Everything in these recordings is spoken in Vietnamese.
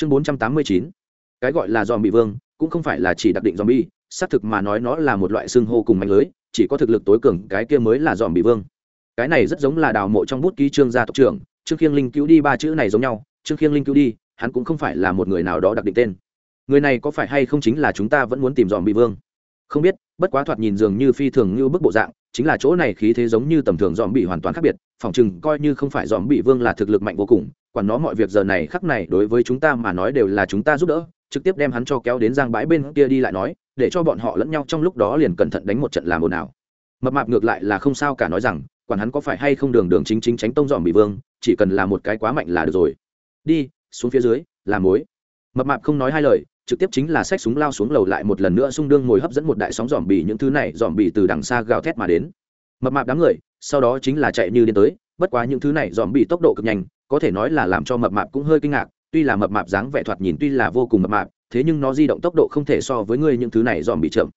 chương bốn trăm tám mươi chín. Cái gọi là dòm bị vương, cũng không phải là chỉ đặc định dòm bi xác thực mà nói nó là một loại xương hô cùng mạnh lưới, chỉ có thực lực tối cường, cái kia mới là dòm bị vương. Cái này rất giống là đào mộ trong bút ký trương gia tộc trưởng, trương khiêng linh cứu đi ba chữ này giống nhau, trương khiêng linh cứu đi, hắn cũng không phải là một người nào đó đặc định tên. Người này có phải hay không chính là chúng ta vẫn muốn tìm dòm bị vương? Không biết, bất quá thoạt nhìn dường như phi thường như bức bộ dạng, chính là chỗ này khí thế giống như tầm thường dòm bị hoàn toàn khác biệt, phòng chừng coi như không phải dòm bị vương là thực lực mạnh vô cùng quản nó mọi việc giờ này khắc này, đối với chúng ta mà nói đều là chúng ta giúp đỡ, trực tiếp đem hắn cho kéo đến giang bãi bên kia đi lại nói, để cho bọn họ lẫn nhau trong lúc đó liền cẩn thận đánh một trận làm ồn ào. Mập mạp ngược lại là không sao cả nói rằng, quản hắn có phải hay không đường đường chính chính tránh tông dòm bị vương, chỉ cần là một cái quá mạnh là được rồi. Đi, xuống phía dưới, làm mối. Mập mạp không nói hai lời, trực tiếp chính là xách súng lao xuống lầu lại một lần nữa xung đương ngồi hấp dẫn một đại sóng dòm bì những thứ này, dòm bì từ đằng xa gào thét mà đến. Mập mạp đám người, sau đó chính là chạy như đến tới, bất quá những thứ này dòm bì tốc độ cực nhanh có thể nói là làm cho mập mạp cũng hơi kinh ngạc, tuy là mập mạp dáng vẻ thoạt nhìn tuy là vô cùng mập mạp, thế nhưng nó di động tốc độ không thể so với ngươi những thứ này dòm bị chậm.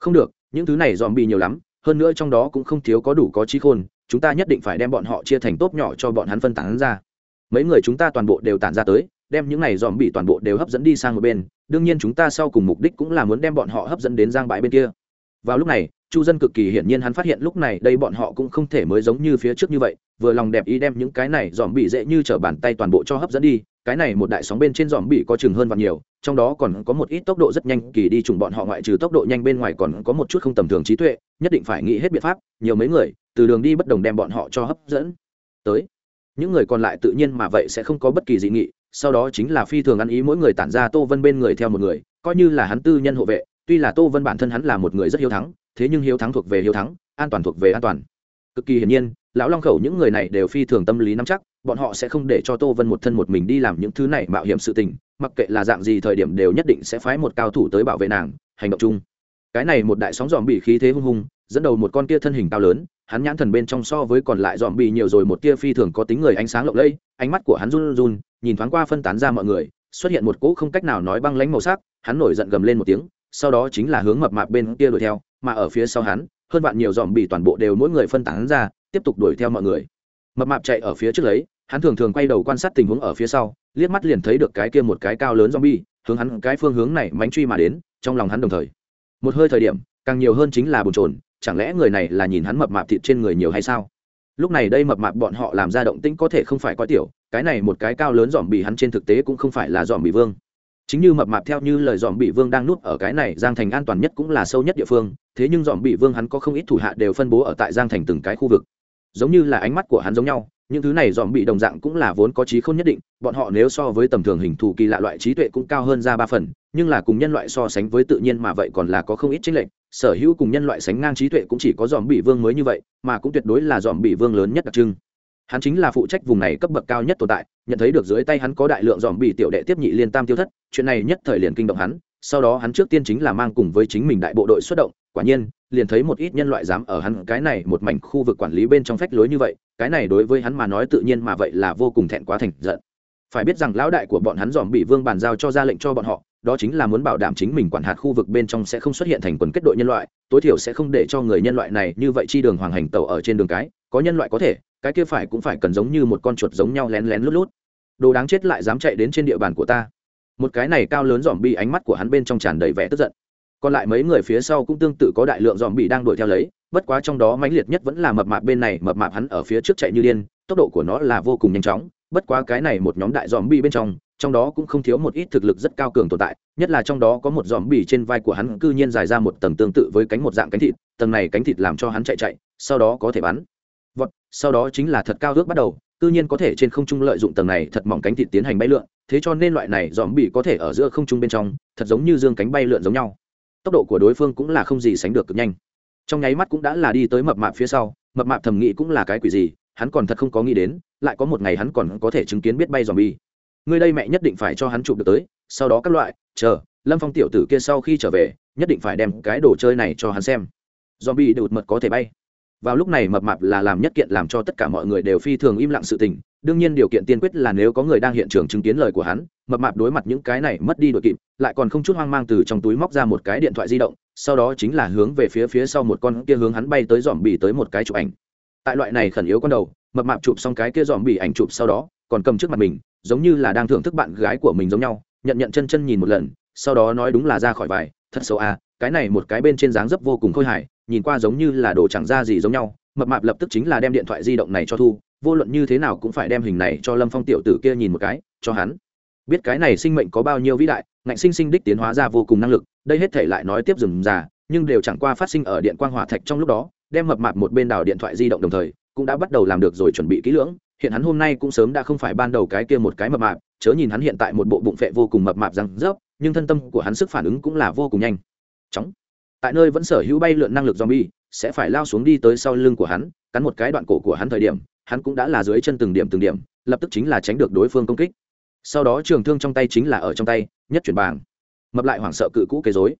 Không được, những thứ này dòm bị nhiều lắm, hơn nữa trong đó cũng không thiếu có đủ có trí khôn, chúng ta nhất định phải đem bọn họ chia thành tốp nhỏ cho bọn hắn phân tán ra. Mấy người chúng ta toàn bộ đều tản ra tới, đem những này dòm bị toàn bộ đều hấp dẫn đi sang một bên, đương nhiên chúng ta sau cùng mục đích cũng là muốn đem bọn họ hấp dẫn đến giang bãi bên kia vào lúc này, chu dân cực kỳ hiển nhiên hắn phát hiện lúc này đây bọn họ cũng không thể mới giống như phía trước như vậy, vừa lòng đẹp ý đem những cái này dòm bị dễ như t r ở bàn tay toàn bộ cho hấp dẫn đi, cái này một đại sóng bên trên dòm bị có chừng hơn và nhiều, trong đó còn có một ít tốc độ rất nhanh, kỳ đi trùng bọn họ ngoại trừ tốc độ nhanh bên ngoài còn có một chút không tầm thường trí tuệ, nhất định phải nghĩ hết biện pháp, nhiều mấy người, từ đường đi bất đồng đem bọn họ cho hấp dẫn tới. Những người còn lại tự nhiên mà vậy sẽ không có bất kỳ dị nghị, sau đó chính là phi thường ăn ý mỗi người tản ra tô vân bên người theo một người, coi như là hắn tư nhân hộ vệ tuy là tô vân bản thân hắn là một người rất hiếu thắng, thế nhưng hiếu thắng thuộc về hiếu thắng, an toàn thuộc về an toàn. Cực kỳ hiển nhiên, lão long khẩu những người này đều phi thường tâm lý nắm chắc, bọn họ sẽ không để cho tô vân một thân một mình đi làm những thứ này mạo hiểm sự tình, mặc kệ là dạng gì thời điểm đều nhất định sẽ phái một cao thủ tới bảo vệ nàng, hành động chung. Cái này một đại sóng dòm bị khí thế hung hung, dẫn đầu một con kia thân hình cao lớn, hắn nhãn thần bên trong so với còn lại dòm bị nhiều rồi một tia phi thường có tính người ánh sáng lộng lẫy, ánh mắt của hắn run run, nhìn thoáng qua phân tán ra mọi người, xuất hiện một cỗ không cách nào nói băng lánh màu sắc, hắn nổi giận gầm lên một tiếng sau đó chính là hướng mập mạp bên kia đuổi theo mà ở phía sau hắn hơn vạn nhiều dòm bị toàn bộ đều mỗi người phân tán ra tiếp tục đuổi theo mọi người. Mập mạp chạy ở phía trước lấy hắn thường thường quay đầu quan sát tình huống ở phía sau liếc mắt liền thấy được cái kia một cái cao lớn zombie hướng hắn cái phương hướng này mánh truy mà đến trong lòng hắn đồng thời. Một hơi thời điểm càng nhiều hơn chính là bồn trồn, chẳng lẽ người này là nhìn hắn mập mạp thịt trên người nhiều hay sao? Lúc này đây mập mạp bọn họ làm ra động tĩnh có thể không phải quá tiểu cái này một cái cao lớn dòm bị hắn trên thực tế cũng không phải là dòm bị vương chính như mập mạp theo như lời dòm bị vương đang nuốt ở cái này, giang thành an toàn nhất cũng là sâu nhất địa phương, thế nhưng dòm bị vương hắn có không ít thủ hạ đều phân bố ở tại giang thành từng cái khu vực. Giống như là ánh mắt của hắn giống nhau, những thứ này dòm bị đồng dạng cũng là vốn có trí không nhất định, bọn họ nếu so với tầm thường hình thù kỳ lạ loại trí tuệ cũng cao hơn ra ba phần, nhưng là cùng nhân loại so sánh với tự nhiên mà vậy còn là có không ít chênh lệch, sở hữu cùng nhân loại sánh ngang trí tuệ cũng chỉ có dòm bị vương mới như vậy, mà cũng tuyệt đối là dòm bị vương lớn nhất đặc trưng hắn chính là phụ trách vùng này cấp bậc cao nhất tồn tại, nhận thấy được dưới tay hắn có đại lượng dòm bị tiểu đệ tiếp nhị liên tam tiêu thất, chuyện này nhất thời liền kinh động hắn, sau đó hắn trước tiên chính là mang cùng với chính mình đại bộ đội xuất động, quả nhiên, liền thấy một ít nhân loại dám ở hắn cái này một mảnh khu vực quản lý bên trong phách lối như vậy, cái này đối với hắn mà nói tự nhiên mà vậy là vô cùng thẹn quá thành giận. Phải biết rằng lão đại của bọn hắn dòm bị vương bàn giao cho ra lệnh cho bọn họ, đó chính là muốn bảo đảm chính mình quản hạt khu vực bên trong sẽ không xuất hiện thành quần kết đội nhân loại, tối thiểu sẽ không để cho người nhân loại này như vậy chi đường hoàng hành tàu ở trên đường cái, có nhân loại có thể cái kia phải cũng phải cần giống như một con chuột giống nhau lén lén lút lút. Đồ đáng chết lại dám chạy đến trên địa bàn của ta. Một cái này cao lớn dòm bị ánh mắt của hắn bên trong tràn đầy vẻ tức giận. Còn lại mấy người phía sau cũng tương tự có đại lượng dòm bị đang đuổi theo lấy, bất quá trong đó mãnh liệt nhất vẫn là mập mạp bên này, mập mạp hắn ở phía trước chạy như điên, tốc độ của nó là vô cùng nhanh chóng, bất quá cái này một nhóm đại dòm bị bên trong trong đó cũng không thiếu một ít thực lực rất cao cường tồn tại, nhất là trong đó có một dòm bì trên vai của hắn cư nhiên dài ra một tầng tương tự với cánh một dạng cánh thịt, tầng này cánh thịt làm cho hắn chạy chạy, sau đó có thể bắn sau đó chính là thật cao ước bắt đầu, cư nhiên có thể trên không trung lợi dụng tầng này thật mỏng cánh thịt tiến hành bay lượn, thế cho nên loại này dòm bị có thể ở giữa không trung bên trong, thật giống như dương cánh bay lượn giống nhau. Tốc độ của đối phương cũng là không gì sánh được cực nhanh. Trong nháy mắt cũng đã là đi tới mập mạp phía sau, mập mạp thầm nghĩ cũng là cái quỷ gì, hắn còn thật không có nghĩ đến, lại có một ngày hắn còn có thể chứng kiến biết bay dòm bi người đây mẹ nhất định phải cho hắn chụp được tới, sau đó các loại, chờ, lâm phong tiểu tử kia sau khi trở về, nhất định phải đem cái đồ chơi này cho hắn xem. Dòm bi đột mật có thể bay vào lúc này mập mạp là làm nhất kiện làm cho tất cả mọi người đều phi thường im lặng sự tình. Đương nhiên điều kiện tiên quyết là nếu có người đang hiện trường chứng kiến lời của hắn, mập mạp đối mặt những cái này mất đi đội kịp, lại còn không chút hoang mang từ trong túi móc ra một cái điện thoại di động, sau đó chính là hướng về phía phía sau một con kia hướng hắn bay tới dòm bì tới một cái chụp ảnh. Tại loại này khẩn yếu con đầu, mập mạp chụp xong cái kia dòm bì ảnh chụp sau đó, còn cầm trước mặt mình, giống như là đang thưởng thức bạn gái của mình giống nhau, nhận nhận chân chân nhìn một lần, sau đó nói đúng là ra khỏi vải thật xấu à cái này một cái bên trên dáng dấp vô cùng khôi hài nhìn qua giống như là đồ chẳng ra gì giống nhau, mập mạp lập tức chính là đem điện thoại di động này cho thu, vô luận như thế nào cũng phải đem hình này cho lâm phong tiểu tử kia nhìn một cái, cho hắn. Biết cái này sinh mệnh có bao nhiêu vĩ đại, ngạnh sinh sinh đích tiến hóa ra vô cùng năng lực, đây hết thể lại nói tiếp dừng già, nhưng đều chẳng qua phát sinh ở điện quang hỏa thạch trong lúc đó, đem mập mạp một bên đào điện thoại di động đồng thời, cũng đã bắt đầu làm được rồi chuẩn bị kỹ lưỡng. Hiện hắn hôm nay cũng sớm đã không phải ban đầu cái kia một cái mập mạp, chớ nhìn hắn hiện tại một bộ bụng phệ vô cùng mập mạp răng rớp, nhưng thân tâm của hắn sức phản ứng cũng là vô cùng nhanh. Chóng tại nơi vẫn sở hữu bay lượn năng lực zombie, sẽ phải lao xuống đi tới sau lưng của hắn, cắn một cái đoạn cổ của hắn thời điểm, hắn cũng đã là dưới chân từng điểm từng điểm, lập tức chính là tránh được đối phương công kích. Sau đó trường thương trong tay chính là ở trong tay, nhất chuyển bảng. Mập lại hoảng sợ cự cũ kế dối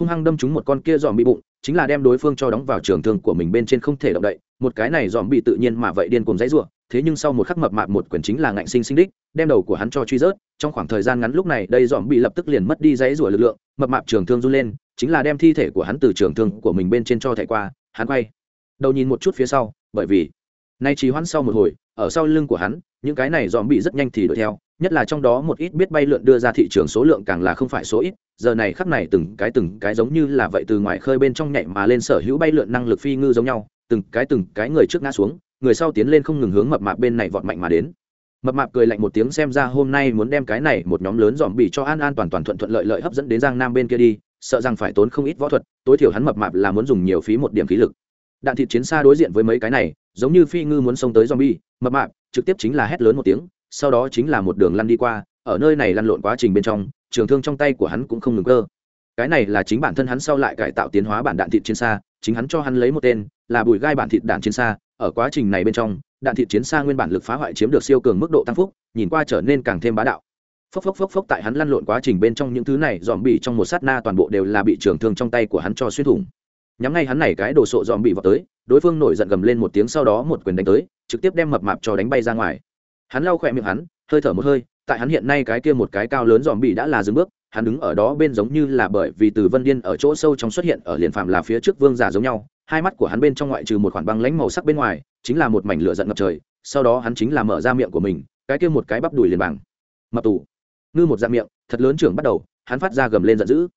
hung hăng đâm trúng một con kia dòm bị bụng, chính là đem đối phương cho đóng vào trường thương của mình bên trên không thể động đậy, một cái này dòm bị tự nhiên mà vậy điên cùng dãy ruộng thế nhưng sau một khắc mập mạp một quyển chính là ngạnh sinh sinh đích, đem đầu của hắn cho truy rớt, trong khoảng thời gian ngắn lúc này đây dòm bị lập tức liền mất đi dãy rủa lực lượng, mập mạp trường thương run lên chính là đem thi thể của hắn từ trường thương của mình bên trên cho thẻ qua, hắn quay đầu nhìn một chút phía sau, bởi vì nay trì hoãn sau một hồi, ở sau lưng của hắn, những cái này dòm bị rất nhanh thì đuổi theo, nhất là trong đó một ít biết bay lượn đưa ra thị trường số lượng càng là không phải số ít, giờ này khắp này từng cái từng cái giống như là vậy từ ngoài khơi bên trong nhảy mà lên sở hữu bay lượn năng lực phi ngư giống nhau, từng cái từng cái người trước ngã xuống, người sau tiến lên không ngừng hướng mập mạp bên này vọt mạnh mà đến. Mập mạp cười lạnh một tiếng xem ra hôm nay muốn đem cái này một nhóm lớn dòm bị cho an an toàn toàn thuận thuận lợi lợi hấp dẫn đến giang nam bên kia đi sợ rằng phải tốn không ít võ thuật, tối thiểu hắn mập mạp là muốn dùng nhiều phí một điểm khí lực. Đạn thịt chiến xa đối diện với mấy cái này, giống như phi ngư muốn xông tới zombie, mập mạp, trực tiếp chính là hét lớn một tiếng, sau đó chính là một đường lăn đi qua, ở nơi này lăn lộn quá trình bên trong, trường thương trong tay của hắn cũng không ngừng cơ. Cái này là chính bản thân hắn sau lại cải tạo tiến hóa bản đạn thịt chiến xa, chính hắn cho hắn lấy một tên, là bùi gai bản thịt đạn chiến xa, ở quá trình này bên trong, đạn thịt chiến xa nguyên bản lực phá hoại chiếm được siêu cường mức độ tăng phúc, nhìn qua trở nên càng thêm bá đạo phốc phốc phốc phốc tại hắn lăn lộn quá trình bên trong những thứ này dòm bị trong một sát na toàn bộ đều là bị trường thương trong tay của hắn cho xuyên thủng. Nhắm ngay hắn này cái đồ sộ dòm bị vào tới, đối phương nổi giận gầm lên một tiếng sau đó một quyền đánh tới, trực tiếp đem mập mạp cho đánh bay ra ngoài. Hắn lau khỏe miệng hắn, hơi thở một hơi, tại hắn hiện nay cái kia một cái cao lớn dòm bị đã là dừng bước, hắn đứng ở đó bên giống như là bởi vì từ vân điên ở chỗ sâu trong xuất hiện ở liền phạm là phía trước vương giả giống nhau, hai mắt của hắn bên trong ngoại trừ một khoản băng lãnh màu sắc bên ngoài, chính là một mảnh lửa giận ngập trời, sau đó hắn chính là mở ra miệng của mình, cái kia một cái bắp đùi liền bằng. Mập tù ngư một dạng miệng, thật lớn trưởng bắt đầu, hắn phát ra gầm lên giận dữ.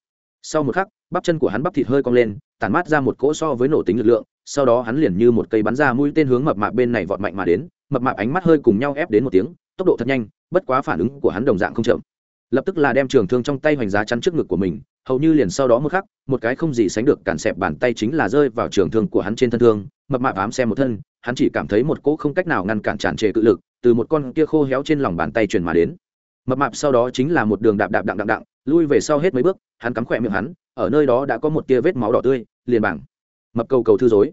Sau một khắc, bắp chân của hắn bắp thịt hơi cong lên, tản mát ra một cỗ so với nổ tính lực lượng, sau đó hắn liền như một cây bắn ra mũi tên hướng mập mạp bên này vọt mạnh mà đến, mập mạp ánh mắt hơi cùng nhau ép đến một tiếng, tốc độ thật nhanh, bất quá phản ứng của hắn đồng dạng không chậm. Lập tức là đem trường thương trong tay hoành giá chắn trước ngực của mình, hầu như liền sau đó một khắc, một cái không gì sánh được cản xẹp bàn tay chính là rơi vào trường thương của hắn trên thân thương, mập mạp ám xem một thân, hắn chỉ cảm thấy một cỗ không cách nào ngăn cản tràn trề cự lực, từ một con kia khô héo trên lòng bàn tay truyền mà đến mập mạp sau đó chính là một đường đạp đạp đặng đặng đặng, lui về sau hết mấy bước, hắn cắm khỏe miệng hắn, ở nơi đó đã có một tia vết máu đỏ tươi, liền bảng. Mập cầu cầu thư dối.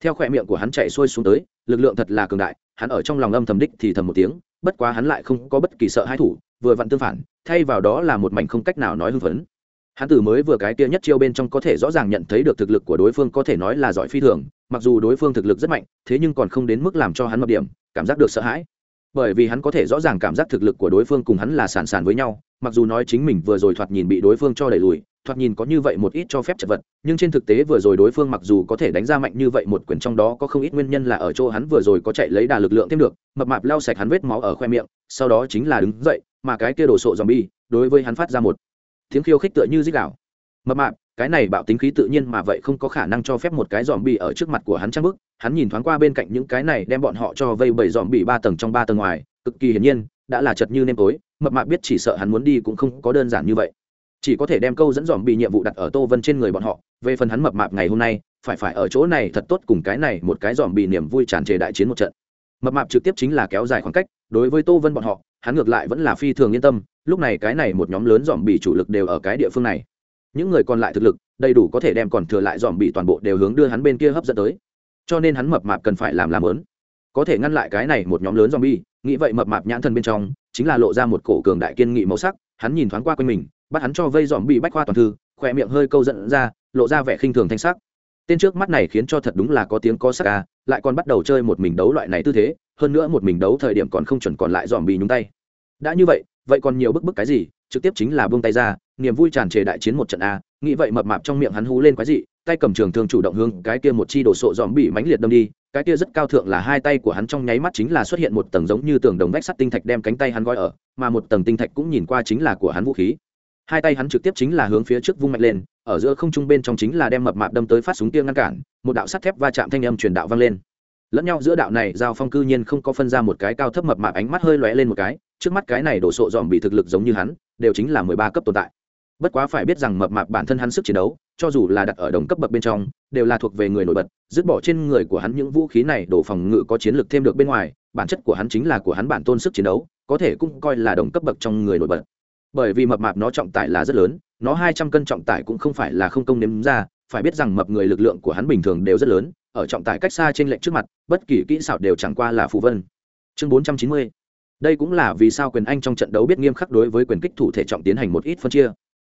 Theo khỏe miệng của hắn chạy xuôi xuống tới, lực lượng thật là cường đại, hắn ở trong lòng âm thầm đích thì thầm một tiếng, bất quá hắn lại không có bất kỳ sợ hai thủ, vừa vặn tương phản, thay vào đó là một mảnh không cách nào nói hưng phấn. Hắn tử mới vừa cái kia nhất chiêu bên trong có thể rõ ràng nhận thấy được thực lực của đối phương có thể nói là giỏi phi thường, mặc dù đối phương thực lực rất mạnh, thế nhưng còn không đến mức làm cho hắn mập điểm, cảm giác được sợ hãi bởi vì hắn có thể rõ ràng cảm giác thực lực của đối phương cùng hắn là sàn sàn với nhau, mặc dù nói chính mình vừa rồi thoạt nhìn bị đối phương cho đẩy lùi, thoạt nhìn có như vậy một ít cho phép chật vật, nhưng trên thực tế vừa rồi đối phương mặc dù có thể đánh ra mạnh như vậy một quyền trong đó có không ít nguyên nhân là ở chỗ hắn vừa rồi có chạy lấy đà lực lượng thêm được, mập mạp lau sạch hắn vết máu ở khoe miệng, sau đó chính là đứng dậy, mà cái kia đồ sộ dòm bi đối với hắn phát ra một tiếng khiêu khích tựa như dích đảo mập mạp cái này bạo tính khí tự nhiên mà vậy không có khả năng cho phép một cái dòm bị ở trước mặt của hắn trang bức. Hắn nhìn thoáng qua bên cạnh những cái này đem bọn họ cho vây bảy dòm bị ba tầng trong ba tầng ngoài, cực kỳ hiển nhiên, đã là chật như nêm tối, mập mạp biết chỉ sợ hắn muốn đi cũng không có đơn giản như vậy. Chỉ có thể đem câu dẫn dòm bị nhiệm vụ đặt ở tô vân trên người bọn họ, về phần hắn mập mạp ngày hôm nay, phải phải ở chỗ này thật tốt cùng cái này một cái dòm bị niềm vui tràn trề đại chiến một trận. Mập mạp trực tiếp chính là kéo dài khoảng cách, đối với tô vân bọn họ, hắn ngược lại vẫn là phi thường yên tâm, lúc này cái này một nhóm lớn dòm bị chủ lực đều ở cái địa phương này những người còn lại thực lực, đầy đủ có thể đem còn thừa lại dòm bị toàn bộ đều hướng đưa hắn bên kia hấp dẫn tới. Cho nên hắn mập mạp cần phải làm làm lớn. Có thể ngăn lại cái này một nhóm lớn dòm bi nghĩ vậy mập mạp nhãn thân bên trong chính là lộ ra một cổ cường đại kiên nghị màu sắc, hắn nhìn thoáng qua quanh mình, bắt hắn cho vây dòm bị bách khoa toàn thư, khỏe miệng hơi câu dẫn ra, lộ ra vẻ khinh thường thanh sắc. Tên trước mắt này khiến cho thật đúng là có tiếng có sắc ca lại còn bắt đầu chơi một mình đấu loại này tư thế, hơn nữa một mình đấu thời điểm còn không chuẩn còn lại dòm bị nhúng tay. Đã như vậy vậy còn nhiều bức bức cái gì, trực tiếp chính là buông tay ra niềm vui tràn trề đại chiến một trận a, nghĩ vậy mập mạp trong miệng hắn hú lên quái dị, tay cầm trường thường chủ động hướng cái kia một chi đồ sộ dòm bị mãnh liệt đâm đi, cái kia rất cao thượng là hai tay của hắn trong nháy mắt chính là xuất hiện một tầng giống như tường đồng vách sắt tinh thạch đem cánh tay hắn gói ở, mà một tầng tinh thạch cũng nhìn qua chính là của hắn vũ khí. Hai tay hắn trực tiếp chính là hướng phía trước vung mạnh lên, ở giữa không trung bên trong chính là đem mập mạp đâm tới phát súng tia ngăn cản, một đạo sắt thép va chạm thanh âm truyền đạo vang lên. Lẫn nhau giữa đạo này giao phong cư nhiên không có phân ra một cái cao thấp mập mạp ánh mắt hơi lóe lên một cái, trước mắt cái này đổ sộ dòm bị thực lực giống như hắn, đều chính là mười ba cấp tồn tại bất quá phải biết rằng mập mạp bản thân hắn sức chiến đấu, cho dù là đặt ở đồng cấp bậc bên trong, đều là thuộc về người nổi bật, dứt bỏ trên người của hắn những vũ khí này đổ phòng ngự có chiến lược thêm được bên ngoài, bản chất của hắn chính là của hắn bản tôn sức chiến đấu, có thể cũng coi là đồng cấp bậc trong người nổi bật. Bởi vì mập mạp nó trọng tải là rất lớn, nó hai trăm cân trọng tải cũng không phải là không công nếm ra, phải biết rằng mập người lực lượng của hắn bình thường đều rất lớn, ở trọng tải cách xa trên lệnh trước mặt, bất kỳ kỹ xảo đều chẳng qua là phù vân. Chương bốn trăm chín mươi. Đây cũng là vì sao quyền anh trong trận đấu biết nghiêm khắc đối với quyền kích thủ thể trọng tiến hành một ít phân chia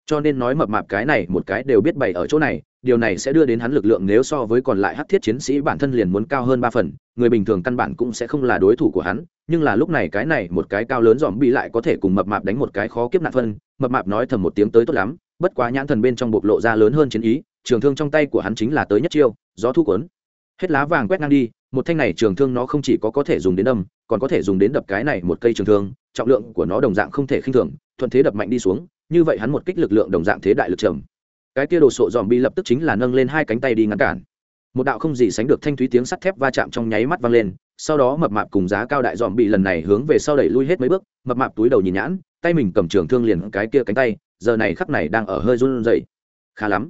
cho nên nói mập mạp cái này một cái đều biết bày ở chỗ này, điều này sẽ đưa đến hắn lực lượng nếu so với còn lại hắc thiết chiến sĩ bản thân liền muốn cao hơn ba phần, người bình thường căn bản cũng sẽ không là đối thủ của hắn, nhưng là lúc này cái này một cái cao lớn dòm bị lại có thể cùng mập mạp đánh một cái khó kiếp nạn phân, mập mạp nói thầm một tiếng tới tốt lắm, bất quá nhãn thần bên trong bộc lộ ra lớn hơn chiến ý, trường thương trong tay của hắn chính là tới nhất chiêu, gió thu cuốn. Hết lá vàng quét ngang đi, một thanh này trường thương nó không chỉ có có thể dùng đến đâm, còn có thể dùng đến đập cái này một cây trường thương, trọng lượng của nó đồng dạng không thể khinh thường, thuận thế đập mạnh đi xuống như vậy hắn một kích lực lượng đồng dạng thế đại lực trầm. Cái kia đồ sộ dòm bi lập tức chính là nâng lên hai cánh tay đi ngăn cản. Một đạo không gì sánh được thanh thúy tiếng sắt thép va chạm trong nháy mắt vang lên, sau đó mập mạp cùng giá cao đại dòm bị lần này hướng về sau đẩy lui hết mấy bước, mập mạp túi đầu nhìn nhãn, tay mình cầm trường thương liền cái kia cánh tay, giờ này khắc này đang ở hơi run rẩy. Khá lắm.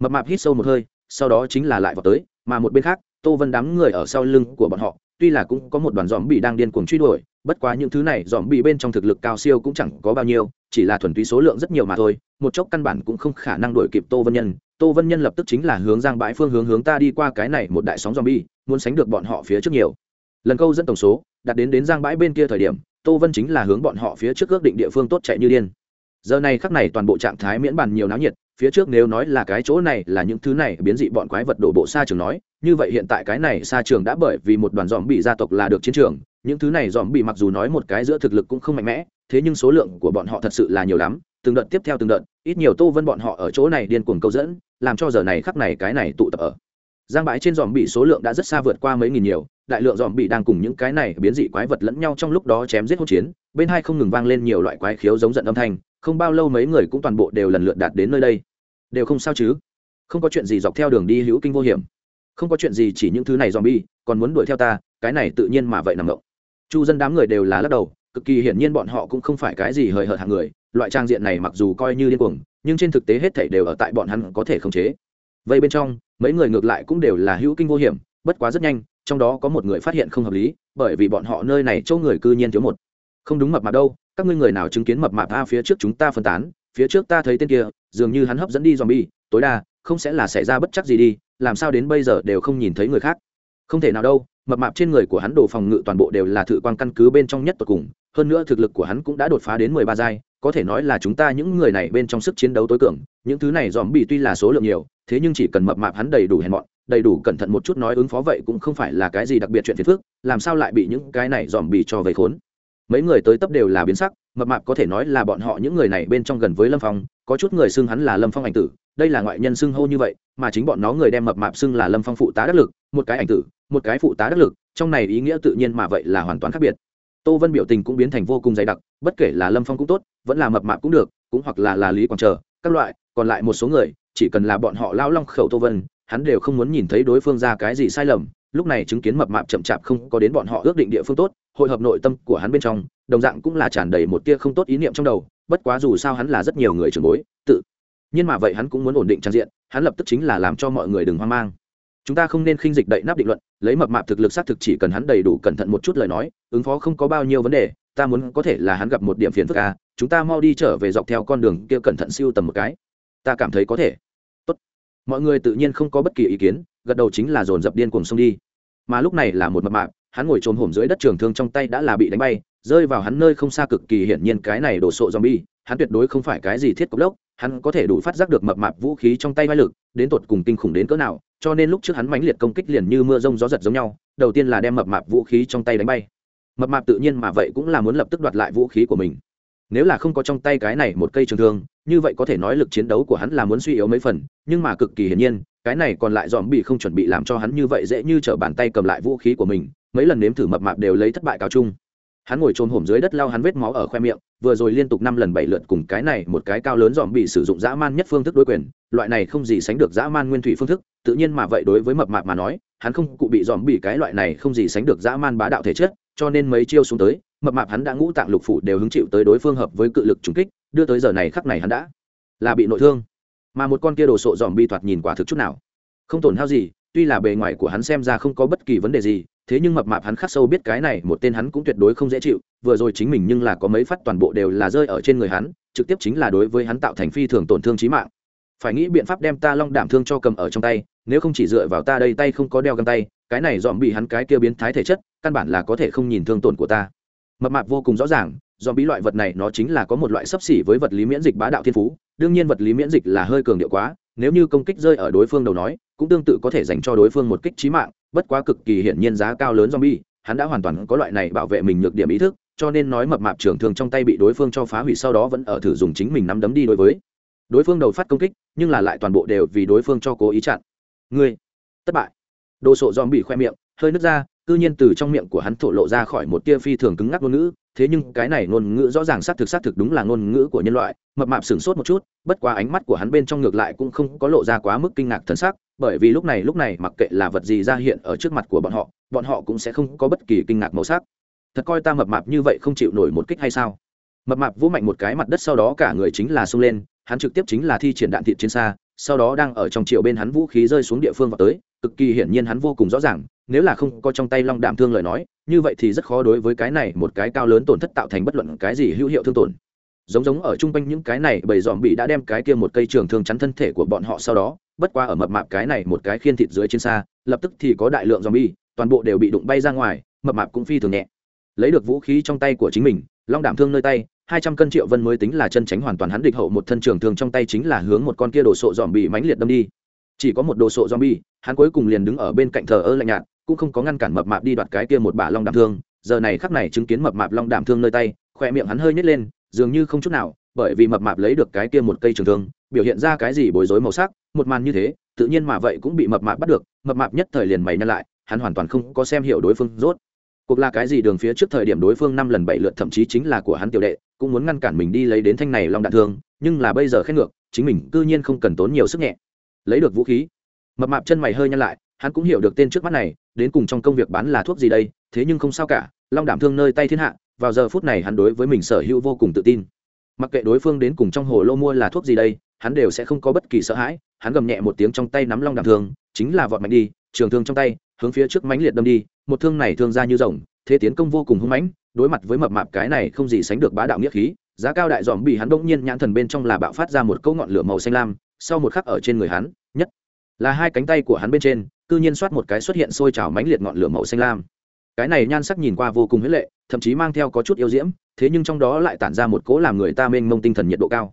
Mập mạp hít sâu một hơi, sau đó chính là lại vào tới, mà một bên khác, tô vân đám người ở sau lưng của bọn họ tuy là cũng có một đoàn dòm bị đang điên cuồng truy đuổi, bất quá những thứ này dòm bị bên trong thực lực cao siêu cũng chẳng có bao nhiêu, chỉ là thuần túy số lượng rất nhiều mà thôi, một chốc căn bản cũng không khả năng đuổi kịp tô vân nhân. Tô vân nhân lập tức chính là hướng giang bãi phương hướng hướng ta đi qua cái này một đại sóng dòm bi muốn sánh được bọn họ phía trước nhiều. Lần câu dẫn tổng số, đặt đến đến giang bãi bên kia thời điểm, tô vân chính là hướng bọn họ phía trước ước định địa phương tốt chạy như điên. Giờ này khắc này toàn bộ trạng thái miễn bàn nhiều náo nhiệt, phía trước nếu nói là cái chỗ này là những thứ này biến dị bọn quái vật đổ bộ xa trường nói như vậy hiện tại cái này xa trường đã bởi vì một đoàn dòm bị gia tộc là được chiến trường, những thứ này dòm bị mặc dù nói một cái giữa thực lực cũng không mạnh mẽ, thế nhưng số lượng của bọn họ thật sự là nhiều lắm, từng đợt tiếp theo từng đợt, ít nhiều tô vân bọn họ ở chỗ này điên cuồng câu dẫn, làm cho giờ này khắc này cái này tụ tập ở. Giang bãi trên dòm bị số lượng đã rất xa vượt qua mấy nghìn nhiều, đại lượng dòm bị đang cùng những cái này biến dị quái vật lẫn nhau trong lúc đó chém giết hỗn chiến, bên hai không ngừng vang lên nhiều loại quái khiếu giống giận âm thanh, không bao lâu mấy người cũng toàn bộ đều lần lượt đạt đến nơi đây. Đều không sao chứ? Không có chuyện gì dọc theo đường đi hữu kinh vô hiểm không có chuyện gì chỉ những thứ này dòm bi còn muốn đuổi theo ta, cái này tự nhiên mà vậy nằm động chu dân đám người đều là lắc đầu, cực kỳ hiển nhiên bọn họ cũng không phải cái gì hời hợt hàng người, loại trang diện này mặc dù coi như điên cuồng, nhưng trên thực tế hết thảy đều ở tại bọn hắn có thể khống chế. Vậy bên trong, mấy người ngược lại cũng đều là hữu kinh vô hiểm, bất quá rất nhanh, trong đó có một người phát hiện không hợp lý, bởi vì bọn họ nơi này chỗ người cư nhiên thiếu một. Không đúng mập mạp đâu, các ngươi người nào chứng kiến mập mạp a phía trước chúng ta phân tán, phía trước ta thấy tên kia, dường như hắn hấp dẫn đi zombie, tối đa không sẽ là xảy ra bất chắc gì đi, làm sao đến bây giờ đều không nhìn thấy người khác. Không thể nào đâu, mập mạp trên người của hắn đồ phòng ngự toàn bộ đều là thự quan căn cứ bên trong nhất tột cùng, hơn nữa thực lực của hắn cũng đã đột phá đến mười ba giai, có thể nói là chúng ta những người này bên trong sức chiến đấu tối cường, những thứ này dòm bị tuy là số lượng nhiều, thế nhưng chỉ cần mập mạp hắn đầy đủ hèn mọn, đầy đủ cẩn thận một chút nói ứng phó vậy cũng không phải là cái gì đặc biệt chuyện phiền phức, làm sao lại bị những cái này dòm bị cho vây khốn. Mấy người tới tấp đều là biến sắc, mập mạp có thể nói là bọn họ những người này bên trong gần với lâm phong, có chút người xưng hắn là lâm phong ảnh tử đây là ngoại nhân xưng hô như vậy mà chính bọn nó người đem mập mạp xưng là lâm phong phụ tá đắc lực một cái ảnh tử một cái phụ tá đắc lực trong này ý nghĩa tự nhiên mà vậy là hoàn toàn khác biệt. Tô vân biểu tình cũng biến thành vô cùng dày đặc bất kể là lâm phong cũng tốt vẫn là mập mạp cũng được cũng hoặc là là lý quảng trở, các loại còn lại một số người chỉ cần là bọn họ lao long khẩu tô vân hắn đều không muốn nhìn thấy đối phương ra cái gì sai lầm lúc này chứng kiến mập mạp chậm chạp không có đến bọn họ ước định địa phương tốt hội hợp nội tâm của hắn bên trong đồng dạng cũng là tràn đầy một tia không tốt ý niệm trong đầu bất quá dù sao hắn là rất nhiều người trưởng bối tự nhưng mà vậy hắn cũng muốn ổn định trang diện, hắn lập tức chính là làm cho mọi người đừng hoang mang. Chúng ta không nên khinh dịch đậy nắp định luận, lấy mập mạp thực lực xác thực chỉ cần hắn đầy đủ cẩn thận một chút lời nói, ứng phó không có bao nhiêu vấn đề, ta muốn có thể là hắn gặp một điểm phiền phức à chúng ta mau đi trở về dọc theo con đường kia cẩn thận siêu tầm một cái. Ta cảm thấy có thể. Tốt. Mọi người tự nhiên không có bất kỳ ý kiến, gật đầu chính là dồn dập điên cuồng xông đi. Mà lúc này là một mập mạp, hắn ngồi trồm hổm dưới đất trường thương trong tay đã là bị đánh bay, rơi vào hắn nơi không xa cực kỳ hiển nhiên cái này đổ sộ zombie hắn tuyệt đối không phải cái gì thiết cốc lốc, hắn có thể đủ phát giác được mập mạp vũ khí trong tay vai lực, đến tột cùng kinh khủng đến cỡ nào, cho nên lúc trước hắn mãnh liệt công kích liền như mưa rông gió giật giống nhau, đầu tiên là đem mập mạp vũ khí trong tay đánh bay. Mập mạp tự nhiên mà vậy cũng là muốn lập tức đoạt lại vũ khí của mình. Nếu là không có trong tay cái này một cây trường thương, như vậy có thể nói lực chiến đấu của hắn là muốn suy yếu mấy phần, nhưng mà cực kỳ hiển nhiên, cái này còn lại dòm bị không chuẩn bị làm cho hắn như vậy dễ như t r ở bàn tay cầm lại vũ khí của mình, mấy lần nếm thử mập mạp đều lấy thất bại cáo chung hắn ngồi trôn hổm dưới đất lao hắn vết máu ở khoe miệng, vừa rồi liên tục năm lần bảy lượt cùng cái này một cái cao lớn dòm bị sử dụng dã man nhất phương thức đối quyền, loại này không gì sánh được dã man nguyên thủy phương thức, tự nhiên mà vậy đối với mập mạp mà nói, hắn không cụ bị dòm bị cái loại này không gì sánh được dã man bá đạo thể chất, cho nên mấy chiêu xuống tới, mập mạp hắn đã ngũ tạng lục phủ đều hứng chịu tới đối phương hợp với cự lực trùng kích, đưa tới giờ này khắc này hắn đã là bị nội thương. Mà một con kia đồ sộ dòm bi thoạt nhìn quả thực chút nào. Không tổn hao gì, tuy là bề ngoài của hắn xem ra không có bất kỳ vấn đề gì thế nhưng mập mạp hắn khắc sâu biết cái này, một tên hắn cũng tuyệt đối không dễ chịu, vừa rồi chính mình nhưng là có mấy phát toàn bộ đều là rơi ở trên người hắn, trực tiếp chính là đối với hắn tạo thành phi thường tổn thương trí mạng. Phải nghĩ biện pháp đem ta long đảm thương cho cầm ở trong tay, nếu không chỉ dựa vào ta đây tay không có đeo găng tay, cái này dòm bị hắn cái kia biến thái thể chất, căn bản là có thể không nhìn thương tổn của ta. Mập mạp vô cùng rõ ràng, dòm bị loại vật này nó chính là có một loại sấp xỉ với vật lý miễn dịch bá đạo thiên phú, đương nhiên vật lý miễn dịch là hơi cường điệu quá, nếu như công kích rơi ở đối phương đầu nói, cũng tương tự có thể dành cho đối phương một kích trí mạng bất quá cực kỳ hiển nhiên giá cao lớn zombie, hắn đã hoàn toàn có loại này bảo vệ mình nhược điểm ý thức, cho nên nói mập mạp trưởng thường trong tay bị đối phương cho phá hủy sau đó vẫn ở thử dùng chính mình nắm đấm đi đối với. Đối phương đầu phát công kích, nhưng là lại toàn bộ đều vì đối phương cho cố ý chặn. Ngươi, thất bại. Đồ sộ zombie khoe miệng, hơi nứt ra, cư nhiên từ trong miệng của hắn thổ lộ ra khỏi một tia phi thường cứng ngắc ngôn ngữ, thế nhưng cái này ngôn ngữ rõ ràng xác thực xác thực đúng là ngôn ngữ của nhân loại, mập mạp sửng sốt một chút, bất quá ánh mắt của hắn bên trong ngược lại cũng không có lộ ra quá mức kinh ngạc thần sắc, bởi vì lúc này lúc này mặc kệ là vật gì ra hiện ở trước mặt của bọn họ bọn họ cũng sẽ không có bất kỳ kinh ngạc màu sắc. Thật coi ta mập mạp như vậy không chịu nổi một kích hay sao? Mập mạp vũ mạnh một cái mặt đất sau đó cả người chính là sung lên hắn trực tiếp chính là thi triển đạn thịt trên xa sau đó đang ở trong chiều bên hắn vũ khí rơi xuống địa phương vào tới cực kỳ hiển nhiên hắn vô cùng rõ ràng nếu là không có trong tay long đạm thương lời nói như vậy thì rất khó đối với cái này một cái cao lớn tổn thất tạo thành bất luận cái gì hữu hiệu thương tổn giống giống ở chung quanh những cái này, bầy dòm bị đã đem cái kia một cây trường thương chắn thân thể của bọn họ sau đó, bất qua ở mập mạp cái này một cái khiên thịt dưới trên xa, lập tức thì có đại lượng dòm bi toàn bộ đều bị đụng bay ra ngoài, mập mạp cũng phi thường nhẹ. Lấy được vũ khí trong tay của chính mình, long đảm thương nơi tay, hai trăm cân triệu vân mới tính là chân tránh hoàn toàn hắn địch hậu một thân trường thương trong tay chính là hướng một con kia đồ sộ dòm bị mãnh liệt đâm đi. Chỉ có một đồ sộ dòm bi hắn cuối cùng liền đứng ở bên cạnh thờ ơ lạnh nhạt, cũng không có ngăn cản mập mạp đi đoạt cái kia một bả long đảm thương. Giờ này khắc này chứng kiến mập mạp long đảm thương nơi tay, khoe miệng hắn hơi nhét lên dường như không chút nào, bởi vì mập mạp lấy được cái kia một cây trường thương, biểu hiện ra cái gì bối rối màu sắc, một màn như thế, tự nhiên mà vậy cũng bị mập mạp bắt được, mập mạp nhất thời liền mày nhăn lại, hắn hoàn toàn không có xem hiểu đối phương rốt. Cuộc là cái gì đường phía trước thời điểm đối phương năm lần bảy lượt thậm chí chính là của hắn tiểu đệ, cũng muốn ngăn cản mình đi lấy đến thanh này long đạn thương, nhưng là bây giờ khen ngược, chính mình cư nhiên không cần tốn nhiều sức nhẹ. Lấy được vũ khí. Mập mạp chân mày hơi nhăn lại, hắn cũng hiểu được tên trước mắt này, đến cùng trong công việc bán là thuốc gì đây, thế nhưng không sao cả, long đảm thương nơi tay thiên hạ vào giờ phút này hắn đối với mình sở hữu vô cùng tự tin. Mặc kệ đối phương đến cùng trong hồ lô mua là thuốc gì đây, hắn đều sẽ không có bất kỳ sợ hãi. Hắn gầm nhẹ một tiếng trong tay nắm long đàm thương, chính là vọt mạnh đi, trường thương trong tay, hướng phía trước mánh liệt đâm đi. Một thương này thương ra như rồng, thế tiến công vô cùng hung mãnh, đối mặt với mập mạp cái này không gì sánh được bá đạo nghĩa khí, giá cao đại dòm bị hắn bỗng nhiên nhãn thần bên trong là bạo phát ra một câu ngọn lửa màu xanh lam, sau một khắc ở trên người hắn, nhất là hai cánh tay của hắn bên trên, cư nhiên soát một cái xuất hiện sôi trào mãnh liệt ngọn lửa màu xanh lam. Cái này nhan sắc nhìn qua vô cùng huyết lệ thậm chí mang theo có chút yêu diễm, thế nhưng trong đó lại tản ra một cỗ làm người ta mênh mông tinh thần nhiệt độ cao.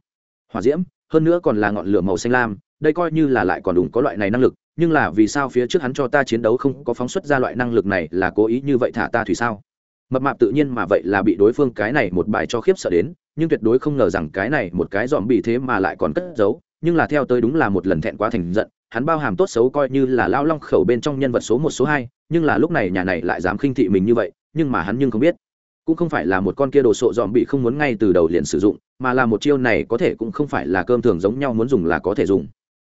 Hỏa diễm, hơn nữa còn là ngọn lửa màu xanh lam, đây coi như là lại còn đủ có loại này năng lực, nhưng là vì sao phía trước hắn cho ta chiến đấu không có phóng xuất ra loại năng lực này là cố ý như vậy thả ta thủy sao? Mập mạp tự nhiên mà vậy là bị đối phương cái này một bài cho khiếp sợ đến, nhưng tuyệt đối không ngờ rằng cái này một cái dòm bị thế mà lại còn cất giấu, nhưng là theo tới đúng là một lần thẹn quá thành giận, hắn bao hàm tốt xấu coi như là lao long khẩu bên trong nhân vật số một, số hai, nhưng là lúc này nhà này lại dám khinh thị mình như vậy, nhưng mà hắn nhưng không biết cũng không phải là một con kia đồ sộ dòm bị không muốn ngay từ đầu liền sử dụng, mà là một chiêu này có thể cũng không phải là cơm thường giống nhau muốn dùng là có thể dùng.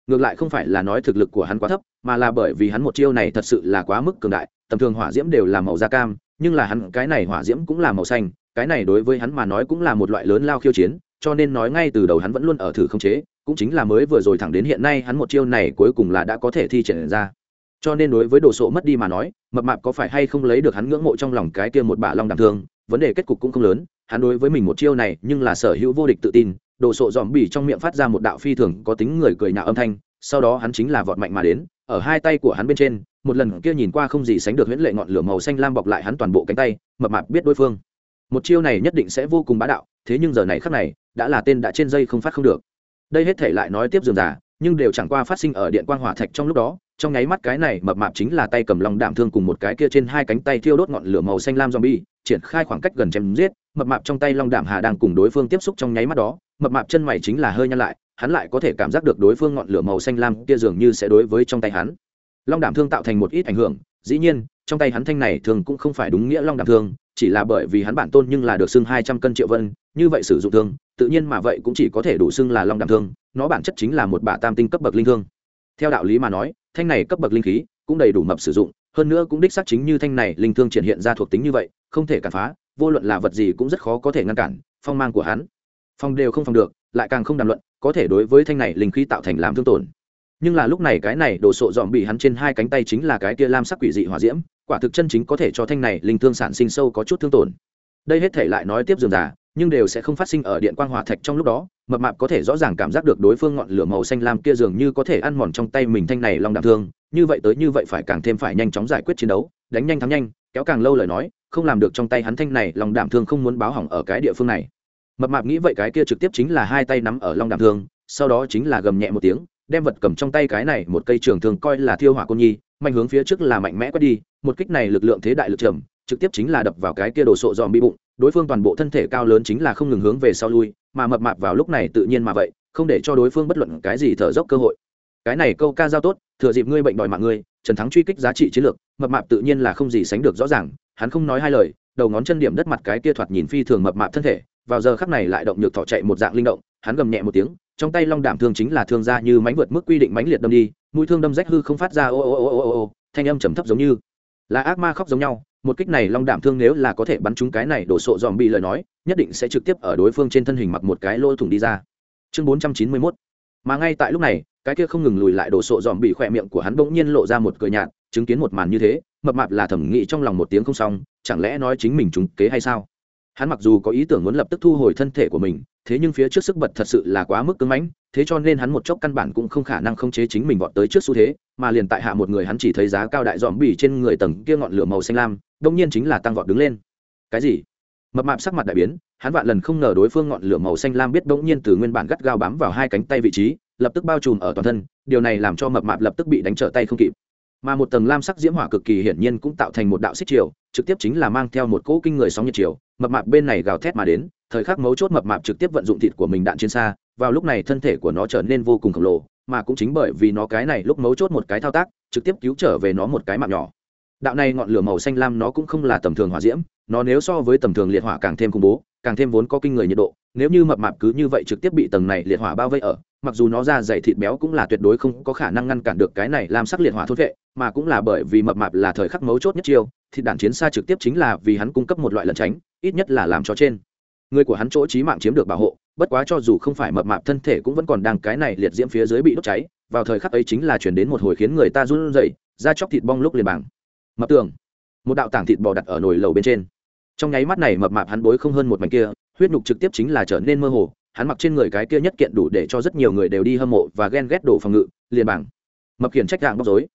Ngược lại không phải là nói thực lực của hắn quá thấp, mà là bởi vì hắn một chiêu này thật sự là quá mức cường đại, tầm thường hỏa diễm đều là màu da cam, nhưng là hắn, cái này hỏa diễm cũng là màu xanh, cái này đối với hắn mà nói cũng là một loại lớn lao khiêu chiến, cho nên nói ngay từ đầu hắn vẫn luôn ở thử không chế, cũng chính là mới vừa rồi thẳng đến hiện nay hắn một chiêu này cuối cùng là đã có thể thi triển ra. Cho nên đối với đồ sộ mất đi mà nói, mập mạp có phải hay không lấy được hắn ngưỡng mộ trong lòng cái kia một bả long đảm thương vấn đề kết cục cũng không lớn, hắn đối với mình một chiêu này nhưng là sở hữu vô địch tự tin, đồ sộ dòm bỉ trong miệng phát ra một đạo phi thường có tính người cười nhạo âm thanh, sau đó hắn chính là vọt mạnh mà đến, ở hai tay của hắn bên trên, một lần kia nhìn qua không gì sánh được huyễn lệ ngọn lửa màu xanh lam bọc lại hắn toàn bộ cánh tay, mập mạp biết đối phương. Một chiêu này nhất định sẽ vô cùng bá đạo, thế nhưng giờ này khắc này, đã là tên đã trên dây không phát không được. Đây hết thể lại nói tiếp dường giả nhưng đều chẳng qua phát sinh ở điện quang hỏa thạch trong lúc đó trong nháy mắt cái này mập mạp chính là tay cầm lòng đạm thương cùng một cái kia trên hai cánh tay thiêu đốt ngọn lửa màu xanh lam zombie, triển khai khoảng cách gần chém giết, mập mạp trong tay long đạm hà đang cùng đối phương tiếp xúc trong nháy mắt đó, mập mạp chân mày chính là hơi nhăn lại, hắn lại có thể cảm giác được đối phương ngọn lửa màu xanh lam kia dường như sẽ đối với trong tay hắn. Long đảm thương tạo thành một ít ảnh hưởng dĩ nhiên trong tay hắn thanh này thường cũng không phải đúng nghĩa long đảm thương chỉ là bởi vì hắn bản tôn nhưng là được xưng hai trăm cân triệu vân như vậy sử dụng thương tự nhiên mà vậy cũng chỉ có thể đủ xưng là long đảm thương nó bản chất chính là một bả tam tinh cấp bậc linh thương. Theo đạo lý mà nói thanh này cấp bậc linh khí cũng đầy đủ mập sử dụng, hơn nữa cũng đích xác chính như thanh này linh thương triển hiện ra thuộc tính như vậy, không thể cản phá, vô luận là vật gì cũng rất khó có thể ngăn cản, phong mang của hắn. Phong đều không phòng được, lại càng không đàm luận, có thể đối với thanh này linh khí tạo thành làm thương tổn. Nhưng là lúc này cái này đồ sộ dòm bị hắn trên hai cánh tay chính là cái kia lam sắc quỷ dị hỏa diễm, quả thực chân chính có thể cho thanh này linh thương sản sinh sâu có chút thương tổn. Đây hết thể lại nói tiếp dường giả nhưng đều sẽ không phát sinh ở điện quang hỏa thạch trong lúc đó, mập mạp có thể rõ ràng cảm giác được đối phương ngọn lửa màu xanh lam kia dường như có thể ăn mòn trong tay mình thanh này long đạm thương, như vậy tới như vậy phải càng thêm phải nhanh chóng giải quyết chiến đấu, đánh nhanh thắng nhanh, kéo càng lâu lời nói, không làm được trong tay hắn thanh này long đạm thương không muốn báo hỏng ở cái địa phương này. Mập mạp nghĩ vậy cái kia trực tiếp chính là hai tay nắm ở long đạm thương, sau đó chính là gầm nhẹ một tiếng, đem vật cầm trong tay cái này một cây trường thường coi là thiêu hỏa côn nhi, mạnh hướng phía trước là mạnh mẽ quét đi, một kích này lực lượng thế đại lực trầm trực tiếp chính là đập vào cái kia đồ sộ dòm bị bụng, đối phương toàn bộ thân thể cao lớn chính là không ngừng hướng về sau lui, mà mập mạp vào lúc này tự nhiên mà vậy, không để cho đối phương bất luận cái gì thở dốc cơ hội. Cái này câu ca giao tốt, thừa dịp ngươi bệnh đòi mạng ngươi, trần thắng truy kích giá trị chiến lược, mập mạp tự nhiên là không gì sánh được rõ ràng, hắn không nói hai lời, đầu ngón chân điểm đất mặt cái kia thoạt nhìn phi thường mập mạp thân thể, vào giờ khắc này lại động nhược thọ chạy một dạng linh động, hắn gầm nhẹ một tiếng, trong tay long đảm thương chính là thương ra như mánh vượt mức quy định mánh liệt đâm đi, mũi thương đâm rách hư không phát ra ô ô ô ô ô ô, thanh âm trầm thấp giống như là ác ma khóc giống nhau một kích này long đảm thương nếu là có thể bắn trúng cái này đổ sộ dòm bị lời nói, nhất định sẽ trực tiếp ở đối phương trên thân hình mặc một cái lỗ thủng đi ra. Chương bốn trăm chín mươi mốt. Mà ngay tại lúc này, cái kia không ngừng lùi lại đổ sộ dòm bị khỏe miệng của hắn bỗng nhiên lộ ra một cười nhạt, chứng kiến một màn như thế, mập mạp là thẩm nghĩ trong lòng một tiếng không xong, chẳng lẽ nói chính mình trúng kế hay sao? Hắn mặc dù có ý tưởng muốn lập tức thu hồi thân thể của mình, thế nhưng phía trước sức bật thật sự là quá mức cứng mãnh, thế cho nên hắn một chốc căn bản cũng không khả năng không chế chính mình vọt tới trước xu thế, mà liền tại hạ một người hắn chỉ thấy giá cao đại dòm bỉ trên người tầng kia ngọn lửa màu xanh lam, đông nhiên chính là tăng vọt đứng lên. Cái gì? Mập mạp sắc mặt đại biến, hắn vạn lần không ngờ đối phương ngọn lửa màu xanh lam biết bỗng nhiên từ nguyên bản gắt gao bám vào hai cánh tay vị trí, lập tức bao trùm ở toàn thân, điều này làm cho mập mạp lập tức bị đánh trở tay không kịp. Mà một tầng lam sắc diễm hỏa cực kỳ hiển nhiên cũng tạo thành một đạo xích chiều, trực tiếp chính là mang theo một cỗ kinh người sóng nhiệt chiều mập mạp bên này gào thét mà đến, thời khắc mấu chốt mập mạp trực tiếp vận dụng thịt của mình đạn trên xa, vào lúc này thân thể của nó trở nên vô cùng khổng lồ, mà cũng chính bởi vì nó cái này lúc mấu chốt một cái thao tác, trực tiếp cứu trở về nó một cái mạng nhỏ. Đạo này ngọn lửa màu xanh lam nó cũng không là tầm thường hỏa diễm, nó nếu so với tầm thường liệt hỏa càng thêm khủng bố, càng thêm vốn có kinh người nhiệt độ, nếu như mập mạp cứ như vậy trực tiếp bị tầng này liệt hỏa bao vây ở, mặc dù nó ra dày thịt béo cũng là tuyệt đối không có khả năng ngăn cản được cái này làm sắc liệt hỏa thốt vệ, mà cũng là bởi vì mập mạp là thời khắc mấu chốt nhất chiêu thịt đạn chiến xa trực tiếp chính là vì hắn cung cấp một loại lẩn tránh, ít nhất là làm cho trên. Người của hắn chỗ trí mạng chiếm được bảo hộ, bất quá cho dù không phải mập mạp thân thể cũng vẫn còn đang cái này liệt diễm phía dưới bị đốt cháy, vào thời khắc ấy chính là chuyển đến một hồi khiến người ta run rẩy, da chóc thịt bong lúc liền bảng mập tường, một đạo tảng thịt bò đặt ở nồi lầu bên trên. Trong nháy mắt này mập mạp hắn bối không hơn một mảnh kia, huyết nhục trực tiếp chính là trở nên mơ hồ, hắn mặc trên người cái kia nhất kiện đủ để cho rất nhiều người đều đi hâm mộ và ghen ghét đổ phòng ngự, liền bảng mập khiển trách dạng bóc dối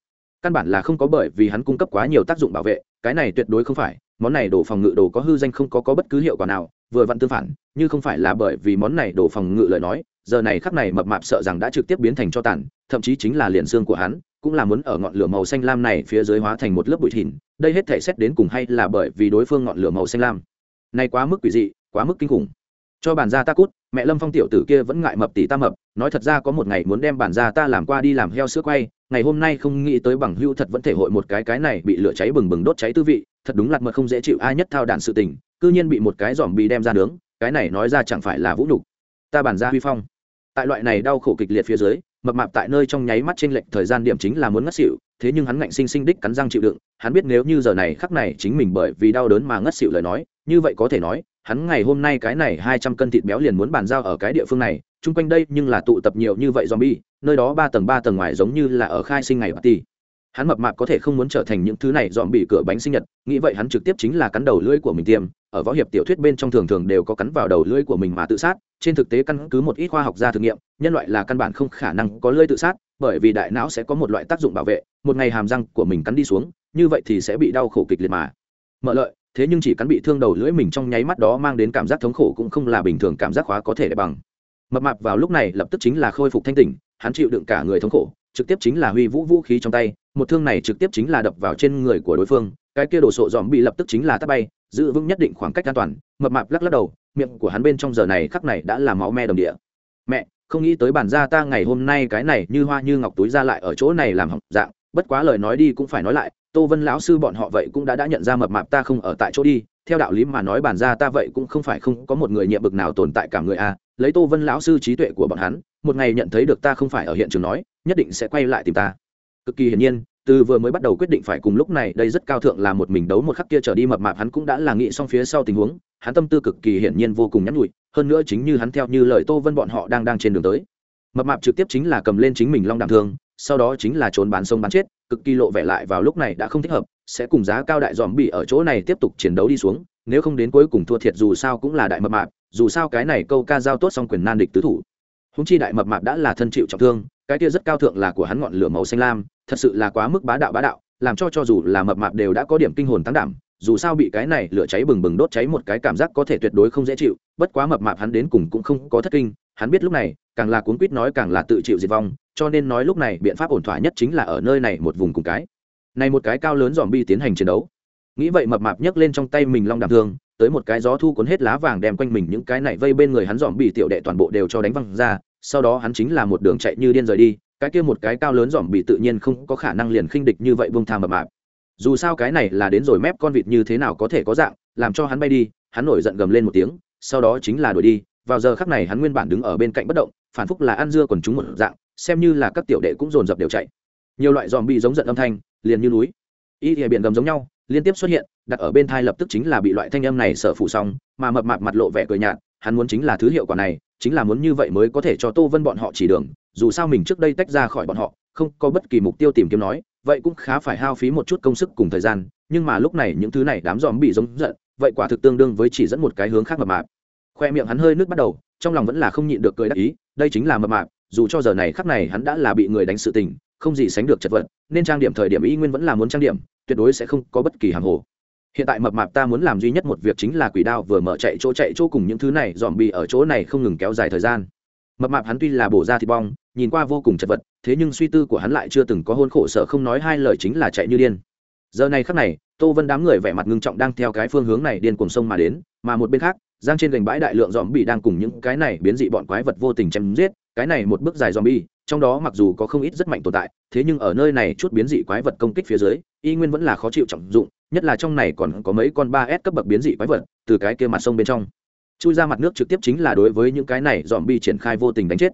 căn bản là không có bởi vì hắn cung cấp quá nhiều tác dụng bảo vệ cái này tuyệt đối không phải, món này đổ phòng ngự đồ có hư danh không có có bất cứ hiệu quả nào, vừa vặn tương phản, như không phải là bởi vì món này đổ phòng ngự lời nói, giờ này khắc này mập mạp sợ rằng đã trực tiếp biến thành cho tàn, thậm chí chính là liền xương của hắn, cũng là muốn ở ngọn lửa màu xanh lam này phía dưới hóa thành một lớp bụi thìn, đây hết thể xét đến cùng hay là bởi vì đối phương ngọn lửa màu xanh lam. Này quá mức quỷ dị, quá mức kinh khủng. Cho bản gia ta cút, mẹ lâm phong tiểu tử kia vẫn ngại mập tỷ ta mập, nói thật ra có một ngày muốn đem bản gia ta làm qua đi làm heo sữa quay ngày hôm nay không nghĩ tới bằng hưu thật vẫn thể hội một cái cái này bị lửa cháy bừng bừng đốt cháy tư vị, thật đúng lặt mật không dễ chịu ai nhất thao đạn sự tình, cư nhiên bị một cái giòm bị đem ra nướng, cái này nói ra chẳng phải là vũ nhục. Ta bản ra huy phong. Tại loại này đau khổ kịch liệt phía dưới, mập mạp tại nơi trong nháy mắt trên lệnh thời gian điểm chính là muốn ngất xỉu, thế nhưng hắn ngạnh sinh sinh đích cắn răng chịu đựng, hắn biết nếu như giờ này khắc này chính mình bởi vì đau đớn mà ngất xỉu lời nói, như vậy có thể nói, hắn ngày hôm nay cái này hai trăm cân thịt béo liền muốn bàn giao ở cái địa phương này chung quanh đây nhưng là tụ tập nhiều như vậy zombie, nơi đó ba tầng ba tầng ngoài giống như là ở khai sinh ngày party hắn mập mạp có thể không muốn trở thành những thứ này dọn cửa bánh sinh nhật, nghĩ vậy hắn trực tiếp chính là cắn đầu lưỡi của mình tiêm, ở võ hiệp tiểu thuyết bên trong thường thường đều có cắn vào đầu lưỡi của mình mà tự sát, trên thực tế căn cứ một ít khoa học gia thử nghiệm, nhân loại là căn bản không khả năng có lưỡi tự sát, bởi vì đại não sẽ có một loại tác dụng bảo vệ, một ngày hàm răng của mình cắn đi xuống, như vậy thì sẽ bị đau khổ kịch liệt mà. Mở lợi, thế nhưng chỉ cắn bị thương đầu lưỡi mình trong nháy mắt đó mang đến cảm giác thống khổ cũng không là bình thường cảm giác khóa có thể để bằng mập mạp vào lúc này lập tức chính là khôi phục thanh tỉnh, hắn chịu đựng cả người thống khổ, trực tiếp chính là huy vũ vũ khí trong tay, một thương này trực tiếp chính là đập vào trên người của đối phương, cái kia đồ sộ dòm bị lập tức chính là tắt bay, giữ vững nhất định khoảng cách an toàn, mập mạp lắc lắc đầu, miệng của hắn bên trong giờ này khắc này đã là máu me đồng địa. Mẹ, không nghĩ tới bản gia ta ngày hôm nay cái này như hoa như ngọc túi ra lại ở chỗ này làm hỏng dạng, bất quá lời nói đi cũng phải nói lại, tô vân lão sư bọn họ vậy cũng đã đã nhận ra mập mạp ta không ở tại chỗ đi theo đạo lý mà nói bản ra ta vậy cũng không phải không có một người nhiệm bực nào tồn tại cả người a, lấy tô vân lão sư trí tuệ của bọn hắn, một ngày nhận thấy được ta không phải ở hiện trường nói, nhất định sẽ quay lại tìm ta. Cực kỳ hiển nhiên, từ vừa mới bắt đầu quyết định phải cùng lúc này, đây rất cao thượng là một mình đấu một khắc kia trở đi mập mạp hắn cũng đã là nghĩ xong phía sau tình huống, hắn tâm tư cực kỳ hiển nhiên vô cùng nhắn nhụi hơn nữa chính như hắn theo như lời tô vân bọn họ đang đang trên đường tới. Mập mạp trực tiếp chính là cầm lên chính mình long đạm thương sau đó chính là trốn bán sông bán chết, cực kỳ lộ vẻ lại vào lúc này đã không thích hợp, sẽ cùng giá cao đại dòm bị ở chỗ này tiếp tục chiến đấu đi xuống, nếu không đến cuối cùng thua thiệt dù sao cũng là đại mập mạp, dù sao cái này câu ca giao tốt xong quyền nan địch tứ thủ. Húng chi đại mập mạp đã là thân chịu trọng thương, cái kia rất cao thượng là của hắn ngọn lửa màu xanh lam, thật sự là quá mức bá đạo bá đạo, làm cho cho dù là mập mạp đều đã có điểm kinh hồn tăng đảm, dù sao bị cái này lửa cháy bừng bừng đốt cháy một cái cảm giác có thể tuyệt đối không dễ chịu, bất quá mập mạp hắn đến cùng cũng không có thất kinh, hắn biết lúc này càng là cuốn quýt nói càng là tự chịu diệt vong, cho nên nói lúc này biện pháp ổn thỏa nhất chính là ở nơi này một vùng cùng cái. Này một cái cao lớn dòm bi tiến hành chiến đấu. Nghĩ vậy mập mạp nhấc lên trong tay mình long đạm thương, tới một cái gió thu cuốn hết lá vàng đem quanh mình những cái này vây bên người hắn dòm bị tiểu đệ toàn bộ đều cho đánh văng ra, sau đó hắn chính là một đường chạy như điên rời đi, cái kia một cái cao lớn dòm bị tự nhiên không có khả năng liền khinh địch như vậy vương tham mập mạp. Dù sao cái này là đến rồi mép con vịt như thế nào có thể có dạng, làm cho hắn bay đi, hắn nổi giận gầm lên một tiếng, sau đó chính là đuổi đi vào giờ khắc này hắn nguyên bản đứng ở bên cạnh bất động, phản phúc là ăn dưa còn chúng một dạng, xem như là các tiểu đệ cũng dồn dập đều chạy. Nhiều loại dòm bị giống giận âm thanh, liền như núi. Y thì biển gầm giống nhau, liên tiếp xuất hiện, đặt ở bên thai lập tức chính là bị loại thanh âm này sợ phủ xong, mà mập mạp mặt lộ vẻ cười nhạt, hắn muốn chính là thứ hiệu quả này, chính là muốn như vậy mới có thể cho tô vân bọn họ chỉ đường, dù sao mình trước đây tách ra khỏi bọn họ, không có bất kỳ mục tiêu tìm kiếm nói, vậy cũng khá phải hao phí một chút công sức cùng thời gian, nhưng mà lúc này những thứ này đám dòm bị giống giận, vậy quả thực tương đương với chỉ dẫn một cái hướng khác mập mạp khoe miệng hắn hơi nước bắt đầu, trong lòng vẫn là không nhịn được cười đắc ý, đây chính là mập mạp, dù cho giờ này khắc này hắn đã là bị người đánh sự tình, không gì sánh được chật vật, nên trang điểm thời điểm y nguyên vẫn là muốn trang điểm, tuyệt đối sẽ không có bất kỳ hàng hồ. Hiện tại mập mạp ta muốn làm duy nhất một việc chính là quỷ đao vừa mở chạy chỗ chạy chỗ cùng những thứ này, dòm bị ở chỗ này không ngừng kéo dài thời gian. Mập mạp hắn tuy là bổ ra thịt bong, nhìn qua vô cùng chật vật, thế nhưng suy tư của hắn lại chưa từng có hôn khổ sợ không nói hai lời chính là chạy như điên. Giờ này khắc này, tô vân đám người vẻ mặt ngưng trọng đang theo cái phương hướng này điên cùng sông mà đến, mà một bên khác giang trên gành bãi đại lượng dòm bị đang cùng những cái này biến dị bọn quái vật vô tình chém giết, cái này một bước dài dòm bi trong đó mặc dù có không ít rất mạnh tồn tại, thế nhưng ở nơi này chút biến dị quái vật công kích phía dưới, y nguyên vẫn là khó chịu trọng dụng, nhất là trong này còn có mấy con ba s cấp bậc biến dị quái vật, từ cái kia mặt sông bên trong. Chui ra mặt nước trực tiếp chính là đối với những cái này dòm bi triển khai vô tình đánh chết.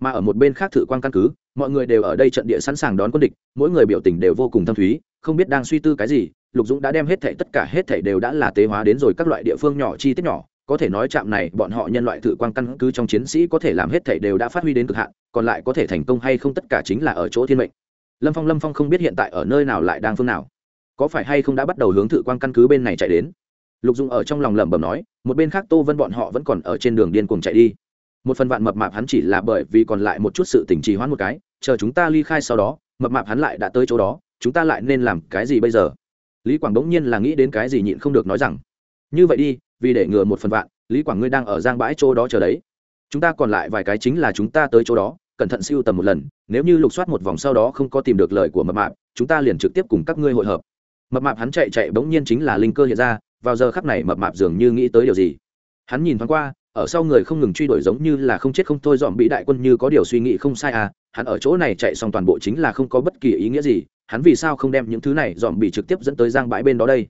Mà ở một bên khác thử quan căn cứ, mọi người đều ở đây trận địa sẵn sàng đón quân địch, mỗi người biểu tình đều vô cùng thâm thúy, không biết đang suy tư cái gì, lục dũng đã đem hết thảy tất cả hết thảy đều đã là tế hóa đến rồi các loại địa phương nhỏ chi tiết nhỏ có thể nói chạm này bọn họ nhân loại thử quang căn cứ trong chiến sĩ có thể làm hết thảy đều đã phát huy đến cực hạn, còn lại có thể thành công hay không tất cả chính là ở chỗ thiên mệnh. Lâm phong lâm phong không biết hiện tại ở nơi nào lại đang phương nào. Có phải hay không đã bắt đầu hướng thử quang căn cứ bên này chạy đến? Lục dung ở trong lòng lẩm bẩm nói, một bên khác tô vân bọn họ vẫn còn ở trên đường điên cuồng chạy đi. Một phần vạn mập mạp hắn chỉ là bởi vì còn lại một chút sự tình trì hoãn một cái, chờ chúng ta ly khai sau đó, mập mạp hắn lại đã tới chỗ đó, chúng ta lại nên làm cái gì bây giờ? Lý quảng đống nhiên là nghĩ đến cái gì nhịn không được nói rằng như vậy đi, vì để ngừa một phần vạn, lý quảng ngươi đang ở giang bãi chỗ đó chờ đấy. Chúng ta còn lại vài cái chính là chúng ta tới chỗ đó, cẩn thận siêu tầm một lần, nếu như lục soát một vòng sau đó không có tìm được lời của mập mạp, chúng ta liền trực tiếp cùng các ngươi hội hợp. Mập mạp hắn chạy chạy bỗng nhiên chính là linh cơ hiện ra, vào giờ khắc này mập mạp dường như nghĩ tới điều gì. Hắn nhìn thoáng qua, ở sau người không ngừng truy đuổi giống như là không chết không thôi dọn bị đại quân như có điều suy nghĩ không sai à hắn ở chỗ này chạy xong toàn bộ chính là không có bất kỳ ý nghĩa gì, hắn vì sao không đem những thứ này dọn bị trực tiếp dẫn tới giang bãi bên đó đây?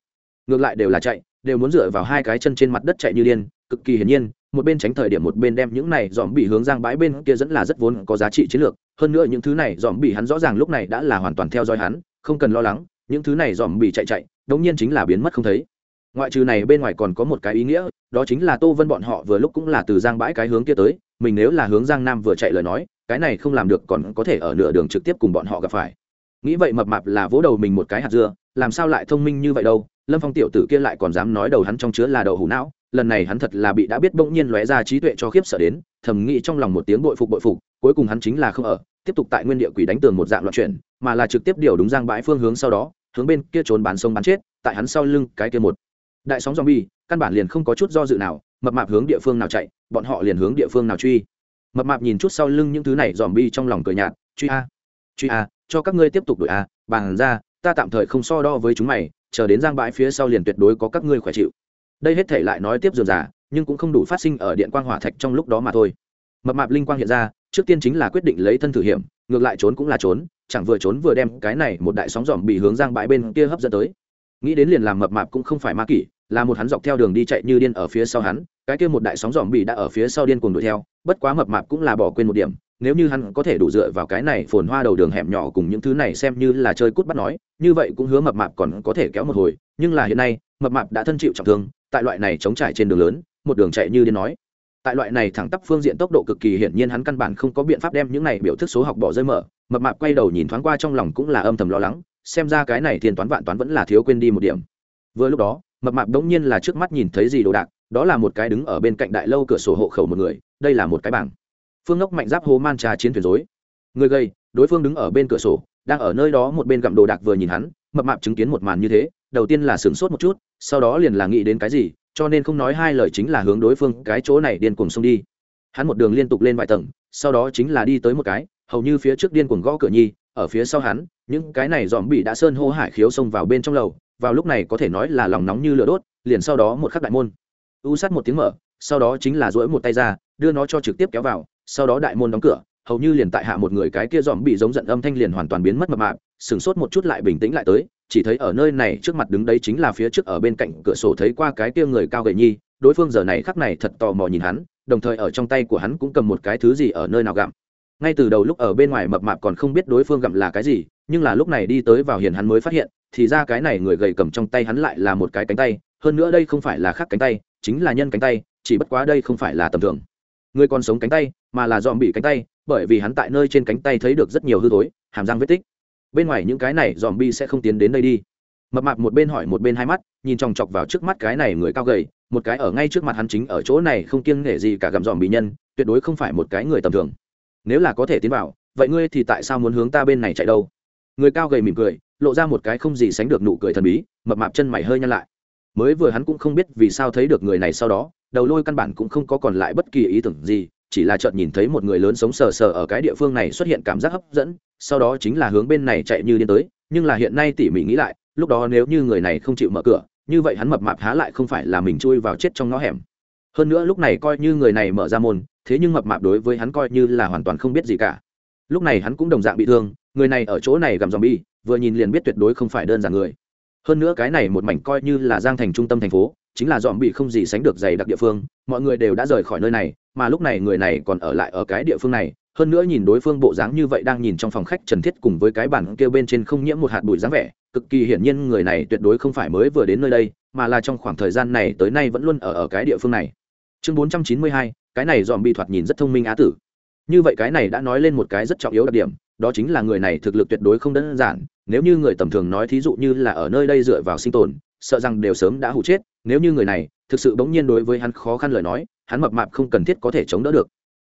Ngược lại đều là chạy đều muốn dựa vào hai cái chân trên mặt đất chạy như điên, cực kỳ hiển nhiên, một bên tránh thời điểm một bên đem những này dòm bị hướng giang bãi bên kia dẫn là rất vốn có giá trị chiến lược. Hơn nữa những thứ này dòm bị hắn rõ ràng lúc này đã là hoàn toàn theo dõi hắn, không cần lo lắng, những thứ này dòm bị chạy chạy, đống nhiên chính là biến mất không thấy. Ngoại trừ này bên ngoài còn có một cái ý nghĩa, đó chính là tô vân bọn họ vừa lúc cũng là từ giang bãi cái hướng kia tới, mình nếu là hướng giang nam vừa chạy lời nói, cái này không làm được còn có thể ở nửa đường trực tiếp cùng bọn họ gặp phải. Nghĩ vậy mập mạp là vỗ đầu mình một cái hạt dưa làm sao lại thông minh như vậy đâu? Lâm phong tiểu tử kia lại còn dám nói đầu hắn trong chứa là đầu hủ não, lần này hắn thật là bị đã biết bỗng nhiên lóe ra trí tuệ cho khiếp sợ đến, thầm nghĩ trong lòng một tiếng bội phục bội phục, cuối cùng hắn chính là không ở, tiếp tục tại nguyên địa quỷ đánh tường một dạng loạn chuyển, mà là trực tiếp điều đúng giang bãi phương hướng sau đó, hướng bên kia trốn bán sông bán chết, tại hắn sau lưng cái kia một đại sóng zombie, căn bản liền không có chút do dự nào, mập mạp hướng địa phương nào chạy, bọn họ liền hướng địa phương nào truy. Mập mạp nhìn chút sau lưng những thứ này zombie trong lòng cười nhạt, truy a truy a, cho các ngươi tiếp tục đuổi a bàn ra ta tạm thời không so đo với chúng mày, chờ đến giang bãi phía sau liền tuyệt đối có các ngươi khỏe chịu. Đây hết thể lại nói tiếp dườm giả nhưng cũng không đủ phát sinh ở điện quang hỏa thạch trong lúc đó mà thôi. Mập mạp linh quang hiện ra, trước tiên chính là quyết định lấy thân thử hiểm, ngược lại trốn cũng là trốn, chẳng vừa trốn vừa đem cái này một đại sóng dòm bị hướng giang bãi bên kia hấp dẫn tới. Nghĩ đến liền làm mập mạp cũng không phải ma kỷ, là một hắn dọc theo đường đi chạy như điên ở phía sau hắn, cái kia một đại sóng dòm bị đã ở phía sau điên cuồng đuổi theo, bất quá mập mạp cũng là bỏ quên một điểm nếu như hắn có thể đủ dựa vào cái này phồn hoa đầu đường hẻm nhỏ cùng những thứ này xem như là chơi cút bắt nói, như vậy cũng hứa mập mạp còn có thể kéo một hồi, nhưng là hiện nay, mập mạp đã thân chịu trọng thương, tại loại này chống trải trên đường lớn, một đường chạy như điên nói. Tại loại này thẳng tắp phương diện tốc độ cực kỳ hiển nhiên hắn căn bản không có biện pháp đem những này biểu thức số học bỏ rơi mở, mập mạp quay đầu nhìn thoáng qua trong lòng cũng là âm thầm lo lắng, xem ra cái này thiên toán vạn toán vẫn là thiếu quên đi một điểm. Vừa lúc đó, mập mạp đống nhiên là trước mắt nhìn thấy gì đồ đạc, đó là một cái đứng ở bên cạnh đại lâu cửa sổ hộ khẩu một người, đây là một cái bảng phương ngốc mạnh giáp hố man trà chiến thuyền dối người gây đối phương đứng ở bên cửa sổ, đang ở nơi đó một bên gặm đồ đạc vừa nhìn hắn, mập mạp chứng kiến một màn như thế, đầu tiên là sửng sốt một chút, sau đó liền là nghĩ đến cái gì, cho nên không nói hai lời chính là hướng đối phương cái chỗ này điên cuồng xông đi. Hắn một đường liên tục lên vài tầng, sau đó chính là đi tới một cái, hầu như phía trước điên cuồng gõ cửa nhi, ở phía sau hắn, những cái này dòm bị đã sơn hô hải khiếu xông vào bên trong lầu, vào lúc này có thể nói là lòng nóng như lửa đốt, liền sau đó một khắc đại môn. U sát một tiếng mở, sau đó chính là duỗi một tay ra, đưa nó cho trực tiếp kéo vào sau đó đại môn đóng cửa, hầu như liền tại hạ một người cái kia dòm bị giống giận âm thanh liền hoàn toàn biến mất mập mạp sửng sốt một chút lại bình tĩnh lại tới, chỉ thấy ở nơi này trước mặt đứng đấy chính là phía trước ở bên cạnh cửa sổ thấy qua cái kia người cao gầy nhi, đối phương giờ này khắc này thật tò mò nhìn hắn, đồng thời ở trong tay của hắn cũng cầm một cái thứ gì ở nơi nào gặm. Ngay từ đầu lúc ở bên ngoài mập mạp còn không biết đối phương gặm là cái gì, nhưng là lúc này đi tới vào hiền hắn mới phát hiện, thì ra cái này người gầy cầm trong tay hắn lại là một cái cánh tay, hơn nữa đây không phải là khác cánh tay, chính là nhân cánh tay, chỉ bất quá đây không phải là tầm thường. Người còn sống cánh tay mà là dòm bị cánh tay, bởi vì hắn tại nơi trên cánh tay thấy được rất nhiều hư thối, hàm răng vết tích. Bên ngoài những cái này dòm bi sẽ không tiến đến đây đi. Mập mạp một bên hỏi một bên hai mắt, nhìn chòng chọc vào trước mắt cái này người cao gầy, một cái ở ngay trước mặt hắn chính ở chỗ này không kiêng nể gì cả gặm dòm bị nhân, tuyệt đối không phải một cái người tầm thường. Nếu là có thể tiến vào, vậy ngươi thì tại sao muốn hướng ta bên này chạy đâu? Người cao gầy mỉm cười, lộ ra một cái không gì sánh được nụ cười thần bí, mập mạp chân mày hơi nhăn lại. Mới vừa hắn cũng không biết vì sao thấy được người này sau đó, đầu lôi căn bản cũng không có còn lại bất kỳ ý tưởng gì chỉ là chợt nhìn thấy một người lớn sống sờ sờ ở cái địa phương này xuất hiện cảm giác hấp dẫn, sau đó chính là hướng bên này chạy như điên tới, nhưng là hiện nay tỉ mỉ nghĩ lại, lúc đó nếu như người này không chịu mở cửa, như vậy hắn mập mạp há lại không phải là mình chui vào chết trong ngõ hẻm. Hơn nữa lúc này coi như người này mở ra môn, thế nhưng mập mạp đối với hắn coi như là hoàn toàn không biết gì cả. Lúc này hắn cũng đồng dạng bị thương, người này ở chỗ này gặm dòm bi vừa nhìn liền biết tuyệt đối không phải đơn giản người. Hơn nữa cái này một mảnh coi như là giang thành trung tâm thành phố, chính là dòm bị không gì sánh được dày đặc địa phương, mọi người đều đã rời khỏi nơi này mà lúc này người này còn ở lại ở cái địa phương này, hơn nữa nhìn đối phương bộ dáng như vậy đang nhìn trong phòng khách trần thiết cùng với cái bản kêu bên trên không nhiễm một hạt bụi dáng vẻ, cực kỳ hiển nhiên người này tuyệt đối không phải mới vừa đến nơi đây, mà là trong khoảng thời gian này tới nay vẫn luôn ở ở cái địa phương này. Chương bốn trăm chín mươi hai, cái này dòm bị thoạt nhìn rất thông minh á tử. Như vậy cái này đã nói lên một cái rất trọng yếu đặc điểm, đó chính là người này thực lực tuyệt đối không đơn giản, nếu như người tầm thường nói thí dụ như là ở nơi đây dựa vào sinh tồn, sợ rằng đều sớm đã hụ chết, nếu như người này thực sự bỗng nhiên đối với hắn khó khăn lời nói hắn mập mạp không cần thiết có thể chống đỡ được.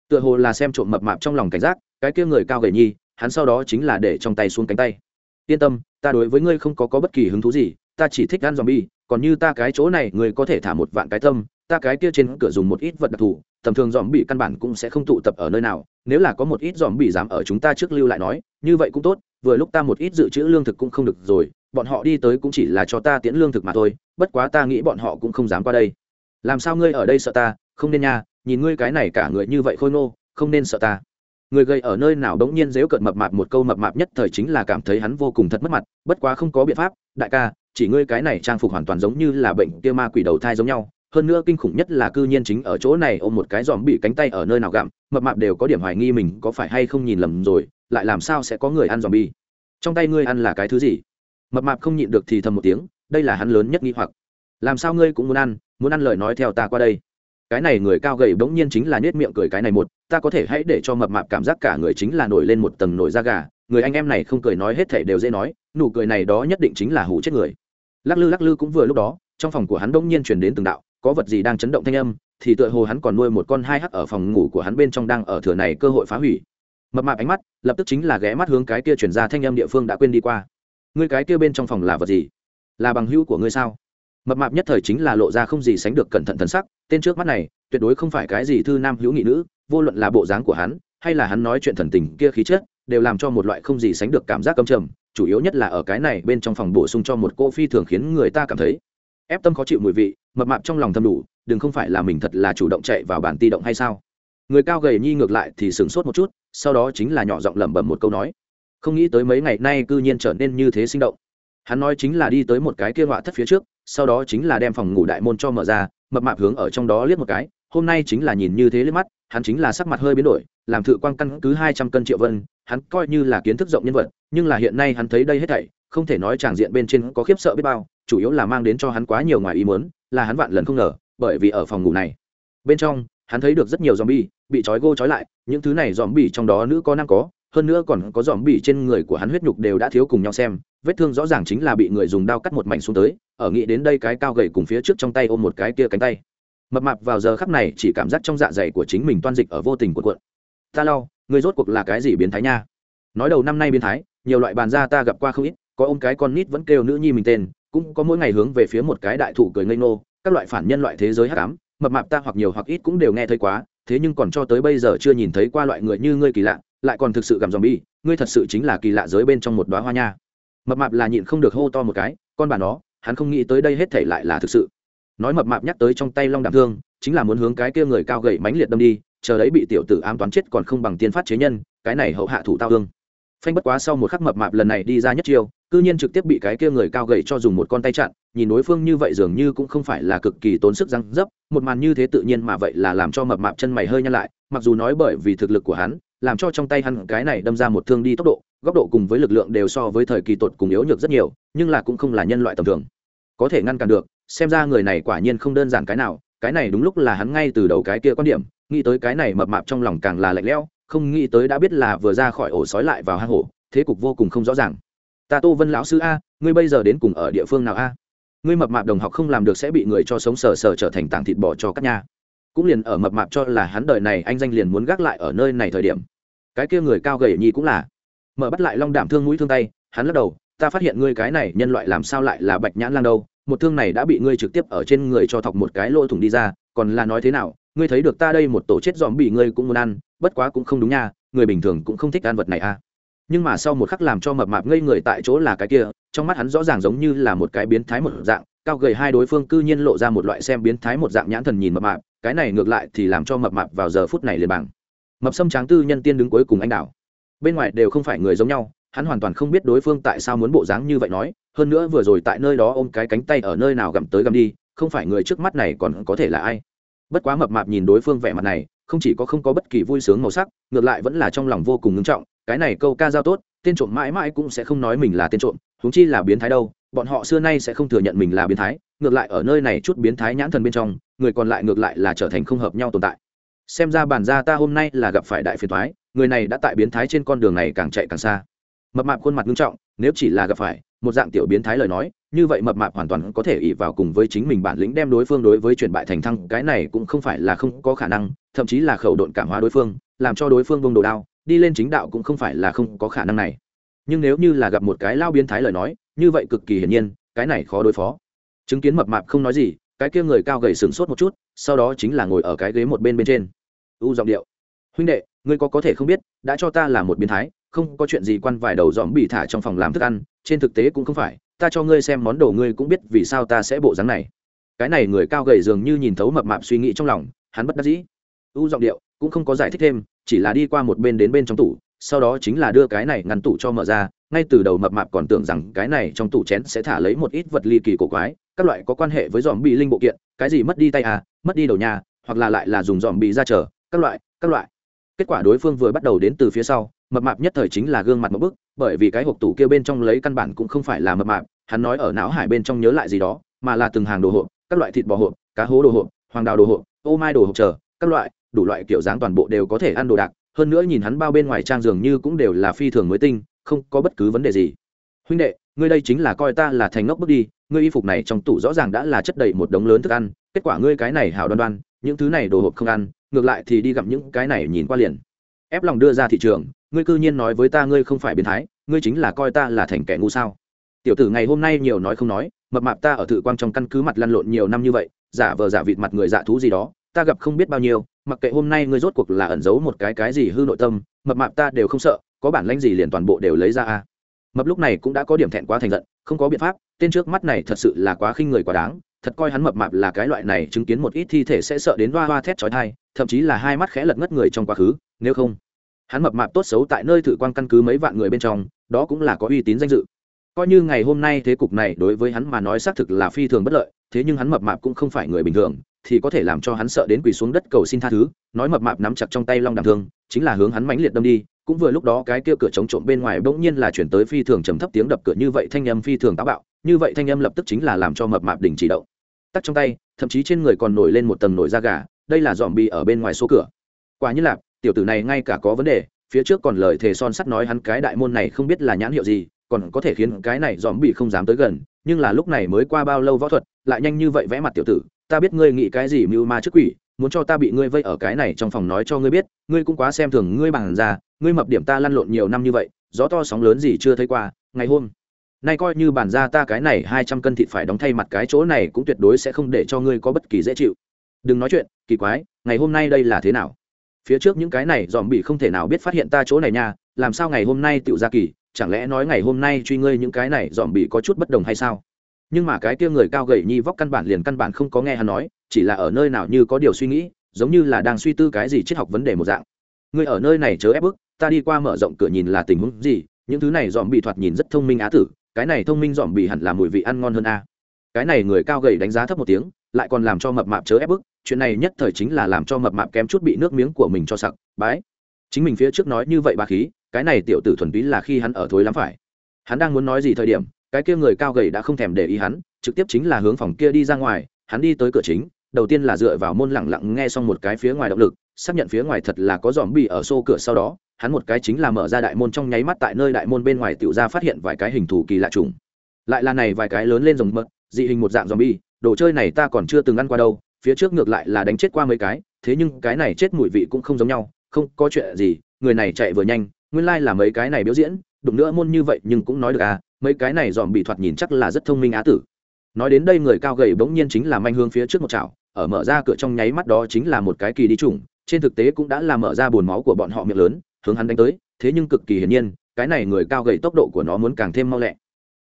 Tựa hồ là xem trộm mập mạp trong lòng cảnh giác cái kia người cao gầy nhi hắn sau đó chính là để trong tay xuống cánh tay. Yên tâm ta đối với ngươi không có, có bất kỳ hứng thú gì ta chỉ thích ăn zombie còn như ta cái chỗ này ngươi có thể thả một vạn cái tâm ta cái kia trên cửa dùng một ít vật đặc thù tầm thường dòm bị căn bản cũng sẽ không tụ tập ở nơi nào nếu là có một ít dòm bị dám ở chúng ta trước lưu lại nói như vậy cũng tốt vừa lúc ta một ít dự trữ lương thực cũng không được rồi bọn họ đi tới cũng chỉ là cho ta tiễn lương thực mà thôi bất quá ta nghĩ bọn họ cũng không dám qua đây. Làm sao ngươi ở đây sợ ta không nên nha, nhìn ngươi cái này cả người như vậy khôi ngô, không nên sợ ta. Người gây ở nơi nào đống nhiên dếu cợt mập mạp một câu mập mạp nhất thời chính là cảm thấy hắn vô cùng thật mất mặt, bất quá không có biện pháp, đại ca, chỉ ngươi cái này trang phục hoàn toàn giống như là bệnh kia ma quỷ đầu thai giống nhau, hơn nữa kinh khủng nhất là cư nhiên chính ở chỗ này ôm một cái giòm bị cánh tay ở nơi nào gặm, mập mạp đều có điểm hoài nghi mình có phải hay không nhìn lầm rồi, lại làm sao sẽ có người ăn giòm bi trong tay ngươi ăn là cái thứ gì? Mập mạp không nhịn được thì thầm một tiếng, đây là hắn lớn nhất nghi hoặc. Làm sao ngươi cũng muốn ăn muốn ăn lời nói theo ta qua đây? Cái này người cao gầy bỗng nhiên chính là nết miệng cười cái này một, ta có thể hãy để cho mập mạp cảm giác cả người chính là nổi lên một tầng nổi da gà. Người anh em này không cười nói hết thể đều dễ nói, nụ cười này đó nhất định chính là hủ chết người. Lắc lư lắc lư cũng vừa lúc đó, trong phòng của hắn bỗng nhiên chuyển đến từng đạo, có vật gì đang chấn động thanh âm, thì tựa hồ hắn còn nuôi một con hai hắc ở phòng ngủ của hắn bên trong đang ở thừa này cơ hội phá hủy. Mập mạp ánh mắt, lập tức chính là ghé mắt hướng cái kia chuyển ra thanh âm địa phương đã quên đi qua. Ngươi cái kia bên trong phòng là vật gì? Là bằng hữu của ngươi sao? Mập mạp nhất thời chính là lộ ra không gì sánh được cẩn thận thần sắc, tên trước mắt này, tuyệt đối không phải cái gì thư nam hữu nghị nữ, vô luận là bộ dáng của hắn, hay là hắn nói chuyện thần tình kia khí chất, đều làm cho một loại không gì sánh được cảm giác căm trầm, chủ yếu nhất là ở cái này bên trong phòng bổ sung cho một cô phi thường khiến người ta cảm thấy ép tâm khó chịu mùi vị, mập mạp trong lòng thầm đủ, đừng không phải là mình thật là chủ động chạy vào bản ti động hay sao? Người cao gầy nhi ngược lại thì sửng sốt một chút, sau đó chính là nhỏ giọng lẩm bẩm một câu nói, không nghĩ tới mấy ngày nay cư nhiên trở nên như thế sinh động hắn nói chính là đi tới một cái kia họa thất phía trước, sau đó chính là đem phòng ngủ đại môn cho mở ra, mập mạp hướng ở trong đó liếc một cái, hôm nay chính là nhìn như thế liếc mắt, hắn chính là sắc mặt hơi biến đổi, làm thự quan căn cứ hai trăm cân triệu vân, hắn coi như là kiến thức rộng nhân vật, nhưng là hiện nay hắn thấy đây hết thảy, không thể nói tràng diện bên trên có khiếp sợ biết bao, chủ yếu là mang đến cho hắn quá nhiều ngoài ý muốn, là hắn vạn lần không ngờ, bởi vì ở phòng ngủ này, bên trong, hắn thấy được rất nhiều zombie, bị trói gô trói lại, những thứ này zombie trong đó nữ có năng có, hơn nữa còn có zombie trên người của hắn huyết nhục đều đã thiếu cùng nhau xem vết thương rõ ràng chính là bị người dùng dao cắt một mảnh xuống tới, ở nghĩ đến đây cái cao gầy cùng phía trước trong tay ôm một cái kia cánh tay. Mập mạp vào giờ khắc này chỉ cảm giác trong dạ dày của chính mình toan dịch ở vô tình của cuộn. Ta lau người rốt cuộc là cái gì biến thái nha? Nói đầu năm nay biến thái, nhiều loại bàn da ta gặp qua không ít, có ôm cái con nít vẫn kêu nữ nhi mình tên, cũng có mỗi ngày hướng về phía một cái đại thụ cười ngây ngô, các loại phản nhân loại thế giới hắc ám, mập mạp ta hoặc nhiều hoặc ít cũng đều nghe thấy quá, thế nhưng còn cho tới bây giờ chưa nhìn thấy qua loại người như ngươi kỳ lạ, lại còn thực sự gặm dòm bi ngươi thật sự chính là kỳ lạ giới bên trong một đoá hoa nha mập mạp là nhịn không được hô to một cái, con bà nó, hắn không nghĩ tới đây hết thể lại là thực sự. Nói mập mạp nhắc tới trong tay long đạm thương, chính là muốn hướng cái kia người cao gậy mánh liệt đâm đi, chờ đấy bị tiểu tử ám toán chết còn không bằng tiên phát chế nhân, cái này hậu hạ thủ tao hương. Phanh bất quá sau một khắc mập mạp lần này đi ra nhất chiêu, cư nhiên trực tiếp bị cái kia người cao gậy cho dùng một con tay chặn, nhìn đối phương như vậy dường như cũng không phải là cực kỳ tốn sức răng dấp, một màn như thế tự nhiên mà vậy là làm cho mập mạp chân mày hơi nhăn lại, mặc dù nói bởi vì thực lực của hắn, làm cho trong tay hắn cái này đâm ra một thương đi tốc độ góc độ cùng với lực lượng đều so với thời kỳ tột cùng yếu nhược rất nhiều, nhưng là cũng không là nhân loại tầm thường. Có thể ngăn cản được, xem ra người này quả nhiên không đơn giản cái nào, cái này đúng lúc là hắn ngay từ đầu cái kia quan điểm, nghĩ tới cái này mập mạp trong lòng càng là lạnh lẽo, không nghĩ tới đã biết là vừa ra khỏi ổ sói lại vào hang hổ, thế cục vô cùng không rõ ràng. Ta tô vân lão sư a, ngươi bây giờ đến cùng ở địa phương nào a? Ngươi mập mạp đồng học không làm được sẽ bị người cho sống sờ sờ trở thành tảng thịt bỏ cho các nhà cũng liền ở mập mạp cho là hắn đời này anh danh liền muốn gác lại ở nơi này thời điểm. Cái kia người cao gầy nhi cũng là mở bắt lại long đảm thương mũi thương tay, hắn lắc đầu, ta phát hiện ngươi cái này nhân loại làm sao lại là bạch nhãn lan đâu? Một thương này đã bị ngươi trực tiếp ở trên người cho thọc một cái lỗ thủng đi ra, còn là nói thế nào? Ngươi thấy được ta đây một tổ chết dòm bị ngươi cũng muốn ăn, bất quá cũng không đúng nha, người bình thường cũng không thích ăn vật này à. Nhưng mà sau một khắc làm cho mập mạp ngây người tại chỗ là cái kia, trong mắt hắn rõ ràng giống như là một cái biến thái một dạng, cao gầy hai đối phương cư nhiên lộ ra một loại xem biến thái một dạng nhãn thần nhìn mập mạp, cái này ngược lại thì làm cho mập mạp vào giờ phút này liền bằng. Mập sâm tráng tư nhân tiên đứng cuối cùng anh đảo bên ngoài đều không phải người giống nhau, hắn hoàn toàn không biết đối phương tại sao muốn bộ dáng như vậy nói, hơn nữa vừa rồi tại nơi đó ôm cái cánh tay ở nơi nào gặm tới gặm đi, không phải người trước mắt này còn có thể là ai. Bất quá mập mạp nhìn đối phương vẻ mặt này, không chỉ có không có bất kỳ vui sướng màu sắc, ngược lại vẫn là trong lòng vô cùng ngưng trọng, cái này câu ca giao tốt, tên trộm mãi mãi cũng sẽ không nói mình là tên trộm, huống chi là biến thái đâu, bọn họ xưa nay sẽ không thừa nhận mình là biến thái, ngược lại ở nơi này chút biến thái nhãn thần bên trong, người còn lại ngược lại là trở thành không hợp nhau tồn tại. Xem ra bản gia ta hôm nay là gặp phải đại phiền thoái người này đã tại biến thái trên con đường này càng chạy càng xa. Mập mạp khuôn mặt nghiêm trọng, nếu chỉ là gặp phải, một dạng tiểu biến thái lời nói, như vậy mập mạp hoàn toàn có thể ỉ vào cùng với chính mình bản lĩnh đem đối phương đối với chuyển bại thành thăng, cái này cũng không phải là không có khả năng, thậm chí là khẩu độn cảm hóa đối phương, làm cho đối phương vông đồ đao, đi lên chính đạo cũng không phải là không có khả năng này. Nhưng nếu như là gặp một cái lao biến thái lời nói, như vậy cực kỳ hiển nhiên, cái này khó đối phó. Chứng kiến mập mạp không nói gì, cái kia người cao gầy sừng sốt một chút, sau đó chính là ngồi ở cái ghế một bên bên trên. U giọng điệu. Huynh đệ ngươi có có thể không biết, đã cho ta là một biến thái, không có chuyện gì quan vài đầu dòm bị thả trong phòng làm thức ăn, trên thực tế cũng không phải, ta cho ngươi xem món đồ ngươi cũng biết vì sao ta sẽ bộ dáng này. Cái này người cao gầy dường như nhìn thấu mập mạp suy nghĩ trong lòng, hắn bất đắc dĩ. U giọng điệu, cũng không có giải thích thêm, chỉ là đi qua một bên đến bên trong tủ, sau đó chính là đưa cái này ngăn tủ cho mở ra, ngay từ đầu mập mạp còn tưởng rằng cái này trong tủ chén sẽ thả lấy một ít vật ly kỳ cổ quái, các loại có quan hệ với dòm bị linh bộ kiện, cái gì mất đi tay à mất đi đầu nhà, hoặc là lại là dùng dòm bị ra chờ, các loại các loại kết quả đối phương vừa bắt đầu đến từ phía sau, mập mạp nhất thời chính là gương mặt một bức, bởi vì cái hộp tủ kia bên trong lấy căn bản cũng không phải là mập mạp, hắn nói ở não hải bên trong nhớ lại gì đó, mà là từng hàng đồ hộp, các loại thịt bò hộp, cá hố đồ hộp, hoàng đào đồ hộp, ô mai đồ hộp chờ, các loại, đủ loại kiểu dáng toàn bộ đều có thể ăn đồ đạc, hơn nữa nhìn hắn bao bên ngoài trang dường như cũng đều là phi thường mới tinh, không có bất cứ vấn đề gì. Huynh đệ, ngươi đây chính là coi ta là thành ngốc bước đi, ngươi y phục này trong tủ rõ ràng đã là chất đầy một đống lớn thức ăn, kết quả ngươi cái này hảo đoan đoan, những thứ này đồ hộp không ăn ngược lại thì đi gặp những cái này nhìn qua liền. Ép lòng đưa ra thị trường, ngươi cư nhiên nói với ta ngươi không phải biến thái, ngươi chính là coi ta là thành kẻ ngu sao? Tiểu tử ngày hôm nay nhiều nói không nói, mập mạp ta ở thự quang trong căn cứ mặt lăn lộn nhiều năm như vậy, giả vờ giả vịt mặt người dạ thú gì đó, ta gặp không biết bao nhiêu, mặc kệ hôm nay ngươi rốt cuộc là ẩn giấu một cái cái gì hư nội tâm, mập mạp ta đều không sợ, có bản lãnh gì liền toàn bộ đều lấy ra a. Mập lúc này cũng đã có điểm thẹn quá thành giận, không có biện pháp, tên trước mắt này thật sự là quá khinh người quá đáng thật coi hắn mập mạp là cái loại này chứng kiến một ít thi thể sẽ sợ đến hoa hoa thét chói tai, thậm chí là hai mắt khẽ lật ngất người trong quá khứ nếu không hắn mập mạp tốt xấu tại nơi thử quan căn cứ mấy vạn người bên trong đó cũng là có uy tín danh dự. Coi như ngày hôm nay thế cục này đối với hắn mà nói xác thực là phi thường bất lợi thế nhưng hắn mập mạp cũng không phải người bình thường thì có thể làm cho hắn sợ đến quỳ xuống đất cầu xin tha thứ nói mập mạp nắm chặt trong tay long đàm thương chính là hướng hắn mãnh liệt đâm đi cũng vừa lúc đó cái kia cửa chống trộm bên ngoài bỗng nhiên là chuyển tới phi thường trầm thấp tiếng đập cửa như vậy thanh âm phi thường táo bạo như vậy thanh âm lập tức chính là làm cho mập mạp đình chỉ động tắt trong tay, thậm chí trên người còn nổi lên một tầng nổi da gà, đây là dòm bi ở bên ngoài số cửa. Quả như là, tiểu tử này ngay cả có vấn đề, phía trước còn lời thề son sắt nói hắn cái đại môn này không biết là nhãn hiệu gì, còn có thể khiến cái này dòm bị không dám tới gần, nhưng là lúc này mới qua bao lâu võ thuật, lại nhanh như vậy vẽ mặt tiểu tử, ta biết ngươi nghĩ cái gì mưu ma trước quỷ, muốn cho ta bị ngươi vây ở cái này trong phòng nói cho ngươi biết, ngươi cũng quá xem thường ngươi bằng ra ngươi mập điểm ta lăn lộn nhiều năm như vậy, gió to sóng lớn gì chưa thấy qua, ngày hôm nay coi như bản ra ta cái này hai trăm cân thịt phải đóng thay mặt cái chỗ này cũng tuyệt đối sẽ không để cho ngươi có bất kỳ dễ chịu. Đừng nói chuyện, kỳ quái, ngày hôm nay đây là thế nào? Phía trước những cái này dòm bị không thể nào biết phát hiện ta chỗ này nha, làm sao ngày hôm nay tựu ra kỳ, chẳng lẽ nói ngày hôm nay truy ngươi những cái này dòm bị có chút bất đồng hay sao? Nhưng mà cái kia người cao gầy nhi vóc căn bản liền căn bản không có nghe hắn nói, chỉ là ở nơi nào như có điều suy nghĩ, giống như là đang suy tư cái gì triết học vấn đề một dạng. Ngươi ở nơi này chớ ép bức, ta đi qua mở rộng cửa nhìn là tình huống gì, những thứ này dòm bị thoạt nhìn rất thông minh á tử cái này thông minh dòm bị hẳn là mùi vị ăn ngon hơn a. Cái này người cao gầy đánh giá thấp một tiếng, lại còn làm cho mập mạp chớ ép bức, chuyện này nhất thời chính là làm cho mập mạp kém chút bị nước miếng của mình cho sặc, bái. Chính mình phía trước nói như vậy bà khí, cái này tiểu tử thuần túy là khi hắn ở thối lắm phải. Hắn đang muốn nói gì thời điểm, cái kia người cao gầy đã không thèm để ý hắn, trực tiếp chính là hướng phòng kia đi ra ngoài, hắn đi tới cửa chính, đầu tiên là dựa vào môn lẳng lặng nghe xong một cái phía ngoài động lực, xác nhận phía ngoài thật là có dòm bị ở xô cửa sau đó hắn một cái chính là mở ra đại môn trong nháy mắt tại nơi đại môn bên ngoài tiểu ra phát hiện vài cái hình thù kỳ lạ trùng lại là này vài cái lớn lên rồng mật, dị hình một dạng zombie, đồ chơi này ta còn chưa từng ăn qua đâu, phía trước ngược lại là đánh chết qua mấy cái, thế nhưng cái này chết mùi vị cũng không giống nhau, không có chuyện gì, người này chạy vừa nhanh, nguyên lai là mấy cái này biểu diễn, đụng nữa môn như vậy nhưng cũng nói được à mấy cái này dòm bị thoạt nhìn chắc là rất thông minh á tử. Nói đến đây người cao gầy bỗng nhiên chính là manh hương phía trước một chảo, ở mở ra cửa trong nháy mắt đó chính là một cái kỳ đi trùng trên thực tế cũng đã là mở ra buồn máu của bọn họ miệng lớn hướng hắn đánh tới, thế nhưng cực kỳ hiển nhiên, cái này người cao gầy tốc độ của nó muốn càng thêm mau lẹ.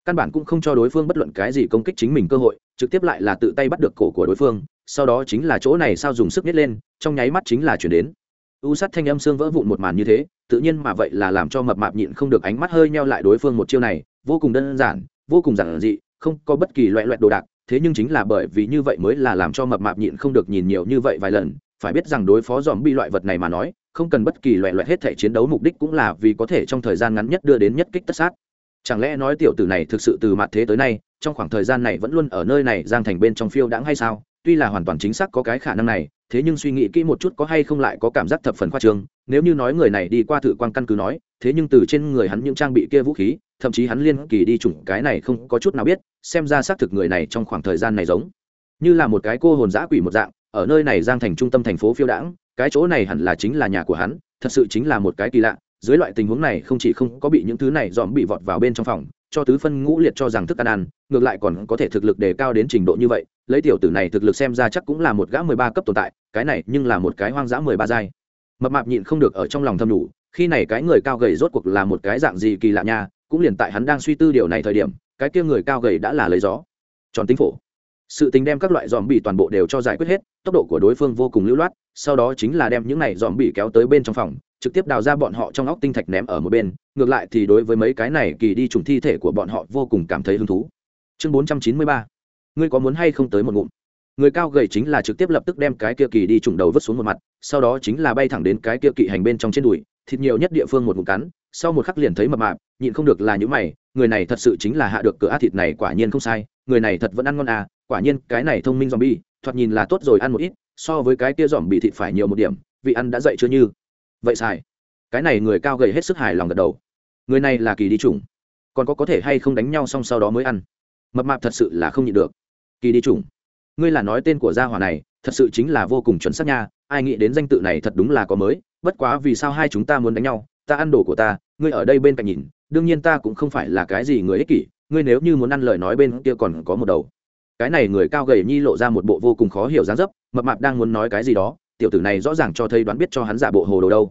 Căn bản cũng không cho đối phương bất luận cái gì công kích chính mình cơ hội, trực tiếp lại là tự tay bắt được cổ của đối phương, sau đó chính là chỗ này sao dùng sức nhét lên, trong nháy mắt chính là chuyển đến. U sắt thanh âm xương vỡ vụn một màn như thế, tự nhiên mà vậy là làm cho mập mạp nhịn không được ánh mắt hơi neo lại đối phương một chiêu này, vô cùng đơn giản, vô cùng giản dị, không có bất kỳ loại loại đồ đạc, thế nhưng chính là bởi vì như vậy mới là làm cho mập mạp nhịn không được nhìn nhiều như vậy vài lần, phải biết rằng đối phó dòm bi loại vật này mà nói không cần bất kỳ loại loại hết thể chiến đấu mục đích cũng là vì có thể trong thời gian ngắn nhất đưa đến nhất kích tất sát. Chẳng lẽ nói tiểu tử này thực sự từ mặt thế tới nay, trong khoảng thời gian này vẫn luôn ở nơi này giang thành bên trong phiêu đãng hay sao? Tuy là hoàn toàn chính xác có cái khả năng này, thế nhưng suy nghĩ kỹ một chút có hay không lại có cảm giác thập phần khoa trương. Nếu như nói người này đi qua thử quan căn cứ nói, thế nhưng từ trên người hắn những trang bị kia vũ khí, thậm chí hắn liên kỳ đi chủng cái này không có chút nào biết, xem ra xác thực người này trong khoảng thời gian này giống như là một cái cô hồn dã quỷ một dạng, ở nơi này giang thành trung tâm thành phố phiêu đãng cái chỗ này hẳn là chính là nhà của hắn, thật sự chính là một cái kỳ lạ, dưới loại tình huống này không chỉ không có bị những thứ này dòm bị vọt vào bên trong phòng, cho tứ phân ngũ liệt cho rằng thức ăn ăn, ngược lại còn có thể thực lực đề cao đến trình độ như vậy, lấy tiểu tử này thực lực xem ra chắc cũng là một gã mười ba cấp tồn tại, cái này nhưng là một cái hoang dã mười ba giai. Mập mạp nhịn không được ở trong lòng thâm đủ khi này cái người cao gầy rốt cuộc là một cái dạng gì kỳ lạ nha, cũng liền tại hắn đang suy tư điều này thời điểm, cái kia người cao gầy đã là lấy gió. Tròn tính phổ sự tình đem các loại dòm bị toàn bộ đều cho giải quyết hết, tốc độ của đối phương vô cùng lưu loát, sau đó chính là đem những này dòm bị kéo tới bên trong phòng, trực tiếp đào ra bọn họ trong óc tinh thạch ném ở một bên, ngược lại thì đối với mấy cái này kỳ đi trùng thi thể của bọn họ vô cùng cảm thấy hứng thú. Chương bốn trăm chín mươi ba. Ngươi có muốn hay không tới một ngụm? Người cao gầy chính là trực tiếp lập tức đem cái kia kỳ đi trùng đầu vứt xuống một mặt, sau đó chính là bay thẳng đến cái kia kỵ hành bên trong trên đùi, thịt nhiều nhất địa phương một ngụm cắn, sau một khắc liền thấy mập mạp, nhịn không được là những mày, người này thật sự chính là hạ được cửa át thịt này quả nhiên không sai, người này thật vẫn ăn ngon à quả nhiên, cái này thông minh dòm bi thoạt nhìn là tốt rồi, ăn một ít, so với cái kia dòm bị thịt phải nhiều một điểm, vị ăn đã dậy chưa như. Vậy xài cái này người cao gầy hết sức hài lòng gật đầu. Người này là kỳ đi chủng. Còn có có thể hay không đánh nhau xong sau đó mới ăn. Mập mạp thật sự là không nhịn được. Kỳ đi chủng. Ngươi là nói tên của gia hỏa này, thật sự chính là vô cùng chuẩn xác nha. Ai nghĩ đến danh tự này thật đúng là có mới. Bất quá vì sao hai chúng ta muốn đánh nhau? Ta ăn đồ của ta, ngươi ở đây bên cạnh nhìn. Đương nhiên ta cũng không phải là cái gì người ích kỷ. Ngươi nếu như muốn ăn lời nói bên kia còn có một đầu cái này người cao gầy nhi lộ ra một bộ vô cùng khó hiểu dáng dấp, mập mạp đang muốn nói cái gì đó, tiểu tử này rõ ràng cho thấy đoán biết cho hắn giả bộ hồ đồ đâu.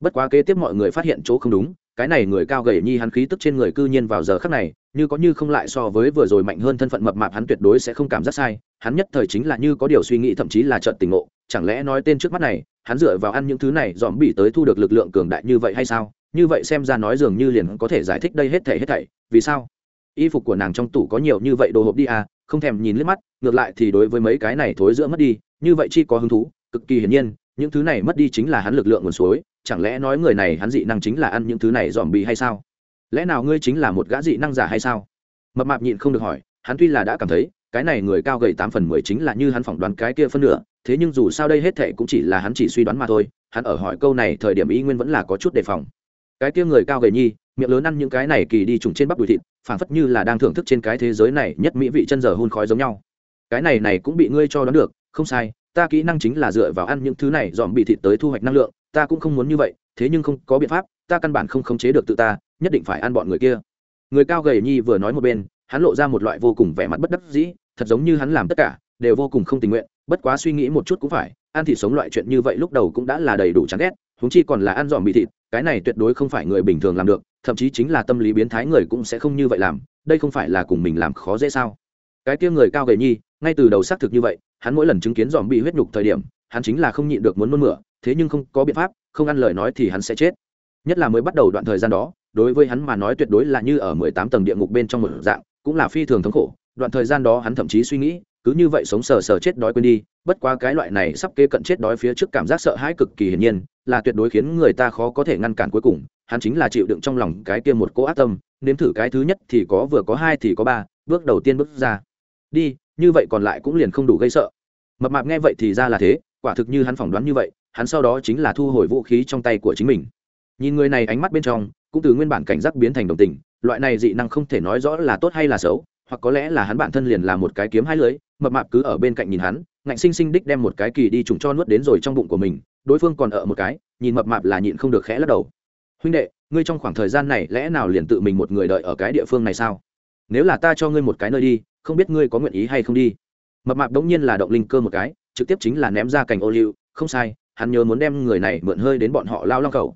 Bất quá kế tiếp mọi người phát hiện chỗ không đúng, cái này người cao gầy nhi hắn khí tức trên người cư nhiên vào giờ khắc này, như có như không lại so với vừa rồi mạnh hơn thân phận mập mạp hắn tuyệt đối sẽ không cảm giác sai, hắn nhất thời chính là như có điều suy nghĩ thậm chí là trợn tình ngộ, chẳng lẽ nói tên trước mắt này, hắn dựa vào ăn những thứ này dòm bị tới thu được lực lượng cường đại như vậy hay sao? Như vậy xem ra nói dường như liền có thể giải thích đây hết thể hết thảy, vì sao? Y phục của nàng trong tủ có nhiều như vậy đồ hộp đi à không thèm nhìn liếc mắt, ngược lại thì đối với mấy cái này thối giữa mất đi, như vậy chi có hứng thú, cực kỳ hiển nhiên, những thứ này mất đi chính là hắn lực lượng nguồn suối, chẳng lẽ nói người này hắn dị năng chính là ăn những thứ này dòm bì hay sao? Lẽ nào ngươi chính là một gã dị năng giả hay sao? Mập mạp nhịn không được hỏi, hắn tuy là đã cảm thấy, cái này người cao gầy tám phần mười chính là như hắn phỏng đoán cái kia phân nửa, thế nhưng dù sao đây hết thệ cũng chỉ là hắn chỉ suy đoán mà thôi, hắn ở hỏi câu này thời điểm ý nguyên vẫn là có chút đề phòng cái kia người cao gầy nhi, miệng lớn ăn những cái này kỳ đi trùng trên bắp đùi thịt, phảng phất như là đang thưởng thức trên cái thế giới này nhất mỹ vị chân giờ hôn khói giống nhau. Cái này này cũng bị ngươi cho đoán được, không sai, ta kỹ năng chính là dựa vào ăn những thứ này dòm bị thịt tới thu hoạch năng lượng, ta cũng không muốn như vậy, thế nhưng không có biện pháp, ta căn bản không khống chế được tự ta, nhất định phải ăn bọn người kia. Người cao gầy nhi vừa nói một bên, hắn lộ ra một loại vô cùng vẻ mặt bất đắc dĩ, thật giống như hắn làm tất cả, đều vô cùng không tình nguyện, bất quá suy nghĩ một chút cũng phải, ăn thịt sống loại chuyện như vậy lúc đầu cũng đã là đầy đủ chán ghét huống chi còn là ăn dòm bị thịt, cái này tuyệt đối không phải người bình thường làm được, thậm chí chính là tâm lý biến thái người cũng sẽ không như vậy làm, đây không phải là cùng mình làm khó dễ sao? Cái kia người cao gầy nhi, ngay từ đầu xác thực như vậy, hắn mỗi lần chứng kiến dòm bị huyết nhục thời điểm, hắn chính là không nhịn được muốn nôn mửa, thế nhưng không có biện pháp, không ăn lời nói thì hắn sẽ chết. Nhất là mới bắt đầu đoạn thời gian đó, đối với hắn mà nói tuyệt đối là như ở mười tám tầng địa ngục bên trong một dạng, cũng là phi thường thống khổ, đoạn thời gian đó hắn thậm chí suy nghĩ cứ như vậy sống sờ sờ chết đói quên đi, bất quá cái loại này sắp kê cận chết đói phía trước cảm giác sợ hãi cực kỳ hiển nhiên, là tuyệt đối khiến người ta khó có thể ngăn cản cuối cùng, hắn chính là chịu đựng trong lòng cái kia một cỗ ác tâm, nếm thử cái thứ nhất thì có vừa có hai thì có ba, bước đầu tiên bước ra. Đi, như vậy còn lại cũng liền không đủ gây sợ. Mập mạp nghe vậy thì ra là thế, quả thực như hắn phỏng đoán như vậy, hắn sau đó chính là thu hồi vũ khí trong tay của chính mình. Nhìn người này ánh mắt bên trong, cũng từ nguyên bản cảnh giác biến thành đồng tình, loại này dị năng không thể nói rõ là tốt hay là xấu hoặc có lẽ là hắn bản thân liền là một cái kiếm hai lưới, mập mạp cứ ở bên cạnh nhìn hắn, ngạnh sinh sinh đích đem một cái kỳ đi trùng cho nuốt đến rồi trong bụng của mình, đối phương còn ở một cái, nhìn mập mạp là nhịn không được khẽ lắc đầu. Huynh đệ, ngươi trong khoảng thời gian này lẽ nào liền tự mình một người đợi ở cái địa phương này sao? Nếu là ta cho ngươi một cái nơi đi, không biết ngươi có nguyện ý hay không đi? Mập mạp đống nhiên là động linh cơ một cái, trực tiếp chính là ném ra cành ô liu, không sai, hắn nhớ muốn đem người này mượn hơi đến bọn họ lao long cầu.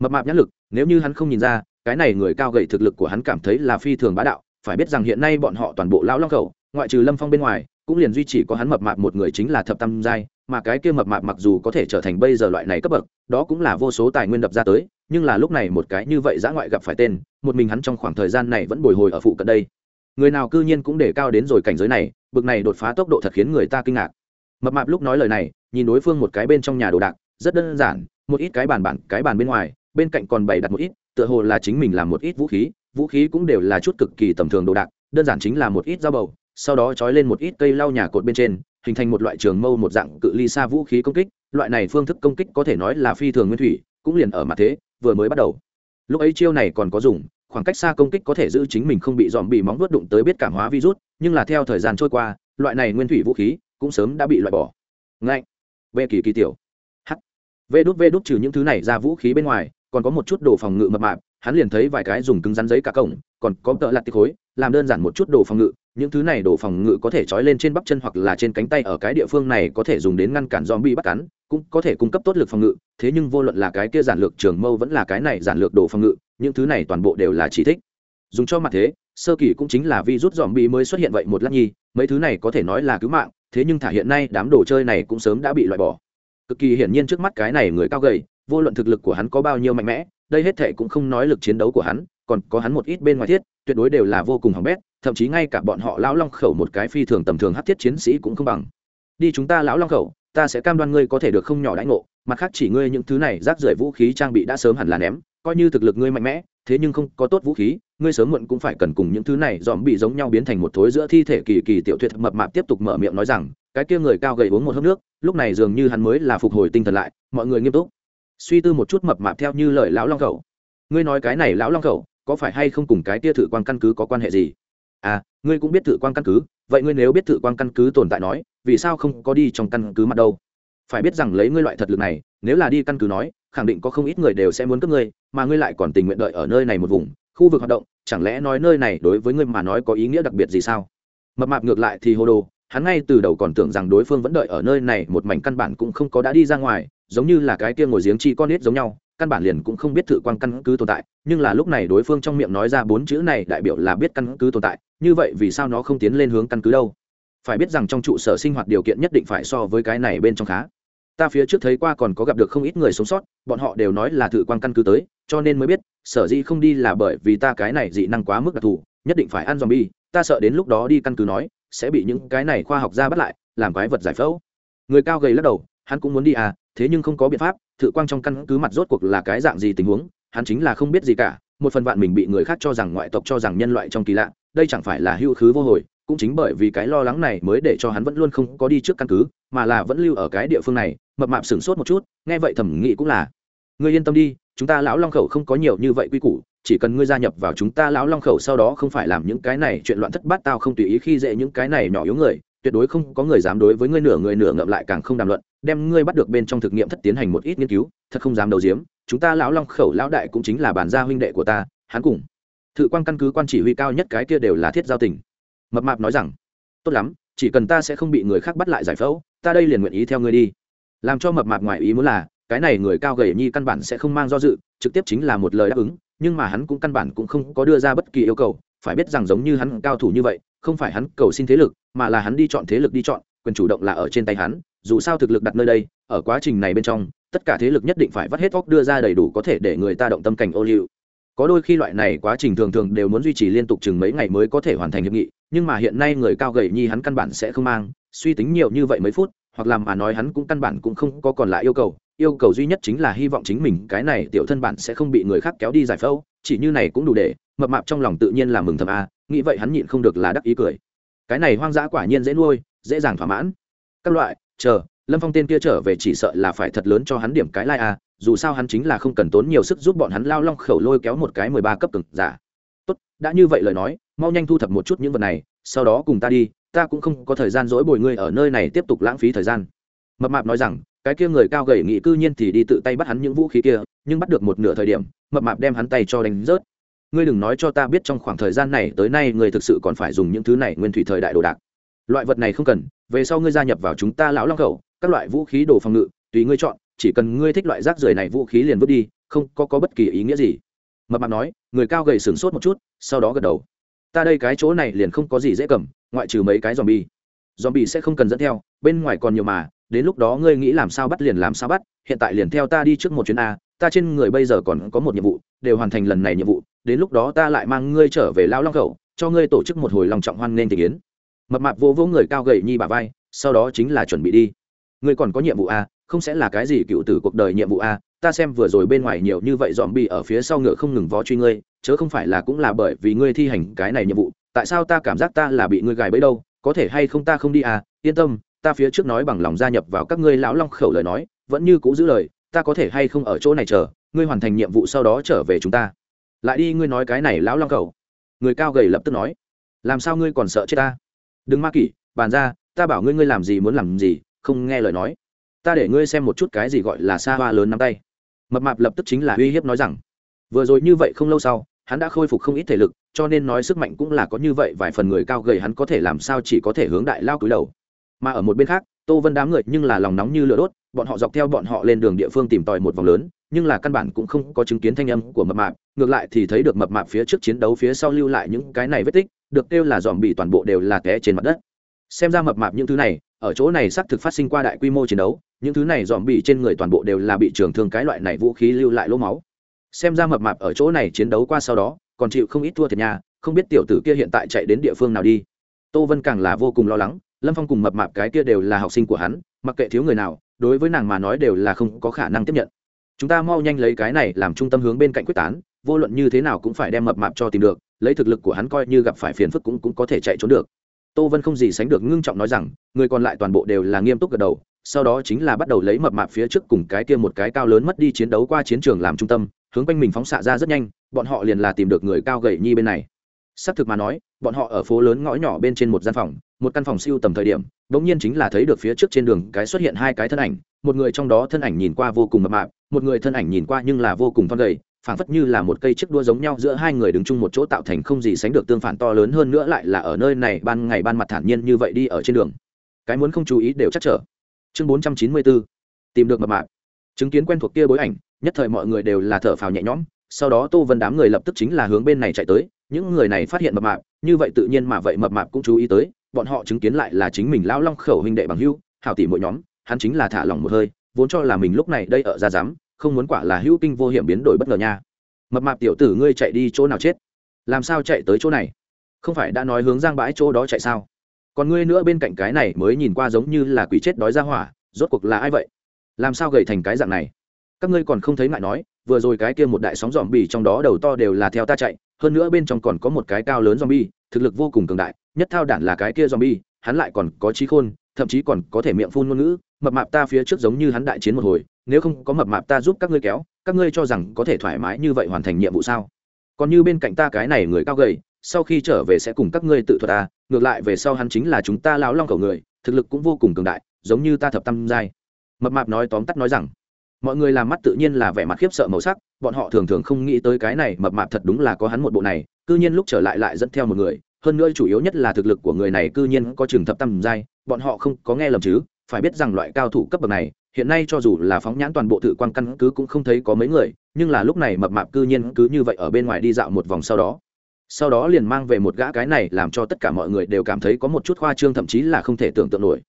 Mập mạp nhãn lực, nếu như hắn không nhìn ra, cái này người cao gậy thực lực của hắn cảm thấy là phi thường bá đạo phải biết rằng hiện nay bọn họ toàn bộ lão long khẩu, ngoại trừ lâm phong bên ngoài cũng liền duy chỉ có hắn mập mạp một người chính là thập tam giai mà cái kia mập mạp mặc dù có thể trở thành bây giờ loại này cấp bậc đó cũng là vô số tài nguyên đập ra tới nhưng là lúc này một cái như vậy giã ngoại gặp phải tên một mình hắn trong khoảng thời gian này vẫn bồi hồi ở phụ cận đây. Người nào cư nhiên cũng để cao đến rồi cảnh giới này bực này đột phá tốc độ thật khiến người ta kinh ngạc. Mập mạp lúc nói lời này nhìn đối phương một cái bên trong nhà đồ đạc rất đơn giản một ít cái bàn bản cái bàn bên ngoài bên cạnh còn bày đặt một ít tựa hồ là chính mình làm một ít vũ khí vũ khí cũng đều là chút cực kỳ tầm thường đồ đạc, đơn giản chính là một ít dao bầu, sau đó trói lên một ít cây lau nhà cột bên trên, hình thành một loại trường mâu một dạng cự ly xa vũ khí công kích, loại này phương thức công kích có thể nói là phi thường nguyên thủy, cũng liền ở mặt thế, vừa mới bắt đầu. Lúc ấy chiêu này còn có dùng, khoảng cách xa công kích có thể giữ chính mình không bị dòm bị móng vuốt đụng tới biết cảm hóa virus, nhưng là theo thời gian trôi qua, loại này nguyên thủy vũ khí cũng sớm đã bị loại bỏ. Ngay v kỳ kỳ tiểu. H vê đút vê đút trừ những thứ này ra vũ khí bên ngoài, còn có một chút đồ phòng ngự mập mạp hắn liền thấy vài cái dùng cứng rắn giấy cả cổng, còn có tợ lặt tích khối, làm đơn giản một chút đồ phòng ngự, những thứ này đồ phòng ngự có thể trói lên trên bắp chân hoặc là trên cánh tay ở cái địa phương này có thể dùng đến ngăn cản zombie bắt cắn, cũng có thể cung cấp tốt lực phòng ngự, thế nhưng vô luận là cái kia giản lược trường mâu vẫn là cái này giản lược đồ phòng ngự, những thứ này toàn bộ đều là chỉ thích. Dùng cho mặt thế, sơ kỳ cũng chính là vi rút dòm bị mới xuất hiện vậy một lát nhi, mấy thứ này có thể nói là cứu mạng, thế nhưng thả hiện nay đám đồ chơi này cũng sớm đã bị loại bỏ. Cực kỳ hiển nhiên trước mắt cái này người cao gầy, vô luận thực lực của hắn có bao nhiêu mạnh mẽ đây hết thệ cũng không nói lực chiến đấu của hắn, còn có hắn một ít bên ngoài thiết, tuyệt đối đều là vô cùng hỏng bét, thậm chí ngay cả bọn họ lão long khẩu một cái phi thường tầm thường hắc thiết chiến sĩ cũng không bằng. Đi chúng ta lão long khẩu, ta sẽ cam đoan ngươi có thể được không nhỏ đãi ngộ, mặt khác chỉ ngươi những thứ này rác rưởi vũ khí trang bị đã sớm hẳn là ném, coi như thực lực ngươi mạnh mẽ, thế nhưng không có tốt vũ khí, ngươi sớm muộn cũng phải cần cùng những thứ này dòm bị giống nhau biến thành một thối giữa thi thể kỳ kỳ tiểu tuyệt mập mạp tiếp tục mở miệng nói rằng, cái kia người cao gầy uống một hớp nước, lúc này dường như hắn mới là phục hồi tinh thần lại, mọi người nghiêm túc suy tư một chút mập mạp theo như lời lão long khẩu. Ngươi nói cái này lão long khẩu, có phải hay không cùng cái tia thử quan căn cứ có quan hệ gì? À ngươi cũng biết thử quan căn cứ, vậy ngươi nếu biết thử quan căn cứ tồn tại nói, vì sao không có đi trong căn cứ mặt đâu? Phải biết rằng lấy ngươi loại thật lực này, nếu là đi căn cứ nói, khẳng định có không ít người đều sẽ muốn cướp ngươi, mà ngươi lại còn tình nguyện đợi ở nơi này một vùng, khu vực hoạt động, chẳng lẽ nói nơi này đối với ngươi mà nói có ý nghĩa đặc biệt gì sao? Mập mạp ngược lại thì hô đồ, hắn ngay từ đầu còn tưởng rằng đối phương vẫn đợi ở nơi này, một mảnh căn bản cũng không có đã đi ra ngoài giống như là cái kia ngồi giếng chi con nít giống nhau, căn bản liền cũng không biết thử quan căn cứ tồn tại, nhưng là lúc này đối phương trong miệng nói ra bốn chữ này đại biểu là biết căn cứ tồn tại, như vậy vì sao nó không tiến lên hướng căn cứ đâu? Phải biết rằng trong trụ sở sinh hoạt điều kiện nhất định phải so với cái này bên trong khá. Ta phía trước thấy qua còn có gặp được không ít người sống sót, bọn họ đều nói là thử quan căn cứ tới, cho nên mới biết, sở dĩ không đi là bởi vì ta cái này dị năng quá mức đặc thù, nhất định phải ăn zombie, ta sợ đến lúc đó đi căn cứ nói, sẽ bị những cái này khoa học ra bắt lại, làm quái vật giải phẫu. Người cao gầy lắc đầu, hắn cũng muốn đi à thế nhưng không có biện pháp, thự quang trong căn cứ mặt rốt cuộc là cái dạng gì tình huống, hắn chính là không biết gì cả, một phần vạn mình bị người khác cho rằng ngoại tộc cho rằng nhân loại trong kỳ lạ, đây chẳng phải là hữu khứ vô hồi, cũng chính bởi vì cái lo lắng này mới để cho hắn vẫn luôn không có đi trước căn cứ, mà là vẫn lưu ở cái địa phương này, mập mạp sửng sốt một chút, nghe vậy thẩm nghĩ cũng là, ngươi yên tâm đi, chúng ta lão long khẩu không có nhiều như vậy quy củ, chỉ cần ngươi gia nhập vào chúng ta lão long khẩu sau đó không phải làm những cái này chuyện loạn thất bát tao không tùy ý khi dễ những cái này nhỏ yếu người tuyệt đối không có người dám đối với ngươi nửa người nửa ngậm lại càng không đàm luận, đem ngươi bắt được bên trong thực nghiệm thất tiến hành một ít nghiên cứu, thật không dám đầu diếm chúng ta lão long khẩu lão đại cũng chính là bản gia huynh đệ của ta, hắn cùng thự quan căn cứ quan chỉ huy cao nhất cái kia đều là thiết giao tình. Mập mạp nói rằng, tốt lắm, chỉ cần ta sẽ không bị người khác bắt lại giải phẫu, ta đây liền nguyện ý theo ngươi đi. Làm cho mập mạp ngoài ý muốn là, cái này người cao gầy nhi căn bản sẽ không mang do dự, trực tiếp chính là một lời đáp ứng, nhưng mà hắn cũng căn bản cũng không có đưa ra bất kỳ yêu cầu, phải biết rằng giống như hắn cao thủ như vậy không phải hắn cầu xin thế lực, mà là hắn đi chọn thế lực đi chọn, quyền chủ động là ở trên tay hắn, dù sao thực lực đặt nơi đây, ở quá trình này bên trong, tất cả thế lực nhất định phải vắt hết óc đưa ra đầy đủ có thể để người ta động tâm cảnh ô liu. Có đôi khi loại này quá trình thường thường đều muốn duy trì liên tục chừng mấy ngày mới có thể hoàn thành hiệp nghị, nhưng mà hiện nay người cao gầy nhi hắn căn bản sẽ không mang, suy tính nhiều như vậy mấy phút, hoặc làm mà nói hắn cũng căn bản cũng không có còn lại yêu cầu yêu cầu duy nhất chính là hy vọng chính mình cái này tiểu thân bản sẽ không bị người khác kéo đi giải phẫu, chỉ như này cũng đủ để, mập mạp trong lòng tự nhiên là mừng thầm a nghĩ vậy hắn nhịn không được là đắc ý cười. Cái này hoang dã quả nhiên dễ nuôi, dễ dàng thỏa mãn. Các loại, chờ, lâm phong tên kia trở về chỉ sợ là phải thật lớn cho hắn điểm cái lai、like、à dù sao hắn chính là không cần tốn nhiều sức giúp bọn hắn lao long khẩu lôi kéo một cái mười ba cấp cực giả. Tốt, đã như vậy lời nói, mau nhanh thu thập một chút những vật này, sau đó cùng ta đi, ta cũng không có thời gian dỗi bồi ngươi ở nơi này tiếp tục lãng phí thời gian. Mập mạp nói rằng, cái kia người cao gầy nghị cư nhiên thì đi tự tay bắt hắn những vũ khí kia, nhưng bắt được một nửa thời điểm, mập mạp đem hắn tay cho đánh rớt ngươi đừng nói cho ta biết trong khoảng thời gian này tới nay người thực sự còn phải dùng những thứ này nguyên thủy thời đại đồ đạc. Loại vật này không cần về sau ngươi gia nhập vào chúng ta lão long khẩu các loại vũ khí đồ phòng ngự tùy ngươi chọn chỉ cần ngươi thích loại rác rưởi này vũ khí liền vứt đi không có, có bất kỳ ý nghĩa gì. Mập mạp nói người cao gầy sửng sốt một chút sau đó gật đầu. Ta đây cái chỗ này liền không có gì dễ cầm ngoại trừ mấy cái dòm bi dòm bi sẽ không cần dẫn theo bên ngoài còn nhiều mà đến lúc đó ngươi nghĩ làm sao bắt liền làm sao bắt, hiện tại liền theo ta đi trước một chuyến a, ta trên người bây giờ còn có một nhiệm vụ, đều hoàn thành lần này nhiệm vụ, đến lúc đó ta lại mang ngươi trở về lao long khẩu, cho ngươi tổ chức một hồi lòng trọng hoan nên thị kiến. Mập mạp vô vô người cao gầy nhi bà vai, sau đó chính là chuẩn bị đi. Ngươi còn có nhiệm vụ a, không sẽ là cái gì cựu tử cuộc đời nhiệm vụ a, ta xem vừa rồi bên ngoài nhiều như vậy dòm bị ở phía sau ngựa không ngừng vó truy ngươi, chớ không phải là cũng là bởi vì ngươi thi hành cái này nhiệm vụ, tại sao ta cảm giác ta là bị ngươi gài bẫy đâu, có thể hay không ta không đi à yên tâm ta phía trước nói bằng lòng gia nhập vào các ngươi lão long khẩu lời nói, vẫn như cũ giữ lời, ta có thể hay không ở chỗ này chờ, ngươi hoàn thành nhiệm vụ sau đó trở về chúng ta. Lại đi ngươi nói cái này lão long khẩu. Người cao gầy lập tức nói, làm sao ngươi còn sợ chết ta? Đừng ma kỷ, bàn ra, ta bảo ngươi ngươi làm gì muốn làm gì, không nghe lời nói. Ta để ngươi xem một chút cái gì gọi là xa hoa lớn nắm tay. Mập mạp lập tức chính là uy hiếp nói rằng, vừa rồi như vậy không lâu sau, hắn đã khôi phục không ít thể lực, cho nên nói sức mạnh cũng là có như vậy, vài phần người cao gầy hắn có thể làm sao chỉ có thể hướng đại lao cúi đầu mà ở một bên khác, tô vân đám người nhưng là lòng nóng như lửa đốt, bọn họ dọc theo bọn họ lên đường địa phương tìm tòi một vòng lớn, nhưng là căn bản cũng không có chứng kiến thanh âm của mập mạp, ngược lại thì thấy được mập mạp phía trước chiến đấu phía sau lưu lại những cái này vết tích, được kêu là dòm bị toàn bộ đều là té trên mặt đất. Xem ra mập mạp những thứ này, ở chỗ này xác thực phát sinh qua đại quy mô chiến đấu, những thứ này dòm bị trên người toàn bộ đều là bị trường thương cái loại này vũ khí lưu lại lỗ máu. Xem ra mập mạp ở chỗ này chiến đấu qua sau đó, còn chịu không ít thua thiệt nhà không biết tiểu tử kia hiện tại chạy đến địa phương nào đi. Tô vân càng là vô cùng lo lắng lâm phong cùng mập mạp cái kia đều là học sinh của hắn mặc kệ thiếu người nào đối với nàng mà nói đều là không có khả năng tiếp nhận. Chúng ta mau nhanh lấy cái này làm trung tâm hướng bên cạnh quyết tán vô luận như thế nào cũng phải đem mập mạp cho tìm được lấy thực lực của hắn coi như gặp phải phiền phức cũng, cũng có thể chạy trốn được. Tô vân không gì sánh được ngưng trọng nói rằng người còn lại toàn bộ đều là nghiêm túc gật đầu sau đó chính là bắt đầu lấy mập mạp phía trước cùng cái kia một cái cao lớn mất đi chiến đấu qua chiến trường làm trung tâm hướng quanh mình phóng xạ ra rất nhanh bọn họ liền là tìm được người cao gầy nhi bên này. Xác thực mà nói bọn họ ở phố lớn ngõ nhỏ bên trên một gian phòng một căn phòng siêu tầm thời điểm bỗng nhiên chính là thấy được phía trước trên đường cái xuất hiện hai cái thân ảnh, một người trong đó thân ảnh nhìn qua vô cùng mập mạp, một người thân ảnh nhìn qua nhưng là vô cùng thon gầy, phảng phất như là một cây chiếc đua giống nhau giữa hai người đứng chung một chỗ tạo thành không gì sánh được tương phản to lớn hơn nữa lại là ở nơi này ban ngày ban mặt thản nhiên như vậy đi ở trên đường. Cái muốn không chú ý đều chắc trở. Chương bốn trăm chín mươi bốn, tìm được mập mạp. Chứng kiến quen thuộc kia bối ảnh, nhất thời mọi người đều là thở phào nhẹ nhõm, sau đó tô vân đám người lập tức chính là hướng bên này chạy tới, những người này phát hiện mập mạp, như vậy tự nhiên mà vậy mập mạp cũng chú ý tới bọn họ chứng kiến lại là chính mình lão long khẩu huynh đệ bằng hưu hảo tỷ mỗi nhóm hắn chính là thả lỏng một hơi vốn cho là mình lúc này đây ở ra dám không muốn quả là hữu kinh vô hiểm biến đổi bất ngờ nha. Mập mạp tiểu tử ngươi chạy đi chỗ nào chết? Làm sao chạy tới chỗ này? Không phải đã nói hướng giang bãi chỗ đó chạy sao? Còn ngươi nữa bên cạnh cái này mới nhìn qua giống như là quỷ chết đói ra hỏa rốt cuộc là ai vậy? Làm sao gầy thành cái dạng này? Các ngươi còn không thấy ngại nói vừa rồi cái kia một đại sóng dòm bì trong đó đầu to đều là theo ta chạy hơn nữa bên trong còn có một cái cao lớn zombie, thực lực vô cùng cường đại, nhất thao đản là cái kia zombie, hắn lại còn có trí khôn, thậm chí còn có thể miệng phun ngôn ngữ, mập mạp ta phía trước giống như hắn đại chiến một hồi, nếu không có mập mạp ta giúp các ngươi kéo, các ngươi cho rằng có thể thoải mái như vậy hoàn thành nhiệm vụ sao? Còn như bên cạnh ta cái này người cao gầy, sau khi trở về sẽ cùng các ngươi tự thuật ta, ngược lại về sau hắn chính là chúng ta lão long cầu người, thực lực cũng vô cùng cường đại, giống như ta thập tam giai. Mập mạp nói tóm tắt nói rằng, mọi người làm mắt tự nhiên là vẻ mặt khiếp sợ màu sắc bọn họ thường thường không nghĩ tới cái này mập mạp thật đúng là có hắn một bộ này cư nhiên lúc trở lại lại dẫn theo một người hơn nữa chủ yếu nhất là thực lực của người này cư nhiên có trường thập tam giai, bọn họ không có nghe lầm chứ, phải biết rằng loại cao thủ cấp bậc này, hiện nay cho dù là phóng nhãn toàn bộ tự quan căn cứ cũng không thấy có mấy người, nhưng là lúc này mập mạp cư nhiên cứ như vậy ở bên ngoài đi dạo một vòng sau đó. Sau đó liền mang về một gã cái này làm cho tất cả mọi người đều cảm thấy có một chút khoa trương thậm chí là không thể tưởng tượng nổi.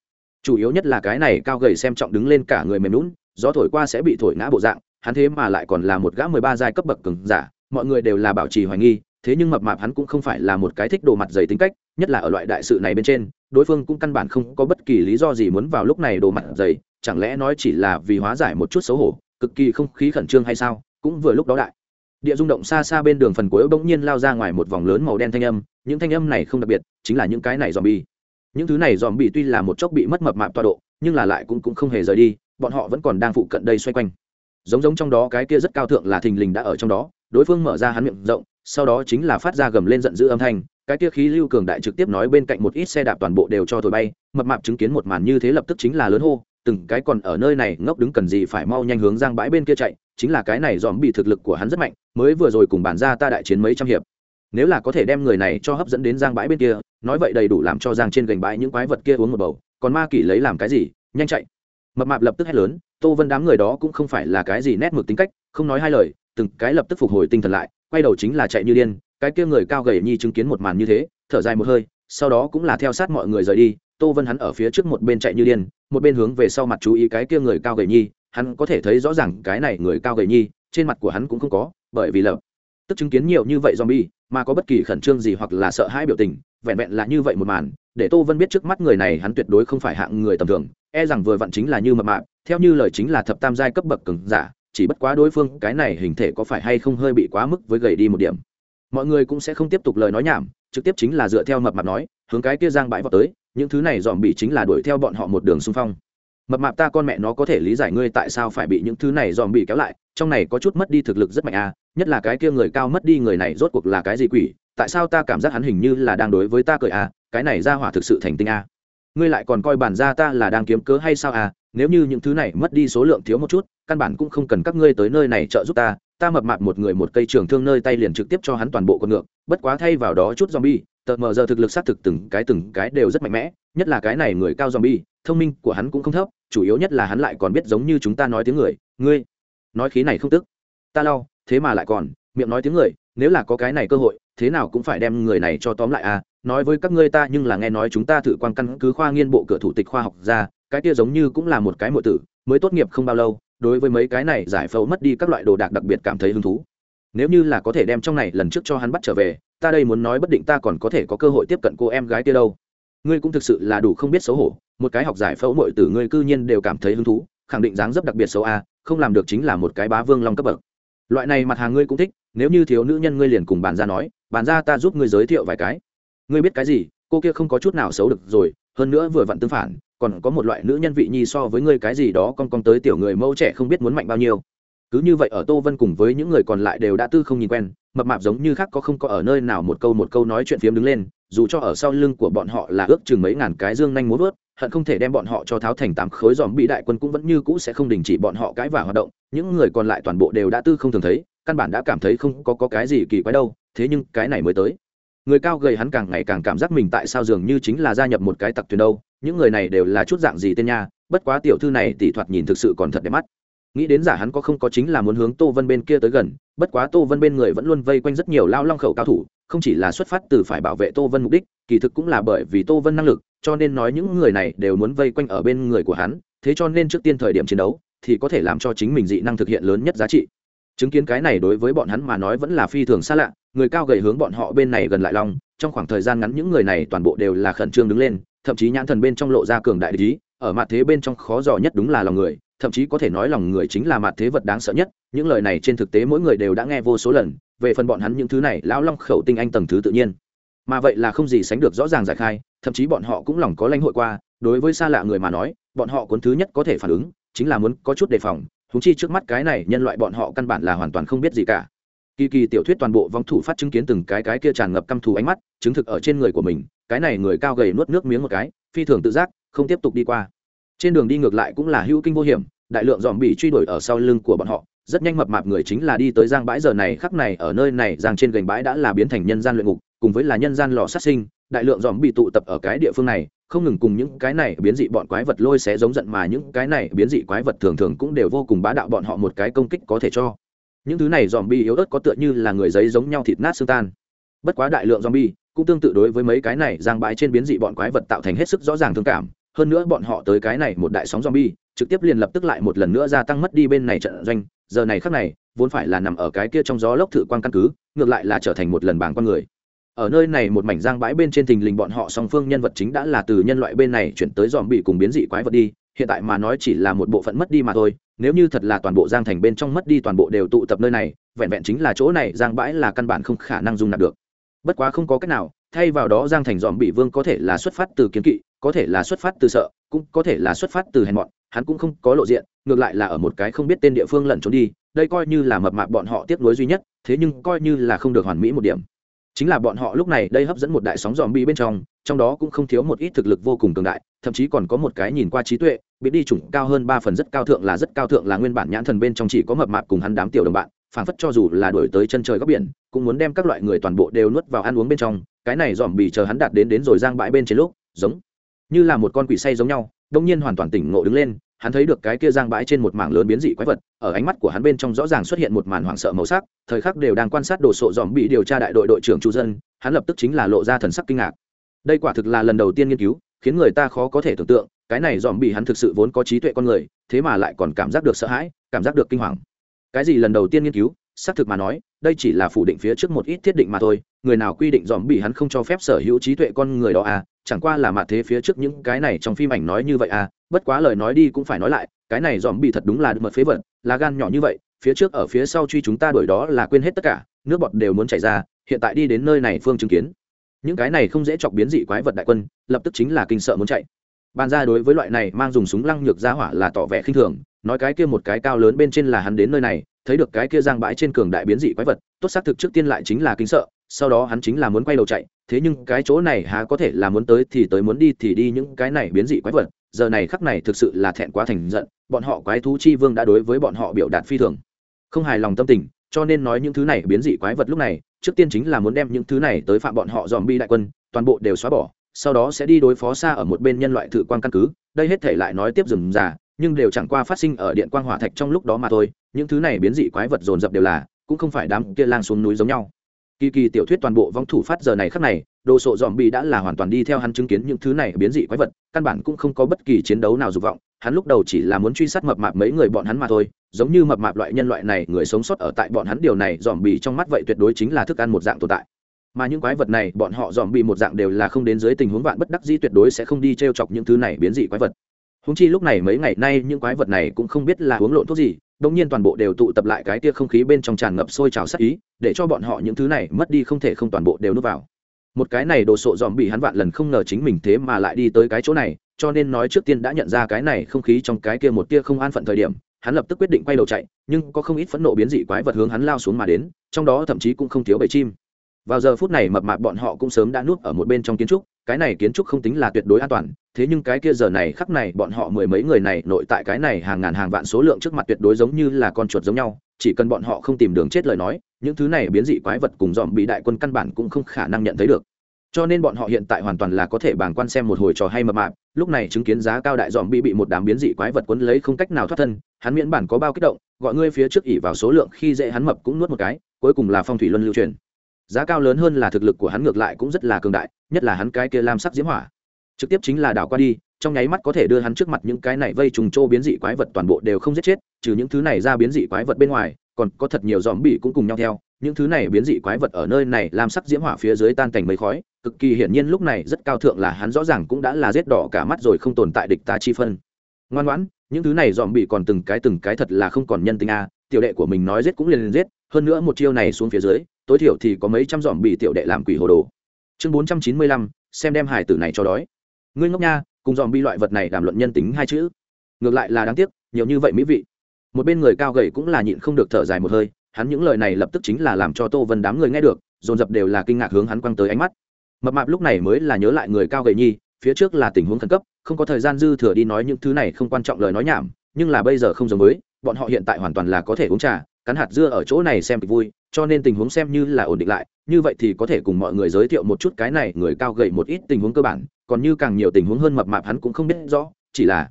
Chủ yếu nhất là cái này cao gầy xem trọng đứng lên cả người mềm lún gió thổi qua sẽ bị thổi ngã bộ dạng, hắn thế mà lại còn là một gã mười ba giai cấp bậc cứng giả, mọi người đều là bảo trì hoài nghi thế nhưng mập mạp hắn cũng không phải là một cái thích đồ mặt dày tính cách, nhất là ở loại đại sự này bên trên, đối phương cũng căn bản không có bất kỳ lý do gì muốn vào lúc này đồ mặt dày, chẳng lẽ nói chỉ là vì hóa giải một chút xấu hổ, cực kỳ không khí khẩn trương hay sao? Cũng vừa lúc đó đại, địa rung động xa xa bên đường phần cuối bỗng nhiên lao ra ngoài một vòng lớn màu đen thanh âm, những thanh âm này không đặc biệt, chính là những cái này dòm bi những thứ này dòm bi tuy là một chốc bị mất mập mạp toa độ, nhưng là lại cũng cũng không hề rời đi, bọn họ vẫn còn đang phụ cận đây xoay quanh. Giống giống trong đó cái kia rất cao thượng là thình lình đã ở trong đó đối phương mở ra hắn miệng rộng, sau đó chính là phát ra gầm lên giận dữ âm thanh, cái kia khí lưu cường đại trực tiếp nói bên cạnh một ít xe đạp toàn bộ đều cho thổi bay, mập mạp chứng kiến một màn như thế lập tức chính là lớn hô, từng cái còn ở nơi này ngốc đứng cần gì phải mau nhanh hướng giang bãi bên kia chạy, chính là cái này dòm bị thực lực của hắn rất mạnh, mới vừa rồi cùng bản ra ta đại chiến mấy trăm hiệp. Nếu là có thể đem người này cho hấp dẫn đến giang bãi bên kia, nói vậy đầy đủ làm cho giang trên gành bãi những quái vật kia uống một bầu, còn ma kỷ lấy làm cái gì, nhanh chạy. Mập mạp lập tức hét lớn, tô vân đám người đó cũng không phải là cái gì nét mực tính cách, không nói hai lời từng cái lập tức phục hồi tinh thần lại, quay đầu chính là chạy như điên, cái kia người cao gầy nhi chứng kiến một màn như thế, thở dài một hơi, sau đó cũng là theo sát mọi người rời đi, tô vân hắn ở phía trước một bên chạy như điên, một bên hướng về sau mặt chú ý cái kia người cao gầy nhi, hắn có thể thấy rõ ràng cái này người cao gầy nhi, trên mặt của hắn cũng không có, bởi vì lập tức chứng kiến nhiều như vậy zombie, mà có bất kỳ khẩn trương gì hoặc là sợ hãi biểu tình, vẹn vẹn là như vậy một màn, để tô vân biết trước mắt người này hắn tuyệt đối không phải hạng người tầm thường e rằng vừa vặn chính là như mập mạp, theo như lời chính là thập tam giai cấp bậc cứng giả chỉ bất quá đối phương cái này hình thể có phải hay không hơi bị quá mức với gầy đi một điểm. Mọi người cũng sẽ không tiếp tục lời nói nhảm, trực tiếp chính là dựa theo mập mạp nói, hướng cái kia giang bãi vào tới, những thứ này dòm bị chính là đuổi theo bọn họ một đường xung phong. Mập mạp ta con mẹ nó có thể lý giải ngươi tại sao phải bị những thứ này dòm bị kéo lại, trong này có chút mất đi thực lực rất mạnh à nhất là cái kia người cao mất đi người này rốt cuộc là cái gì quỷ, tại sao ta cảm giác hắn hình như là đang đối với ta cười à cái này ra hỏa thực sự thành tinh à. Ngươi lại còn coi bản ra ta là đang kiếm cớ hay sao à nếu như những thứ này mất đi số lượng thiếu một chút, căn bản cũng không cần các ngươi tới nơi này trợ giúp ta ta mập mạp một người một cây trường thương nơi tay liền trực tiếp cho hắn toàn bộ con ngược bất quá thay vào đó chút zombie, tờ mờ giờ thực lực xác thực từng cái từng cái đều rất mạnh mẽ, nhất là cái này người cao zombie, thông minh của hắn cũng không thấp, chủ yếu nhất là hắn lại còn biết giống như chúng ta nói tiếng người, ngươi, nói khí này không tức, ta lau, thế mà lại còn, miệng nói tiếng người, nếu là có cái này cơ hội, thế nào cũng phải đem người này cho tóm lại à nói với các ngươi ta nhưng là nghe nói chúng ta thử quan căn cứ khoa nghiên bộ cửa thủ tịch khoa học ra cái kia giống như cũng là một cái mộ tử, mới tốt nghiệp không bao lâu, đối với mấy cái này giải phẫu mất đi các loại đồ đạc đặc biệt cảm thấy hứng thú. Nếu như là có thể đem trong này lần trước cho hắn bắt trở về, ta đây muốn nói bất định ta còn có thể có cơ hội tiếp cận cô em gái kia đâu. Ngươi cũng thực sự là đủ không biết xấu hổ, một cái học giải phẫu mội tử ngươi cư nhiên đều cảm thấy hứng thú, khẳng định dáng dấp đặc biệt xấu a, không làm được chính là một cái bá vương long cấp bậc. Loại này mặt hàng ngươi cũng thích, nếu như thiếu nữ nhân ngươi liền cùng bàn ra nói, bàn ra ta giúp ngươi giới thiệu vài cái. Ngươi biết cái gì, cô kia không có chút nào xấu được rồi hơn nữa vừa vặn tương phản còn có một loại nữ nhân vị nhi so với ngươi cái gì đó con con tới tiểu người mẫu trẻ không biết muốn mạnh bao nhiêu. Cứ như vậy ở tô vân cùng với những người còn lại đều đã tư không nhìn quen mập mạp giống như khác có không có ở nơi nào một câu một câu nói chuyện phiếm đứng lên dù cho ở sau lưng của bọn họ là ước chừng mấy ngàn cái dương nhanh muốn vớt hận không thể đem bọn họ cho tháo thành tám khối dòm bị đại quân cũng vẫn như cũ sẽ không đình chỉ bọn họ cãi và hoạt động những người còn lại toàn bộ đều đã tư không thường thấy căn bản đã cảm thấy không có, có cái gì kỳ quái đâu thế nhưng cái này mới tới người cao gầy hắn càng ngày càng cảm giác mình tại sao dường như chính là gia nhập một cái tặc thuyền đâu, những người này đều là chút dạng gì tên nha, bất quá tiểu thư này tỷ thoạt nhìn thực sự còn thật đẹp mắt. Nghĩ đến giả hắn có không có chính là muốn hướng tô vân bên kia tới gần, bất quá tô vân bên người vẫn luôn vây quanh rất nhiều lao long khẩu cao thủ, không chỉ là xuất phát từ phải bảo vệ tô vân mục đích, kỳ thực cũng là bởi vì tô vân năng lực, cho nên nói những người này đều muốn vây quanh ở bên người của hắn, thế cho nên trước tiên thời điểm chiến đấu thì có thể làm cho chính mình dị năng thực hiện lớn nhất giá trị chứng kiến cái này đối với bọn hắn mà nói vẫn là phi thường xa lạ, người cao gầy hướng bọn họ bên này gần lại long trong khoảng thời gian ngắn những người này toàn bộ đều là khẩn trương đứng lên, thậm chí nhãn thần bên trong lộ ra cường đại lý ở mặt thế bên trong khó dò nhất đúng là lòng người, thậm chí có thể nói lòng người chính là mặt thế vật đáng sợ nhất, những lời này trên thực tế mỗi người đều đã nghe vô số lần, về phần bọn hắn những thứ này, lão long khẩu tinh anh tầng thứ tự nhiên. Mà vậy là không gì sánh được rõ ràng giải khai, thậm chí bọn họ cũng lòng có lãnh hội qua, đối với xa lạ người mà nói, bọn họ cuốn thứ nhất có thể phản ứng, chính là muốn có chút đề phòng húng chi trước mắt cái này nhân loại bọn họ căn bản là hoàn toàn không biết gì cả. Kỳ kỳ tiểu thuyết toàn bộ vong thủ phát chứng kiến từng cái cái kia tràn ngập căm thù ánh mắt, chứng thực ở trên người của mình, cái này người cao gầy nuốt nước miếng một cái, phi thường tự giác, không tiếp tục đi qua. Trên đường đi ngược lại cũng là hữu kinh vô hiểm, đại lượng dòm bị truy đuổi ở sau lưng của bọn họ, rất nhanh mập mạp người chính là đi tới giang bãi giờ này, khắc này ở nơi này, giang trên gành bãi đã là biến thành nhân gian luyện ngục, cùng với là nhân gian lò sát sinh, đại lượng dòm bị tụ tập ở cái địa phương này không ngừng cùng những cái này biến dị bọn quái vật lôi xé giống giận mà những cái này biến dị quái vật thường thường cũng đều vô cùng bá đạo bọn họ một cái công kích có thể cho. Những thứ này dòm bi yếu ớt có tựa như là người giấy giống nhau thịt nát xương tan. Bất quá đại lượng dòm bi cũng tương tự đối với mấy cái này giang bãi trên biến dị bọn quái vật tạo thành hết sức rõ ràng thương cảm. Hơn nữa bọn họ tới cái này một đại sóng zombie, trực tiếp liền lập tức lại một lần nữa gia tăng mất đi bên này trận doanh, giờ này khắc này, vốn phải là nằm ở cái kia trong gió lốc thử quan căn cứ, ngược lại là trở thành một lần bảng con người. Ở nơi này một mảnh giang bãi bên trên thình lình bọn họ song phương nhân vật chính đã là từ nhân loại bên này chuyển tới zombie cùng biến dị quái vật đi, hiện tại mà nói chỉ là một bộ phận mất đi mà thôi, nếu như thật là toàn bộ giang thành bên trong mất đi toàn bộ đều tụ tập nơi này, vẹn vẹn chính là chỗ này giang bãi là căn bản không khả năng dung nạp được. Bất quá không có cách nào, thay vào đó giang thành dòm bị vương có thể là xuất phát từ kiến kỵ có thể là xuất phát từ sợ cũng có thể là xuất phát từ hèn mọn hắn cũng không có lộ diện ngược lại là ở một cái không biết tên địa phương lẩn trốn đi đây coi như là mập mạp bọn họ tiếp nối duy nhất thế nhưng coi như là không được hoàn mỹ một điểm chính là bọn họ lúc này đây hấp dẫn một đại sóng dòm bi bên trong trong đó cũng không thiếu một ít thực lực vô cùng cường đại, thậm chí còn có một cái nhìn qua trí tuệ bị đi chủng cao hơn ba phần rất cao thượng là rất cao thượng là nguyên bản nhãn thần bên trong chỉ có mập mạp cùng hắn đám tiểu đồng bạn, phảng phất cho dù là đổi tới chân trời góc biển, cũng muốn đem các loại người toàn bộ đều nuốt vào ăn uống bên trong, cái này dòm bì chờ hắn đạt đến đến rồi giang bãi bên trên lúc, giống như là một con quỷ say giống nhau, đông nhiên hoàn toàn tỉnh ngộ đứng lên hắn thấy được cái kia giang bãi trên một mảng lớn biến dị quái vật, ở ánh mắt của hắn bên trong rõ ràng xuất hiện một màn hoảng sợ màu sắc, thời khắc đều đang quan sát đồ sộ dòm bị điều tra đại đội đội trưởng chu dân, hắn lập tức chính là lộ ra thần sắc kinh ngạc. Đây quả thực là lần đầu tiên nghiên cứu, khiến người ta khó có thể tưởng tượng, cái này dòm bị hắn thực sự vốn có trí tuệ con người, thế mà lại còn cảm giác được sợ hãi, cảm giác được kinh hoàng. Cái gì lần đầu tiên nghiên cứu? Xác thực mà nói, đây chỉ là phủ định phía trước một ít thiết định mà thôi, người nào quy định dòm bị hắn không cho phép sở hữu trí tuệ con người đó à chẳng qua là mặt thế phía trước những cái này trong phim ảnh nói như vậy à bất quá lời nói đi cũng phải nói lại, cái này dòm bị thật đúng là được mật phế vật, là gan nhỏ như vậy, phía trước ở phía sau truy chúng ta đuổi đó là quên hết tất cả, nước bọt đều muốn chảy ra, hiện tại đi đến nơi này phương chứng kiến. Những cái này không dễ chọc biến dị quái vật đại quân, lập tức chính là kinh sợ muốn chạy. Bàn ra đối với loại này mang dùng súng lăng nhược ra hỏa là tỏ vẻ khinh thường nói cái kia một cái cao lớn bên trên là hắn đến nơi này, thấy được cái kia giang bãi trên cường đại biến dị quái vật, tốt xác thực trước tiên lại chính là kính sợ, sau đó hắn chính là muốn quay đầu chạy, thế nhưng cái chỗ này há có thể là muốn tới thì tới muốn đi thì đi những cái này biến dị quái vật, giờ này khắc này thực sự là thẹn quá thành giận, bọn họ quái thú chi vương đã đối với bọn họ biểu đạt phi thường. Không hài lòng tâm tình, cho nên nói những thứ này biến dị quái vật lúc này, trước tiên chính là muốn đem những thứ này tới phạm bọn họ dòm bi đại quân, toàn bộ đều xóa bỏ, sau đó sẽ đi đối phó xa ở một bên nhân loại thử quan căn cứ, đây hết thể lại nói tiếp dừng già nhưng đều chẳng qua phát sinh ở điện quang hỏa thạch trong lúc đó mà thôi, những thứ này biến dị quái vật dồn dập đều là, cũng không phải đám kia lang xuống núi giống nhau. Kỳ kỳ tiểu thuyết toàn bộ vong thủ phát giờ này khắc này, đồ sộ dòm bị đã là hoàn toàn đi theo hắn chứng kiến những thứ này biến dị quái vật, căn bản cũng không có bất kỳ chiến đấu nào dục vọng, hắn lúc đầu chỉ là muốn truy sát mập mạp mấy người bọn hắn mà thôi, giống như mập mạp loại nhân loại này, người sống sót ở tại bọn hắn điều này dòm bị trong mắt vậy tuyệt đối chính là thức ăn một dạng tồn tại. Mà những quái vật này, bọn họ dòm bị một dạng đều là không đến dưới tình huống vạn bất đắc dĩ tuyệt đối sẽ không đi t r e o chọc những thứ này biến dị quái vật húng chi lúc này mấy ngày nay những quái vật này cũng không biết là uống lộn thuốc gì đông nhiên toàn bộ đều tụ tập lại cái tia không khí bên trong tràn ngập sôi trào sắc ý, để cho bọn họ những thứ này mất đi không thể không toàn bộ đều nuốt vào. Một cái này đồ sộ dòm bị hắn vạn lần không ngờ chính mình thế mà lại đi tới cái chỗ này, cho nên nói trước tiên đã nhận ra cái này không khí trong cái kia một tia không an phận thời điểm, hắn lập tức quyết định quay đầu chạy, nhưng có không ít phẫn nộ biến dị quái vật hướng hắn lao xuống mà đến, trong đó thậm chí cũng không thiếu bầy chim vào giờ phút này mập mạp bọn họ cũng sớm đã nuốt ở một bên trong kiến trúc, cái này kiến trúc không tính là tuyệt đối an toàn, thế nhưng cái kia giờ này khắc này bọn họ mười mấy người này nội tại cái này hàng ngàn hàng vạn số lượng trước mặt tuyệt đối giống như là con chuột giống nhau, chỉ cần bọn họ không tìm đường chết lời nói, những thứ này biến dị quái vật cùng dòm bị đại quân căn bản cũng không khả năng nhận thấy được. Cho nên bọn họ hiện tại hoàn toàn là có thể bàng quan xem một hồi trò hay mập mạp, lúc này chứng kiến giá cao đại dòm bị bị một đám biến dị quái vật quấn lấy không cách nào thoát thân, hắn miễn bản có bao kích động, gọi ngươi phía trước ỉ vào số lượng khi dễ hắn mập cũng nuốt một cái, cuối cùng là phong thủy luân lưu truyền giá cao lớn hơn là thực lực của hắn ngược lại cũng rất là cường đại, nhất là hắn cái kia lam sắc diễm hỏa. Trực tiếp chính là đảo qua đi, trong nháy mắt có thể đưa hắn trước mặt những cái này vây trùng trô biến dị quái vật toàn bộ đều không giết chết, trừ những thứ này ra biến dị quái vật bên ngoài, còn có thật nhiều dòm bị cũng cùng nhau theo. Những thứ này biến dị quái vật ở nơi này làm sắc diễm hỏa phía dưới tan cảnh mấy khói, cực kỳ hiển nhiên lúc này rất cao thượng là hắn rõ ràng cũng đã là giết đỏ cả mắt rồi không tồn tại địch ta chi phân. Ngoan ngoãn, những thứ này dòm bị còn từng cái từng cái thật là không còn nhân tính a, tiểu đệ của mình nói giết cũng liền liền giết, hơn nữa một chiêu này xuống phía dưới tối thiểu thì có mấy trăm dòm bị tiểu đệ làm quỷ hồ đồ. Chương bốn trăm chín mươi lăm, xem đem hải tử này cho đói. Ngươi ngốc nha, cùng dòm bi loại vật này đàm luận nhân tính hai chữ. Ngược lại là đáng tiếc, nhiều như vậy mỹ vị. Một bên người cao gầy cũng là nhịn không được thở dài một hơi, hắn những lời này lập tức chính là làm cho tô vân đám người nghe được, dồn dập đều là kinh ngạc hướng hắn quăng tới ánh mắt. Mập mạp lúc này mới là nhớ lại người cao gầy nhi, phía trước là tình huống khẩn cấp, không có thời gian dư thừa đi nói những thứ này không quan trọng lời nói nhảm, nhưng là bây giờ không giống mới bọn họ hiện tại hoàn toàn là có thể uống trà, cắn hạt dưa ở chỗ này xem kịch vui cho nên tình huống xem như là ổn định lại, như vậy thì có thể cùng mọi người giới thiệu một chút cái này người cao gầy một ít tình huống cơ bản, còn như càng nhiều tình huống hơn mập mạp hắn cũng không biết rõ, chỉ là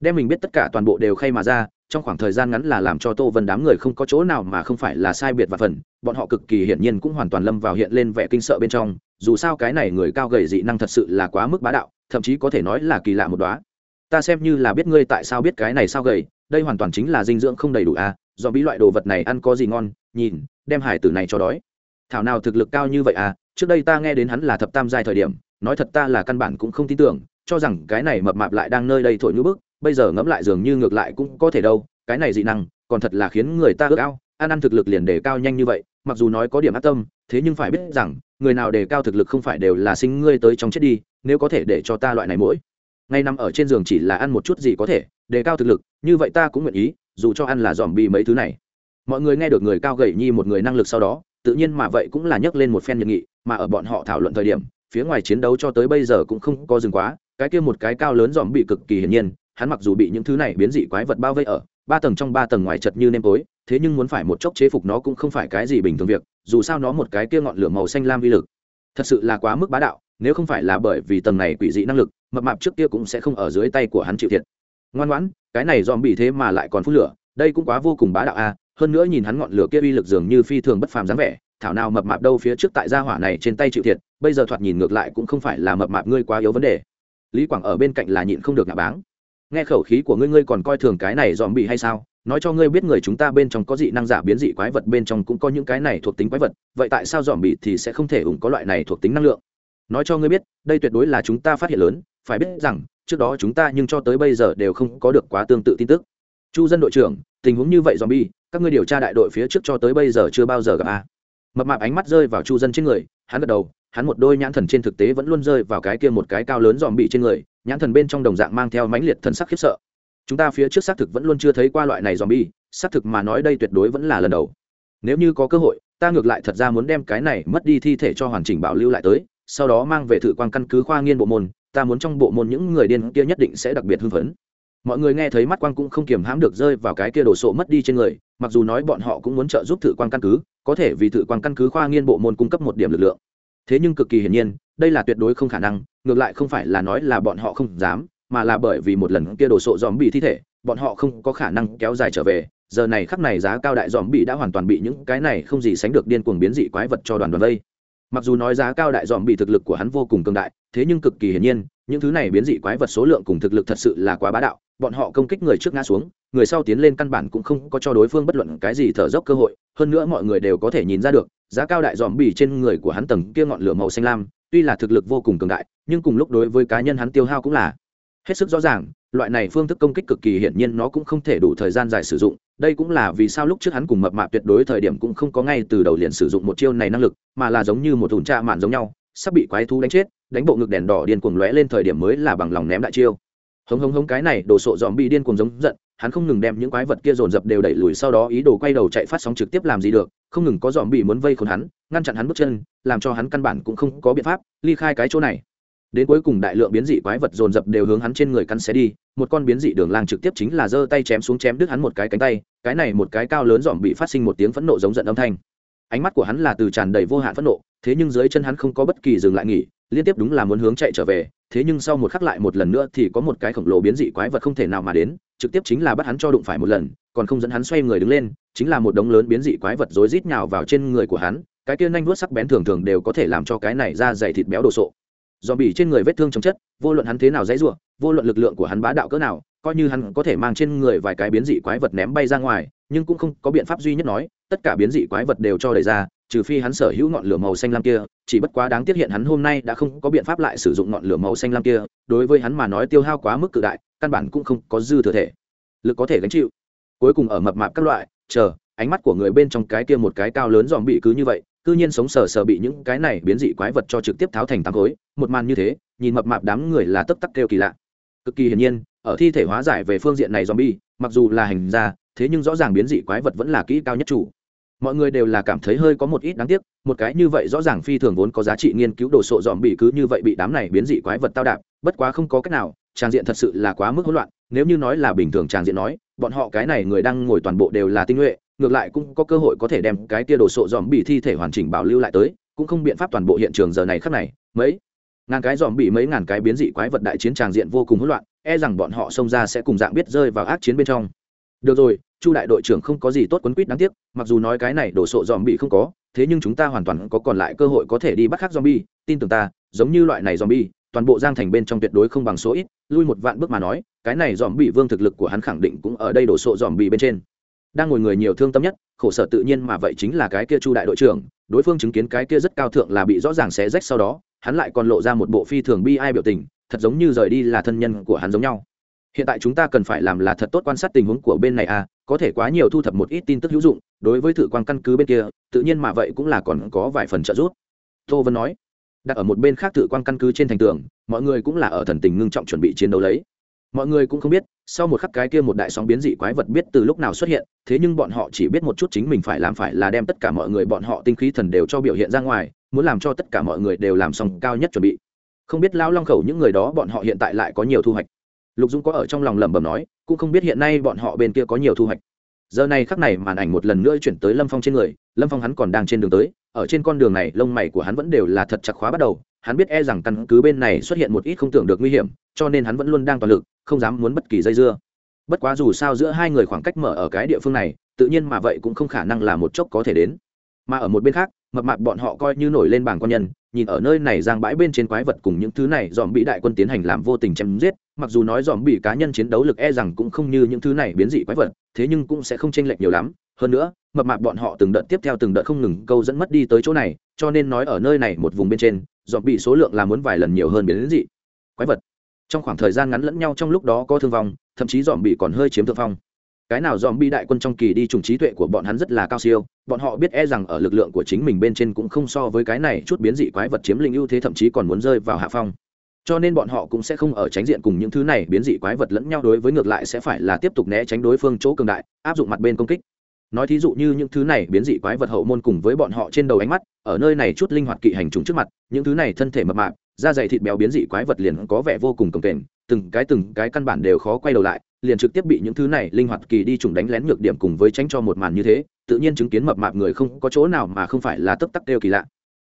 đem mình biết tất cả toàn bộ đều khay mà ra, trong khoảng thời gian ngắn là làm cho tô vân đám người không có chỗ nào mà không phải là sai biệt và phần, bọn họ cực kỳ hiển nhiên cũng hoàn toàn lâm vào hiện lên vẻ kinh sợ bên trong, dù sao cái này người cao gầy dị năng thật sự là quá mức bá đạo, thậm chí có thể nói là kỳ lạ một đoá ta xem như là biết ngươi tại sao biết cái này sao gầy, đây hoàn toàn chính là dinh dưỡng không đầy đủ à do bí loại đồ vật này ăn có gì ngon, nhìn đem hải tử này cho đói. Thảo nào thực lực cao như vậy à trước đây ta nghe đến hắn là thập tam giai thời điểm, nói thật ta là căn bản cũng không tin tưởng, cho rằng cái này mập mạp lại đang nơi đây thổi nhũ bức, bây giờ ngẫm lại dường như ngược lại cũng có thể đâu, cái này dị năng, còn thật là khiến người ta ước ao, ăn ăn thực lực liền đề cao nhanh như vậy, mặc dù nói có điểm ác tâm, thế nhưng phải biết rằng, người nào đề cao thực lực không phải đều là sinh ngươi tới trong chết đi, nếu có thể để cho ta loại này mỗi. Ngay nằm ở trên giường chỉ là ăn một chút gì có thể, đề cao thực lực, như vậy ta cũng nguyện ý, dù cho ăn là dòm bi mấy thứ này mọi người nghe được người cao gầy nhi một người năng lực sau đó, tự nhiên mà vậy cũng là nhấc lên một phen nhiệt nghị, mà ở bọn họ thảo luận thời điểm, phía ngoài chiến đấu cho tới bây giờ cũng không có dừng quá, cái kia một cái cao lớn dòm bị cực kỳ hiển nhiên, hắn mặc dù bị những thứ này biến dị quái vật bao vây ở, ba tầng trong ba tầng ngoài chật như nêm tối, thế nhưng muốn phải một chốc chế phục nó cũng không phải cái gì bình thường việc, dù sao nó một cái kia ngọn lửa màu xanh lam vi lực, thật sự là quá mức bá đạo, nếu không phải là bởi vì tầng này quỷ dị năng lực, mập mạp trước kia cũng sẽ không ở dưới tay của hắn chịu thiệt. Ngoan ngoãn, cái này dòm bị thế mà lại còn phun lửa, đây cũng quá vô cùng bá đạo a hơn nữa nhìn hắn ngọn lửa kia uy lực dường như phi thường bất phàm dáng vẻ, thảo nào mập mạp đâu phía trước tại gia hỏa này trên tay chịu thiệt, bây giờ thoạt nhìn ngược lại cũng không phải là mập mạp ngươi quá yếu vấn đề. Lý quảng ở bên cạnh là nhịn không được ngạ báng. Nghe khẩu khí của ngươi ngươi còn coi thường cái này dòm bị hay sao? Nói cho ngươi biết người chúng ta bên trong có dị năng giả biến dị quái vật, bên trong cũng có những cái này thuộc tính quái vật, vậy tại sao dòm bị thì sẽ không thể ủng có loại này thuộc tính năng lượng? Nói cho ngươi biết, đây tuyệt đối là chúng ta phát hiện lớn, phải biết rằng, trước đó chúng ta nhưng cho tới bây giờ đều không có được quá tương tự tin tức. Chu dân đội trưởng, tình huống như vậy dòm bi các ngươi điều tra đại đội phía trước cho tới bây giờ chưa bao giờ gặp a. Mập mạp ánh mắt rơi vào chu dân trên người, hắn gật đầu, hắn một đôi nhãn thần trên thực tế vẫn luôn rơi vào cái kia một cái cao lớn dòm bị trên người, nhãn thần bên trong đồng dạng mang theo mãnh liệt thần sắc khiếp sợ. Chúng ta phía trước xác thực vẫn luôn chưa thấy qua loại này dòm bi xác thực mà nói đây tuyệt đối vẫn là lần đầu. Nếu như có cơ hội, ta ngược lại thật ra muốn đem cái này mất đi thi thể cho hoàn chỉnh bảo lưu lại tới, sau đó mang về thử quan căn cứ khoa nghiên bộ môn, ta muốn trong bộ môn những người điên kia nhất định sẽ đặc biệt hưng phấn mọi người nghe thấy mắt quang cũng không kiềm hãm được rơi vào cái kia đồ sộ mất đi trên người, mặc dù nói bọn họ cũng muốn trợ giúp thử quan căn cứ, có thể vì thử quan căn cứ khoa nghiên bộ môn cung cấp một điểm lực lượng. Thế nhưng cực kỳ hiển nhiên, đây là tuyệt đối không khả năng, ngược lại không phải là nói là bọn họ không dám, mà là bởi vì một lần kia đồ sộ dòm bị thi thể, bọn họ không có khả năng kéo dài trở về, giờ này khắp này giá cao đại dòm bị đã hoàn toàn bị những cái này không gì sánh được điên cuồng biến dị quái vật cho đoàn đoàn vây. Mặc dù nói giá cao đại dòm bị thực lực của hắn vô cùng cường đại, thế nhưng cực kỳ hiển nhiên những thứ này biến dị quái vật số lượng cùng thực lực thật sự là quá bá đạo, bọn họ công kích người trước ngã xuống, người sau tiến lên căn bản cũng không có cho đối phương bất luận cái gì thở dốc cơ hội, hơn nữa mọi người đều có thể nhìn ra được, giá cao đại dòm bì trên người của hắn tầng kia ngọn lửa màu xanh lam, tuy là thực lực vô cùng cường đại, nhưng cùng lúc đối với cá nhân hắn tiêu hao cũng là hết sức rõ ràng, loại này phương thức công kích cực kỳ hiển nhiên nó cũng không thể đủ thời gian dài sử dụng, đây cũng là vì sao lúc trước hắn cùng mập mạp tuyệt đối thời điểm cũng không có ngay từ đầu liền sử dụng một chiêu này năng lực, mà là giống như một thùng tra mạn giống nhau sắp bị quái thú đánh chết, đánh bộ ngực đèn đỏ điên cuồng lóe lên thời điểm mới là bằng lòng ném đại chiêu. Hống hống hống cái này, đồ sộ dòm bị điên cuồng giống giận, hắn không ngừng đem những quái vật kia dồn dập đều đẩy lùi, sau đó ý đồ quay đầu chạy phát sóng trực tiếp làm gì được, không ngừng có dòm bị muốn vây khốn hắn, ngăn chặn hắn bước chân, làm cho hắn căn bản cũng không có biện pháp, ly khai cái chỗ này. Đến cuối cùng đại lượng biến dị quái vật dồn dập đều hướng hắn trên người cắn xé đi, một con biến dị đường lang trực tiếp chính là giơ tay chém xuống chém đứt hắn một cái cánh tay, cái này một cái cao lớn dòm bị phát sinh một tiếng phẫn nộ giống giận âm thanh ánh mắt của hắn là từ tràn đầy vô hạn phẫn nộ, thế nhưng dưới chân hắn không có bất kỳ dừng lại nghỉ, liên tiếp đúng là muốn hướng chạy trở về, thế nhưng sau một khắc lại một lần nữa thì có một cái khổng lồ biến dị quái vật không thể nào mà đến, trực tiếp chính là bắt hắn cho đụng phải một lần, còn không dẫn hắn xoay người đứng lên, chính là một đống lớn biến dị quái vật rối rít nhào vào trên người của hắn, cái kia nhanh vuốt sắc bén thường thường đều có thể làm cho cái này ra dày thịt béo đồ sộ. Do bỉ trên người vết thương chồng chất, vô luận hắn thế nào dãy rủa, vô luận lực lượng của hắn bá đạo cỡ nào, coi như hắn có thể mang trên người vài cái biến dị quái vật ném bay ra ngoài, nhưng cũng không có biện pháp duy nhất nói tất cả biến dị quái vật đều cho đẩy ra, trừ phi hắn sở hữu ngọn lửa màu xanh lam kia, chỉ bất quá đáng tiếc hiện hắn hôm nay đã không có biện pháp lại sử dụng ngọn lửa màu xanh lam kia, đối với hắn mà nói tiêu hao quá mức cự đại, căn bản cũng không có dư thừa thể. Lực có thể gánh chịu. Cuối cùng ở mập mạp các loại, chờ, ánh mắt của người bên trong cái kia một cái cao lớn dòm bị cứ như vậy, cư nhiên sống sờ sờ bị những cái này biến dị quái vật cho trực tiếp tháo thành tám khối, một màn như thế, nhìn mập mạp đám người là tấp tắc kêu kỳ lạ. Cực kỳ hiển nhiên, ở thi thể hóa giải về phương diện này zombie mặc dù là hành ra thế nhưng rõ ràng biến dị quái vật vẫn là kỹ cao nhất chủ mọi người đều là cảm thấy hơi có một ít đáng tiếc, một cái như vậy rõ ràng phi thường vốn có giá trị nghiên cứu đồ sộ dòm bị cứ như vậy bị đám này biến dị quái vật tao đạp, bất quá không có cách nào trang diện thật sự là quá mức hỗn loạn, nếu như nói là bình thường trang diện nói, bọn họ cái này người đang ngồi toàn bộ đều là tinh nhuệ, ngược lại cũng có cơ hội có thể đem cái tia đồ sộ dòm bị thi thể hoàn chỉnh bảo lưu lại tới, cũng không biện pháp toàn bộ hiện trường giờ này khắc này, mấy ngàn cái dòm bị, mấy ngàn cái biến dị quái vật đại chiến tràng diện vô cùng hỗn loạn e rằng bọn họ xông ra sẽ cùng dạng biết rơi vào ác chiến bên trong được rồi, chu đại đội trưởng không có gì tốt quấn quýt đáng tiếc, mặc dù nói cái này đổ sộ dòm bị không có, thế nhưng chúng ta hoàn toàn có còn lại cơ hội có thể đi bắt khác zombie, tin tưởng ta, giống như loại này zombie, toàn bộ giang thành bên trong tuyệt đối không bằng số ít, lui một vạn bước mà nói, cái này dòm bị vương thực lực của hắn khẳng định cũng ở đây đổ sộ dòm bị bên trên. Đang ngồi người nhiều thương tâm nhất, khổ sở tự nhiên mà vậy chính là cái kia chu đại đội trưởng, đối phương chứng kiến cái kia rất cao thượng là bị rõ ràng xé rách sau đó, hắn lại còn lộ ra một bộ phi thường bi ai biểu tình, thật giống như rời đi là thân nhân của hắn giống nhau hiện tại chúng ta cần phải làm là thật tốt quan sát tình huống của bên này à có thể quá nhiều thu thập một ít tin tức hữu dụng, đối với thử quan căn cứ bên kia, tự nhiên mà vậy cũng là còn có vài phần trợ giúp. Tô vân nói. Đặt ở một bên khác tự quan căn cứ trên thành tường, mọi người cũng là ở thần tình ngưng trọng chuẩn bị chiến đấu lấy. Mọi người cũng không biết, sau một khắc cái kia một đại sóng biến dị quái vật biết từ lúc nào xuất hiện, thế nhưng bọn họ chỉ biết một chút chính mình phải làm phải là đem tất cả mọi người bọn họ tinh khí thần đều cho biểu hiện ra ngoài, muốn làm cho tất cả mọi người đều làm xong cao nhất chuẩn bị. Không biết lão long khẩu những người đó bọn họ hiện tại lại có nhiều thu hoạch lục dung có ở trong lòng lẩm bẩm nói, cũng không biết hiện nay bọn họ bên kia có nhiều thu hoạch. Giờ này khắc này màn ảnh một lần nữa chuyển tới lâm phong trên người, lâm phong hắn còn đang trên đường tới, ở trên con đường này lông mày của hắn vẫn đều là thật chặt khóa bắt đầu, hắn biết e rằng căn cứ bên này xuất hiện một ít không tưởng được nguy hiểm, cho nên hắn vẫn luôn đang toàn lực, không dám muốn bất kỳ dây dưa. Bất quá dù sao giữa hai người khoảng cách mở ở cái địa phương này, tự nhiên mà vậy cũng không khả năng là một chốc có thể đến. Mà ở một bên khác, mập mạp bọn họ coi như nổi lên bảng con nhân nhìn ở nơi này giang bãi bên trên quái vật cùng những thứ này, dòm bị đại quân tiến hành làm vô tình chém giết. Mặc dù nói dòm bị cá nhân chiến đấu lực e rằng cũng không như những thứ này biến dị quái vật, thế nhưng cũng sẽ không chênh lệch nhiều lắm. Hơn nữa, mập mạp bọn họ từng đợt tiếp theo từng đợt không ngừng câu dẫn mất đi tới chỗ này, cho nên nói ở nơi này một vùng bên trên, dòm bị số lượng là muốn vài lần nhiều hơn biến dị quái vật. Trong khoảng thời gian ngắn lẫn nhau trong lúc đó có thương vong, thậm chí dòm bị còn hơi chiếm thượng phong cái nào dòm bi đại quân trong kỳ đi trùng trí tuệ của bọn hắn rất là cao siêu, bọn họ biết e rằng ở lực lượng của chính mình bên trên cũng không so với cái này chút biến dị quái vật chiếm lĩnh ưu thế thậm chí còn muốn rơi vào hạ phong. Cho nên bọn họ cũng sẽ không ở tránh diện cùng những thứ này biến dị quái vật lẫn nhau đối với ngược lại sẽ phải là tiếp tục né tránh đối phương chỗ cường đại, áp dụng mặt bên công kích. Nói thí dụ như những thứ này biến dị quái vật hậu môn cùng với bọn họ trên đầu ánh mắt, ở nơi này chút linh hoạt kỵ hành trùng trước mặt, những thứ này thân thể mập mạp da dày thịt béo biến dị quái vật liền có vẻ vô cùng cồng kềnh, từng cái từng cái căn bản đều khó quay đầu lại, liền trực tiếp bị những thứ này linh hoạt kỳ đi trùng đánh lén nhược điểm cùng với tránh cho một màn như thế, tự nhiên chứng kiến mập mạp người không có chỗ nào mà không phải là tấp tắc đều kỳ lạ.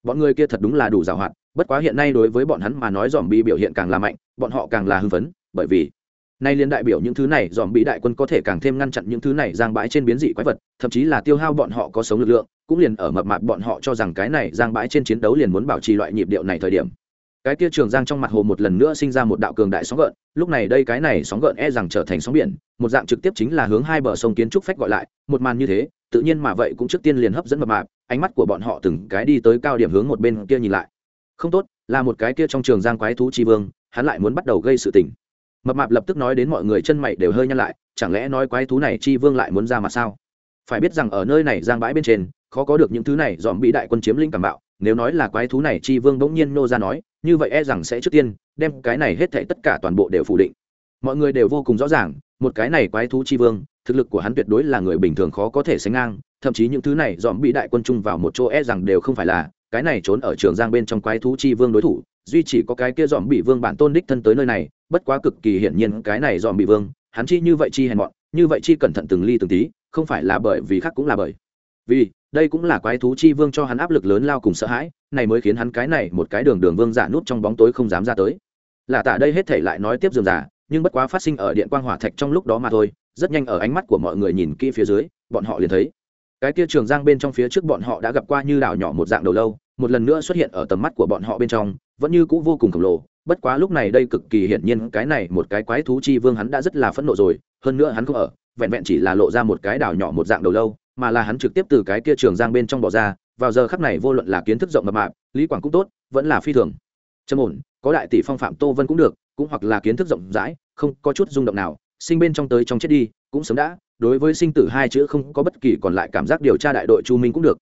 Bọn người kia thật đúng là đủ giàu hoạt bất quá hiện nay đối với bọn hắn mà nói dòm bi biểu hiện càng là mạnh, bọn họ càng là hưng phấn, bởi vì nay liên đại biểu những thứ này dòm bị đại quân có thể càng thêm ngăn chặn những thứ này giang bãi trên biến dị quái vật, thậm chí là tiêu hao bọn họ có sống lực lượng, cũng liền ở mập mạp bọn họ cho rằng cái này giang bãi trên chiến đấu liền muốn bảo trì loại nhịp điệu này thời điểm cái kia trường giang trong mặt hồ một lần nữa sinh ra một đạo cường đại sóng gợn, lúc này đây cái này sóng gợn e rằng trở thành sóng biển, một dạng trực tiếp chính là hướng hai bờ sông kiến trúc phách gọi lại, một màn như thế, tự nhiên mà vậy cũng trước tiên liền hấp dẫn mập mạp, ánh mắt của bọn họ từng cái đi tới cao điểm hướng một bên kia nhìn lại. Không tốt, là một cái kia trong trường giang quái thú chi vương, hắn lại muốn bắt đầu gây sự tình. Mập mạp lập tức nói đến mọi người chân mày đều hơi nhăn lại, chẳng lẽ nói quái thú này chi vương lại muốn ra mà sao? Phải biết rằng ở nơi này giang bãi bên trên, khó có được những thứ này dòm bị đại quân chiếm lĩnh cảm bạo nếu nói là quái thú này chi vương bỗng nhiên nô ra nói, như vậy e rằng sẽ trước tiên đem cái này hết thảy tất cả toàn bộ đều phủ định. Mọi người đều vô cùng rõ ràng, một cái này quái thú chi vương, thực lực của hắn tuyệt đối là người bình thường khó có thể sánh ngang, thậm chí những thứ này dòm bị đại quân chung vào một chỗ e rằng đều không phải là, cái này trốn ở trường giang bên trong quái thú chi vương đối thủ, duy chỉ có cái kia dòm bị vương bản tôn đích thân tới nơi này, bất quá cực kỳ hiển nhiên cái này dòm bị vương, hắn chi như vậy chi hèn mọn, như vậy chi cẩn thận từng ly từng tí, không phải là bởi vì khác cũng là bởi vì đây cũng là quái thú chi vương cho hắn áp lực lớn lao cùng sợ hãi, này mới khiến hắn cái này một cái đường đường vương giả nút trong bóng tối không dám ra tới. Là tạ đây hết thể lại nói tiếp dườm giả nhưng bất quá phát sinh ở điện quang hỏa thạch trong lúc đó mà thôi, rất nhanh ở ánh mắt của mọi người nhìn kỹ phía dưới, bọn họ liền thấy. Cái kia trường giang bên trong phía trước bọn họ đã gặp qua như đảo nhỏ một dạng đầu lâu, một lần nữa xuất hiện ở tầm mắt của bọn họ bên trong, vẫn như cũ vô cùng khổng lồ. Bất quá lúc này đây cực kỳ hiển nhiên cái này một cái quái thú chi vương hắn đã rất là phẫn nộ rồi, hơn nữa hắn không ở, vẹn vẹn chỉ là lộ ra một cái đảo nhỏ một dạng đầu lâu mà là hắn trực tiếp từ cái kia trường giang bên trong bỏ ra, vào giờ khắc này vô luận là kiến thức rộng mập mạp, lý quảng cũng tốt, vẫn là phi thường. Trầm ổn, có đại tỷ phong phạm tô vân cũng được, cũng hoặc là kiến thức rộng rãi, không có chút rung động nào, sinh bên trong tới trong chết đi, cũng sớm đã, đối với sinh tử hai chữ không có bất kỳ còn lại cảm giác điều tra đại đội chu minh cũng được.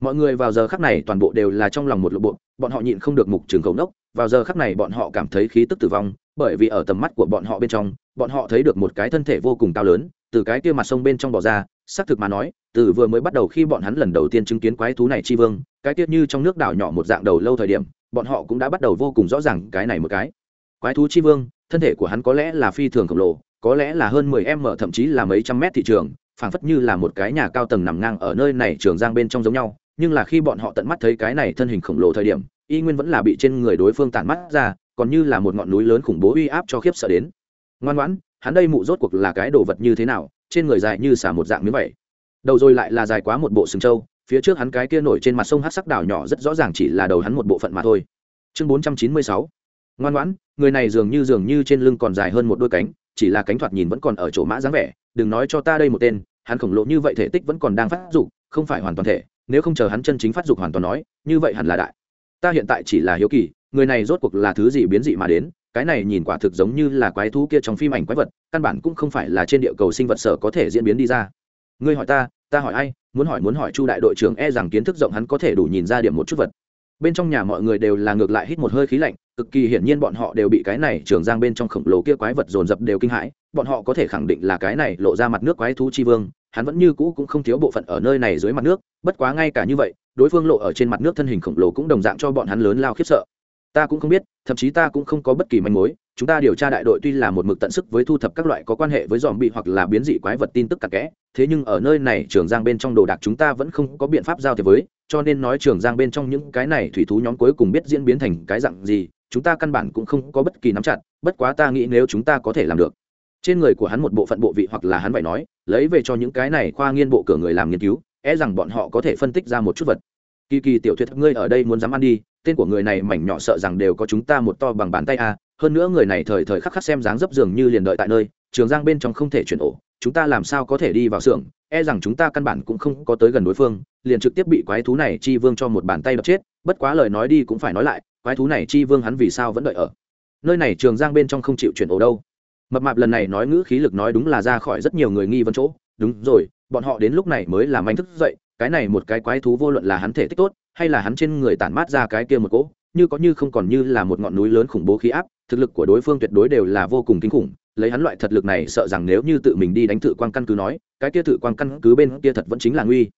Mọi người vào giờ khắc này toàn bộ đều là trong lòng một lộ bộ, bọn họ nhịn không được mục trường cầu nốc, vào giờ khắc này bọn họ cảm thấy khí tức tử vong bởi vì ở tầm mắt của bọn họ bên trong, bọn họ thấy được một cái thân thể vô cùng cao lớn, từ cái kia mặt sông bên trong bỏ ra, xác thực mà nói, từ vừa mới bắt đầu khi bọn hắn lần đầu tiên chứng kiến quái thú này chi vương, cái kia như trong nước đảo nhỏ một dạng đầu lâu thời điểm, bọn họ cũng đã bắt đầu vô cùng rõ ràng cái này một cái. Quái thú chi vương, thân thể của hắn có lẽ là phi thường khổng lồ, có lẽ là hơn mười m thậm chí là mấy trăm mét thị trường, phảng phất như là một cái nhà cao tầng nằm ngang ở nơi này trường giang bên trong giống nhau, nhưng là khi bọn họ tận mắt thấy cái này thân hình khổng lồ thời điểm, y nguyên vẫn là bị trên người đối phương tản mắt ra còn như là một ngọn núi lớn khủng bố uy áp cho khiếp sợ đến. Ngoan ngoãn, hắn đây mụ rốt cuộc là cái đồ vật như thế nào, trên người dài như xả một dạng miếng vậy. Đầu rồi lại là dài quá một bộ sừng trâu, phía trước hắn cái kia nổi trên mặt sông hát sắc đảo nhỏ rất rõ ràng chỉ là đầu hắn một bộ phận mà thôi. Chương bốn trăm chín mươi sáu. Ngoan ngoãn, người này dường như dường như trên lưng còn dài hơn một đôi cánh, chỉ là cánh thoạt nhìn vẫn còn ở chỗ mã dáng vẻ, đừng nói cho ta đây một tên, hắn khổng lồ như vậy thể tích vẫn còn đang phát dục, không phải hoàn toàn thể, nếu không chờ hắn chân chính phát dục hoàn toàn nói, như vậy hẳn là đại. Ta hiện tại chỉ là hiếu kỳ người này rốt cuộc là thứ gì biến dị mà đến, cái này nhìn quả thực giống như là quái thú kia trong phim ảnh quái vật, căn bản cũng không phải là trên địa cầu sinh vật sở có thể diễn biến đi ra. Ngươi hỏi ta ta hỏi ai, muốn hỏi muốn hỏi chu đại đội trưởng e rằng kiến thức rộng hắn có thể đủ nhìn ra điểm một chút vật. Bên trong nhà mọi người đều là ngược lại hít một hơi khí lạnh, cực kỳ hiển nhiên bọn họ đều bị cái này trường giang bên trong khổng lồ kia quái vật dồn dập đều kinh hãi, bọn họ có thể khẳng định là cái này lộ ra mặt nước quái thú chi vương, hắn vẫn như cũ cũng không thiếu bộ phận ở nơi này dưới mặt nước, bất quá ngay cả như vậy, đối phương lộ ở trên mặt nước thân hình khổng lồ cũng đồng dạng cho bọn hắn lớn lao khiếp sợ ta cũng không biết, thậm chí ta cũng không có bất kỳ manh mối, chúng ta điều tra đại đội tuy là một mực tận sức với thu thập các loại có quan hệ với dòm bị hoặc là biến dị quái vật tin tức cặn kẽ, thế nhưng ở nơi này trường giang bên trong đồ đạc chúng ta vẫn không có biện pháp giao thế với, cho nên nói trường giang bên trong những cái này thủy thú nhóm cuối cùng biết diễn biến thành cái dạng gì, chúng ta căn bản cũng không có bất kỳ nắm chặt, bất quá ta nghĩ nếu chúng ta có thể làm được. Trên người của hắn một bộ phận bộ vị hoặc là hắn vậy nói, lấy về cho những cái này khoa nghiên bộ cửa người làm nghiên cứu é rằng bọn họ có thể phân tích ra một chút vật kỳ kỳ tiểu thuyết, ngươi ở đây muốn dám ăn đi, tên của người này mảnh nhỏ sợ rằng đều có chúng ta một to bằng bàn tay a hơn nữa người này thời thời khắc khắc xem dáng dấp dường như liền đợi tại nơi, trường giang bên trong không thể chuyển ổ, chúng ta làm sao có thể đi vào xưởng e rằng chúng ta căn bản cũng không có tới gần đối phương, liền trực tiếp bị quái thú này chi vương cho một bàn tay đập chết, bất quá lời nói đi cũng phải nói lại, quái thú này chi vương hắn vì sao vẫn đợi ở? Nơi này trường giang bên trong không chịu chuyển ổ đâu. Mập mạp lần này nói ngữ khí lực nói đúng là ra khỏi rất nhiều người nghi vấn chỗ, đúng rồi, bọn họ đến lúc này mới làm anh thức dậy cái này một cái quái thú vô luận là hắn thể tích tốt, hay là hắn trên người tản mát ra cái kia một cỗ, như có như không còn như là một ngọn núi lớn khủng bố khí áp, thực lực của đối phương tuyệt đối đều là vô cùng kinh khủng, lấy hắn loại thật lực này sợ rằng nếu như tự mình đi đánh thự quan căn cứ nói, cái kia thự quan căn cứ bên kia thật vẫn chính là nguy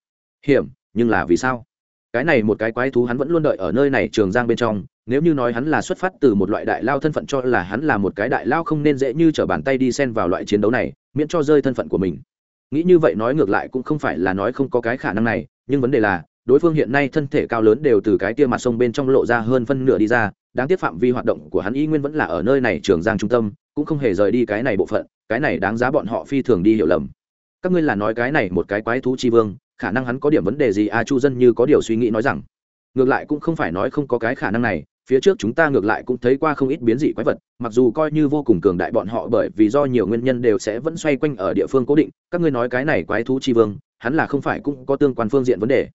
hiểm, nhưng là vì sao? Cái này một cái quái thú hắn vẫn luôn đợi ở nơi này trường giang bên trong, nếu như nói hắn là xuất phát từ một loại đại lao thân phận cho là hắn là một cái đại lao không nên dễ như t r ở bàn tay đi xen vào loại chiến đấu này, miễn cho rơi thân phận của mình nghĩ như vậy nói ngược lại cũng không phải là nói không có cái khả năng này, nhưng vấn đề là, đối phương hiện nay thân thể cao lớn đều từ cái tia mặt sông bên trong lộ ra hơn phân nửa đi ra, đáng tiếc phạm vi hoạt động của hắn y nguyên vẫn là ở nơi này trường giang trung tâm, cũng không hề rời đi cái này bộ phận, cái này đáng giá bọn họ phi thường đi hiểu lầm. Các ngươi là nói cái này một cái quái thú chi vương, khả năng hắn có điểm vấn đề gì a chu dân như có điều suy nghĩ nói rằng. Ngược lại cũng không phải nói không có cái khả năng này phía trước chúng ta ngược lại cũng thấy qua không ít biến dị quái vật, mặc dù coi như vô cùng cường đại bọn họ bởi vì do nhiều nguyên nhân đều sẽ vẫn xoay quanh ở địa phương cố định, các ngươi nói cái này quái thú chi vương, hắn là không phải cũng có tương quan phương diện vấn đề.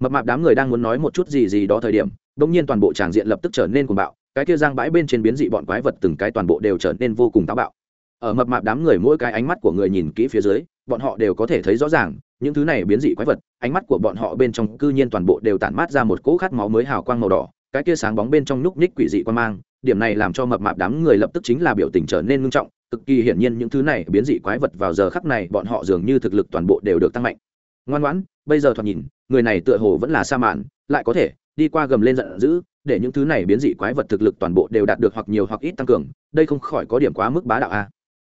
Mập mạp đám người đang muốn nói một chút gì gì đó thời điểm bỗng nhiên toàn bộ tràng diện lập tức trở nên cuồng bạo, cái kia giang bãi bên trên biến dị bọn quái vật từng cái toàn bộ đều trở nên vô cùng táo bạo. Ở mập mạp đám người mỗi cái ánh mắt của người nhìn kỹ phía dưới, bọn họ đều có thể thấy rõ ràng, những thứ này biến dị quái vật, ánh mắt của bọn họ bên trong cư nhiên toàn bộ đều tản mát ra một cỗ khát máu mới hào quang màu đỏ cái kia sáng bóng bên trong núc ních quỷ dị quan mang, điểm này làm cho mập mạp đám người lập tức chính là biểu tình trở nên ngưng trọng, cực kỳ hiển nhiên những thứ này biến dị quái vật vào giờ khắc này bọn họ dường như thực lực toàn bộ đều được tăng mạnh. Ngoan ngoãn, bây giờ thoạt nhìn, người này tựa hồ vẫn là sa mạn, lại có thể đi qua gầm lên giận dữ, để những thứ này biến dị quái vật thực lực toàn bộ đều đạt được hoặc nhiều hoặc ít tăng cường, đây không khỏi có điểm quá mức bá đạo a.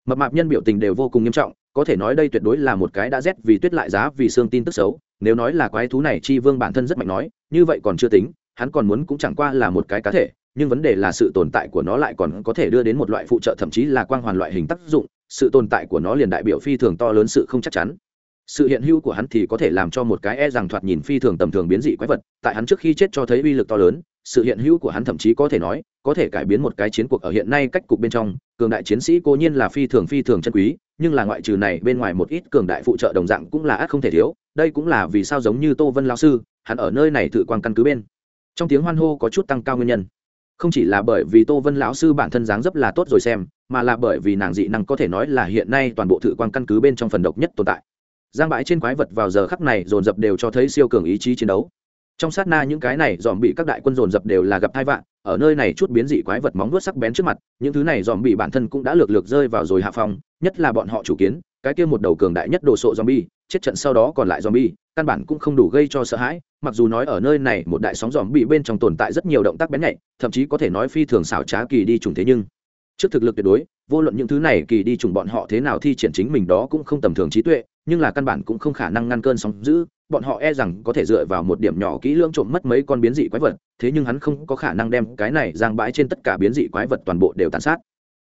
Mập mạp nhân biểu tình đều vô cùng nghiêm trọng, có thể nói đây tuyệt đối là một cái đã rét vì tuyết lại giá vì xương tin tức xấu, nếu nói là quái thú này chi vương bản thân rất mạnh nói, như vậy còn chưa tính hắn còn muốn cũng chẳng qua là một cái cá thể, nhưng vấn đề là sự tồn tại của nó lại còn có thể đưa đến một loại phụ trợ, thậm chí là quang hoàn loại hình tác dụng, sự tồn tại của nó liền đại biểu phi thường to lớn, sự không chắc chắn. Sự hiện hữu của hắn thì có thể làm cho một cái e rằng thoạt nhìn phi thường tầm thường biến dị quái vật, tại hắn trước khi chết cho thấy uy lực to lớn, sự hiện hữu của hắn thậm chí có thể nói, có thể cải biến một cái chiến cuộc ở hiện nay cách cục bên trong. Cường đại chiến sĩ cố nhiên là phi thường phi thường chân quý, nhưng là ngoại trừ này, bên ngoài một ít cường đại phụ trợ đồng dạng cũng là ác không thể thiếu. Đây cũng là vì sao giống như tô vân lao sư, hắn ở nơi này thử quan căn cứ bên trong tiếng hoan hô có chút tăng cao nguyên nhân. Không chỉ là bởi vì tô vân lão sư bản thân dáng dấp là tốt rồi xem, mà là bởi vì nàng dị năng có thể nói là hiện nay toàn bộ thử quan căn cứ bên trong phần độc nhất tồn tại. Giang bãi trên quái vật vào giờ khắc này dồn dập đều cho thấy siêu cường ý chí chiến đấu. Trong sát na những cái này dòm bị các đại quân dồn dập đều là gặp hai vạn ở nơi này chút biến dị quái vật móng vuốt sắc bén trước mặt, những thứ này dòm bị bản thân cũng đã lược lược rơi vào rồi hạ phong, nhất là bọn họ chủ kiến cái kia một đầu cường đại nhất đồ sộ zombie, chết trận sau đó còn lại zombie, căn bản cũng không đủ gây cho sợ hãi, mặc dù nói ở nơi này một đại sóng zombie bên trong tồn tại rất nhiều động tác bén nhạy, thậm chí có thể nói phi thường xảo trá kỳ đi trùng thế nhưng, trước thực lực tuyệt đối, vô luận những thứ này kỳ đi trùng bọn họ thế nào thi triển chính mình đó cũng không tầm thường trí tuệ, nhưng là căn bản cũng không khả năng ngăn cơn sóng dữ, bọn họ e rằng có thể dựa vào một điểm nhỏ kỹ lưỡng trộm mất mấy con biến dị quái vật, thế nhưng hắn không có khả năng đem cái này giang bãi trên tất cả biến dị quái vật toàn bộ đều tàn sát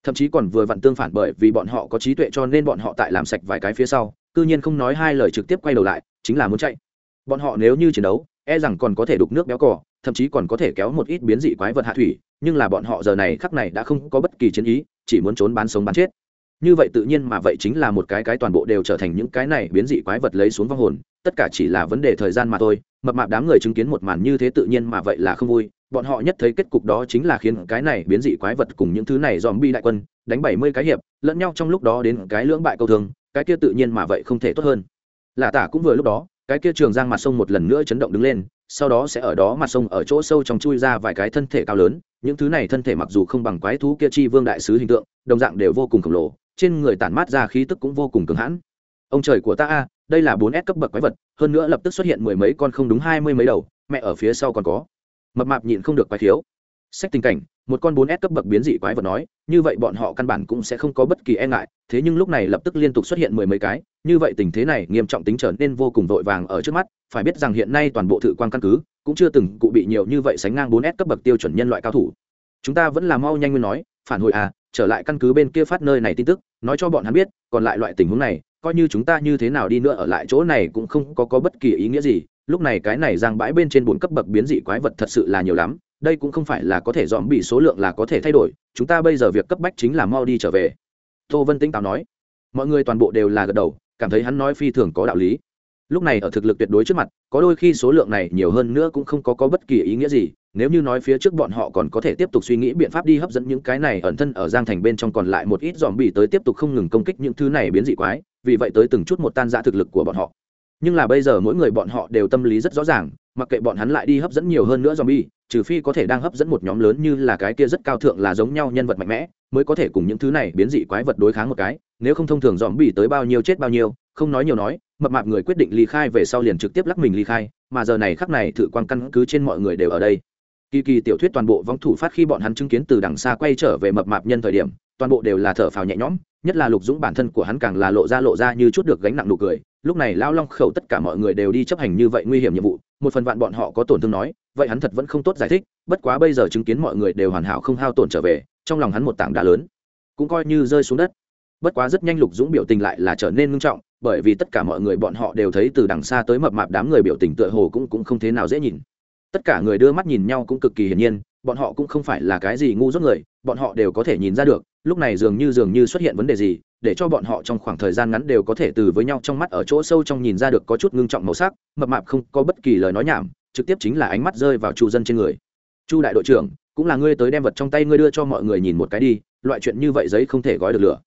thậm chí còn vừa vặn tương phản bởi vì bọn họ có trí tuệ cho nên bọn họ tại làm sạch vài cái phía sau, cư nhiên không nói hai lời trực tiếp quay đầu lại, chính là muốn chạy. Bọn họ nếu như chiến đấu e rằng còn có thể đục nước béo cỏ thậm chí còn có thể kéo một ít biến dị quái vật hạ thủy, nhưng là bọn họ giờ này khắc này đã không có bất kỳ chiến ý, chỉ muốn trốn bán sống bán chết. Như vậy tự nhiên mà vậy chính là một cái cái toàn bộ đều trở thành những cái này biến dị quái vật lấy xuống vong hồn, tất cả chỉ là vấn đề thời gian mà thôi, mập mạp đám người chứng kiến một màn như thế tự nhiên mà vậy là không vui bọn họ nhất thấy kết cục đó chính là khiến cái này biến dị quái vật cùng những thứ này dòm bi đại quân đánh bảy mươi cái hiệp, lẫn nhau trong lúc đó đến cái lưỡng bại câu thương, cái kia tự nhiên mà vậy không thể tốt hơn. Lạ tả cũng vừa lúc đó, cái kia trường giang mặt sông một lần nữa chấn động đứng lên, sau đó sẽ ở đó mặt sông ở chỗ sâu trong chui ra vài cái thân thể cao lớn, những thứ này thân thể mặc dù không bằng quái thú kia chi vương đại sứ hình tượng, đồng dạng đều vô cùng khổng lồ, trên người tản mát ra khí tức cũng vô cùng cứng hãn. Ông trời của ta a, đây là bốn s cấp bậc quái vật, hơn nữa lập tức xuất hiện mười mấy con không đúng hai mươi mấy đầu, mẹ ở phía sau còn có mập mạp nhịn không được quái thiếu sách tình cảnh một con bốn s cấp bậc biến dị quái vật nói như vậy bọn họ căn bản cũng sẽ không có bất kỳ e ngại thế nhưng lúc này lập tức liên tục xuất hiện mười mấy cái như vậy tình thế này nghiêm trọng tính trở nên vô cùng vội vàng ở trước mắt phải biết rằng hiện nay toàn bộ thự quan căn cứ cũng chưa từng cụ bị nhiều như vậy sánh ngang bốn s cấp bậc tiêu chuẩn nhân loại cao thủ. Chúng ta vẫn là mau nhanh nguyên nói phản hồi à trở lại căn cứ bên kia phát nơi này tin tức nói cho bọn hắn biết còn lại loại tình huống này coi như chúng ta như thế nào đi nữa ở lại chỗ này cũng không có, có bất kỳ ý nghĩa gì lúc này cái này giang bãi bên trên bốn cấp bậc biến dị quái vật thật sự là nhiều lắm đây cũng không phải là có thể dòm bị số lượng là có thể thay đổi chúng ta bây giờ việc cấp bách chính là mau đi trở về. Tô vân tĩnh táo nói. Mọi người toàn bộ đều là gật đầu cảm thấy hắn nói phi thường có đạo lý. Lúc này ở thực lực tuyệt đối trước mặt có đôi khi số lượng này nhiều hơn nữa cũng không có, có bất kỳ ý nghĩa gì nếu như nói phía trước bọn họ còn có thể tiếp tục suy nghĩ biện pháp đi hấp dẫn những cái này ẩn thân ở giang thành bên trong còn lại một ít dòm bị tới tiếp tục không ngừng công kích những thứ này biến dị quái vì vậy tới từng chút một tan ra thực lực của bọn họ nhưng là bây giờ mỗi người bọn họ đều tâm lý rất rõ ràng mặc kệ bọn hắn lại đi hấp dẫn nhiều hơn nữa zombie, trừ phi có thể đang hấp dẫn một nhóm lớn như là cái kia rất cao thượng là giống nhau nhân vật mạnh mẽ, mới có thể cùng những thứ này biến dị quái vật đối kháng một cái, nếu không thông thường zombie tới bao nhiêu chết bao nhiêu, không nói nhiều nói, mập mạp người quyết định ly khai về sau liền trực tiếp lắc mình ly khai, mà giờ này khắc này thử quan căn cứ trên mọi người đều ở đây. Kỳ kỳ tiểu thuyết toàn bộ vong thủ phát khi bọn hắn chứng kiến từ đằng xa quay trở về mập mạp nhân thời điểm, toàn bộ đều là thở phào nhẹ nhõm, nhất là Lục Dũng bản thân của hắn càng là lộ ra lộ ra như chút được gánh nặng nụ cười, lúc này lao long khẩu tất cả mọi người đều đi chấp hành như vậy nguy hiểm nhiệm vụ. Một phần vạn bọn họ có tổn thương nói vậy hắn thật vẫn không tốt giải thích bất quá bây giờ chứng kiến mọi người đều hoàn hảo không hao tổn trở về trong lòng hắn một tảng đá lớn cũng coi như rơi xuống đất. Bất quá rất nhanh lục dũng biểu tình lại là trở nên ngưng trọng bởi vì tất cả mọi người bọn họ đều thấy từ đằng xa tới mập mạp đám người biểu tình tựa hồ cũng cũng không thế nào dễ nhìn. Tất cả người đưa mắt nhìn nhau cũng cực kỳ hiển nhiên bọn họ cũng không phải là cái gì ngu dốt người bọn họ đều có thể nhìn ra được lúc này dường như dường như xuất hiện vấn đề gì, để cho bọn họ trong khoảng thời gian ngắn đều có thể từ với nhau trong mắt ở chỗ sâu trong nhìn ra được có chút ngưng trọng màu sắc, mập mạp không có bất kỳ lời nói nhảm, trực tiếp chính là ánh mắt rơi vào chu dân trên người. Chu đại đội trưởng, cũng là ngươi tới đem vật trong tay ngươi đưa cho mọi người nhìn một cái đi, loại chuyện như vậy giấy không thể gói được lửa.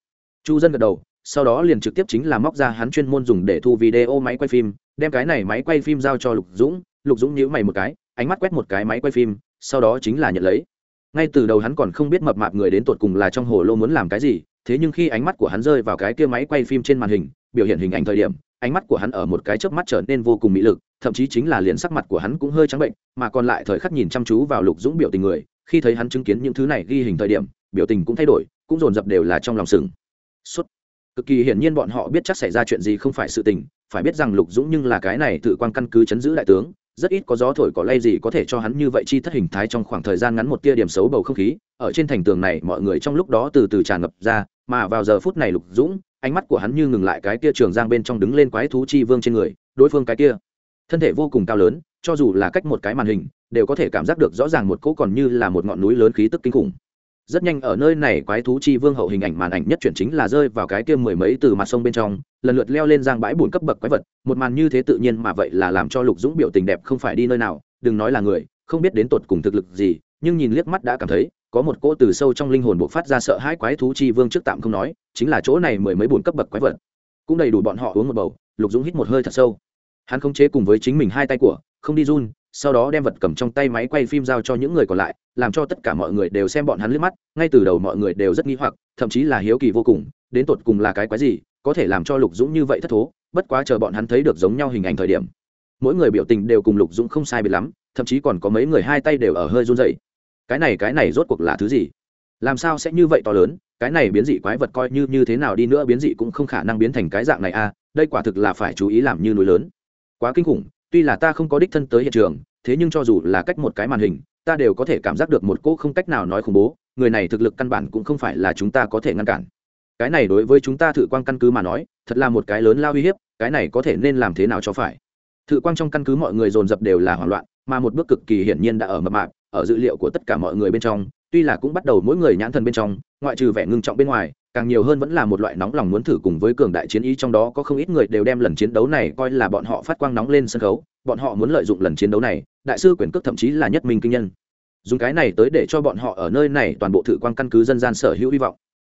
Chu dân gật đầu, sau đó liền trực tiếp chính là móc ra hắn chuyên môn dùng để thu video máy quay phim, đem cái này máy quay phim giao cho lục dũng lục dũng nhíu mày một cái, ánh mắt quét một cái máy quay phim, sau đó chính là nhận lấy ngay từ đầu hắn còn không biết mập mạp người đến tột cùng là trong hồ lô muốn làm cái gì, thế nhưng khi ánh mắt của hắn rơi vào cái kia máy quay phim trên màn hình, biểu hiện hình ảnh thời điểm, ánh mắt của hắn ở một cái chớp mắt trở nên vô cùng mỹ lực, thậm chí chính là liền sắc mặt của hắn cũng hơi trắng bệnh, mà còn lại thời khắc nhìn chăm chú vào lục dũng biểu tình người, khi thấy hắn chứng kiến những thứ này ghi hình thời điểm, biểu tình cũng thay đổi, cũng dồn dập đều là trong lòng sừng. Suốt. Cực kỳ hiển nhiên bọn họ biết chắc xảy ra chuyện gì không phải sự tình, phải biết rằng lục dũng nhưng là cái này tự quan căn cứ chấn giữ đại tướng rất ít có gió thổi có lay gì có thể cho hắn như vậy chi thất hình thái trong khoảng thời gian ngắn một tia điểm xấu bầu không khí. Ở trên thành tường này, mọi người trong lúc đó từ từ tràn ngập ra, mà vào giờ phút này lục dũng, ánh mắt của hắn như ngừng lại cái kia trường giang bên trong đứng lên quái thú chi vương trên người, đối phương cái kia. Thân thể vô cùng cao lớn, cho dù là cách một cái màn hình, đều có thể cảm giác được rõ ràng một cỗ còn như là một ngọn núi lớn khí tức kinh khủng rất nhanh ở nơi này quái thú chi vương hậu hình ảnh màn ảnh nhất chuyển chính là rơi vào cái kia mười mấy từ mặt sông bên trong, lần lượt leo lên giang bãi bùn cấp bậc quái vật, một màn như thế tự nhiên mà vậy là làm cho lục dũng biểu tình đẹp không phải đi nơi nào, đừng nói là người, không biết đến tột cùng thực lực gì, nhưng nhìn liếc mắt đã cảm thấy, có một cỗ từ sâu trong linh hồn buộc phát ra sợ hãi quái thú chi vương trước tạm không nói, chính là chỗ này mười mấy bùn cấp bậc quái vật. Cũng đầy đủ bọn họ uống một bầu, lục dũng hít một hơi thật sâu. Hắn khống chế cùng với chính mình hai tay của không đi run sau đó đem vật cầm trong tay máy quay phim giao cho những người còn lại làm cho tất cả mọi người đều xem bọn hắn liếc mắt ngay từ đầu mọi người đều rất nghi hoặc thậm chí là hiếu kỳ vô cùng đến tột cùng là cái quái gì có thể làm cho lục dũng như vậy thất thố bất quá chờ bọn hắn thấy được giống nhau hình ảnh thời điểm. Mỗi người biểu tình đều cùng lục dũng không sai biệt lắm thậm chí còn có mấy người hai tay đều ở hơi run dậy cái này cái này rốt cuộc là thứ gì? Làm sao sẽ như vậy to lớn? Cái này biến dị quái vật coi như như thế nào đi nữa biến dị cũng không khả năng biến thành cái dạng này a à, đây quả thực là phải chú ý làm như núi lớn. Quá kinh khủng tuy là ta không có đích thân tới hiện trường, thế nhưng cho dù là cách một cái màn hình, ta đều có thể cảm giác được một cỗ không cách nào nói khủng bố, người này thực lực căn bản cũng không phải là chúng ta có thể ngăn cản. Cái này đối với chúng ta thử Quang căn cứ mà nói, thật là một cái lớn lao uy hiếp, cái này có thể nên làm thế nào cho phải? Thử Quang trong căn cứ mọi người dồn dập đều là hoảng loạn, mà một bước cực kỳ hiển nhiên đã ở mập mạp, ở dữ liệu của tất cả mọi người bên trong, tuy là cũng bắt đầu mỗi người nhãn thần bên trong ngoại trừ vẻ ngưng trọng bên ngoài, càng nhiều hơn vẫn là một loại nóng lòng muốn thử cùng với cường đại chiến ý trong đó có không ít người đều đem lần chiến đấu này coi là bọn họ phát quang nóng lên sân khấu, bọn họ muốn lợi dụng lần chiến đấu này, đại sư quyền cước thậm chí là nhất minh kinh nhân. Dùng cái này tới để cho bọn họ ở nơi này toàn bộ thử quan căn cứ dân gian sở hữu hy vọng.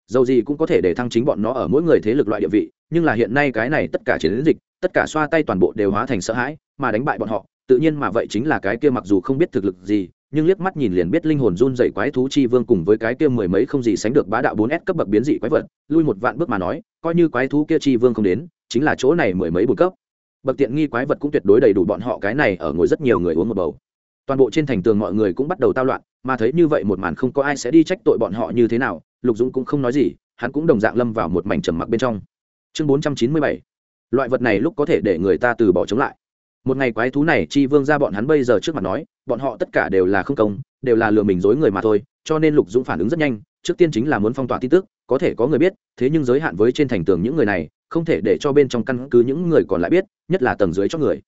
Dầu gì cũng có thể để thăng chính bọn nó ở mỗi người thế lực loại địa vị, nhưng là hiện nay cái này tất cả chiến dịch, tất cả xoa tay toàn bộ đều hóa thành sợ hãi, mà đánh bại bọn họ, tự nhiên mà vậy chính là cái kia mặc dù không biết thực lực gì nhưng liếc mắt nhìn liền biết linh hồn run dày quái thú chi vương cùng với cái kia mười mấy không gì sánh được bá đạo bốn s cấp bậc biến dị quái vật, lui một vạn bước mà nói, coi như quái thú kia chi vương không đến, chính là chỗ này mười mấy bậc cấp. Bậc tiện nghi quái vật cũng tuyệt đối đầy đủ bọn họ cái này ở ngồi rất nhiều người uống một bầu. Toàn bộ trên thành tường mọi người cũng bắt đầu tao loạn, mà thấy như vậy một màn không có ai sẽ đi trách tội bọn họ như thế nào, lục dũng cũng không nói gì, hắn cũng đồng dạng lâm vào một mảnh trầm mặc bên trong. Chương bốn trăm chín mươi bảy. Loại vật này lúc có thể để người ta từ bỏ chống lại một ngày quái thú này chi vương ra bọn hắn bây giờ trước mặt nói, bọn họ tất cả đều là không công, đều là lừa mình dối người mà thôi, cho nên lục dũng phản ứng rất nhanh, trước tiên chính là muốn phong tỏa tin tức, có thể có người biết, thế nhưng giới hạn với trên thành tường những người này, không thể để cho bên trong căn cứ những người còn lại biết, nhất là tầng dưới cho người.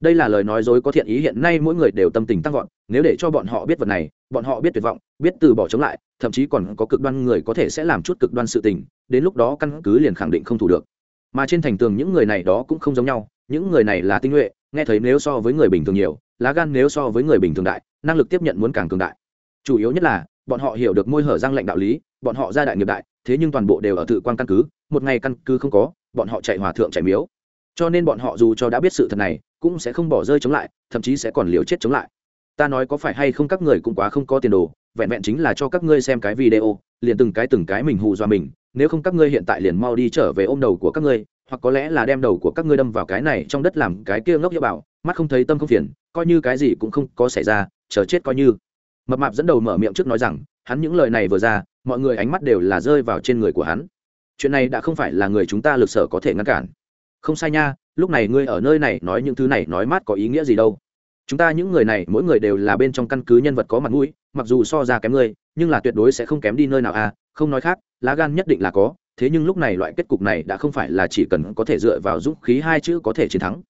Đây là lời nói dối có thiện ý hiện nay mỗi người đều tâm tình tăng vọt, nếu để cho bọn họ biết vật này, bọn họ biết tuyệt vọng, biết từ bỏ chống lại, thậm chí còn có cực đoan người có thể sẽ làm chút cực đoan sự tình, đến lúc đó căn cứ liền khẳng định không thủ được. Mà trên thành tường những người này đó cũng không giống nhau, những người này là tinh nhuệ nghe thấy nếu so với người bình thường nhiều, lá gan nếu so với người bình thường đại, năng lực tiếp nhận muốn càng cường đại. Chủ yếu nhất là, bọn họ hiểu được môi hở răng lệnh đạo lý, bọn họ ra đại nghiệp đại, thế nhưng toàn bộ đều ở tự quan căn cứ, một ngày căn cứ không có, bọn họ chạy hòa thượng chạy miếu. Cho nên bọn họ dù cho đã biết sự thật này, cũng sẽ không bỏ rơi chống lại, thậm chí sẽ còn liều chết chống lại. Ta nói có phải hay không các người cũng quá không có tiền đồ, vẹn vẹn chính là cho các ngươi xem cái video, liền từng cái từng cái mình hù dọa mình nếu không các ngươi hiện tại liền mau đi trở về ôm đầu của các ngươi, hoặc có lẽ là đem đầu của các ngươi đâm vào cái này trong đất làm cái kia ngốc hiệu bảo, mắt không thấy tâm không phiền, coi như cái gì cũng không có xảy ra, chờ chết coi như. Mập mạp dẫn đầu mở miệng trước nói rằng, hắn những lời này vừa ra, mọi người ánh mắt đều là rơi vào trên người của hắn. Chuyện này đã không phải là người chúng ta lực sở có thể ngăn cản. Không sai nha, lúc này ngươi ở nơi này nói những thứ này nói mát có ý nghĩa gì đâu chúng ta những người này, mỗi người đều là bên trong căn cứ nhân vật có mặt mũi, mặc dù so ra kém ngươi, nhưng là tuyệt đối sẽ không kém đi nơi nào à không nói khác, lá gan nhất định là có, thế nhưng lúc này loại kết cục này đã không phải là chỉ cần có thể dựa vào dũng khí hai chữ có thể chiến thắng.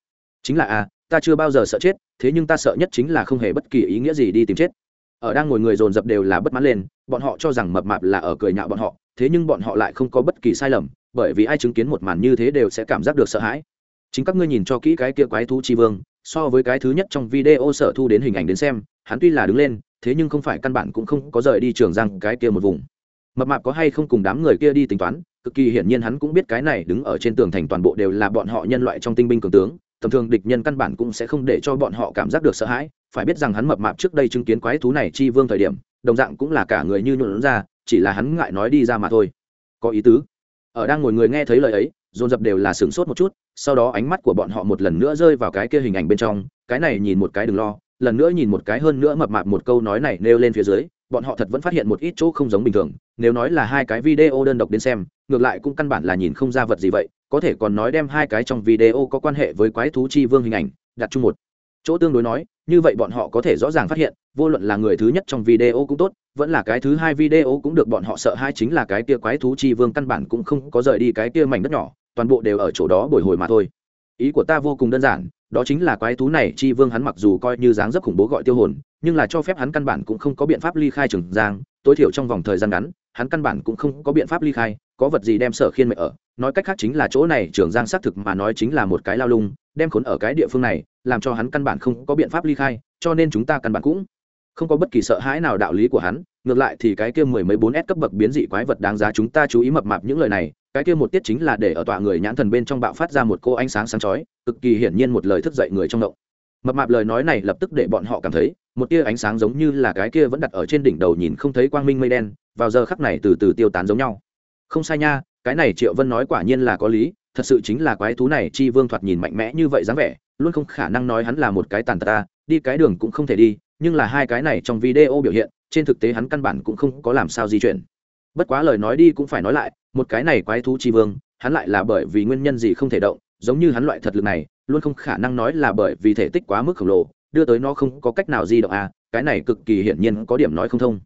Chính là à ta chưa bao giờ sợ chết, thế nhưng ta sợ nhất chính là không hề bất kỳ ý nghĩa gì đi tìm chết. Ở đang ngồi người dồn dập đều là bất mãn lên, bọn họ cho rằng mập mạp là ở cười nhạo bọn họ, thế nhưng bọn họ lại không có bất kỳ sai lầm, bởi vì ai chứng kiến một màn như thế đều sẽ cảm giác được sợ hãi. Chính các ngươi nhìn cho kỹ cái kia quái thú chi vương so với cái thứ nhất trong video sở thu đến hình ảnh đến xem, hắn tuy là đứng lên, thế nhưng không phải căn bản cũng không có rời đi trường răng cái kia một vùng. Mập mạp có hay không cùng đám người kia đi tính toán, cực kỳ hiển nhiên hắn cũng biết cái này đứng ở trên tường thành toàn bộ đều là bọn họ nhân loại trong tinh binh cường tướng, tầm thường địch nhân căn bản cũng sẽ không để cho bọn họ cảm giác được sợ hãi, phải biết rằng hắn mập mạp trước đây chứng kiến quái thú này chi vương thời điểm, đồng dạng cũng là cả người như nhuộn ra, chỉ là hắn ngại nói đi ra mà thôi. Có ý tứ. Ở đang ngồi người nghe thấy lời ấy dồn dập đều là sửng sốt một chút, sau đó ánh mắt của bọn họ một lần nữa rơi vào cái kia hình ảnh bên trong, cái này nhìn một cái đừng lo, lần nữa nhìn một cái hơn nữa mập mạp một câu nói này nêu lên phía dưới, bọn họ thật vẫn phát hiện một ít chỗ không giống bình thường, nếu nói là hai cái video đơn độc đến xem, ngược lại cũng căn bản là nhìn không ra vật gì vậy, có thể còn nói đem hai cái trong video có quan hệ với quái thú chi vương hình ảnh, đặt chung một. Chỗ tương đối nói, như vậy bọn họ có thể rõ ràng phát hiện, vô luận là người thứ nhất trong video cũng tốt, vẫn là cái thứ hai video cũng được bọn họ sợ hai chính là cái kia quái thú chi vương căn bản cũng không có rời đi cái kia mảnh đất nhỏ toàn bộ đều ở chỗ đó bồi hồi mà thôi. Ý của ta vô cùng đơn giản, đó chính là quái thú này chi vương hắn mặc dù coi như dáng dấp khủng bố gọi tiêu hồn, nhưng là cho phép hắn căn bản cũng không có biện pháp ly khai trường giang. Tối thiểu trong vòng thời gian ngắn, hắn căn bản cũng không có biện pháp ly khai, có vật gì đem sở khiên mệnh ở. Nói cách khác chính là chỗ này trường giang xác thực mà nói chính là một cái lao lung, đem khốn ở cái địa phương này, làm cho hắn căn bản không có biện pháp ly khai, cho nên chúng ta căn bản cũng không có bất kỳ sợ hãi nào đạo lý của hắn. Ngược lại thì cái kia mười mấy bốn s cấp bậc biến dị quái vật đáng giá chúng ta chú ý mập mạp những lời này cái kia một tiết chính là để ở tọa người nhãn thần bên trong bạo phát ra một cô ánh sáng sáng chói, cực kỳ hiển nhiên một lời thức dậy người trong động. Mập mạp lời nói này lập tức để bọn họ cảm thấy, một tia ánh sáng giống như là cái kia vẫn đặt ở trên đỉnh đầu nhìn không thấy quang minh mây đen, vào giờ khắc này từ từ tiêu tán giống nhau. Không sai nha, cái này triệu vân nói quả nhiên là có lý, thật sự chính là quái thú này, chi vương thoạt nhìn mạnh mẽ như vậy dáng vẻ, luôn không khả năng nói hắn là một cái tàn tật ta, đi cái đường cũng không thể đi, nhưng là hai cái này trong video biểu hiện, trên thực tế hắn căn bản cũng không có làm sao di chuyển bất quá lời nói đi cũng phải nói lại, một cái này quái thú chi vương, hắn lại là bởi vì nguyên nhân gì không thể động, giống như hắn loại thật lực này, luôn không khả năng nói là bởi vì thể tích quá mức khổng lồ, đưa tới nó không có cách nào di động à cái này cực kỳ hiển nhiên có điểm nói không thông.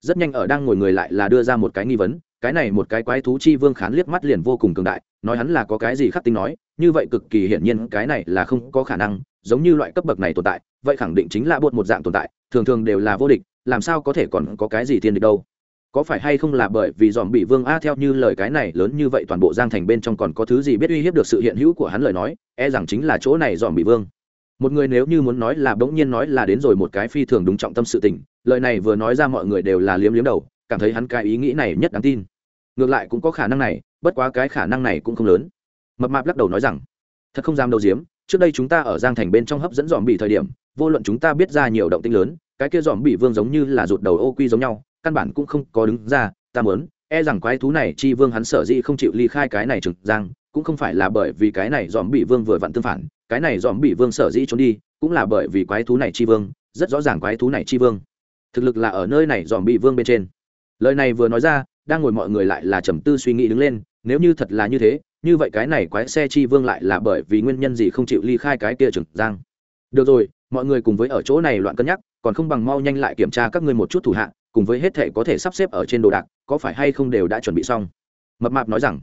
Rất nhanh ở đang ngồi người lại là đưa ra một cái nghi vấn, cái này một cái quái thú chi vương khán liếc mắt liền vô cùng cường đại, nói hắn là có cái gì khắc tính nói, như vậy cực kỳ hiển nhiên cái này là không có khả năng, giống như loại cấp bậc này tồn tại, vậy khẳng định chính là buột một dạng tồn tại, thường thường đều là vô địch, làm sao có thể còn có cái gì thiên địch đâu có phải hay không là bởi vì dòm bị vương a theo như lời cái này lớn như vậy toàn bộ giang thành bên trong còn có thứ gì biết uy hiếp được sự hiện hữu của hắn lời nói e rằng chính là chỗ này dòm bị vương. Một người nếu như muốn nói là bỗng nhiên nói là đến rồi một cái phi thường đúng trọng tâm sự tình, lời này vừa nói ra mọi người đều là liếm liếm đầu, cảm thấy hắn cái ý nghĩ này nhất đáng tin. Ngược lại cũng có khả năng này, bất quá cái khả năng này cũng không lớn. Mập mạp lắc đầu nói rằng, thật không dám đầu diếm, trước đây chúng ta ở giang thành bên trong hấp dẫn dòm bị thời điểm, vô luận chúng ta biết ra nhiều động tinh lớn, cái kia dòm bị vương giống như là rụt đầu ô quy giống nhau căn bản cũng không có đứng ra, ta muốn e rằng quái thú này chi vương hắn sở dĩ không chịu ly khai cái này trực giang, cũng không phải là bởi vì cái này dòm bị vương vừa vặn tương phản, cái này dòm bị vương sở dĩ trốn đi, cũng là bởi vì quái thú này chi vương, rất rõ ràng quái thú này chi vương. Thực lực là ở nơi này dòm bị vương bên trên. Lời này vừa nói ra, đang ngồi mọi người lại là trầm tư suy nghĩ đứng lên, nếu như thật là như thế, như vậy cái này quái xe chi vương lại là bởi vì nguyên nhân gì không chịu ly khai cái kia trực giang? Được rồi, mọi người cùng với ở chỗ này loạn cân nhắc, còn không bằng mau nhanh lại kiểm tra các ngươi một chút thủ hạ cùng với hết thệ có thể sắp xếp ở trên đồ đạc, có phải hay không đều đã chuẩn bị xong? Mập mạp nói rằng.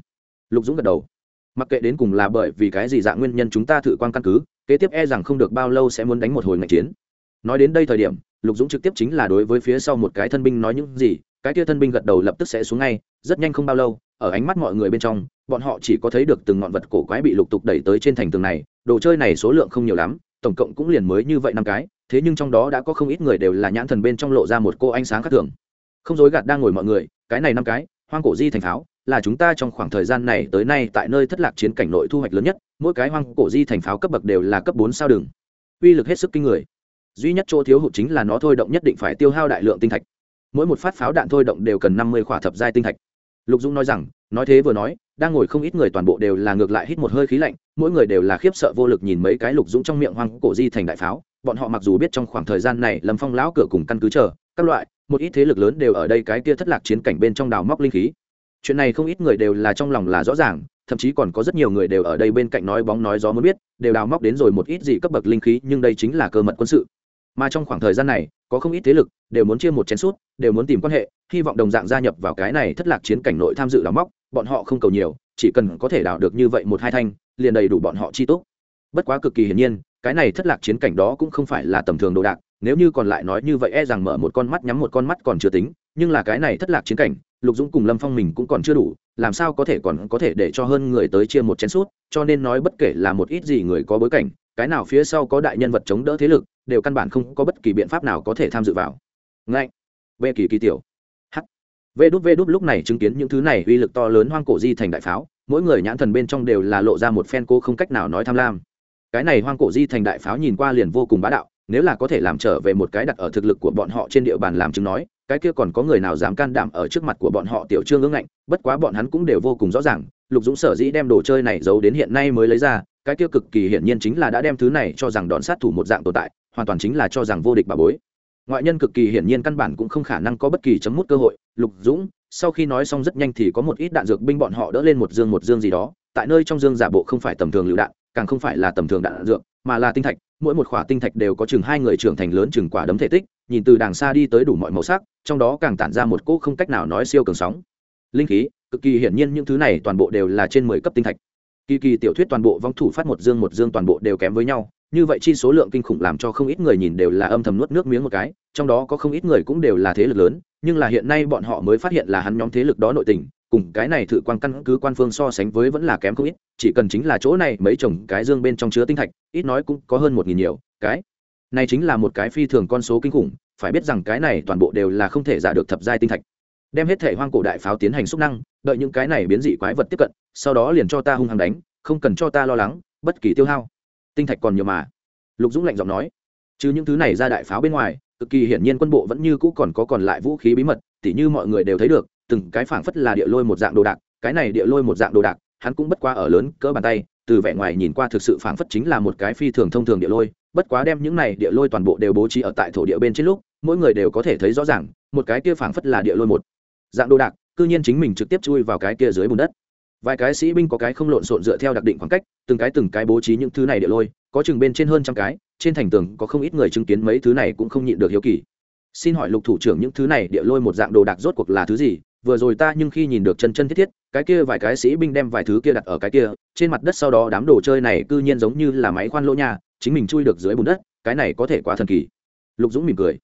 Lục dũng gật đầu. Mặc kệ đến cùng là bởi vì cái gì dạng nguyên nhân chúng ta thử quan căn cứ, kế tiếp e rằng không được bao lâu sẽ muốn đánh một hồi ngạch chiến. Nói đến đây thời điểm, lục dũng trực tiếp chính là đối với phía sau một cái thân binh nói những gì, cái kia thân binh gật đầu lập tức sẽ xuống ngay, rất nhanh không bao lâu, ở ánh mắt mọi người bên trong, bọn họ chỉ có thấy được từng ngọn vật cổ quái bị lục tục đẩy tới trên thành tường này, đồ chơi này số lượng không nhiều lắm tổng cộng cũng liền mới như vậy năm cái, thế nhưng trong đó đã có không ít người đều là nhãn thần bên trong lộ ra một cô ánh sáng khác thường. Không dối gạt đang ngồi mọi người, cái này năm cái, hoang cổ di thành pháo, là chúng ta trong khoảng thời gian này tới nay tại nơi thất lạc chiến cảnh nội thu hoạch lớn nhất, mỗi cái hoang cổ di thành pháo cấp bậc đều là cấp bốn sao đường. Uy lực hết sức kinh người. Duy nhất chỗ thiếu hụt chính là nó thôi động nhất định phải tiêu hao đại lượng tinh thạch. Mỗi một phát pháo đạn thôi động đều cần năm mươi khỏa thập giai tinh thạch. Lục dũng nói rằng, nói thế vừa nói đang ngồi không ít người toàn bộ đều là ngược lại hít một hơi khí lạnh, mỗi người đều là khiếp sợ vô lực nhìn mấy cái lục dũng trong miệng hoang cổ di thành đại pháo. Bọn họ mặc dù biết trong khoảng thời gian này lâm phong lão cửa cùng căn cứ chờ, các loại, một ít thế lực lớn đều ở đây cái kia thất lạc chiến cảnh bên trong đào móc linh khí. Chuyện này không ít người đều là trong lòng là rõ ràng, thậm chí còn có rất nhiều người đều ở đây bên cạnh nói bóng nói gió muốn biết, đều đào móc đến rồi một ít gì cấp bậc linh khí, nhưng đây chính là cơ mật quân sự. Mà trong khoảng thời gian này, có không ít thế lực đều muốn chia một chén sút, đều muốn tìm quan hệ, hy vọng đồng dạng gia nhập vào cái này thất lạc chiến cảnh nội tham dự đào móc bọn họ không cầu nhiều, chỉ cần có thể đào được như vậy một hai thanh, liền đầy đủ bọn họ chi tốt bất quá cực kỳ hiển nhiên, cái này thất lạc chiến cảnh đó cũng không phải là tầm thường đồ đạc, nếu như còn lại nói như vậy e rằng mở một con mắt nhắm một con mắt còn chưa tính, nhưng là cái này thất lạc chiến cảnh, lục dũng cùng lâm phong mình cũng còn chưa đủ, làm sao có thể còn có thể để cho hơn người tới chia một chén suốt cho nên nói bất kể là một ít gì người có bối cảnh, cái nào phía sau có đại nhân vật chống đỡ thế lực, đều căn bản không có bất kỳ biện pháp nào có thể tham dự vào. Ngay về kỳ kỳ tiểu vê đút vê đút lúc này chứng kiến những thứ này uy lực to lớn hoang cổ di thành đại pháo, mỗi người nhãn thần bên trong đều là lộ ra một phen cô không cách nào nói tham lam. Cái này hoang cổ di thành đại pháo nhìn qua liền vô cùng bá đạo, nếu là có thể làm trở về một cái đặt ở thực lực của bọn họ trên địa bàn làm chứng nói, cái kia còn có người nào dám can đảm ở trước mặt của bọn họ tiểu trương ngưỡng ngạnh, bất quá bọn hắn cũng đều vô cùng rõ ràng, lục dũng sở dĩ đem đồ chơi này giấu đến hiện nay mới lấy ra, cái kia cực kỳ hiển nhiên chính là đã đem thứ này cho rằng đòn sát thủ một dạng tồn tại, hoàn toàn chính là cho rằng vô địch bà bối ngoại nhân cực kỳ hiển nhiên căn bản cũng không khả năng có bất kỳ chấm mút cơ hội. Lục dũng, sau khi nói xong rất nhanh thì có một ít đạn dược binh bọn họ đỡ lên một dương một dương gì đó. Tại nơi trong dương giả bộ không phải tầm thường lựu đạn, càng không phải là tầm thường đạn dược, mà là tinh thạch. Mỗi một khỏa tinh thạch đều có chừng hai người trưởng thành lớn chừng quả đấm thể tích, nhìn từ đàng xa đi tới đủ mọi màu sắc, trong đó càng tản ra một cỗ không cách nào nói siêu cường sóng. Linh khí, cực kỳ hiển nhiên những thứ này toàn bộ đều là trên mười cấp tinh thạch. Kỳ kỳ tiểu thuyết toàn bộ vong thủ phát một dương một dương toàn bộ đều kém với nhau như vậy chi số lượng kinh khủng làm cho không ít người nhìn đều là âm thầm nuốt nước miếng một cái, trong đó có không ít người cũng đều là thế lực lớn, nhưng là hiện nay bọn họ mới phát hiện là hắn nhóm thế lực đó nội tình, cùng cái này thử quan căn cứ quan phương so sánh với vẫn là kém không ít, chỉ cần chính là chỗ này mấy chồng cái dương bên trong chứa tinh thạch, ít nói cũng có hơn một nghìn nhiều, cái này chính là một cái phi thường con số kinh khủng, phải biết rằng cái này toàn bộ đều là không thể giả được thập giai tinh thạch. Đem hết thể hoang cổ đại pháo tiến hành xúc năng, đợi những cái này biến dị quái vật tiếp cận, sau đó liền cho ta hung hăng đánh, không cần cho ta lo lắng, bất kỳ tiêu hao tinh thạch còn nhiều mà. Lục dũng lạnh giọng nói, chứ những thứ này ra đại pháo bên ngoài, cực kỳ hiển nhiên quân bộ vẫn như cũ còn có còn lại vũ khí bí mật, tỉ như mọi người đều thấy được, từng cái phảng phất là địa lôi một dạng đồ đạc, cái này địa lôi một dạng đồ đạc, hắn cũng bất quá ở lớn cỡ bàn tay, từ vẻ ngoài nhìn qua thực sự phảng phất chính là một cái phi thường thông thường địa lôi, bất quá đem những này địa lôi toàn bộ đều bố trí ở tại thổ địa bên trên lúc, mỗi người đều có thể thấy rõ ràng, một cái kia phảng phất là địa lôi một dạng đồ đạc, cư nhiên chính mình trực tiếp chui vào cái kia dưới bùn đất vài cái sĩ binh có cái không lộn xộn dựa theo đặc định khoảng cách, từng cái từng cái bố trí những thứ này địa lôi, có chừng bên trên hơn trăm cái, trên thành tường có không ít người chứng kiến mấy thứ này cũng không nhịn được hiếu kỳ. Xin hỏi lục thủ trưởng những thứ này địa lôi một dạng đồ đạc rốt cuộc là thứ gì? Vừa rồi ta nhưng khi nhìn được chân chân thiết thiết, cái kia vài cái sĩ binh đem vài thứ kia đặt ở cái kia, trên mặt đất sau đó đám đồ chơi này cư nhiên giống như là máy khoan lỗ nhà chính mình chui được dưới bùn đất, cái này có thể quá thần kỳ. Lục dũng mỉm cười.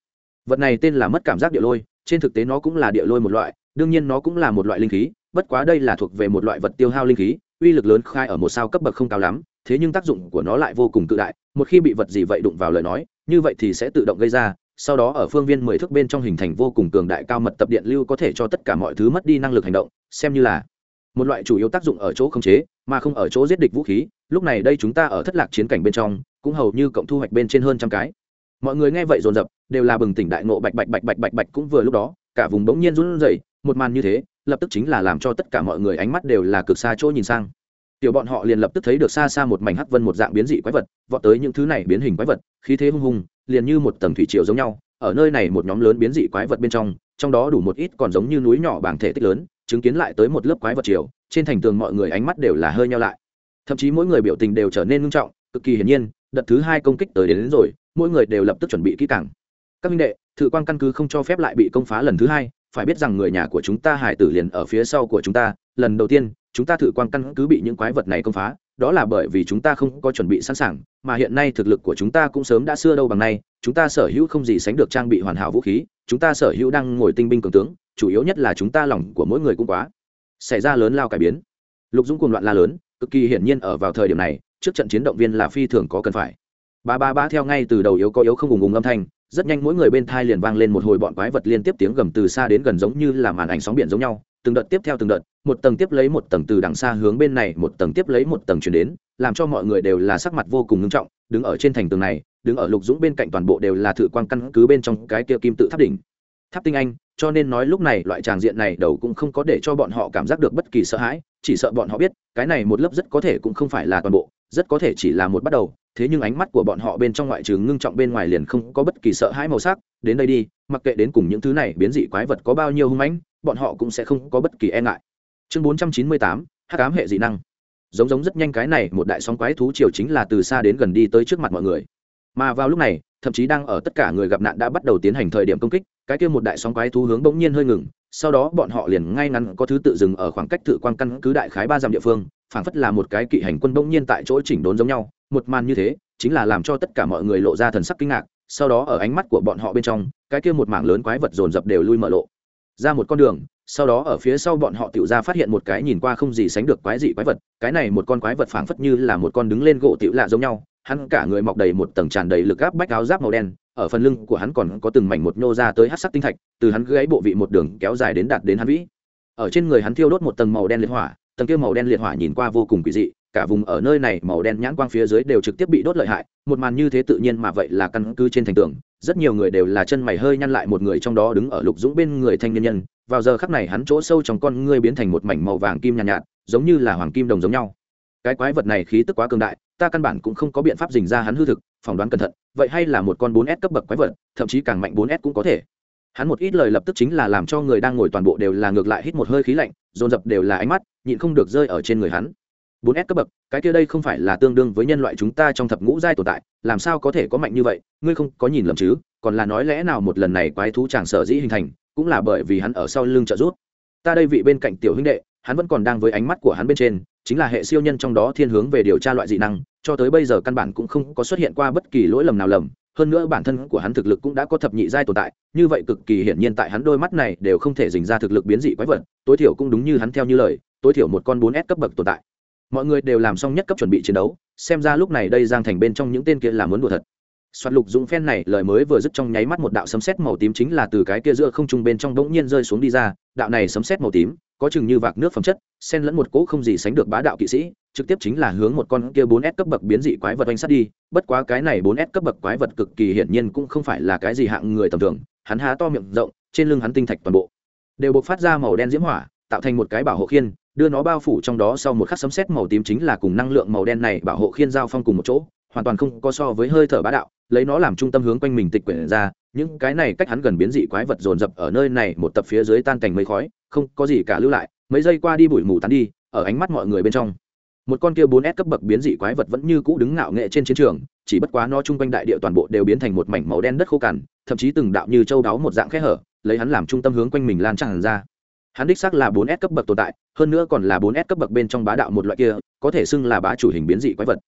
Vật này tên là mất cảm giác địa lôi, trên thực tế nó cũng là địa lôi một loại, đương nhiên nó cũng là một loại linh khí bất quá đây là thuộc về một loại vật tiêu hao linh khí, uy lực lớn khai ở một sao cấp bậc không cao lắm, thế nhưng tác dụng của nó lại vô cùng cự đại, một khi bị vật gì vậy đụng vào lời nói, như vậy thì sẽ tự động gây ra, sau đó ở phương viên mười thước bên trong hình thành vô cùng cường đại cao mật tập điện lưu có thể cho tất cả mọi thứ mất đi năng lực hành động, xem như là một loại chủ yếu tác dụng ở chỗ khống chế, mà không ở chỗ giết địch vũ khí, lúc này đây chúng ta ở thất lạc chiến cảnh bên trong, cũng hầu như cộng thu hoạch bên trên hơn trăm cái. Mọi người nghe vậy dồn dập, đều là bừng tỉnh đại ngộ bạch bạch bạch bạch bạch bạch cũng vừa lúc đó, cả vùng bỗng nhiên run rẩy, một màn như thế lập tức chính là làm cho tất cả mọi người ánh mắt đều là cực xa chỗ nhìn sang. Tiểu bọn họ liền lập tức thấy được xa xa một mảnh hắc vân một dạng biến dị quái vật vọt tới những thứ này biến hình quái vật khí thế hung hùng liền như một tầng thủy triều giống nhau ở nơi này một nhóm lớn biến dị quái vật bên trong trong đó đủ một ít còn giống như núi nhỏ bảng thể tích lớn chứng kiến lại tới một lớp quái vật triều trên thành tường mọi người ánh mắt đều là hơi nhau lại. Thậm chí mỗi người biểu tình đều trở nên nghiêm trọng cực kỳ hiển nhiên đợt thứ hai công kích tới đến, đến rồi mỗi người đều lập tức chuẩn bị kỹ càng. Các minh đệ thử quan căn cứ không cho phép lại bị công phá lần thứ hai phải biết rằng người nhà của chúng ta hải tử liền ở phía sau của chúng ta. Lần đầu tiên, chúng ta thử quan căn cứ bị những quái vật này công phá. Đó là bởi vì chúng ta không có chuẩn bị sẵn sàng, mà hiện nay thực lực của chúng ta cũng sớm đã xưa đâu bằng nay. Chúng ta sở hữu không gì sánh được trang bị hoàn hảo vũ khí. Chúng ta sở hữu đang ngồi tinh binh cường tướng. Chủ yếu nhất là chúng ta lòng của mỗi người cũng quá xảy ra lớn lao cải biến. Lục dũng cuồng loạn la lớn, cực kỳ hiển nhiên ở vào thời điểm này, trước trận chiến động viên là phi thường có cần phải. Ba ba ba theo ngay từ đầu yếu có yếu không ùng ùng âm thanh rất nhanh mỗi người bên thai liền vang lên một hồi bọn quái vật liên tiếp tiếng gầm từ xa đến gần giống như là màn ảnh sóng biển giống nhau, từng đợt tiếp theo từng đợt, một tầng tiếp lấy một tầng từ đằng xa hướng bên này, một tầng tiếp lấy một tầng chuyển đến, làm cho mọi người đều là sắc mặt vô cùng ngưng trọng, đứng ở trên thành tường này, đứng ở lục dũng bên cạnh toàn bộ đều là thử quan căn cứ bên trong cái kia kim tự tháp đỉnh. Tháp tinh anh, cho nên nói lúc này loại tràng diện này đầu cũng không có để cho bọn họ cảm giác được bất kỳ sợ hãi, chỉ sợ bọn họ biết, cái này một lớp rất có thể cũng không phải là toàn bộ, rất có thể chỉ là một bắt đầu thế nhưng ánh mắt của bọn họ bên trong ngoại trừ ngưng trọng bên ngoài liền không có bất kỳ sợ hãi màu sắc. Đến đây đi, mặc kệ đến cùng những thứ này biến dị quái vật có bao nhiêu hung mãnh, bọn họ cũng sẽ không có bất kỳ e ngại. Chương bốn trăm chín mươi tám, hắc ám hệ dị năng. Giống giống rất nhanh cái này, một đại sóng quái thú triều chính là từ xa đến gần đi tới trước mặt mọi người. Mà vào lúc này, thậm chí đang ở tất cả người gặp nạn đã bắt đầu tiến hành thời điểm công kích, cái kia một đại sóng quái thú hướng bỗng nhiên hơi ngừng, sau đó bọn họ liền ngay ngắn có thứ tự dừng ở khoảng cách tự quan căn cứ đại khái ba dặm địa phương, phảng phất là một cái kỵ hành quân bỗng nhiên tại chỗ chỉnh đốn giống nhau một màn như thế, chính là làm cho tất cả mọi người lộ ra thần sắc kinh ngạc, sau đó ở ánh mắt của bọn họ bên trong, cái kia một mảng lớn quái vật dồn dập đều lui mở lộ. Ra một con đường, sau đó ở phía sau bọn họ tự ra phát hiện một cái nhìn qua không gì sánh được quái dị quái vật, cái này một con quái vật phảng phất như là một con đứng lên gỗ tiểu lạ giống nhau, hắn cả người mọc đầy một tầng tràn đầy lực áp bách áo giáp màu đen, ở phần lưng của hắn còn có từng mảnh một nhô ra tới hát sắc tinh thạch, từ hắn gáy bộ vị một đường kéo dài đến đạt đến hắn vĩ. Ở trên người hắn thiêu đốt một tầng màu đen liệt hỏa, tầng kia màu đen liệt hỏa nhìn qua vô cùng quỷ dị cả vùng ở nơi này màu đen nhãn quang phía dưới đều trực tiếp bị đốt lợi hại một màn như thế tự nhiên mà vậy là căn cứ trên thành tường rất nhiều người đều là chân mày hơi nhăn lại một người trong đó đứng ở lục dũng bên người thanh niên nhân vào giờ khắc này hắn chỗ sâu trong con ngươi biến thành một mảnh màu vàng kim nhàn nhạt, nhạt giống như là hoàng kim đồng giống nhau. Cái quái vật này khí tức quá cường đại ta căn bản cũng không có biện pháp dình ra hắn hư thực phỏng đoán cẩn thận vậy hay là một con 4S cấp bậc quái vật thậm chí càng mạnh 4S cũng có thể. Hắn một ít lời lập tức chính là làm cho người đang ngồi toàn bộ đều là ngược lại hít một hơi khí lạnh dồn dập đều là ánh mắt nhịn không được rơi ở trên người hắn bốn s cấp bậc, cái kia đây không phải là tương đương với nhân loại chúng ta trong thập ngũ giai tồn tại, làm sao có thể có mạnh như vậy? Ngươi không có nhìn lầm chứ? Còn là nói lẽ nào một lần này quái thú chàng sở dĩ hình thành, cũng là bởi vì hắn ở sau lưng trợ giúp. ta đây vị bên cạnh tiểu huynh đệ, hắn vẫn còn đang với ánh mắt của hắn bên trên, chính là hệ siêu nhân trong đó thiên hướng về điều tra loại dị năng, cho tới bây giờ căn bản cũng không có xuất hiện qua bất kỳ lỗi lầm nào lầm. Hơn nữa bản thân của hắn thực lực cũng đã có thập nhị giai tồn tại, như vậy cực kỳ hiển nhiên tại hắn đôi mắt này đều không thể dình ra thực lực biến dị quái vật, tối thiểu cũng đúng như hắn theo như lời, tối thiểu một con bốn s cấp bậc tồn tại mọi người đều làm xong nhất cấp chuẩn bị chiến đấu, xem ra lúc này đây giang thành bên trong những tên kia là muốn đùa thật. Soạt lục dũng phen này lời mới vừa dứt trong nháy mắt một đạo sấm sét màu tím chính là từ cái kia giữa không trung bên trong bỗng nhiên rơi xuống đi ra, đạo này sấm sét màu tím, có chừng như vạc nước phẩm chất, xen lẫn một cỗ không gì sánh được bá đạo kỵ sĩ, trực tiếp chính là hướng một con kia bốn s cấp bậc biến dị quái vật oanh sát đi, bất quá cái này bốn s cấp bậc quái vật cực kỳ hiển nhiên cũng không phải là cái gì hạng người tầm thường, hắn há to miệng rộng, trên lưng hắn tinh thạch toàn bộ, đều bộc phát ra màu đen diễm hỏa, tạo thành một cái bảo hộ khiên đưa nó bao phủ trong đó sau một khắc sấm sét màu tím chính là cùng năng lượng màu đen này bảo hộ khiên giao phong cùng một chỗ, hoàn toàn không có so với hơi thở bá đạo, lấy nó làm trung tâm hướng quanh mình tịch quyển ra, những cái này cách hắn gần biến dị quái vật dồn dập ở nơi này, một tập phía dưới tan cảnh mây khói, không có gì cả lưu lại, mấy giây qua đi bụi mù tán đi, ở ánh mắt mọi người bên trong. Một con kia bốn s cấp bậc biến dị quái vật vẫn như cũ đứng ngạo nghệ trên chiến trường, chỉ bất quá nó chung quanh đại địa toàn bộ đều biến thành một mảnh màu đen đất khô cằn, thậm chí từng đạo như châu đáo một dạng khe hở, lấy hắn làm trung tâm hướng quanh mình lan tràn ra hắn đích xác là bốn s cấp bậc tồn tại, hơn nữa còn là bốn s cấp bậc bên trong bá đạo một loại kia, có thể xưng là bá chủ hình biến dị quái vật.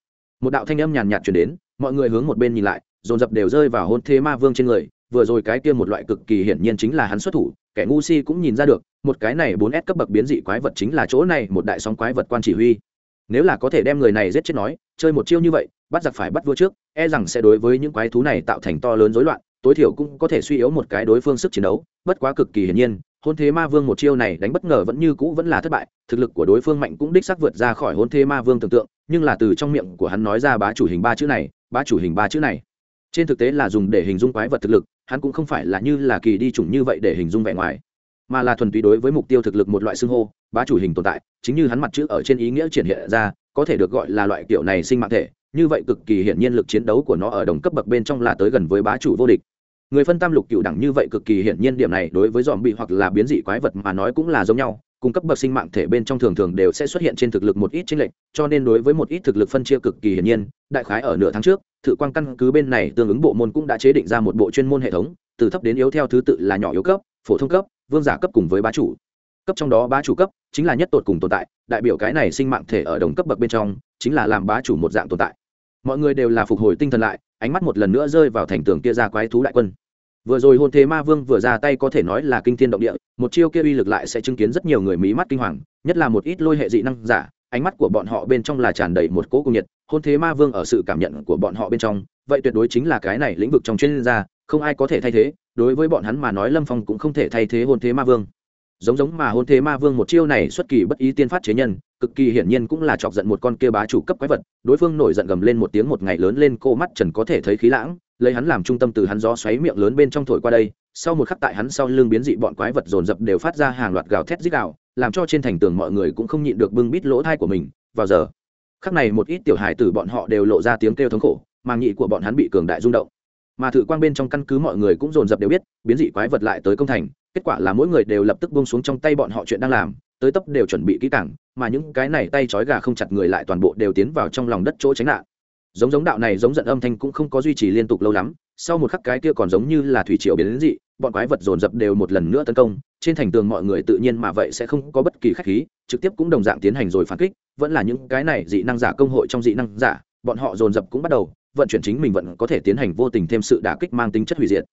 Một đạo thanh âm nhàn nhạt chuyển đến, mọi người hướng một bên nhìn lại, dồn dập đều rơi vào hôn thế ma vương trên người, vừa rồi cái kia một loại cực kỳ hiển nhiên chính là hắn xuất thủ, kẻ ngu si cũng nhìn ra được, một cái này bốn s cấp bậc biến dị quái vật chính là chỗ này một đại sóng quái vật quan chỉ huy. Nếu là có thể đem người này giết chết nói, chơi một chiêu như vậy, bắt giặc phải bắt vua trước e rằng sẽ đối với những quái thú này tạo thành to lớn rối loạn, tối thiểu cũng có thể suy yếu một cái đối phương sức chiến đấu, bất quá cực kỳ hiển nhiên hôn thế ma vương một chiêu này đánh bất ngờ vẫn như cũ vẫn là thất bại, thực lực của đối phương mạnh cũng đích xác vượt ra khỏi hôn thế ma vương tưởng tượng, nhưng là từ trong miệng của hắn nói ra bá chủ hình ba chữ này, bá chủ hình ba chữ này. Trên thực tế là dùng để hình dung quái vật thực lực, hắn cũng không phải là như là kỳ đi chủng như vậy để hình dung vẻ ngoài, mà là thuần túy đối với mục tiêu thực lực một loại xưng hô, bá chủ hình tồn tại, chính như hắn mặt chữ ở trên ý nghĩa triển hiện ra, có thể được gọi là loại kiểu này sinh mạng thể, như vậy cực kỳ hiển nhiên lực chiến đấu của nó ở đồng cấp bậc bên trong là tới gần với bá chủ vô địch người phân tam lục cựu đẳng như vậy cực kỳ hiển nhiên điểm này đối với dòm bị hoặc là biến dị quái vật mà nói cũng là giống nhau cung cấp bậc sinh mạng thể bên trong thường thường đều sẽ xuất hiện trên thực lực một ít chênh lệch, cho nên đối với một ít thực lực phân chia cực kỳ hiển nhiên, đại khái ở nửa tháng trước, thự quang căn cứ bên này tương ứng bộ môn cũng đã chế định ra một bộ chuyên môn hệ thống, từ thấp đến yếu theo thứ tự là nhỏ yếu cấp, phổ thông cấp, vương giả cấp cùng với bá chủ. Cấp trong đó bá chủ cấp chính là nhất tột cùng tồn tại, đại biểu cái này sinh mạng thể ở đồng cấp bậc bên trong, chính là làm bá chủ một dạng tồn tại. Mọi người đều là phục hồi tinh thần lại, ánh mắt một lần nữa rơi vào thành tường kia ra quái thú đại quân. Vừa rồi hôn thế ma vương vừa ra tay có thể nói là kinh thiên động địa, một chiêu kia uy lực lại sẽ chứng kiến rất nhiều người mỹ mắt kinh hoàng, nhất là một ít lôi hệ dị năng giả, ánh mắt của bọn họ bên trong là tràn đầy một cỗ cung nhiệt, hôn thế ma vương ở sự cảm nhận của bọn họ bên trong, vậy tuyệt đối chính là cái này lĩnh vực trong chuyên gia, không ai có thể thay thế, đối với bọn hắn mà nói lâm phong cũng không thể thay thế hôn thế ma vương. Giống giống mà hôn thế ma vương một chiêu này xuất kỳ bất ý tiên phát chế nhân cực kỳ hiển nhiên cũng là chọc giận một con kia bá chủ cấp quái vật, đối phương nổi giận gầm lên một tiếng một ngày lớn lên, cô mắt trần có thể thấy khí lãng, lấy hắn làm trung tâm từ hắn gió xoáy miệng lớn bên trong thổi qua đây, sau một khắc tại hắn sau lưng biến dị bọn quái vật dồn dập đều phát ra hàng loạt gào thét dích gạo làm cho trên thành tường mọi người cũng không nhịn được bưng bít lỗ thai của mình, vào giờ. Khắc này một ít tiểu hài tử bọn họ đều lộ ra tiếng kêu thống khổ, màng nhị của bọn hắn bị cường đại rung động. Mà thử quang bên trong căn cứ mọi người cũng dồn dập đều biết, biến dị quái vật lại tới công thành, kết quả là mỗi người đều lập tức buông xuống trong tay bọn họ chuyện đang làm tới tấp đều chuẩn bị kỹ càng, mà những cái này tay trói gà không chặt người lại toàn bộ đều tiến vào trong lòng đất chỗ tránh nạn. Giống giống đạo này giống giận âm thanh cũng không có duy trì liên tục lâu lắm, sau một khắc cái kia còn giống như là thủy triều biến đến dị, bọn quái vật dồn dập đều một lần nữa tấn công, trên thành tường mọi người tự nhiên mà vậy sẽ không có bất kỳ khách khí, trực tiếp cũng đồng dạng tiến hành rồi phản kích, vẫn là những cái này dị năng giả công hội trong dị năng giả, bọn họ dồn dập cũng bắt đầu, vận chuyển chính mình vẫn có thể tiến hành vô tình thêm sự đả kích mang tính chất hủy diệt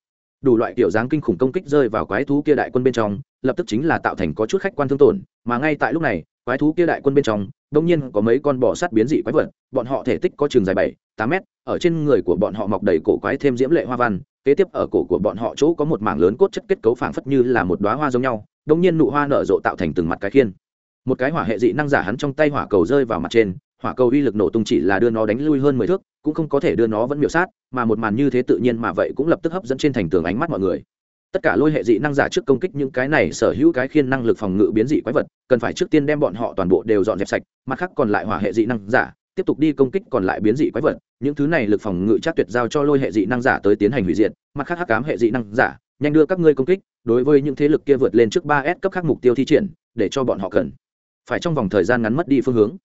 đủ loại kiểu dáng kinh khủng công kích rơi vào quái thú kia đại quân bên trong, lập tức chính là tạo thành có chút khách quan thương tổn, mà ngay tại lúc này, quái thú kia đại quân bên trong đông nhiên có mấy con bò sát biến dị quái vật, bọn họ thể tích có trường dài bảy, tám mét, ở trên người của bọn họ mọc đầy cổ quái thêm diễm lệ hoa văn, kế tiếp ở cổ của bọn họ chỗ có một mảng lớn cốt chất kết cấu phảng phất như là một đóa hoa giống nhau đông nhiên nụ hoa nở rộ tạo thành từng mặt cái khiên. Một cái hỏa hệ dị năng giả hắn trong tay hỏa cầu rơi vào mặt trên hỏa cầu uy lực nổ tung chỉ là đưa nó đánh lui hơn mười thước, cũng không có thể đưa nó vẫn miểu sát, mà một màn như thế tự nhiên mà vậy cũng lập tức hấp dẫn trên thành tường ánh mắt mọi người. Tất cả lôi hệ dị năng giả trước công kích những cái này sở hữu cái khiên năng lực phòng ngự biến dị quái vật, cần phải trước tiên đem bọn họ toàn bộ đều dọn dẹp sạch, mặt khác còn lại hỏa hệ dị năng giả, tiếp tục đi công kích còn lại biến dị quái vật, những thứ này lực phòng ngự chắc tuyệt giao cho lôi hệ dị năng giả tới tiến hành hủy diệt, mặt khác hắc cám hệ dị năng giả, nhanh đưa các ngươi công kích, đối với những thế lực kia vượt lên trước ba s cấp khác mục tiêu thi triển, để cho bọn họ cần. Phải trong vòng thời gian ngắn mất đi phương hướng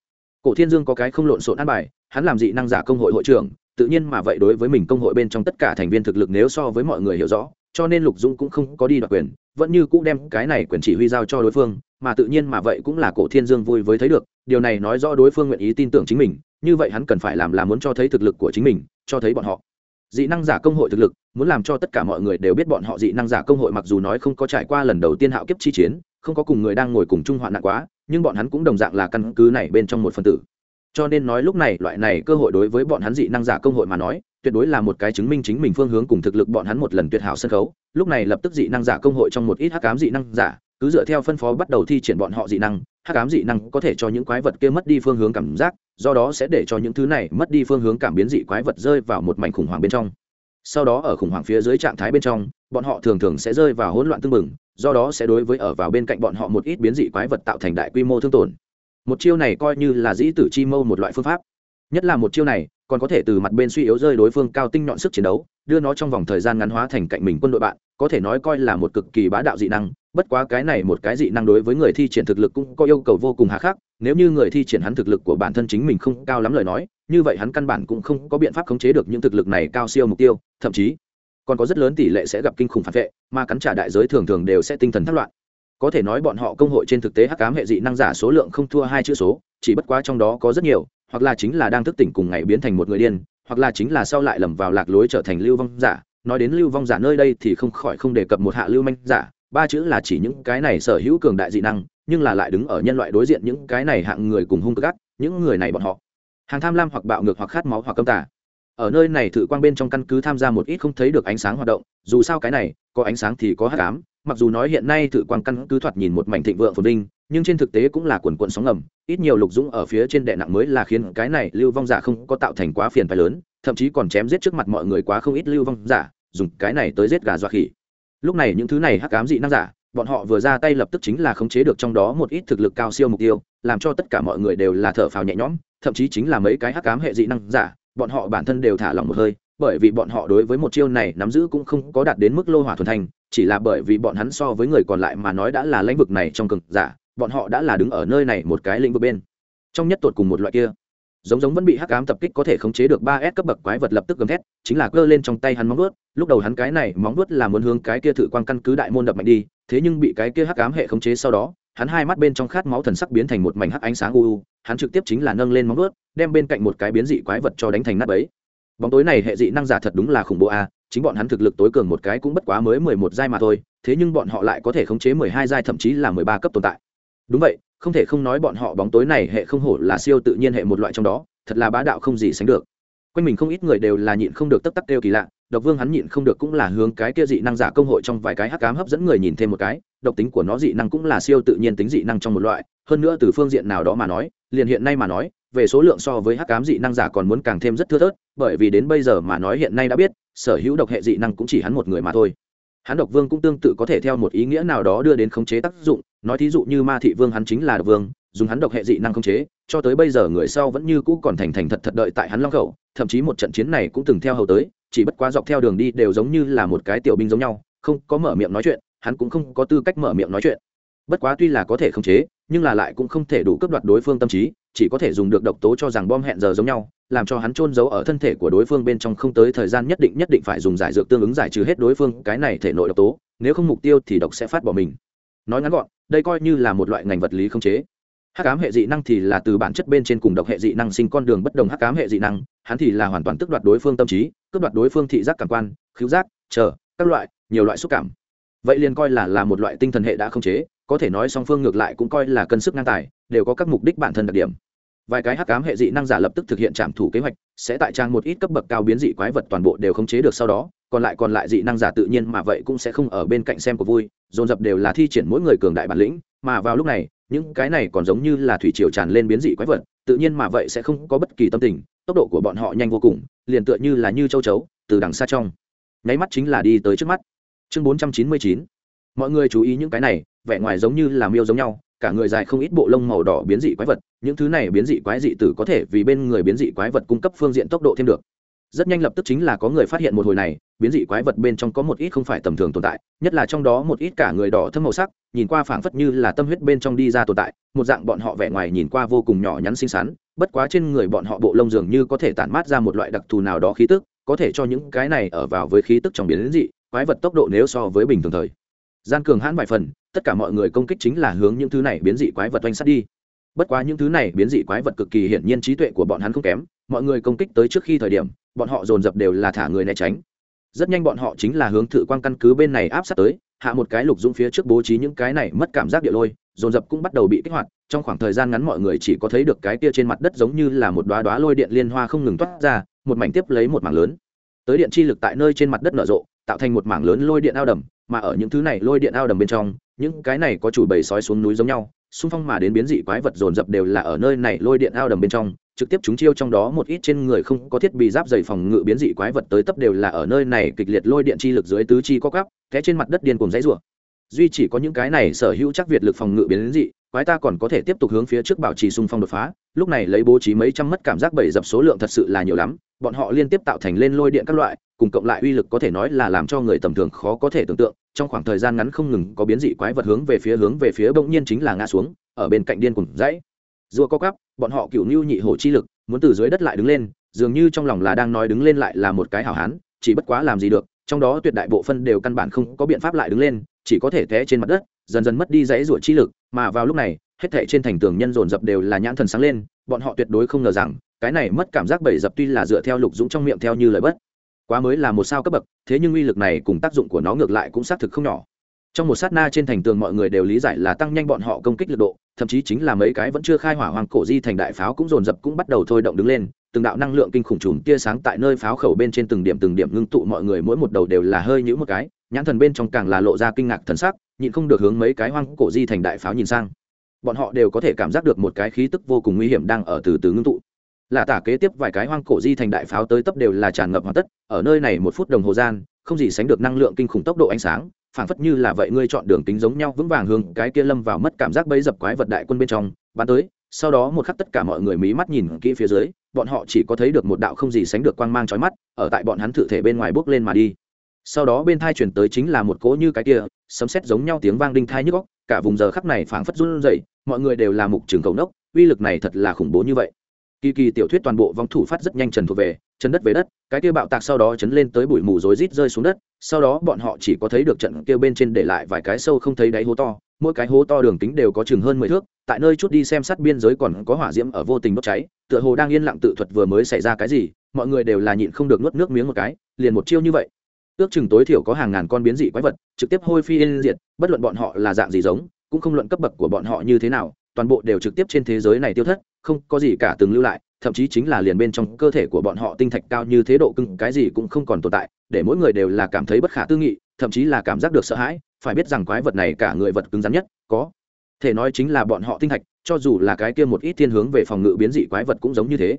cổ thiên dương có cái không lộn xộn an bài, hắn làm dị năng giả công hội hội trưởng, tự nhiên mà vậy đối với mình công hội bên trong tất cả thành viên thực lực nếu so với mọi người hiểu rõ, cho nên lục dũng cũng không có đi đoạt quyền, vẫn như cũng đem cái này quyền chỉ huy giao cho đối phương, mà tự nhiên mà vậy cũng là cổ thiên dương vui với thấy được, điều này nói rõ đối phương nguyện ý tin tưởng chính mình, như vậy hắn cần phải làm là muốn cho thấy thực lực của chính mình, cho thấy bọn họ. Dị năng giả công hội thực lực, muốn làm cho tất cả mọi người đều biết bọn họ dị năng giả công hội mặc dù nói không có trải qua lần đầu tiên hạo kiếp chi chiến không có cùng người đang ngồi cùng chung hoạn nạn quá, nhưng bọn hắn cũng đồng dạng là căn cứ này bên trong một phần tử. Cho nên nói lúc này, loại này cơ hội đối với bọn hắn dị năng giả công hội mà nói, tuyệt đối là một cái chứng minh chính mình phương hướng cùng thực lực bọn hắn một lần tuyệt hảo sân khấu. Lúc này lập tức dị năng giả công hội trong một ít hắc cám dị năng giả, cứ dựa theo phân phó bắt đầu thi triển bọn họ dị năng, hắc cám dị năng có thể cho những quái vật kia mất đi phương hướng cảm giác, do đó sẽ để cho những thứ này mất đi phương hướng cảm biến dị quái vật rơi vào một mảnh khủng hoảng bên trong sau đó ở khủng hoảng phía dưới trạng thái bên trong, bọn họ thường thường sẽ rơi vào hỗn loạn tương mừng do đó sẽ đối với ở vào bên cạnh bọn họ một ít biến dị quái vật tạo thành đại quy mô thương tổn. Một chiêu này coi như là dĩ tử chi mâu một loại phương pháp. Nhất là một chiêu này, còn có thể từ mặt bên suy yếu rơi đối phương cao tinh nhọn sức chiến đấu, đưa nó trong vòng thời gian ngắn hóa thành cạnh mình quân đội bạn, có thể nói coi là một cực kỳ bá đạo dị năng, bất quá cái này một cái dị năng đối với người thi triển thực lực cũng có yêu cầu vô cùng hà khắc, nếu như người thi triển hắn thực lực của bản thân chính mình không cao lắm lời nói như vậy hắn căn bản cũng không có biện pháp khống chế được những thực lực này cao siêu mục tiêu, thậm chí còn có rất lớn tỷ lệ sẽ gặp kinh khủng phản vệ, mà cắn trả đại giới thường thường đều sẽ tinh thần thất loạn. Có thể nói bọn họ công hội trên thực tế hắc cám hệ dị năng giả số lượng không thua hai chữ số, chỉ bất quá trong đó có rất nhiều, hoặc là chính là đang thức tỉnh cùng ngày biến thành một người điên, hoặc là chính là sau lại lầm vào lạc lối trở thành lưu vong giả. Nói đến lưu vong giả nơi đây thì không khỏi không đề cập một hạ lưu manh giả, ba chữ là chỉ những cái này sở hữu cường đại dị năng, nhưng là lại đứng ở nhân loại đối diện những cái này hạng người cùng hung cực gắt những người này bọn họ hàng tham lam hoặc bạo ngược hoặc khát máu hoặc câm tả ở nơi này thử quang bên trong căn cứ tham gia một ít không thấy được ánh sáng hoạt động, dù sao cái này, có ánh sáng thì có hát cám mặc dù nói hiện nay thử quang căn cứ thoạt nhìn một mảnh thịnh vượng phồn vinh, nhưng trên thực tế cũng là quần quận sóng ngầm, ít nhiều lục dũng ở phía trên đệ nặng mới là khiến cái này lưu vong giả không có tạo thành quá phiền phái lớn, thậm chí còn chém giết trước mặt mọi người quá không ít lưu vong giả, dùng cái này tới giết gà dọa khỉ. Lúc này những thứ này hắc cám dị năng giả, bọn họ vừa ra tay lập tức chính là khống chế được trong đó một ít thực lực cao siêu mục tiêu làm cho tất cả mọi người đều là thở phào nhẹ nhõm, thậm chí chính là mấy cái hắc cám hệ dị năng giả, bọn họ bản thân đều thả lỏng một hơi, bởi vì bọn họ đối với một chiêu này nắm giữ cũng không có đạt đến mức lô hỏa thuần thành, chỉ là bởi vì bọn hắn so với người còn lại mà nói đã là lĩnh vực này trong cực giả, bọn họ đã là đứng ở nơi này một cái lĩnh vực bên. Trong nhất tột cùng một loại kia, giống giống vẫn bị hắc ám tập kích có thể khống chế được ba s cấp bậc quái vật lập tức gầm thét, chính là cơ lên trong tay hắn móng vuốt, lúc đầu hắn cái này móng vuốt là muốn hướng cái kia thử quan căn cứ đại môn đập mạnh đi, thế nhưng bị cái kia hắc ám hệ khống chế sau đó hắn hai mắt bên trong khát máu thần sắc biến thành một mảnh hắc ánh sáng u u, hắn trực tiếp chính là nâng lên móng vuốt, đem bên cạnh một cái biến dị quái vật cho đánh thành nát ấy bóng tối này hệ dị năng giả thật đúng là khủng bố a, chính bọn hắn thực lực tối cường một cái cũng bất quá mới mười một giai mà thôi, thế nhưng bọn họ lại có thể khống chế mười hai giai thậm chí là mười ba cấp tồn tại. Đúng vậy, không thể không nói bọn họ bóng tối này hệ không hổ là siêu tự nhiên hệ một loại trong đó, thật là bá đạo không gì sánh được. Quanh mình không ít người đều là nhịn không được tấp tắc kêu kỳ lạ, độc vương hắn nhịn không được cũng là hướng cái kia dị năng giả công hội trong vài cái hắc cám hấp dẫn người nhìn thêm một cái độc tính của nó dị năng cũng là siêu tự nhiên tính dị năng trong một loại, hơn nữa từ phương diện nào đó mà nói, liền hiện nay mà nói, về số lượng so với hắc cám dị năng giả còn muốn càng thêm rất thưa thớt, bởi vì đến bây giờ mà nói hiện nay đã biết, sở hữu độc hệ dị năng cũng chỉ hắn một người mà thôi. Hắn độc vương cũng tương tự có thể theo một ý nghĩa nào đó đưa đến khống chế tác dụng, nói thí dụ như ma thị vương hắn chính là độc vương, dùng hắn độc hệ dị năng khống chế, cho tới bây giờ người sau vẫn như cũ còn thành thành thật thật đợi tại hắn long khẩu, thậm chí một trận chiến này cũng từng theo hầu tới, chỉ bất quá dọc theo đường đi đều giống như là một cái tiểu binh giống nhau, không có mở miệng nói chuyện hắn cũng không có tư cách mở miệng nói chuyện. Bất quá tuy là có thể khống chế, nhưng là lại cũng không thể đủ cướp đoạt đối phương tâm trí, chỉ có thể dùng được độc tố cho rằng bom hẹn giờ giống nhau, làm cho hắn trôn giấu ở thân thể của đối phương bên trong không tới thời gian nhất định nhất định phải dùng giải dược tương ứng giải trừ hết đối phương cái này thể nội độc tố, nếu không mục tiêu thì độc sẽ phát bỏ mình. Nói ngắn gọn, đây coi như là một loại ngành vật lý không chế. Hắc ám hệ dị năng thì là từ bản chất bên trên cùng độc hệ dị năng sinh con đường bất đồng. Hắc ám hệ dị năng, hắn thì là hoàn toàn tức đoạt đối phương tâm trí, cướp đoạt đối phương thị giác cảm quan khứu giác, chờ, các loại, nhiều loại xúc cảm vậy liền coi là là một loại tinh thần hệ đã không chế, có thể nói song phương ngược lại cũng coi là cân sức ngang tài, đều có các mục đích bản thân đặc điểm. Vài cái hắc ám hệ dị năng giả lập tức thực hiện trảm thủ kế hoạch, sẽ tại trang một ít cấp bậc cao biến dị quái vật toàn bộ đều khống chế được sau đó, còn lại còn lại dị năng giả tự nhiên mà vậy cũng sẽ không ở bên cạnh xem của vui, dồn dập đều là thi triển mỗi người cường đại bản lĩnh, mà vào lúc này, những cái này còn giống như là thủy triều tràn lên biến dị quái vật, tự nhiên mà vậy sẽ không có bất kỳ tâm tình, tốc độ của bọn họ nhanh vô cùng, liền tựa như là như châu chấu, từ đằng xa trong. Nháy mắt chính là đi tới trước mắt chương bốn trăm chín mươi chín. Mọi người chú ý những cái này, vẻ ngoài giống như là miêu giống nhau, cả người dài không ít bộ lông màu đỏ biến dị quái vật, những thứ này biến dị quái dị tử có thể vì bên người biến dị quái vật cung cấp phương diện tốc độ thêm được. Rất nhanh lập tức chính là có người phát hiện một hồi này, biến dị quái vật bên trong có một ít không phải tầm thường tồn tại, nhất là trong đó một ít cả người đỏ thâm màu sắc, nhìn qua phảng phất như là tâm huyết bên trong đi ra tồn tại, một dạng bọn họ vẻ ngoài nhìn qua vô cùng nhỏ nhắn xinh xắn, bất quá trên người bọn họ bộ lông dường như có thể tản mát ra một loại đặc thù nào đó khí tức, có thể cho những cái này ở vào với khí tức trong biến dị quái vật tốc độ nếu so với bình thường thời. Gian cường hãn vài phần, tất cả mọi người công kích chính là hướng những thứ này biến dị quái vật oanh sát đi. Bất quá những thứ này biến dị quái vật cực kỳ hiển nhiên trí tuệ của bọn hắn không kém, mọi người công kích tới trước khi thời điểm, bọn họ dồn dập đều là thả người né tránh. Rất nhanh bọn họ chính là hướng thử quan căn cứ bên này áp sát tới, hạ một cái lục dũng phía trước bố trí những cái này mất cảm giác địa lôi, dồn dập cũng bắt đầu bị kích hoạt, trong khoảng thời gian ngắn mọi người chỉ có thấy được cái kia trên mặt đất giống như là một đoá đoá lôi điện liên hoa không ngừng toát ra, một mảnh tiếp lấy một mảng lớn. Tới điện chi lực tại nơi trên mặt đất nở rộ tạo thành một mảng lớn lôi điện ao đầm, mà ở những thứ này lôi điện ao đầm bên trong, những cái này có chủ bầy sói xuống núi giống nhau, xung phong mà đến biến dị quái vật dồn dập đều là ở nơi này lôi điện ao đầm bên trong, trực tiếp chúng chiêu trong đó một ít trên người không có thiết bị giáp dày phòng ngự biến dị quái vật tới tấp đều là ở nơi này kịch liệt lôi điện chi lực dưới tứ chi có cắp thế trên mặt đất điên cùng dãy rủa. Duy chỉ có những cái này sở hữu chắc việt lực phòng ngự biến dị, quái ta còn có thể tiếp tục hướng phía trước bảo trì xung phong đột phá, lúc này lấy bố trí mấy trăm mất cảm giác bảy dập số lượng thật sự là nhiều lắm, bọn họ liên tiếp tạo thành lên lôi điện các loại cùng cộng lại uy lực có thể nói là làm cho người tầm thường khó có thể tưởng tượng, trong khoảng thời gian ngắn không ngừng có biến dị quái vật hướng về phía hướng về phía bỗng nhiên chính là ngã xuống, ở bên cạnh điên cùng dãy rùa co cắp bọn họ cựu nhu nhị hổ chi lực, muốn từ dưới đất lại đứng lên, dường như trong lòng là đang nói đứng lên lại là một cái hảo hán, chỉ bất quá làm gì được, trong đó tuyệt đại bộ phân đều căn bản không có biện pháp lại đứng lên, chỉ có thể té trên mặt đất, dần dần mất đi dãy rủa chi lực, mà vào lúc này, hết thảy trên thành tường nhân dồn dập đều là nhãn thần sáng lên, bọn họ tuyệt đối không ngờ rằng, cái này mất cảm giác bảy dập tuy là dựa theo lục dũng trong miệng theo như lời bất quá mới là một sao cấp bậc, thế nhưng uy lực này cùng tác dụng của nó ngược lại cũng xác thực không nhỏ. Trong một sát na trên thành tường mọi người đều lý giải là tăng nhanh bọn họ công kích lực độ, thậm chí chính là mấy cái vẫn chưa khai hỏa hoàng cổ di thành đại pháo cũng dồn dập cũng bắt đầu thôi động đứng lên, từng đạo năng lượng kinh khủng trùm tia sáng tại nơi pháo khẩu bên trên từng điểm từng điểm ngưng tụ mọi người mỗi một đầu đều là hơi nhũ một cái, nhãn thần bên trong càng là lộ ra kinh ngạc thần sắc, nhịn không được hướng mấy cái hoang cổ di thành đại pháo nhìn sang. Bọn họ đều có thể cảm giác được một cái khí tức vô cùng nguy hiểm đang ở từ từ ngưng tụ là tả kế tiếp vài cái hoang cổ di thành đại pháo tới tấp đều là tràn ngập hoàn tất, ở nơi này một phút đồng hồ gian, không gì sánh được năng lượng kinh khủng tốc độ ánh sáng, phảng phất như là vậy ngươi chọn đường tính giống nhau vững vàng hướng cái kia lâm vào mất cảm giác bấy dập quái vật đại quân bên trong, bắn tới, sau đó một khắc tất cả mọi người mí mắt nhìn kỹ phía dưới, bọn họ chỉ có thấy được một đạo không gì sánh được quang mang chói mắt, ở tại bọn hắn thử thể bên ngoài bước lên mà đi. Sau đó bên thai chuyển tới chính là một cỗ như cái kia, sấm sét giống nhau tiếng vang đinh thai nhức góc cả vùng giờ khắc này phảng phất run rẩy, mọi người đều là mục trường cầu nốc, uy lực này thật là khủng bố như vậy kỳ kỳ tiểu thuyết toàn bộ vong thủ phát rất nhanh trần thuộc về chân đất về đất, cái kia bạo tạc sau đó chấn lên tới bụi mù rối rít rơi xuống đất, sau đó bọn họ chỉ có thấy được trận kia bên trên để lại vài cái sâu không thấy đáy hố to, mỗi cái hố to đường kính đều có chừng hơn mười thước, tại nơi chút đi xem sát biên giới còn có hỏa diễm ở vô tình đốt cháy, tựa hồ đang yên lặng tự thuật vừa mới xảy ra cái gì, mọi người đều là nhịn không được nuốt nước miếng một cái, liền một chiêu như vậy. Ước chừng tối thiểu có hàng ngàn con biến dị quái vật, trực tiếp hôi phi yên diệt, bất luận bọn họ là dạng gì giống, cũng không luận cấp bậc của bọn họ như thế nào, toàn bộ đều trực tiếp trên thế giới này tiêu thất không có gì cả từng lưu lại, thậm chí chính là liền bên trong cơ thể của bọn họ tinh thạch cao như thế độ cưng cái gì cũng không còn tồn tại, để mỗi người đều là cảm thấy bất khả tư nghị, thậm chí là cảm giác được sợ hãi, phải biết rằng quái vật này cả người vật cứng rắn nhất, có thể nói chính là bọn họ tinh thạch, cho dù là cái kia một ít thiên hướng về phòng ngự biến dị quái vật cũng giống như thế.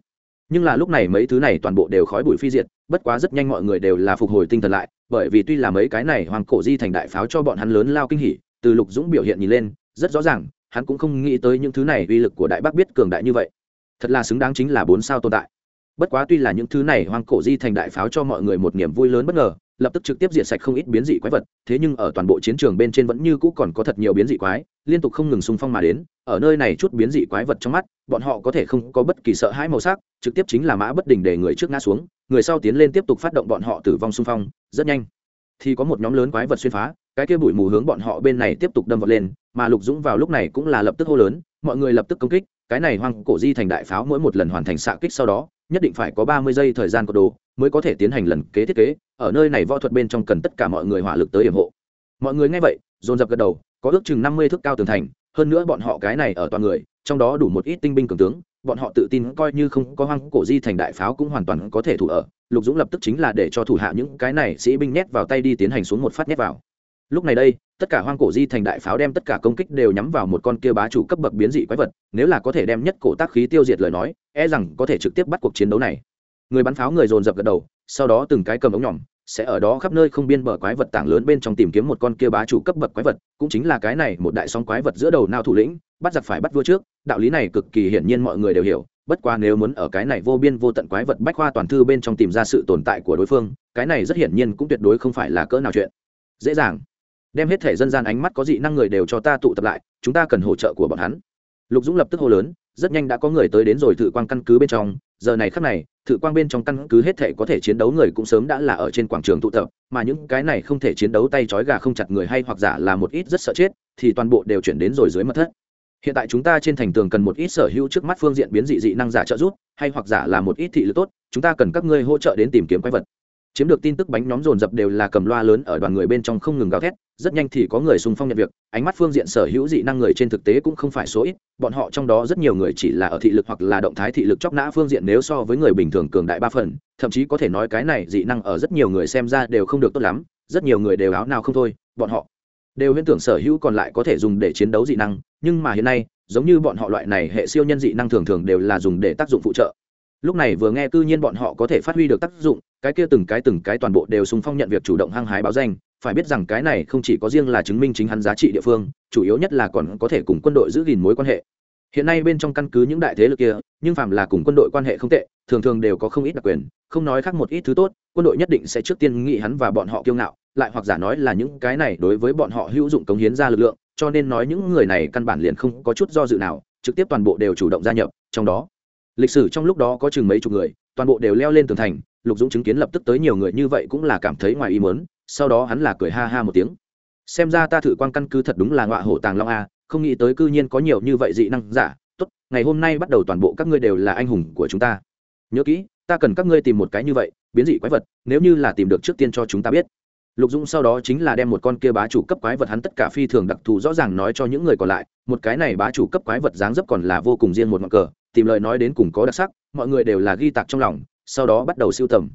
Nhưng là lúc này mấy thứ này toàn bộ đều khói bụi phi diệt, bất quá rất nhanh mọi người đều là phục hồi tinh thần lại, bởi vì tuy là mấy cái này hoàng cổ di thành đại pháo cho bọn hắn lớn lao kinh hỉ, từ lục dũng biểu hiện nhìn lên, rất rõ ràng hắn cũng không nghĩ tới những thứ này uy lực của đại bác biết cường đại như vậy. Thật là xứng đáng chính là bốn sao tồn tại. Bất quá tuy là những thứ này hoang cổ di thành đại pháo cho mọi người một niềm vui lớn bất ngờ, lập tức trực tiếp diệt sạch không ít biến dị quái vật, thế nhưng ở toàn bộ chiến trường bên trên vẫn như cũ còn có thật nhiều biến dị quái, liên tục không ngừng xung phong mà đến, ở nơi này chút biến dị quái vật trong mắt, bọn họ có thể không có bất kỳ sợ hãi màu sắc, trực tiếp chính là mã bất đình để người trước ngã xuống, người sau tiến lên tiếp tục phát động bọn họ tử vong xung phong, rất nhanh. Thì có một nhóm lớn quái vật xuyên phá cái kia bụi mù hướng bọn họ bên này tiếp tục đâm vọt lên, mà lục dũng vào lúc này cũng là lập tức hô lớn, mọi người lập tức công kích, cái này hoang cổ di thành đại pháo mỗi một lần hoàn thành xạ kích sau đó, nhất định phải có ba mươi giây thời gian cột đồ, mới có thể tiến hành lần kế thiết kế, ở nơi này võ thuật bên trong cần tất cả mọi người hỏa lực tới hiểm hộ. Mọi người nghe vậy, dồn dập gật đầu, có ước chừng năm mươi thước cao tường thành, hơn nữa bọn họ cái này ở toàn người, trong đó đủ một ít tinh binh cường tướng, bọn họ tự tin coi như không có hoang cổ di thành đại pháo cũng hoàn toàn có thể thủ ở, lục dũng lập tức chính là để cho thủ hạ những cái này sĩ binh nhét vào tay đi tiến hành xuống một phát nhét vào lúc này đây, tất cả hoang cổ di thành đại pháo đem tất cả công kích đều nhắm vào một con kia bá chủ cấp bậc biến dị quái vật, nếu là có thể đem nhất cổ tác khí tiêu diệt lời nói e rằng có thể trực tiếp bắt cuộc chiến đấu này. Người bắn pháo người dồn dập gật đầu, sau đó từng cái cầm ống nhỏm sẽ ở đó khắp nơi không biên bờ quái vật tảng lớn bên trong tìm kiếm một con kia bá chủ cấp bậc quái vật, cũng chính là cái này một đại song quái vật giữa đầu nào thủ lĩnh, bắt giặc phải bắt vua trước, đạo lý này cực kỳ hiển nhiên mọi người đều hiểu, bất quá nếu muốn ở cái này vô biên vô tận quái vật bách khoa toàn thư bên trong tìm ra sự tồn tại của đối phương, cái này rất hiển nhiên cũng tuyệt đối không phải là cỡ nào chuyện. Dễ dàng đem hết thể dân gian ánh mắt có dị năng người đều cho ta tụ tập lại, chúng ta cần hỗ trợ của bọn hắn. Lục dũng lập tức hô lớn, rất nhanh đã có người tới đến rồi thự quang căn cứ bên trong. Giờ này khắc này, thự quang bên trong căn cứ hết thể có thể chiến đấu người cũng sớm đã là ở trên quảng trường tụ tập, mà những cái này không thể chiến đấu tay trói gà không chặt người hay hoặc giả là một ít rất sợ chết, thì toàn bộ đều chuyển đến rồi dưới mật thất. Hiện tại chúng ta trên thành tường cần một ít sở hữu trước mắt phương diện biến dị dị năng giả trợ giúp, hay hoặc giả là một ít thị lực tốt, chúng ta cần các ngươi hỗ trợ đến tìm kiếm quái vật chiếm được tin tức bánh nhóm dồn dập đều là cầm loa lớn ở đoàn người bên trong không ngừng gào thét, rất nhanh thì có người xung phong nhận việc, ánh mắt phương diện sở hữu dị năng người trên thực tế cũng không phải số ít, bọn họ trong đó rất nhiều người chỉ là ở thị lực hoặc là động thái thị lực chóc nã phương diện nếu so với người bình thường cường đại ba phần, thậm chí có thể nói cái này dị năng ở rất nhiều người xem ra đều không được tốt lắm, rất nhiều người đều áo nào không thôi, bọn họ đều huyễn tưởng sở hữu còn lại có thể dùng để chiến đấu dị năng, nhưng mà hiện nay, giống như bọn họ loại này hệ siêu nhân dị năng thường thường đều là dùng để tác dụng phụ trợ lúc này vừa nghe cư nhiên bọn họ có thể phát huy được tác dụng, cái kia từng cái từng cái toàn bộ đều sung phong nhận việc chủ động hăng hái báo danh, phải biết rằng cái này không chỉ có riêng là chứng minh chính hắn giá trị địa phương, chủ yếu nhất là còn có thể cùng quân đội giữ gìn mối quan hệ. Hiện nay bên trong căn cứ những đại thế lực kia, nhưng phạm là cùng quân đội quan hệ không tệ, thường thường đều có không ít đặc quyền, không nói khác một ít thứ tốt, quân đội nhất định sẽ trước tiên nghĩ hắn và bọn họ kiêu ngạo, lại hoặc giả nói là những cái này đối với bọn họ hữu dụng cống hiến ra lực lượng, cho nên nói những người này căn bản liền không có chút do dự nào, trực tiếp toàn bộ đều chủ động gia nhập, trong đó lịch sử trong lúc đó có chừng mấy chục người, toàn bộ đều leo lên tường thành, lục dũng chứng kiến lập tức tới nhiều người như vậy cũng là cảm thấy ngoài ý mớn sau đó hắn là cười ha ha một tiếng. Xem ra ta thử quan căn cứ thật đúng là ngọa hổ tàng long a, không nghĩ tới cư nhiên có nhiều như vậy dị năng giả. Tốt, ngày hôm nay bắt đầu toàn bộ các ngươi đều là anh hùng của chúng ta. Nhớ kỹ, ta cần các ngươi tìm một cái như vậy, biến dị quái vật, nếu như là tìm được trước tiên cho chúng ta biết. Lục dũng sau đó chính là đem một con kia bá chủ cấp quái vật hắn tất cả phi thường đặc thù rõ ràng nói cho những người còn lại, một cái này bá chủ cấp quái vật dáng dấp còn là vô cùng riêng một ngọn cờ tìm lời nói đến cùng có đặc sắc, mọi người đều là ghi tạc trong lòng, sau đó bắt đầu siêu tầm.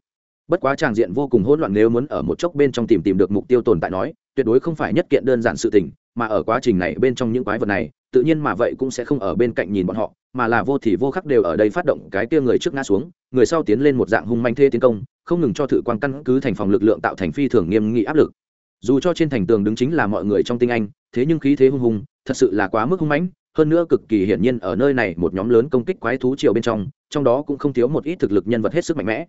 Bất quá tràng diện vô cùng hỗn loạn nếu muốn ở một chốc bên trong tìm tìm được mục tiêu tồn tại nói, tuyệt đối không phải nhất kiện đơn giản sự tình, mà ở quá trình này bên trong những quái vật này, tự nhiên mà vậy cũng sẽ không ở bên cạnh nhìn bọn họ, mà là vô thì vô khắc đều ở đây phát động cái kia người trước ngã xuống, người sau tiến lên một dạng hung manh thê tiến công, không ngừng cho thử quan căn cứ thành phòng lực lượng tạo thành phi thường nghiêm nghị áp lực. Dù cho trên thành tường đứng chính là mọi người trong tinh anh, thế nhưng khí thế hung hùng, thật sự là quá mức hung mãnh hơn nữa cực kỳ hiển nhiên ở nơi này một nhóm lớn công kích quái thú triều bên trong trong đó cũng không thiếu một ít thực lực nhân vật hết sức mạnh mẽ.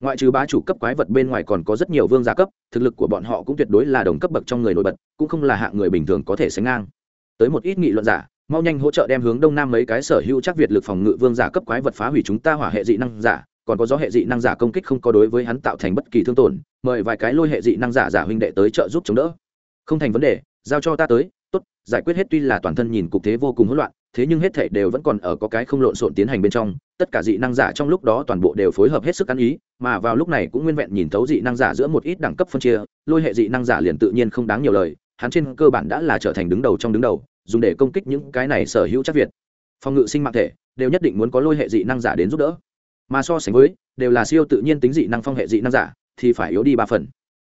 Ngoại trừ bá chủ cấp quái vật bên ngoài còn có rất nhiều vương gia cấp, thực lực của bọn họ cũng tuyệt đối là đồng cấp bậc trong người nổi bật, cũng không là hạng người bình thường có thể sánh ngang. Tới một ít nghị luận giả, mau nhanh hỗ trợ đem hướng đông nam mấy cái sở hữu chắc việt lực phòng ngự vương giả cấp quái vật phá hủy chúng ta hỏa hệ dị năng giả, còn có gió hệ dị năng giả công kích không có đối với hắn tạo thành bất kỳ thương tổn, mời vài cái lôi hệ dị năng giả giả huynh đệ tới trợ giúp chống đỡ. Không thành vấn đề, giao cho ta tới tốt, giải quyết hết tuy là toàn thân nhìn cục thế vô cùng hỗn loạn, thế nhưng hết thể đều vẫn còn ở có cái không lộn xộn tiến hành bên trong, tất cả dị năng giả trong lúc đó toàn bộ đều phối hợp hết sức ăn ý, mà vào lúc này cũng nguyên vẹn nhìn thấu dị năng giả giữa một ít đẳng cấp phân chia, lôi hệ dị năng giả liền tự nhiên không đáng nhiều lời, hắn trên cơ bản đã là trở thành đứng đầu trong đứng đầu, dùng để công kích những cái này sở hữu chắc việt. Phòng ngự sinh mạng thể, đều nhất định muốn có lôi hệ dị năng giả đến giúp đỡ. Mà so sánh với, đều là siêu tự nhiên tính dị năng phong hệ dị năng giả, thì phải yếu đi ba phần.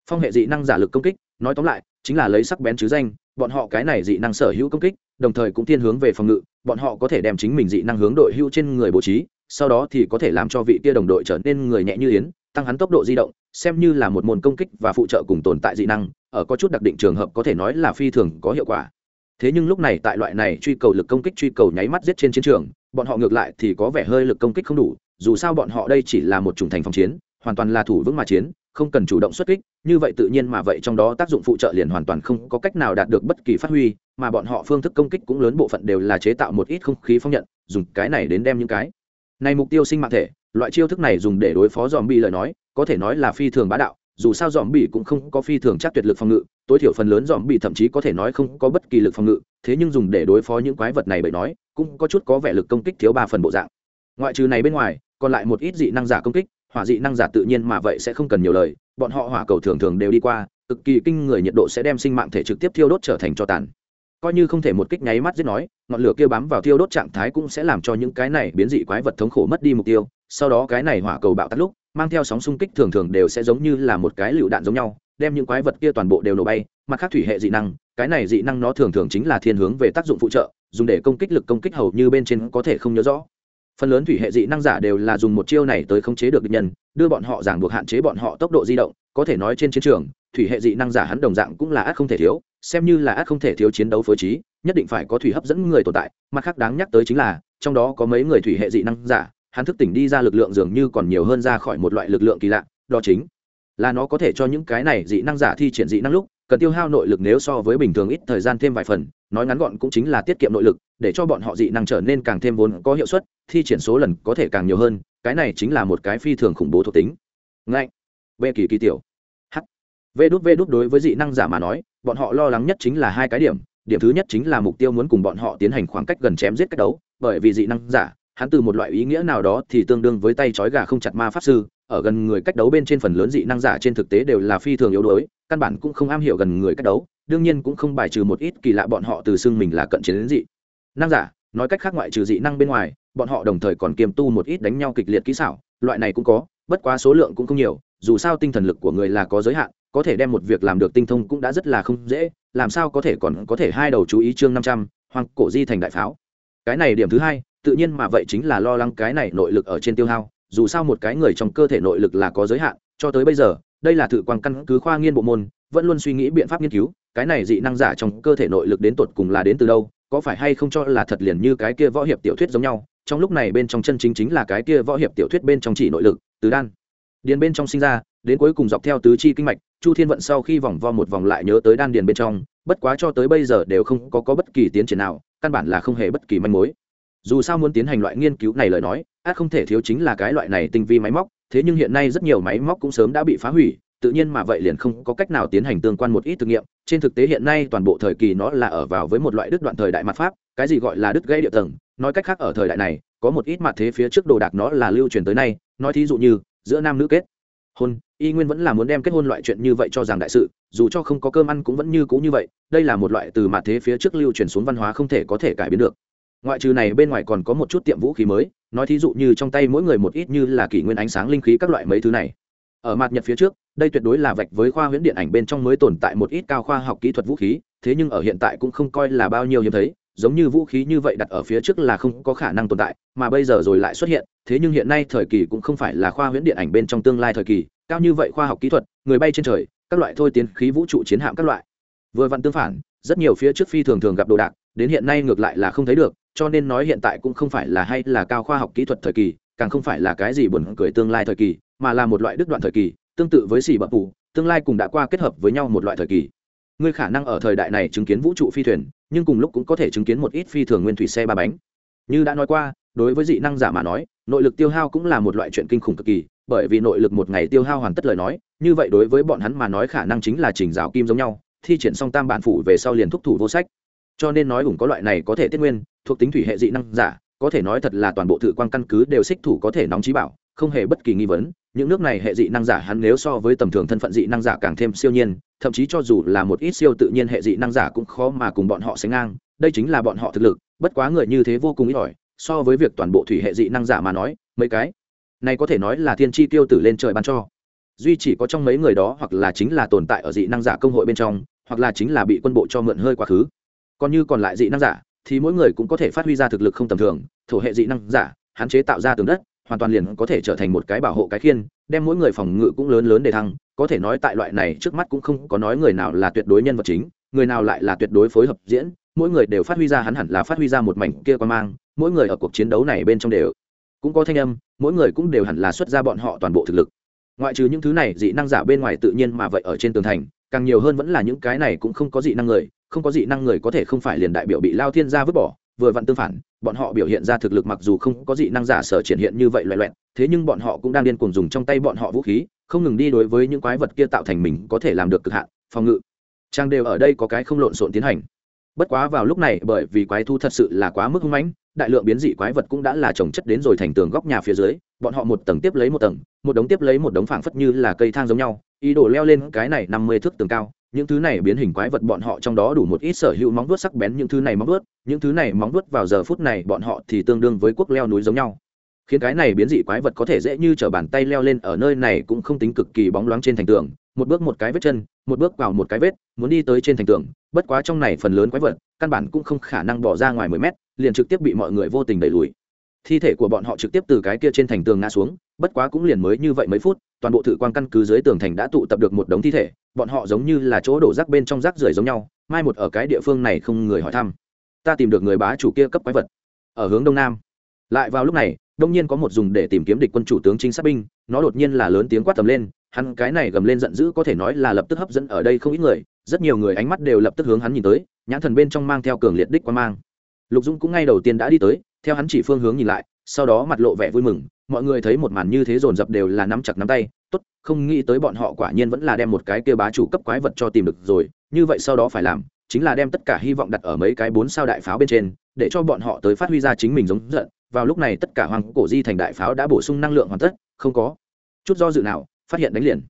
Phong hệ dị năng giả lực công kích, nói tóm lại, chính là lấy sắc bén chứ danh bọn họ cái này dị năng sở hữu công kích, đồng thời cũng thiên hướng về phòng ngự, bọn họ có thể đem chính mình dị năng hướng đội hữu trên người bố trí, sau đó thì có thể làm cho vị kia đồng đội trở nên người nhẹ như yến, tăng hắn tốc độ di động, xem như là một môn công kích và phụ trợ cùng tồn tại dị năng, ở có chút đặc định trường hợp có thể nói là phi thường có hiệu quả. Thế nhưng lúc này tại loại này truy cầu lực công kích truy cầu nháy mắt giết trên chiến trường, bọn họ ngược lại thì có vẻ hơi lực công kích không đủ, dù sao bọn họ đây chỉ là một chủng thành phòng chiến, hoàn toàn là thủ vững mà chiến không cần chủ động xuất kích, như vậy tự nhiên mà vậy trong đó tác dụng phụ trợ liền hoàn toàn không có cách nào đạt được bất kỳ phát huy, mà bọn họ phương thức công kích cũng lớn bộ phận đều là chế tạo một ít không khí phong nhận, dùng cái này đến đem những cái này mục tiêu sinh mạng thể, loại chiêu thức này dùng để đối phó dòm bi lời nói, có thể nói là phi thường bá đạo, dù sao dòm bi cũng không có phi thường chắc tuyệt lực phòng ngự, tối thiểu phần lớn dòm bi thậm chí có thể nói không có bất kỳ lực phòng ngự, thế nhưng dùng để đối phó những quái vật này bởi nói, cũng có chút có vẻ lực công kích thiếu ba phần bộ dạng. Ngoại trừ này bên ngoài, còn lại một ít dị năng giả công kích hỏa dị năng giả tự nhiên mà vậy sẽ không cần nhiều lời, bọn họ hỏa cầu thường thường đều đi qua, cực kỳ kinh người nhiệt độ sẽ đem sinh mạng thể trực tiếp thiêu đốt trở thành cho tàn. Coi như không thể một kích nháy mắt giết nói, ngọn lửa kia bám vào thiêu đốt trạng thái cũng sẽ làm cho những cái này biến dị quái vật thống khổ mất đi mục tiêu, sau đó cái này hỏa cầu bạo tắt lúc, mang theo sóng xung kích thường thường đều sẽ giống như là một cái lựu đạn giống nhau, đem những quái vật kia toàn bộ đều nổ bay, mặt khác thủy hệ dị năng, cái này dị năng nó thường thường chính là thiên hướng về tác dụng phụ trợ, dùng để công kích lực công kích hầu như bên trên có thể không nhớ rõ phần lớn thủy hệ dị năng giả đều là dùng một chiêu này tới khống chế được địch nhân, đưa bọn họ giảng buộc hạn chế bọn họ tốc độ di động, có thể nói trên chiến trường, thủy hệ dị năng giả hắn đồng dạng cũng là ác không thể thiếu, xem như là ác không thể thiếu chiến đấu phối trí, nhất định phải có thủy hấp dẫn người tồn tại, mặt khác đáng nhắc tới chính là, trong đó có mấy người thủy hệ dị năng giả, hắn thức tỉnh đi ra lực lượng dường như còn nhiều hơn ra khỏi một loại lực lượng kỳ lạ, đó chính là nó có thể cho những cái này dị năng giả thi triển dị năng lúc cần tiêu hao nội lực nếu so với bình thường ít thời gian thêm vài phần, nói ngắn gọn cũng chính là tiết kiệm nội lực, để cho bọn họ dị năng trở nên càng thêm vốn có hiệu suất, thi triển số lần có thể càng nhiều hơn, cái này chính là một cái phi thường khủng bố thuộc tính. Ngay v kỳ kỳ tiểu. H v đút v đút đối với dị năng giả mà nói, bọn họ lo lắng nhất chính là hai cái điểm. Điểm thứ nhất chính là mục tiêu muốn cùng bọn họ tiến hành khoảng cách gần chém giết cách đấu, bởi vì dị năng giả, hắn từ một loại ý nghĩa nào đó thì tương đương với tay trói gà không chặt ma pháp sư ở gần người cách đấu bên trên phần lớn dị năng giả trên thực tế đều là phi thường yếu đuối, căn bản cũng không am hiểu gần người cách đấu, đương nhiên cũng không bài trừ một ít kỳ lạ bọn họ từ xưng mình là cận chiến đến dị. Năng giả, nói cách khác ngoại trừ dị năng bên ngoài, bọn họ đồng thời còn kiềm tu một ít đánh nhau kịch liệt kỹ xảo, loại này cũng có, bất quá số lượng cũng không nhiều, dù sao tinh thần lực của người là có giới hạn, có thể đem một việc làm được tinh thông cũng đã rất là không dễ, làm sao có thể còn có thể hai đầu chú ý chương năm trăm, hoàng cổ di thành đại pháo. Cái này điểm thứ hai, tự nhiên mà vậy chính là lo lắng cái này nội lực ở trên tiêu hao dù sao một cái người trong cơ thể nội lực là có giới hạn cho tới bây giờ đây là thử quan căn cứ khoa nghiên bộ môn vẫn luôn suy nghĩ biện pháp nghiên cứu cái này dị năng giả trong cơ thể nội lực đến tột cùng là đến từ đâu có phải hay không cho là thật liền như cái kia võ hiệp tiểu thuyết giống nhau trong lúc này bên trong chân chính chính là cái kia võ hiệp tiểu thuyết bên trong chỉ nội lực từ đan. Điền bên trong sinh ra đến cuối cùng dọc theo tứ chi kinh mạch chu thiên vận sau khi vòng vo một vòng lại nhớ tới đan điền bên trong bất quá cho tới bây giờ đều không có, có bất kỳ tiến triển nào căn bản là không hề bất kỳ manh mối dù sao muốn tiến hành loại nghiên cứu này lời nói át không thể thiếu chính là cái loại này tinh vi máy móc, thế nhưng hiện nay rất nhiều máy móc cũng sớm đã bị phá hủy, tự nhiên mà vậy liền không có cách nào tiến hành tương quan một ít thực nghiệm. Trên thực tế hiện nay toàn bộ thời kỳ nó là ở vào với một loại đứt đoạn thời đại mặt pháp, cái gì gọi là đứt gãy địa tầng. Nói cách khác ở thời đại này, có một ít mặt thế phía trước đồ đạc nó là lưu truyền tới nay, nói thí dụ như, giữa nam nữ kết hôn, y nguyên vẫn là muốn đem kết hôn loại chuyện như vậy cho rằng đại sự, dù cho không có cơm ăn cũng vẫn như cũ như vậy, đây là một loại từ mặt thế phía trước lưu truyền xuống văn hóa không thể có thể cải biến được ngoại trừ này bên ngoài còn có một chút tiệm vũ khí mới, nói thí dụ như trong tay mỗi người một ít như là kỷ nguyên ánh sáng linh khí các loại mấy thứ này. Ở mặt nhật phía trước, đây tuyệt đối là vạch với khoa huyễn điện ảnh bên trong mới tồn tại một ít cao khoa học kỹ thuật vũ khí, thế nhưng ở hiện tại cũng không coi là bao nhiêu hiếm thấy, giống như vũ khí như vậy đặt ở phía trước là không có khả năng tồn tại, mà bây giờ rồi lại xuất hiện, thế nhưng hiện nay thời kỳ cũng không phải là khoa huyễn điện ảnh bên trong tương lai thời kỳ, cao như vậy khoa học kỹ thuật, người bay trên trời, các loại thôi tiến khí vũ trụ chiến hạm các loại. Vừa vặn tương phản, rất nhiều phía trước phi thường thường gặp đồ đạc, đến hiện nay ngược lại là không thấy được cho nên nói hiện tại cũng không phải là hay là cao khoa học kỹ thuật thời kỳ, càng không phải là cái gì buồn cười tương lai thời kỳ, mà là một loại đứt đoạn thời kỳ, tương tự với xì bập phủ tương lai cùng đã qua kết hợp với nhau một loại thời kỳ. Ngươi khả năng ở thời đại này chứng kiến vũ trụ phi thuyền, nhưng cùng lúc cũng có thể chứng kiến một ít phi thường nguyên thủy xe ba bánh. Như đã nói qua, đối với dị năng giả mà nói, nội lực tiêu hao cũng là một loại chuyện kinh khủng cực kỳ, bởi vì nội lực một ngày tiêu hao hoàn tất lời nói, như vậy đối với bọn hắn mà nói khả năng chính là chỉnh rào kim giống nhau, thi triển xong tam bản phủ về sau liền thúc thủ vô sách. Cho nên nói ủng có loại này có thể tiết nguyên thuộc tính thủy hệ dị năng giả, có thể nói thật là toàn bộ thự quan căn cứ đều xích thủ có thể nóng trí bảo, không hề bất kỳ nghi vấn, những nước này hệ dị năng giả hắn nếu so với tầm thường thân phận dị năng giả càng thêm siêu nhiên, thậm chí cho dù là một ít siêu tự nhiên hệ dị năng giả cũng khó mà cùng bọn họ sánh ngang, đây chính là bọn họ thực lực, bất quá người như thế vô cùng ít ỏi, so với việc toàn bộ thủy hệ dị năng giả mà nói, mấy cái này có thể nói là thiên chi tiêu tử lên trời ban cho. Duy chỉ có trong mấy người đó hoặc là chính là tồn tại ở dị năng giả công hội bên trong, hoặc là chính là bị quân bộ cho mượn hơi quá khứ. Còn như còn lại dị năng giả thì mỗi người cũng có thể phát huy ra thực lực không tầm thường, thổ hệ dị năng giả, hạn chế tạo ra tường đất, hoàn toàn liền có thể trở thành một cái bảo hộ cái khiên, đem mỗi người phòng ngự cũng lớn lớn để thăng, có thể nói tại loại này trước mắt cũng không có nói người nào là tuyệt đối nhân vật chính, người nào lại là tuyệt đối phối hợp diễn, mỗi người đều phát huy ra hắn hẳn là phát huy ra một mảnh kia quan mang, mỗi người ở cuộc chiến đấu này bên trong đều cũng có thanh âm, mỗi người cũng đều hẳn là xuất ra bọn họ toàn bộ thực lực. Ngoại trừ những thứ này, dị năng giả bên ngoài tự nhiên mà vậy ở trên tường thành, càng nhiều hơn vẫn là những cái này cũng không có dị năng người không có dị năng người có thể không phải liền đại biểu bị lao thiên gia vứt bỏ, vừa vặn tương phản, bọn họ biểu hiện ra thực lực mặc dù không có dị năng giả sở triển hiện như vậy loẹ loẹn thế nhưng bọn họ cũng đang điên cuồng dùng trong tay bọn họ vũ khí, không ngừng đi đối với những quái vật kia tạo thành mình có thể làm được cực hạn, phòng ngự. Trang đều ở đây có cái không lộn xộn tiến hành. Bất quá vào lúc này, bởi vì quái thu thật sự là quá mức hung mãnh, đại lượng biến dị quái vật cũng đã là trồng chất đến rồi thành tường góc nhà phía dưới, bọn họ một tầng tiếp lấy một tầng, một đống tiếp lấy một đống phảng phất như là cây thang giống nhau, ý đồ leo lên cái này năm mươi thước tường cao những thứ này biến hình quái vật bọn họ trong đó đủ một ít sở hữu móng vuốt sắc bén, những thứ này móng vuốt, những thứ này móng vuốt vào giờ phút này bọn họ thì tương đương với quốc leo núi giống nhau. Khiến cái này biến dị quái vật có thể dễ như trở bàn tay leo lên ở nơi này cũng không tính cực kỳ bóng loáng trên thành tường. Một bước một cái vết chân, một bước vào một cái vết, muốn đi tới trên thành tường. Bất quá trong này phần lớn quái vật, căn bản cũng không khả năng bỏ ra ngoài mười mét, liền trực tiếp bị mọi người vô tình đẩy lùi. Thi thể của bọn họ trực tiếp từ cái kia trên thành tường ngã xuống, bất quá cũng liền mới như vậy mấy phút toàn bộ thự quang căn cứ dưới tường thành đã tụ tập được một đống thi thể, bọn họ giống như là chỗ đổ rác bên trong rác rưởi giống nhau, mai một ở cái địa phương này không người hỏi thăm. Ta tìm được người bá chủ kia cấp quái vật, ở hướng đông nam. Lại vào lúc này, đông nhiên có một dùng để tìm kiếm địch quân chủ tướng chính sát binh, nó đột nhiên là lớn tiếng quát tầm lên, hắn cái này gầm lên giận dữ có thể nói là lập tức hấp dẫn ở đây không ít người, rất nhiều người ánh mắt đều lập tức hướng hắn nhìn tới, nhãn thần bên trong mang theo cường liệt đích quan mang. Lục dũng cũng ngay đầu tiên đã đi tới, theo hắn chỉ phương hướng nhìn lại sau đó mặt lộ vẻ vui mừng, mọi người thấy một màn như thế dồn dập đều là nắm chặt nắm tay, tốt, không nghĩ tới bọn họ quả nhiên vẫn là đem một cái kia bá chủ cấp quái vật cho tìm được rồi, như vậy sau đó phải làm chính là đem tất cả hy vọng đặt ở mấy cái bốn sao đại pháo bên trên, để cho bọn họ tới phát huy ra chính mình giống giận. Vào lúc này tất cả hoàng cổ di thành đại pháo đã bổ sung năng lượng hoàn tất, không có. Chút do dự nào, phát hiện đánh liền.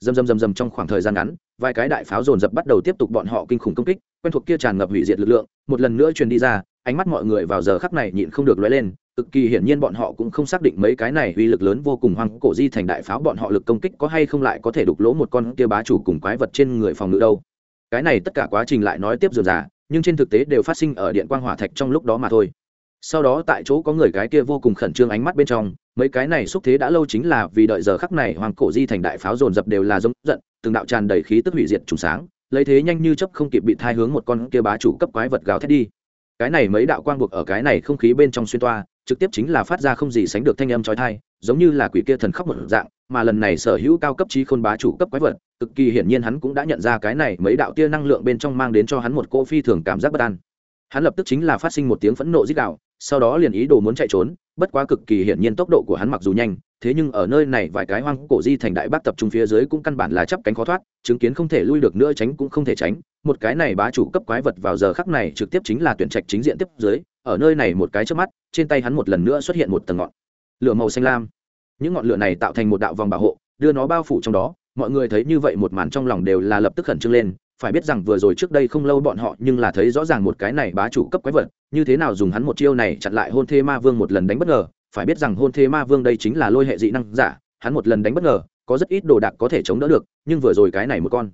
Dầm dầm dầm dầm trong khoảng thời gian ngắn, vài cái đại pháo dồn dập bắt đầu tiếp tục bọn họ kinh khủng công kích quen thuộc kia tràn ngập hủy diệt lực lượng, một lần nữa truyền đi ra, ánh mắt mọi người vào giờ khắc này nhịn không được lóe lên, cực kỳ hiển nhiên bọn họ cũng không xác định mấy cái này uy lực lớn vô cùng hoang cổ di thành đại pháo bọn họ lực công kích có hay không lại có thể đục lỗ một con kia bá chủ cùng quái vật trên người phòng ngự đâu. Cái này tất cả quá trình lại nói tiếp dườm già, nhưng trên thực tế đều phát sinh ở điện quang hỏa thạch trong lúc đó mà thôi. Sau đó tại chỗ có người cái kia vô cùng khẩn trương ánh mắt bên trong, mấy cái này xúc thế đã lâu chính là vì đợi giờ khắc này hoàng cổ di thành đại pháo dồn dập đều là giống giận, từng đạo tràn đầy khí tức hủy diệt trùng sáng lấy thế nhanh như chấp không kịp bị thai hướng một con kia bá chủ cấp quái vật gào thét đi. Cái này mấy đạo quang buộc ở cái này không khí bên trong xuyên toa, trực tiếp chính là phát ra không gì sánh được thanh âm trói thai giống như là quỷ kia thần khóc một dạng, mà lần này sở hữu cao cấp trí khôn bá chủ cấp quái vật, cực kỳ hiển nhiên hắn cũng đã nhận ra cái này mấy đạo tia năng lượng bên trong mang đến cho hắn một cô phi thường cảm giác bất an. Hắn lập tức chính là phát sinh một tiếng phẫn nộ dích đạo sau đó liền ý đồ muốn chạy trốn, bất quá cực kỳ hiển nhiên tốc độ của hắn mặc dù nhanh thế nhưng ở nơi này vài cái hoang cổ di thành đại bác tập trung phía dưới cũng căn bản là chấp cánh khó thoát, chứng kiến không thể lui được nữa tránh cũng không thể tránh. Một cái này bá chủ cấp quái vật vào giờ khắc này trực tiếp chính là tuyển trạch chính diện tiếp dưới, ở nơi này một cái trước mắt, trên tay hắn một lần nữa xuất hiện một tầng ngọn lửa màu xanh lam. Những ngọn lửa này tạo thành một đạo vòng bảo hộ, đưa nó bao phủ trong đó. Mọi người thấy như vậy một màn trong lòng đều là lập tức khẩn trương lên. Phải biết rằng vừa rồi trước đây không lâu bọn họ nhưng là thấy rõ ràng một cái này bá chủ cấp quái vật, như thế nào dùng hắn một chiêu này chặn lại hôn thê ma vương một lần đánh bất ngờ phải biết rằng hôn thế ma vương đây chính là lôi hệ dị năng giả, hắn một lần đánh bất ngờ, có rất ít đồ đạc có thể chống đỡ được, nhưng vừa rồi cái này một con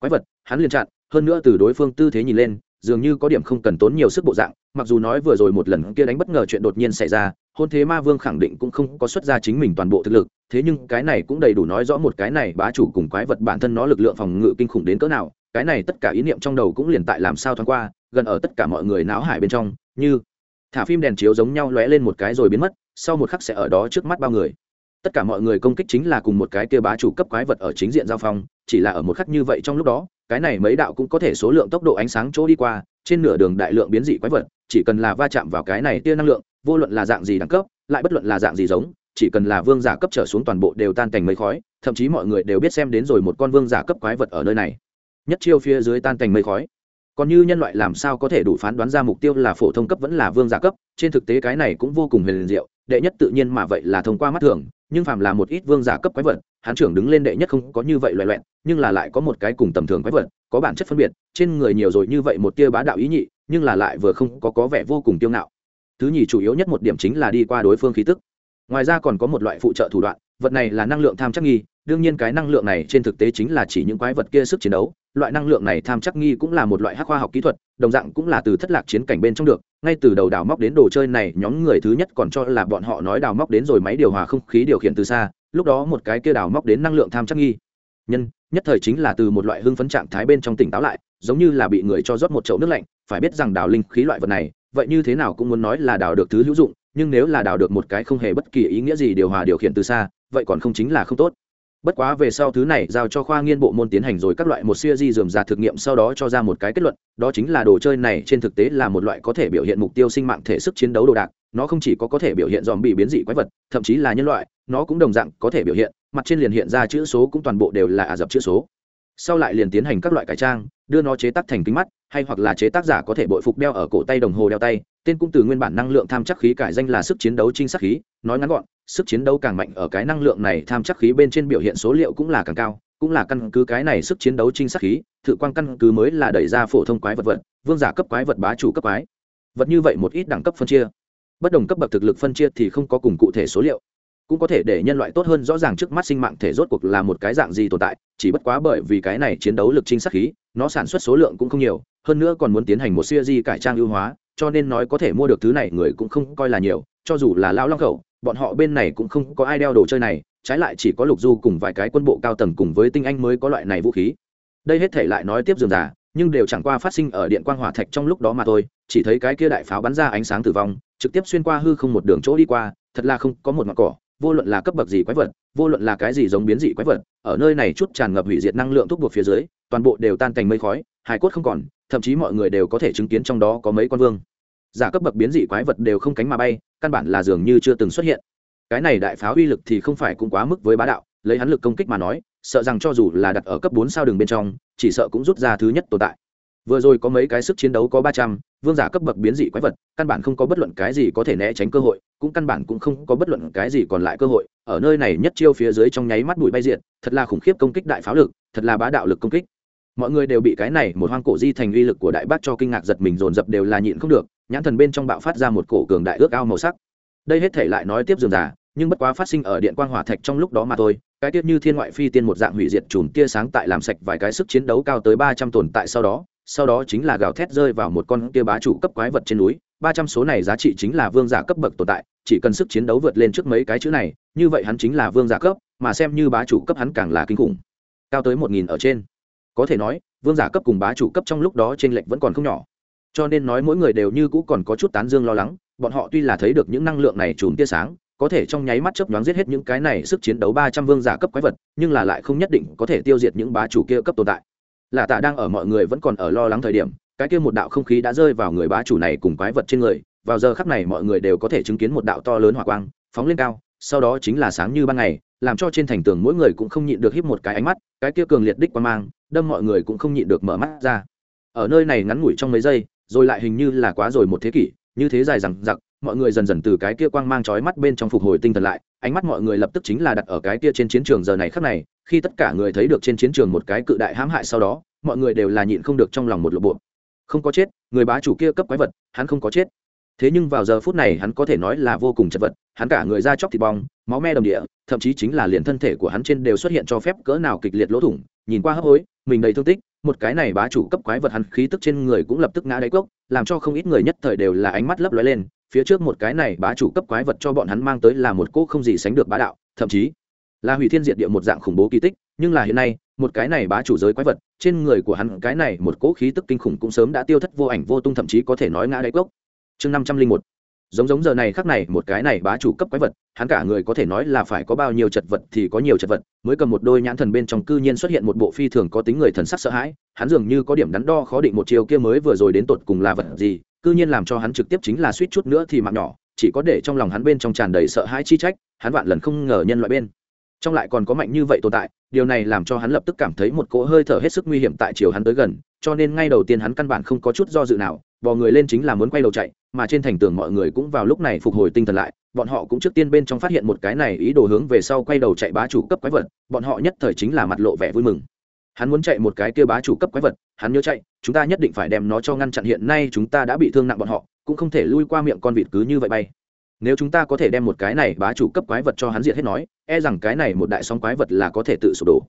quái vật, hắn liền chặn, hơn nữa từ đối phương tư thế nhìn lên, dường như có điểm không cần tốn nhiều sức bộ dạng, mặc dù nói vừa rồi một lần kia đánh bất ngờ chuyện đột nhiên xảy ra, hôn thế ma vương khẳng định cũng không có xuất ra chính mình toàn bộ thực lực, thế nhưng cái này cũng đầy đủ nói rõ một cái này bá chủ cùng quái vật bản thân nó lực lượng phòng ngự kinh khủng đến cỡ nào, cái này tất cả ý niệm trong đầu cũng liền tại làm sao thoáng qua, gần ở tất cả mọi người náo hải bên trong, như thả phim đèn chiếu giống nhau lóe lên một cái rồi biến mất sau một khắc sẽ ở đó trước mắt bao người. Tất cả mọi người công kích chính là cùng một cái kia bá chủ cấp quái vật ở chính diện giao phong, chỉ là ở một khắc như vậy trong lúc đó, cái này mấy đạo cũng có thể số lượng tốc độ ánh sáng chỗ đi qua, trên nửa đường đại lượng biến dị quái vật, chỉ cần là va chạm vào cái này tia năng lượng, vô luận là dạng gì đẳng cấp, lại bất luận là dạng gì giống, chỉ cần là vương giả cấp trở xuống toàn bộ đều tan thành mây khói, thậm chí mọi người đều biết xem đến rồi một con vương giả cấp quái vật ở nơi này. Nhất chiêu phía dưới tan thành mây khói. Còn như nhân loại làm sao có thể đủ phán đoán ra mục tiêu là phổ thông cấp vẫn là vương giả cấp, trên thực tế cái này cũng vô cùng huyền diệu đệ nhất tự nhiên mà vậy là thông qua mắt thường, nhưng phàm là một ít vương giả cấp quái vật hán trưởng đứng lên đệ nhất không có như vậy loại loẹn nhưng là lại có một cái cùng tầm thường quái vật, có bản chất phân biệt, trên người nhiều rồi như vậy một tia bá đạo ý nhị, nhưng là lại vừa không có có vẻ vô cùng tiêu ngạo. Thứ nhì chủ yếu nhất một điểm chính là đi qua đối phương khí tức. Ngoài ra còn có một loại phụ trợ thủ đoạn, vật này là năng lượng tham chắc nghi, đương nhiên cái năng lượng này trên thực tế chính là chỉ những quái vật kia sức chiến đấu, loại năng lượng này tham chắc nghi cũng là một loại hắc khoa học kỹ thuật, đồng dạng cũng là từ thất lạc chiến cảnh bên trong được ngay từ đầu đào móc đến đồ chơi này, nhóm người thứ nhất còn cho là bọn họ nói đào móc đến rồi máy điều hòa không khí điều khiển từ xa, lúc đó một cái kia đào móc đến năng lượng tham chắc nghi. Nhân, nhất thời chính là từ một loại hưng phấn trạng thái bên trong tỉnh táo lại, giống như là bị người cho rót một chậu nước lạnh, phải biết rằng đào linh khí loại vật này, vậy như thế nào cũng muốn nói là đào được thứ hữu dụng, nhưng nếu là đào được một cái không hề bất kỳ ý nghĩa gì điều hòa điều khiển từ xa, vậy còn không chính là không tốt bất quá về sau thứ này giao cho khoa nghiên bộ môn tiến hành rồi các loại một siêu di dườm ra thực nghiệm sau đó cho ra một cái kết luận, đó chính là đồ chơi này trên thực tế là một loại có thể biểu hiện mục tiêu sinh mạng thể sức chiến đấu đồ đạc, nó không chỉ có có thể biểu hiện dòm bị biến dị quái vật, thậm chí là nhân loại, nó cũng đồng dạng có thể biểu hiện, mặt trên liền hiện ra chữ số cũng toàn bộ đều là ả rập chữ số. Sau lại liền tiến hành các loại cải trang, đưa nó chế tác thành kính mắt, hay hoặc là chế tác giả có thể bội phục đeo ở cổ tay đồng hồ đeo tay, tên cũng từ nguyên bản năng lượng tham chắc khí cải danh là sức chiến đấu trinh sát khí, nói ngắn gọn sức chiến đấu càng mạnh ở cái năng lượng này, tham chắc khí bên trên biểu hiện số liệu cũng là càng cao, cũng là căn cứ cái này sức chiến đấu trinh sát khí thử quan căn cứ mới là đẩy ra phổ thông quái vật vật, vương giả cấp quái vật bá chủ cấp quái. Vật như vậy một ít đẳng cấp phân chia. Bất đồng cấp bậc thực lực phân chia thì không có cùng cụ thể số liệu. Cũng có thể để nhân loại tốt hơn rõ ràng trước mắt sinh mạng thể rốt cuộc là một cái dạng gì tồn tại, chỉ bất quá bởi vì cái này chiến đấu lực trinh sát khí, nó sản xuất số lượng cũng không nhiều, hơn nữa còn muốn tiến hành một siêu di cải trang ưu hóa, cho nên nói có thể mua được thứ này người cũng không coi là nhiều, cho dù là lao long khẩu bọn họ bên này cũng không có ai đeo đồ chơi này, trái lại chỉ có lục du cùng vài cái quân bộ cao tầng cùng với tinh anh mới có loại này vũ khí. Đây hết thể lại nói tiếp dườm giả nhưng đều chẳng qua phát sinh ở điện quang hỏa thạch trong lúc đó mà thôi, chỉ thấy cái kia đại pháo bắn ra ánh sáng tử vong, trực tiếp xuyên qua hư không một đường chỗ đi qua, thật là không có một mặt cỏ, vô luận là cấp bậc gì quái vật, vô luận là cái gì giống biến dị quái vật, ở nơi này chút tràn ngập hủy diệt năng lượng thúc buộc phía dưới, toàn bộ đều tan thành mây khói, hải cốt không còn, thậm chí mọi người đều có thể chứng kiến trong đó có mấy con vương giả cấp bậc biến dị quái vật đều không cánh mà bay, căn bản là dường như chưa từng xuất hiện. Cái này đại pháo uy lực thì không phải cũng quá mức với bá đạo, lấy hắn lực công kích mà nói, sợ rằng cho dù là đặt ở cấp bốn sao đường bên trong, chỉ sợ cũng rút ra thứ nhất tồn tại. Vừa rồi có mấy cái sức chiến đấu có ba trăm, vương giả cấp bậc biến dị quái vật, căn bản không có bất luận cái gì có thể né tránh cơ hội, cũng căn bản cũng không có bất luận cái gì còn lại cơ hội, ở nơi này nhất chiêu phía dưới trong nháy mắt bụi bay diện thật là khủng khiếp công kích đại pháo lực, thật là bá đạo lực công kích. Mọi người đều bị cái này một hoang cổ di thành uy lực của đại bác cho kinh ngạc giật mình dồn dập đều là nhịn không được nhãn thần bên trong bạo phát ra một cổ cường đại ước ao màu sắc. Đây hết thể lại nói tiếp dường giả nhưng bất quá phát sinh ở điện quang hỏa thạch trong lúc đó mà thôi, cái tiết như thiên ngoại phi tiên một dạng hủy diệt chùm tia sáng tại làm sạch vài cái sức chiến đấu cao tới ba trăm tồn tại sau đó sau đó chính là gào thét rơi vào một con kia bá chủ cấp quái vật trên núi, ba trăm số này giá trị chính là vương giả cấp bậc tồn tại, chỉ cần sức chiến đấu vượt lên trước mấy cái chữ này, như vậy hắn chính là vương giả cấp, mà xem như bá chủ cấp hắn càng là kinh khủng. Cao tới một nghìn ở trên. Có thể nói, vương giả cấp cùng bá chủ cấp trong lúc đó t r ê n lệch vẫn còn không nhỏ cho nên nói mỗi người đều như cũ còn có chút tán dương lo lắng, bọn họ tuy là thấy được những năng lượng này trùm tia sáng, có thể trong nháy mắt chớp nhoáng giết hết những cái này sức chiến đấu ba trăm vương giả cấp quái vật, nhưng là lại không nhất định có thể tiêu diệt những bá chủ kia cấp tồn tại. Là tạ đang ở mọi người vẫn còn ở lo lắng thời điểm, cái kia một đạo không khí đã rơi vào người bá chủ này cùng quái vật trên người, vào giờ khắc này mọi người đều có thể chứng kiến một đạo to lớn hỏa quang, phóng lên cao, sau đó chính là sáng như ban ngày, làm cho trên thành tường mỗi người cũng không nhịn được híp một cái ánh mắt, cái kia cường liệt đích quan mang, đâm mọi người cũng không nhịn được mở mắt ra. Ở nơi này ngắn ngủi trong mấy giây rồi lại hình như là quá rồi một thế kỷ, như thế dài rằng giặc mọi người dần dần từ cái kia quang mang chói mắt bên trong phục hồi tinh thần lại, ánh mắt mọi người lập tức chính là đặt ở cái kia trên chiến trường giờ này khắc này, khi tất cả người thấy được trên chiến trường một cái cự đại hãm hại sau đó, mọi người đều là nhịn không được trong lòng một lộp bộ không có chết, người bá chủ kia cấp quái vật, hắn không có chết. Thế nhưng vào giờ phút này hắn có thể nói là vô cùng chật vật, hắn cả người da chóc thịt bong, máu me đồng địa, thậm chí chính là liền thân thể của hắn trên đều xuất hiện cho phép cỡ nào kịch liệt lỗ thủng, nhìn qua hấp hối, mình đầy thương tích một cái này bá chủ cấp quái vật hắn khí tức trên người cũng lập tức ngã đáy cốc, làm cho không ít người nhất thời đều là ánh mắt lấp lóe lên, phía trước một cái này bá chủ cấp quái vật cho bọn hắn mang tới là một cỗ không gì sánh được bá đạo, thậm chí là hủy thiên diệt địa một dạng khủng bố kỳ tích, nhưng là hiện nay, một cái này bá chủ giới quái vật, trên người của hắn cái này một cỗ khí tức kinh khủng cũng sớm đã tiêu thất vô ảnh vô tung thậm chí có thể nói ngã đáy cốc. Chương năm trăm linh một giống giống giờ này khắc này, một cái này bá chủ cấp quái vật, hắn cả người có thể nói là phải có bao nhiêu chật vật thì có nhiều chật vật, mới cầm một đôi nhãn thần bên trong cư nhiên xuất hiện một bộ phi thường có tính người thần sắc sợ hãi, hắn dường như có điểm đắn đo khó định một chiều kia mới vừa rồi đến tột cùng là vật gì, cư nhiên làm cho hắn trực tiếp chính là suýt chút nữa thì mạng nhỏ, chỉ có để trong lòng hắn bên trong tràn đầy sợ hãi chi trách, hắn vạn lần không ngờ nhân loại bên trong lại còn có mạnh như vậy tồn tại, điều này làm cho hắn lập tức cảm thấy một cỗ hơi thở hết sức nguy hiểm tại chiều hắn tới gần, cho nên ngay đầu tiên hắn căn bản không có chút do dự nào bò người lên chính là muốn quay đầu chạy, mà trên thành tường mọi người cũng vào lúc này phục hồi tinh thần lại, bọn họ cũng trước tiên bên trong phát hiện một cái này ý đồ hướng về sau quay đầu chạy bá chủ cấp quái vật, bọn họ nhất thời chính là mặt lộ vẻ vui mừng. Hắn muốn chạy một cái kia bá chủ cấp quái vật, hắn nhớ chạy, chúng ta nhất định phải đem nó cho ngăn chặn, hiện nay chúng ta đã bị thương nặng bọn họ, cũng không thể lui qua miệng con vịt cứ như vậy bay. Nếu chúng ta có thể đem một cái này bá chủ cấp quái vật cho hắn diệt hết nói e rằng cái này một đại sóng quái vật là có thể tự sụp đổ.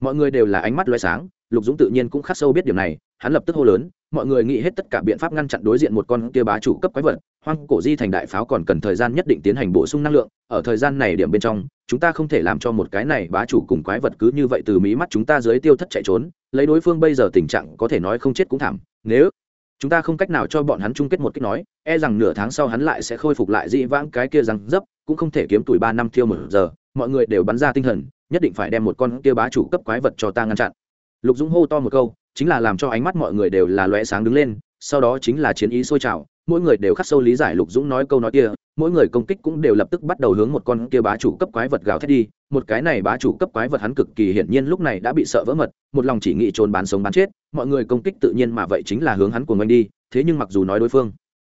Mọi người đều là ánh mắt loay sáng, lục dũng tự nhiên cũng khắc sâu biết điều này, hắn lập tức hô lớn mọi người nghĩ hết tất cả biện pháp ngăn chặn đối diện một con kia bá chủ cấp quái vật, hoang cổ di thành đại pháo còn cần thời gian nhất định tiến hành bổ sung năng lượng, ở thời gian này điểm bên trong, chúng ta không thể làm cho một cái này bá chủ cùng quái vật cứ như vậy từ mí mắt chúng ta dưới tiêu thất chạy trốn, lấy đối phương bây giờ tình trạng có thể nói không chết cũng thảm, nếu chúng ta không cách nào cho bọn hắn chung kết một cách nói e rằng nửa tháng sau hắn lại sẽ khôi phục lại dị vãng cái kia răng dấp, cũng không thể kiếm tuổi ba năm thiêu một giờ, mọi người đều bắn ra tinh thần, nhất định phải đem một con kia bá chủ cấp quái vật cho ta ngăn chặn. Lục dũng hô to một câu chính là làm cho ánh mắt mọi người đều là lóe sáng đứng lên, sau đó chính là chiến ý sôi trào, mỗi người đều khắc sâu lý giải lục dũng nói câu nói kia, mỗi người công kích cũng đều lập tức bắt đầu hướng một con kia bá chủ cấp quái vật gào thét đi, một cái này bá chủ cấp quái vật hắn cực kỳ hiển nhiên lúc này đã bị sợ vỡ mật, một lòng chỉ nghĩ trốn bán sống bán chết, mọi người công kích tự nhiên mà vậy chính là hướng hắn cuồng đi, thế nhưng mặc dù nói đối phương,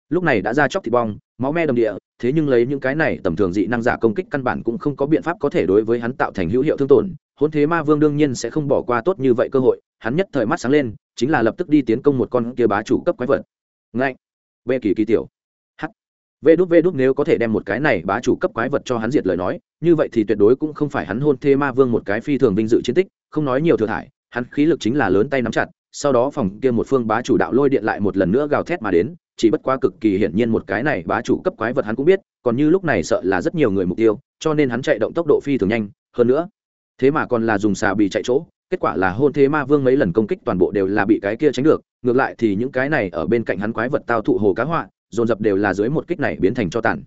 lúc này đã ra chóc thịt bong, máu me đồng địa, thế nhưng lấy những cái này tầm thường dị năng giả công kích căn bản cũng không có biện pháp có thể đối với hắn tạo thành hữu hiệu thương tổn hôn thế ma vương đương nhiên sẽ không bỏ qua tốt như vậy cơ hội hắn nhất thời mắt sáng lên, chính là lập tức đi tiến công một con kia bá chủ cấp quái vật. Ngay v kỳ kỳ tiểu! H v đút v đút nếu có thể đem một cái này bá chủ cấp quái vật cho hắn diệt lời nói, như vậy thì tuyệt đối cũng không phải hắn hôn thê ma vương một cái phi thường vinh dự chiến tích, không nói nhiều thừa thải, hắn khí lực chính là lớn tay nắm chặt, sau đó phòng kia một phương bá chủ đạo lôi điện lại một lần nữa gào thét mà đến, chỉ bất quá cực kỳ hiển nhiên một cái này bá chủ cấp quái vật hắn cũng biết, còn như lúc này sợ là rất nhiều người mục tiêu, cho nên hắn chạy động tốc độ phi thường nhanh, hơn nữa, thế mà còn là dùng xà bì chạy chỗ kết quả là hôn thế ma vương mấy lần công kích toàn bộ đều là bị cái kia tránh được, ngược lại thì những cái này ở bên cạnh hắn quái vật tao thụ hồ cá họa, dồn dập đều là dưới một kích này biến thành cho tàn.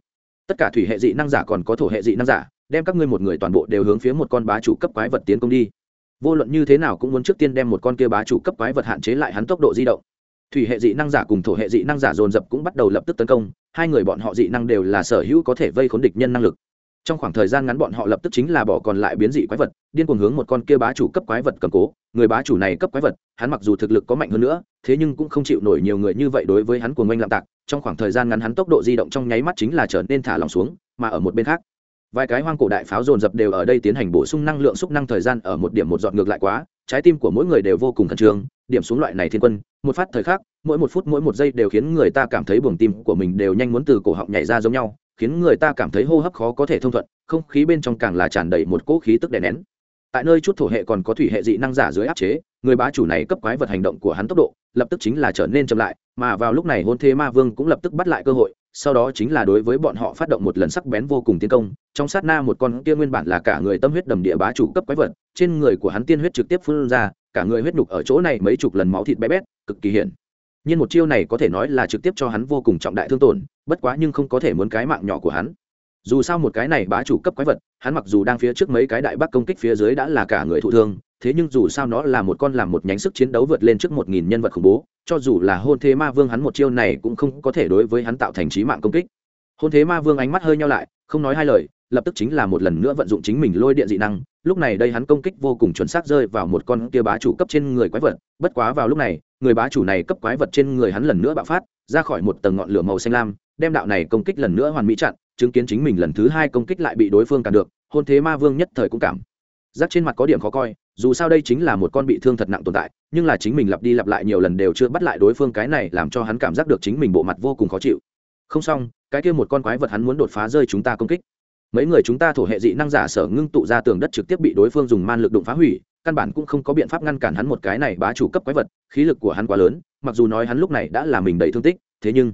Tất cả thủy hệ dị năng giả còn có thổ hệ dị năng giả, đem các ngươi một người toàn bộ đều hướng phía một con bá chủ cấp quái vật tiến công đi. Vô luận như thế nào cũng muốn trước tiên đem một con kia bá chủ cấp quái vật hạn chế lại hắn tốc độ di động. Thủy hệ dị năng giả cùng thổ hệ dị năng giả dồn dập cũng bắt đầu lập tức tấn công, hai người bọn họ dị năng đều là sở hữu có thể vây khốn địch nhân năng lực trong khoảng thời gian ngắn bọn họ lập tức chính là bỏ còn lại biến dị quái vật, điên cuồng hướng một con kia bá chủ cấp quái vật cầm cố. Người bá chủ này cấp quái vật, hắn mặc dù thực lực có mạnh hơn nữa, thế nhưng cũng không chịu nổi nhiều người như vậy đối với hắn cuồng oanh lạm tạc. Trong khoảng thời gian ngắn hắn tốc độ di động trong nháy mắt chính là trở nên thả lòng xuống, mà ở một bên khác, vài cái hoang cổ đại pháo dồn dập đều ở đây tiến hành bổ sung năng lượng xúc năng thời gian ở một điểm một dọn ngược lại quá. Trái tim của mỗi người đều vô cùng khẩn trương, điểm xuống loại này thiên quân, một phát thời khắc, mỗi một phút mỗi một giây đều khiến người ta cảm thấy buồng tim của mình đều nhanh muốn từ cổ họng nhảy ra giống nhau khiến người ta cảm thấy hô hấp khó có thể thông thuận, không khí bên trong càng là tràn đầy một cỗ khí tức đè nén. Tại nơi chút thổ hệ còn có thủy hệ dị năng giả dưới áp chế, người bá chủ này cấp quái vật hành động của hắn tốc độ, lập tức chính là trở nên chậm lại, mà vào lúc này hôn thế ma vương cũng lập tức bắt lại cơ hội, sau đó chính là đối với bọn họ phát động một lần sắc bén vô cùng tiến công, trong sát na một con kia nguyên bản là cả người tâm huyết đầm địa bá chủ cấp quái vật, trên người của hắn tiên huyết trực tiếp phun ra, cả người huyết nhục ở chỗ này mấy chục lần máu thịt bé bét, cực kỳ hiển nhưng một chiêu này có thể nói là trực tiếp cho hắn vô cùng trọng đại thương tổn, bất quá nhưng không có thể muốn cái mạng nhỏ của hắn. Dù sao một cái này bá chủ cấp quái vật, hắn mặc dù đang phía trước mấy cái đại bắc công kích phía dưới đã là cả người thụ thương, thế nhưng dù sao nó là một con làm một nhánh sức chiến đấu vượt lên trước một nghìn nhân vật khủng bố, cho dù là hôn thế ma vương hắn một chiêu này cũng không có thể đối với hắn tạo thành trí mạng công kích. Hôn thế ma vương ánh mắt hơi nhau lại, không nói hai lời lập tức chính là một lần nữa vận dụng chính mình lôi điện dị năng. Lúc này đây hắn công kích vô cùng chuẩn xác rơi vào một con kia bá chủ cấp trên người quái vật. Bất quá vào lúc này, người bá chủ này cấp quái vật trên người hắn lần nữa bạo phát, ra khỏi một tầng ngọn lửa màu xanh lam, đem đạo này công kích lần nữa hoàn mỹ chặn, chứng kiến chính mình lần thứ hai công kích lại bị đối phương cản được, hôn thế ma vương nhất thời cũng cảm giác trên mặt có điểm khó coi. Dù sao đây chính là một con bị thương thật nặng tồn tại, nhưng là chính mình lặp đi lặp lại nhiều lần đều chưa bắt lại đối phương cái này làm cho hắn cảm giác được chính mình bộ mặt vô cùng khó chịu. Không xong, cái kia một con quái vật hắn muốn đột phá rơi chúng ta công kích mấy người chúng ta thổ hệ dị năng giả sở ngưng tụ ra tường đất trực tiếp bị đối phương dùng man lực đụng phá hủy, căn bản cũng không có biện pháp ngăn cản hắn một cái này bá chủ cấp quái vật, khí lực của hắn quá lớn, mặc dù nói hắn lúc này đã là mình đầy thương tích, thế nhưng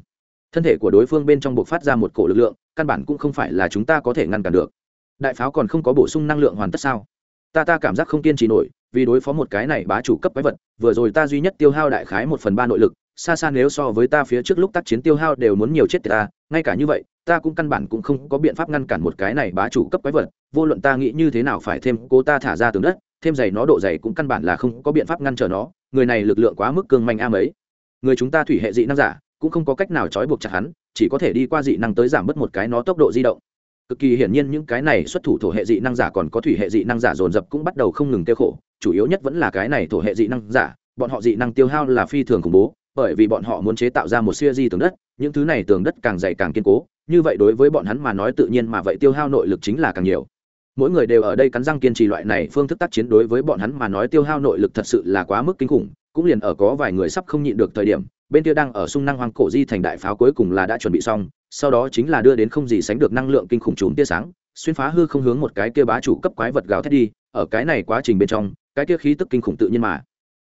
thân thể của đối phương bên trong buộc phát ra một cổ lực lượng, căn bản cũng không phải là chúng ta có thể ngăn cản được. Đại pháo còn không có bổ sung năng lượng hoàn tất sao? Ta ta cảm giác không kiên trì nổi, vì đối phó một cái này bá chủ cấp quái vật, vừa rồi ta duy nhất tiêu hao đại khái một phần ba nội lực xa xa nếu so với ta phía trước lúc tác chiến tiêu hao đều muốn nhiều chết ta, ngay cả như vậy, ta cũng căn bản cũng không có biện pháp ngăn cản một cái này bá chủ cấp quái vật, vô luận ta nghĩ như thế nào phải thêm cố ta thả ra tường đất, thêm dày nó độ dày cũng căn bản là không có biện pháp ngăn trở nó, người này lực lượng quá mức cương manh a mấy. Người chúng ta thủy hệ dị năng giả, cũng không có cách nào trói buộc chặt hắn, chỉ có thể đi qua dị năng tới giảm bớt một cái nó tốc độ di động. Cực kỳ hiển nhiên những cái này xuất thủ thổ hệ dị năng giả còn có thủy hệ dị năng giả dồn dập cũng bắt đầu không ngừng tiêu khổ, chủ yếu nhất vẫn là cái này thổ hệ dị năng giả, bọn họ dị năng tiêu hao là phi thường khủng bố bởi vì bọn họ muốn chế tạo ra một siêu di tường đất, những thứ này tường đất càng dày càng kiên cố, như vậy đối với bọn hắn mà nói tự nhiên mà vậy tiêu hao nội lực chính là càng nhiều. Mỗi người đều ở đây cắn răng kiên trì loại này phương thức tác chiến đối với bọn hắn mà nói tiêu hao nội lực thật sự là quá mức kinh khủng, cũng liền ở có vài người sắp không nhịn được thời điểm, bên kia đang ở sung năng hoang cổ di thành đại pháo cuối cùng là đã chuẩn bị xong, sau đó chính là đưa đến không gì sánh được năng lượng kinh khủng trốn tia sáng, xuyên phá hư không hướng một cái kia bá chủ cấp quái vật gào thét đi, ở cái này quá trình bên trong, cái kia khí tức kinh khủng tự nhiên mà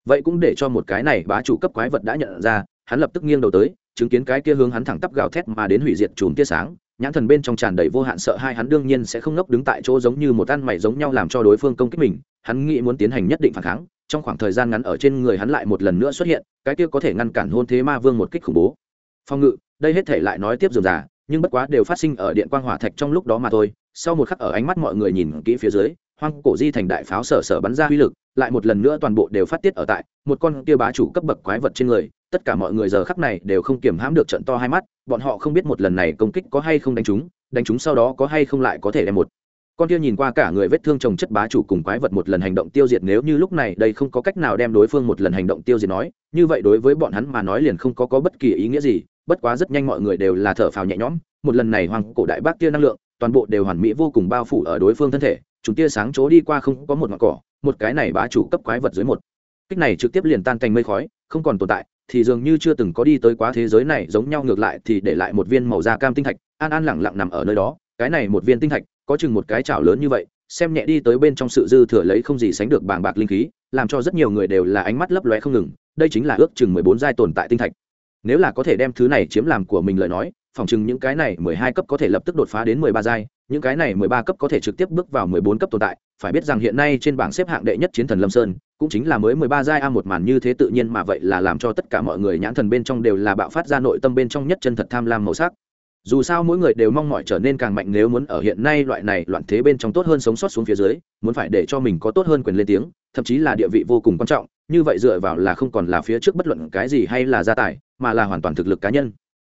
vậy cũng để cho một cái này bá chủ cấp quái vật đã nhận ra, hắn lập tức nghiêng đầu tới, chứng kiến cái kia hướng hắn thẳng tắp gào thét mà đến hủy diệt chùm tia sáng, nhãn thần bên trong tràn đầy vô hạn sợ hai hắn đương nhiên sẽ không ngốc đứng tại chỗ giống như một ăn mày giống nhau làm cho đối phương công kích mình. Hắn nghĩ muốn tiến hành nhất định phản kháng, trong khoảng thời gian ngắn ở trên người hắn lại một lần nữa xuất hiện, cái kia có thể ngăn cản hôn thế ma vương một kích khủng bố. Phong ngự, đây hết thể lại nói tiếp dườm già, nhưng bất quá đều phát sinh ở điện quang hỏa thạch trong lúc đó mà thôi. Sau một khắc ở ánh mắt mọi người nhìn kỹ phía dưới, hoang cổ di thành đại pháo sở sở bắn ra uy lực lại một lần nữa toàn bộ đều phát tiết ở tại một con kia bá chủ cấp bậc quái vật trên người. Tất cả mọi người giờ khắc này đều không kiềm hãm được trận to hai mắt, bọn họ không biết một lần này công kích có hay không đánh chúng đánh chúng sau đó có hay không lại có thể đem một con kia nhìn qua cả người vết thương trồng chất bá chủ cùng quái vật một lần hành động tiêu diệt nếu như lúc này đây không có cách nào đem đối phương một lần hành động tiêu diệt nói, như vậy đối với bọn hắn mà nói liền không có có bất kỳ ý nghĩa gì, bất quá rất nhanh mọi người đều là thở phào nhẹ nhõm, một lần này hoàng cổ đại bác tia năng lượng, toàn bộ đều hoàn mỹ vô cùng bao phủ ở đối phương thân thể chúng tia sáng chỗ đi qua không có một ngọn cỏ, một cái này bá chủ cấp quái vật dưới một. Kích này trực tiếp liền tan thành mây khói, không còn tồn tại, thì dường như chưa từng có đi tới quá thế giới này, giống nhau ngược lại thì để lại một viên màu da cam tinh thạch, an an lẳng lặng nằm ở nơi đó. Cái này một viên tinh thạch, có chừng một cái chảo lớn như vậy, xem nhẹ đi tới bên trong sự dư thừa lấy không gì sánh được bàng bạc linh khí, làm cho rất nhiều người đều là ánh mắt lấp lóe không ngừng. Đây chính là ước chừng mười bốn giai tồn tại tinh thạch. Nếu là có thể đem thứ này chiếm làm của mình lời nói, phòng chừng những cái này mười hai cấp có thể lập tức đột phá đến mười ba giai những cái này mười ba cấp có thể trực tiếp bước vào mười bốn cấp tồn tại, phải biết rằng hiện nay trên bảng xếp hạng đệ nhất chiến thần lâm sơn, cũng chính là mới mười ba giai a một màn như thế tự nhiên mà vậy là làm cho tất cả mọi người nhãn thần bên trong đều là bạo phát ra nội tâm bên trong nhất chân thật tham lam màu sắc. Dù sao mỗi người đều mong mỏi trở nên càng mạnh nếu muốn ở hiện nay loại này loạn thế bên trong tốt hơn sống sót xuống phía dưới, muốn phải để cho mình có tốt hơn quyền lên tiếng, thậm chí là địa vị vô cùng quan trọng, như vậy dựa vào là không còn là phía trước bất luận cái gì hay là gia tài, mà là hoàn toàn thực lực cá nhân.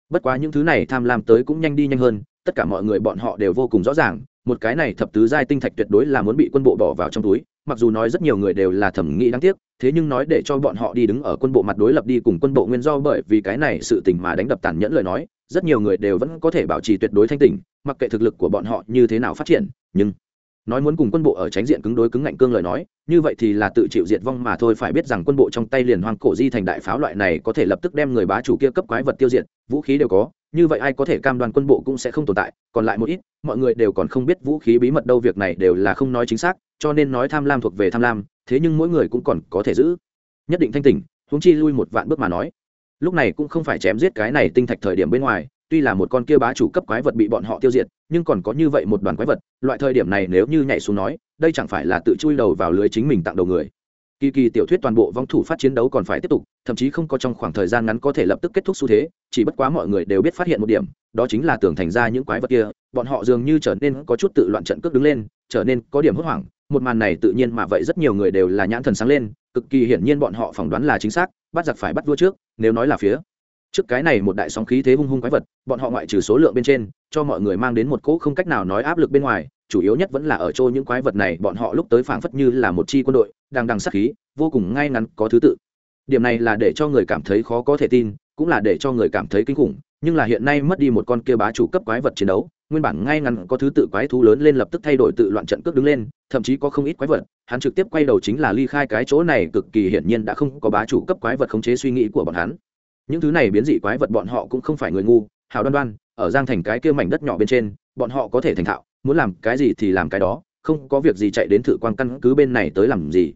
Bất quá những thứ này tham lam tới cũng nhanh đi nhanh hơn tất cả mọi người bọn họ đều vô cùng rõ ràng, một cái này thập tứ giai tinh thạch tuyệt đối là muốn bị quân bộ bỏ vào trong túi, mặc dù nói rất nhiều người đều là thẩm nghĩ đáng tiếc, thế nhưng nói để cho bọn họ đi đứng ở quân bộ mặt đối lập đi cùng quân bộ nguyên do bởi vì cái này sự tình mà đánh đập tàn nhẫn lời nói, rất nhiều người đều vẫn có thể bảo trì tuyệt đối thanh tỉnh, mặc kệ thực lực của bọn họ như thế nào phát triển, nhưng nói muốn cùng quân bộ ở tránh diện cứng đối cứng ngạnh cương lời nói, như vậy thì là tự chịu diệt vong mà thôi, phải biết rằng quân bộ trong tay liền hoang cổ di thành đại pháo loại này có thể lập tức đem người bá chủ kia cấp quái vật tiêu diệt, vũ khí đều có, như vậy ai có thể cam đoan quân bộ cũng sẽ không tồn tại, còn lại một ít, mọi người đều còn không biết vũ khí bí mật đâu, việc này đều là không nói chính xác, cho nên nói tham lam thuộc về tham lam, thế nhưng mỗi người cũng còn có thể giữ. Nhất định thanh tỉnh, huống chi lui một vạn bước mà nói. Lúc này cũng không phải chém giết cái này tinh thạch thời điểm bên ngoài tuy là một con kia bá chủ cấp quái vật bị bọn họ tiêu diệt, nhưng còn có như vậy một đoàn quái vật, loại thời điểm này nếu như nhảy xuống nói, đây chẳng phải là tự chui đầu vào lưới chính mình tặng đầu người. Kỳ kỳ tiểu thuyết toàn bộ vong thủ phát chiến đấu còn phải tiếp tục, thậm chí không có trong khoảng thời gian ngắn có thể lập tức kết thúc xu thế, chỉ bất quá mọi người đều biết phát hiện một điểm, đó chính là tưởng thành ra những quái vật kia, bọn họ dường như trở nên có chút tự loạn trận cước đứng lên, trở nên có điểm hốt hoảng, một màn này tự nhiên mà vậy rất nhiều người đều là nhãn thần sáng lên, cực kỳ hiển nhiên bọn họ phỏng đoán là chính xác, bắt giặc phải bắt vua trước, nếu nói là phía trước cái này một đại sóng khí thế hung hung quái vật, bọn họ ngoại trừ số lượng bên trên, cho mọi người mang đến một cỗ không cách nào nói áp lực bên ngoài, chủ yếu nhất vẫn là ở chỗ những quái vật này, bọn họ lúc tới phảng phất như là một chi quân đội, đang đằng sát khí, vô cùng ngay ngắn có thứ tự. Điểm này là để cho người cảm thấy khó có thể tin, cũng là để cho người cảm thấy kinh khủng, nhưng là hiện nay mất đi một con kia bá chủ cấp quái vật chiến đấu, nguyên bản ngay ngắn có thứ tự quái thú lớn lên lập tức thay đổi tự loạn trận cước đứng lên, thậm chí có không ít quái vật, hắn trực tiếp quay đầu chính là ly khai cái chỗ này, cực kỳ hiển nhiên đã không có bá chủ cấp quái vật khống chế suy nghĩ của bọn hắn những thứ này biến dị quái vật bọn họ cũng không phải người ngu, hào đoan đoan, ở giang thành cái kia mảnh đất nhỏ bên trên, bọn họ có thể thành thạo, muốn làm cái gì thì làm cái đó, không có việc gì chạy đến thử quan căn cứ bên này tới làm gì.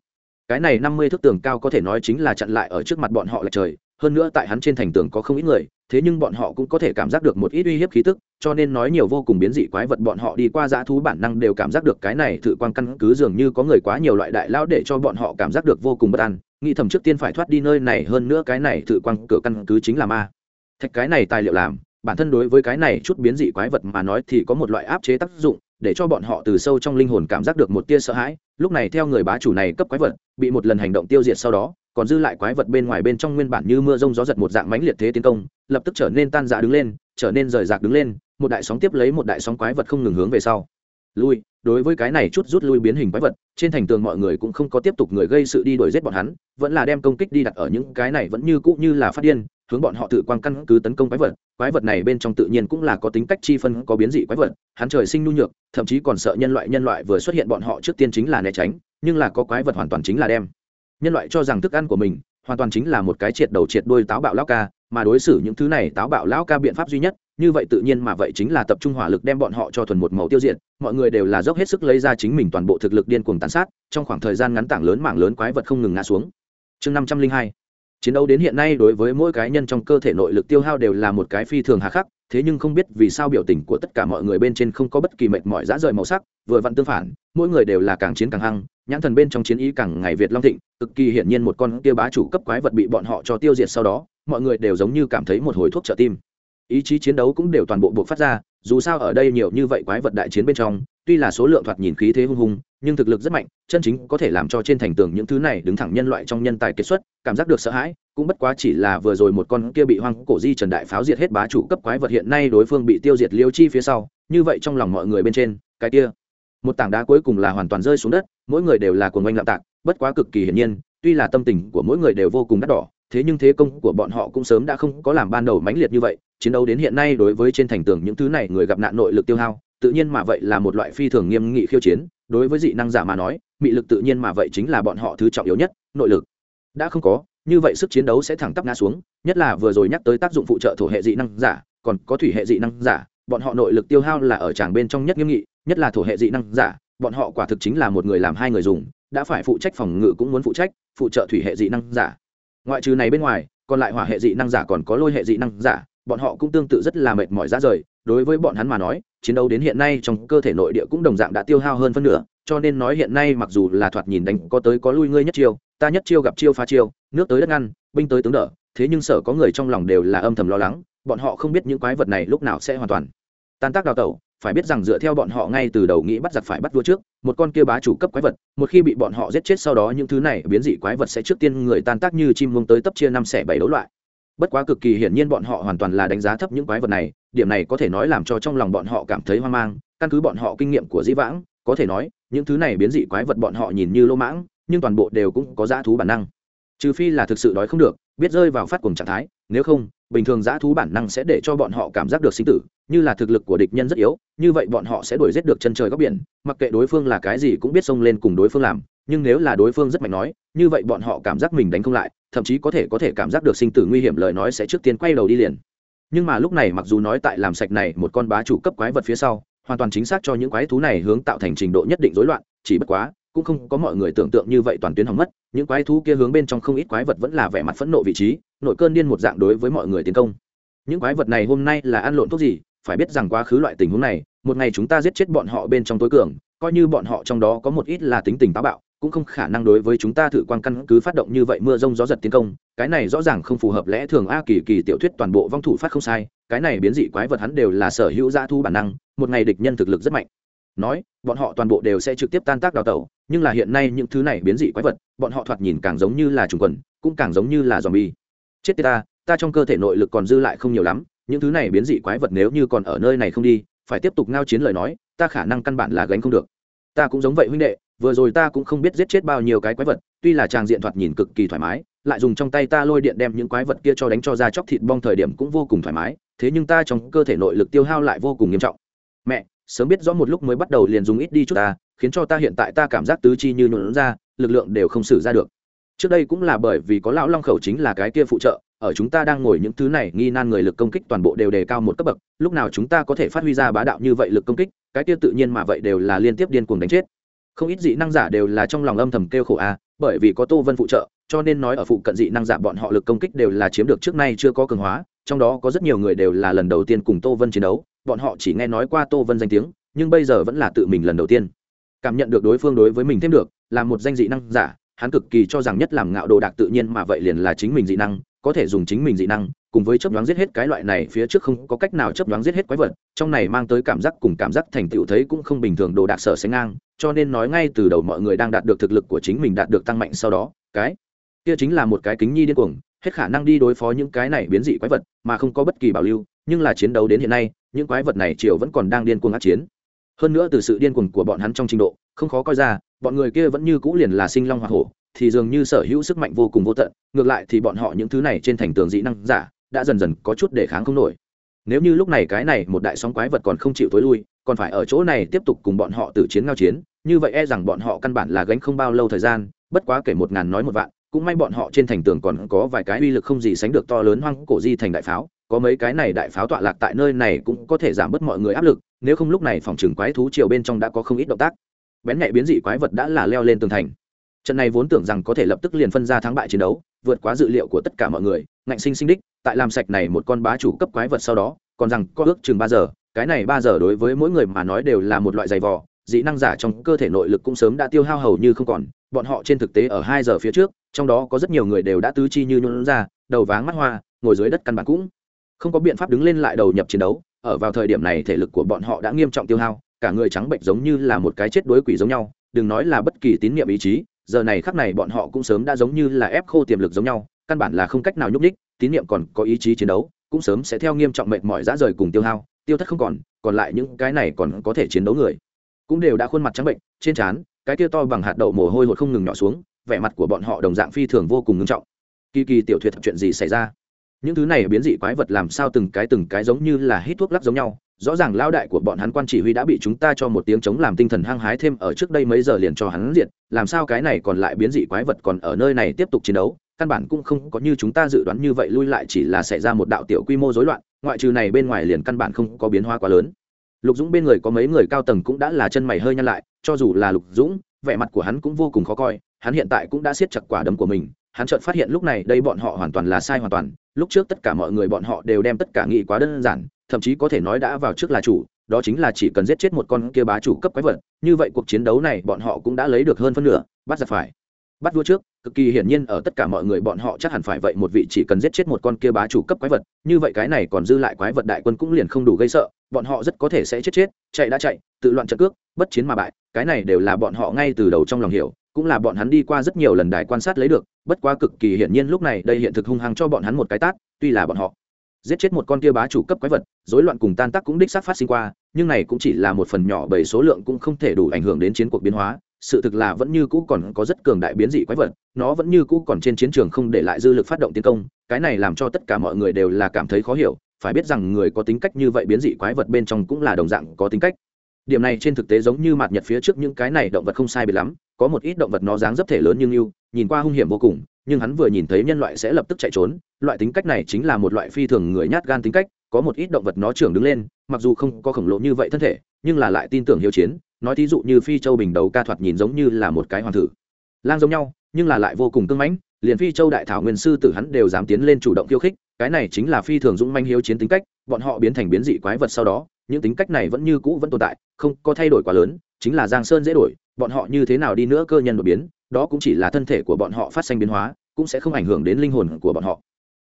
Cái này năm mươi thước tường cao có thể nói chính là chặn lại ở trước mặt bọn họ là trời, hơn nữa tại hắn trên thành tường có không ít người, thế nhưng bọn họ cũng có thể cảm giác được một ít uy hiếp khí tức, cho nên nói nhiều vô cùng biến dị quái vật bọn họ đi qua dã thú bản năng đều cảm giác được cái này thử quan căn cứ dường như có người quá nhiều loại đại lão để cho bọn họ cảm giác được vô cùng bất an nghĩ thầm trước tiên phải thoát đi nơi này hơn nữa cái này thử quăng cửa căn cứ chính là ma. Thạch cái này tài liệu làm, bản thân đối với cái này chút biến dị quái vật mà nói thì có một loại áp chế tác dụng, để cho bọn họ từ sâu trong linh hồn cảm giác được một tia sợ hãi. Lúc này theo người bá chủ này cấp quái vật, bị một lần hành động tiêu diệt sau đó, còn dư lại quái vật bên ngoài bên trong nguyên bản như mưa rông gió giật một dạng mãnh liệt thế tiến công, lập tức trở nên tan rã đứng lên, trở nên rời rạc đứng lên, một đại sóng tiếp lấy một đại sóng quái vật không ngừng hướng về sau lui, đối với cái này chút rút lui biến hình quái vật, trên thành tường mọi người cũng không có tiếp tục người gây sự đi đuổi giết bọn hắn, vẫn là đem công kích đi đặt ở những cái này vẫn như cũ như là phát điên, hướng bọn họ tự quan căn cứ tấn công quái vật. Quái vật này bên trong tự nhiên cũng là có tính cách chi phân, có biến dị quái vật, hắn trời sinh nhu nhược, thậm chí còn sợ nhân loại nhân loại vừa xuất hiện bọn họ trước tiên chính là né tránh, nhưng là có quái vật hoàn toàn chính là đem. Nhân loại cho rằng thức ăn của mình hoàn toàn chính là một cái triệt đầu triệt đuôi táo bạo lão ca, mà đối xử những thứ này táo bạo lão ca biện pháp duy nhất như vậy tự nhiên mà vậy chính là tập trung hỏa lực đem bọn họ cho thuần một màu tiêu diệt, mọi người đều là dốc hết sức lấy ra chính mình toàn bộ thực lực điên cuồng tàn sát, trong khoảng thời gian ngắn tảng lớn mảng lớn quái vật không ngừng ngã xuống. Chương năm trăm linh hai, chiến đấu đến hiện nay đối với mỗi cá nhân trong cơ thể nội lực tiêu hao đều là một cái phi thường hà khắc, thế nhưng không biết vì sao biểu tình của tất cả mọi người bên trên không có bất kỳ mệt mỏi dã rời màu sắc, vừa vặn tương phản, mỗi người đều là càng chiến càng hăng, nhãn thần bên trong chiến ý càng ngày việt long thịnh, cực kỳ hiển nhiên một con kia bá chủ cấp quái vật bị bọn họ cho tiêu diệt sau đó, mọi người đều giống như cảm thấy một hồi thuốc trợ tim ý chí chiến đấu cũng đều toàn bộ buộc phát ra, dù sao ở đây nhiều như vậy quái vật đại chiến bên trong, tuy là số lượng thoạt nhìn khí thế hung hùng, nhưng thực lực rất mạnh, chân chính có thể làm cho trên thành tường những thứ này đứng thẳng nhân loại trong nhân tài kết xuất, cảm giác được sợ hãi, cũng bất quá chỉ là vừa rồi một con kia bị hoang cổ di trần đại pháo diệt hết bá chủ cấp quái vật hiện nay đối phương bị tiêu diệt liêu chi phía sau, như vậy trong lòng mọi người bên trên, cái kia, một tảng đá cuối cùng là hoàn toàn rơi xuống đất, mỗi người đều là cuồng oanh lạm tạc, bất quá cực kỳ hiển nhiên, tuy là tâm tình của mỗi người đều vô cùng đắt đỏ thế nhưng thế công của bọn họ cũng sớm đã không có làm ban đầu mãnh liệt như vậy, chiến đấu đến hiện nay đối với trên thành tường những thứ này người gặp nạn nội lực tiêu hao, tự nhiên mà vậy là một loại phi thường nghiêm nghị khiêu chiến, đối với dị năng giả mà nói, mị lực tự nhiên mà vậy chính là bọn họ thứ trọng yếu nhất, nội lực. Đã không có, như vậy sức chiến đấu sẽ thẳng tắp ngã xuống, nhất là vừa rồi nhắc tới tác dụng phụ trợ thổ hệ dị năng giả, còn có thủy hệ dị năng giả, bọn họ nội lực tiêu hao là ở tràng bên trong nhất nghiêm nghị, nhất là thổ hệ dị năng giả, bọn họ quả thực chính là một người làm hai người dùng, đã phải phụ trách phòng ngự cũng muốn phụ trách, phụ trợ thủy hệ dị năng giả ngoại trừ này bên ngoài, còn lại hỏa hệ dị năng giả còn có lôi hệ dị năng giả, bọn họ cũng tương tự rất là mệt mỏi ra rời. Đối với bọn hắn mà nói, chiến đấu đến hiện nay trong cơ thể nội địa cũng đồng dạng đã tiêu hao hơn phân nửa, cho nên nói hiện nay mặc dù là thoạt nhìn đánh có tới có lui ngươi nhất chiêu, ta nhất chiêu gặp chiêu phá chiêu, nước tới đất ngăn, binh tới tướng đỡ, thế nhưng sở có người trong lòng đều là âm thầm lo lắng, bọn họ không biết những quái vật này lúc nào sẽ hoàn toàn. Tan tác đào tẩu phải biết rằng dựa theo bọn họ ngay từ đầu nghĩ bắt giặc phải bắt vua trước, một con kia bá chủ cấp quái vật, một khi bị bọn họ giết chết sau đó những thứ này biến dị quái vật sẽ trước tiên người tan tác như chim mông tới tấp chia năm xẻ bảy đấu loại. Bất quá cực kỳ hiển nhiên bọn họ hoàn toàn là đánh giá thấp những quái vật này, điểm này có thể nói làm cho trong lòng bọn họ cảm thấy hoang mang, căn cứ bọn họ kinh nghiệm của dĩ vãng, có thể nói, những thứ này biến dị quái vật bọn họ nhìn như lô mãng, nhưng toàn bộ đều cũng có dã thú bản năng. Trừ phi là thực sự đói không được biết rơi vào phát cùng trạng thái, nếu không, bình thường dã thú bản năng sẽ để cho bọn họ cảm giác được sinh tử, như là thực lực của địch nhân rất yếu, như vậy bọn họ sẽ đuổi giết được chân trời góc biển, mặc kệ đối phương là cái gì cũng biết xông lên cùng đối phương làm, nhưng nếu là đối phương rất mạnh nói, như vậy bọn họ cảm giác mình đánh không lại, thậm chí có thể có thể cảm giác được sinh tử nguy hiểm lời nói sẽ trước tiên quay đầu đi liền. Nhưng mà lúc này mặc dù nói tại làm sạch này một con bá chủ cấp quái vật phía sau, hoàn toàn chính xác cho những quái thú này hướng tạo thành trình độ nhất định rối loạn, chỉ bất quá cũng không có mọi người tưởng tượng như vậy toàn tuyến hỏng mất, những quái thú kia hướng bên trong không ít quái vật vẫn là vẻ mặt phẫn nộ vị trí, nội cơn điên một dạng đối với mọi người tiến công. Những quái vật này hôm nay là ăn lộn thuốc gì, phải biết rằng quá khứ loại tình huống này, một ngày chúng ta giết chết bọn họ bên trong tối cường, coi như bọn họ trong đó có một ít là tính tình táo bạo, cũng không khả năng đối với chúng ta thử quan căn cứ phát động như vậy mưa rông gió giật tiến công, cái này rõ ràng không phù hợp lẽ thường a kỳ kỳ tiểu thuyết toàn bộ vong thủ phát không sai, cái này biến dị quái vật hắn đều là sở hữu dã thu bản năng, một ngày địch nhân thực lực rất mạnh nói, bọn họ toàn bộ đều sẽ trực tiếp tan tác đào tẩu, nhưng là hiện nay những thứ này biến dị quái vật, bọn họ thoạt nhìn càng giống như là trùng quần, cũng càng giống như là zombie. Chết ta ta trong cơ thể nội lực còn dư lại không nhiều lắm, những thứ này biến dị quái vật nếu như còn ở nơi này không đi, phải tiếp tục ngao chiến lời nói, ta khả năng căn bản là gánh không được. Ta cũng giống vậy huynh đệ, vừa rồi ta cũng không biết giết chết bao nhiêu cái quái vật, tuy là tràng diện thoạt nhìn cực kỳ thoải mái, lại dùng trong tay ta lôi điện đem những quái vật kia cho đánh cho ra chóc thịt bong thời điểm cũng vô cùng thoải mái, thế nhưng ta trong cơ thể nội lực tiêu hao lại vô cùng nghiêm trọng. Mẹ sớm biết rõ một lúc mới bắt đầu liền dùng ít đi chút ta, khiến cho ta hiện tại ta cảm giác tứ chi như nhuộn ra, lực lượng đều không xử ra được. Trước đây cũng là bởi vì có lão long khẩu chính là cái kia phụ trợ, ở chúng ta đang ngồi những thứ này nghi nan người lực công kích toàn bộ đều đề cao một cấp bậc, lúc nào chúng ta có thể phát huy ra bá đạo như vậy lực công kích, cái kia tự nhiên mà vậy đều là liên tiếp điên cuồng đánh chết. Không ít dị năng giả đều là trong lòng âm thầm kêu khổ a, bởi vì có tô vân phụ trợ, cho nên nói ở phụ cận dị năng giả bọn họ lực công kích đều là chiếm được trước nay chưa có cường hóa, trong đó có rất nhiều người đều là lần đầu tiên cùng tô vân chiến đấu bọn họ chỉ nghe nói qua tô vân danh tiếng, nhưng bây giờ vẫn là tự mình lần đầu tiên. Cảm nhận được đối phương đối với mình thêm được, là một danh dị năng giả, hắn cực kỳ cho rằng nhất làm ngạo đồ đạc tự nhiên mà vậy liền là chính mình dị năng, có thể dùng chính mình dị năng, cùng với chấp đoán giết hết cái loại này phía trước không có cách nào chấp đoán giết hết quái vật, trong này mang tới cảm giác cùng cảm giác thành tựu thấy cũng không bình thường đồ đạc sở sánh ngang, cho nên nói ngay từ đầu mọi người đang đạt được thực lực của chính mình đạt được tăng mạnh sau đó, cái kia chính là một cái kính nhi điên cuồng hết khả năng đi đối phó những cái này biến dị quái vật mà không có bất kỳ bảo lưu, nhưng là chiến đấu đến hiện nay, những quái vật này triều vẫn còn đang điên cuồng át chiến. Hơn nữa từ sự điên cuồng của bọn hắn trong trình độ, không khó coi ra, bọn người kia vẫn như cũ liền là sinh long hoa hổ, thì dường như sở hữu sức mạnh vô cùng vô tận, ngược lại thì bọn họ những thứ này trên thành tường dị năng giả, đã dần dần có chút để kháng không nổi. Nếu như lúc này cái này một đại sóng quái vật còn không chịu tối lui, còn phải ở chỗ này tiếp tục cùng bọn họ từ chiến ngao chiến, như vậy e rằng bọn họ căn bản là gánh không bao lâu thời gian, bất quá kể một ngàn nói một vạn cũng may bọn họ trên thành tường còn có vài cái uy lực không gì sánh được to lớn hoang cổ di thành đại pháo, có mấy cái này đại pháo tọa lạc tại nơi này cũng có thể giảm bớt mọi người áp lực, nếu không lúc này phòng trừng quái thú chiều bên trong đã có không ít động tác. Bén nhạy biến dị quái vật đã là leo lên tường thành. Trận này vốn tưởng rằng có thể lập tức liền phân ra thắng bại chiến đấu, vượt quá dự liệu của tất cả mọi người, ngạnh sinh sinh đích, tại làm sạch này một con bá chủ cấp quái vật sau đó, còn rằng có ước chừng ba giờ, cái này ba giờ đối với mỗi người mà nói đều là một loại giày vò, dị năng giả trong cơ thể nội lực cũng sớm đã tiêu hao hầu như không còn, bọn họ trên thực tế ở hai giờ phía trước trong đó có rất nhiều người đều đã tứ chi như nhuận ra đầu váng mắt hoa ngồi dưới đất căn bản cũng không có biện pháp đứng lên lại đầu nhập chiến đấu. Ở vào thời điểm này thể lực của bọn họ đã nghiêm trọng tiêu hao cả người trắng bệnh giống như là một cái chết đuối quỷ giống nhau đừng nói là bất kỳ tín nhiệm ý chí giờ này khắc này bọn họ cũng sớm đã giống như là ép khô tiềm lực giống nhau căn bản là không cách nào nhúc nhích, tín nhiệm còn có ý chí chiến đấu cũng sớm sẽ theo nghiêm trọng mệt mỏi dã rời cùng tiêu hao tiêu thất không còn còn lại những cái này còn có thể chiến đấu người cũng đều đã khuôn mặt trắng bệnh trên trán cái kia to bằng hạt đậu mồ hôi hột không ngừng nhỏ xuống vẻ mặt của bọn họ đồng dạng phi thường vô cùng nghiêm trọng. Kỳ kỳ tiểu thuyết chuyện gì xảy ra? Những thứ này biến dị quái vật làm sao từng cái từng cái giống như là hít thuốc lắc giống nhau. Rõ ràng lao đại của bọn hắn quan chỉ huy đã bị chúng ta cho một tiếng chống làm tinh thần hăng hái thêm ở trước đây mấy giờ liền cho hắn diệt. Làm sao cái này còn lại biến dị quái vật còn ở nơi này tiếp tục chiến đấu? Căn bản cũng không có như chúng ta dự đoán như vậy lui lại chỉ là xảy ra một đạo tiểu quy mô rối loạn. Ngoại trừ này bên ngoài liền căn bản không có biến hóa quá lớn. Lục dũng bên người có mấy người cao tầng cũng đã là chân mày hơi nhăn lại, cho dù là lục dũng vẻ mặt của hắn cũng vô cùng khó coi, hắn hiện tại cũng đã siết chặt quả đấm của mình, hắn chợt phát hiện lúc này đây bọn họ hoàn toàn là sai hoàn toàn, lúc trước tất cả mọi người bọn họ đều đem tất cả nghĩ quá đơn giản, thậm chí có thể nói đã vào trước là chủ, đó chính là chỉ cần giết chết một con kia bá chủ cấp quái vật, như vậy cuộc chiến đấu này bọn họ cũng đã lấy được hơn phân nửa, bắt giặc phải. Bắt vua trước, cực kỳ hiển nhiên ở tất cả mọi người bọn họ chắc hẳn phải vậy một vị chỉ cần giết chết một con kia bá chủ cấp quái vật, như vậy cái này còn dư lại quái vật đại quân cũng liền không đủ gây sợ, bọn họ rất có thể sẽ chết chết, chạy đã chạy, tự loạn trận cước, bất chiến mà bại cái này đều là bọn họ ngay từ đầu trong lòng hiểu, cũng là bọn hắn đi qua rất nhiều lần đài quan sát lấy được, bất quá cực kỳ hiển nhiên lúc này đây hiện thực hung hăng cho bọn hắn một cái tát, tuy là bọn họ giết chết một con kia bá chủ cấp quái vật, rối loạn cùng tan tác cũng đích xác phát sinh qua, nhưng này cũng chỉ là một phần nhỏ bởi số lượng cũng không thể đủ ảnh hưởng đến chiến cuộc biến hóa, sự thực là vẫn như cũ còn có rất cường đại biến dị quái vật, nó vẫn như cũ còn trên chiến trường không để lại dư lực phát động tiến công, cái này làm cho tất cả mọi người đều là cảm thấy khó hiểu, phải biết rằng người có tính cách như vậy biến dị quái vật bên trong cũng là đồng dạng có tính cách điểm này trên thực tế giống như mặt nhật phía trước những cái này động vật không sai biệt lắm, có một ít động vật nó dáng dấp thể lớn nhưng yêu nhìn qua hung hiểm vô cùng, nhưng hắn vừa nhìn thấy nhân loại sẽ lập tức chạy trốn, loại tính cách này chính là một loại phi thường người nhát gan tính cách, có một ít động vật nó trưởng đứng lên, mặc dù không có khổng lồ như vậy thân thể, nhưng là lại tin tưởng hiếu chiến, nói thí dụ như phi châu bình đầu ca thoạt nhìn giống như là một cái hoàng thử. Lang giống nhau, nhưng là lại vô cùng cưng mãnh, liền phi châu đại thảo nguyên sư tử hắn đều dám tiến lên chủ động khiêu khích, cái này chính là phi thường dũng manh hiếu chiến tính cách, bọn họ biến thành biến dị quái vật sau đó những tính cách này vẫn như cũ vẫn tồn tại, không có thay đổi quá lớn, chính là giang sơn dễ đổi, bọn họ như thế nào đi nữa cơ nhân đột biến, đó cũng chỉ là thân thể của bọn họ phát sinh biến hóa, cũng sẽ không ảnh hưởng đến linh hồn của bọn họ.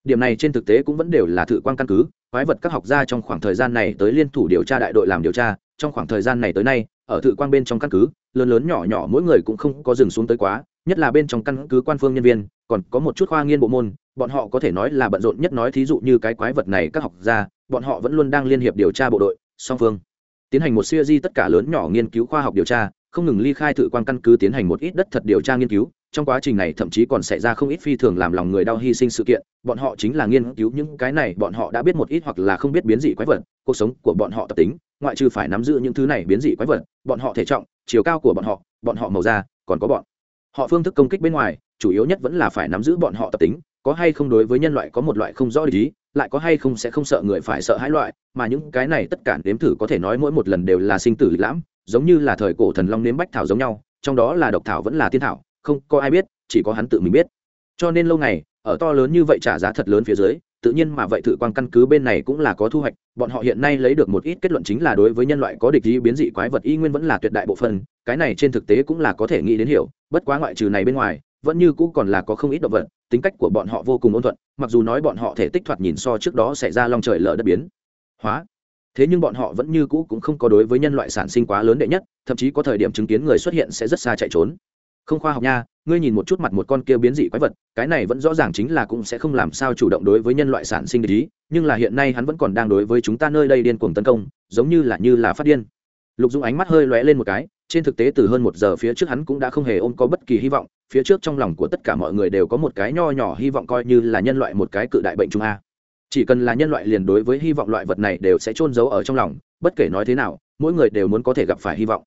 Điểm này trên thực tế cũng vẫn đều là thử quan căn cứ, quái vật các học gia trong khoảng thời gian này tới liên thủ điều tra đại đội làm điều tra, trong khoảng thời gian này tới nay, ở thự quan bên trong căn cứ, lớn lớn nhỏ nhỏ mỗi người cũng không có dừng xuống tới quá, nhất là bên trong căn cứ quan phương nhân viên, còn có một chút khoa nghiên bộ môn, bọn họ có thể nói là bận rộn nhất nói thí dụ như cái quái vật này các học gia, bọn họ vẫn luôn đang liên hiệp điều tra bộ đội song phương. Tiến hành một siêu di tất cả lớn nhỏ nghiên cứu khoa học điều tra, không ngừng ly khai thự quan căn cứ tiến hành một ít đất thật điều tra nghiên cứu. Trong quá trình này thậm chí còn xảy ra không ít phi thường làm lòng người đau hy sinh sự kiện. Bọn họ chính là nghiên cứu những cái này, bọn họ đã biết một ít hoặc là không biết biến dị quái vật. Cuộc sống của bọn họ tập tính, ngoại trừ phải nắm giữ những thứ này biến dị quái vật, bọn họ thể trọng, chiều cao của bọn họ bọn họ màu da, còn có bọn họ phương thức công kích bên ngoài, chủ yếu nhất vẫn là phải nắm giữ bọn họ tập tính. Có hay không đối với nhân loại có một loại không rõ lý lại có hay không sẽ không sợ người phải sợ hãi loại, mà những cái này tất cả nếm thử có thể nói mỗi một lần đều là sinh tử lịch lãm, giống như là thời cổ thần long nếm bách thảo giống nhau, trong đó là độc thảo vẫn là tiên thảo, không có ai biết, chỉ có hắn tự mình biết. Cho nên lâu ngày, ở to lớn như vậy trả giá thật lớn phía dưới, tự nhiên mà vậy thử quan căn cứ bên này cũng là có thu hoạch, bọn họ hiện nay lấy được một ít kết luận chính là đối với nhân loại có địch ý biến dị quái vật y nguyên vẫn là tuyệt đại bộ phân cái này trên thực tế cũng là có thể nghĩ đến hiểu, bất quá ngoại trừ này bên ngoài vẫn như cũ còn là có không ít động vật, tính cách của bọn họ vô cùng ôn thuận, mặc dù nói bọn họ thể tích thoạt nhìn so trước đó xảy ra long trời lở đất biến hóa, thế nhưng bọn họ vẫn như cũ cũng không có đối với nhân loại sản sinh quá lớn đệ nhất, thậm chí có thời điểm chứng kiến người xuất hiện sẽ rất xa chạy trốn. Không khoa học nha, ngươi nhìn một chút mặt một con kia biến dị quái vật, cái này vẫn rõ ràng chính là cũng sẽ không làm sao chủ động đối với nhân loại sản sinh để ý, nhưng là hiện nay hắn vẫn còn đang đối với chúng ta nơi đây điên cuồng tấn công, giống như là như là phát điên. Lục dung ánh mắt hơi lóe lên một cái trên thực tế từ hơn một giờ phía trước hắn cũng đã không hề ôm có bất kỳ hy vọng, phía trước trong lòng của tất cả mọi người đều có một cái nho nhỏ hy vọng coi như là nhân loại một cái cự đại bệnh trung a. Chỉ cần là nhân loại liền đối với hy vọng loại vật này đều sẽ trôn giấu ở trong lòng, bất kể nói thế nào, mỗi người đều muốn có thể gặp phải hy vọng.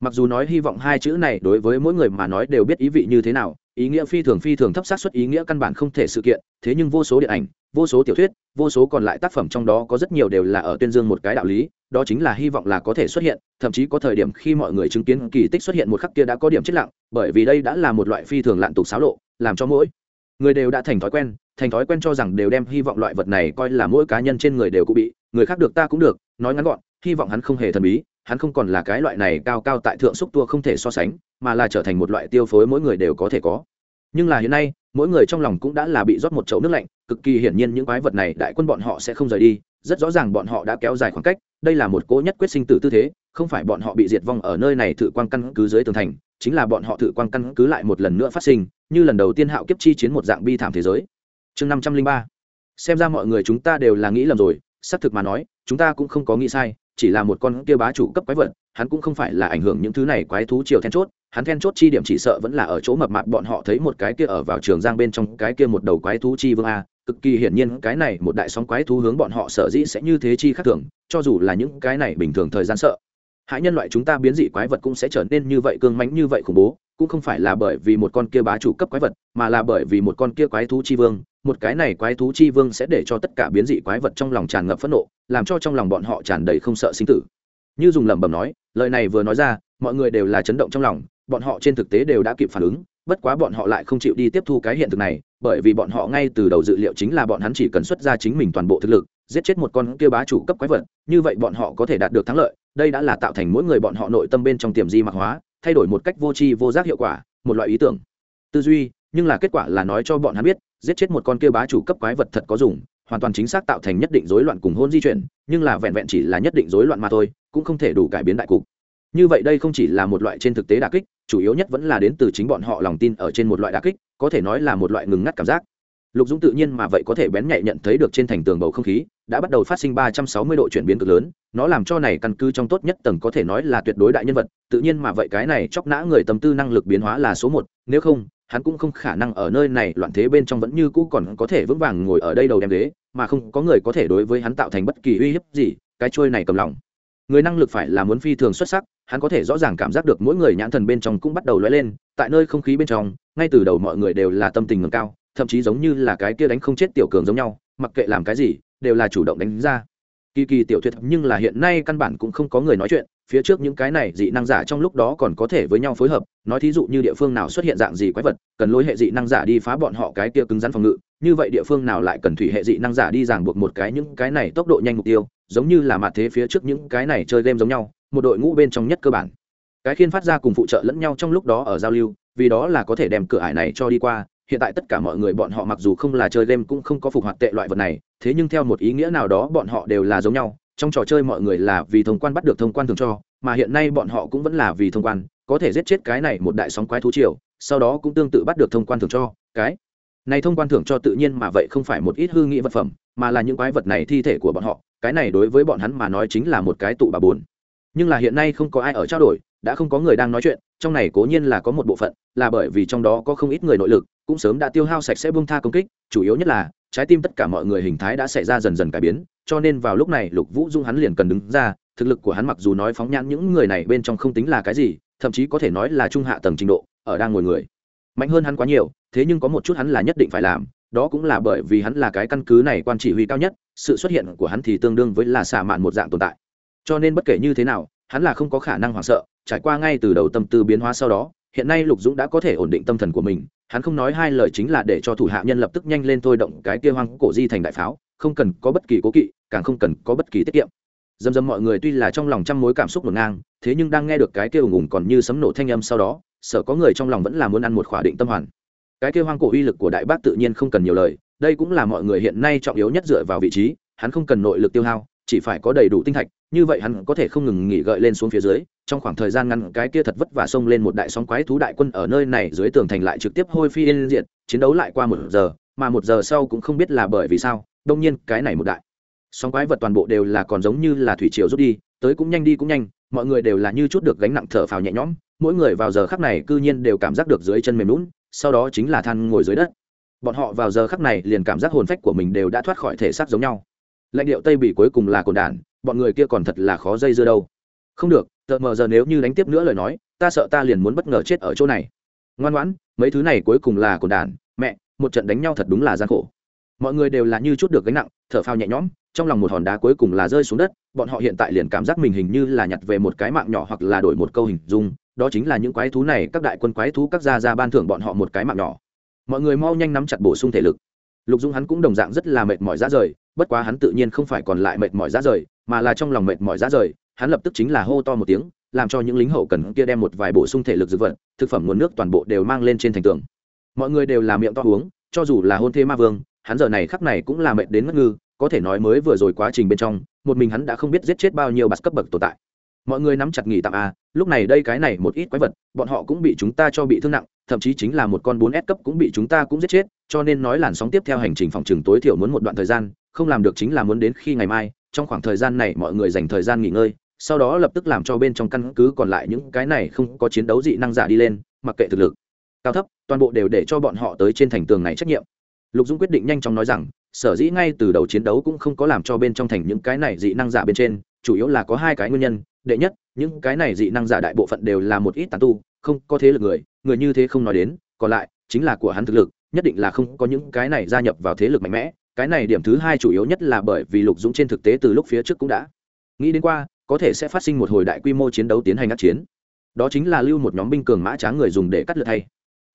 Mặc dù nói hy vọng hai chữ này đối với mỗi người mà nói đều biết ý vị như thế nào, ý nghĩa phi thường phi thường thấp sát xuất ý nghĩa căn bản không thể sự kiện, thế nhưng vô số điện ảnh vô số tiểu thuyết, vô số còn lại tác phẩm trong đó có rất nhiều đều là ở tuyên dương một cái đạo lý, đó chính là hy vọng là có thể xuất hiện, thậm chí có thời điểm khi mọi người chứng kiến kỳ tích xuất hiện một khắc kia đã có điểm chết lặng, bởi vì đây đã là một loại phi thường lạn tục xáo lộ, làm cho mỗi người đều đã thành thói quen, thành thói quen cho rằng đều đem hy vọng loại vật này coi là mỗi cá nhân trên người đều cũng bị, người khác được ta cũng được, nói ngắn gọn, hy vọng hắn không hề thần bí, hắn không còn là cái loại này cao cao tại thượng xúc tua không thể so sánh, mà là trở thành một loại tiêu phối mỗi người đều có thể có. Nhưng là hiện nay, mỗi người trong lòng cũng đã là bị rót một chậu nước lạnh cực kỳ hiển nhiên những quái vật này đại quân bọn họ sẽ không rời đi, rất rõ ràng bọn họ đã kéo dài khoảng cách, đây là một cố nhất quyết sinh tử tư thế, không phải bọn họ bị diệt vong ở nơi này thử quan căn cứ dưới tường thành, chính là bọn họ thử quan căn cứ lại một lần nữa phát sinh, như lần đầu tiên hạo kiếp chi chiến một dạng bi thảm thế giới. Chương năm trăm linh ba. Xem ra mọi người chúng ta đều là nghĩ lầm rồi, xác thực mà nói, chúng ta cũng không có nghĩ sai, chỉ là một con kia bá chủ cấp quái vật, hắn cũng không phải là ảnh hưởng những thứ này quái thú chiều then chốt, hắn then chốt chi điểm chỉ sợ vẫn là ở chỗ mập mạp bọn họ thấy một cái kia ở vào trường giang bên trong cái kia một đầu quái thú chi vương a cực kỳ hiển nhiên cái này một đại sóng quái thú hướng bọn họ sở dĩ sẽ như thế chi khác thường, cho dù là những cái này bình thường thời gian sợ. Hãy nhân loại chúng ta biến dị quái vật cũng sẽ trở nên như vậy cương mãnh như vậy khủng bố, cũng không phải là bởi vì một con kia bá chủ cấp quái vật, mà là bởi vì một con kia quái thú chi vương. Một cái này quái thú chi vương sẽ để cho tất cả biến dị quái vật trong lòng tràn ngập phẫn nộ, làm cho trong lòng bọn họ tràn đầy không sợ sinh tử. Như dùng lẩm bẩm nói, lời này vừa nói ra, mọi người đều là chấn động trong lòng, bọn họ trên thực tế đều đã kịp phản ứng, bất quá bọn họ lại không chịu đi tiếp thu cái hiện thực này bởi vì bọn họ ngay từ đầu dự liệu chính là bọn hắn chỉ cần xuất ra chính mình toàn bộ thực lực, giết chết một con kia bá chủ cấp quái vật, như vậy bọn họ có thể đạt được thắng lợi. Đây đã là tạo thành mỗi người bọn họ nội tâm bên trong tiềm di mạc hóa, thay đổi một cách vô tri vô giác hiệu quả, một loại ý tưởng. Tư duy, nhưng là kết quả là nói cho bọn hắn biết, giết chết một con kia bá chủ cấp quái vật thật có dùng, hoàn toàn chính xác tạo thành nhất định rối loạn cùng hôn di chuyển, nhưng là vẹn vẹn chỉ là nhất định rối loạn mà thôi, cũng không thể đủ cải biến đại cục như vậy đây không chỉ là một loại trên thực tế đà kích, chủ yếu nhất vẫn là đến từ chính bọn họ lòng tin ở trên một loại đà kích, có thể nói là một loại ngừng ngắt cảm giác. Lục dũng tự nhiên mà vậy có thể bén nhạy nhận thấy được trên thành tường bầu không khí, đã bắt đầu phát sinh ba trăm sáu mươi độ chuyển biến cực lớn, nó làm cho này căn cứ trong tốt nhất tầng có thể nói là tuyệt đối đại nhân vật, tự nhiên mà vậy cái này chóc nã người tâm tư năng lực biến hóa là số một, nếu không, hắn cũng không khả năng ở nơi này, loạn thế bên trong vẫn như cũ còn có thể vững vàng ngồi ở đây đầu đem ghế, mà không có người có thể đối với hắn tạo thành bất kỳ uy hiếp gì, cái trôi này cầm lòng người năng lực phải là muốn phi thường xuất sắc, hắn có thể rõ ràng cảm giác được mỗi người nhãn thần bên trong cũng bắt đầu lóe lên, tại nơi không khí bên trong, ngay từ đầu mọi người đều là tâm tình ngầm cao, thậm chí giống như là cái kia đánh không chết tiểu cường giống nhau, mặc kệ làm cái gì, đều là chủ động đánh ra. Kỳ kỳ tiểu thuyết, nhưng là hiện nay căn bản cũng không có người nói chuyện phía trước những cái này dị năng giả trong lúc đó còn có thể với nhau phối hợp, nói thí dụ như địa phương nào xuất hiện dạng gì quái vật, cần lối hệ dị năng giả đi phá bọn họ cái kia cứng rắn phòng ngự, như vậy địa phương nào lại cần thủy hệ dị năng giả đi ràng buộc một cái những cái này tốc độ nhanh mục tiêu, giống như là mặt thế phía trước những cái này chơi game giống nhau, một đội ngũ bên trong nhất cơ bản. Cái khiên phát ra cùng phụ trợ lẫn nhau trong lúc đó ở giao lưu, vì đó là có thể đem cửa ải này cho đi qua, hiện tại tất cả mọi người bọn họ mặc dù không là chơi game cũng không có phục hoạt tệ loại vật này, thế nhưng theo một ý nghĩa nào đó bọn họ đều là giống nhau trong trò chơi mọi người là vì thông quan bắt được thông quan thường cho, mà hiện nay bọn họ cũng vẫn là vì thông quan, có thể giết chết cái này một đại sóng quái thú triều, sau đó cũng tương tự bắt được thông quan thường cho, cái này thông quan thưởng cho tự nhiên mà vậy không phải một ít hư nghĩ vật phẩm, mà là những quái vật này thi thể của bọn họ, cái này đối với bọn hắn mà nói chính là một cái tụ bà bốn nhưng là hiện nay không có ai ở trao đổi, đã không có người đang nói chuyện, trong này cố nhiên là có một bộ phận là bởi vì trong đó có không ít người nội lực, cũng sớm đã tiêu hao sạch sẽ bung tha công kích, chủ yếu nhất là trái tim tất cả mọi người hình thái đã xảy ra dần dần cải biến, cho nên vào lúc này lục vũ dung hắn liền cần đứng ra, thực lực của hắn mặc dù nói phóng nhãn những người này bên trong không tính là cái gì, thậm chí có thể nói là trung hạ tầng trình độ, ở đang ngồi người. Mạnh hơn hắn quá nhiều, thế nhưng có một chút hắn là nhất định phải làm, đó cũng là bởi vì hắn là cái căn cứ này quan chỉ huy cao nhất, sự xuất hiện của hắn thì tương đương với là xả mạn một dạng tồn tại. Cho nên bất kể như thế nào, hắn là không có khả năng hoảng sợ, trải qua ngay từ đầu tâm tư biến hóa sau đó, hiện nay lục dũng đã có thể ổn định tâm thần của mình hắn không nói hai lời chính là để cho thủ hạ nhân lập tức nhanh lên thôi động cái kia hoang cổ di thành đại pháo, không cần có bất kỳ cố kỵ, càng không cần có bất kỳ tiết kiệm. Dầm dầm mọi người tuy là trong lòng trăm mối cảm xúc ngổn ngang, thế nhưng đang nghe được cái kia ùng ùng còn như sấm nổ thanh âm sau đó, sợ có người trong lòng vẫn là muốn ăn một khỏa định tâm hoàn. Cái kia hoang cổ uy lực của đại bác tự nhiên không cần nhiều lời, đây cũng là mọi người hiện nay trọng yếu nhất dựa vào vị trí, hắn không cần nội lực tiêu hao, chỉ phải có đầy đủ tinh thạch như vậy hắn có thể không ngừng nghỉ gợi lên xuống phía dưới, trong khoảng thời gian ngắn cái kia thật vất vả xông lên một đại sóng quái thú đại quân ở nơi này dưới tường thành lại trực tiếp hôi phi yên diện chiến đấu lại qua một giờ, mà một giờ sau cũng không biết là bởi vì sao, đông nhiên cái này một đại sóng quái vật toàn bộ đều là còn giống như là thủy triều rút đi, tới cũng nhanh đi cũng nhanh, mọi người đều là như chút được gánh nặng thở phào nhẹ nhõm, mỗi người vào giờ khắc này cư nhiên đều cảm giác được dưới chân mềm lún sau đó chính là than ngồi dưới đất. Bọn họ vào giờ khắc này liền cảm giác hồn phách của mình đều đã thoát khỏi thể xác giống nhau. Lãnh điệu tây bị cuối cùng là cồn đản bọn người kia còn thật là khó dây dưa đâu. Không được tợt mờ giờ nếu như đánh tiếp nữa lời nói, ta sợ ta liền muốn bất ngờ chết ở chỗ này. Ngoan ngoãn, mấy thứ này cuối cùng là cồn đản mẹ, một trận đánh nhau thật đúng là gian khổ. Mọi người đều là như chút được gánh nặng, thở phao nhẹ nhõm, trong lòng một hòn đá cuối cùng là rơi xuống đất, bọn họ hiện tại liền cảm giác mình hình như là nhặt về một cái mạng nhỏ hoặc là đổi một câu hình dung, đó chính là những quái thú này, các đại quân quái thú, các gia ra ban thưởng bọn họ một cái mạng nhỏ. Mọi người mau nhanh nắm chặt bổ sung thể lực. Lục dung hắn cũng đồng dạng rất là mệt mỏi ra rời bất quá hắn tự nhiên không phải còn lại mệt mỏi ra rời, mà là trong lòng mệt mỏi ra rời, hắn lập tức chính là hô to một tiếng, làm cho những lính hậu cần kia đem một vài bổ sung thể lực dược vật, thực phẩm nguồn nước toàn bộ đều mang lên trên thành tường. Mọi người đều làm miệng to uống, cho dù là hôn thê ma vương, hắn giờ này khắc này cũng là mệt đến ngất ngư, có thể nói mới vừa rồi quá trình bên trong, một mình hắn đã không biết giết chết bao nhiêu bạt cấp bậc tồn tại. Mọi người nắm chặt nghỉ tạm a lúc này đây cái này một ít quái vật, bọn họ cũng bị chúng ta cho bị thương nặng, thậm chí chính là một con bốn s cấp cũng bị chúng ta cũng giết chết, cho nên nói làn sóng tiếp theo hành trình phòng trường tối thiểu muốn một đoạn thời gian không làm được chính là muốn đến khi ngày mai, trong khoảng thời gian này mọi người dành thời gian nghỉ ngơi, sau đó lập tức làm cho bên trong căn cứ còn lại những cái này không có chiến đấu dị năng giả đi lên, mặc kệ thực lực. Cao thấp, toàn bộ đều để cho bọn họ tới trên thành tường này trách nhiệm. Lục dũng quyết định nhanh chóng nói rằng, sở dĩ ngay từ đầu chiến đấu cũng không có làm cho bên trong thành những cái này dị năng giả bên trên, chủ yếu là có hai cái nguyên nhân. Đệ nhất, những cái này dị năng giả đại bộ phận đều là một ít tàn tu, không có thế lực người người như thế không nói đến. Còn lại, chính là của hắn thực lực, nhất định là không có những cái này gia nhập vào thế lực mạnh mẽ cái này điểm thứ hai chủ yếu nhất là bởi vì lục dũng trên thực tế từ lúc phía trước cũng đã nghĩ đến qua, có thể sẽ phát sinh một hồi đại quy mô chiến đấu tiến hành ác chiến. Đó chính là lưu một nhóm binh cường mã tráng người dùng để cắt lượt thay.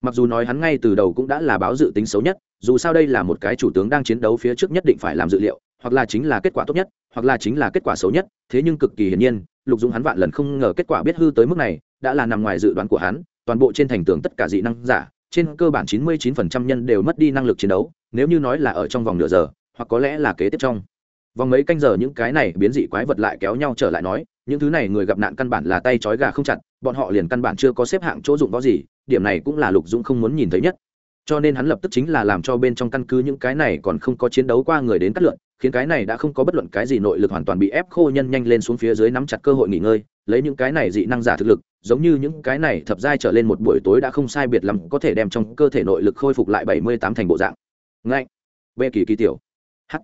Mặc dù nói hắn ngay từ đầu cũng đã là báo dự tính xấu nhất, dù sao đây là một cái chủ tướng đang chiến đấu phía trước nhất định phải làm dự liệu, hoặc là chính là kết quả tốt nhất, hoặc là chính là kết quả xấu nhất, thế nhưng cực kỳ hiển nhiên, lục dũng hắn vạn lần không ngờ kết quả biết hư tới mức này, đã là nằm ngoài dự đoán của hắn, toàn bộ trên thành tường tất cả dị năng giả, trên cơ bản 99% nhân đều mất đi năng lực chiến đấu nếu như nói là ở trong vòng nửa giờ, hoặc có lẽ là kế tiếp trong vòng mấy canh giờ, những cái này biến dị quái vật lại kéo nhau trở lại nói, những thứ này người gặp nạn căn bản là tay trói gà không chặt, bọn họ liền căn bản chưa có xếp hạng chỗ dụng võ gì, điểm này cũng là lục dũng không muốn nhìn thấy nhất. Cho nên hắn lập tức chính là làm cho bên trong căn cứ những cái này còn không có chiến đấu qua người đến cắt lượn, khiến cái này đã không có bất luận cái gì nội lực hoàn toàn bị ép khô nhân nhanh lên xuống phía dưới nắm chặt cơ hội nghỉ ngơi, lấy những cái này dị năng giả thực lực, giống như những cái này thập giai trở lên một buổi tối đã không sai biệt lắm, có thể đem trong cơ thể nội lực khôi phục lại bảy mươi tám thành bộ dạng ngạnh, v kỳ kỳ tiểu. H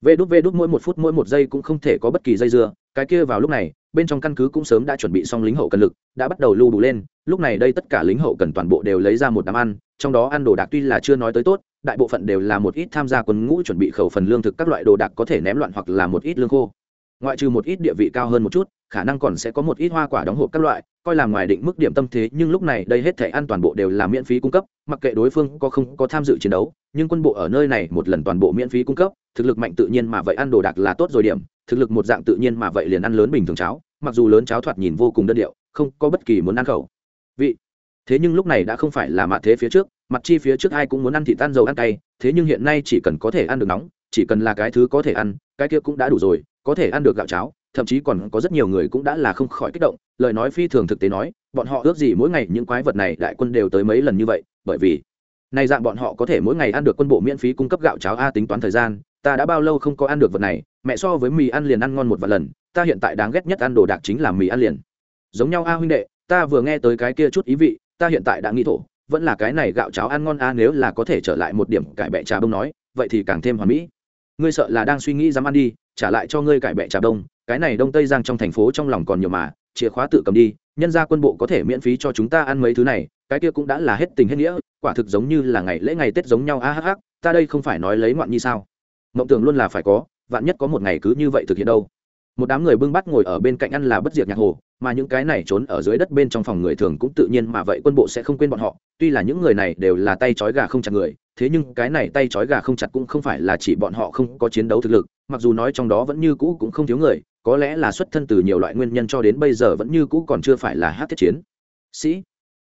vê đút vê đút mỗi một phút mỗi một giây cũng không thể có bất kỳ dây dưa. Cái kia vào lúc này bên trong căn cứ cũng sớm đã chuẩn bị xong lính hậu cần lực đã bắt đầu lưu đủ lên. Lúc này đây tất cả lính hậu cần toàn bộ đều lấy ra một đám ăn trong đó ăn đồ đạc tuy là chưa nói tới tốt đại bộ phận đều là một ít tham gia quân ngũ chuẩn bị khẩu phần lương thực các loại đồ đạc có thể ném loạn hoặc là một ít lương khô. Ngoại trừ một ít địa vị cao hơn một chút khả năng còn sẽ có một ít hoa quả đóng hộp các loại coi là ngoài định mức điểm tâm thế, nhưng lúc này đây hết thể ăn toàn bộ đều là miễn phí cung cấp, mặc kệ đối phương có không có tham dự chiến đấu, nhưng quân bộ ở nơi này một lần toàn bộ miễn phí cung cấp, thực lực mạnh tự nhiên mà vậy ăn đồ đạc là tốt rồi điểm, thực lực một dạng tự nhiên mà vậy liền ăn lớn bình thường cháo, mặc dù lớn cháo thoạt nhìn vô cùng đơn điệu, không có bất kỳ muốn ăn khẩu. Vị, thế nhưng lúc này đã không phải là mạ thế phía trước, mặt chi phía trước ai cũng muốn ăn thịt tan dầu ăn cay, thế nhưng hiện nay chỉ cần có thể ăn được nóng, chỉ cần là cái thứ có thể ăn, cái kia cũng đã đủ rồi, có thể ăn được gạo cháo thậm chí còn có rất nhiều người cũng đã là không khỏi kích động, lời nói phi thường thực tế nói, bọn họ ước gì mỗi ngày những quái vật này đại quân đều tới mấy lần như vậy, bởi vì này dạng bọn họ có thể mỗi ngày ăn được quân bộ miễn phí cung cấp gạo cháo a tính toán thời gian, ta đã bao lâu không có ăn được vật này, mẹ so với mì ăn liền ăn ngon một vài lần, ta hiện tại đáng ghét nhất ăn đồ đạc chính là mì ăn liền. Giống nhau a huynh đệ, ta vừa nghe tới cái kia chút ý vị, ta hiện tại đã nghĩ thổ, vẫn là cái này gạo cháo ăn ngon a nếu là có thể trở lại một điểm cải bẹ trà bông nói, vậy thì càng thêm hoàn mỹ. Ngươi sợ là đang suy nghĩ dám ăn đi, trả lại cho ngươi cải bẹ trà đông cái này đông tây giang trong thành phố trong lòng còn nhiều mà, chìa khóa tự cầm đi, nhân ra quân bộ có thể miễn phí cho chúng ta ăn mấy thứ này, cái kia cũng đã là hết tình hết nghĩa, quả thực giống như là ngày lễ ngày tết giống nhau, a hh ta đây không phải nói lấy ngoạn như sao? Mộng tưởng luôn là phải có, vạn nhất có một ngày cứ như vậy thực hiện đâu. Một đám người bưng bắt ngồi ở bên cạnh ăn là bất diệt nhạc hồ, mà những cái này trốn ở dưới đất bên trong phòng người thường cũng tự nhiên mà vậy, quân bộ sẽ không quên bọn họ, tuy là những người này đều là tay trói gà không chặt người, thế nhưng cái này tay trói gà không chặt cũng không phải là chỉ bọn họ không có chiến đấu thực lực, mặc dù nói trong đó vẫn như cũ cũng không thiếu người có lẽ là xuất thân từ nhiều loại nguyên nhân cho đến bây giờ vẫn như cũ còn chưa phải là hát thiết chiến. Sĩ.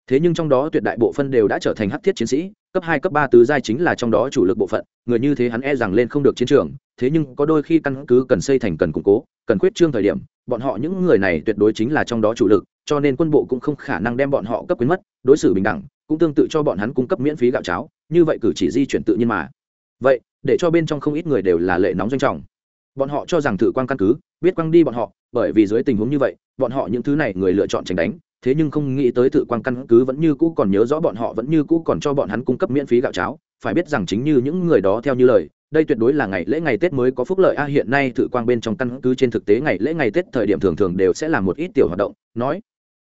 Thế nhưng trong đó tuyệt đại bộ phân đều đã trở thành hát thiết chiến sĩ, cấp hai, cấp ba tứ giai chính là trong đó chủ lực bộ phận, người như thế hắn e rằng lên không được chiến trường, thế nhưng có đôi khi căn cứ cần xây thành cần củng cố, cần quyết trương thời điểm, bọn họ những người này tuyệt đối chính là trong đó chủ lực, cho nên quân bộ cũng không khả năng đem bọn họ cấp quyến mất, đối xử bình đẳng, cũng tương tự cho bọn hắn cung cấp miễn phí gạo cháo, như vậy cử chỉ di chuyển tự nhiên mà. Vậy, để cho bên trong không ít người đều là lệ nóng doanh trọng bọn họ cho rằng thử quang căn cứ, biết quăng đi bọn họ, bởi vì dưới tình huống như vậy, bọn họ những thứ này người lựa chọn tránh đánh, thế nhưng không nghĩ tới tự quang căn cứ vẫn như cũ còn nhớ rõ bọn họ, vẫn như cũ còn cho bọn hắn cung cấp miễn phí gạo cháo. Phải biết rằng chính như những người đó theo như lời, đây tuyệt đối là ngày lễ ngày tết mới có phúc lợi. A, hiện nay tự quang bên trong căn cứ trên thực tế ngày lễ ngày tết thời điểm thường thường đều sẽ làm một ít tiểu hoạt động. Nói,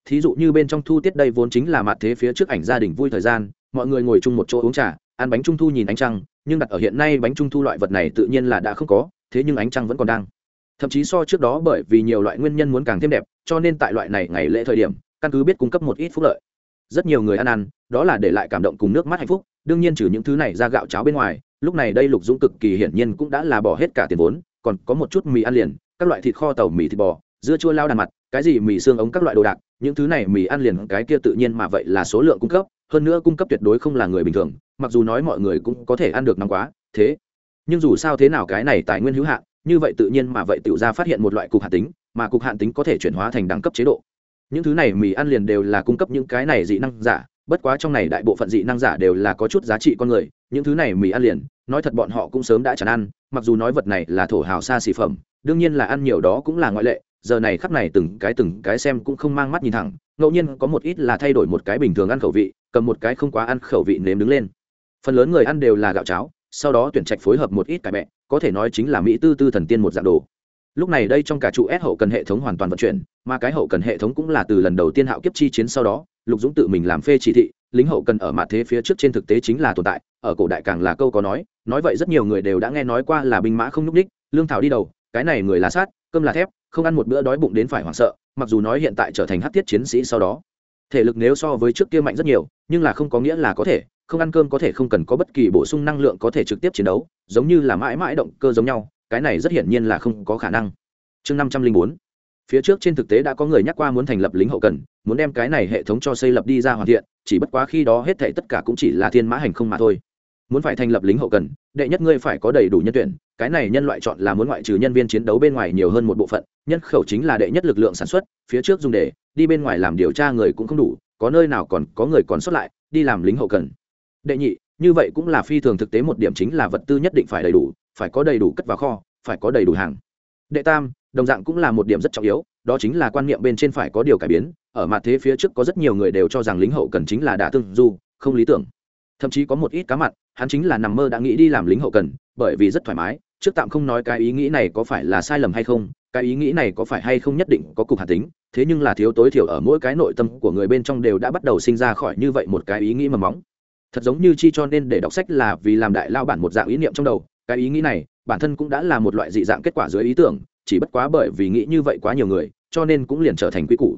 thí dụ như bên trong thu tiết đây vốn chính là mặt thế phía trước ảnh gia đình vui thời gian, mọi người ngồi chung một chỗ uống trà, ăn bánh trung thu nhìn ánh trăng, nhưng đặt ở hiện nay bánh trung thu loại vật này tự nhiên là đã không có thế nhưng ánh trăng vẫn còn đang. Thậm chí so trước đó bởi vì nhiều loại nguyên nhân muốn càng thêm đẹp, cho nên tại loại này ngày lễ thời điểm, căn cứ biết cung cấp một ít phúc lợi. Rất nhiều người ăn ăn, đó là để lại cảm động cùng nước mắt hạnh phúc, đương nhiên trừ những thứ này ra gạo cháo bên ngoài, lúc này đây lục dũng cực kỳ hiển nhiên cũng đã là bỏ hết cả tiền vốn, còn có một chút mì ăn liền, các loại thịt kho tàu mì thịt bò, dưa chua lao đàn mặt, cái gì mì xương ống các loại đồ đạc, những thứ này mì ăn liền, cái kia tự nhiên mà vậy là số lượng cung cấp, hơn nữa cung cấp tuyệt đối không là người bình thường, mặc dù nói mọi người cũng có thể ăn được nóng quá, thế nhưng dù sao thế nào cái này tài nguyên hữu hạn, như vậy tự nhiên mà vậy tiểu ra phát hiện một loại cục hạn tính, mà cục hạn tính có thể chuyển hóa thành đẳng cấp chế độ. Những thứ này mì ăn liền đều là cung cấp những cái này dị năng giả, bất quá trong này đại bộ phận dị năng giả đều là có chút giá trị con người, những thứ này mì ăn liền, nói thật bọn họ cũng sớm đã chẳng ăn, mặc dù nói vật này là thổ hào xa xỉ phẩm, đương nhiên là ăn nhiều đó cũng là ngoại lệ, giờ này khắp này từng cái từng cái xem cũng không mang mắt nhìn thẳng, ngẫu nhiên có một ít là thay đổi một cái bình thường ăn khẩu vị, cầm một cái không quá ăn khẩu vị nếm đứng lên. Phần lớn người ăn đều là gạo cháo sau đó tuyển trạch phối hợp một ít cải bẹ có thể nói chính là mỹ tư tư thần tiên một dạng đồ. Lúc này đây trong cả trụ S hậu cần hệ thống hoàn toàn vận chuyển, mà cái hậu cần hệ thống cũng là từ lần đầu tiên hạo kiếp chi chiến sau đó, lục dũng tự mình làm phê chỉ thị, lính hậu cần ở mặt thế phía trước trên thực tế chính là tồn tại, ở cổ đại càng là câu có nói nói vậy rất nhiều người đều đã nghe nói qua là binh mã không nhúc ních lương thảo đi đầu, cái này người là sát, cơm là thép, không ăn một bữa đói bụng đến phải hoảng sợ, mặc dù nói hiện tại trở thành hát tiết chiến sĩ sau đó, thể lực nếu so với trước kia mạnh rất nhiều, nhưng là không có nghĩa là có thể không ăn cơm có thể không cần có bất kỳ bổ sung năng lượng có thể trực tiếp chiến đấu, giống như là mãi mãi động cơ giống nhau, cái này rất hiển nhiên là không có khả năng. Chương năm trăm linh bốn, phía trước trên thực tế đã có người nhắc qua muốn thành lập lính hậu cần, muốn đem cái này hệ thống cho xây lập đi ra hoàn thiện, chỉ bất quá khi đó hết thảy tất cả cũng chỉ là thiên mã hành không mà thôi. Muốn phải thành lập lính hậu cần, đệ nhất ngươi phải có đầy đủ nhân tuyển, cái này nhân loại chọn là muốn ngoại trừ nhân viên chiến đấu bên ngoài nhiều hơn một bộ phận, nhân khẩu chính là đệ nhất lực lượng sản xuất, phía trước dùng để đi bên ngoài làm điều tra người cũng không đủ, có nơi nào còn có người còn xuất lại, đi làm lính hậu cần đệ nhị, như vậy cũng là phi thường thực tế một điểm chính là vật tư nhất định phải đầy đủ, phải có đầy đủ cất vào kho, phải có đầy đủ hàng. Đệ tam, đồng dạng cũng là một điểm rất trọng yếu, đó chính là quan niệm bên trên phải có điều cải biến, ở mặt thế phía trước có rất nhiều người đều cho rằng lính hậu cần chính là đả tương du, không lý tưởng. Thậm chí có một ít cá mặt hắn chính là nằm mơ đã nghĩ đi làm lính hậu cần, bởi vì rất thoải mái, trước tạm không nói cái ý nghĩ này có phải là sai lầm hay không, cái ý nghĩ này có phải hay không nhất định có cục hạt tính, thế nhưng là thiếu tối thiểu ở mỗi cái nội tâm của người bên trong đều đã bắt đầu sinh ra khỏi như vậy một cái ý nghĩ mầm móng thật giống như chi cho nên để đọc sách là vì làm đại lao bản một dạng ý niệm trong đầu. Cái ý nghĩ này, bản thân cũng đã là một loại dị dạng kết quả dưới ý tưởng, chỉ bất quá bởi vì nghĩ như vậy quá nhiều người, cho nên cũng liền trở thành quy củ.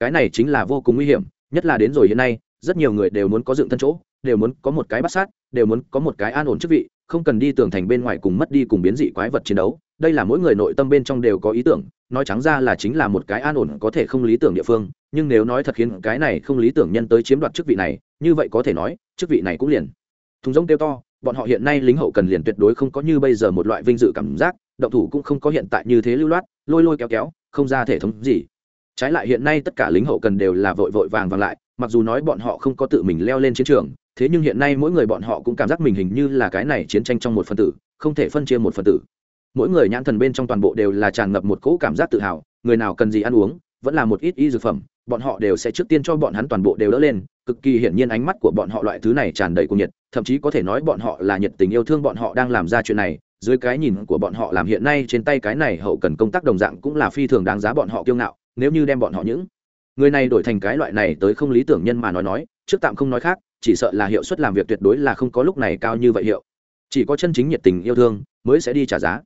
Cái này chính là vô cùng nguy hiểm, nhất là đến rồi hiện nay, rất nhiều người đều muốn có dựng thân chỗ, đều muốn có một cái bắt sát, đều muốn có một cái an ổn chức vị, không cần đi tường thành bên ngoài cùng mất đi cùng biến dị quái vật chiến đấu. Đây là mỗi người nội tâm bên trong đều có ý tưởng, nói trắng ra là chính là một cái an ổn có thể không lý tưởng địa phương, nhưng nếu nói thật khiến cái này không lý tưởng nhân tới chiếm đoạt chức vị này như vậy có thể nói, chức vị này cũng liền. Thùng rông tiêu to, bọn họ hiện nay lính hậu cần liền tuyệt đối không có như bây giờ một loại vinh dự cảm giác, động thủ cũng không có hiện tại như thế lưu loát, lôi lôi kéo kéo, không ra thể thống gì. Trái lại hiện nay tất cả lính hậu cần đều là vội vội vàng vàng lại, mặc dù nói bọn họ không có tự mình leo lên chiến trường, thế nhưng hiện nay mỗi người bọn họ cũng cảm giác mình hình như là cái này chiến tranh trong một phân tử, không thể phân chia một phân tử. Mỗi người nhãn thần bên trong toàn bộ đều là tràn ngập một cỗ cảm giác tự hào, người nào cần gì ăn uống, vẫn là một ít y dược phẩm bọn họ đều sẽ trước tiên cho bọn hắn toàn bộ đều đỡ lên, cực kỳ hiển nhiên ánh mắt của bọn họ loại thứ này tràn đầy cuồng nhiệt, thậm chí có thể nói bọn họ là nhiệt tình yêu thương bọn họ đang làm ra chuyện này, dưới cái nhìn của bọn họ làm hiện nay trên tay cái này hậu cần công tác đồng dạng cũng là phi thường đáng giá bọn họ kiêu ngạo, nếu như đem bọn họ những người này đổi thành cái loại này tới không lý tưởng nhân mà nói nói, trước tạm không nói khác, chỉ sợ là hiệu suất làm việc tuyệt đối là không có lúc này cao như vậy hiệu. Chỉ có chân chính nhiệt tình yêu thương mới sẽ đi trả giá.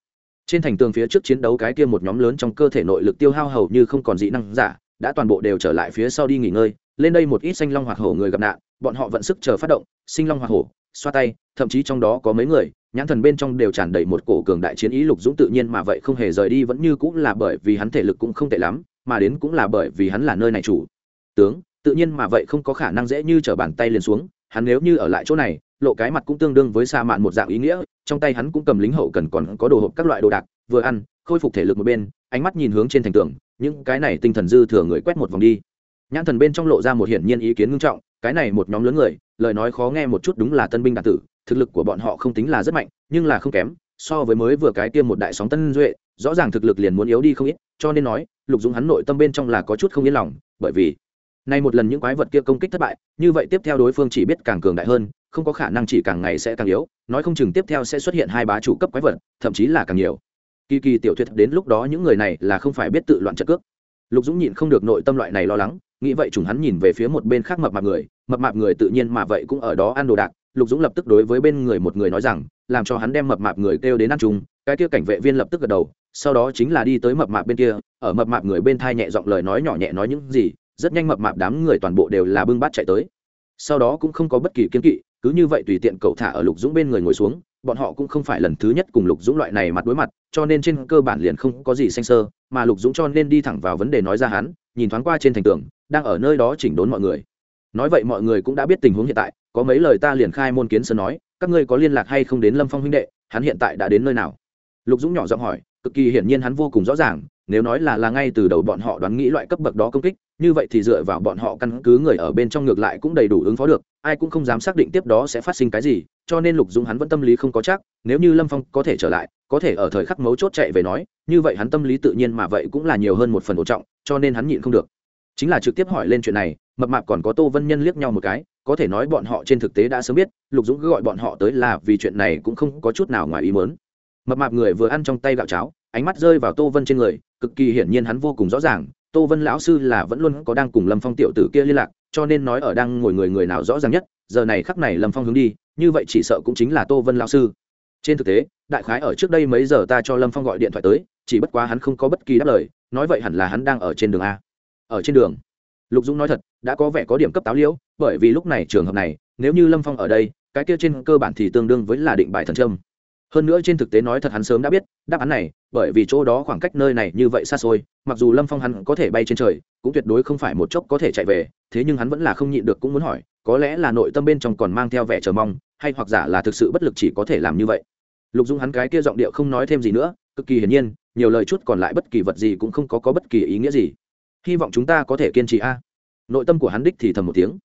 Trên thành tường phía trước chiến đấu cái kia một nhóm lớn trong cơ thể nội lực tiêu hao hầu như không còn dị năng giả đã toàn bộ đều trở lại phía sau đi nghỉ ngơi, lên đây một ít xanh long hoạt hổ người gặp nạn, bọn họ vận sức chờ phát động, sinh long hoạt hổ, xoa tay, thậm chí trong đó có mấy người, nhãn thần bên trong đều tràn đầy một cổ cường đại chiến ý lục dũng tự nhiên mà vậy không hề rời đi vẫn như cũng là bởi vì hắn thể lực cũng không tệ lắm, mà đến cũng là bởi vì hắn là nơi này chủ. Tướng, tự nhiên mà vậy không có khả năng dễ như t r ở bàn tay liền xuống, hắn nếu như ở lại chỗ này, lộ cái mặt cũng tương đương với sa mạn một dạng ý nghĩa, trong tay hắn cũng cầm lính hậu cần còn có đồ hộp các loại đồ đạc, vừa ăn, khôi phục thể lực một bên, ánh mắt nhìn hướng trên thành tường những cái này tinh thần dư thừa người quét một vòng đi. Nhãn thần bên trong lộ ra một hiển nhiên ý kiến ngưng trọng, cái này một nhóm lớn người, lời nói khó nghe một chút đúng là tân binh đạt tử, thực lực của bọn họ không tính là rất mạnh, nhưng là không kém, so với mới vừa cái tiêm một đại sóng tân duệ, rõ ràng thực lực liền muốn yếu đi không ít, cho nên nói, lục dũng hắn nội tâm bên trong là có chút không yên lòng, bởi vì, nay một lần những quái vật kia công kích thất bại, như vậy tiếp theo đối phương chỉ biết càng cường đại hơn, không có khả năng chỉ càng ngày sẽ càng yếu, nói không chừng tiếp theo sẽ xuất hiện hai bá chủ cấp quái vật, thậm chí là càng nhiều kỳ kỳ tiểu thuyết đến lúc đó những người này là không phải biết tự loạn trận cước. Lục dũng nhịn không được nội tâm loại này lo lắng, nghĩ vậy chúng hắn nhìn về phía một bên khác mập mạp người, mập mạp người tự nhiên mà vậy cũng ở đó ăn đồ đạc. Lục dũng lập tức đối với bên người một người nói rằng, làm cho hắn đem mập mạp người kêu đến ăn chung, cái kia cảnh vệ viên lập tức gật đầu, sau đó chính là đi tới mập mạp bên kia, ở mập mạp người bên thai nhẹ giọng lời nói nhỏ nhẹ nói những gì, rất nhanh mập mạp đám người toàn bộ đều là bưng bát chạy tới. Sau đó cũng không có bất kỳ kiên kỵ, cứ như vậy tùy tiện cậu thả ở lục dũng bên người ngồi xuống bọn họ cũng không phải lần thứ nhất cùng lục dũng loại này mặt đối mặt, cho nên trên cơ bản liền không có gì xanh sơ, mà lục dũng cho nên đi thẳng vào vấn đề nói ra hắn, nhìn thoáng qua trên thành tường, đang ở nơi đó chỉnh đốn mọi người. Nói vậy mọi người cũng đã biết tình huống hiện tại, có mấy lời ta liền khai môn kiến sơn nói, các ngươi có liên lạc hay không đến lâm phong huynh đệ, hắn hiện tại đã đến nơi nào? Lục dũng nhỏ giọng hỏi, cực kỳ hiển nhiên hắn vô cùng rõ ràng, nếu nói là là ngay từ đầu bọn họ đoán nghĩ loại cấp bậc đó công kích, như vậy thì dựa vào bọn họ căn cứ người ở bên trong ngược lại cũng đầy đủ ứng phó được ai cũng không dám xác định tiếp đó sẽ phát sinh cái gì, cho nên lục dũng hắn vẫn tâm lý không có chắc, nếu như lâm phong có thể trở lại, có thể ở thời khắc mấu chốt chạy về nói, như vậy hắn tâm lý tự nhiên mà vậy cũng là nhiều hơn một phần ổ trọng, cho nên hắn nhịn không được. Chính là trực tiếp hỏi lên chuyện này, mập mạp còn có tô vân nhân liếc nhau một cái, có thể nói bọn họ trên thực tế đã sớm biết, lục dũng cứ gọi bọn họ tới là vì chuyện này cũng không có chút nào ngoài ý mớn mập mạp người vừa ăn trong tay gạo cháo, ánh mắt rơi vào tô vân trên người, cực kỳ hiển nhiên hắn vô cùng rõ ràng, tô vân lão sư là vẫn luôn có đang cùng lâm phong tiểu tử kia liên lạc cho nên nói ở đang ngồi người người nào rõ ràng nhất, giờ này khắc này lâm phong hướng đi, như vậy chỉ sợ cũng chính là tô vân lão sư. Trên thực tế, đại khái ở trước đây mấy giờ ta cho lâm phong gọi điện thoại tới, chỉ bất quá hắn không có bất kỳ đáp lời, nói vậy hẳn là hắn đang ở trên đường a. Ở trên đường. Lục dũng nói thật, đã có vẻ có điểm cấp táo liễu, bởi vì lúc này trường hợp này, nếu như lâm phong ở đây, cái kia trên cơ bản thì tương đương với là định bài thần trâm hơn nữa trên thực tế nói thật hắn sớm đã biết đáp án này bởi vì chỗ đó khoảng cách nơi này như vậy xa xôi mặc dù lâm phong hắn có thể bay trên trời cũng tuyệt đối không phải một chốc có thể chạy về thế nhưng hắn vẫn là không nhịn được cũng muốn hỏi có lẽ là nội tâm bên trong còn mang theo vẻ chờ mong hay hoặc giả là thực sự bất lực chỉ có thể làm như vậy. Lục dung hắn cái kia giọng điệu không nói thêm gì nữa cực kỳ hiển nhiên nhiều lời chút còn lại bất kỳ vật gì cũng không có, có bất kỳ ý nghĩa gì. Hy vọng chúng ta có thể kiên trì a. Nội tâm của hắn đích thì thầm một tiếng.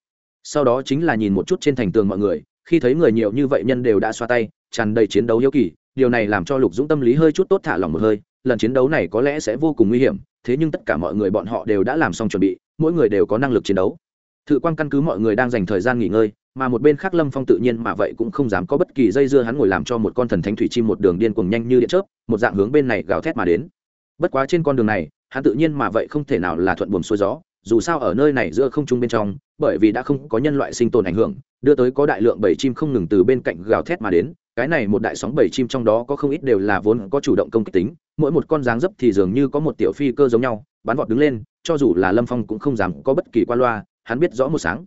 Sau đó chính là nhìn một chút trên thành tường mọi người khi thấy người nhiều như vậy nhân đều đã xoa tay tràn đầy chiến đấu hiếu kỳ, điều này làm cho lục dũng tâm lý hơi chút tốt thả lòng một hơi, lần chiến đấu này có lẽ sẽ vô cùng nguy hiểm, thế nhưng tất cả mọi người bọn họ đều đã làm xong chuẩn bị, mỗi người đều có năng lực chiến đấu. Thự quan căn cứ mọi người đang dành thời gian nghỉ ngơi, mà một bên khác lâm phong tự nhiên mà vậy cũng không dám có bất kỳ dây dưa hắn ngồi làm cho một con thần thánh thủy chim một đường điên cuồng nhanh như điện chớp, một dạng hướng bên này gào thét mà đến. Bất quá trên con đường này, hắn tự nhiên mà vậy không thể nào là thuận buồm xuôi gió, dù sao ở nơi này giữa không trung bên trong, bởi vì đã không có nhân loại sinh tồn ảnh hưởng, đưa tới có đại lượng bảy chim không ngừng từ bên cạnh gào thét mà đến cái này một đại sóng bảy chim trong đó có không ít đều là vốn có chủ động công kích tính, mỗi một con dáng dấp thì dường như có một tiểu phi cơ giống nhau, bắn vọt đứng lên, cho dù là lâm phong cũng không dám có bất kỳ qua loa, hắn biết rõ một sáng.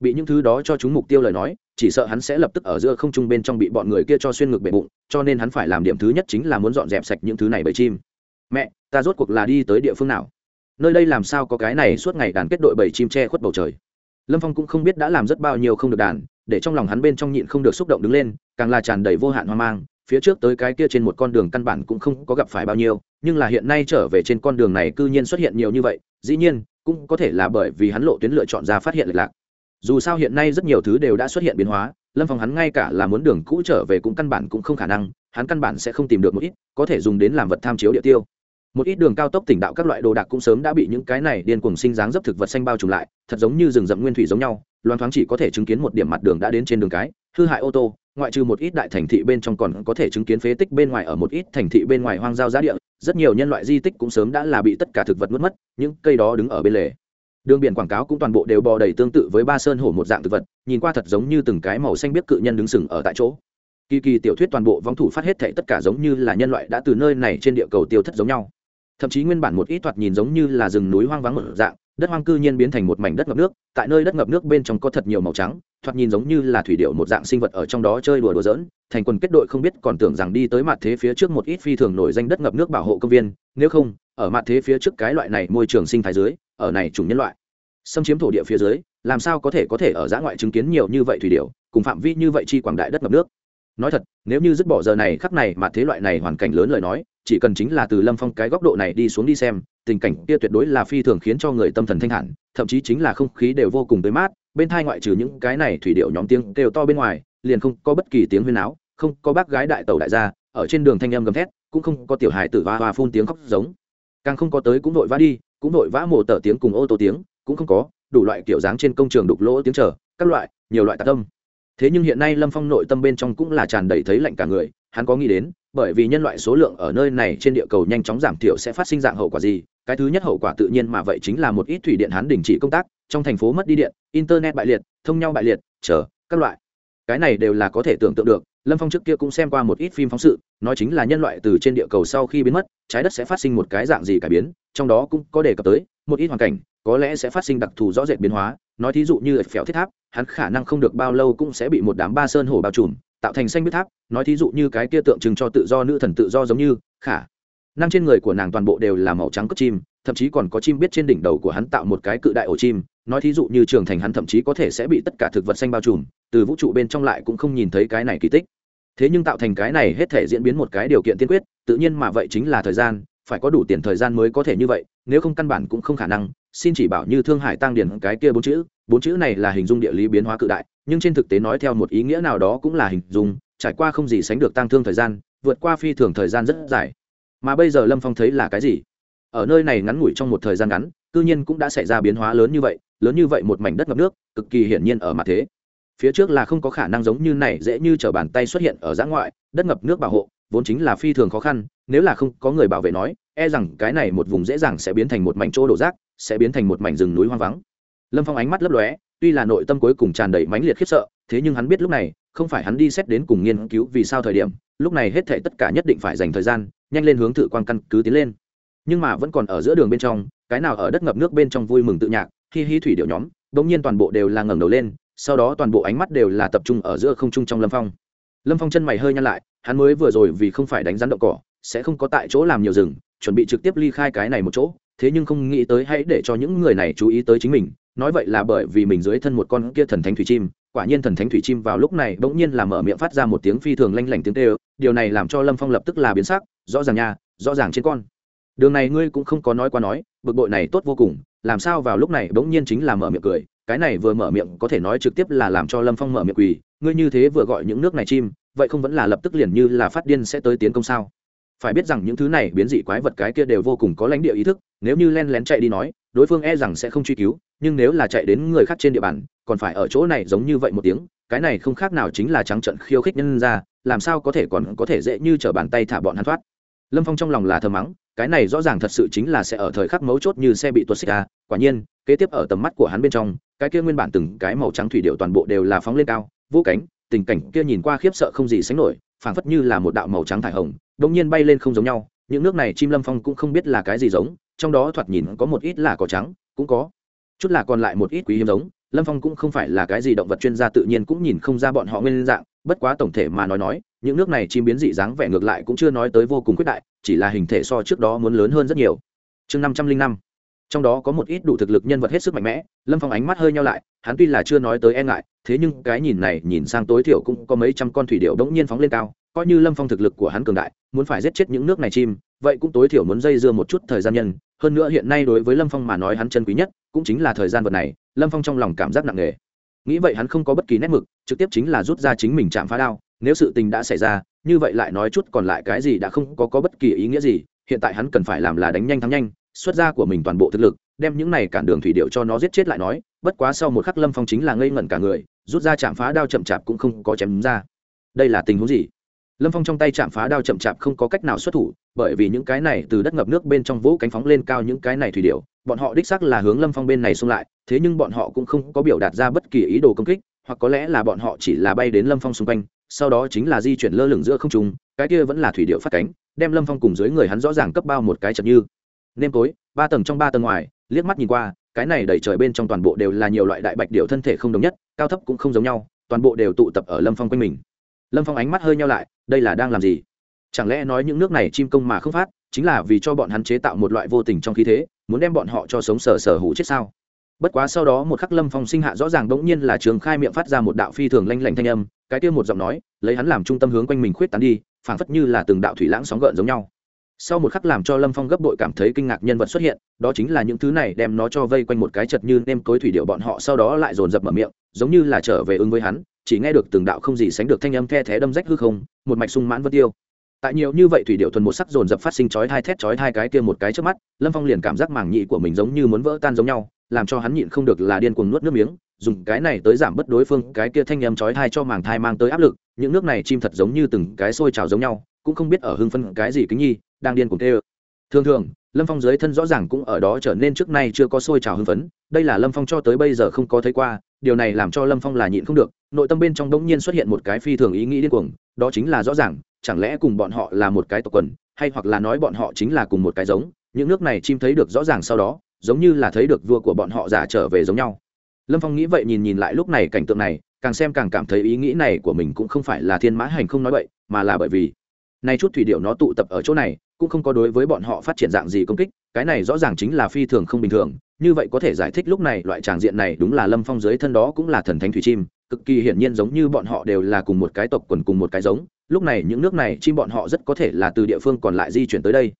Bị những thứ đó cho chúng mục tiêu lời nói, chỉ sợ hắn sẽ lập tức ở giữa không trung bên trong bị bọn người kia cho xuyên ngược bệ bụng, cho nên hắn phải làm điểm thứ nhất chính là muốn dọn dẹp sạch những thứ này bầy chim. Mẹ, ta rốt cuộc là đi tới địa phương nào? Nơi đây làm sao có cái này suốt ngày đàn kết đội bầy chim che khuất bầu trời? Lâm phong cũng không biết đã làm rất bao nhiêu không được đàn, để trong lòng hắn bên trong nhịn không được xúc động đứng lên, càng là tràn đầy vô hạn hoang mang, phía trước tới cái kia trên một con đường căn bản cũng không có gặp phải bao nhiêu, nhưng là hiện nay trở về trên con đường này cư nhiên xuất hiện nhiều như vậy, dĩ nhiên, cũng có thể là bởi vì hắn lộ tuyến lựa chọn ra phát hiện lệch lạc. Dù sao hiện nay rất nhiều thứ đều đã xuất hiện biến hóa, lâm phong hắn ngay cả là muốn đường cũ trở về cũng căn bản cũng không khả năng, hắn căn bản sẽ không tìm được một ít, có thể dùng đến làm vật tham chiếu địa tiêu một ít đường cao tốc tỉnh đạo các loại đồ đạc cũng sớm đã bị những cái này điên cuồng sinh dáng dấp thực vật xanh bao trùm lại, thật giống như rừng rậm nguyên thủy giống nhau, loan thoáng chỉ có thể chứng kiến một điểm mặt đường đã đến trên đường cái. Hư hại ô tô, ngoại trừ một ít đại thành thị bên trong còn có thể chứng kiến phế tích bên ngoài ở một ít thành thị bên ngoài hoang giao giá địa, rất nhiều nhân loại di tích cũng sớm đã là bị tất cả thực vật mất mất, những cây đó đứng ở bên lề. Đường biển quảng cáo cũng toàn bộ đều bò đầy tương tự với ba sơn hổ một dạng thực vật, nhìn qua thật giống như từng cái màu xanh biết cự nhân đứng sừng ở tại chỗ. Kỳ kỳ tiểu thuyết toàn bộ vong thủ phát hết thệ tất cả giống như là nhân loại đã từ nơi này trên địa cầu tiêu thất giống nhau thậm chí nguyên bản một ít thoạt nhìn giống như là rừng núi hoang vắng một dạng, đất hoang cư nhiên biến thành một mảnh đất ngập nước, tại nơi đất ngập nước bên trong có thật nhiều màu trắng, thoạt nhìn giống như là thủy điệu một dạng sinh vật ở trong đó chơi đùa đùa dỡn thành quần kết đội không biết còn tưởng rằng đi tới mặt thế phía trước một ít phi thường nổi danh đất ngập nước bảo hộ công viên, nếu không, ở mặt thế phía trước cái loại này môi trường sinh thái dưới, ở này chủng nhân loại. Xâm chiếm thổ địa phía dưới, làm sao có thể có thể ở giã ngoại chứng kiến nhiều như vậy thủy điệu, cùng phạm vi như vậy chi quảng đại đất ngập nước? Nói thật, nếu như dứt bỏ giờ này, khắc này mà thế loại này hoàn cảnh lớn lời nói chỉ cần chính là từ lâm phong cái góc độ này đi xuống đi xem tình cảnh kia tuyệt đối là phi thường khiến cho người tâm thần thanh hẳn, thậm chí chính là không khí đều vô cùng tới mát bên thai ngoại trừ những cái này thủy điệu nhóm tiếng kêu to bên ngoài liền không có bất kỳ tiếng huyên áo không có bác gái đại tàu đại gia ở trên đường thanh âm gầm thét cũng không có tiểu hài tử va hoa phun tiếng khóc giống. Càng không có tới cũng vội vã đi cũng vội vã mổ tờ tiếng cùng ô tô tiếng cũng không có đủ loại kiểu dáng trên công trường đục lỗ tiếng trở các loại nhiều loại tạc tâm. Thế nhưng hiện nay lâm phong nội tâm bên trong cũng là tràn đầy thấy lạnh cả người hắn có nghĩ đến bởi vì nhân loại số lượng ở nơi này trên địa cầu nhanh chóng giảm thiểu sẽ phát sinh dạng hậu quả gì, cái thứ nhất hậu quả tự nhiên mà vậy chính là một ít thủy điện hán đình chỉ công tác, trong thành phố mất đi điện, internet bại liệt, thông nhau bại liệt, chờ, các loại. Cái này đều là có thể tưởng tượng được, lâm phong trước kia cũng xem qua một ít phim phóng sự, nói chính là nhân loại từ trên địa cầu sau khi biến mất, trái đất sẽ phát sinh một cái dạng gì cải biến, trong đó cũng có đề cập tới, một ít hoàn cảnh, có lẽ sẽ phát sinh đặc thù rõ rệt biến hóa, nói thí dụ như phèo thiết tháp, hắn khả năng không được bao lâu cũng sẽ bị một đám ba sơn hổ bao trùm tạo thành xanh biết tháp, nói thí dụ như cái kia tượng trưng cho tự do nữ thần tự do giống như khả. Năng trên người của nàng toàn bộ đều là màu trắng cất chim, thậm chí còn có chim biết trên đỉnh đầu của hắn tạo một cái cự đại ổ chim, nói thí dụ như trường thành hắn thậm chí có thể sẽ bị tất cả thực vật xanh bao trùm, từ vũ trụ bên trong lại cũng không nhìn thấy cái này kỳ tích. Thế nhưng tạo thành cái này hết thể diễn biến một cái điều kiện tiên quyết, tự nhiên mà vậy chính là thời gian, phải có đủ tiền thời gian mới có thể như vậy nếu không căn bản cũng không khả năng, xin chỉ bảo như thương hải tăng điển cái kia bốn chữ bốn chữ này là hình dung địa lý biến hóa cự đại, nhưng trên thực tế nói theo một ý nghĩa nào đó cũng là hình dung, trải qua không gì sánh được tăng thương thời gian, vượt qua phi thường thời gian rất dài. Mà bây giờ lâm phong thấy là cái gì? Ở nơi này ngắn ngủi trong một thời gian ngắn, cư nhiên cũng đã xảy ra biến hóa lớn như vậy, lớn như vậy một mảnh đất ngập nước, cực kỳ hiển nhiên ở mặt thế. Phía trước là không có khả năng giống như này dễ như t r ở bàn tay xuất hiện ở giã ngoại, đất ngập nước bảo hộ, vốn chính là phi thường khó khăn, nếu là không có người bảo vệ nói e rằng cái này một vùng dễ dàng sẽ biến thành một mảnh chỗ đổ rác, sẽ biến thành một mảnh rừng núi hoang vắng. Lâm phong ánh mắt lấp lóe, tuy là nội tâm cuối cùng tràn đầy mãnh liệt khiếp sợ, thế nhưng hắn biết lúc này, không phải hắn đi xét đến cùng nghiên cứu vì sao thời điểm, lúc này hết thể tất cả nhất định phải dành thời gian, nhanh lên hướng thử quan căn cứ tiến lên. Nhưng mà vẫn còn ở giữa đường bên trong, cái nào ở đất ngập nước bên trong vui mừng tự nhạc khi hí thủy điệu nhóm bỗng nhiên toàn bộ đều là ngẩng đầu lên, sau đó toàn bộ ánh mắt đều là tập trung ở giữa không trung trong lâm phong. Lâm phong chân mày hơi nhăn lại, hắn mới vừa rồi vì không phải đánh rắn đậu cỏ, sẽ không có tại chỗ làm nhiều rừng chuẩn bị trực tiếp ly khai cái này một chỗ, thế nhưng không nghĩ tới hãy để cho những người này chú ý tới chính mình, nói vậy là bởi vì mình dưới thân một con kia thần thánh thủy chim, quả nhiên thần thánh thủy chim vào lúc này bỗng nhiên là mở miệng phát ra một tiếng phi thường lanh lảnh tiếng tê ơ điều này làm cho lâm phong lập tức là biến sắc, rõ ràng nha, rõ ràng trên con. Đường này ngươi cũng không có nói qua nói, bực bội này tốt vô cùng, làm sao vào lúc này bỗng nhiên chính là mở miệng cười, cái này vừa mở miệng có thể nói trực tiếp là làm cho lâm phong mở miệng quỳ, ngươi như thế vừa gọi những nước này chim, vậy không vẫn là lập tức liền như là phát điên sẽ tới tiến công sao? Phải biết rằng những thứ này biến dị quái vật cái kia đều vô cùng có lãnh địa ý thức, nếu như len lén chạy đi nói, đối phương e rằng sẽ không truy cứu, nhưng nếu là chạy đến người khác trên địa bàn, còn phải ở chỗ này giống như vậy một tiếng, cái này không khác nào chính là trắng trận khiêu khích nhân ra, làm sao có thể còn có thể dễ như t r ở bàn tay thả bọn hắn thoát. Lâm phong trong lòng là thơ mắng, cái này rõ ràng thật sự chính là sẽ ở thời khắc mấu chốt như xe bị tuột xích ra quả nhiên, kế tiếp ở tầm mắt của hắn bên trong, cái kia nguyên bản từng cái màu trắng thủy điệu toàn bộ đều là phóng lên cao, vô cánh, tình cảnh kia nhìn qua khiếp sợ không gì sánh nổi, phảng phất như là một đạo màu trắng thải hồng đông nhiên bay lên không giống nhau, những nước này chim lâm phong cũng không biết là cái gì giống, trong đó thoạt nhìn có một ít là cỏ trắng, cũng có chút là còn lại một ít quý hiếm giống. Lâm phong cũng không phải là cái gì động vật chuyên gia tự nhiên cũng nhìn không ra bọn họ nguyên dạng, bất quá tổng thể mà nói nói, những nước này chim biến dị dáng vẻ ngược lại cũng chưa nói tới vô cùng quyết đại, chỉ là hình thể so trước đó muốn lớn hơn rất nhiều. Chương năm trăm linh năm, trong đó có một ít đủ thực lực nhân vật hết sức mạnh mẽ, lâm phong ánh mắt hơi nhau lại, hắn tuy là chưa nói tới e ngại, thế nhưng cái nhìn này nhìn sang tối thiểu cũng có mấy trăm con thủy điệu đống nhiên phóng lên cao coi như lâm phong thực lực của hắn cường đại muốn phải giết chết những nước này chim vậy cũng tối thiểu muốn dây dưa một chút thời gian nhân. Hơn nữa hiện nay đối với lâm phong mà nói hắn chân quý nhất cũng chính là thời gian vật này lâm phong trong lòng cảm giác nặng nề. Nghĩ vậy hắn không có bất kỳ nét mực trực tiếp chính là rút ra chính mình chạm phá đao nếu sự tình đã xảy ra như vậy lại nói chút còn lại cái gì đã không có, có bất kỳ ý nghĩa gì hiện tại hắn cần phải làm là đánh nhanh thắng nhanh xuất ra của mình toàn bộ thực lực đem những này cản đường thủy điệu cho nó giết chết lại nói bất quá sau một khắc lâm phong chính là ngây ngẩn cả người rút ra chạm phá đao chậm chạp cũng không có chém ra. Đây là tình huống gì? Lâm phong trong tay chạm phá đao chậm chạp không có cách nào xuất thủ, bởi vì những cái này từ đất ngập nước bên trong vỗ cánh phóng lên cao những cái này thủy điệu bọn họ đích xác là hướng lâm phong bên này xung lại, thế nhưng bọn họ cũng không có biểu đạt ra bất kỳ ý đồ công kích, hoặc có lẽ là bọn họ chỉ là bay đến lâm phong xung quanh, sau đó chính là di chuyển lơ lửng giữa không trung, cái kia vẫn là thủy điệu phát cánh, đem lâm phong cùng dưới người hắn rõ ràng cấp bao một cái chật như. Nêm tối ba tầng trong ba tầng ngoài, liếc mắt nhìn qua, cái này đầy trời bên trong toàn bộ đều là nhiều loại đại bạch điệu thân thể không đồng nhất, cao thấp cũng không giống nhau, toàn bộ đều tụ tập ở lâm phong quanh mình lâm phong ánh mắt hơi nhau lại, đây là đang làm gì? Chẳng lẽ nói những nước này chim công mà không phát, chính là vì cho bọn hắn chế tạo một loại vô tình trong khí thế, muốn đem bọn họ cho sống sờ sờ hủ chết sao? Bất quá sau đó một khắc lâm phong sinh hạ rõ ràng đ ỗ n g nhiên là trường khai miệng phát ra một đạo phi thường lanh lảnh thanh âm, cái kia một giọng nói, lấy hắn làm trung tâm hướng quanh mình khuyết tán đi, phảng phất như là từng đạo thủy lãng sóng gợn giống nhau. Sau một khắc làm cho lâm phong gấp đội cảm thấy kinh ngạc nhân vật xuất hiện, đó chính là những thứ này đem nó cho vây quanh một cái chật như nem cối thủy điệu bọn họ sau đó lại dồn dập mở miệng, giống như là trở về ứng với hắn chỉ nghe được từng đạo không gì sánh được thanh âm the thé đâm rách hư không, một mạch sung mãn vân tiêu. Tại nhiều như vậy thủy điệu thuần một sắc dồn dập phát sinh chói hai thét chói hai cái kia một cái trước mắt, lâm phong liền cảm giác màng nhị của mình giống như muốn vỡ tan giống nhau, làm cho hắn nhịn không được là điên cuồng nuốt nước miếng, dùng cái này tới giảm bớt đối phương cái kia thanh âm chói thai cho màng thai mang tới áp lực, những nước này chim thật giống như từng cái sôi trào giống nhau, cũng không biết ở hưng phân cái gì kính nhi, đang điên cuồng tê ơ thường thường, lâm phong dưới thân rõ ràng cũng ở đó trở nên trước nay chưa có sôi trào hưng phấn, đây là lâm phong cho tới bây giờ không có thấy qua điều này làm cho lâm phong là nhịn không được, nội tâm bên trong đ ỗ n g nhiên xuất hiện một cái phi thường ý nghĩ điên cuồng, đó chính là rõ ràng, chẳng lẽ cùng bọn họ là một cái tộc quần, hay hoặc là nói bọn họ chính là cùng một cái giống, những nước này chim thấy được rõ ràng sau đó, giống như là thấy được vua của bọn họ giả trở về giống nhau. Lâm phong nghĩ vậy nhìn nhìn lại lúc này cảnh tượng này, càng xem càng cảm thấy ý nghĩ này của mình cũng không phải là thiên mã hành không nói vậy, mà là bởi vì nay chút thủy điệu nó tụ tập ở chỗ này, cũng không có đối với bọn họ phát triển dạng gì công kích, cái này rõ ràng chính là phi thường không bình thường như vậy có thể giải thích lúc này loại tràng diện này đúng là lâm phong dưới thân đó cũng là thần thánh thủy chim, cực kỳ hiển nhiên giống như bọn họ đều là cùng một cái tộc quần cùng một cái giống, lúc này những nước này chim bọn họ rất có thể là từ địa phương còn lại di chuyển tới đây.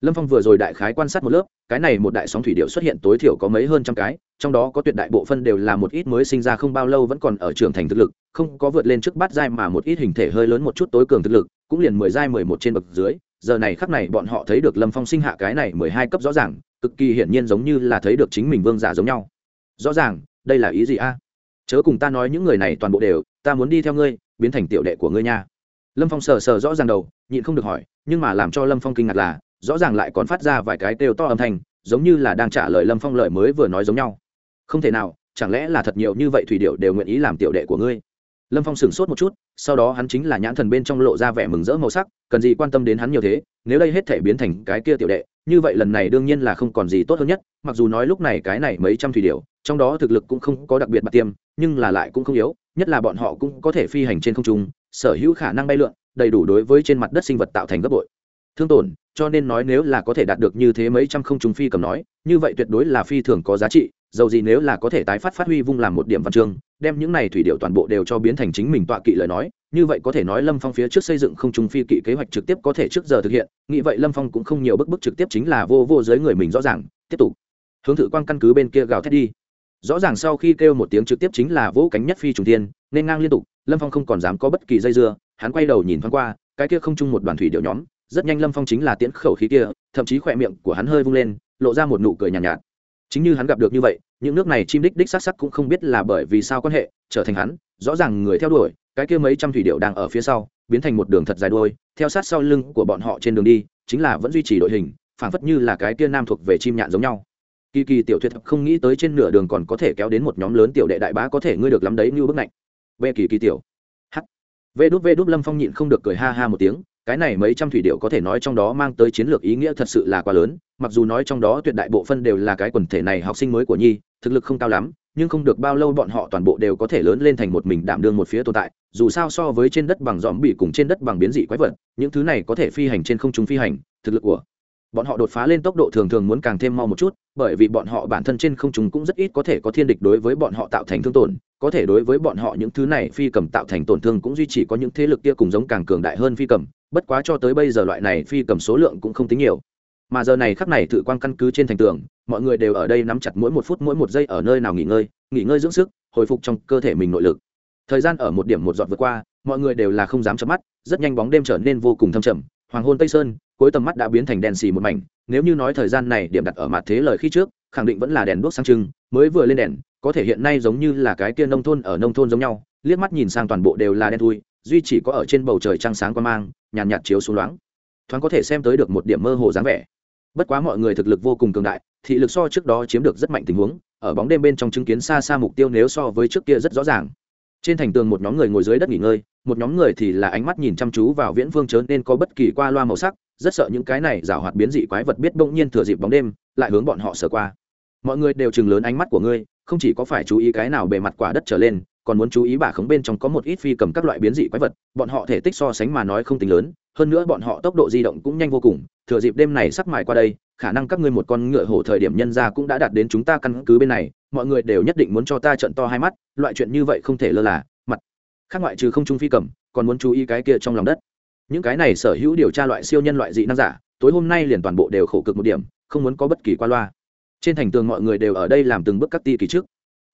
Lâm phong vừa rồi đại khái quan sát một lớp, cái này một đại sóng thủy điệu xuất hiện tối thiểu có mấy hơn trăm cái, trong đó có tuyệt đại bộ phân đều là một ít mới sinh ra không bao lâu vẫn còn ở trưởng thành thực lực, không có vượt lên trước bát giai mà một ít hình thể hơi lớn một chút tối cường thực lực, cũng liền mười giai mười một trên bậc dưới, giờ này khắc này bọn họ thấy được lâm phong sinh hạ cái này mười hai cấp rõ ràng cực kỳ hiển nhiên giống như là thấy được chính mình vương giả giống nhau. Rõ ràng, đây là ý gì a? Chớ cùng ta nói những người này toàn bộ đều, ta muốn đi theo ngươi, biến thành tiểu đệ của ngươi nha. Lâm phong sờ sờ rõ ràng đầu, nhịn không được hỏi, nhưng mà làm cho lâm phong kinh ngạc là, rõ ràng lại còn phát ra vài cái kêu to âm thanh, giống như là đang trả lời lâm phong lời mới vừa nói giống nhau. Không thể nào, chẳng lẽ là thật nhiều như vậy thủy điệu đều nguyện ý làm tiểu đệ của ngươi? Lâm phong sửng sốt một chút, sau đó hắn chính là nhãn thần bên trong lộ ra vẻ mừng rỡ màu sắc, cần gì quan tâm đến hắn nhiều thế, nếu đây hết thể biến thành cái kia tiểu đệ như vậy lần này đương nhiên là không còn gì tốt hơn nhất, mặc dù nói lúc này cái này mấy trăm thủy điệu trong đó thực lực cũng không có đặc biệt bạc tiêm, nhưng là lại cũng không yếu, nhất là bọn họ cũng có thể phi hành trên không trung, sở hữu khả năng bay lượn, đầy đủ đối với trên mặt đất sinh vật tạo thành gấp bội. Thương tổn, cho nên nói nếu là có thể đạt được như thế mấy trăm không trung phi cầm nói, như vậy tuyệt đối là phi thường có giá trị, dầu gì nếu là có thể tái phát phát huy vung làm một điểm văn chương, đem những này thủy điệu toàn bộ đều cho biến thành chính mình tọa kỵ lời nói như vậy có thể nói lâm phong phía trước xây dựng không trùng phi kỵ kế hoạch trực tiếp có thể trước giờ thực hiện nghĩ vậy lâm phong cũng không nhiều bức bức trực tiếp chính là vô vô giới người mình rõ ràng tiếp tục. Hướng thử quan căn cứ bên kia gào thét đi. Rõ ràng sau khi kêu một tiếng trực tiếp chính là vỗ cánh nhất phi trùng tiên nên ngang liên tục lâm phong không còn dám có bất kỳ dây dưa hắn quay đầu nhìn thoáng qua cái kia không chung một đoàn thủy điệu nhóm rất nhanh lâm phong chính là tiễn khẩu khí kia thậm chí khỏe miệng của hắn hơi vung lên lộ ra một nụ cười nhàn nhạt, nhạt. Chính như hắn gặp được như vậy những nước này chim đích đích sắc sắc cũng không biết là bởi vì sao quan hệ trở thành hắn rõ ràng người theo đuổi cái kia mấy trăm thủy điệu đang ở phía sau, biến thành một đường thật dài đuôi, theo sát sau lưng của bọn họ trên đường đi, chính là vẫn duy trì đội hình, phảng phất như là cái kia nam thuộc về chim nhạn giống nhau. Kỳ kỳ tiểu thuyết không nghĩ tới trên nửa đường còn có thể kéo đến một nhóm lớn tiểu đệ đại bá có thể ngươi được lắm đấy như bức lạnh bê kỳ kỳ tiểu. H vê đút vê đút lâm phong nhịn không được cười ha ha một tiếng, cái này mấy trăm thủy điệu có thể nói trong đó mang tới chiến lược ý nghĩa thật sự là quá lớn, mặc dù nói trong đó tuyệt đại bộ phân đều là cái quần thể này học sinh mới của nhi, thực lực không cao lắm nhưng không được bao lâu bọn họ toàn bộ đều có thể lớn lên thành một mình đảm đương một phía tồn tại, dù sao so với trên đất bằng dòm bị cùng trên đất bằng biến dị quái vật, những thứ này có thể phi hành trên không trung phi hành, thực lực của bọn họ đột phá lên tốc độ thường thường muốn càng thêm mau một chút, bởi vì bọn họ bản thân trên không trung cũng rất ít có thể có thiên địch đối với bọn họ tạo thành thương tổn, có thể đối với bọn họ những thứ này phi cầm tạo thành tổn thương cũng duy trì có những thế lực kia cùng giống càng cường đại hơn phi cầm, bất quá cho tới bây giờ loại này phi cầm số lượng cũng không tính nhiều mà giờ này khắc này tự quan căn cứ trên thành tường mọi người đều ở đây nắm chặt mỗi một phút mỗi một giây ở nơi nào nghỉ ngơi nghỉ ngơi dưỡng sức hồi phục trong cơ thể mình nội lực. Thời gian ở một điểm một giọt vượt qua mọi người đều là không dám chớp mắt rất nhanh bóng đêm trở nên vô cùng thâm trầm hoàng hôn tây sơn cuối tầm mắt đã biến thành đèn xì một mảnh nếu như nói thời gian này điểm đặt ở mặt thế lời khi trước khẳng định vẫn là đèn đuốc sáng trưng mới vừa lên đèn có thể hiện nay giống như là cái kia nông thôn ở nông thôn giống nhau liếc mắt nhìn sang toàn bộ đều là đen thui duy chỉ có ở trên bầu trời trăng sáng qua mang nhàn nhạt, chiếu xuống loáng. Thoáng có thể xem tới được một điểm mơ hồ dáng vẻ bất quá mọi người thực lực vô cùng cường đại, thị lực so trước đó chiếm được rất mạnh tình huống, ở bóng đêm bên trong chứng kiến xa xa mục tiêu nếu so với trước kia rất rõ ràng. Trên thành tường một nhóm người ngồi dưới đất nghỉ ngơi, một nhóm người thì là ánh mắt nhìn chăm chú vào viễn phương chớ nên có bất kỳ qua loa màu sắc, rất sợ những cái này rào hoạt biến dị quái vật biết bỗng nhiên thừa dịp bóng đêm, lại hướng bọn họ sờ qua. Mọi người đều chừng lớn ánh mắt của ngươi, không chỉ có phải chú ý cái nào bề mặt quả đất trở lên, còn muốn chú ý bả khống bên trong có một ít phi cầm các loại biến dị quái vật, bọn họ thể tích so sánh mà nói không tính lớn, hơn nữa bọn họ tốc độ di động cũng nhanh vô cùng thừa dịp đêm này sắc mài qua đây, khả năng các ngươi một con ngựa hổ thời điểm nhân ra cũng đã đạt đến chúng ta căn cứ bên này, mọi người đều nhất định muốn cho ta trận to hai mắt, loại chuyện như vậy không thể lơ là, mặt. Khác ngoại trừ không trung phi cầm, còn muốn chú ý cái kia trong lòng đất. Những cái này sở hữu điều tra loại siêu nhân loại dị năng giả, tối hôm nay liền toàn bộ đều khổ cực một điểm, không muốn có bất kỳ qua loa. Trên thành tường mọi người đều ở đây làm từng bước các ti kỳ trước.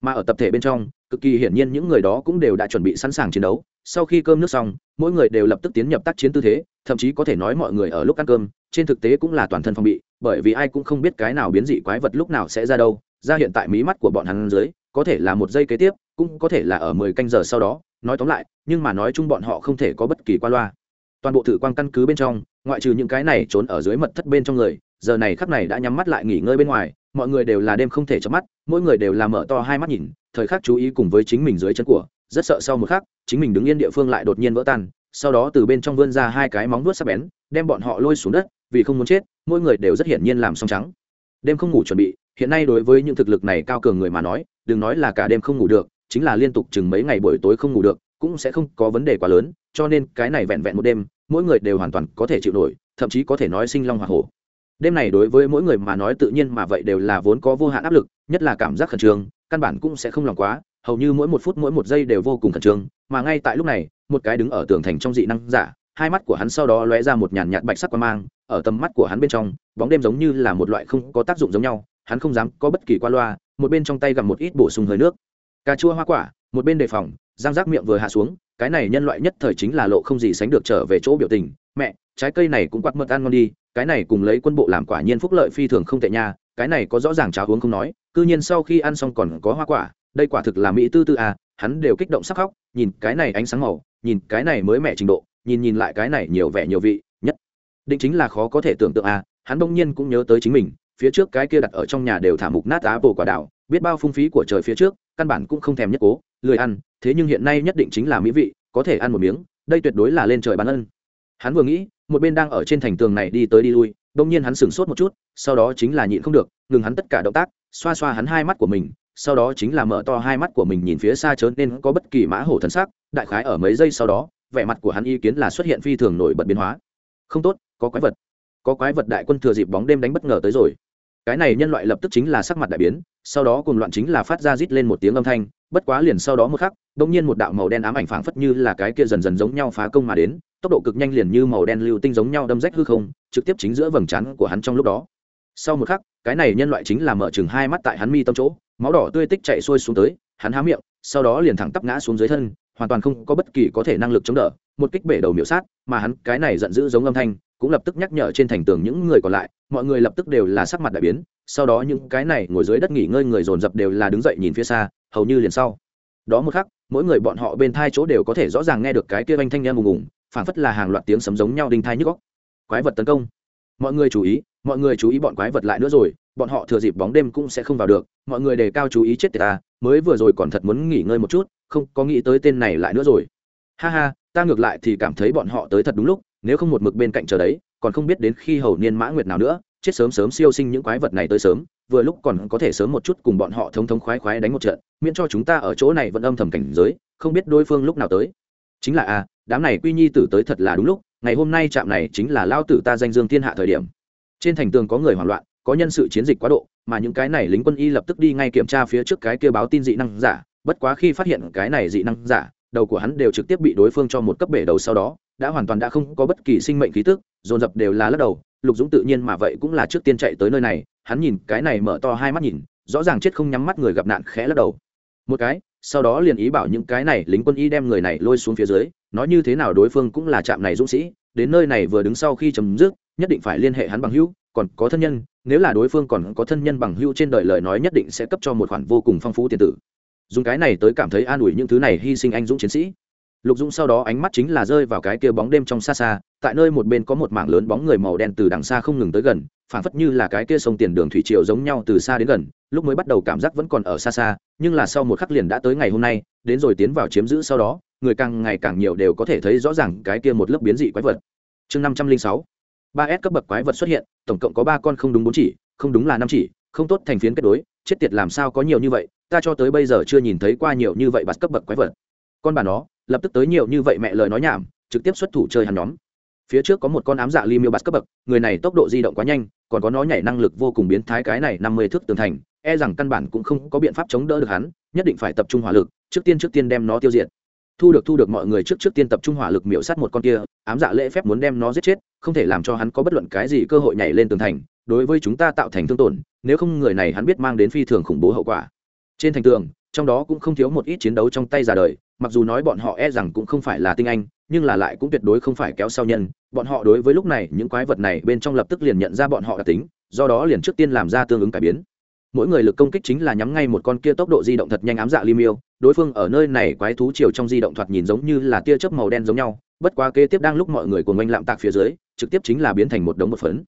Mà ở tập thể bên trong, cực kỳ hiển nhiên những người đó cũng đều đã chuẩn bị sẵn sàng chiến đấu. Sau khi cơm nước xong, mỗi người đều lập tức tiến nhập tác chiến tư thế, thậm chí có thể nói mọi người ở lúc ăn cơm trên thực tế cũng là toàn thân phòng bị, bởi vì ai cũng không biết cái nào biến dị quái vật lúc nào sẽ ra đâu, ra hiện tại mí mắt của bọn hắn dưới, có thể là một giây kế tiếp, cũng có thể là ở mười canh giờ sau đó, nói tóm lại, nhưng mà nói chung bọn họ không thể có bất kỳ qua loa. Toàn bộ thử quan căn cứ bên trong, ngoại trừ những cái này trốn ở dưới mật thất bên trong người, giờ này khắp này đã nhắm mắt lại nghỉ ngơi bên ngoài, mọi người đều là đêm không thể chớp mắt, mỗi người đều là mở to hai mắt nhìn, thời khắc chú ý cùng với chính mình dưới chân của, rất sợ sau một khắc, chính mình đứng yên địa phương lại đột nhiên vỡ tan, sau đó từ bên trong vươn ra hai cái móng vuốt sắc bén, đem bọn họ lôi xuống đất vì không muốn chết, mỗi người đều rất hiển nhiên làm song trắng. Đêm không ngủ chuẩn bị, hiện nay đối với những thực lực này cao cường người mà nói, đừng nói là cả đêm không ngủ được, chính là liên tục chừng mấy ngày buổi tối không ngủ được, cũng sẽ không có vấn đề quá lớn, cho nên cái này vẹn vẹn một đêm, mỗi người đều hoàn toàn có thể chịu nổi, thậm chí có thể nói sinh long hoa hổ. Đêm này đối với mỗi người mà nói tự nhiên mà vậy đều là vốn có vô hạn áp lực, nhất là cảm giác khẩn trương, căn bản cũng sẽ không lòng quá, hầu như mỗi một phút mỗi một giây đều vô cùng khẩn trương, mà ngay tại lúc này, một cái đứng ở tường thành trong dị năng giả hai mắt của hắn sau đó lóe ra một nhàn nhạt bạch sắc qua mang, ở tầm mắt của hắn bên trong, bóng đêm giống như là một loại không có tác dụng giống nhau, hắn không dám có bất kỳ qua loa, một bên trong tay gặm một ít bổ sung hơi nước. Cà chua hoa quả, một bên đề phòng giang giác miệng vừa hạ xuống, cái này nhân loại nhất thời chính là lộ không gì sánh được trở về chỗ biểu tình. Mẹ, trái cây này cũng quạt mật ăn ngon đi, cái này cùng lấy quân bộ làm quả nhiên phúc lợi phi thường không tệ nha, cái này có rõ ràng cháo uống không nói, cư nhiên sau khi ăn xong còn có hoa quả, đây quả thực là mỹ tư tư à hắn đều kích động sắc khóc, nhìn cái này ánh sáng màu, nhìn cái này mới mẹ trình độ nhìn nhìn lại cái này nhiều vẻ nhiều vị, nhất định chính là khó có thể tưởng tượng à hắn bỗng nhiên cũng nhớ tới chính mình, phía trước cái kia đặt ở trong nhà đều thả mục nát á bồ quả đảo biết bao phung phí của trời phía trước, căn bản cũng không thèm nhất cố, lười ăn, thế nhưng hiện nay nhất định chính là mỹ vị, có thể ăn một miếng, đây tuyệt đối là lên trời bán ân. Hắn vừa nghĩ, một bên đang ở trên thành tường này đi tới đi lui đông nhiên hắn sửng sốt một chút, sau đó chính là nhịn không được, ngừng hắn tất cả động tác, xoa xoa hắn hai mắt của mình, sau đó chính là mở to hai mắt của mình nhìn phía xa chớ nên có bất kỳ mã hổ thần sắc, đại khái ở mấy giây sau đó vẻ mặt của hắn ý kiến là xuất hiện phi thường nổi bật biến hóa. Không tốt, có quái vật. Có quái vật đại quân thừa dịp bóng đêm đánh bất ngờ tới rồi. Cái này nhân loại lập tức chính là sắc mặt đại biến, sau đó cùng loạn chính là phát ra rít lên một tiếng âm thanh, bất quá liền sau đó một khắc đ nhiên một đạo màu đen ám ảnh phảng phất như là cái kia dần dần giống nhau phá công mà đến, tốc độ cực nhanh liền như màu đen lưu tinh giống nhau đâm rách hư không, trực tiếp chính giữa vầng trán của hắn trong lúc đó. Sau một khắc, cái này nhân loại chính là mở chừng hai mắt tại hắn mi tâm chỗ, máu đỏ tươi tích chạy xuôi xuống tới, hắn há miệng, sau đó liền thẳng tắp ngã xuống dưới thân hoàn toàn không có bất kỳ có thể năng lực chống đỡ. Một kích bể đầu miểu sát, mà hắn cái này giận dữ giống âm thanh, cũng lập tức nhắc nhở trên thành tường những người còn lại, mọi người lập tức đều là sắc mặt đại biến, sau đó những cái này ngồi dưới đất nghỉ ngơi người dồn dập đều là đứng dậy nhìn phía xa, hầu như liền sau. Đó một khắc, mỗi người bọn họ bên thai chỗ đều có thể rõ ràng nghe được cái kia anh thanh em ùng ùng, phảng phất là hàng loạt tiếng sấm giống nhau đinh thai nhức góc quái vật tấn công mọi người chú ý, mọi người chú ý bọn quái vật lại nữa rồi, bọn họ thừa dịp bóng đêm cũng sẽ không vào được, mọi người đề cao chú ý chết tiệt ta, mới vừa rồi còn thật muốn nghỉ ngơi một chút, không có nghĩ tới tên này lại nữa rồi. Ha ha, ta ngược lại thì cảm thấy bọn họ tới thật đúng lúc, nếu không một mực bên cạnh chờ đấy, còn không biết đến khi hầu niên mã nguyệt nào nữa, chết sớm sớm siêu sinh những quái vật này tới sớm, vừa lúc còn có thể sớm một chút cùng bọn họ thống thống khoái khoái đánh một trận, miễn cho chúng ta ở chỗ này vẫn âm thầm cảnh giới, không biết đối phương lúc nào tới. Chính là a đám này quy nhi tử tới thật là đúng lúc ngày hôm nay trạm này chính là lao tử ta danh dương thiên hạ thời điểm. Trên thành tường có người hoảng loạn, có nhân sự chiến dịch quá độ, mà những cái này lính quân y lập tức đi ngay kiểm tra phía trước cái kia báo tin dị năng giả. Bất quá khi phát hiện cái này dị năng giả, đầu của hắn đều trực tiếp bị đối phương cho một cấp bể đầu sau đó, đã hoàn toàn đã không có bất kỳ sinh mệnh khí tức, dồn dập đều là lắc đầu. Lục dũng tự nhiên mà vậy cũng là trước tiên chạy tới nơi này, hắn nhìn cái này mở to hai mắt nhìn, rõ ràng chết không nhắm mắt người gặp nạn khẽ lắc đầu. Một cái sau đó liền ý bảo những cái này lính quân y đem người này lôi xuống phía dưới, nói như thế nào đối phương cũng là trạm này dũng sĩ, đến nơi này vừa đứng sau khi chấm dứt, nhất định phải liên hệ hắn bằng hữu, còn có thân nhân, nếu là đối phương còn có thân nhân bằng hữu trên đời lời nói nhất định sẽ cấp cho một khoản vô cùng phong phú tiền tử. Dùng cái này tới cảm thấy an ủi những thứ này hy sinh anh dũng chiến sĩ lục dũng sau đó ánh mắt chính là rơi vào cái kia bóng đêm trong xa xa, tại nơi một bên có một mảng lớn bóng người màu đen từ đằng xa không ngừng tới gần phản phất như là cái kia sông tiền đường thủy triều giống nhau từ xa đến gần, lúc mới bắt đầu cảm giác vẫn còn ở xa xa, nhưng là sau một khắc liền đã tới ngày hôm nay, đến rồi tiến vào chiếm giữ sau đó, người càng ngày càng nhiều đều có thể thấy rõ ràng cái kia một lớp biến dị quái vật. Chương năm trăm linh sáu, ba s cấp bậc quái vật xuất hiện, tổng cộng có ba con không đúng bốn chỉ, không đúng là năm chỉ, không tốt thành phiến kết đối, chết tiệt làm sao có nhiều như vậy, ta cho tới bây giờ chưa nhìn thấy qua nhiều như vậy bạt cấp bậc quái vật. Con bà nó lập tức tới nhiều như vậy mẹ lời nói nhảm, trực tiếp xuất thủ chơi hắn nhóm. Phía trước có một con ám dạ li miêu bạt cấp bậc, người này tốc độ di động quá nhanh, còn có nó nhảy năng lực vô cùng biến thái cái này năm mươi thước tường thành e rằng căn bản cũng không có biện pháp chống đỡ được hắn, nhất định phải tập trung hỏa lực, trước tiên trước tiên đem nó tiêu diệt. Thu được thu được mọi người trước trước tiên tập trung hỏa lực miễu sát một con kia, ám dạ lễ phép muốn đem nó giết chết, không thể làm cho hắn có bất luận cái gì cơ hội nhảy lên tường thành, đối với chúng ta tạo thành thương tổn, nếu không người này hắn biết mang đến phi thường khủng bố hậu quả. Trên thành tường trong đó cũng không thiếu một ít chiến đấu trong tay ra đời, mặc dù nói bọn họ e rằng cũng không phải là tinh anh, nhưng là lại cũng tuyệt đối không phải kéo sau nhân. Bọn họ đối với lúc này, những quái vật này bên trong lập tức liền nhận ra bọn họ đặc tính, do đó liền trước tiên làm ra tương ứng cải biến. Mỗi người lực công kích chính là nhắm ngay một con kia tốc độ di động thật nhanh ám dạ li miêu đối phương ở nơi này quái thú chiều trong di động thoạt nhìn giống như là tia chớp màu đen giống nhau, bất quá kế tiếp đang lúc mọi người cùng oanh lạm tạc phía dưới, trực tiếp chính là biến thành một đống một phấn.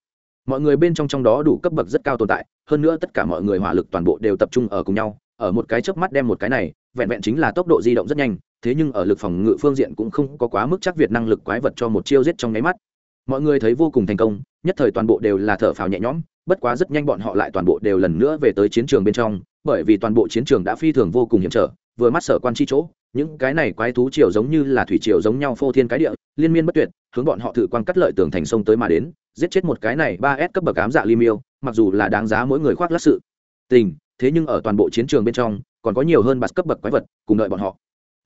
Mọi người bên trong trong đó đủ cấp bậc rất cao tồn tại, hơn nữa tất cả mọi người hỏa lực toàn bộ đều tập trung ở cùng nhau ở một cái chớp mắt đem một cái này, vẹn vẹn chính là tốc độ di động rất nhanh, thế nhưng ở lực phòng ngự phương diện cũng không có quá mức chắc việt năng lực quái vật cho một chiêu giết trong nháy mắt. Mọi người thấy vô cùng thành công, nhất thời toàn bộ đều là thở phào nhẹ nhõm, bất quá rất nhanh bọn họ lại toàn bộ đều lần nữa về tới chiến trường bên trong, bởi vì toàn bộ chiến trường đã phi thường vô cùng hiểm trở, vừa mắt sở quan chi chỗ, những cái này quái thú triều giống như là thủy triều giống nhau phô thiên cái địa, liên miên bất tuyệt, hướng bọn họ thử quan cắt lợi tường thành sông tới mà đến, giết chết một cái này ba s cấp bậc ám dạ li miêu, mặc dù là đáng giá mỗi người khoác lát sự. Tình thế nhưng ở toàn bộ chiến trường bên trong, còn có nhiều hơn bạt cấp bậc quái vật cùng đợi bọn họ.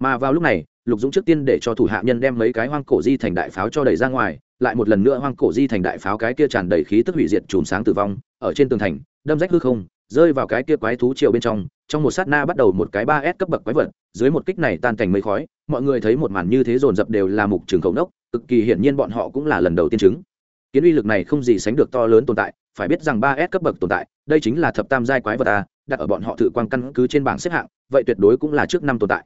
Mà vào lúc này, lục dũng trước tiên để cho thủ hạ nhân đem mấy cái hoang cổ di thành đại pháo cho đẩy ra ngoài, lại một lần nữa hoang cổ di thành đại pháo cái kia tràn đầy khí tức hủy diệt chùm sáng tử vong, ở trên tường thành, đâm rách hư không, rơi vào cái kia quái thú chiều bên trong trong một sát na bắt đầu một cái ba s cấp bậc quái vật, dưới một kích này tan cảnh mây khói, mọi người thấy một màn như thế dồn dập đều là mục trường khẩu nốc, cực kỳ hiển nhiên bọn họ cũng là lần đầu tiên chứng. Kiến uy lực này không gì sánh được to lớn tồn tại, phải biết rằng ba s cấp bậc tồn tại, đây chính là thập tam giai quái vật ta đặt ở bọn họ tự quan căn cứ trên bảng xếp hạng, vậy tuyệt đối cũng là trước năm tồn tại.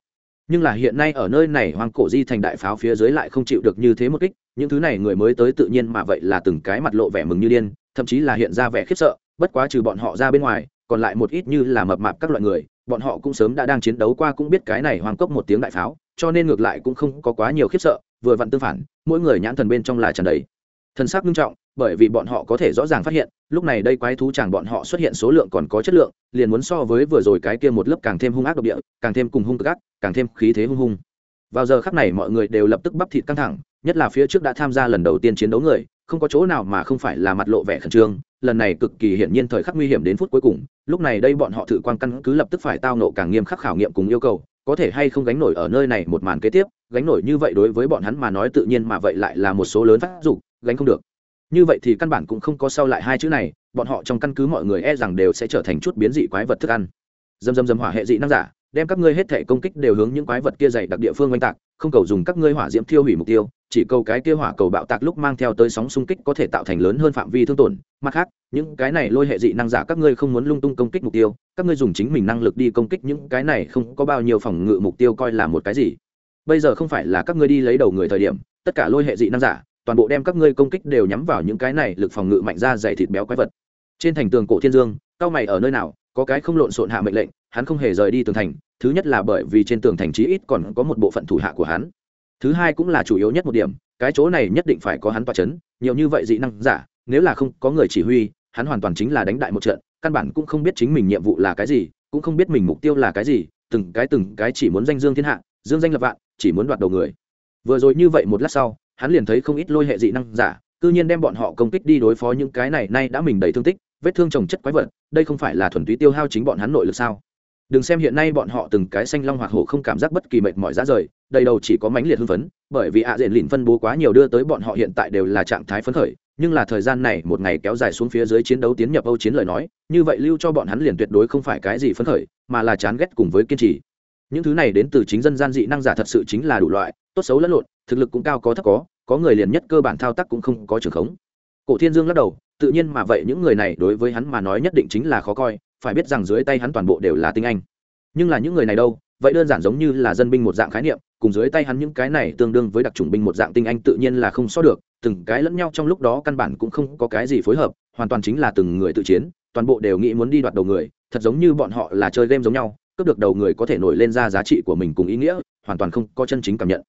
Nhưng là hiện nay ở nơi này hoang cổ di thành đại pháo phía dưới lại không chịu được như thế một kích, những thứ này người mới tới tự nhiên mà vậy là từng cái mặt lộ vẻ mừng như điên, thậm chí là hiện ra vẻ khiếp sợ, bất quá trừ bọn họ ra bên ngoài, còn lại một ít như là mập mạp các loại người, bọn họ cũng sớm đã đang chiến đấu qua cũng biết cái này hoang cốc một tiếng đại pháo, cho nên ngược lại cũng không có quá nhiều khiếp sợ, vừa vặn tương phản, mỗi người nhãn thần bên trong là tràn đầy. Thần sắc nghiêm trọng bởi vì bọn họ có thể rõ ràng phát hiện, lúc này đây quái thú chàng bọn họ xuất hiện số lượng còn có chất lượng, liền muốn so với vừa rồi cái kia một lớp càng thêm hung ác độc địa, càng thêm cùng hung cực ác, càng thêm khí thế hung hung. Vào giờ khắc này mọi người đều lập tức bắp thịt căng thẳng, nhất là phía trước đã tham gia lần đầu tiên chiến đấu người, không có chỗ nào mà không phải là mặt lộ vẻ khẩn trương, lần này cực kỳ hiển nhiên thời khắc nguy hiểm đến phút cuối cùng, lúc này đây bọn họ thử quan căn cứ lập tức phải tao nộ càng nghiêm khắc khảo nghiệm cùng yêu cầu, có thể hay không gánh nổi ở nơi này một màn kế tiếp, gánh nổi như vậy đối với bọn hắn mà nói tự nhiên mà vậy lại là một số lớn phát dục, gánh không được như vậy thì căn bản cũng không có sau lại hai chữ này, bọn họ trong căn cứ mọi người e rằng đều sẽ trở thành chút biến dị quái vật thức ăn. Dầm dầm dầm hỏa hệ dị năng giả, đem các ngươi hết thể công kích đều hướng những quái vật kia dày đặc địa phương oanh tạc, không cầu dùng các ngươi hỏa diễm thiêu hủy mục tiêu, chỉ cầu cái kia hỏa cầu bạo tạc lúc mang theo tới sóng xung kích có thể tạo thành lớn hơn phạm vi thương tổn. Mặt khác, những cái này lôi hệ dị năng giả các ngươi không muốn lung tung công kích mục tiêu, các ngươi dùng chính mình năng lực đi công kích những cái này không có bao nhiêu phòng ngự mục tiêu coi là một cái gì. Bây giờ không phải là các ngươi đi lấy đầu người thời điểm, tất cả lôi hệ dị năng giả toàn bộ đem các ngươi công kích đều nhắm vào những cái này lực phòng ngự mạnh ra dày thịt béo quái vật. Trên thành tường cổ thiên dương, cao mày ở nơi nào, có cái không lộn xộn hạ mệnh lệnh, hắn không hề rời đi tường thành, thứ nhất là bởi vì trên tường thành chí ít còn có một bộ phận thủ hạ của hắn. Thứ hai cũng là chủ yếu nhất một điểm, cái chỗ này nhất định phải có hắn toa c h ấ n nhiều như vậy dị năng giả, nếu là không có người chỉ huy, hắn hoàn toàn chính là đánh đại một trận, căn bản cũng không biết chính mình nhiệm vụ là cái gì, cũng không biết mình mục tiêu là cái gì, từng cái từng cái chỉ muốn danh dương thiên hạ, dương danh lập vạn, chỉ muốn đoạt đầu người. Vừa rồi như vậy một lát sau hắn liền thấy không ít lôi hệ dị năng giả, cư nhiên đem bọn họ công kích đi đối phó những cái này nay đã mình đầy thương tích, vết thương trồng chất quái vật, đây không phải là thuần túy tiêu hao chính bọn hắn nội lực sao? Đừng xem hiện nay bọn họ từng cái xanh long hoặc hổ không cảm giác bất kỳ mệt mỏi ra rời, đầy đầu chỉ có mãnh liệt hưng phấn, bởi vì ạ à diện lìn phân bố quá nhiều đưa tới bọn họ hiện tại đều là trạng thái phấn khởi, nhưng là thời gian này một ngày kéo dài xuống phía dưới chiến đấu tiến nhập âu chiến lời nói, như vậy lưu cho bọn hắn liền tuyệt đối không phải cái gì phấn khởi, mà là chán ghét cùng với kiên trì những thứ này đến từ chính dân gian dị năng giả thật sự chính là đủ loại, tốt xấu lẫn lộn, thực lực cũng cao có thấp có có người liền nhất cơ bản thao tác cũng không có trường khống. Cổ thiên dương lắc đầu, tự nhiên mà vậy những người này đối với hắn mà nói nhất định chính là khó coi, phải biết rằng dưới tay hắn toàn bộ đều là tinh anh. Nhưng là những người này đâu, vậy đơn giản giống như là dân binh một dạng khái niệm, cùng dưới tay hắn những cái này tương đương với đặc trùng binh một dạng tinh anh tự nhiên là không so được, từng cái lẫn nhau trong lúc đó căn bản cũng không có cái gì phối hợp, hoàn toàn chính là từng người tự chiến, toàn bộ đều nghĩ muốn đi đoạt đầu người, thật giống như bọn họ là chơi game giống nhau cướp được đầu người có thể nổi lên ra giá trị của mình cùng ý nghĩa, hoàn toàn không có chân chính cảm nhận.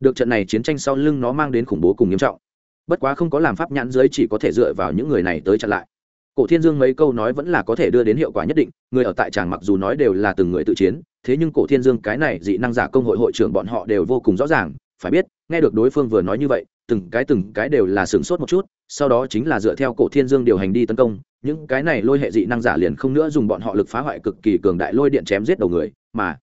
Được trận này chiến tranh sau lưng nó mang đến khủng bố cùng nghiêm trọng. Bất quá không có làm pháp nhãn dưới chỉ có thể dựa vào những người này tới chặn lại. Cổ thiên dương mấy câu nói vẫn là có thể đưa đến hiệu quả nhất định, người ở tại tràng mặc dù nói đều là từng người tự chiến, thế nhưng cổ thiên dương cái này dị năng giả công hội hội trưởng bọn họ đều vô cùng rõ ràng, phải biết, nghe được đối phương vừa nói như vậy từng cái từng cái đều là sửng sốt một chút, sau đó chính là dựa theo cổ thiên dương điều hành đi tấn công, những cái này lôi hệ dị năng giả liền không nữa dùng bọn họ lực phá hoại cực kỳ cường đại lôi điện chém giết đầu người, mà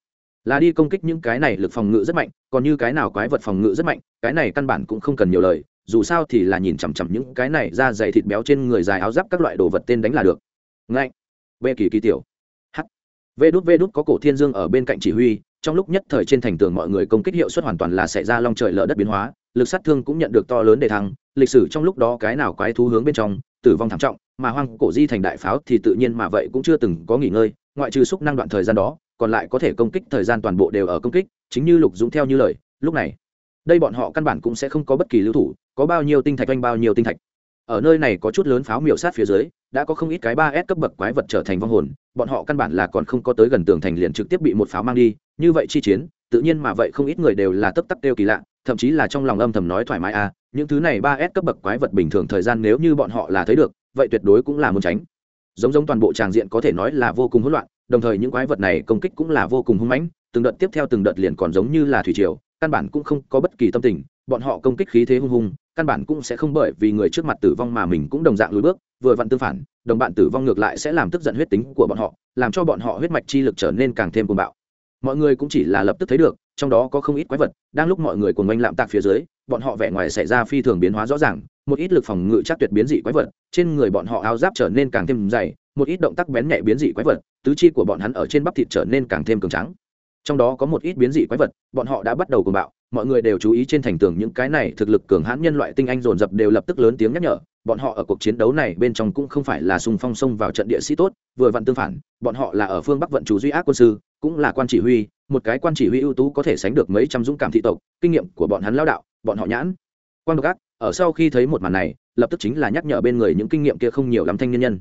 là đi công kích những cái này lực phòng ngự rất mạnh, còn như cái nào quái vật phòng ngự rất mạnh, cái này căn bản cũng không cần nhiều lời, dù sao thì là nhìn chằm chằm những cái này ra dày thịt béo trên người dài áo giáp các loại đồ vật tên đánh là được. Ngay vê kỳ kỳ tiểu. H vê đút vê đút có cổ thiên dương ở bên cạnh chỉ huy trong lúc nhất thời trên thành tường mọi người công kích hiệu suất hoàn toàn là xảy ra long trời lở đất biến hóa, lực sát thương cũng nhận được to lớn để thăng, lịch sử trong lúc đó cái nào quái thú hướng bên trong, tử vong thảm trọng, mà hoang cổ di thành đại pháo thì tự nhiên mà vậy cũng chưa từng có nghỉ ngơi, ngoại trừ xúc năng đoạn thời gian đó, còn lại có thể công kích thời gian toàn bộ đều ở công kích, chính như lục dũng theo như lời, lúc này, đây bọn họ căn bản cũng sẽ không có bất kỳ lưu thủ, có bao nhiêu tinh thạch oanh bao nhiêu tinh thạch. Ở nơi này có chút lớn pháo miểu sát phía dưới, đã có không ít cái ba s cấp bậc quái vật trở thành vong hồn, bọn họ căn bản là còn không có tới gần tường thành liền trực tiếp bị một pháo mang đi như vậy chi chiến, tự nhiên mà vậy không ít người đều là tấp tắc đều kỳ lạ, thậm chí là trong lòng âm thầm nói thoải mái à những thứ này ba s cấp bậc quái vật bình thường thời gian nếu như bọn họ là thấy được, vậy tuyệt đối cũng là muốn tránh. Giống giống toàn bộ tràng diện có thể nói là vô cùng hỗn loạn, đồng thời những quái vật này công kích cũng là vô cùng hung mãnh, từng đợt tiếp theo từng đợt liền còn giống như là thủy triều, căn bản cũng không có bất kỳ tâm tình, bọn họ công kích khí thế hung hùng, căn bản cũng sẽ không bởi vì người trước mặt tử vong mà mình cũng đồng dạng lùi bước, vừa vặn tương phản, đồng bạn tử vong ngược lại sẽ làm tức giận huyết tính của bọn họ, làm cho bọn họ huyết mạch chi lực trở nên càng thêm cuồng bạo mọi người cũng chỉ là lập tức thấy được, trong đó có không ít quái vật, đang lúc mọi người cùng oanh lạm tạc phía dưới, bọn họ vẻ ngoài xảy ra phi thường biến hóa rõ ràng, một ít lực phòng ngự chắc tuyệt biến dị quái vật, trên người bọn họ áo giáp trở nên càng thêm dày, một ít động tác bén nhẹ biến dị quái vật, tứ chi của bọn hắn ở trên bắp thịt trở nên càng thêm cường trắng trong đó có một ít biến dị quái vật, bọn họ đã bắt đầu cùng bạo mọi người đều chú ý trên thành tường những cái này thực lực cường hãn nhân loại tinh anh dồn dập đều lập tức lớn tiếng nhắc nhở, bọn họ ở cuộc chiến đấu này bên trong cũng không phải là sùng phong sông vào trận địa sĩ tốt, vừa vặn tương phản, bọn họ là ở phương bắc vận chủ duy ác quân sư, cũng là quan chỉ huy, một cái quan chỉ huy ưu tú có thể sánh được mấy trăm dũng cảm thị tộc, kinh nghiệm của bọn hắn lao đạo, bọn họ nhãn quan độc ác, ở sau khi thấy một màn này, lập tức chính là nhắc nhở bên người những kinh nghiệm kia không nhiều lắm thanh niên nhân.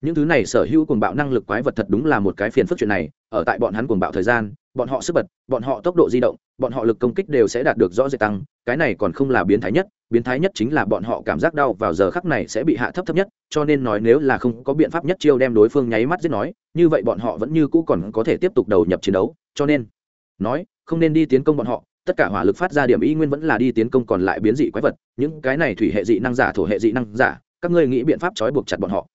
Những thứ này sở hữu cuồng bạo năng lực quái vật thật đúng là một cái phiền phức chuyện này, ở tại bọn hắn cuồng bạo thời gian bọn họ sức bật, bọn họ tốc độ di động, bọn họ lực công kích đều sẽ đạt được rõ rệt tăng. Cái này còn không là biến thái nhất, biến thái nhất chính là bọn họ cảm giác đau vào giờ khắc này sẽ bị hạ thấp thấp nhất, cho nên nói nếu là không có biện pháp nhất chiêu đem đối phương nháy mắt giết nói, như vậy bọn họ vẫn như cũ còn có thể tiếp tục đầu nhập chiến đấu. Cho nên, nói, không nên đi tiến công bọn họ, tất cả hỏa lực phát ra điểm y nguyên vẫn là đi tiến công còn lại biến dị quái vật, những cái này thủy hệ dị năng giả, thổ hệ dị năng giả, các ngươi nghĩ biện pháp trói buộc chặt bọn họ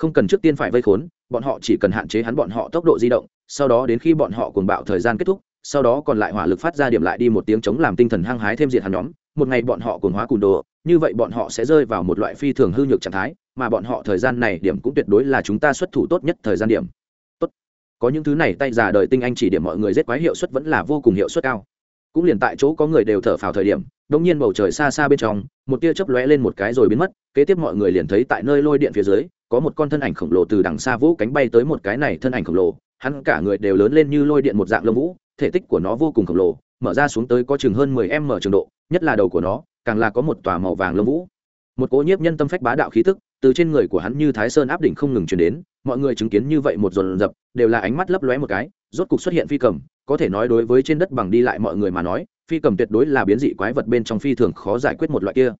không cần trước tiên phải vây khốn, bọn họ chỉ cần hạn chế hắn bọn họ tốc độ di động, sau đó đến khi bọn họ cuồng bạo thời gian kết thúc, sau đó còn lại hỏa lực phát ra điểm lại đi một tiếng chống làm tinh thần hăng hái thêm diệt hắn nhóm, một ngày bọn họ cuồng hóa cùn đồ, như vậy bọn họ sẽ rơi vào một loại phi thường hư nhược trạng thái, mà bọn họ thời gian này điểm cũng tuyệt đối là chúng ta xuất thủ tốt nhất thời gian điểm. Tốt. Có những thứ này tay già đời tinh anh chỉ điểm mọi người giết quái hiệu suất vẫn là vô cùng hiệu suất cao. Cũng liền tại chỗ có người đều thở phào thời điểm đông nhiên bầu trời xa xa bên trong, một tia chớp lóe lên một cái rồi biến mất, kế tiếp mọi người liền thấy tại nơi lôi điện phía dưới có một con thân ảnh khổng lồ từ đằng xa vũ cánh bay tới một cái này thân ảnh khổng lồ, hắn cả người đều lớn lên như lôi điện một dạng lông vũ, thể tích của nó vô cùng khổng lồ, mở ra xuống tới có chừng hơn mười m trường độ, nhất là đầu của nó, càng là có một tòa màu vàng lông vũ. Một cỗ nhiếp nhân tâm phách bá đạo khí tức từ trên người của hắn như thái sơn áp đỉnh không ngừng chuyển đến, mọi người chứng kiến như vậy một dồn dập, đều là ánh mắt lấp lóe một cái, rốt cục xuất hiện phi cầm, có thể nói đối với trên đất bằng đi lại mọi người mà nói, phi cầm tuyệt đối là biến dị quái vật bên trong phi thường khó giải quyết một loại kia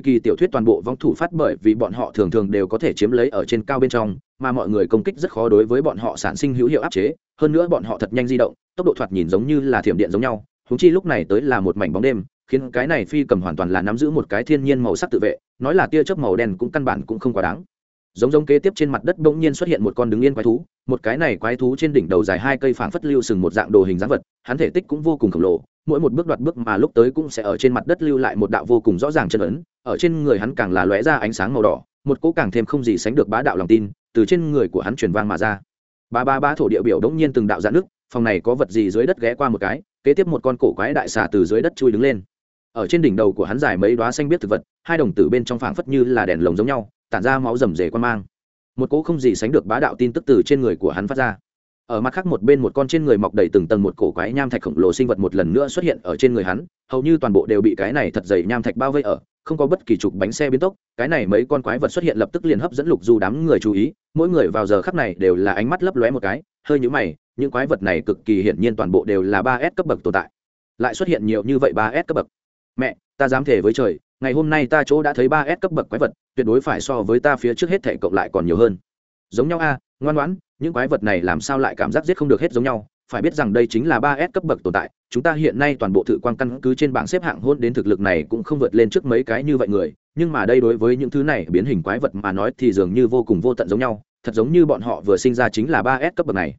kỳ kỳ tiểu thuyết toàn bộ vong thủ phát bởi vì bọn họ thường thường đều có thể chiếm lấy ở trên cao bên trong, mà mọi người công kích rất khó đối với bọn họ sản sinh hữu hiệu áp chế, hơn nữa bọn họ thật nhanh di động, tốc độ thoạt nhìn giống như là thiểm điện giống nhau húng chi lúc này tới là một mảnh bóng đêm, khiến cái này phi cầm hoàn toàn là nắm giữ một cái thiên nhiên màu sắc tự vệ, nói là tia chớp màu đen cũng căn bản cũng không quá đáng. Giống giống kế tiếp trên mặt đất bỗng nhiên xuất hiện một con đứng yên quái thú, một cái này quái thú trên đỉnh đầu dài hai cây phảng phất lưu sừng một dạng đồ hình dáng vật, hắn thể tích cũng vô cùng khổng lồ mỗi một bước đoạt bước mà lúc tới cũng sẽ ở trên mặt đất lưu lại một đạo vô cùng rõ ràng chân ấn, ở trên người hắn càng là lóe ra ánh sáng màu đỏ, một cỗ càng thêm không gì sánh được bá đạo lòng tin từ trên người của hắn truyền vang mà ra. Ba ba ba thổ địa biểu đống nhiên từng đạo dạn nước, phòng này có vật gì dưới đất ghé qua một cái, kế tiếp một con cổ quái đại xà từ dưới đất chui đứng lên. Ở trên đỉnh đầu của hắn dài mấy đóa xanh biết thực vật, hai đồng tử bên trong phảng phất như là đèn lồng giống nhau, tản ra máu rầm rề quan mang. Một cỗ không gì sánh được bá đạo tin tức từ trên người của hắn phát ra ở mặt khác một bên một con trên người mọc đầy từng tầng một cổ quái nham thạch khổng lồ sinh vật một lần nữa xuất hiện ở trên người hắn, hầu như toàn bộ đều bị cái này thật dày nham thạch bao vây ở, không có bất kỳ trục bánh xe biến tốc, cái này mấy con quái vật xuất hiện lập tức liền hấp dẫn lục du đám người chú ý, mỗi người vào giờ khắc này đều là ánh mắt lấp lóe một cái, hơi nhũ mày, những quái vật này cực kỳ hiển nhiên toàn bộ đều là ba s cấp bậc tồn tại. Lại xuất hiện nhiều như vậy ba s cấp bậc. Mẹ, ta dám thể với trời, ngày hôm nay ta chỗ đã thấy ba s cấp bậc quái vật, tuyệt đối phải so với ta phía trước hết thể cộng lại còn nhiều hơn giống nhau a, ngoan ngoãn, những quái vật này làm sao lại cảm giác giết không được hết giống nhau? Phải biết rằng đây chính là ba s cấp bậc tồn tại, chúng ta hiện nay toàn bộ thự quan căn cứ trên bảng xếp hạng hôn đến thực lực này cũng không vượt lên trước mấy cái như vậy người. Nhưng mà đây đối với những thứ này biến hình quái vật mà nói thì dường như vô cùng vô tận giống nhau. Thật giống như bọn họ vừa sinh ra chính là ba s cấp bậc này.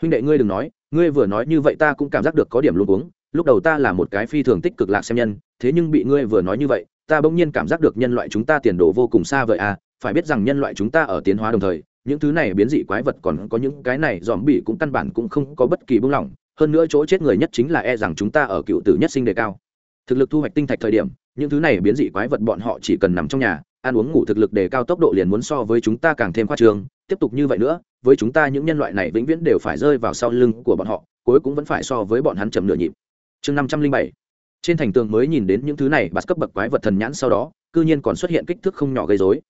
Huynh đệ ngươi đừng nói, ngươi vừa nói như vậy ta cũng cảm giác được có điểm luôn uống lúc đầu ta là một cái phi thường tích cực lạc xem nhân, thế nhưng bị ngươi vừa nói như vậy, ta bỗng nhiên cảm giác được nhân loại chúng ta tiền đồ vô cùng xa vời à. Phải biết rằng nhân loại chúng ta ở tiến hóa đồng thời những thứ này biến dị quái vật còn có những cái này dòm bỉ cũng căn bản cũng không có bất kỳ buông lỏng. Hơn nữa chỗ chết người nhất chính là e rằng chúng ta ở cựu tử nhất sinh đề cao. Thực lực thu hoạch tinh thạch thời điểm, những thứ này biến dị quái vật bọn họ chỉ cần nằm trong nhà, ăn uống ngủ thực lực đề cao tốc độ liền muốn so với chúng ta càng thêm khoa trường tiếp tục như vậy nữa, với chúng ta những nhân loại này vĩnh viễn đều phải rơi vào sau lưng của bọn họ, cuối cũng vẫn phải so với bọn hắn chậm nửa nhịp. Chương năm trăm linh bảy. Trên thành tường mới nhìn đến những thứ này bạt cấp bậc quái vật thần nhãn sau đó, cư nhiên còn xuất hiện kích thước không nhỏ gây dối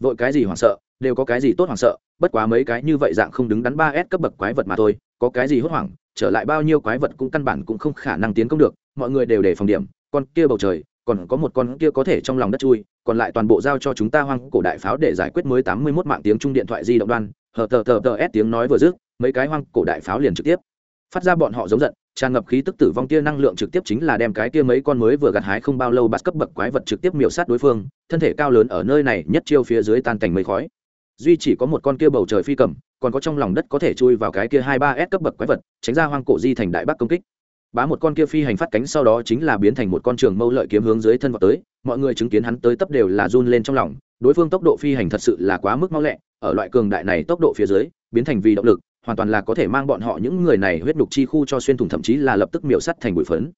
vội cái gì hoảng sợ? Đều có cái gì tốt hoảng sợ, bất quá mấy cái như vậy dạng không đứng đắn ba s cấp bậc quái vật mà thôi, có cái gì hốt hoảng, trở lại bao nhiêu quái vật cũng căn bản cũng không khả năng tiến công được, mọi người đều để phòng điểm, con kia bầu trời, còn có một con kia có thể trong lòng đất chui, còn lại toàn bộ giao cho chúng ta hoang cổ đại pháo để giải quyết mới tám mươi mốt mạng tiếng trung điện thoại di động đoan, hờ tờ tờ tờ s tiếng nói vừa dứt, mấy cái hoang cổ đại pháo liền trực tiếp phát ra bọn họ giống giận, tràn ngập khí tức tử vong kia năng lượng trực tiếp chính là đem cái kia mấy con mới vừa gặt hái không bao lâu bắt cấp bậc quái vật trực tiếp miểu sát đối phương, thân thể cao lớn ở nơi này, nhất chiêu phía dưới tan cảnh mây khói duy chỉ có một con kia bầu trời phi cầm, còn có trong lòng đất có thể chui vào cái kia hai ba s cấp bậc quái vật, tránh ra hoang cổ di thành đại bắc công kích. Bá một con kia phi hành phát cánh sau đó chính là biến thành một con trường mâu lợi kiếm hướng dưới thân vào tới, mọi người chứng kiến hắn tới tấp đều là run lên trong lòng, đối phương tốc độ phi hành thật sự là quá mức mau lẹ, ở loại cường đại này tốc độ phía dưới, biến thành vì động lực, hoàn toàn là có thể mang bọn họ những người này huyết nhục chi khu cho xuyên thủng thậm chí là lập tức miểu sắt thành bụi phấn.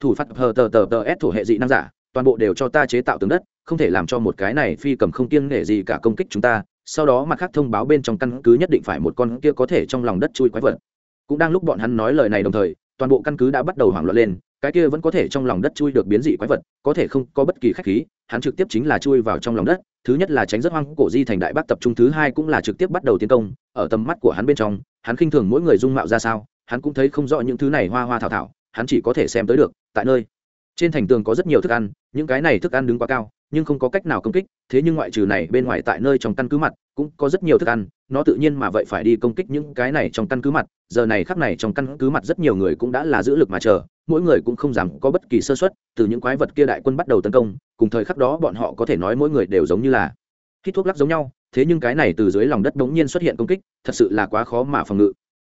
Thủ phát hờ tờ tờ tờ s thổ hệ dị năng giả, toàn bộ đều cho ta chế tạo tường đất, không thể làm cho một cái này phi cầm không kiêng nể gì cả công kích chúng ta sau đó mặt khác thông báo bên trong căn cứ nhất định phải một con kia có thể trong lòng đất chui quái vật. Cũng đang lúc bọn hắn nói lời này đồng thời, toàn bộ căn cứ đã bắt đầu hoảng loạn lên, cái kia vẫn có thể trong lòng đất chui được biến dị quái vật, có thể không có bất kỳ khách khí, hắn trực tiếp chính là chui vào trong lòng đất, thứ nhất là tránh rất hoang cổ di thành đại bắc tập trung, thứ hai cũng là trực tiếp bắt đầu tiến công, ở tầm mắt của hắn bên trong, hắn khinh thường mỗi người dung mạo ra sao, hắn cũng thấy không rõ những thứ này hoa hoa thảo thảo, hắn chỉ có thể xem tới được, tại nơi. Trên thành tường có rất nhiều thức ăn, những cái này thức ăn đứng quá cao nhưng không có cách nào công kích, thế nhưng ngoại trừ này bên ngoài tại nơi trong căn cứ mặt, cũng có rất nhiều thức ăn, nó tự nhiên mà vậy phải đi công kích những cái này trong căn cứ mặt, giờ này khắc này trong căn cứ mặt rất nhiều người cũng đã là giữ lực mà chờ, mỗi người cũng không dám có bất kỳ sơ suất, từ những quái vật kia đại quân bắt đầu tấn công, cùng thời khắc đó bọn họ có thể nói mỗi người đều giống như là hít thuốc lắc giống nhau, thế nhưng cái này từ dưới lòng đất bỗng nhiên xuất hiện công kích, thật sự là quá khó mà phòng ngự.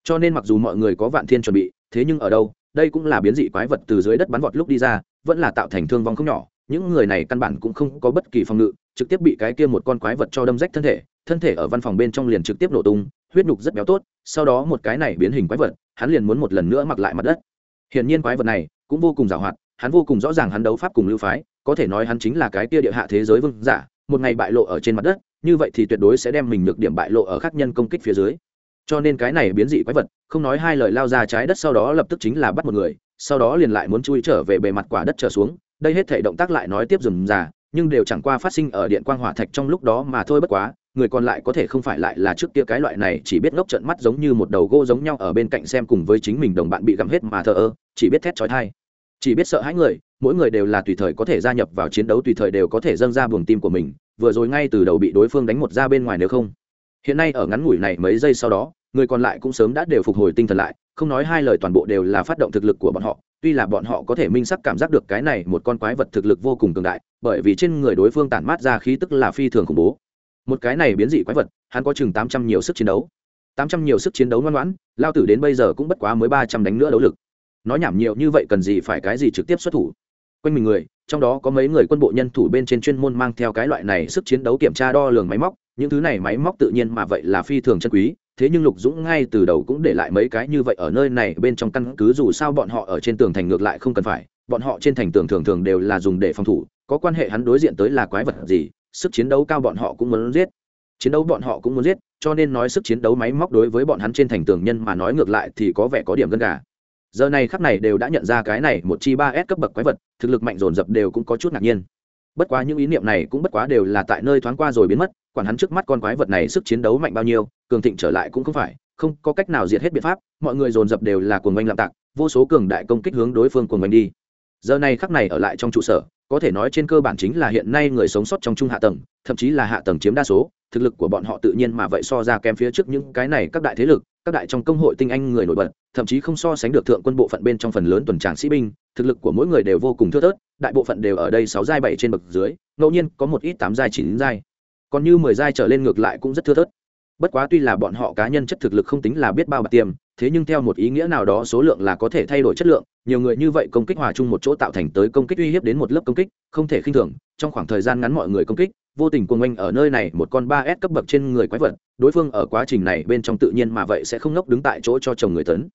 Cho nên mặc dù mọi người có vạn thiên chuẩn bị, thế nhưng ở đâu, đây cũng là biến dị quái vật từ dưới đất bắn vọt lúc đi ra, vẫn là tạo thành thương vong không nhỏ những người này căn bản cũng không có bất kỳ phòng ngự, trực tiếp bị cái kia một con quái vật cho đâm rách thân thể thân thể ở văn phòng bên trong liền trực tiếp nổ tung, huyết nhục rất béo tốt, sau đó một cái này biến hình quái vật, hắn liền muốn một lần nữa mặc lại mặt đất. Hiển nhiên quái vật này cũng vô cùng giàu hoạt, hắn vô cùng rõ ràng hắn đấu pháp cùng lưu phái, có thể nói hắn chính là cái kia địa hạ thế giới vương giả, một ngày bại lộ ở trên mặt đất, như vậy thì tuyệt đối sẽ đem mình nhược điểm bại lộ ở khác nhân công kích phía dưới. Cho nên cái này biến dị quái vật, không nói hai lời lao ra trái đất sau đó lập tức chính là bắt một người, sau đó liền lại muốn chui trở về bề mặt quả đất trở xuống đây hết thể động tác lại nói tiếp dùm già, nhưng đều chẳng qua phát sinh ở điện quang hỏa thạch trong lúc đó mà thôi bất quá, người còn lại có thể không phải lại là trước kia cái loại này, chỉ biết ngốc trận mắt giống như một đầu gỗ giống nhau ở bên cạnh xem cùng với chính mình đồng bạn bị gặm hết mà thờ ơ, chỉ biết thét trói thai chỉ biết sợ hãi người, mỗi người đều là tùy thời có thể gia nhập vào chiến đấu, tùy thời đều có thể dâng ra buồng tim của mình, vừa rồi ngay từ đầu bị đối phương đánh một ra bên ngoài nếu không. Hiện nay ở ngắn ngủi này mấy giây sau đó, người còn lại cũng sớm đã đều phục hồi tinh thần lại, không nói hai lời toàn bộ đều là phát động thực lực của bọn họ tuy là bọn họ có thể minh sắc cảm giác được cái này một con quái vật thực lực vô cùng cường đại, bởi vì trên người đối phương tản mát ra khí tức là phi thường khủng bố. Một cái này biến dị quái vật, hắn có chừng tám trăm nhiều sức chiến đấu. tám trăm nhiều sức chiến đấu ngoan ngoãn, lao tử đến bây giờ cũng bất quá mới ba trăm đánh nữa đấu lực. Nói nhảm nhiều như vậy cần gì phải cái gì trực tiếp xuất thủ? Quanh mình người, trong đó có mấy người quân bộ nhân thủ bên trên chuyên môn mang theo cái loại này sức chiến đấu kiểm tra đo lường máy móc, những thứ này máy móc tự nhiên mà vậy là phi thường chân quý thế nhưng lục dũng ngay từ đầu cũng để lại mấy cái như vậy ở nơi này, bên trong căn cứ dù sao bọn họ ở trên tường thành ngược lại không cần phải, bọn họ trên thành tường thường thường đều là dùng để phòng thủ, có quan hệ hắn đối diện tới là quái vật gì, sức chiến đấu cao bọn họ cũng muốn giết. Chiến đấu bọn họ cũng muốn giết, cho nên nói sức chiến đấu máy móc đối với bọn hắn trên thành tường nhân mà nói ngược lại thì có vẻ có điểm gân gà. Giờ này khắc này đều đã nhận ra cái này một chi ba s cấp bậc quái vật, thực lực mạnh dồn dập đều cũng có chút ngạc nhiên. Bất quá những ý niệm này cũng bất quá đều là tại nơi thoáng qua rồi biến mất quản hắn trước mắt con quái vật này sức chiến đấu mạnh bao nhiêu, cường thịnh trở lại cũng không phải, không có cách nào diệt hết biện pháp, mọi người dồn dập đều là cuồng oanh lạm tạc, vô số cường đại công kích hướng đối phương cuồng oanh đi. Giờ này khắc này ở lại trong trụ sở, có thể nói trên cơ bản chính là hiện nay người sống sót trong trung hạ tầng, thậm chí là hạ tầng chiếm đa số, thực lực của bọn họ tự nhiên mà vậy so ra kém phía trước những cái này các đại thế lực, các đại trong công hội tinh anh người nổi bật, thậm chí không so sánh được thượng quân bộ phận bên trong phần lớn tuần tràng sĩ binh, thực lực của mỗi người đều vô cùng thưa thớt, đại bộ phận đều ở đây sáu giai bảy trên bậc dưới, ngẫu nhiên có một ít tám giai, chín giai còn như mười giai trở lên ngược lại cũng rất thưa thớt. Bất quá tuy là bọn họ cá nhân chất thực lực không tính là biết bao bạc tiềm, thế nhưng theo một ý nghĩa nào đó số lượng là có thể thay đổi chất lượng, nhiều người như vậy công kích hòa chung một chỗ tạo thành tới công kích uy hiếp đến một lớp công kích, không thể khinh thường, trong khoảng thời gian ngắn mọi người công kích, vô tình cuồng oanh ở nơi này một con ba s cấp bậc trên người quái vật, đối phương ở quá trình này bên trong tự nhiên mà vậy sẽ không ngốc đứng tại chỗ cho chồng người tấn.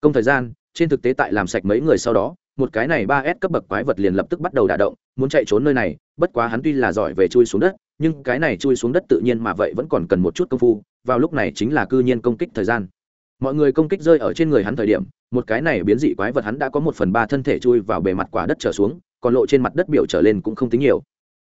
Công thời gian, trên thực tế tại làm sạch mấy người sau đó, một cái này ba s cấp bậc quái vật liền lập tức bắt đầu đả động, muốn chạy trốn nơi này, bất quá hắn tuy là giỏi về chui xuống đất nhưng cái này chui xuống đất tự nhiên mà vậy vẫn còn cần một chút công phu, vào lúc này chính là cư nhiên công kích thời gian. Mọi người công kích rơi ở trên người hắn thời điểm, một cái này biến dị quái vật hắn đã có một phần ba thân thể chui vào bề mặt quả đất trở xuống, còn lộ trên mặt đất biểu trở lên cũng không tính nhiều.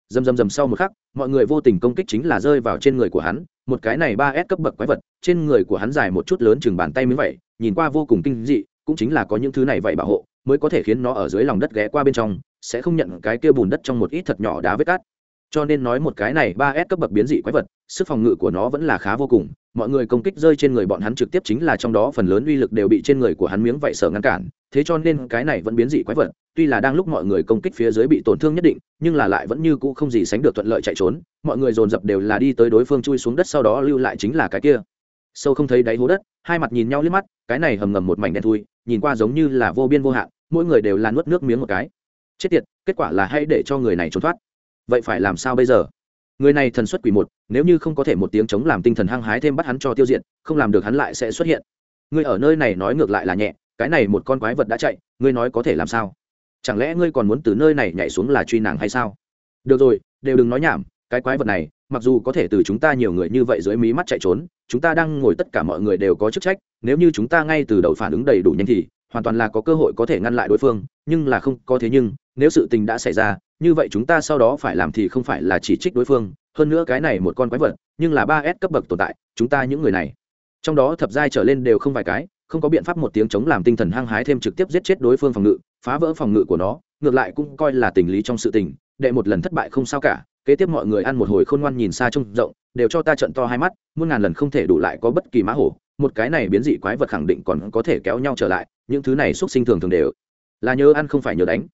Dầm dầm dầm sau một khắc, mọi người vô tình công kích chính là rơi vào trên người của hắn, một cái này ba s cấp bậc quái vật, trên người của hắn dài một chút lớn chừng bàn tay miếng vậy, nhìn qua vô cùng kinh dị, cũng chính là có những thứ này vậy bảo hộ, mới có thể khiến nó ở dưới lòng đất ghé qua bên trong, sẽ không nhận cái kia bùn đất trong một ít thật nhỏ đá vết cát cho nên nói một cái này ba s cấp bậc biến dị quái vật, sức phòng ngự của nó vẫn là khá vô cùng. Mọi người công kích rơi trên người bọn hắn trực tiếp chính là trong đó phần lớn uy lực đều bị trên người của hắn miếng vậy sở ngăn cản. Thế cho nên cái này vẫn biến dị quái vật, tuy là đang lúc mọi người công kích phía dưới bị tổn thương nhất định, nhưng là lại vẫn như cũ không gì sánh được thuận lợi chạy trốn. Mọi người dồn dập đều là đi tới đối phương chui xuống đất sau đó lưu lại chính là cái kia. Sâu không thấy đáy hố đất, hai mặt nhìn nhau liếc mắt, cái này hầm ngầm một mảnh đen thui, nhìn qua giống như là vô biên vô hạn, mỗi người đều là nuốt nước miếng một cái. Chết tiệt, kết quả là hãy để cho người này trốn thoát vậy phải làm sao bây giờ? Người này thần xuất quỷ một, nếu như không có thể một tiếng chống làm tinh thần hăng hái thêm bắt hắn cho tiêu diện không làm được hắn lại sẽ xuất hiện. Ngươi ở nơi này nói ngược lại là nhẹ, cái này một con quái vật đã chạy, ngươi nói có thể làm sao? Chẳng lẽ ngươi còn muốn từ nơi này nhảy xuống là truy nàng hay sao? Được rồi, đều đừng nói nhảm, cái quái vật này, mặc dù có thể từ chúng ta nhiều người như vậy dưới mí mắt chạy trốn, chúng ta đang ngồi tất cả mọi người đều có chức trách, nếu như chúng ta ngay từ đầu phản ứng đầy đủ nhanh thì, hoàn toàn là có cơ hội có thể ngăn lại đối phương, nhưng là không có thế nhưng, nếu sự tình đã xảy ra như vậy chúng ta sau đó phải làm thì không phải là chỉ trích đối phương, hơn nữa cái này một con quái vật, nhưng là ba s cấp bậc tồn tại, chúng ta những người này. Trong đó thập giai trở lên đều không vài cái, không có biện pháp một tiếng chống làm tinh thần hăng hái thêm trực tiếp giết chết đối phương phòng ngự, phá vỡ phòng ngự của nó, ngược lại cũng coi là tình lý trong sự tình, đệ một lần thất bại không sao cả, kế tiếp mọi người ăn một hồi khôn ngoan nhìn xa trông rộng, đều cho ta trận to hai mắt, muôn ngàn lần không thể đủ lại có bất kỳ má hổ, một cái này biến dị quái vật khẳng định còn có thể kéo nhau trở lại, những thứ này x sinh thường thường đều là nhớ ăn không phải nhớ đánh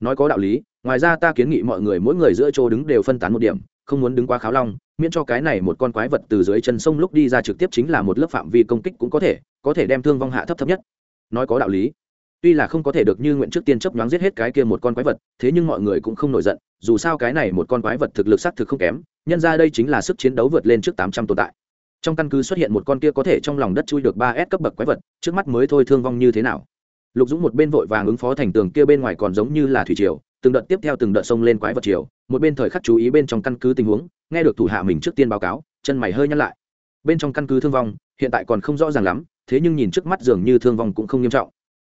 nói có đạo lý, ngoài ra ta kiến nghị mọi người mỗi người giữa chỗ đứng đều phân tán một điểm, không muốn đứng quá kháo long, miễn cho cái này một con quái vật từ dưới chân sông lúc đi ra trực tiếp chính là một lớp phạm vi công kích cũng có thể có thể đem thương vong hạ thấp thấp nhất. Nói có đạo lý. Tuy là không có thể được như nguyện trước tiên chấp nhoáng giết hết cái kia một con quái vật, thế nhưng mọi người cũng không nổi giận, dù sao cái này một con quái vật thực lực xác thực không kém, nhân ra đây chính là sức chiến đấu vượt lên trước tám trăm tồn tại. Trong căn cứ xuất hiện một con kia có thể trong lòng đất chui được ba s cấp bậc quái vật, trước mắt mới thôi thương vong như thế nào? Lục dũng một bên vội vàng ứng phó thành tường kia bên ngoài còn giống như là thủy triều, từng đợt tiếp theo từng đợt sông lên quái vật triều, một bên thời khắc chú ý bên trong căn cứ tình huống, nghe được thủ hạ mình trước tiên báo cáo, chân mày hơi nhăn lại. Bên trong căn cứ thương vong, hiện tại còn không rõ ràng lắm, thế nhưng nhìn trước mắt dường như thương vong cũng không nghiêm trọng.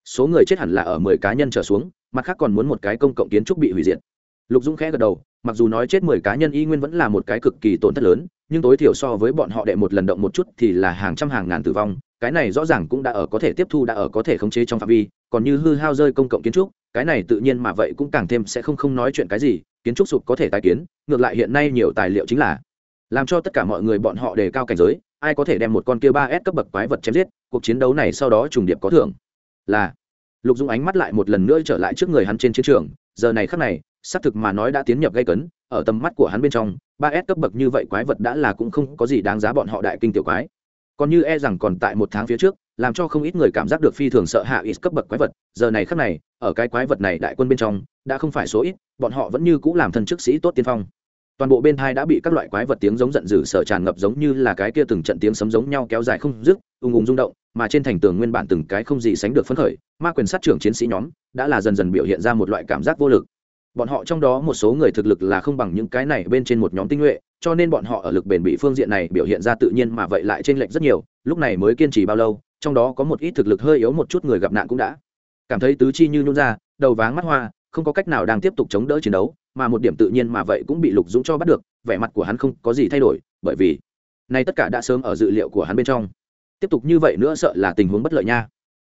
Số người chết hẳn là ở mười cá nhân trở xuống, mặt khác còn muốn một cái công cộng kiến trúc bị hủy diệt. Lục dũng khẽ gật đầu, mặc dù nói chết mười cá nhân y nguyên vẫn là một cái cực kỳ tổn thất lớn, nhưng tối thiểu so với bọn họ đệ một lần động một chút thì là hàng trăm hàng ngàn tử vong cái này rõ ràng cũng đã ở có thể tiếp thu, đã ở có thể khống chế trong phạm vi, còn như hư hao rơi công cộng kiến trúc, cái này tự nhiên mà vậy cũng càng thêm sẽ không không nói chuyện cái gì, kiến trúc sụp có thể tái kiến, ngược lại hiện nay nhiều tài liệu chính là làm cho tất cả mọi người bọn họ đề cao cảnh giới, ai có thể đem một con kia ba s cấp bậc quái vật chém giết, cuộc chiến đấu này sau đó trùng điệp có thưởng. Là, lục dung ánh mắt lại một lần nữa trở lại trước người hắn trên chiến trường, giờ này khắc này, xác thực mà nói đã tiến nhập gây cấn, ở tầm mắt của hắn bên trong, ba s cấp bậc như vậy quái vật đã là cũng không có gì đáng giá bọn họ đại kinh tiểu quái còn như e rằng còn tại một tháng phía trước, làm cho không ít người cảm giác được phi thường sợ hạ ít cấp bậc quái vật. Giờ này khác này, ở cái quái vật này đại quân bên trong, đã không phải số ít, bọn họ vẫn như cũ làm thân chức sĩ tốt tiên phong. Toàn bộ bên thai đã bị các loại quái vật tiếng giống giận dữ sợ tràn ngập giống như là cái kia từng trận tiếng sấm giống nhau kéo dài không dứt ung ùng rung động, mà trên thành tường nguyên bản từng cái không gì sánh được phấn khởi, ma quyền sát trưởng chiến sĩ nhóm, đã là dần dần biểu hiện ra một loại cảm giác vô lực bọn họ trong đó một số người thực lực là không bằng những cái này bên trên một nhóm tinh nhuệ, cho nên bọn họ ở lực bền bị phương diện này biểu hiện ra tự nhiên mà vậy lại t r ê n lệch rất nhiều, lúc này mới kiên trì bao lâu, trong đó có một ít thực lực hơi yếu một chút người gặp nạn cũng đã. Cảm thấy tứ chi như nhún ra, đầu váng mắt hoa, không có cách nào đang tiếp tục chống đỡ chiến đấu, mà một điểm tự nhiên mà vậy cũng bị lục dũng cho bắt được, vẻ mặt của hắn không có gì thay đổi, bởi vì nay tất cả đã sớm ở dự liệu của hắn bên trong. Tiếp tục như vậy nữa sợ là tình huống bất lợi nha.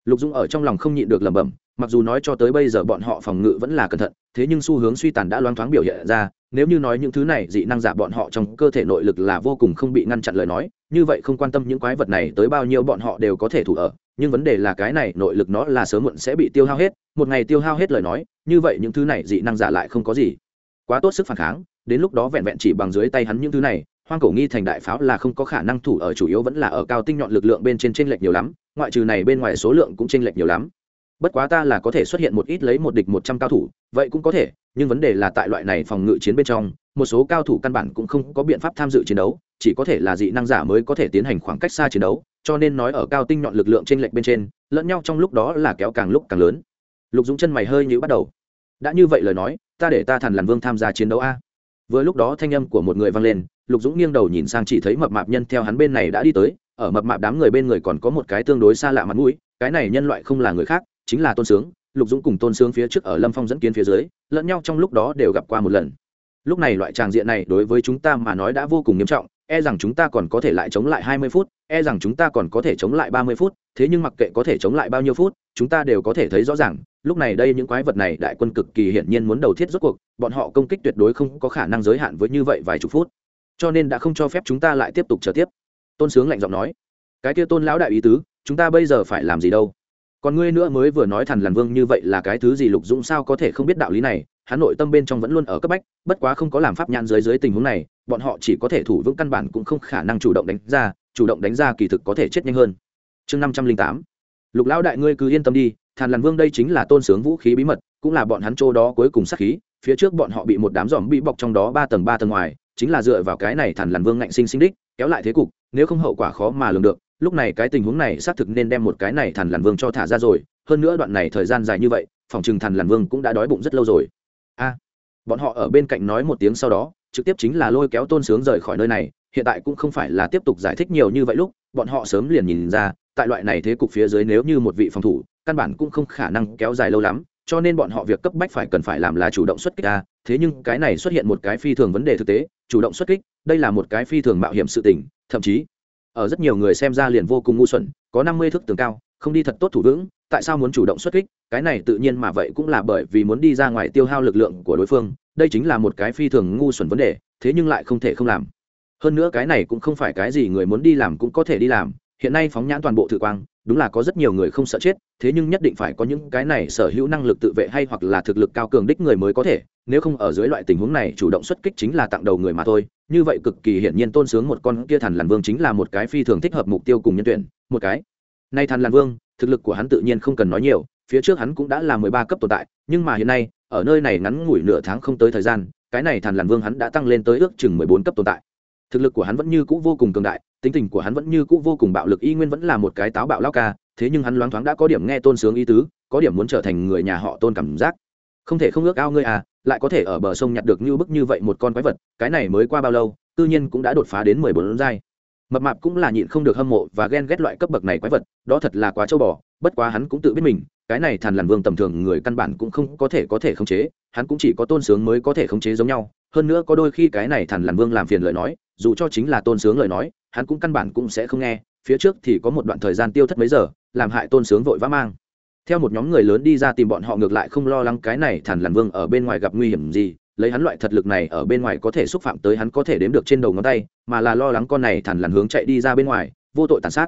Lục dũng ở trong lòng không nhịn được lẩm bẩm mặc dù nói cho tới bây giờ bọn họ phòng ngự vẫn là cẩn thận, thế nhưng xu hướng suy tàn đã loáng thoáng biểu hiện ra, nếu như nói những thứ này, dị năng giả bọn họ trong cơ thể nội lực là vô cùng không bị ngăn chặn lời nói, như vậy không quan tâm những quái vật này tới bao nhiêu bọn họ đều có thể thủ ở, nhưng vấn đề là cái này nội lực nó là sớm muộn sẽ bị tiêu hao hết, một ngày tiêu hao hết lời nói, như vậy những thứ này dị năng giả lại không có gì. Quá tốt sức phản kháng, đến lúc đó vẹn vẹn chỉ bằng dưới tay hắn những thứ này, hoang cổ nghi thành đại pháo là không có khả năng thủ ở, chủ yếu vẫn là ở cao tinh nhọn lực lượng bên trên tranh lệch nhiều lắm, ngoại trừ này bên ngoài số lượng cũng tranh lệch nhiều lắm bất quá ta là có thể xuất hiện một ít lấy một địch một trăm cao thủ, vậy cũng có thể, nhưng vấn đề là tại loại này phòng ngự chiến bên trong, một số cao thủ căn bản cũng không có biện pháp tham dự chiến đấu, chỉ có thể là dị năng giả mới có thể tiến hành khoảng cách xa chiến đấu, cho nên nói ở cao tinh nhọn lực lượng trên lệch bên trên, lẫn nhau trong lúc đó là kéo càng lúc càng lớn. Lục dũng chân mày hơi như bắt đầu. Đã như vậy lời nói, ta để ta thần làn vương tham gia chiến đấu a. Vừa lúc đó thanh âm của một người vang lên, lục dũng nghiêng đầu nhìn sang chỉ thấy mập mạp nhân theo hắn bên này đã đi tới, ở mập mạp đám người bên người còn có một cái tương đối xa lạ mặt mũi, cái này nhân loại không là người khác chính là tôn sướng, lục dũng cùng tôn sướng phía trước ở lâm phong dẫn kiến phía dưới, lẫn nhau trong lúc đó đều gặp qua một lần. Lúc này loại tràng diện này đối với chúng ta mà nói đã vô cùng nghiêm trọng e rằng chúng ta còn có thể lại chống lại hai mươi phút e rằng chúng ta còn có thể chống lại ba mươi phút, thế nhưng mặc kệ có thể chống lại bao nhiêu phút, chúng ta đều có thể thấy rõ ràng, lúc này đây những quái vật này đại quân cực kỳ hiển nhiên muốn đầu thiết rốt cuộc, bọn họ công kích tuyệt đối không có khả năng giới hạn với như vậy vài chục phút. Cho nên đã không cho phép chúng ta lại tiếp tục chờ tiếp. Tôn sướng lạnh giọng nói, cái kia tôn lão đại ý tứ, chúng ta bây giờ phải làm gì đâu? Còn ngươi nữa mới vừa nói thằn lằn vương như vậy là cái thứ gì lục dũng sao có thể không biết đạo lý này hắn nội tâm bên trong vẫn luôn ở cấp bách, bất quá không có làm pháp nhãn dưới dưới tình huống này, bọn họ chỉ có thể thủ vững căn bản cũng không khả năng chủ động đánh ra, chủ động đánh ra kỳ thực có thể chết nhanh hơn. Chương năm trăm linh tám, lục lão đại ngươi cứ yên tâm đi thàn lằn vương đây chính là tôn sướng vũ khí bí mật, cũng là bọn hắn chỗ đó cuối cùng sát khí, phía trước bọn họ bị một đám giòm bị bọc trong đó ba tầng ba tầng ngoài, chính là dựa vào cái này thàn lằn vương ngạnh sinh sinh đích, kéo lại thế cục, nếu không hậu quả khó mà lường được lúc này cái tình huống này xác thực nên đem một cái này thần lằn vương cho thả ra rồi, hơn nữa đoạn này thời gian dài như vậy, phòng chừng thần lằn vương cũng đã đói bụng rất lâu rồi. A, bọn họ ở bên cạnh nói một tiếng sau đó, trực tiếp chính là lôi kéo tôn sướng rời khỏi nơi này, hiện tại cũng không phải là tiếp tục giải thích nhiều như vậy lúc, bọn họ sớm liền nhìn ra, tại loại này thế cục phía dưới nếu như một vị phòng thủ, căn bản cũng không khả năng kéo dài lâu lắm, cho nên bọn họ việc cấp bách phải cần phải làm là chủ động xuất kích a, thế nhưng cái này xuất hiện một cái phi thường vấn đề thực tế, chủ động xuất kích, đây là một cái phi thường mạo hiểm sự tình, thậm chí ở rất nhiều người xem ra liền vô cùng ngu xuẩn, có năm mươi thước tường cao, không đi thật tốt thủ vững, tại sao muốn chủ động xuất kích? Cái này tự nhiên mà vậy cũng là bởi vì muốn đi ra ngoài tiêu hao lực lượng của đối phương, đây chính là một cái phi thường ngu xuẩn vấn đề, thế nhưng lại không thể không làm. Hơn nữa cái này cũng không phải cái gì người muốn đi làm cũng có thể đi làm, hiện nay phóng nhãn toàn bộ thử quang, đúng là có rất nhiều người không sợ chết, thế nhưng nhất định phải có những cái này sở hữu năng lực tự vệ hay hoặc là thực lực cao cường đích người mới có thể, nếu không ở dưới loại tình huống này chủ động xuất kích chính là tặng đầu người mà thôi như vậy cực kỳ hiển nhiên tôn sướng một con kia thần lằn vương chính là một cái phi thường thích hợp mục tiêu cùng nhân tuyển, một cái. Nay thần lằn vương, thực lực của hắn tự nhiên không cần nói nhiều, phía trước hắn cũng đã là mười ba cấp tồn tại, nhưng mà hiện nay, ở nơi này ngắn ngủi nửa tháng không tới thời gian, cái này thần lằn vương hắn đã tăng lên tới ước chừng mười bốn cấp tồn tại. Thực lực của hắn vẫn như cũ vô cùng cường đại, tính tình của hắn vẫn như cũ vô cùng bạo lực, y nguyên vẫn là một cái táo bạo lao ca, thế nhưng hắn loáng thoáng đã có điểm nghe tôn sướng ý tứ, có điểm muốn trở thành người nhà họ tôn cảm giác. Không thể không ước ao ngươi à lại có thể ở bờ sông nhặt được như bức như vậy một con quái vật, cái này mới qua bao lâu tư nhiên cũng đã đột phá đến mười bốn giai. Mập mạp cũng là nhịn không được hâm mộ và ghen ghét loại cấp bậc này quái vật, đó thật là quá châu bò, bất quá hắn cũng tự biết mình, cái này thàn làn vương tầm thường người căn bản cũng không có thể có thể khống chế, hắn cũng chỉ có tôn sướng mới có thể khống chế giống nhau, hơn nữa có đôi khi cái này thàn làn vương làm phiền lời nói, dù cho chính là tôn sướng lời nói, hắn cũng căn bản cũng sẽ không nghe, phía trước thì có một đoạn thời gian tiêu thất mấy giờ, làm hại tôn sướng vội vã mang theo một nhóm người lớn đi ra tìm bọn họ ngược lại không lo lắng cái này thản làn vương ở bên ngoài gặp nguy hiểm gì, lấy hắn loại thật lực này ở bên ngoài có thể xúc phạm tới hắn có thể đếm được trên đầu ngón tay, mà là lo lắng con này thản làn hướng chạy đi ra bên ngoài, vô tội tàn sát.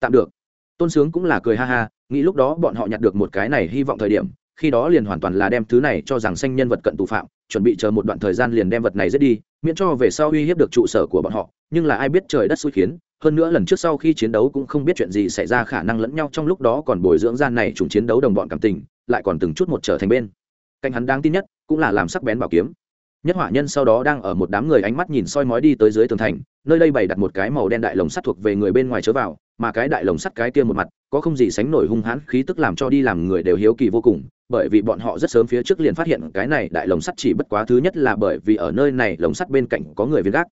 Tạm được. Tôn sướng cũng là cười ha ha, nghĩ lúc đó bọn họ nhặt được một cái này hy vọng thời điểm, khi đó liền hoàn toàn là đem thứ này cho rằng xanh nhân vật cận tù phạm, chuẩn bị chờ một đoạn thời gian liền đem vật này giết đi, miễn cho về sau uy hiếp được trụ sở của bọn họ, nhưng là ai biết trời đất xui khiến hơn nữa lần trước sau khi chiến đấu cũng không biết chuyện gì xảy ra, khả năng lẫn nhau trong lúc đó còn bồi dưỡng gian này trùng chiến đấu đồng bọn cảm tình, lại còn từng chút một trở thành bên. Cạnh hắn đáng tin nhất cũng là làm sắc bén bảo kiếm. Nhất hỏa nhân sau đó đang ở một đám người ánh mắt nhìn soi mói đi tới dưới tường thành, nơi đây bày đặt một cái màu đen đại lồng sắt thuộc về người bên ngoài chớ vào, mà cái đại lồng sắt cái kia một mặt, có không gì sánh nổi hung hãn khí tức làm cho đi làm người đều hiếu kỳ vô cùng, bởi vì bọn họ rất sớm phía trước liền phát hiện cái này đại lồng sắt chỉ bất quá thứ nhất là bởi vì ở nơi này lồng sắt bên cạnh có người viên gác.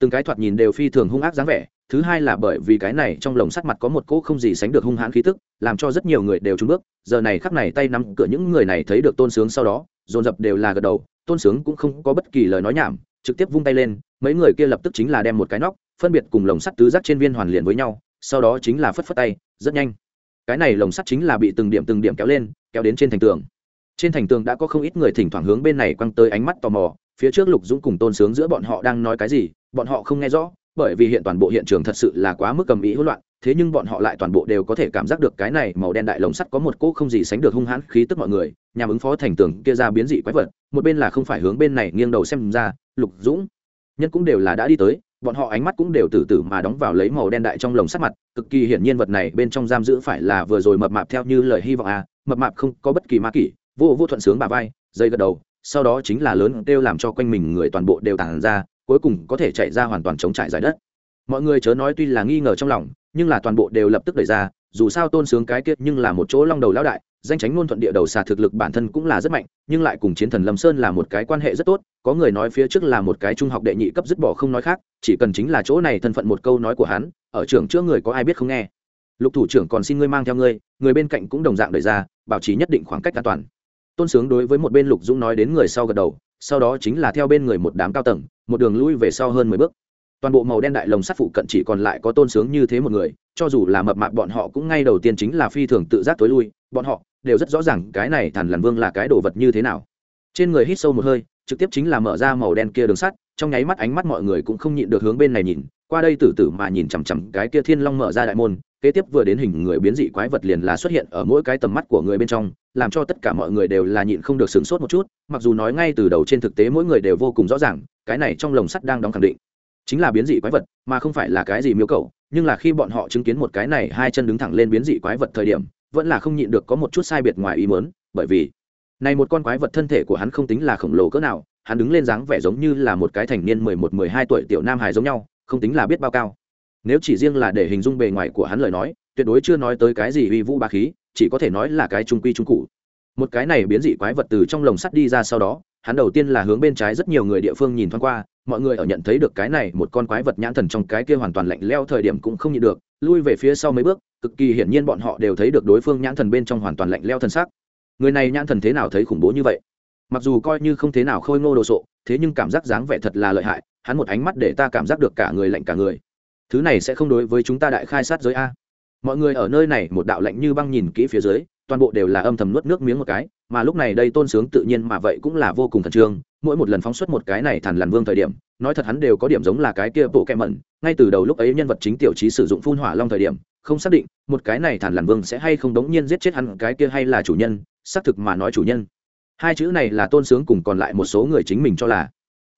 Từng cái thoạt nhìn đều phi thường hung ác dáng vẻ thứ hai là bởi vì cái này trong lồng sắt mặt có một cỗ không gì sánh được hung hãn khí tức, làm cho rất nhiều người đều trúng bước. Giờ này khắc này tay nắm cửa những người này thấy được tôn sướng sau đó, dồn dập đều là gật đầu. Tôn sướng cũng không có bất kỳ lời nói nhảm, trực tiếp vung tay lên, mấy người kia lập tức chính là đem một cái nóc, phân biệt cùng lồng sắt tứ giác trên viên hoàn liền với nhau, sau đó chính là phất phất tay, rất nhanh. Cái này lồng sắt chính là bị từng điểm từng điểm kéo lên, kéo đến trên thành tường. Trên thành tường đã có không ít người thỉnh thoảng hướng bên này quăng tới ánh mắt tò mò, phía trước lục dũng cùng tôn sướng giữa bọn họ đang nói cái gì, bọn họ không nghe rõ bởi vì hiện toàn bộ hiện trường thật sự là quá mức cầm ý hỗn loạn, thế nhưng bọn họ lại toàn bộ đều có thể cảm giác được cái này màu đen đại lồng sắt có một cỗ không gì sánh được hung hãn khí tức mọi người, nhằm ứng phó thành tường kia ra biến dị quái vật, một bên là không phải hướng bên này nghiêng đầu xem ra, lục dũng, nhân cũng đều là đã đi tới, bọn họ ánh mắt cũng đều từ từ mà đóng vào lấy màu đen đại trong lồng sắt mặt, cực kỳ hiển nhiên vật này bên trong giam giữ phải là vừa rồi mập mạp theo như lời hy vọng à mập mạp không có bất kỳ ma kỷ, vô vô thuận sướng bà vai, dây gật đầu, sau đó chính là lớn kêu làm cho quanh mình người toàn bộ đều tàn ra cuối cùng có thể chạy ra hoàn toàn chống trải giải đất. Mọi người chớ nói tuy là nghi ngờ trong lòng, nhưng là toàn bộ đều lập tức đẩy ra, dù sao tôn sướng cái kiết nhưng là một chỗ long đầu lão đại, danh tránh ngôn thuận địa đầu xà thực lực bản thân cũng là rất mạnh, nhưng lại cùng chiến thần lâm sơn là một cái quan hệ rất tốt, có người nói phía trước là một cái trung học đệ nhị cấp dứt bỏ không nói khác, chỉ cần chính là chỗ này thân phận một câu nói của hắn, ở trường chữa người có ai biết không nghe. Lục thủ trưởng còn xin ngươi mang theo ngươi, người bên cạnh cũng đồng dạng đẩy ra, bảo trì nhất định khoảng cách an toàn. Tôn sướng đối với một bên lục dũng nói đến người sau gật đầu, sau đó chính là theo bên người một đám cao tầng một đường lui về sau hơn mười bước. Toàn bộ màu đen đại lồng sắt phụ cận chỉ còn lại có tôn sướng như thế một người, cho dù là mập mạp bọn họ cũng ngay đầu tiên chính là phi thường tự giác tối lui, bọn họ đều rất rõ ràng cái này thằn lằn vương là cái đồ vật như thế nào. Trên người hít sâu một hơi, trực tiếp chính là mở ra màu đen kia đường sắt, trong nháy mắt ánh mắt mọi người cũng không nhịn được hướng bên này nhìn, qua đây tử tử mà nhìn chằm chằm cái kia thiên long mở ra đại môn, kế tiếp vừa đến hình người biến dị quái vật liền là xuất hiện ở mỗi cái tầm mắt của người bên trong, làm cho tất cả mọi người đều là nhịn không được sửng sốt một chút, mặc dù nói ngay từ đầu trên thực tế mỗi người đều vô cùng rõ ràng cái này trong lồng sắt đang đóng khẳng định. Chính là biến dị quái vật, mà không phải là cái gì miêu cầu, nhưng là khi bọn họ chứng kiến một cái này hai chân đứng thẳng lên biến dị quái vật thời điểm, vẫn là không nhịn được có một chút sai biệt ngoài ý mớn bởi vì này một con quái vật thân thể của hắn không tính là khổng lồ cỡ nào, hắn đứng lên dáng vẻ giống như là một cái thành niên mười một, mười hai tuổi tiểu nam hài giống nhau, không tính là biết bao cao. Nếu chỉ riêng là để hình dung bề ngoài của hắn lời nói, tuyệt đối chưa nói tới cái gì uy vũ ba khí, chỉ có thể nói là cái trung quy trung cụ. Một cái này biến dị quái vật từ trong lồng sắt đi ra sau đó hắn đầu tiên là hướng bên trái rất nhiều người địa phương nhìn thoáng qua mọi người ở nhận thấy được cái này một con quái vật nhãn thần trong cái kia hoàn toàn lạnh leo thời điểm cũng không nhịn được lui về phía sau mấy bước cực kỳ hiển nhiên bọn họ đều thấy được đối phương nhãn thần bên trong hoàn toàn lạnh leo thần sắc, người này nhãn thần thế nào thấy khủng bố như vậy? Mặc dù coi như không thế nào khôi ngô đồ sộ thế nhưng cảm giác dáng vẻ thật là lợi hại hắn một ánh mắt để ta cảm giác được cả người lạnh cả người. Thứ này sẽ không đối với chúng ta đại khai sát giới a. Mọi người ở nơi này một đạo lạnh như băng nhìn kỹ phía dưới toàn bộ đều là âm thầm nuốt nước miếng một cái mà lúc này đây tôn sướng tự nhiên mà vậy cũng là vô cùng thần trương. Mỗi một lần phóng xuất một cái này thằn lằn vương thời điểm, nói thật hắn đều có điểm giống là cái kia bộ kẹ mẩn. Ngay từ đầu lúc ấy nhân vật chính tiểu trí sử dụng phun hỏa long thời điểm, không xác định một cái này thằn lằn vương sẽ hay không đống nhiên giết chết hắn cái kia hay là chủ nhân, xác thực mà nói chủ nhân. Hai chữ này là tôn sướng cùng còn lại một số người chính mình cho là.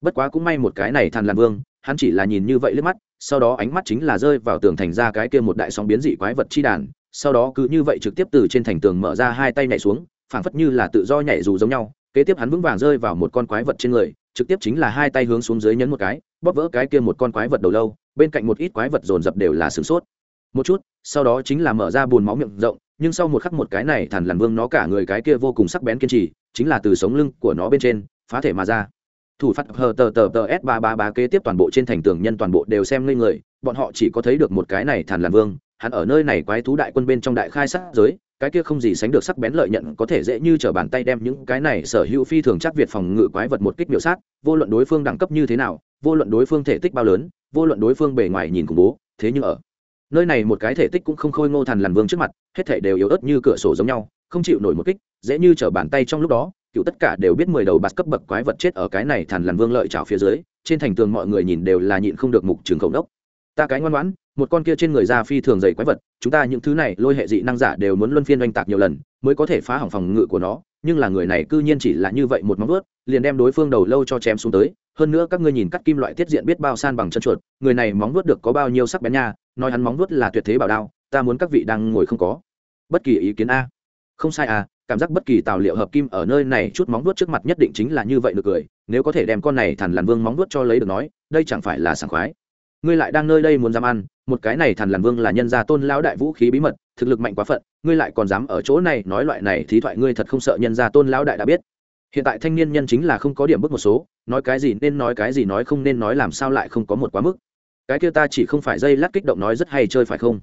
Bất quá cũng may một cái này thằn lằn vương, hắn chỉ là nhìn như vậy liếc mắt, sau đó ánh mắt chính là rơi vào tường thành ra cái kia một đại sóng biến dị quái vật chi đàn, sau đó cứ như vậy trực tiếp từ trên thành tường mở ra hai tay nhảy xuống phảng phất như là tự do nhảy dù giống nhau, kế tiếp hắn vững vàng rơi vào một con quái vật trên người, trực tiếp chính là hai tay hướng xuống dưới nhấn một cái, bóp vỡ cái kia một con quái vật đầu lâu, bên cạnh một ít quái vật dồn dập đều là sửng sốt. Một chút, sau đó chính là mở ra bùn máu miệng rộng, nhưng sau một khắc một cái này thằn lằn vương nó cả người cái kia vô cùng sắc bén kiên trì, chính là từ sống lưng của nó bên trên, phá thể mà ra. Thủ phát hờ tờ tờ tờ s ba ba ba kế tiếp toàn bộ trên thành tường nhân toàn bộ đều xem lên người, bọn họ chỉ có thấy được một cái này thằn lằn vương, hắn ở nơi này quái thú đại quân bên trong đại khai sát giới cái kia không gì sánh được sắc bén lợi nhận có thể dễ như t bàn tay đem những cái này sở hữu phi thường chắc việt phòng ngự quái vật một kích biểu sát, vô luận đối phương đẳng cấp như thế nào, vô luận đối phương thể tích bao lớn, vô luận đối phương bề ngoài nhìn khủng bố, thế nhưng ở nơi này một cái thể tích cũng không khôi ngô thằn lằn vương trước mặt, hết thể đều yếu ớt như cửa sổ giống nhau, không chịu nổi một kích, dễ như t bàn tay trong lúc đó, cựu tất cả đều biết mười đầu bạt cấp bậc quái vật chết ở cái này thằn lằn vương lợi trào phía dưới, trên thành tường mọi người nhìn đều là nhịn không được mục trường khổng đốc ta cái ngoan ngoãn, một con kia trên người da phi thường dày quái vật, chúng ta những thứ này lôi hệ dị năng giả đều muốn luân phiên oanh tạc nhiều lần, mới có thể phá hỏng phòng ngự của nó, nhưng là người này cư nhiên chỉ là như vậy một móng vuốt, liền đem đối phương đầu lâu cho chém xuống tới. Hơn nữa các ngươi nhìn cắt kim loại tiết diện biết bao san bằng chân chuột, người này móng vuốt được có bao nhiêu sắc bén nha, nói hắn móng vuốt là tuyệt thế bảo đao, ta muốn các vị đang ngồi không có bất kỳ ý kiến a. Không sai à cảm giác bất kỳ tài liệu hợp kim ở nơi này chút móng vuốt trước mặt nhất định chính là như vậy được cười, nếu có thể đem con này thằn lằn vương móng vuốt cho lấy được nói, đây chẳng phải là sảng khoái ngươi lại đang nơi đây muốn dám ăn, một cái này thằn lằn vương là nhân gia tôn lão đại vũ khí bí mật, thực lực mạnh quá phận, ngươi lại còn dám ở chỗ này nói loại này thí thoại ngươi thật không sợ nhân gia tôn lão đại đã biết. Hiện tại thanh niên nhân chính là không có điểm bước một số, nói cái gì nên nói cái gì nói không nên nói làm sao lại không có một quá mức. Cái kia ta chỉ không phải dây lát kích động nói rất hay chơi phải không?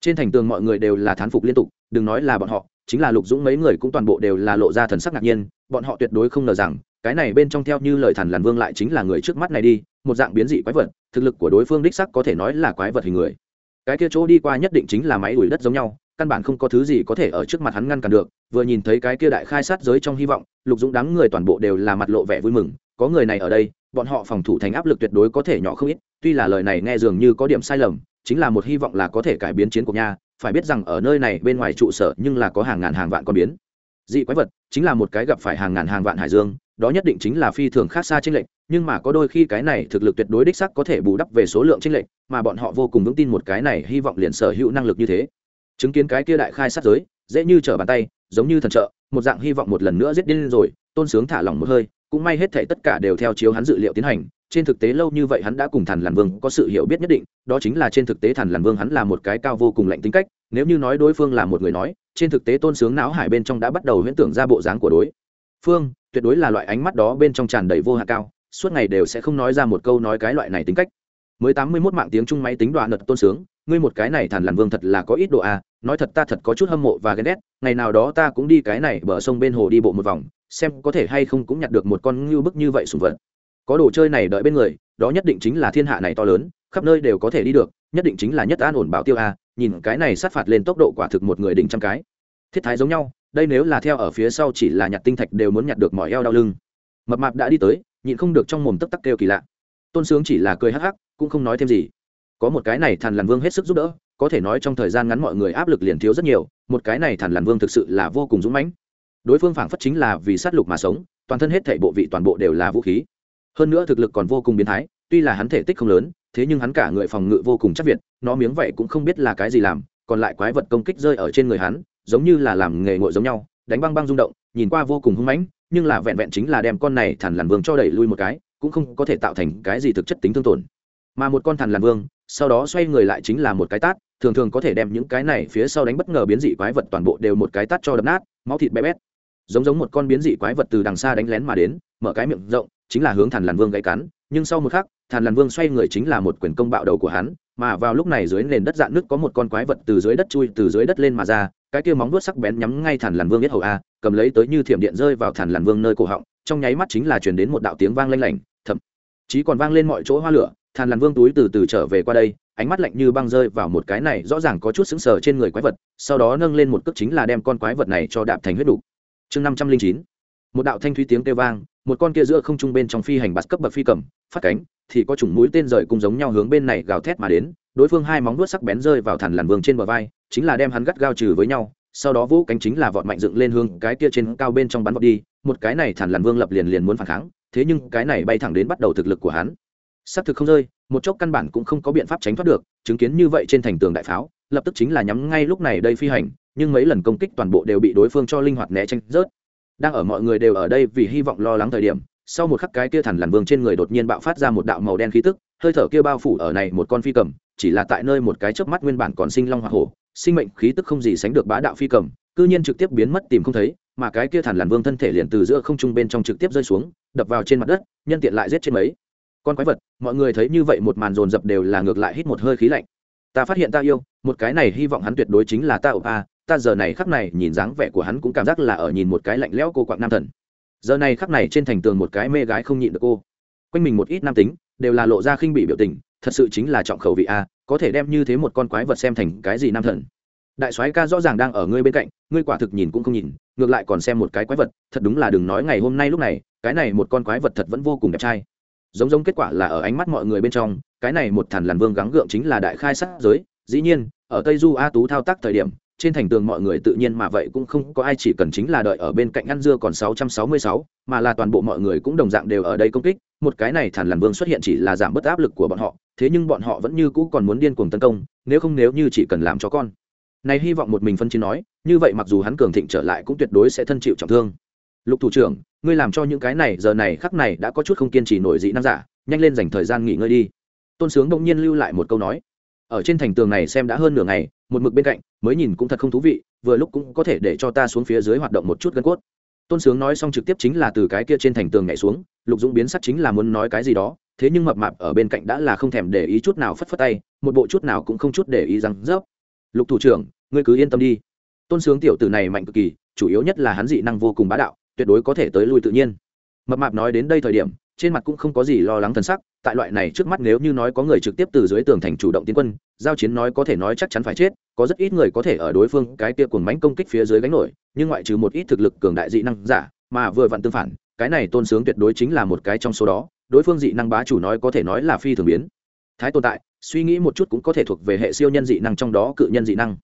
Trên thành tường mọi người đều là thán phục liên tục, đừng nói là bọn họ, chính là lục dũng mấy người cũng toàn bộ đều là lộ ra thần sắc ngạc nhiên, bọn họ tuyệt đối không ngờ rằng cái này bên trong theo như lời thần làn vương lại chính là người trước mắt này đi, một dạng biến dị quái vật, thực lực của đối phương đích sắc có thể nói là quái vật hình người. Cái kia chỗ đi qua nhất định chính là máy đuổi đất giống nhau, căn bản không có thứ gì có thể ở trước mặt hắn ngăn cản được, vừa nhìn thấy cái kia đại khai sát giới trong hy vọng, lục dũng đắng người toàn bộ đều là mặt lộ vẻ vui mừng, có người này ở đây, bọn họ phòng thủ thành áp lực tuyệt đối có thể nhỏ không ít, tuy là lời này nghe dường như có điểm sai lầm, chính là một hy vọng là có thể cải biến chiến cuộc nha, phải biết rằng ở nơi này bên ngoài trụ sở nhưng là có hàng ngàn hàng vạn con biến. Dị quái vật chính là một cái gặp phải hàng ngàn hàng vạn hải dương đó nhất định chính là phi thường khác xa trên lệnh nhưng mà có đôi khi cái này thực lực tuyệt đối đích sắc có thể bù đắp về số lượng trên lệnh mà bọn họ vô cùng vững tin một cái này hy vọng liền sở hữu năng lực như thế. Chứng kiến cái kia đại khai sát giới, dễ như trở bàn tay, giống như thần trợ, một dạng hy vọng một lần nữa giết điên rồi, tôn sướng thả lỏng một hơi, cũng may hết thể tất cả đều theo chiếu hắn dự liệu tiến hành. Trên thực tế lâu như vậy hắn đã cùng thần làn vương có sự hiểu biết nhất định, đó chính là trên thực tế thần làn vương hắn là một cái cao vô cùng lạnh tính cách, nếu như nói đối phương là một người nói, trên thực tế tôn sướng não hải bên trong đã bắt đầu huyễn tưởng ra bộ dáng của đối phương tuyệt đối là loại ánh mắt đó bên trong tràn đầy vô hạ cao, suốt ngày đều sẽ không nói ra một câu nói cái loại này tính cách. Mới tám mươi mốt mạng tiếng trung máy tính đoạn nật tôn sướng, ngươi một cái này thản làn vương thật là có ít độ a nói thật ta thật có chút hâm mộ và ghen ghét, ngày nào đó ta cũng đi cái này bờ sông bên hồ đi bộ một vòng, xem có thể hay không cũng nhặt được một con ngưu bức như vậy sùng vật. Có đồ chơi này đợi bên người, đó nhất định chính là thiên hạ này to lớn, khắp nơi đều có thể đi được, nhất định chính là nhất an ổn bảo tiêu a nhìn cái này sát phạt lên tốc độ quả thực một người đỉnh trăm cái. Thiết thái giống nhau đây nếu là theo ở phía sau chỉ là nhặt tinh thạch đều muốn nhặt được mỏi eo đau lưng. Mập mạp đã đi tới, nhịn không được trong mồm tấc tắc kêu kỳ lạ. Tôn sướng chỉ là cười hắc hắc, cũng không nói thêm gì. Có một cái này thằn lằn vương hết sức giúp đỡ, có thể nói trong thời gian ngắn mọi người áp lực liền thiếu rất nhiều, một cái này thằn lằn vương thực sự là vô cùng dũng mãnh. Đối phương phảng phất chính là vì sát lục mà sống, toàn thân hết thảy bộ vị toàn bộ đều là vũ khí. Hơn nữa thực lực còn vô cùng biến thái, tuy là hắn thể tích không lớn, thế nhưng hắn cả người phòng ngự vô cùng chắc việt, nó miếng vậy cũng không biết là cái gì làm, còn lại quái vật công kích rơi ở trên người hắn giống như là làm nghề ngội giống nhau, đánh băng băng rung động, nhìn qua vô cùng hung mãnh, nhưng là vẹn vẹn chính là đem con này thằn lằn vương cho đẩy lui một cái, cũng không có thể tạo thành cái gì thực chất tính thương tổn. Mà một con thằn lằn vương, sau đó xoay người lại chính là một cái tát, thường thường có thể đem những cái này phía sau đánh bất ngờ biến dị quái vật toàn bộ đều một cái tát cho đập nát, máu thịt bé bét. Giống giống một con biến dị quái vật từ đằng xa đánh lén mà đến, mở cái miệng rộng, chính là hướng thằn lằn vương gãy cắn, nhưng sau một khắc, thằn lằn vương xoay người chính là một quyền công bạo đầu của hắn, mà vào lúc này dưới nền đất dạn nước có một con quái vật từ dưới đất chui, từ dưới đất lên mà ra cái kia móng vuốt sắc bén nhắm ngay thản lằn vương biết hầu a, cầm lấy tới như thiểm điện rơi vào thản lằn vương nơi cổ họng, trong nháy mắt chính là truyền đến một đạo tiếng vang lanh lảnh, thậm chí còn vang lên mọi chỗ hoa lửa. Thản lằn vương túi từ từ trở về qua đây, ánh mắt lạnh như băng rơi vào một cái này rõ ràng có chút sững sờ trên người quái vật, sau đó nâng lên một cước chính là đem con quái vật này cho đạp thành huyết đủ chương năm trăm linh chín, một đạo thanh thúy tiếng kêu vang, một con kia giữa không trung bên trong phi hành bạt cấp bậc phi cầm, phát cánh, thì có chủng mũi tên rời cùng giống nhau hướng bên này gào thét mà đến, đối phương hai móng vuốt sắc bén rơi vào thằn lằn vương trên bờ vai chính là đem hắn gắt gao trừ với nhau sau đó vũ cánh chính là vọt mạnh dựng lên hương, cái kia trên cao bên trong bắn vọt đi một cái này thản lằn vương lập liền liền muốn phản kháng thế nhưng cái này bay thẳng đến bắt đầu thực lực của hắn. Xác thực không rơi một chốc căn bản cũng không có biện pháp tránh thoát được chứng kiến như vậy trên thành tường đại pháo lập tức chính là nhắm ngay lúc này đây phi hành nhưng mấy lần công kích toàn bộ đều bị đối phương cho linh hoạt né tránh rớt. Đang ở mọi người đều ở đây vì hy vọng lo lắng thời điểm sau một khắc cái kia thản lằn vương trên người đột nhiên bạo phát ra một đạo màu đen khí tức hơi thở kia bao phủ ở này một con phi cầm chỉ là tại nơi một cái chớp mắt nguyên bản còn sinh long hoa hổ sinh mệnh khí tức không gì sánh được bá đạo phi cầm, cư nhiên trực tiếp biến mất tìm không thấy, mà cái kia thản làn vương thân thể liền từ giữa không trung bên trong trực tiếp rơi xuống, đập vào trên mặt đất, nhân tiện lại giết trên mấy. Con quái vật, mọi người thấy như vậy một màn dồn dập đều là ngược lại hít một hơi khí lạnh. Ta phát hiện ta yêu, một cái này hy vọng hắn tuyệt đối chính là ta ộp a, ta giờ này khắc này nhìn dáng vẻ của hắn cũng cảm giác là ở nhìn một cái lạnh lẽo cô quạng nam thần. Giờ này khắc này trên thành tường một cái mê gái không nhịn được cô. Quanh mình một ít nam tính, đều là lộ ra khinh bị biểu tình, thật sự chính là trọng khẩu vị a có thể đem như thế một con quái vật xem thành cái gì nam thần. Đại soái ca rõ ràng đang ở ngươi bên cạnh, ngươi quả thực nhìn cũng không nhìn, ngược lại còn xem một cái quái vật, thật đúng là đừng nói ngày hôm nay lúc này, cái này một con quái vật thật vẫn vô cùng đẹp trai. Giống giống kết quả là ở ánh mắt mọi người bên trong, cái này một thằn lằn vương gắng gượng chính là đại khai sát giới, dĩ nhiên, ở tây du a tú thao tác thời điểm trên thành tường mọi người tự nhiên mà vậy cũng không có ai chỉ cần chính là đợi ở bên cạnh ăn dưa còn 666, mà là toàn bộ mọi người cũng đồng dạng đều ở đây công kích, một cái này thản lằn vương xuất hiện chỉ là giảm bớt áp lực của bọn họ, thế nhưng bọn họ vẫn như cũ còn muốn điên cuồng tấn công, nếu không nếu như chỉ cần làm cho con. Này hy vọng một mình phân chiến nói, như vậy mặc dù hắn cường thịnh trở lại cũng tuyệt đối sẽ thân chịu trọng thương. Lục thủ trưởng, ngươi làm cho những cái này giờ này khắc này đã có chút không kiên trì nổi dị năng giả, nhanh lên dành thời gian nghỉ ngơi đi. Tôn Sướng đông nhiên lưu lại một câu nói. Ở trên thành tường này xem đã hơn nửa ngày, một mực bên cạnh, mới nhìn cũng thật không thú vị, vừa lúc cũng có thể để cho ta xuống phía dưới hoạt động một chút gân cốt. Tôn sướng nói xong trực tiếp chính là từ cái kia trên thành tường nhảy xuống lục dũng biến sắc chính là muốn nói cái gì đó thế nhưng mập mạp ở bên cạnh đã là không thèm để ý chút nào phất phất tay một bộ chút nào cũng không chút để ý rằng rớp lục thủ trưởng ngươi cứ yên tâm đi. Tôn sướng tiểu tử này mạnh cực kỳ chủ yếu nhất là hắn dị năng vô cùng bá đạo tuyệt đối có thể tới lui tự nhiên. Mập mạp nói đến đây thời điểm trên mặt cũng không có gì lo lắng thần sắc, tại loại này trước mắt nếu như nói có người trực tiếp từ dưới tường thành chủ động tiến quân, giao chiến nói có thể nói chắc chắn phải chết, có rất ít người có thể ở đối phương cái kia cuồng mánh công kích phía dưới gánh nổi, nhưng ngoại trừ một ít thực lực cường đại dị năng giả, mà vừa vặn tương phản, cái này tôn sướng tuyệt đối chính là một cái trong số đó, đối phương dị năng bá chủ nói có thể nói là phi thường biến. Thái tồn tại, suy nghĩ một chút cũng có thể thuộc về hệ siêu nhân dị năng trong đó cự nhân dị năng.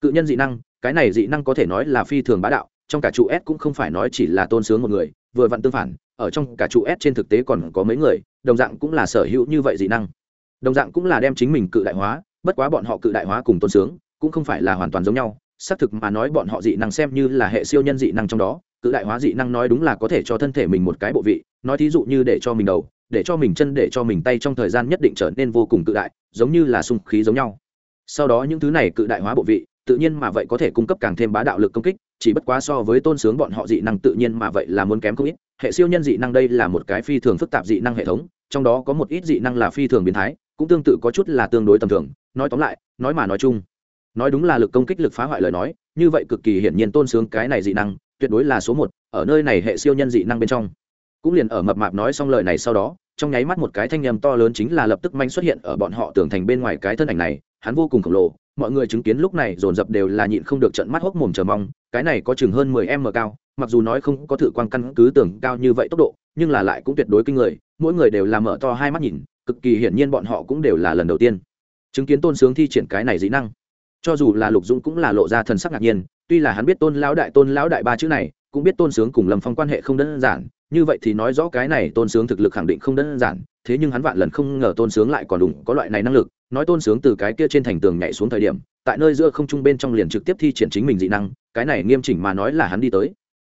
Cự nhân dị năng, cái này dị năng có thể nói là phi thường bá đạo, trong cả trụ s cũng không phải nói chỉ là tôn sướng một người vừa vặn tương phản, ở trong cả trụ s trên thực tế còn có mấy người, đồng dạng cũng là sở hữu như vậy dị năng. Đồng dạng cũng là đem chính mình cự đại hóa, bất quá bọn họ cự đại hóa cùng tôn sướng, cũng không phải là hoàn toàn giống nhau. Xác thực mà nói bọn họ dị năng xem như là hệ siêu nhân dị năng trong đó, cự đại hóa dị năng nói đúng là có thể cho thân thể mình một cái bộ vị, nói thí dụ như để cho mình đầu, để cho mình chân, để cho mình tay trong thời gian nhất định trở nên vô cùng cự đại, giống như là sung khí giống nhau. Sau đó những thứ này cự đại hóa bộ vị tự nhiên mà vậy có thể cung cấp càng thêm bá đạo lực công kích, chỉ bất quá so với tôn sướng bọn họ dị năng tự nhiên mà vậy là muốn kém không ít. Hệ siêu nhân dị năng đây là một cái phi thường phức tạp dị năng hệ thống, trong đó có một ít dị năng là phi thường biến thái, cũng tương tự có chút là tương đối tầm thường. Nói tóm lại, nói mà nói chung, nói đúng là lực công kích lực phá hoại lời nói, như vậy cực kỳ hiển nhiên tôn sướng cái này dị năng, tuyệt đối là số một, ở nơi này hệ siêu nhân dị năng bên trong. Cũng liền ở mập mạp nói xong lời này sau đó, trong nháy mắt một cái thanh nhầm to lớn chính là lập tức manh xuất hiện ở bọn họ tưởng thành bên ngoài cái thân ảnh này, hắn vô cùng khổng lồ mọi người chứng kiến lúc này dồn dập đều là nhịn không được trận mắt hốc mồm chờ mong, cái này có chừng hơn mười m cao, mặc dù nói không có thử quan căn cứ tưởng cao như vậy tốc độ, nhưng là lại cũng tuyệt đối kinh người, mỗi người đều là mở to hai mắt nhìn, cực kỳ hiển nhiên bọn họ cũng đều là lần đầu tiên chứng kiến tôn sướng thi triển cái này dĩ năng. Cho dù là lục dũng cũng là lộ ra thần sắc ngạc nhiên, tuy là hắn biết tôn lão đại, tôn lão đại ba chữ này, cũng biết tôn sướng cùng lâm phong quan hệ không đơn giản như vậy thì nói rõ cái này tôn sướng thực lực khẳng định không đơn giản, thế nhưng hắn vạn lần không ngờ tôn sướng lại còn đủ có loại này năng lực, nói tôn sướng từ cái kia trên thành tường nhảy xuống thời điểm, tại nơi giữa không trung bên trong liền trực tiếp thi triển chính mình dị năng, cái này nghiêm chỉnh mà nói là hắn đi tới.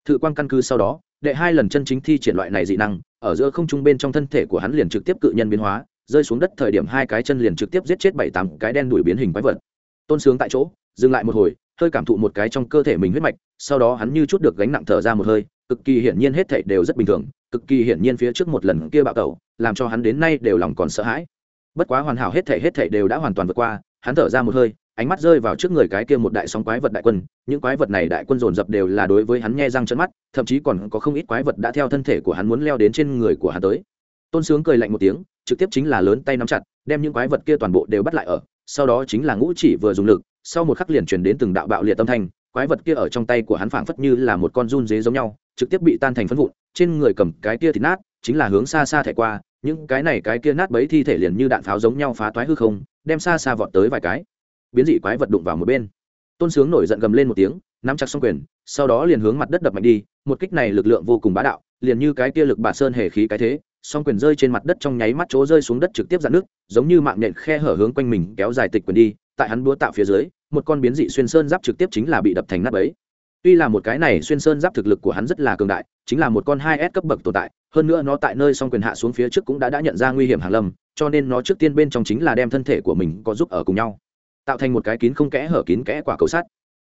Thự quan căn cứ sau đó, đệ hai lần chân chính thi triển loại này dị năng, ở giữa không trung bên trong thân thể của hắn liền trực tiếp cự nhân biến hóa, rơi xuống đất thời điểm hai cái chân liền trực tiếp giết chết bảy tám cái đen đuổi biến hình quái vật tôn sướng tại chỗ, dừng lại một hồi, hơi cảm thụ một cái trong cơ thể mình huyết mạch, sau đó hắn như chút được gánh nặng thở ra một hơi, cực kỳ hiển nhiên hết thảy đều rất bình thường, cực kỳ hiển nhiên phía trước một lần kia bạo tẩu, làm cho hắn đến nay đều lòng còn sợ hãi. Bất quá hoàn hảo hết thảy hết thảy đều đã hoàn toàn vượt qua, hắn thở ra một hơi, ánh mắt rơi vào trước người cái kia một đại sóng quái vật đại quân, những quái vật này đại quân dồn dập đều là đối với hắn nghe răng trận mắt, thậm chí còn có không ít quái vật đã theo thân thể của hắn muốn leo đến trên người của hắn tới. Tôn sướng cười lạnh một tiếng, trực tiếp chính là lớn tay nắm chặt, đem những quái vật kia toàn bộ đều bắt lại ở sau đó chính là ngũ chỉ vừa dùng lực, sau một khắc liền chuyển đến từng đạo bạo liệt tâm thanh, quái vật kia ở trong tay của hắn phảng phất như là một con run dế giống nhau, trực tiếp bị tan thành phân vụn, trên người cầm cái kia thì nát, chính là hướng xa xa thẻ qua, những cái này cái kia nát bấy thi thể liền như đạn pháo giống nhau phá toái hư không, đem xa xa vọt tới vài cái. Biến dị quái vật đụng vào một bên. Tôn sướng nổi giận gầm lên một tiếng, nắm chặt xong quyền, sau đó liền hướng mặt đất đập mạnh đi, một kích này lực lượng vô cùng bá đạo, liền như cái kia lực bà sơn hề khí cái thế song quyền rơi trên mặt đất trong nháy mắt chỗ rơi xuống đất trực tiếp dạn nước, giống như mạng nhện khe hở hướng quanh mình kéo dài tịch quyền đi, tại hắn búa tạo phía dưới, một con biến dị xuyên sơn giáp trực tiếp chính là bị đập thành nát ấy tuy là một cái này xuyên sơn giáp thực lực của hắn rất là cường đại, chính là một con hai s cấp bậc tồn tại, hơn nữa nó tại nơi song quyền hạ xuống phía trước cũng đã đã nhận ra nguy hiểm hàng lâm, cho nên nó trước tiên bên trong chính là đem thân thể của mình có giúp ở cùng nhau, tạo thành một cái kín không kẽ hở kín kẽ quả cầu sắt.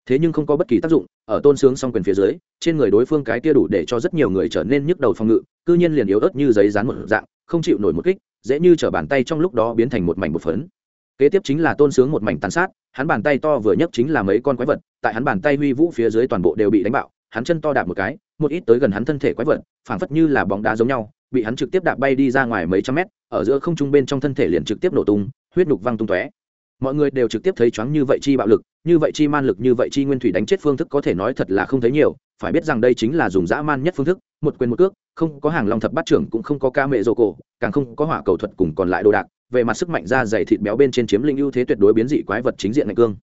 Thế nhưng không có bất kỳ tác dụng, ở tôn sướng song quyền phía dưới, trên người đối phương cái tia đủ để cho rất nhiều người trở nên nhức đầu phòng ngự cư nhiên liền yếu ớt như giấy dán một dạng, không chịu nổi một kích, dễ như trở bàn tay trong lúc đó biến thành một mảnh một phấn. Kế tiếp chính là tôn sướng một mảnh tàn sát, hắn bàn tay to vừa nhất chính là mấy con quái vật, tại hắn bàn tay huy vũ phía dưới toàn bộ đều bị đánh bạo, hắn chân to đạp một cái, một ít tới gần hắn thân thể quái vật, phảng phất như là bóng đá giống nhau, bị hắn trực tiếp đạp bay đi ra ngoài mấy trăm mét, ở giữa không trung bên trong thân thể liền trực tiếp nổ tung, huyết nhục văng tung tóe. Mọi người đều trực tiếp thấy choáng như vậy chi bạo lực, như vậy chi man lực, như vậy chi nguyên thủy đánh chết phương thức có thể nói thật là không thấy nhiều, phải biết rằng đây chính là dùng dã man nhất phương thức, một quyền một cước không có hàng long thập bát trưởng cũng không có ca mẹ rô cổ, càng không có hỏa cầu thuật cùng còn lại đồ đạc, về mặt sức mạnh da dày thịt béo bên trên chiếm linh ưu thế tuyệt đối biến dị quái vật chính diện ngạch cương.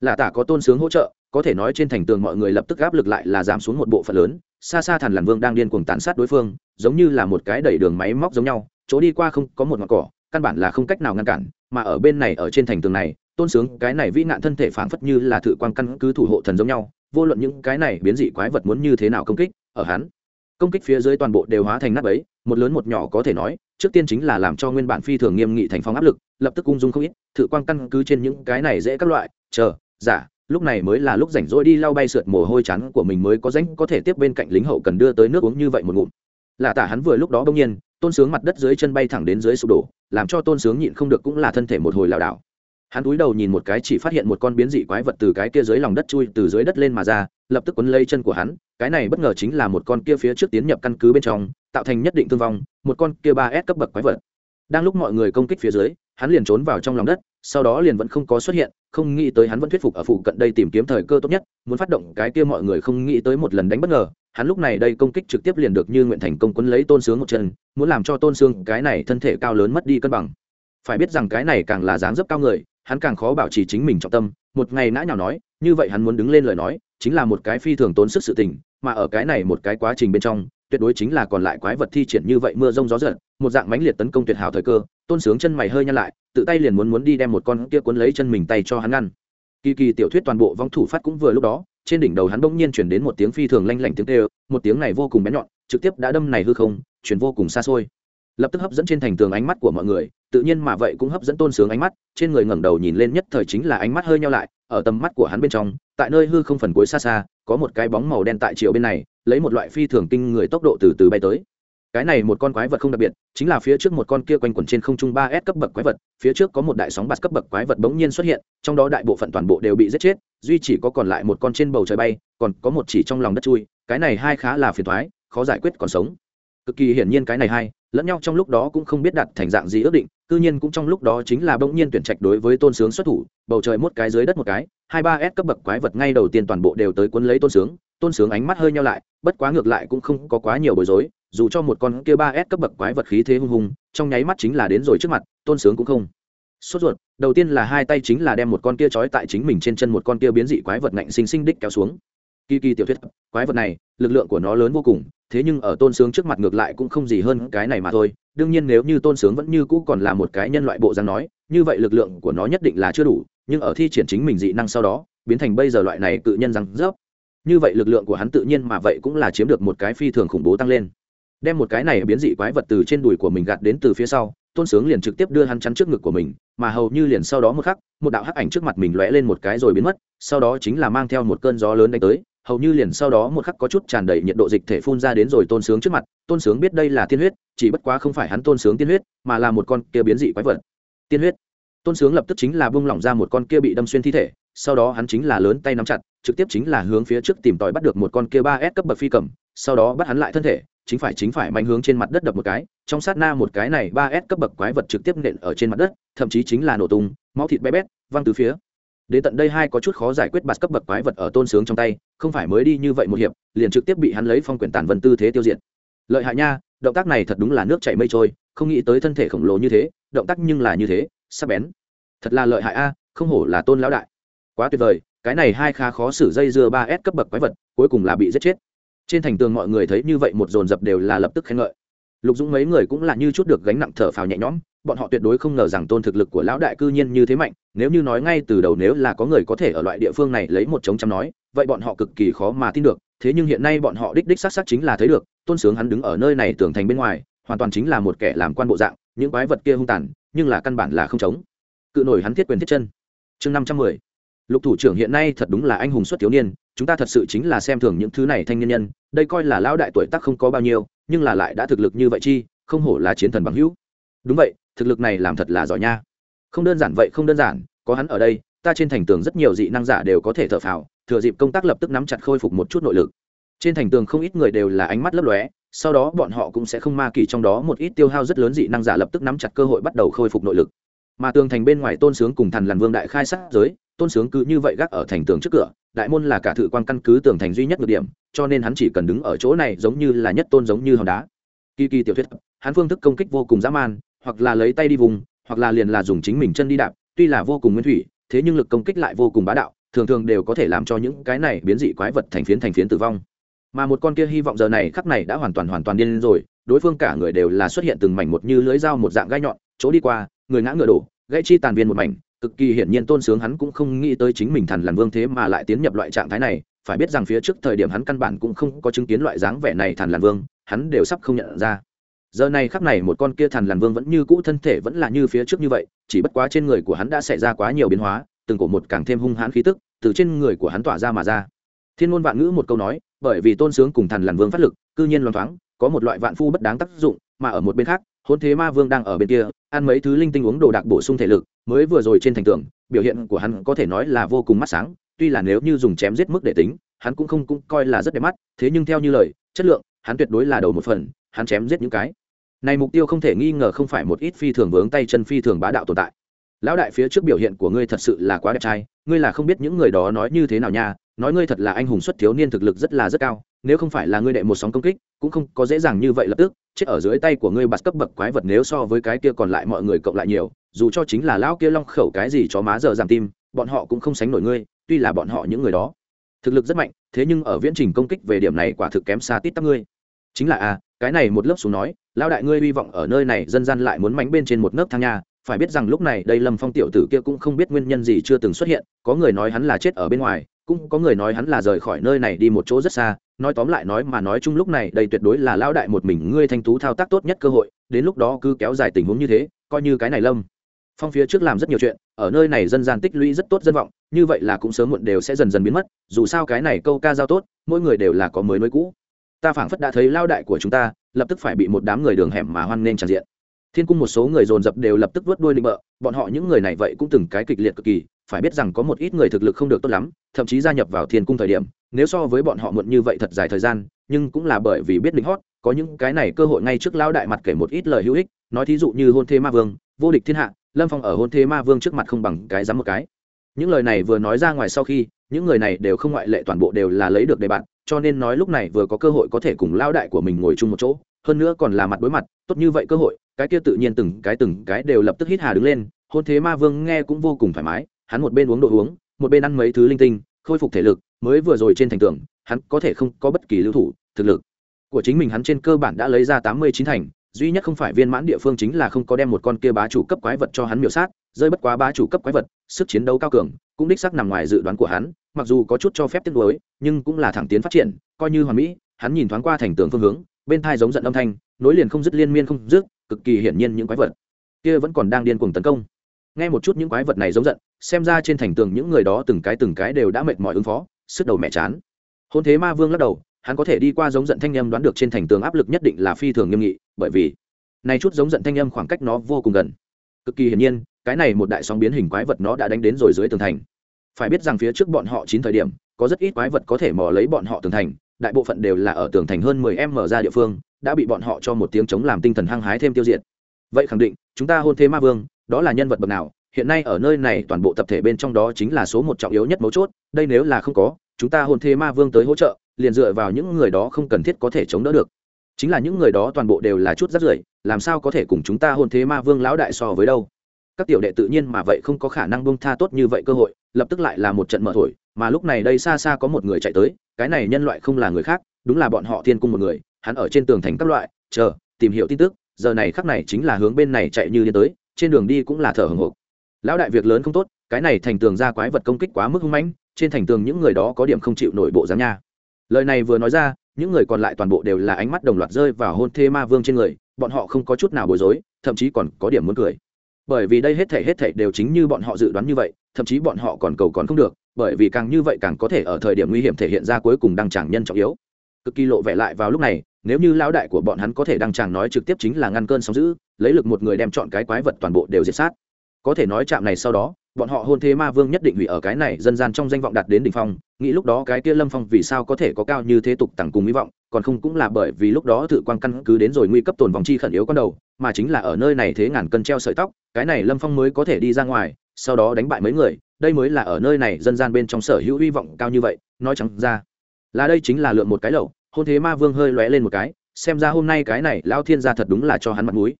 Là tả có tôn sướng hỗ trợ, có thể nói trên thành tường mọi người lập tức áp lực lại là giảm xuống một bộ phận lớn, xa xa thần làn vương đang điên cuồng tàn sát đối phương, giống như là một cái đẩy đường máy móc giống nhau, chỗ đi qua không có một ngọn cỏ, căn bản là không cách nào ngăn cản, mà ở bên này ở trên thành tường này, tôn sướng cái này vĩ nạn thân thể phảng phất như là thự quan căn cứ thủ hộ thần giống nhau, vô luận những cái này biến dị quái vật muốn như thế nào công kích, ở hắn công kích phía dưới toàn bộ đều hóa thành nắp ấy, một lớn một nhỏ có thể nói, trước tiên chính là làm cho nguyên bản phi thường nghiêm nghị thành phong áp lực, lập tức ung dung không ít, thử quan căn cứ trên những cái này dễ các loại, chờ, giả, lúc này mới là lúc rảnh rỗi đi lau bay sượt mồ hôi chán của mình mới có rãnh có thể tiếp bên cạnh lính hậu cần đưa tới nước uống như vậy một ngụm. Là tả hắn vừa lúc đó bỗng nhiên, tôn sướng mặt đất dưới chân bay thẳng đến dưới sụp đổ, làm cho tôn sướng nhịn không được cũng là thân thể một hồi lảo đảo hắn cúi đầu nhìn một cái chỉ phát hiện một con biến dị quái vật từ cái kia dưới lòng đất chui từ dưới đất lên mà ra, lập tức quấn lấy chân của hắn, cái này bất ngờ chính là một con kia phía trước tiến nhập căn cứ bên trong, tạo thành nhất định thương vong, một con kia ba s cấp bậc quái vật. Đang lúc mọi người công kích phía dưới, hắn liền trốn vào trong lòng đất, sau đó liền vẫn không có xuất hiện, không nghĩ tới hắn vẫn thuyết phục ở phụ cận đây tìm kiếm thời cơ tốt nhất, muốn phát động cái kia mọi người không nghĩ tới một lần đánh bất ngờ, hắn lúc này đây công kích trực tiếp liền được như nguyện thành công quấn lấy tôn sướng một chân, muốn làm cho tôn sướng cái này thân thể cao lớn mất đi cân bằng. Phải biết rằng cái này càng là dáng dấp cao người hắn càng khó bảo trì chính mình trọng tâm. Một ngày nã nhào nói, như vậy hắn muốn đứng lên lời nói, chính là một cái phi thường tốn sức sự tình, mà ở cái này một cái quá trình bên trong, tuyệt đối chính là còn lại quái vật thi triển như vậy mưa rông gió giật, một dạng mãnh liệt tấn công tuyệt hảo thời cơ, tôn sướng chân mày hơi nhăn lại, tự tay liền muốn muốn đi đem một con kia cuốn lấy chân mình tay cho hắn ngăn. Kỳ kỳ tiểu thuyết toàn bộ vong thủ phát cũng vừa lúc đó, trên đỉnh đầu hắn bỗng nhiên chuyển đến một tiếng phi thường lanh lảnh tiếng tê một tiếng này vô cùng bé nhọn, trực tiếp đã đâm này hư không, chuyển vô cùng xa xôi. Lập tức hấp dẫn trên thành tường ánh mắt của mọi người tự nhiên mà vậy cũng hấp dẫn tôn sướng ánh mắt, trên người ngẩng đầu nhìn lên nhất thời chính là ánh mắt hơi nhau lại, ở tầm mắt của hắn bên trong, tại nơi hư không phần cuối xa xa, có một cái bóng màu đen tại chiều bên này, lấy một loại phi thường kinh người tốc độ từ từ bay tới. Cái này một con quái vật không đặc biệt, chính là phía trước một con kia quanh quẩn trên không trung ba s cấp bậc quái vật, phía trước có một đại sóng bạt cấp bậc quái vật bỗng nhiên xuất hiện, trong đó đại bộ phận toàn bộ đều bị giết chết, duy chỉ có còn lại một con trên bầu trời bay, còn có một chỉ trong lòng đất chui, cái này hai khá là phiền thoái, khó giải quyết còn sống cực kỳ hiển nhiên cái này hay, lẫn nhau trong lúc đó cũng không biết đặt thành dạng gì ước định tự nhiên cũng trong lúc đó chính là bỗng nhiên tuyển trạch đối với tôn sướng xuất thủ, bầu trời một cái dưới đất một cái, hai ba s cấp bậc quái vật ngay đầu tiên toàn bộ đều tới cuốn lấy tôn sướng tôn sướng ánh mắt hơi nhau lại, bất quá ngược lại cũng không có quá nhiều bối rối, dù cho một con kia ba s cấp bậc quái vật khí thế hung hùng, trong nháy mắt chính là đến rồi trước mặt, tôn sướng cũng không sốt ruột, đầu tiên là hai tay chính là đem một con kia trói tại chính mình trên chân một con kia biến dị quái vật ngạnh sinh sinh đích kéo xuống. Kỳ kỳ tiểu thuyết, quái vật này, lực lượng của nó lớn vô cùng thế nhưng ở tôn sướng trước mặt ngược lại cũng không gì hơn cái này mà thôi. Đương nhiên nếu như tôn sướng vẫn như cũ còn là một cái nhân loại bộ dáng nói, như vậy lực lượng của nó nhất định là chưa đủ, nhưng ở thi triển chính mình dị năng sau đó, biến thành bây giờ loại này tự nhân răng rớp. Như vậy lực lượng của hắn tự nhiên mà vậy cũng là chiếm được một cái phi thường khủng bố tăng lên. Đem một cái này biến dị quái vật từ trên đùi của mình gạt đến từ phía sau, tôn sướng liền trực tiếp đưa hắn chắn trước ngực của mình, mà hầu như liền sau đó một khắc, một đạo hắc ảnh trước mặt mình lóe lên một cái rồi biến mất, sau đó chính là mang theo một cơn gió lớn đánh tới hầu như liền sau đó một khắc có chút tràn đầy nhiệt độ dịch thể phun ra đến rồi tôn sướng trước mặt. Tôn sướng biết đây là tiên huyết, chỉ bất quá không phải hắn tôn sướng tiên huyết, mà là một con kia biến dị quái vật. Tiên huyết. Tôn sướng lập tức chính là bung lỏng ra một con kia bị đâm xuyên thi thể, sau đó hắn chính là lớn tay nắm chặt, trực tiếp chính là hướng phía trước tìm tòi bắt được một con kia ba s cấp bậc phi cầm, sau đó bắt hắn lại thân thể, chính phải chính phải mạnh hướng trên mặt đất đập một cái, trong sát na một cái này ba s cấp bậc quái vật trực tiếp nện ở trên mặt đất, thậm chí chính là nổ tung, máu thịt bé bét, văng từ phía đến tận đây hai có chút khó giải quyết bạt cấp bậc quái vật ở tôn sướng trong tay, không phải mới đi như vậy một hiệp, liền trực tiếp bị hắn lấy phong quyển tản vân tư thế tiêu diệt. Lợi hại nha, động tác này thật đúng là nước chảy mây trôi, không nghĩ tới thân thể khổng lồ như thế, động tác nhưng là như thế, sắc bén. Thật là lợi hại a, không hổ là tôn lão đại. Quá tuyệt vời, cái này hai khá khó xử dây dưa ba s cấp bậc quái vật, cuối cùng là bị giết chết. Trên thành tường mọi người thấy như vậy một dồn dập đều là lập tức khen ngợi. Lục dũng mấy người cũng là như chút được gánh nặng thở phào nhẹ nhõm bọn họ tuyệt đối không ngờ rằng tôn thực lực của lão đại cư nhiên như thế mạnh, nếu như nói ngay từ đầu nếu là có người có thể ở loại địa phương này lấy một chống chăm nói, vậy bọn họ cực kỳ khó mà tin được, thế nhưng hiện nay bọn họ đích đích xác xác chính là thấy được, tôn sướng hắn đứng ở nơi này tưởng thành bên ngoài, hoàn toàn chính là một kẻ làm quan bộ dạng, những quái vật kia hung tàn, nhưng là căn bản là không chống. Cự nổi hắn thiết quyền thiết chân. Chương năm trăm mười. Lục thủ trưởng hiện nay thật đúng là anh hùng xuất thiếu niên, chúng ta thật sự chính là xem thường những thứ này thanh niên nhân, đây coi là lão đại tuổi tác không có bao nhiêu, nhưng là lại đã thực lực như vậy chi, không hổ là chiến thần bằng hữu. Đúng vậy thực lực này làm thật là giỏi nha. Không đơn giản vậy, không đơn giản, có hắn ở đây, ta trên thành tường rất nhiều dị năng giả đều có thể thở phào, thừa dịp công tác lập tức nắm chặt khôi phục một chút nội lực. Trên thành tường không ít người đều là ánh mắt lấp lóe, sau đó bọn họ cũng sẽ không ma kỳ trong đó một ít tiêu hao rất lớn dị năng giả lập tức nắm chặt cơ hội bắt đầu khôi phục nội lực. Mà tường thành bên ngoài tôn sướng cùng thần làn vương đại khai sát giới, tôn sướng cứ như vậy gác ở thành tường trước cửa, đại môn là cả thự quan căn cứ tường thành duy nhất được điểm, cho nên hắn chỉ cần đứng ở chỗ này giống như là nhất tôn giống như hòn đá. Kỳ kỳ tiểu thuyết, hắn phương thức công kích vô cùng dã man hoặc là lấy tay đi vùng, hoặc là liền là dùng chính mình chân đi đạp, tuy là vô cùng nguyên thủy, thế nhưng lực công kích lại vô cùng bá đạo, thường thường đều có thể làm cho những cái này biến dị quái vật thành phiến thành phiến tử vong. Mà một con kia hy vọng giờ này khắc này đã hoàn toàn hoàn toàn điên rồi, đối phương cả người đều là xuất hiện từng mảnh một như lưới dao một dạng gai nhọn, chỗ đi qua, người ngã ngựa đổ, gãy chi tàn viên một mảnh, cực kỳ hiển nhiên tôn sướng hắn cũng không nghĩ tới chính mình thần lằn vương thế mà lại tiến nhập loại trạng thái này, phải biết rằng phía trước thời điểm hắn căn bản cũng không có chứng kiến loại dáng vẻ này thần lằn vương, hắn đều sắp không nhận ra giờ này khắc này một con kia thần lằn vương vẫn như cũ thân thể vẫn là như phía trước như vậy, chỉ bất quá trên người của hắn đã xảy ra quá nhiều biến hóa, từng cổ một càng thêm hung hãn khí tức từ trên người của hắn tỏa ra mà ra. Thiên môn vạn ngữ một câu nói, bởi vì tôn sướng cùng thần lằn vương phát lực, cư nhiên loan thoáng, có một loại vạn phu bất đáng tác dụng, mà ở một bên khác, hôn thế ma vương đang ở bên kia, ăn mấy thứ linh tinh uống đồ đạc bổ sung thể lực, mới vừa rồi trên thành tường, biểu hiện của hắn có thể nói là vô cùng mắt sáng, tuy là nếu như dùng chém giết mức để tính, hắn cũng không cũng coi là rất đẹp mắt, thế nhưng theo như lời, chất lượng, hắn tuyệt đối là đầu một phần, hắn chém giết những cái này mục tiêu không thể nghi ngờ không phải một ít phi thường vướng tay chân phi thường bá đạo tồn tại. Lão đại phía trước biểu hiện của ngươi thật sự là quá đẹp trai, ngươi là không biết những người đó nói như thế nào nha, nói ngươi thật là anh hùng xuất thiếu niên thực lực rất là rất cao, nếu không phải là ngươi đệ một sóng công kích, cũng không có dễ dàng như vậy lập tức, chết ở dưới tay của ngươi bạt cấp bậc quái vật nếu so với cái kia còn lại mọi người cộng lại nhiều, dù cho chính là lão kia long khẩu cái gì chó má giờ giảm tim, bọn họ cũng không sánh nổi ngươi, tuy là bọn họ những người đó. Thực lực rất mạnh, thế nhưng ở viễn trình công kích về điểm này quả thực kém xa tít tắp ngươi chính là a à, cái này một lớp xuống nói lão đại ngươi hy vọng ở nơi này dân gian lại muốn mánh bên trên một nấc thang nha phải biết rằng lúc này đây lâm phong tiểu tử kia cũng không biết nguyên nhân gì chưa từng xuất hiện có người nói hắn là chết ở bên ngoài cũng có người nói hắn là rời khỏi nơi này đi một chỗ rất xa nói tóm lại nói mà nói chung lúc này đây tuyệt đối là lão đại một mình ngươi thanh tú thao tác tốt nhất cơ hội đến lúc đó cứ kéo dài tình huống như thế coi như cái này lâm phong phía trước làm rất nhiều chuyện ở nơi này dân gian tích lũy rất tốt dân vọng như vậy là cũng sớm muộn đều sẽ dần dần biến mất dù sao cái này câu ca giao tốt mỗi người đều là có mới nối cũ ta phảng phất đã thấy lao đại của chúng ta, lập tức phải bị một đám người đường hẻm mà hoan nên tràn diện. Thiên cung một số người dồn dập đều lập tức vớt đuôi định bợ, bọn họ những người này vậy cũng từng cái kịch liệt cực kỳ, phải biết rằng có một ít người thực lực không được tốt lắm, thậm chí gia nhập vào thiên cung thời điểm, nếu so với bọn họ muộn như vậy thật dài thời gian, nhưng cũng là bởi vì biết lính hót, có những cái này cơ hội ngay trước lao đại mặt kể một ít lời hữu ích, nói thí dụ như hôn thế ma vương, vô địch thiên hạ, lâm phong ở hôn thế ma vương trước mặt không bằng cái dám một cái. Những lời này vừa nói ra ngoài sau khi, những người này đều không ngoại lệ toàn bộ đều là lấy được đề bạn cho nên nói lúc này vừa có cơ hội có thể cùng lao đại của mình ngồi chung một chỗ, hơn nữa còn là mặt đối mặt, tốt như vậy cơ hội, cái kia tự nhiên từng cái từng cái đều lập tức hít hà đứng lên, hôn thế ma vương nghe cũng vô cùng thoải mái, hắn một bên uống đồ uống, một bên ăn mấy thứ linh tinh, khôi phục thể lực, mới vừa rồi trên thành tường, hắn có thể không có bất kỳ lưu thủ, thực lực của chính mình hắn trên cơ bản đã lấy ra tám mươi chín thành, duy nhất không phải viên mãn địa phương chính là không có đem một con kia bá chủ cấp quái vật cho hắn miểu sát, rơi bất quá bá chủ cấp quái vật, sức chiến đấu cao cường, cũng đích sắc nằm ngoài dự đoán của hắn mặc dù có chút cho phép tiếc nuối, nhưng cũng là thẳng tiến phát triển, coi như hoàn mỹ, hắn nhìn thoáng qua thành tường phương hướng, bên thai giống giận âm thanh, nối liền không dứt liên miên không dứt, cực kỳ hiển nhiên những quái vật kia vẫn còn đang điên cuồng tấn công. Nghe một chút những quái vật này giống giận, xem ra trên thành tường những người đó từng cái từng cái đều đã mệt mỏi ứng phó, sức đầu mẹ chán. Hôn thế ma vương lắc đầu, hắn có thể đi qua giống giận thanh âm đoán được trên thành tường áp lực nhất định là phi thường nghiêm nghị, bởi vì này chút giống giận thanh âm khoảng cách nó vô cùng gần. Cực kỳ hiển nhiên, cái này một đại sóng biến hình quái vật nó đã đánh đến rồi dưới tường thành phải biết rằng phía trước bọn họ chín thời điểm, có rất ít quái vật có thể mò lấy bọn họ tường thành, đại bộ phận đều là ở tường thành hơn mười em mở ra địa phương, đã bị bọn họ cho một tiếng chống làm tinh thần hăng hái thêm tiêu diệt. Vậy khẳng định, chúng ta hôn thế ma vương, đó là nhân vật bậc nào, hiện nay ở nơi này toàn bộ tập thể bên trong đó chính là số một trọng yếu nhất mấu chốt, đây nếu là không có, chúng ta hôn thế ma vương tới hỗ trợ, liền dựa vào những người đó không cần thiết có thể chống đỡ được. Chính là những người đó toàn bộ đều là chút rất rưởi, làm sao có thể cùng chúng ta hôn thế ma vương lão đại so với đâu? Các tiểu đệ tự nhiên mà vậy không có khả năng bông tha tốt như vậy cơ hội lập tức lại là một trận mở thổi, mà lúc này đây xa xa có một người chạy tới, cái này nhân loại không là người khác, đúng là bọn họ thiên cung một người, hắn ở trên tường thành các loại, chờ, tìm hiểu tin tức, giờ này khắc này chính là hướng bên này chạy như đi tới, trên đường đi cũng là thở hồng hộc. Lão đại việc lớn không tốt, cái này thành tường ra quái vật công kích quá mức hung mãnh, trên thành tường những người đó có điểm không chịu nổi bộ dáng nha. Lời này vừa nói ra, những người còn lại toàn bộ đều là ánh mắt đồng loạt rơi vào hôn thê ma vương trên người, bọn họ không có chút nào bối rối, thậm chí còn có điểm muốn cười bởi vì đây hết thể hết thể đều chính như bọn họ dự đoán như vậy, thậm chí bọn họ còn cầu còn không được, bởi vì càng như vậy càng có thể ở thời điểm nguy hiểm thể hiện ra cuối cùng đăng tràng nhân trọng yếu. Cực kỳ lộ vẻ lại vào lúc này, nếu như lão đại của bọn hắn có thể đăng tràng nói trực tiếp chính là ngăn cơn sóng giữ lấy lực một người đem chọn cái quái vật toàn bộ đều diệt sát. Có thể nói chạm này sau đó bọn họ hôn thế ma vương nhất định hủy ở cái này dân gian trong danh vọng đạt đến đỉnh phong, nghĩ lúc đó cái kia lâm phong vì sao có thể có cao như thế tục tặng cùng hy vọng, còn không cũng là bởi vì lúc đó thự quan căn cứ đến rồi nguy cấp tồn vòng chi khẩn yếu con đầu, mà chính là ở nơi này thế ngàn cân treo sợi tóc, cái này lâm phong mới có thể đi ra ngoài, sau đó đánh bại mấy người, đây mới là ở nơi này dân gian bên trong sở hữu hy vọng cao như vậy, nói chẳng ra. Là đây chính là lượng một cái lẩu, hôn thế ma vương hơi lóe lên một cái, xem ra hôm nay cái này lao thiên gia thật đúng là cho hắn mặt mũi.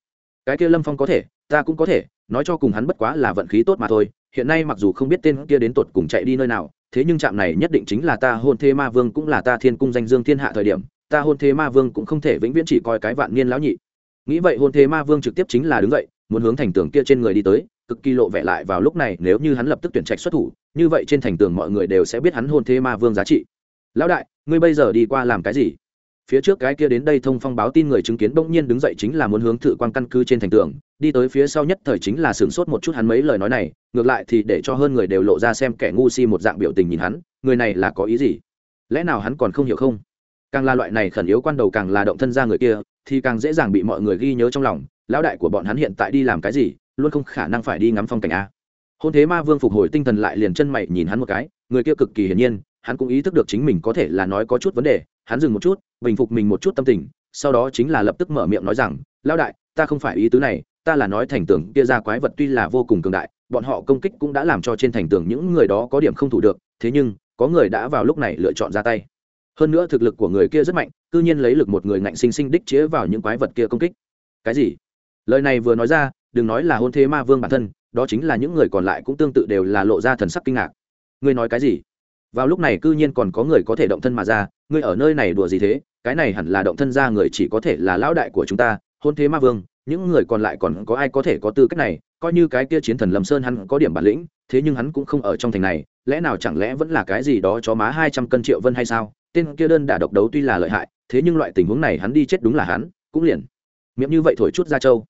Cái kia lâm phong có thể ta cũng có thể, nói cho cùng hắn bất quá là vận khí tốt mà thôi, hiện nay mặc dù không biết tên kia đến tột cùng chạy đi nơi nào, thế nhưng trạm này nhất định chính là ta hôn thế ma vương cũng là ta thiên cung danh dương thiên hạ thời điểm, ta hôn thế ma vương cũng không thể vĩnh viễn chỉ coi cái vạn niên lão nhị. Nghĩ vậy hôn thế ma vương trực tiếp chính là đứng dậy, muốn hướng thành tường kia trên người đi tới, cực kỳ lộ vẻ lại vào lúc này, nếu như hắn lập tức tuyển trạch xuất thủ, như vậy trên thành tường mọi người đều sẽ biết hắn hôn thế ma vương giá trị. Lão đại, ngươi bây giờ đi qua làm cái gì? Phía trước cái kia đến đây thông phong báo tin người chứng kiến bỗng nhiên đứng dậy chính là muốn hướng thử quan căn cứ trên thành tường, đi tới phía sau nhất thời chính là sửng sốt một chút hắn mấy lời nói này, ngược lại thì để cho hơn người đều lộ ra xem kẻ ngu si một dạng biểu tình nhìn hắn, người này là có ý gì? Lẽ nào hắn còn không hiểu không? Càng là loại này khẩn yếu quan đầu càng là động thân ra người kia, thì càng dễ dàng bị mọi người ghi nhớ trong lòng, lão đại của bọn hắn hiện tại đi làm cái gì, luôn không khả năng phải đi ngắm phong cảnh a. Hôn thế ma vương phục hồi tinh thần lại liền chân mày nhìn hắn một cái, người kia cực kỳ hiển nhiên hắn cũng ý thức được chính mình có thể là nói có chút vấn đề, hắn dừng một chút, bình phục mình một chút tâm tình, sau đó chính là lập tức mở miệng nói rằng, lão đại, ta không phải ý tứ này, ta là nói thành tường kia ra quái vật tuy là vô cùng cường đại, bọn họ công kích cũng đã làm cho trên thành tường những người đó có điểm không thủ được, thế nhưng, có người đã vào lúc này lựa chọn ra tay. Hơn nữa thực lực của người kia rất mạnh, cư nhiên lấy lực một người ngạnh sinh sinh đích chế vào những quái vật kia công kích. Cái gì? Lời này vừa nói ra, đừng nói là hôn thế ma vương bản thân, đó chính là những người còn lại cũng tương tự đều là lộ ra thần sắc kinh ngạc. Ngươi nói cái gì? Vào lúc này cư nhiên còn có người có thể động thân mà ra, ngươi ở nơi này đùa gì thế? Cái này hẳn là động thân ra người chỉ có thể là lão đại của chúng ta, hôn thế ma vương, những người còn lại còn có ai có thể có tư cách này? Coi như cái kia chiến thần lâm sơn hắn có điểm bản lĩnh, thế nhưng hắn cũng không ở trong thành này, lẽ nào chẳng lẽ vẫn là cái gì đó cho má hai trăm cân triệu vân hay sao? Tên kia đơn đả độc đấu tuy là lợi hại, thế nhưng loại tình huống này hắn đi chết đúng là hắn, cũng liền. Miệng như vậy thổi chút ra châu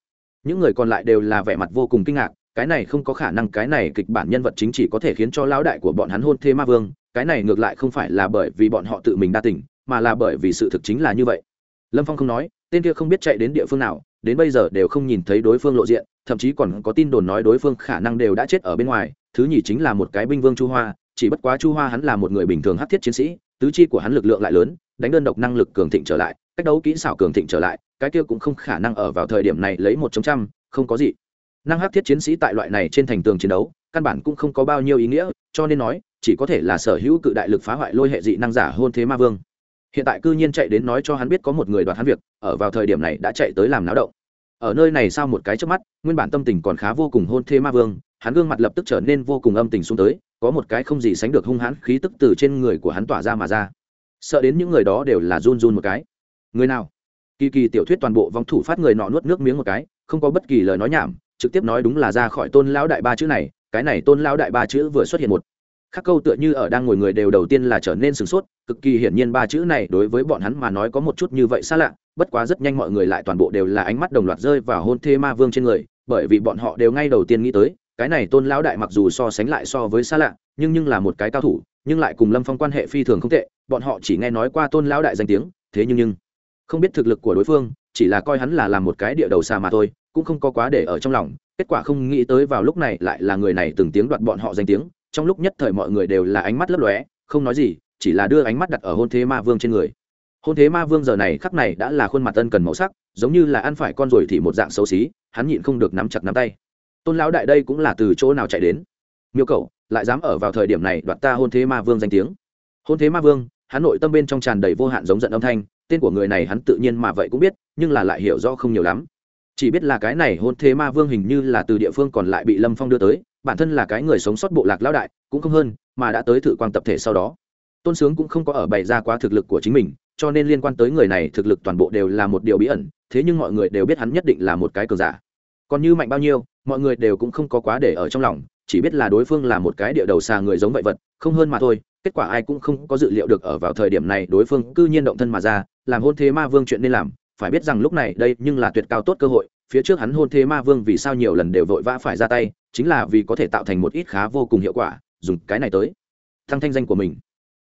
những người còn lại đều là vẻ mặt vô cùng kinh ngạc, cái này không có khả năng, cái này kịch bản nhân vật chính chỉ có thể khiến cho lão đại của bọn hắn hôn thê ma vương cái này ngược lại không phải là bởi vì bọn họ tự mình đa tỉnh mà là bởi vì sự thực chính là như vậy. Lâm phong không nói, tên kia không biết chạy đến địa phương nào, đến bây giờ đều không nhìn thấy đối phương lộ diện, thậm chí còn có tin đồn nói đối phương khả năng đều đã chết ở bên ngoài, thứ nhì chính là một cái binh vương chu hoa, chỉ bất quá chu hoa hắn là một người bình thường hát thiết chiến sĩ, tứ chi của hắn lực lượng lại lớn, đánh đơn độc năng lực cường thịnh trở lại, cách đấu kỹ xảo cường thịnh trở lại, cái kia cũng không khả năng ở vào thời điểm này lấy một chống trăm, không có gì. Năng hát thiết chiến sĩ tại loại này trên thành tường chiến đấu căn bản cũng không có bao nhiêu ý nghĩa, cho nên nói, chỉ có thể là sở hữu cự đại lực phá hoại lôi hệ dị năng giả hôn thế ma vương. Hiện tại cư nhiên chạy đến nói cho hắn biết có một người đoạt hắn việc, ở vào thời điểm này đã chạy tới làm náo động. Ở nơi này sau một cái trước mắt, nguyên bản tâm tình còn khá vô cùng hôn thế ma vương, hắn gương mặt lập tức trở nên vô cùng âm tình xuống tới, có một cái không gì sánh được hung hãn khí tức từ trên người của hắn tỏa ra mà ra. Sợ đến những người đó đều là run run một cái. Người nào? Kỳ kỳ tiểu thuyết toàn bộ vong thủ phát người nọ nuốt nước miếng một cái, không có bất kỳ lời nói nhảm, trực tiếp nói đúng là ra khỏi tôn lão đại ba chữ này cái này tôn lão đại ba chữ vừa xuất hiện một. Khắc câu tựa như ở đang ngồi người đều đầu tiên là trở nên sửng sốt, cực kỳ hiển nhiên ba chữ này đối với bọn hắn mà nói có một chút như vậy xa lạ, bất quá rất nhanh mọi người lại toàn bộ đều là ánh mắt đồng loạt rơi vào hôn thê ma vương trên người, bởi vì bọn họ đều ngay đầu tiên nghĩ tới, cái này tôn lão đại mặc dù so sánh lại so với xa lạ, nhưng nhưng là một cái cao thủ, nhưng lại cùng lâm phong quan hệ phi thường không tệ, bọn họ chỉ nghe nói qua tôn lão đại danh tiếng, thế nhưng nhưng không biết thực lực của đối phương, chỉ là coi hắn là làm một cái địa đầu xa mà thôi cũng không có quá để ở trong lòng, kết quả không nghĩ tới vào lúc này lại là người này từng tiếng đoạt bọn họ danh tiếng, trong lúc nhất thời mọi người đều là ánh mắt lấp lóe, không nói gì, chỉ là đưa ánh mắt đặt ở hôn thế ma vương trên người. Hôn thế ma vương giờ này khắc này đã là khuôn mặt ân cần màu sắc, giống như là ăn phải con rồi thì một dạng xấu xí, hắn nhịn không được nắm chặt nắm tay. Tôn lão đại đây cũng là từ chỗ nào chạy đến? Miêu cậu lại dám ở vào thời điểm này đoạt ta hôn thế ma vương danh tiếng. Hôn thế ma vương, hắn nội tâm bên trong tràn đầy vô hạn giống giận âm thanh, tên của người này hắn tự nhiên mà vậy cũng biết, nhưng là lại hiểu rõ không nhiều lắm chỉ biết là cái này hôn thế ma vương hình như là từ địa phương còn lại bị lâm phong đưa tới, bản thân là cái người sống sót bộ lạc lão đại, cũng không hơn, mà đã tới thử quan tập thể sau đó. Tôn sướng cũng không có ở bày ra quá thực lực của chính mình, cho nên liên quan tới người này thực lực toàn bộ đều là một điều bí ẩn, thế nhưng mọi người đều biết hắn nhất định là một cái cờ giả. Còn như mạnh bao nhiêu, mọi người đều cũng không có quá để ở trong lòng, chỉ biết là đối phương là một cái địa đầu xà người giống vậy vật, không hơn mà thôi, kết quả ai cũng không có dự liệu được ở vào thời điểm này đối phương cư nhiên động thân mà ra, làm hôn thế ma vương chuyện nên làm phải biết rằng lúc này đây nhưng là tuyệt cao tốt cơ hội, phía trước hắn hôn thế ma vương vì sao nhiều lần đều vội vã phải ra tay, chính là vì có thể tạo thành một ít khá vô cùng hiệu quả, dùng cái này tới thăng thanh danh của mình.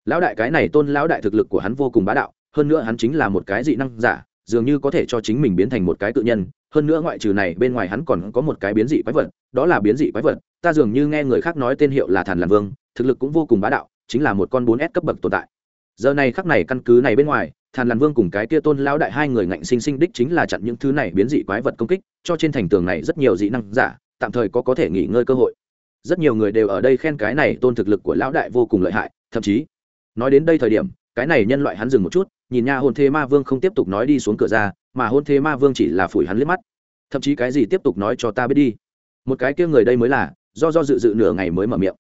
Lão đại cái này tôn lão đại thực lực của hắn vô cùng bá đạo, hơn nữa hắn chính là một cái dị năng giả, dường như có thể cho chính mình biến thành một cái tự nhân, hơn nữa ngoại trừ này, bên ngoài hắn còn có một cái biến dị quái vật, đó là biến dị quái vật, ta dường như nghe người khác nói tên hiệu là thản làm vương, thực lực cũng vô cùng bá đạo, chính là một con bốn s cấp bậc tồn tại. Giờ này khắc này căn cứ này bên ngoài thàn làn vương cùng cái kia tôn lão đại hai người ngạnh sinh sinh đích chính là chặn những thứ này biến dị quái vật công kích, cho trên thành tường này rất nhiều dị năng giả, tạm thời có có thể nghỉ ngơi cơ hội. Rất nhiều người đều ở đây khen cái này tôn thực lực của lão đại vô cùng lợi hại, thậm chí, nói đến đây thời điểm, cái này nhân loại hắn dừng một chút, nhìn nha hôn thế ma vương không tiếp tục nói đi xuống cửa ra, mà hôn thế ma vương chỉ là phủi hắn liếc mắt. Thậm chí cái gì tiếp tục nói cho ta biết đi. Một cái kia người đây mới là, do do dự dự nửa ngày mới mở miệng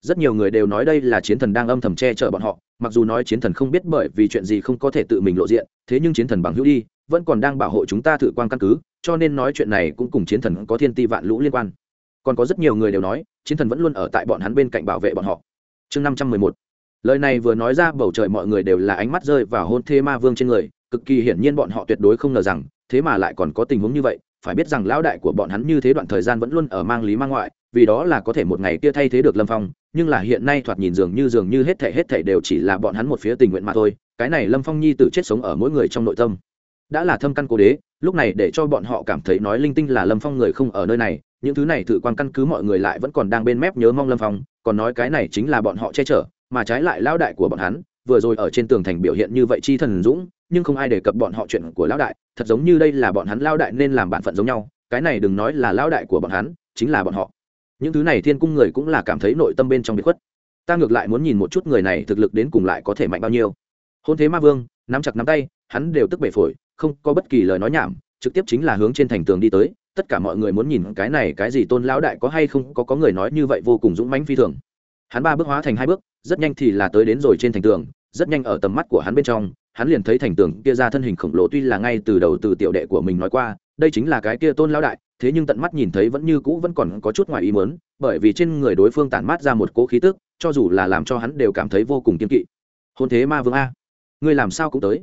rất nhiều người đều nói đây là chiến thần đang âm thầm che chở bọn họ, mặc dù nói chiến thần không biết bởi vì chuyện gì không có thể tự mình lộ diện, thế nhưng chiến thần bằng hữu đi, vẫn còn đang bảo hộ chúng ta thử quan căn cứ, cho nên nói chuyện này cũng cùng chiến thần có thiên ti vạn lũ liên quan. Còn có rất nhiều người đều nói, chiến thần vẫn luôn ở tại bọn hắn bên cạnh bảo vệ bọn họ. Chương năm trăm mười một. Lời này vừa nói ra, bầu trời mọi người đều là ánh mắt rơi vào hôn thê ma vương trên người, cực kỳ hiển nhiên bọn họ tuyệt đối không ngờ rằng, thế mà lại còn có tình huống như vậy phải biết rằng lão đại của bọn hắn như thế đoạn thời gian vẫn luôn ở mang lý mang ngoại, vì đó là có thể một ngày kia thay thế được lâm phong, nhưng là hiện nay thoạt nhìn dường như dường như hết thể hết thể đều chỉ là bọn hắn một phía tình nguyện mà thôi, cái này lâm phong nhi tự chết sống ở mỗi người trong nội tâm. Đã là thâm căn cố đế, lúc này để cho bọn họ cảm thấy nói linh tinh là lâm phong người không ở nơi này, những thứ này tự quan căn cứ mọi người lại vẫn còn đang bên mép nhớ mong lâm phong, còn nói cái này chính là bọn họ che chở, mà trái lại lão đại của bọn hắn, vừa rồi ở trên tường thành biểu hiện như vậy chi thần dũng nhưng không ai đề cập bọn họ chuyện của lão đại, thật giống như đây là bọn hắn lão đại nên làm bạn phận giống nhau, cái này đừng nói là lão đại của bọn hắn, chính là bọn họ. Những thứ này thiên cung người cũng là cảm thấy nội tâm bên trong bị khuất. Ta ngược lại muốn nhìn một chút người này thực lực đến cùng lại có thể mạnh bao nhiêu. Hôn thế ma vương, nắm chặt nắm tay, hắn đều tức bể phổi, không có bất kỳ lời nói nhảm, trực tiếp chính là hướng trên thành tường đi tới, tất cả mọi người muốn nhìn cái này cái gì tôn lão đại có hay không, có có người nói như vậy vô cùng dũng mãnh phi thường. Hắn ba bước hóa thành hai bước, rất nhanh thì là tới đến rồi trên thành tường, rất nhanh ở tầm mắt của hắn bên trong hắn liền thấy thành tường kia ra thân hình khổng lồ tuy là ngay từ đầu từ tiểu đệ của mình nói qua, đây chính là cái kia tôn lão đại, thế nhưng tận mắt nhìn thấy vẫn như cũ vẫn còn có chút ngoài ý muốn, bởi vì trên người đối phương tản mát ra một cỗ khí tức, cho dù là làm cho hắn đều cảm thấy vô cùng kiên kỵ. Hôn thế ma vương a, ngươi làm sao cũng tới?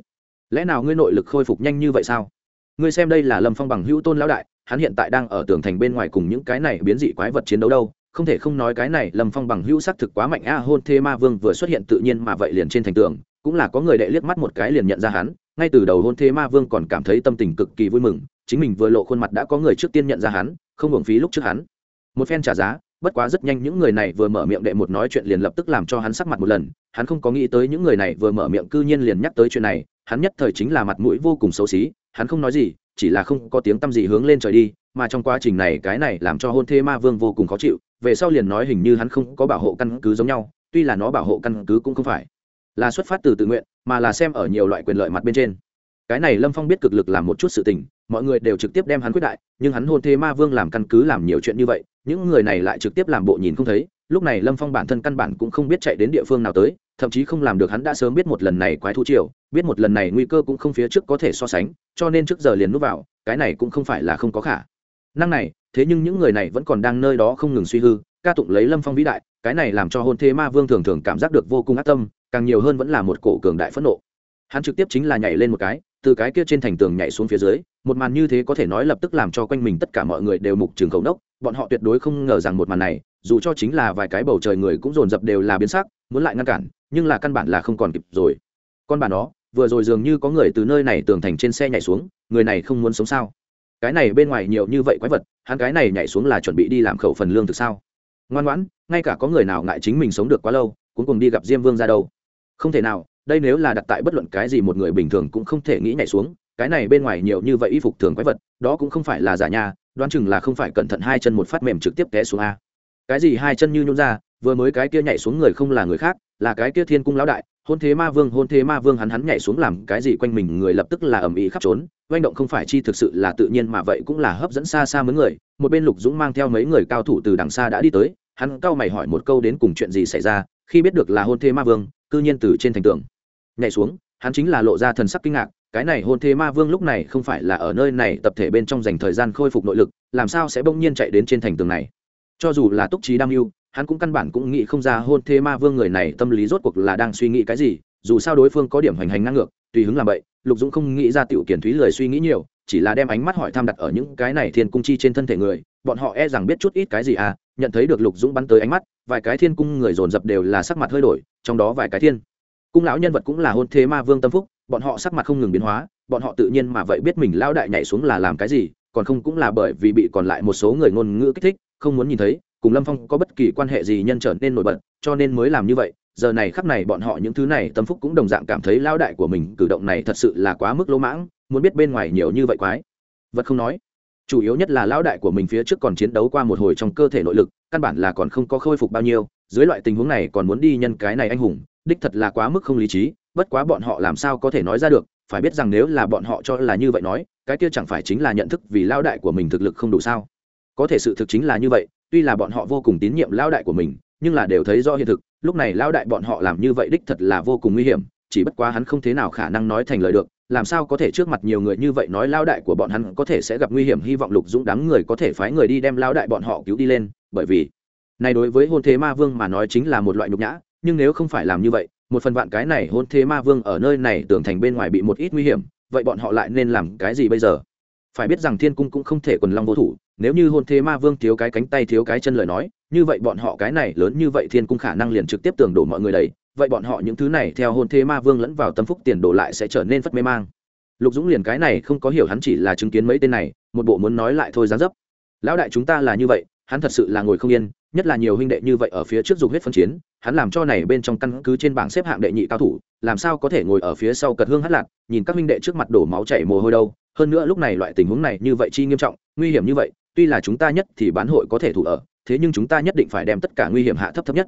Lẽ nào ngươi nội lực khôi phục nhanh như vậy sao? Ngươi xem đây là lâm phong bằng hữu tôn lão đại, hắn hiện tại đang ở tường thành bên ngoài cùng những cái này biến dị quái vật chiến đấu đâu, không thể không nói cái này lâm phong bằng hữu xác thực quá mạnh a, hôn thế ma vương vừa xuất hiện tự nhiên mà vậy liền trên thành tường cũng là có người đệ liếc mắt một cái liền nhận ra hắn, ngay từ đầu hôn thế ma vương còn cảm thấy tâm tình cực kỳ vui mừng, chính mình vừa lộ khuôn mặt đã có người trước tiên nhận ra hắn, không hưởng phí lúc trước hắn. Một phen trả giá, bất quá rất nhanh những người này vừa mở miệng đệ một nói chuyện liền lập tức làm cho hắn sắc mặt một lần, hắn không có nghĩ tới những người này vừa mở miệng cư nhiên liền nhắc tới chuyện này, hắn nhất thời chính là mặt mũi vô cùng xấu xí, hắn không nói gì, chỉ là không có tiếng t â m gì hướng lên trời đi, mà trong quá trình này cái này làm cho hôn thê ma vương vô cùng khó chịu, về sau liền nói hình như hắn không có bảo hộ căn cứ giống nhau, tuy là nó bảo hộ căn cứ cũng không phải là xuất phát từ tự nguyện, mà là xem ở nhiều loại quyền lợi mặt bên trên. Cái này lâm phong biết cực lực làm một chút sự tình, mọi người đều trực tiếp đem hắn quyết đại, nhưng hắn hôn thế ma vương làm căn cứ làm nhiều chuyện như vậy, những người này lại trực tiếp làm bộ nhìn không thấy, lúc này lâm phong bản thân căn bản cũng không biết chạy đến địa phương nào tới, thậm chí không làm được hắn đã sớm biết một lần này quái thu triều, biết một lần này nguy cơ cũng không phía trước có thể so sánh, cho nên trước giờ liền núp vào, cái này cũng không phải là không có khả năng này, thế nhưng những người này vẫn còn đang nơi đó không ngừng suy hư ca tụng lấy lâm phong vĩ đại, cái này làm cho hôn thế ma vương thường thường cảm giác được vô cùng ác tâm, càng nhiều hơn vẫn là một cổ cường đại phẫn nộ. Hắn trực tiếp chính là nhảy lên một cái, từ cái kia trên thành tường nhảy xuống phía dưới, một màn như thế có thể nói lập tức làm cho quanh mình tất cả mọi người đều mục trường cầu đốc bọn họ tuyệt đối không ngờ rằng một màn này, dù cho chính là vài cái bầu trời người cũng dồn dập đều là biến sắc, muốn lại ngăn cản, nhưng là căn bản là không còn kịp rồi. Con bà đó vừa rồi dường như có người từ nơi này tường thành trên xe nhảy xuống, người này không muốn sống sao? Cái này bên ngoài nhiều như vậy quái vật, hắn cái này nhảy xuống là chuẩn bị đi làm khẩu phần lương thực sao? Ngoan ngoãn, ngay cả có người nào ngại chính mình sống được quá lâu cuối cùng đi gặp diêm vương ra đâu. Không thể nào, đây nếu là đặt tại bất luận cái gì một người bình thường cũng không thể nghĩ nhảy xuống, cái này bên ngoài nhiều như vậy y phục thường quái vật, đó cũng không phải là giả nhà đoán chừng là không phải cẩn thận hai chân một phát mềm trực tiếp té xuống a. Cái gì hai chân như nhún ra, vừa mới cái kia nhảy xuống người không là người khác, là cái kia thiên cung lão đại, hôn thế ma vương, hôn thế ma vương hắn hắn nhảy xuống làm cái gì quanh mình, người lập tức là ầm ĩ khắp trốn oanh động không phải chi thực sự là tự nhiên mà vậy cũng là hấp dẫn xa xa mấy người. Một bên lục dũng mang theo mấy người cao thủ từ đằng xa đã đi tới. Hắn cau mày hỏi một câu đến cùng chuyện gì xảy ra, khi biết được là hôn thê ma vương, cư nhiên từ trên thành tường. Nhảy xuống, hắn chính là lộ ra thần sắc kinh ngạc, cái này hôn thê ma vương lúc này không phải là ở nơi này tập thể bên trong dành thời gian khôi phục nội lực, làm sao sẽ bỗng nhiên chạy đến trên thành tường này? Cho dù là túc trí đam mưu, hắn cũng căn bản cũng nghĩ không ra hôn thê ma vương người này tâm lý rốt cuộc là đang suy nghĩ cái gì, dù sao đối phương có điểm hoành hành ngang ngược, tùy hứng làm vậy lục dũng không nghĩ ra tiểu kiển thúy lời suy nghĩ nhiều, chỉ là đem ánh mắt hỏi tham đặt ở những cái này thiên cung chi trên thân thể người, bọn họ e rằng biết chút ít cái gì à nhận thấy được lục dũng bắn tới ánh mắt, vài cái thiên cung người dồn dập đều là sắc mặt hơi đổi, trong đó vài cái thiên cung lão nhân vật cũng là hôn thế ma vương tâm phúc, bọn họ sắc mặt không ngừng biến hóa, bọn họ tự nhiên mà vậy biết mình lão đại nhảy xuống là làm cái gì, còn không cũng là bởi vì bị còn lại một số người ngôn ngữ kích thích, không muốn nhìn thấy, cùng lâm phong có bất kỳ quan hệ gì nhân trở nên nổi bật, cho nên mới làm như vậy giờ này khắc này bọn họ những thứ này tâm phúc cũng đồng dạng cảm thấy lao đại của mình cử động này thật sự là quá mức lỗ mãng, muốn biết bên ngoài nhiều như vậy quái. Vật không nói, chủ yếu nhất là lão đại của mình phía trước còn chiến đấu qua một hồi trong cơ thể nội lực, căn bản là còn không có khôi phục bao nhiêu, dưới loại tình huống này còn muốn đi nhân cái này anh hùng, đích thật là quá mức không lý trí, bất quá bọn họ làm sao có thể nói ra được, phải biết rằng nếu là bọn họ cho là như vậy nói, cái kia chẳng phải chính là nhận thức vì lao đại của mình thực lực không đủ sao? Có thể sự thực chính là như vậy, tuy là bọn họ vô cùng tín nhiệm lao đại của mình nhưng là đều thấy do hiện thực, lúc này lao đại bọn họ làm như vậy đích thật là vô cùng nguy hiểm, chỉ bất quá hắn không thế nào khả năng nói thành lời được, làm sao có thể trước mặt nhiều người như vậy nói lao đại của bọn hắn có thể sẽ gặp nguy hiểm, hy vọng lục dũng đám người có thể phái người đi đem lao đại bọn họ cứu đi lên, bởi vì này đối với hôn thế ma vương mà nói chính là một loại nhục nhã, nhưng nếu không phải làm như vậy, một phần vạn cái này hôn thế ma vương ở nơi này tưởng thành bên ngoài bị một ít nguy hiểm, vậy bọn họ lại nên làm cái gì bây giờ? Phải biết rằng thiên cung cũng không thể quần long vô thủ, nếu như hôn thế ma vương thiếu cái cánh tay thiếu cái chân lời nói như vậy bọn họ cái này lớn như vậy thiên cung khả năng liền trực tiếp tường đổ mọi người đầy. Vậy bọn họ những thứ này theo hôn thế ma vương lẫn vào tâm phúc tiền đổ lại sẽ trở nên phất mê mang. Lục dũng liền cái này không có hiểu hắn chỉ là chứng kiến mấy tên này, một bộ muốn nói lại thôi dán dấp. Lão đại chúng ta là như vậy, hắn thật sự là ngồi không yên, nhất là nhiều huynh đệ như vậy ở phía trước dục huyết phân chiến, hắn làm cho này bên trong căn cứ trên bảng xếp hạng đệ nhị cao thủ, làm sao có thể ngồi ở phía sau cật hương hát lạc, nhìn các huynh đệ trước mặt đổ máu chảy mồ hôi đâu. Hơn nữa lúc này loại tình huống này như vậy chi nghiêm trọng, nguy hiểm như vậy, tuy là chúng ta nhất thì bán hội có thể thủ ở thế nhưng chúng ta nhất định phải đem tất cả nguy hiểm hạ thấp thấp nhất.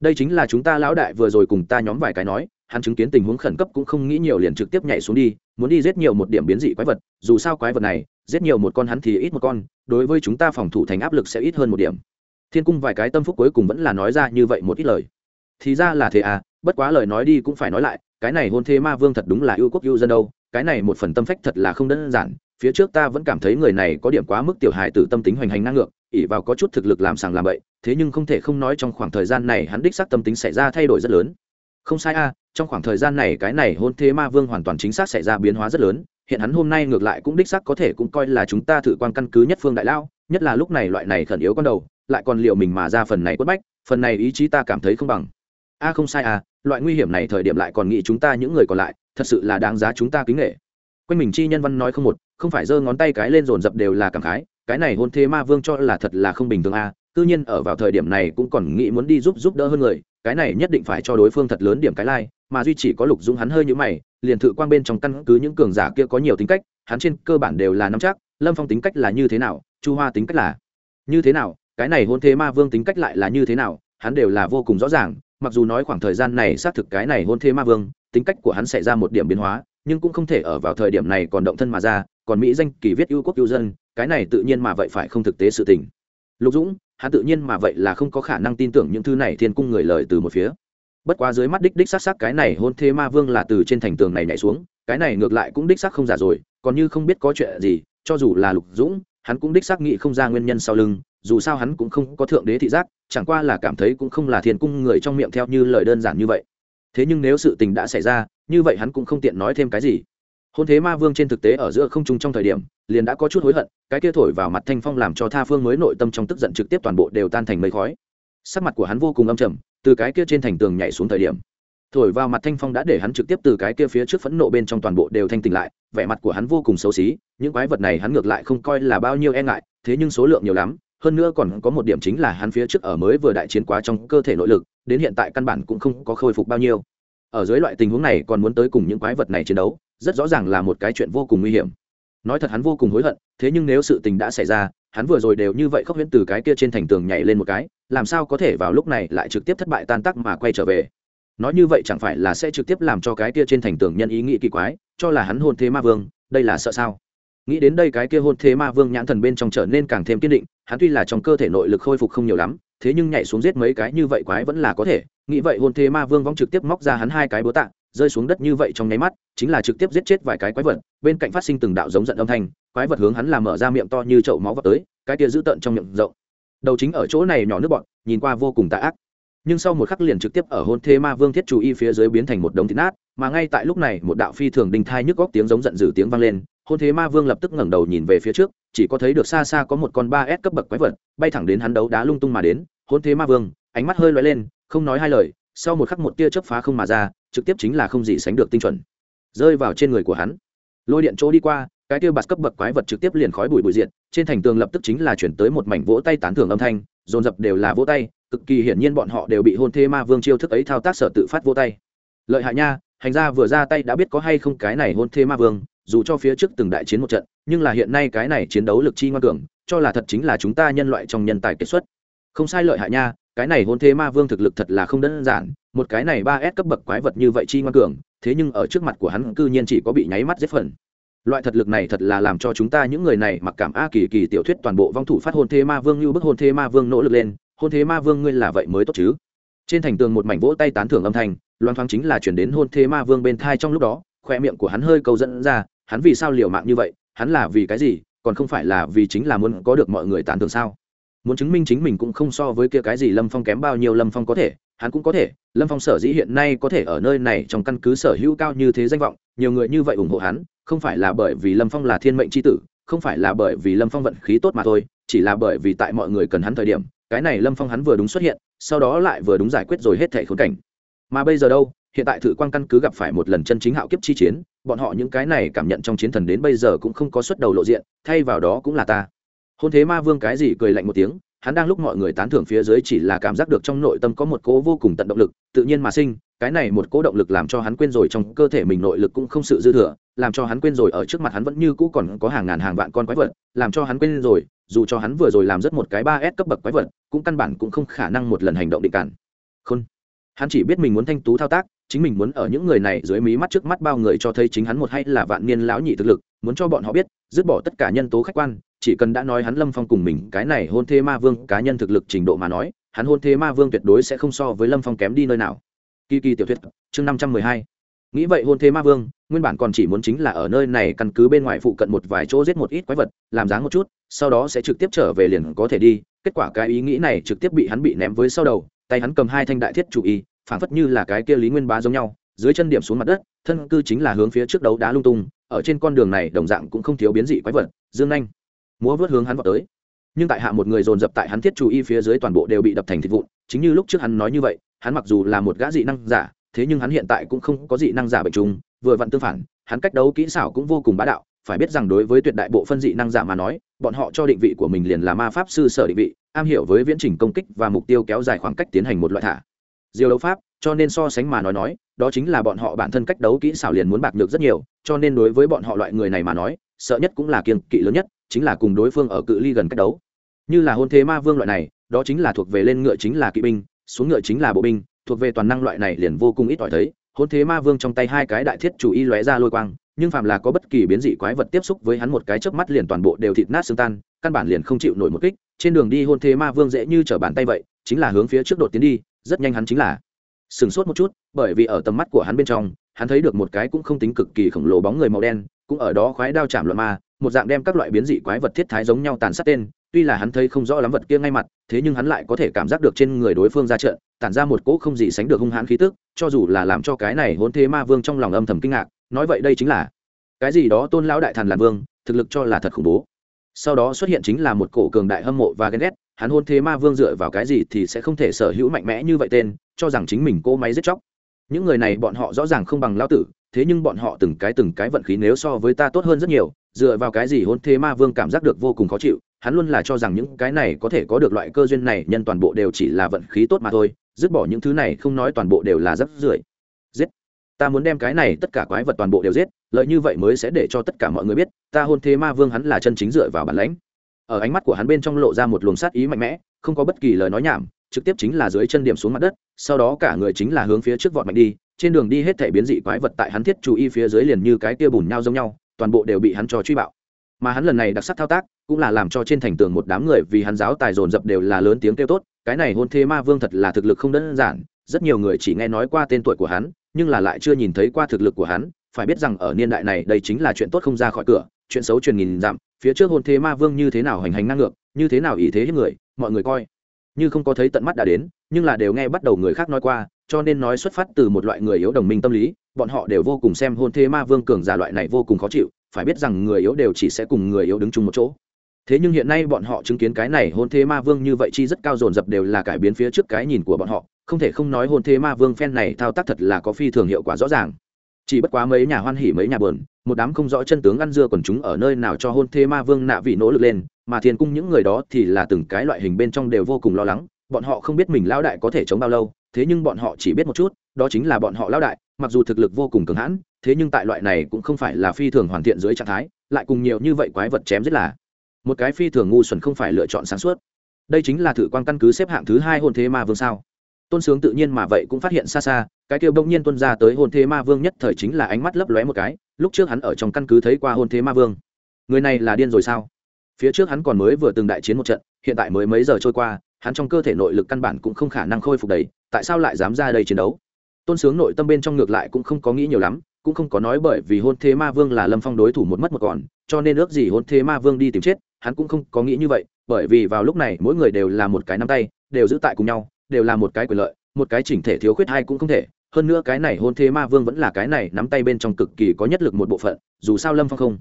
Đây chính là chúng ta lão đại vừa rồi cùng ta nhóm vài cái nói, hắn chứng kiến tình huống khẩn cấp cũng không nghĩ nhiều liền trực tiếp nhảy xuống đi, muốn đi giết nhiều một điểm biến dị quái vật, dù sao quái vật này, giết nhiều một con hắn thì ít một con, đối với chúng ta phòng thủ thành áp lực sẽ ít hơn một điểm. Thiên cung vài cái tâm phúc cuối cùng vẫn là nói ra như vậy một ít lời. Thì ra là thế à bất quá lời nói đi cũng phải nói lại, cái này hôn thế ma vương thật đúng là yêu quốc yêu dân đâu, cái này một phần tâm phách thật là không đơn giản, phía trước ta vẫn cảm thấy người này có điểm quá mức tiểu hài tử tâm tính hoành hành năng ngược ỉ vào có chút thực lực làm sàng làm bậy, thế nhưng không thể không nói trong khoảng thời gian này hắn đích xác tâm tính xảy ra thay đổi rất lớn. Không sai a, trong khoảng thời gian này cái này hôn thế ma vương hoàn toàn chính xác xảy ra biến hóa rất lớn, hiện hắn hôm nay ngược lại cũng đích xác có thể cũng coi là chúng ta thử quan căn cứ nhất phương đại lao, nhất là lúc này loại này khẩn yếu con đầu, lại còn liệu mình mà ra phần này quất bách, phần này ý chí ta cảm thấy không bằng. A không sai a, loại nguy hiểm này thời điểm lại còn nghĩ chúng ta những người còn lại, thật sự là đáng giá chúng ta kính nghệ quanh mình chi nhân văn nói không một, không phải giơ ngón tay cái lên dồn dập đều là cảm khái cái này hôn thế ma vương cho là thật là không bình thường a à. tự nhiên ở vào thời điểm này cũng còn nghĩ muốn đi giúp giúp đỡ hơn người, cái này nhất định phải cho đối phương thật lớn điểm cái lai mà duy chỉ có lục dũng hắn hơi như mày, liền thự quang bên trong căn cứ những cường giả kia có nhiều tính cách, hắn trên cơ bản đều là nắm chắc, lâm phong tính cách là như thế nào, chu hoa tính cách là như thế nào, cái này hôn thế ma vương tính cách lại là như thế nào, hắn đều là vô cùng rõ ràng, mặc dù nói khoảng thời gian này xác thực cái này hôn thế ma vương, tính cách của hắn xảy ra một điểm biến hóa, nhưng cũng không thể ở vào thời điểm này còn động thân mà ra, còn mỹ danh kỳ viết ưu quốc ưu dân cái này tự nhiên mà vậy phải không thực tế sự tình. Lục dũng, hắn tự nhiên mà vậy là không có khả năng tin tưởng những thứ này thiên cung người lời từ một phía. Bất quá dưới mắt đích đích s á cái này hôn thế ma vương là từ trên thành tường này nhảy xuống, cái này ngược lại cũng đích xác không giả rồi, còn như không biết có chuyện gì, cho dù là lục dũng, hắn cũng đích xác nghĩ không ra nguyên nhân sau lưng, dù sao hắn cũng không có thượng đế thị giác, chẳng qua là cảm thấy cũng không là thiên cung người trong miệng theo như lời đơn giản như vậy. Thế nhưng nếu sự tình đã xảy ra, như vậy hắn cũng không tiện nói thêm cái gì hôn thế ma vương trên thực tế ở giữa không trung trong thời điểm, liền đã có chút hối hận, cái kia thổi vào mặt thanh phong làm cho tha phương mới nội tâm trong tức giận trực tiếp toàn bộ đều tan thành mây khói. Sắc mặt của hắn vô cùng âm trầm, từ cái kia trên thành tường nhảy xuống thời điểm, thổi vào mặt thanh phong đã để hắn trực tiếp từ cái kia phía trước phẫn nộ bên trong toàn bộ đều thanh tỉnh lại, vẻ mặt của hắn vô cùng xấu xí, những quái vật này hắn ngược lại không coi là bao nhiêu e ngại, thế nhưng số lượng nhiều lắm, hơn nữa còn có một điểm chính là hắn phía trước ở mới vừa đại chiến quá trong cơ thể nội lực, đến hiện tại căn bản cũng không có khôi phục bao nhiêu. Ở dưới loại tình huống này còn muốn tới cùng những quái vật này chiến đấu rất rõ ràng là một cái chuyện vô cùng nguy hiểm. Nói thật hắn vô cùng hối hận, thế nhưng nếu sự tình đã xảy ra, hắn vừa rồi đều như vậy khóc huyễn từ cái kia trên thành tường nhảy lên một cái, làm sao có thể vào lúc này lại trực tiếp thất bại tan tác mà quay trở về? Nói như vậy chẳng phải là sẽ trực tiếp làm cho cái kia trên thành tường nhân ý nghĩ kỳ quái, cho là hắn hôn thế ma vương, đây là sợ sao? Nghĩ đến đây cái kia hôn thế ma vương nhãn thần bên trong trở nên càng thêm kiên định, hắn tuy là trong cơ thể nội lực khôi phục không nhiều lắm, thế nhưng nhảy xuống giết mấy cái như vậy quái vẫn là có thể, nghĩ vậy hôn thế ma vương vong trực tiếp móc ra hắn hai cái búa tạ rơi xuống đất như vậy trong nháy mắt, chính là trực tiếp giết chết vài cái quái vật, bên cạnh phát sinh từng đạo giống giận âm thanh, quái vật hướng hắn làm mở ra miệng to như chậu máu vào tới, cái kia giữ tợn trong miệng rộng. Đầu chính ở chỗ này nhỏ nước bọn, nhìn qua vô cùng tà ác. Nhưng sau một khắc liền trực tiếp ở hôn thế ma vương thiết chủ y phía dưới biến thành một đống thịt nát, mà ngay tại lúc này một đạo phi thường đình thai nhức góc tiếng giống giận dữ tiếng vang lên, hôn thế ma vương lập tức ngẩng đầu nhìn về phía trước, chỉ có thấy được xa xa có một con ba s cấp bậc quái vật, bay thẳng đến hắn đấu đá lung tung mà đến. Hôn thế ma vương, ánh mắt hơi loay lên, không nói hai lời sau một khắc một tia chớp phá không mà ra, trực tiếp chính là không gì sánh được tinh chuẩn. Rơi vào trên người của hắn. Lôi điện chỗ đi qua, cái tia bạt cấp bậc quái vật trực tiếp liền khói bụi bụi diện trên thành tường lập tức chính là chuyển tới một mảnh vỗ tay tán thưởng âm thanh, dồn dập đều là vỗ tay, cực kỳ hiển nhiên bọn họ đều bị hôn thế ma vương chiêu thức ấy thao tác sở tự phát vỗ tay. Lợi hại nha, hành ra vừa ra tay đã biết có hay không cái này hôn thế ma vương, dù cho phía trước từng đại chiến một trận, nhưng là hiện nay cái này chiến đấu lực chi ngoan cường, cho là thật chính là chúng ta nhân loại trong nhân tài kết xuất. Không sai lợi hại nha cái này hôn thế ma vương thực lực thật là không đơn giản, một cái này ba s cấp bậc quái vật như vậy chi ngoan cường, thế nhưng ở trước mặt của hắn cư nhiên chỉ có bị nháy mắt giết phần. Loại thật lực này thật là làm cho chúng ta những người này mặc cảm a kỳ kỳ tiểu thuyết toàn bộ vong thủ phát hôn thế ma vương như bức hôn thế ma vương nỗ lực lên, hôn thế ma vương ngươi là vậy mới tốt chứ? Trên thành tường một mảnh vỗ tay tán thưởng âm thanh, loan thoáng chính là chuyển đến hôn thế ma vương bên thai trong lúc đó, khoe miệng của hắn hơi câu dẫn ra, hắn vì sao liều mạng như vậy, hắn là vì cái gì, còn không phải là vì chính là muốn có được mọi người tán thưởng sao? Muốn chứng minh chính mình cũng không so với kia cái gì lâm phong kém bao nhiêu lâm phong có thể, hắn cũng có thể. Lâm phong sở dĩ hiện nay có thể ở nơi này trong căn cứ sở hữu cao như thế danh vọng, nhiều người như vậy ủng hộ hắn, không phải là bởi vì lâm phong là thiên mệnh c h i tử, không phải là bởi vì lâm phong vận khí tốt mà thôi, chỉ là bởi vì tại mọi người cần hắn thời điểm, cái này lâm phong hắn vừa đúng xuất hiện, sau đó lại vừa đúng giải quyết rồi hết thẻ khốn cảnh. Mà bây giờ đâu? Hiện tại thử quan căn cứ gặp phải một lần chân chính hạo kiếp chi chiến, bọn họ những cái này cảm nhận trong chiến thần đến bây giờ cũng không có xuất đầu lộ diện, thay vào đó cũng là ta hôn thế ma vương cái gì cười lạnh một tiếng, hắn đang lúc mọi người tán thưởng phía dưới chỉ là cảm giác được trong nội tâm có một cố vô cùng tận động lực, tự nhiên mà sinh, cái này một cố động lực làm cho hắn quên rồi trong cơ thể mình nội lực cũng không sự dư thừa, làm cho hắn quên rồi ở trước mặt hắn vẫn như cũ còn có hàng ngàn hàng vạn con quái vật, làm cho hắn quên rồi, dù cho hắn vừa rồi làm rất một cái ba s cấp bậc quái vật, cũng căn bản cũng không khả năng một lần hành động định cản. Khôn. Hắn chỉ biết mình muốn thanh tú thao tác, chính mình muốn ở những người này dưới mí mắt trước mắt bao người cho thấy chính hắn một hay là vạn niên lão nhị thực lực muốn cho bọn họ biết, dứt bỏ tất cả nhân tố khách quan, chỉ cần đã nói hắn lâm phong cùng mình, cái này hôn thế ma vương, cá nhân thực lực trình độ mà nói, hắn hôn thế ma vương tuyệt đối sẽ không so với lâm phong kém đi nơi nào. Kỳ kỳ tiểu thuyết, chương năm trăm mười hai. Nghĩ vậy hôn thế ma vương, nguyên bản còn chỉ muốn chính là ở nơi này căn cứ bên ngoài phụ cận một vài chỗ giết một ít quái vật, làm dáng một chút, sau đó sẽ trực tiếp trở về liền có thể đi. Kết quả cái ý nghĩ này trực tiếp bị hắn bị ném với sau đầu, tay hắn cầm hai thanh đại thiết chủ y, phản phất như là cái kia lý nguyên bá giống nhau dưới chân điểm xuống mặt đất, thân cư chính là hướng phía trước đấu đá lung tung, ở trên con đường này, đồng dạng cũng không thiếu biến dị quái vật, dương anh. Múa vớt hướng hắn vào tới. Nhưng tại hạ một người dồn dập tại hắn thiết chú y phía dưới toàn bộ đều bị đập thành thịt vụn, chính như lúc trước hắn nói như vậy, hắn mặc dù là một gã dị năng giả, thế nhưng hắn hiện tại cũng không có dị năng giả bệnh trùng, vừa vặn tương phản, hắn cách đấu kỹ xảo cũng vô cùng bá đạo, phải biết rằng đối với tuyệt đại bộ phân dị năng giả mà nói, bọn họ cho định vị của mình liền là ma pháp sư sở định vị, am hiểu với viễn trình công kích và mục tiêu kéo dài khoảng cách tiến hành một loại thả diều đấu pháp, cho nên so sánh mà nói nói, đó chính là bọn họ bản thân cách đấu kỹ xảo liền muốn bạc được rất nhiều, cho nên đối với bọn họ loại người này mà nói, sợ nhất cũng là kiên kỵ lớn nhất, chính là cùng đối phương ở cự ly gần cách đấu. Như là hôn thế ma vương loại này, đó chính là thuộc về lên ngựa chính là kỵ binh, xuống ngựa chính là bộ binh, thuộc về toàn năng loại này liền vô cùng ít ỏi thấy, hôn thế ma vương trong tay hai cái đại thiết chủ y lóe ra lôi quang, nhưng phàm là có bất kỳ biến dị quái vật tiếp xúc với hắn một cái chớp mắt liền toàn bộ đều thịt nát xương tan, căn bản liền không chịu nổi một kích, trên đường đi hôn thế ma vương dễ như trở bàn tay vậy, chính là hướng phía trước đột tiến đi rất nhanh hắn chính là sửng sốt một chút, bởi vì ở tầm mắt của hắn bên trong, hắn thấy được một cái cũng không tính cực kỳ khổng lồ bóng người màu đen, cũng ở đó khoái đao chạm loạn ma, một dạng đem các loại biến dị quái vật thiết thái giống nhau tàn sát tên, tuy là hắn thấy không rõ lắm vật kia ngay mặt, thế nhưng hắn lại có thể cảm giác được trên người đối phương ra trận, tản ra một cỗ không gì sánh được hung hãn khí tức, cho dù là làm cho cái này hôn thế ma vương trong lòng âm thầm kinh ngạc, nói vậy đây chính là cái gì đó tôn lão đại thần làm vương, thực lực cho là thật khủng bố. Sau đó xuất hiện chính là một cổ cường đại hâm mộ và ghen ghét hắn hôn thế ma vương dựa vào cái gì thì sẽ không thể sở hữu mạnh mẽ như vậy tên, cho rằng chính mình cô máy giết chóc. Những người này bọn họ rõ ràng không bằng lao tử, thế nhưng bọn họ từng cái từng cái vận khí nếu so với ta tốt hơn rất nhiều, dựa vào cái gì hôn thế ma vương cảm giác được vô cùng khó chịu, hắn luôn là cho rằng những cái này có thể có được loại cơ duyên này, nhân toàn bộ đều chỉ là vận khí tốt mà thôi, dứt bỏ những thứ này không nói toàn bộ đều là rất rưởi. Giết! Ta muốn đem cái này tất cả quái vật toàn bộ đều giết, lợi như vậy mới sẽ để cho tất cả mọi người biết, ta hôn thế ma vương hắn là chân chính dựa vào bản lãnh ở ánh mắt của hắn bên trong lộ ra một luồng sát ý mạnh mẽ, không có bất kỳ lời nói nhảm, trực tiếp chính là dưới chân điểm xuống mặt đất, sau đó cả người chính là hướng phía trước vọt mạnh đi, trên đường đi hết thể biến dị quái vật tại hắn thiết chú ý phía dưới liền như cái kia bùn nhau giống nhau, toàn bộ đều bị hắn cho truy bạo. Mà hắn lần này đặc sắc thao tác, cũng là làm cho trên thành tường một đám người vì hắn giáo tài dồn dập đều là lớn tiếng kêu tốt, cái này hôn thế ma vương thật là thực lực không đơn giản, rất nhiều người chỉ nghe nói qua tên tuổi của hắn, nhưng là lại chưa nhìn thấy qua thực lực của hắn phải biết rằng ở niên đại này đây chính là chuyện tốt không ra khỏi cửa, chuyện xấu truyền nghìn dặm, phía trước hôn thế ma vương như thế nào hành hành năng ngược, như thế nào ý thế hết người, mọi người coi. Như không có thấy tận mắt đã đến, nhưng là đều nghe bắt đầu người khác nói qua, cho nên nói xuất phát từ một loại người yếu đồng minh tâm lý, bọn họ đều vô cùng xem hôn thế ma vương cường giả loại này vô cùng khó chịu, phải biết rằng người yếu đều chỉ sẽ cùng người yếu đứng chung một chỗ. Thế nhưng hiện nay bọn họ chứng kiến cái này hôn thế ma vương như vậy chi rất cao dồn dập đều là cải biến phía trước cái nhìn của bọn họ, không thể không nói hôn thế ma vương phen này thao tác thật là có phi thường hiệu quả rõ ràng chỉ bất quá mấy nhà hoan hỉ, mấy nhà bờn một đám không rõ chân tướng ăn dưa còn chúng ở nơi nào cho hôn thế ma vương nạ vị nỗ lực lên, mà thiên cung những người đó thì là từng cái loại hình bên trong đều vô cùng lo lắng, bọn họ không biết mình lão đại có thể chống bao lâu, thế nhưng bọn họ chỉ biết một chút, đó chính là bọn họ lão đại, mặc dù thực lực vô cùng cường hãn, thế nhưng tại loại này cũng không phải là phi thường hoàn thiện dưới trạng thái, lại cùng nhiều như vậy quái vật chém rất là một cái phi thường ngu xuẩn không phải lựa chọn sáng suốt. Đây chính là thử quan căn cứ xếp hạng thứ hai hôn thế ma vương sao? Tôn sướng tự nhiên mà vậy cũng phát hiện xa xa, cái kêu bỗng nhiên tuân ra tới hôn thế ma vương nhất thời chính là ánh mắt lấp lóe một cái, lúc trước hắn ở trong căn cứ thấy qua hôn thế ma vương. Người này là điên rồi sao? Phía trước hắn còn mới vừa từng đại chiến một trận, hiện tại mới mấy giờ trôi qua, hắn trong cơ thể nội lực căn bản cũng không khả năng khôi phục đầy, tại sao lại dám ra đây chiến đấu? Tôn sướng nội tâm bên trong ngược lại cũng không có nghĩ nhiều lắm, cũng không có nói bởi vì hôn thế ma vương là lâm phong đối thủ một mất một còn, cho nên ước gì hôn thế ma vương đi tìm chết, hắn cũng không có nghĩ như vậy, bởi vì vào lúc này mỗi người đều là một cái nắm tay, đều giữ tại cùng nhau đều là một cái quyền lợi, một cái chỉnh thể thiếu khuyết hai cũng không thể. Hơn nữa cái này hôn thế ma vương vẫn là cái này nắm tay bên trong cực kỳ có nhất lực một bộ phận, dù sao lâm phong không.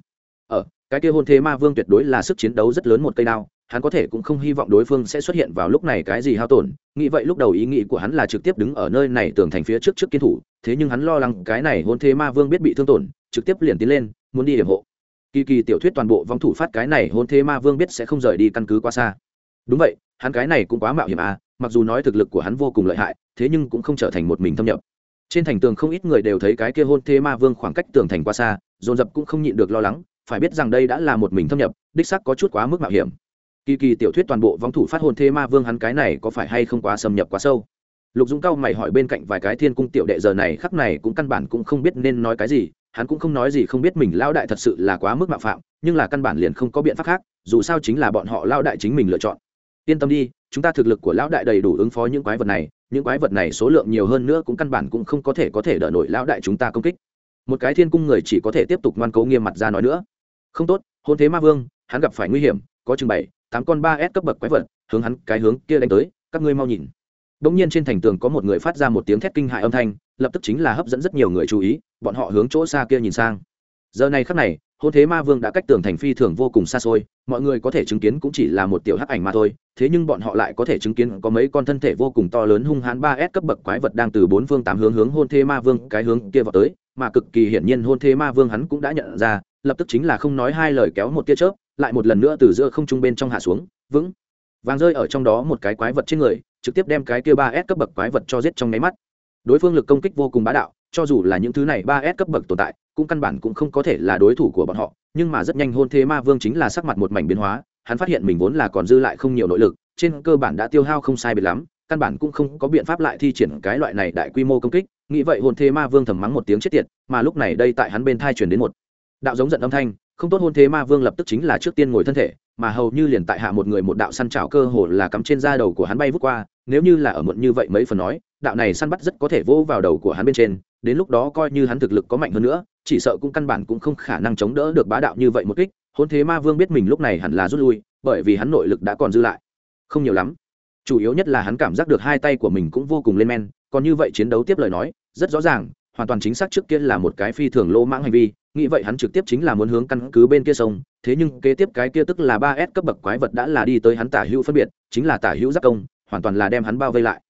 Ở cái kia hôn thế ma vương tuyệt đối là sức chiến đấu rất lớn một cây đao, hắn có thể cũng không hy vọng đối phương sẽ xuất hiện vào lúc này cái gì hao tổn. Nghĩ vậy lúc đầu ý nghĩ của hắn là trực tiếp đứng ở nơi này tường thành phía trước trước kiên thủ, thế nhưng hắn lo lắng cái này hôn thế ma vương biết bị thương tổn, trực tiếp liền tiến lên, muốn đi hiểm hộ. Kỳ kỳ tiểu thuyết toàn bộ vong thủ phát cái này hôn thế ma vương biết sẽ không rời đi căn cứ quá xa. Đúng vậy, hắn cái này cũng quá mạo hiểm à mặc dù nói thực lực của hắn vô cùng lợi hại, thế nhưng cũng không trở thành một mình thâm nhập. Trên thành tường không ít người đều thấy cái kia hôn thế ma vương khoảng cách tường thành quá xa, dồn dập cũng không nhịn được lo lắng, phải biết rằng đây đã là một mình thâm nhập, đích sắc có chút quá mức mạo hiểm. Kỳ kỳ tiểu thuyết toàn bộ vong thủ phát hôn thế ma vương hắn cái này có phải hay không quá xâm nhập quá sâu? Lục dũng cao mày hỏi bên cạnh vài cái thiên cung tiểu đệ giờ này khắc này cũng căn bản cũng không biết nên nói cái gì, hắn cũng không nói gì không biết mình lao đại thật sự là quá mức mạo phạm, nhưng là căn bản liền không có biện pháp khác, dù sao chính là bọn họ lao đại chính mình lựa chọn yên tâm đi, chúng ta thực lực của lão đại đầy đủ ứng phó những quái vật này, những quái vật này số lượng nhiều hơn nữa cũng căn bản cũng không có thể có thể đỡ nổi lão đại chúng ta công kích. Một cái thiên cung người chỉ có thể tiếp tục ngoan cố nghiêm mặt ra nói nữa. Không tốt, hôn thế ma vương, hắn gặp phải nguy hiểm, có chừng bảy, tám con ba s cấp bậc quái vật, hướng hắn cái hướng kia đánh tới, các ngươi mau nhìn. Bỗng nhiên trên thành tường có một người phát ra một tiếng thét kinh hại âm thanh, lập tức chính là hấp dẫn rất nhiều người chú ý, bọn họ hướng chỗ xa kia nhìn sang. Giờ này khắc này hôn thế ma vương đã cách tường thành phi thường vô cùng xa xôi, mọi người có thể chứng kiến cũng chỉ là một tiểu hắc ảnh mà thôi, thế nhưng bọn họ lại có thể chứng kiến có mấy con thân thể vô cùng to lớn hung hãn ba s cấp bậc quái vật đang từ bốn phương tám hướng hướng hôn thế ma vương, cái hướng kia vào tới, mà cực kỳ hiển nhiên hôn thế ma vương hắn cũng đã nhận ra, lập tức chính là không nói hai lời kéo một tia chớp, lại một lần nữa từ giữa không trung bên trong hạ xuống, vững vàng rơi ở trong đó một cái quái vật trên người, trực tiếp đem cái kia ba s cấp bậc quái vật cho giết trong nháy mắt đối phương lực công kích vô cùng bá đạo, cho dù là những thứ này ba s cấp bậc tồn tại, cũng căn bản cũng không có thể là đối thủ của bọn họ, nhưng mà rất nhanh hôn thế ma vương chính là sắc mặt một mảnh biến hóa, hắn phát hiện mình vốn là còn dư lại không nhiều nội lực, trên cơ bản đã tiêu hao không sai biệt lắm, căn bản cũng không có biện pháp lại thi triển cái loại này đại quy mô công kích, nghĩ vậy hôn thế ma vương thầm mắng một tiếng chết tiệt, mà lúc này đây tại hắn bên thai truyền đến một đạo giống giận âm thanh, không tốt hôn thế ma vương lập tức chính là trước tiên ngồi thân thể, mà hầu như liền tại hạ một người một đạo săn trào cơ hồ là cắm trên da đầu của hắn bay vút qua, nếu như là ở muộn như vậy mấy phần nói đạo này săn bắt rất có thể vỗ vào đầu của hắn bên trên, đến lúc đó coi như hắn thực lực có mạnh hơn nữa, chỉ sợ cũng căn bản cũng không khả năng chống đỡ được bá đạo như vậy một kích, hôn thế ma vương biết mình lúc này hẳn là rút lui, bởi vì hắn nội lực đã còn dư lại. Không nhiều lắm. Chủ yếu nhất là hắn cảm giác được hai tay của mình cũng vô cùng lên men, còn như vậy chiến đấu tiếp lời nói, rất rõ ràng, hoàn toàn chính xác trước kia là một cái phi thường lô mãng hành vi, nghĩ vậy hắn trực tiếp chính là muốn hướng căn cứ bên kia sông, thế nhưng kế tiếp cái kia tức là ba s cấp bậc quái vật đã là đi tới hắn tả hữu phân biệt, chính là tả hữu giác công, hoàn toàn là đem hắn bao vây lại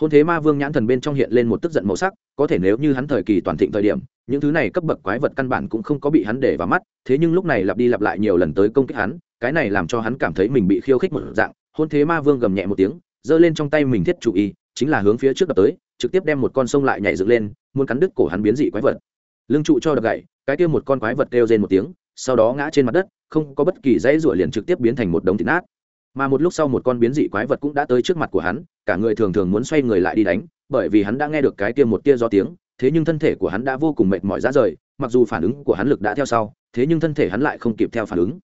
hôn thế ma vương nhãn thần bên trong hiện lên một tức giận màu sắc, có thể nếu như hắn thời kỳ toàn thịnh thời điểm, những thứ này cấp bậc quái vật căn bản cũng không có bị hắn để vào mắt, thế nhưng lúc này lặp đi lặp lại nhiều lần tới công kích hắn, cái này làm cho hắn cảm thấy mình bị khiêu khích một dạng. Hôn thế ma vương gầm nhẹ một tiếng, giơ lên trong tay mình thiết chủ y, chính là hướng phía trước đập tới, trực tiếp đem một con sông lại nhảy dựng lên, muốn cắn đứt cổ hắn biến dị quái vật. Lưng trụ cho đập gậy cái kia một con quái vật kêu rên một tiếng, sau đó ngã trên mặt đất, không có bất kỳ dãy rủa liền trực tiếp biến thành một đống thịt nát. Mà một lúc sau một con biến dị quái vật cũng đã tới trước mặt của hắn cả người thường thường muốn xoay người lại đi đánh, bởi vì hắn đã nghe được cái kia một tia do tiếng, thế nhưng thân thể của hắn đã vô cùng mệt mỏi ra rời, mặc dù phản ứng của hắn lực đã theo sau, thế nhưng thân thể hắn lại không kịp theo phản ứng.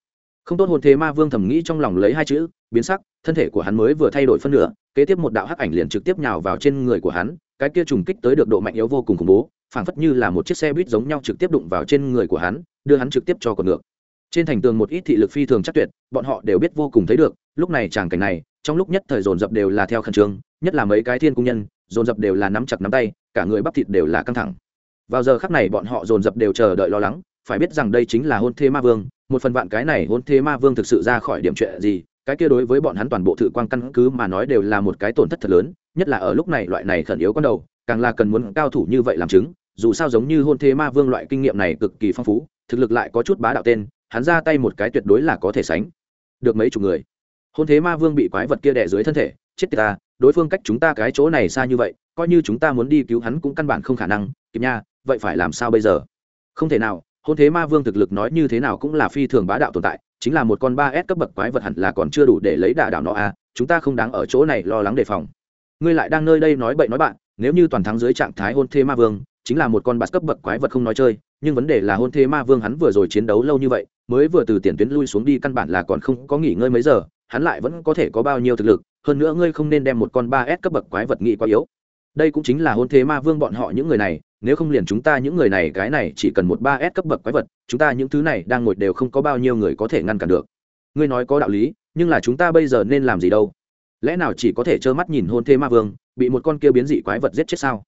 Không tốt hồn thế ma vương thầm nghĩ trong lòng lấy hai chữ, biến sắc, thân thể của hắn mới vừa thay đổi phân nửa, kế tiếp một đạo hắc ảnh liền trực tiếp nhào vào trên người của hắn, cái kia trùng kích tới được độ mạnh yếu vô cùng khủng bố, phảng phất như là một chiếc xe buýt giống nhau trực tiếp đụng vào trên người của hắn, đưa hắn trực tiếp cho còn ngược trên thành tường một ít thị lực phi thường chắc tuyệt, bọn họ đều biết vô cùng thấy được, lúc này tràng cảnh này, trong lúc nhất thời dồn dập đều là theo khẩn trương, nhất là mấy cái thiên cung nhân, dồn dập đều là nắm chặt nắm tay, cả người bắp thịt đều là căng thẳng. Vào giờ khắc này bọn họ dồn dập đều chờ đợi lo lắng, phải biết rằng đây chính là hôn thế ma vương, một phần vạn cái này hôn thế ma vương thực sự ra khỏi điểm chuyện gì, cái kia đối với bọn hắn toàn bộ thự quan căn cứ mà nói đều là một cái tổn thất thật lớn, nhất là ở lúc này loại này khẩn yếu con đầu, càng là cần muốn cao thủ như vậy làm chứng, dù sao giống như hôn thế ma vương loại kinh nghiệm này cực kỳ phong phú, thực lực lại có chút bá đạo tên hắn ra tay một cái tuyệt đối là có thể sánh. Được mấy chục người. Hôn thế ma vương bị quái vật kia đè dưới thân thể chết tiệt ta đối phương cách chúng ta cái chỗ này xa như vậy coi như chúng ta muốn đi cứu hắn cũng căn bản không khả năng kịp nha vậy phải làm sao bây giờ? Không thể nào hôn thế ma vương thực lực nói như thế nào cũng là phi thường bá đạo tồn tại chính là một con ba s cấp bậc quái vật hẳn là còn chưa đủ để lấy đả đảo nó à, chúng ta không đáng ở chỗ này lo lắng đề phòng. Ngươi lại đang nơi đây nói bậy nói bạn nếu như toàn thắng dưới trạng thái hôn thế ma vương chính là một con bạt cấp bậc quái vật không nói chơi nhưng vấn đề là hôn thế ma vương hắn vừa rồi chiến đấu lâu như vậy mới vừa từ tiền tuyến lui xuống đi căn bản là còn không có nghỉ ngơi mấy giờ, hắn lại vẫn có thể có bao nhiêu thực lực, hơn nữa ngươi không nên đem một con ba s cấp bậc quái vật nghị quá yếu. Đây cũng chính là hôn thế ma vương bọn họ những người này, nếu không liền chúng ta những người này, cái này chỉ cần một ba s cấp bậc quái vật, chúng ta những thứ này đang ngồi đều không có bao nhiêu người có thể ngăn cản được. Ngươi nói có đạo lý, nhưng là chúng ta bây giờ nên làm gì đâu? Lẽ nào chỉ có thể trơ mắt nhìn hôn thế ma vương, bị một con kia biến dị quái vật giết chết sao?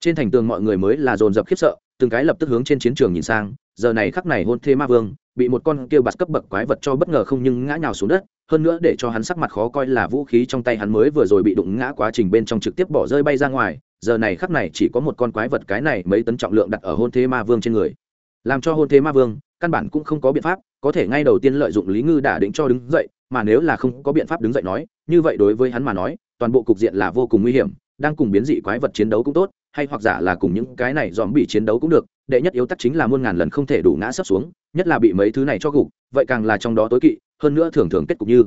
Trên thành tường mọi người mới là dồn dập khiếp sợ, từng cái lập tức hướng trên chiến trường nhìn sang, giờ này khắc này hôn thế ma vương bị một con kia bạt cấp bậc quái vật cho bất ngờ không nhưng ngã nhào xuống đất, hơn nữa để cho hắn sắc mặt khó coi là vũ khí trong tay hắn mới vừa rồi bị đụng ngã quá trình bên trong trực tiếp bỏ rơi bay ra ngoài, giờ này khắc này chỉ có một con quái vật cái này mấy tấn trọng lượng đặt ở hôn thế ma vương trên người. Làm cho hôn thế ma vương, căn bản cũng không có biện pháp, có thể ngay đầu tiên lợi dụng lý ngư đả định cho đứng dậy, mà nếu là không có biện pháp đứng dậy nói, như vậy đối với hắn mà nói, toàn bộ cục diện là vô cùng nguy hiểm, đang cùng biến dị quái vật chiến đấu cũng tốt, hay hoặc giả là cùng những cái này dòm bị chiến đấu cũng được, đệ nhất yếu tắc chính là muôn ngàn lần không thể đủ ngã sấp xuống nhất là bị mấy thứ này cho gục, vậy càng là trong đó tối kỵ, hơn nữa thường thường kết cục như,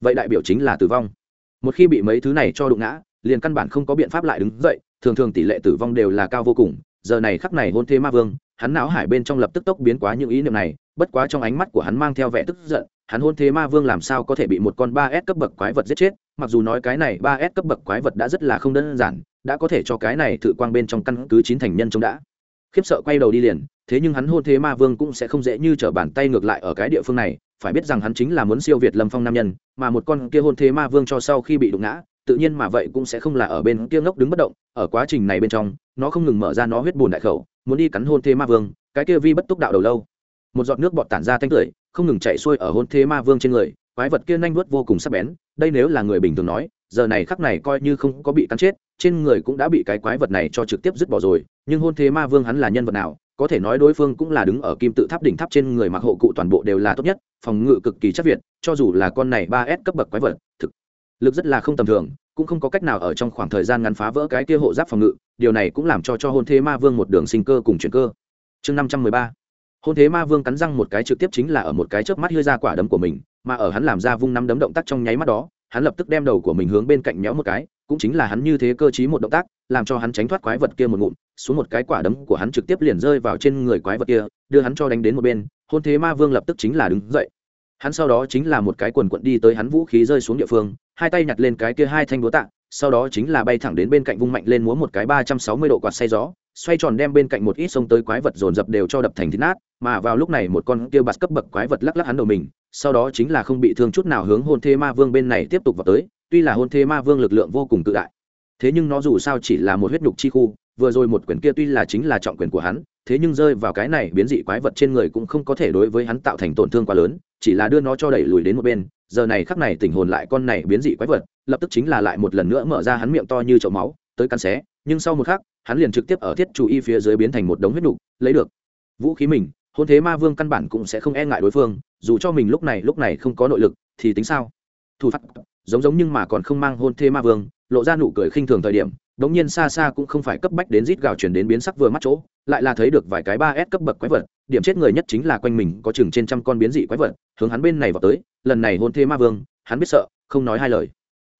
vậy đại biểu chính là tử vong. Một khi bị mấy thứ này cho đụng ngã, liền căn bản không có biện pháp lại đứng dậy, thường thường tỷ lệ tử vong đều là cao vô cùng, giờ này khắc này hôn thế ma vương, hắn não hải bên trong lập tức tốc biến quá những ý niệm này, bất quá trong ánh mắt của hắn mang theo vẻ tức giận, hắn hôn thế ma vương làm sao có thể bị một con ba s cấp bậc quái vật giết chết, mặc dù nói cái này ba s cấp bậc quái vật đã rất là không đơn giản, đã có thể cho cái này thử quang bên trong căn cứ chín thành nhân chống đã. Khiếp sợ quay đầu đi liền thế nhưng hắn hôn thế ma vương cũng sẽ không dễ như trở bàn tay ngược lại ở cái địa phương này, phải biết rằng hắn chính là muốn siêu việt lâm phong nam nhân, mà một con kia hôn thế ma vương cho sau khi bị đụng ngã, tự nhiên mà vậy cũng sẽ không là ở bên kia ngốc đứng bất động, ở quá trình này bên trong, nó không ngừng mở ra nó huyết bùn đại khẩu, muốn đi cắn hôn thế ma vương, cái kia vi bất túc đạo đầu lâu. Một giọt nước bọt tản ra thanh tưởi, không ngừng chạy xuôi ở hôn thế ma vương trên người, quái vật kia nhanh vuốt vô cùng sắc bén, đây nếu là người bình thường nói, giờ này khắc này coi như không có bị cắn chết, trên người cũng đã bị cái quái vật này cho trực tiếp dứt bỏ rồi, nhưng hôn thế ma vương hắn là nhân vật nào có thể nói đối phương cũng là đứng ở kim tự tháp đỉnh tháp trên người mặc hộ cụ toàn bộ đều là tốt nhất, phòng ngự cực kỳ chắc việt, cho dù là con này ba s cấp bậc quái vật, thực lực rất là không tầm thường, cũng không có cách nào ở trong khoảng thời gian ngắn phá vỡ cái kia hộ giáp phòng ngự, điều này cũng làm cho cho hôn thế ma vương một đường sinh cơ cùng chuyển cơ. Chương năm trăm mười ba, hôn thế ma vương cắn răng một cái trực tiếp chính là ở một cái chớp mắt hơi ra quả đấm của mình, mà ở hắn làm ra vung năm đấm động tác trong nháy mắt đó, hắn lập tức đem đầu của mình hướng bên cạnh méo một cái, cũng chính là hắn như thế cơ chí một động tác làm cho hắn tránh thoát quái vật kia một ngụm, xuống một cái quả đấm của hắn trực tiếp liền rơi vào trên người quái vật kia, đưa hắn cho đánh đến một bên, hôn thế ma vương lập tức chính là đứng dậy. Hắn sau đó chính là một cái quần quận đi tới hắn vũ khí rơi xuống địa phương, hai tay nhặt lên cái kia hai thanh búa tạ, sau đó chính là bay thẳng đến bên cạnh vung mạnh lên múa một cái ba trăm sáu mươi độ quạt say gió, xoay tròn đem bên cạnh một ít sông tới quái vật dồn dập đều cho đập thành thịt nát, mà vào lúc này một con kia bạt cấp bậc quái vật lắc lắc hắn đầu mình, sau đó chính là không bị thương chút nào hướng hôn Thế ma vương bên này tiếp tục vào tới, tuy là hôn Thế ma vương lực lượng vô cùng tự đại thế nhưng nó dù sao chỉ là một huyết nhục chi khu vừa rồi một quyền kia tuy là chính là trọng quyền của hắn thế nhưng rơi vào cái này biến dị quái vật trên người cũng không có thể đối với hắn tạo thành tổn thương quá lớn chỉ là đưa nó cho đẩy lùi đến một bên. Giờ này khắc này tình hồn lại con này biến dị quái vật lập tức chính là lại một lần nữa mở ra hắn miệng to như chậu máu tới cắn xé. Nhưng sau một khắc hắn liền trực tiếp ở thiết chủ y phía dưới biến thành một đống huyết nhục, lấy được vũ khí mình. Hôn thế ma vương căn bản cũng sẽ không e ngại đối phương dù cho mình lúc này lúc này không có nội lực thì tính sao? Thủ phát giống giống nhưng mà còn không mang hôn thế ma vương lộ ra nụ cười khinh thường thời điểm đống nhiên xa xa cũng không phải cấp bách đến rít gào chuyển đến biến sắc vừa mắt chỗ, lại là thấy được vài cái ba s cấp bậc quái vật, điểm chết người nhất chính là quanh mình có chừng trên trăm con biến dị quái vật, hướng hắn bên này vào tới, lần này hôn thê ma vương, hắn biết sợ, không nói hai lời.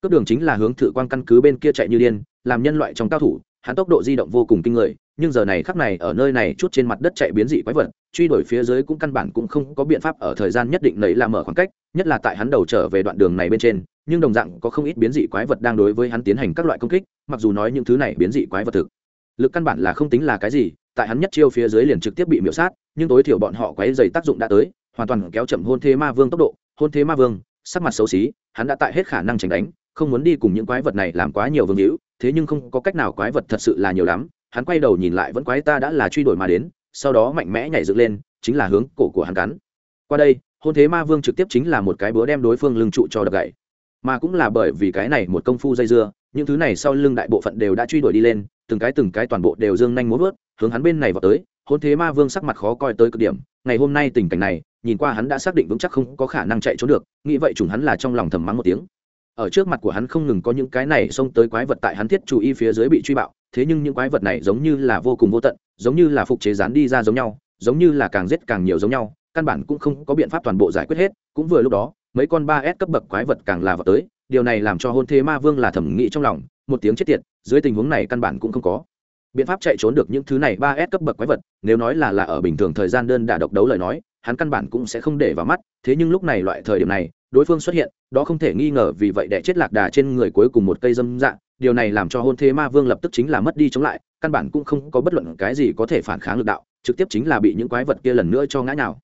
Cướp đường chính là hướng thử quan căn cứ bên kia chạy như điên, làm nhân loại trong cao thủ, hắn tốc độ di động vô cùng kinh người, nhưng giờ này khắc này ở nơi này chút trên mặt đất chạy biến dị quái vật, truy đuổi phía dưới cũng căn bản cũng không có biện pháp ở thời gian nhất định nảy là mở khoảng cách nhất là tại hắn đầu trở về đoạn đường này bên trên, nhưng đồng dạng có không ít biến dị quái vật đang đối với hắn tiến hành các loại công kích, mặc dù nói những thứ này biến dị quái vật thực lực căn bản là không tính là cái gì, tại hắn nhất chiêu phía dưới liền trực tiếp bị miễu sát, nhưng tối thiểu bọn họ quái dày tác dụng đã tới, hoàn toàn kéo chậm hôn thế ma vương tốc độ, hôn thế ma vương, sắc mặt xấu xí, hắn đã tại hết khả năng tránh đánh, không muốn đi cùng những quái vật này làm quá nhiều vương hữu, thế nhưng không có cách nào quái vật thật sự là nhiều lắm, hắn quay đầu nhìn lại vẫn quái ta đã là truy đuổi mà đến, sau đó mạnh mẽ nhảy dựng lên, chính là hướng cổ của hắn cắn. Qua đây hôn thế ma vương trực tiếp chính là một cái búa đem đối phương lưng trụ cho đập gậy. Mà cũng là bởi vì cái này một công phu dây dưa, những thứ này sau lưng đại bộ phận đều đã truy đuổi đi lên, từng cái từng cái toàn bộ đều dương nhanh muốn vớt, hướng hắn bên này vào tới, hôn thế ma vương sắc mặt khó coi tới cực điểm, ngày hôm nay tình cảnh này, nhìn qua hắn đã xác định vững chắc không có khả năng chạy trốn được, nghĩ vậy trùng hắn là trong lòng thầm mắng một tiếng. Ở trước mặt của hắn không ngừng có những cái này xông tới quái vật tại hắn thiết chú ý phía dưới bị truy bạo, thế nhưng những quái vật này giống như là vô cùng vô tận, giống như là phục chế rán đi ra giống nhau, giống như là càng giết càng nhiều giống nhau căn bản cũng không có biện pháp toàn bộ giải quyết hết, cũng vừa lúc đó, mấy con ba s cấp bậc quái vật càng là vào tới, điều này làm cho hôn thế ma vương là thẩm nghĩ trong lòng, một tiếng chết tiệt, dưới tình huống này căn bản cũng không có biện pháp chạy trốn được những thứ này ba s cấp bậc quái vật, nếu nói là là ở bình thường thời gian đơn đả độc đấu lời nói, hắn căn bản cũng sẽ không để vào mắt, thế nhưng lúc này loại thời điểm này, đối phương xuất hiện, đó không thể nghi ngờ vì vậy đẻ chết lạc đà trên người cuối cùng một cây dâm dạng điều này làm cho hôn thế ma vương lập tức chính là mất đi chống lại, căn bản cũng không có bất luận cái gì có thể phản kháng lực đạo, trực tiếp chính là bị những quái vật kia lần nữa cho ngã nào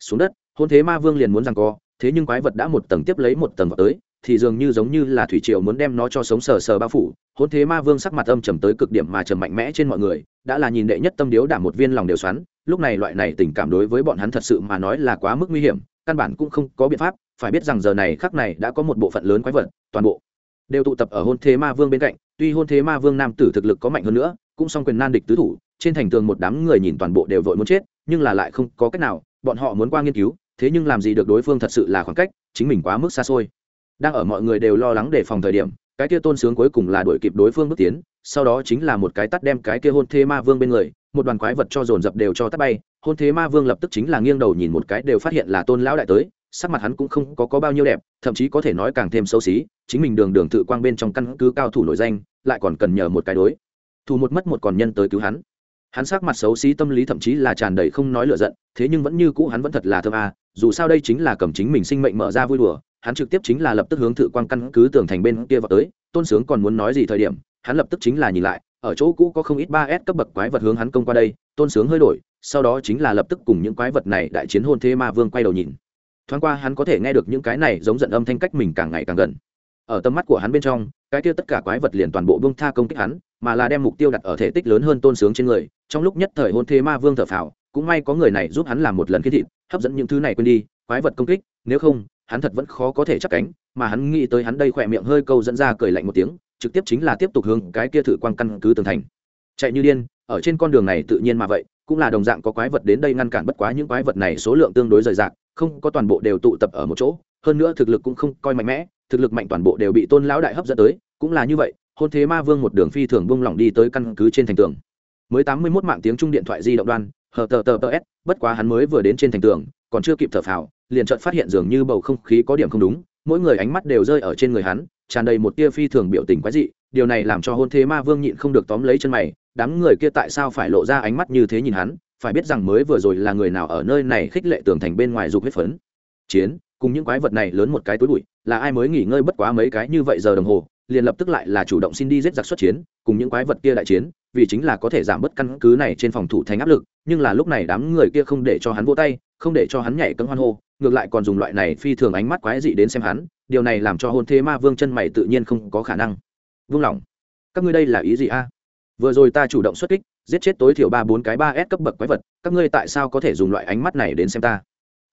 xuống đất, hôn thế ma vương liền muốn rằng co, thế nhưng quái vật đã một tầng tiếp lấy một tầng vào tới, thì dường như giống như là thủy triều muốn đem nó cho sống sờ sờ bao phủ. Hôn thế ma vương sắc mặt âm trầm tới cực điểm mà trầm mạnh mẽ trên mọi người, đã là nhìn đệ nhất tâm điếu đảm một viên lòng đều xoắn. Lúc này loại này tình cảm đối với bọn hắn thật sự mà nói là quá mức nguy hiểm, căn bản cũng không có biện pháp. Phải biết rằng giờ này khắc này đã có một bộ phận lớn quái vật, toàn bộ đều tụ tập ở hôn thế ma vương bên cạnh. Tuy hôn thế ma vương nam tử thực lực có mạnh hơn nữa, cũng song quyền nan địch tứ thủ, trên thành tường một đám người nhìn toàn bộ đều vội muốn chết, nhưng là lại không có cách nào bọn họ muốn qua nghiên cứu thế nhưng làm gì được đối phương thật sự là khoảng cách chính mình quá mức xa xôi. Đang ở mọi người đều lo lắng để phòng thời điểm cái kia tôn sướng cuối cùng là đuổi kịp đối phương bước tiến sau đó chính là một cái tắt đem cái kia hôn thế ma vương bên người một đoàn quái vật cho dồn dập đều cho tắt bay hôn thế ma vương lập tức chính là nghiêng đầu nhìn một cái đều phát hiện là tôn lão đại tới sắc mặt hắn cũng không có, có bao nhiêu đẹp thậm chí có thể nói càng thêm xấu xí chính mình đường đường tự quang bên trong căn cứ cao thủ nổi danh lại còn cần nhờ một cái đối. Thủ một mất một còn nhân tới cứu hắn hắn sắc mặt xấu xí, tâm lý thậm chí là tràn đầy không nói lựa giận, thế nhưng vẫn như cũ hắn vẫn thật là thơm à dù sao đây chính là cầm chính mình sinh mệnh mở ra vui đùa, hắn trực tiếp chính là lập tức hướng thự quang căn cứ tường thành bên kia vào tới, tôn sướng còn muốn nói gì thời điểm, hắn lập tức chính là nhìn lại, ở chỗ cũ có không ít ba s cấp bậc quái vật hướng hắn công qua đây, tôn sướng hơi đổi, sau đó chính là lập tức cùng những quái vật này đại chiến hôn thế ma vương quay đầu nhìn. Thoáng qua hắn có thể nghe được những cái này giống giận âm thanh cách mình càng ngày càng gần. Ở tầm mắt của hắn bên trong, cái kia tất cả quái vật liền toàn bộ bông tha công kích hắn mà là đem mục tiêu đặt ở thể tích lớn hơn tôn sướng trên người, trong lúc nhất thời hôn thế ma vương thở phào, cũng may có người này giúp hắn làm một lần khi thịt, hấp dẫn những thứ này quên đi, quái vật công kích, nếu không, hắn thật vẫn khó có thể chắc cánh, mà hắn nghĩ tới hắn đây khỏe miệng hơi câu dẫn ra cười lạnh một tiếng, trực tiếp chính là tiếp tục hướng cái kia thử quan căn cứ tường thành. Chạy như điên, ở trên con đường này tự nhiên mà vậy, cũng là đồng dạng có quái vật đến đây ngăn cản bất quá những quái vật này số lượng tương đối rời rạc, không có toàn bộ đều tụ tập ở một chỗ, hơn nữa thực lực cũng không coi mạnh mẽ, thực lực mạnh toàn bộ đều bị tôn lão đại hấp dẫn tới, cũng là như vậy hôn thế ma vương một đường phi thường bung lỏng đi tới căn cứ trên thành tường. Mới tám mươi mốt mạng tiếng trung điện thoại di động đoan, hờ tờ tờ tờ s, bất quá hắn mới vừa đến trên thành tường, còn chưa kịp thở phào, liền chợt phát hiện dường như bầu không khí có điểm không đúng, mỗi người ánh mắt đều rơi ở trên người hắn, tràn đầy một tia phi thường biểu tình quái dị, điều này làm cho hôn thế ma vương nhịn không được tóm lấy chân mày, đám người kia tại sao phải lộ ra ánh mắt như thế nhìn hắn, phải biết rằng mới vừa rồi là người nào ở nơi này khích lệ tường thành bên ngoài dục huyết phấn. Chiến, cùng những quái vật này lớn một cái túi bụi, là ai mới nghỉ ngơi bất quá mấy cái như vậy giờ đồng hồ liền lập tức lại là chủ động xin đi giết giặc xuất chiến, cùng những quái vật kia đại chiến, vì chính là có thể giảm bớt căn cứ này trên phòng thủ thành áp lực, nhưng là lúc này đám người kia không để cho hắn vỗ tay, không để cho hắn nhảy cấm hoan hô, ngược lại còn dùng loại này phi thường ánh mắt quái dị đến xem hắn, điều này làm cho hôn thế ma vương chân mày tự nhiên không có khả năng. Vương lòng. Các ngươi đây là ý gì a? Vừa rồi ta chủ động xuất kích, giết chết tối thiểu ba bốn cái ba s cấp bậc quái vật, các ngươi tại sao có thể dùng loại ánh mắt này đến xem ta?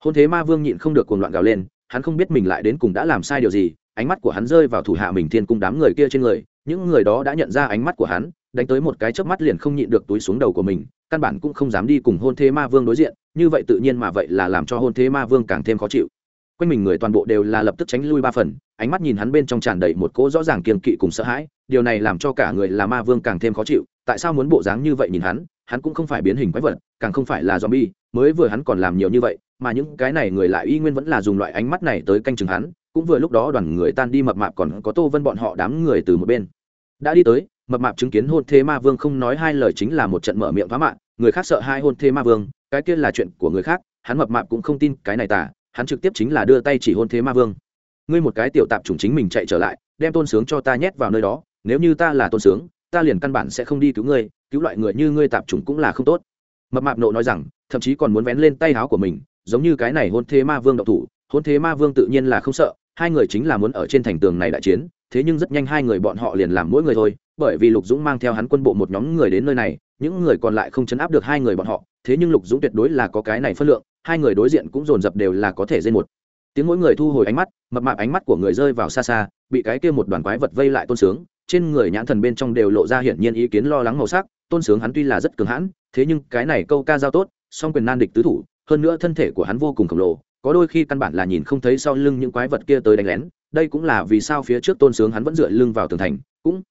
Hôn thế ma vương nhịn không được cuồng loạn gào lên, hắn không biết mình lại đến cùng đã làm sai điều gì ánh mắt của hắn rơi vào thủ hạ mình thiên cung đám người kia trên người, những người đó đã nhận ra ánh mắt của hắn, đánh tới một cái chớp mắt liền không nhịn được túi xuống đầu của mình, căn bản cũng không dám đi cùng hôn thế ma vương đối diện, như vậy tự nhiên mà vậy là làm cho hôn thế ma vương càng thêm khó chịu. Quanh mình người toàn bộ đều là lập tức tránh lui ba phần, ánh mắt nhìn hắn bên trong tràn đầy một cỗ rõ ràng kiên kỵ cùng sợ hãi, điều này làm cho cả người là ma vương càng thêm khó chịu, tại sao muốn bộ dáng như vậy nhìn hắn hắn cũng không phải biến hình quái vật, càng không phải là zombie, mới vừa hắn còn làm nhiều như vậy, mà những cái này người lại y nguyên vẫn là dùng loại ánh mắt này tới canh chừng hắn cũng vừa lúc đó đoàn người tan đi mập mạp còn có tô vân bọn họ đám người từ một bên. Đã đi tới, mập mạp chứng kiến hôn thế ma vương không nói hai lời chính là một trận mở miệng phá mạng, người khác sợ hai hôn thế ma vương, cái kia là chuyện của người khác, hắn mập mạp cũng không tin cái này tả hắn trực tiếp chính là đưa tay chỉ hôn thế ma vương. Ngươi một cái tiểu tạp chủng chính mình chạy trở lại, đem tôn sướng cho ta nhét vào nơi đó, nếu như ta là tôn sướng, ta liền căn bản sẽ không đi cứu ngươi, cứu loại người như ngươi tạp chủng cũng là không tốt. Mập mạp nộ nói rằng, thậm chí còn muốn vén lên tay áo của mình, giống như cái này hôn thế ma vương độc thủ, hôn thế ma vương tự nhiên là không sợ hai người chính là muốn ở trên thành tường này đại chiến, thế nhưng rất nhanh hai người bọn họ liền làm mỗi người thôi, bởi vì lục dũng mang theo hắn quân bộ một nhóm người đến nơi này, những người còn lại không chấn áp được hai người bọn họ, thế nhưng lục dũng tuyệt đối là có cái này phân lượng, hai người đối diện cũng dồn dập đều là có thể dây một. Tiếng mỗi người thu hồi ánh mắt, mập mạp ánh mắt của người rơi vào xa xa, bị cái kia một đoàn quái vật vây lại tôn sướng, trên người nhãn thần bên trong đều lộ ra hiển nhiên ý kiến lo lắng màu sắc, tôn sướng hắn tuy là rất cường hãn, thế nhưng cái này câu ca giao tốt, song quyền nan địch tứ thủ, hơn nữa thân thể của hắn vô cùng khổng lồ có đôi khi căn bản là nhìn không thấy sau lưng những quái vật kia tới đánh lén, đây cũng là vì sao phía trước tôn sướng hắn vẫn dựa lưng vào tường thành, cũng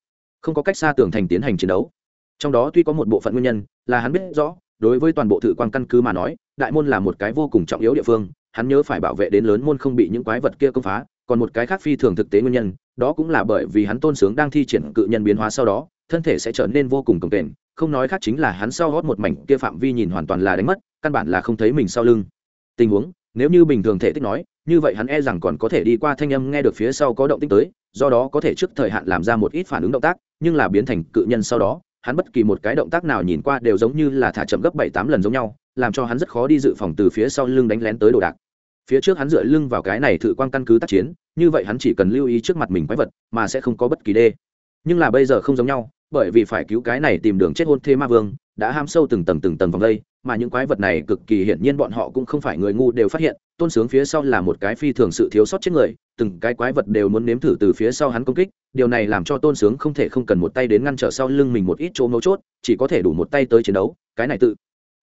không có cách xa tường thành tiến hành chiến đấu. Trong đó tuy có một bộ phận nguyên nhân, là hắn biết rõ, đối với toàn bộ thự quan căn cứ mà nói, đại môn là một cái vô cùng trọng yếu địa phương, hắn nhớ phải bảo vệ đến lớn môn không bị những quái vật kia công phá, còn một cái khác phi thường thực tế nguyên nhân, đó cũng là bởi vì hắn tôn sướng đang thi triển cự nhân biến hóa sau đó, thân thể sẽ trở nên vô cùng cồng kềnh, không nói khác chính là hắn sau gót một mảnh kia phạm vi nhìn hoàn toàn là đánh mất, căn bản là không thấy mình sau lưng. Tình huống nếu như bình thường thể tích nói, như vậy hắn e rằng còn có thể đi qua thanh âm nghe được phía sau có động tích tới, do đó có thể trước thời hạn làm ra một ít phản ứng động tác, nhưng là biến thành cự nhân sau đó, hắn bất kỳ một cái động tác nào nhìn qua đều giống như là thả chậm gấp bảy tám lần giống nhau, làm cho hắn rất khó đi dự phòng từ phía sau lưng đánh lén tới đồ đạc. Phía trước hắn dựa lưng vào cái này thử quan căn cứ tác chiến, như vậy hắn chỉ cần lưu ý trước mặt mình quái vật, mà sẽ không có bất kỳ đê. Nhưng là bây giờ không giống nhau bởi vì phải cứu cái này tìm đường chết hôn thế ma vương, đã ham sâu từng tầng từng tầng vòng đây, mà những quái vật này cực kỳ hiển nhiên bọn họ cũng không phải người ngu đều phát hiện, tôn sướng phía sau là một cái phi thường sự thiếu sót chết người, từng cái quái vật đều muốn nếm thử từ phía sau hắn công kích, điều này làm cho tôn sướng không thể không cần một tay đến ngăn trở sau lưng mình một ít chỗ mấu chốt, chỉ có thể đủ một tay tới chiến đấu, cái này tự.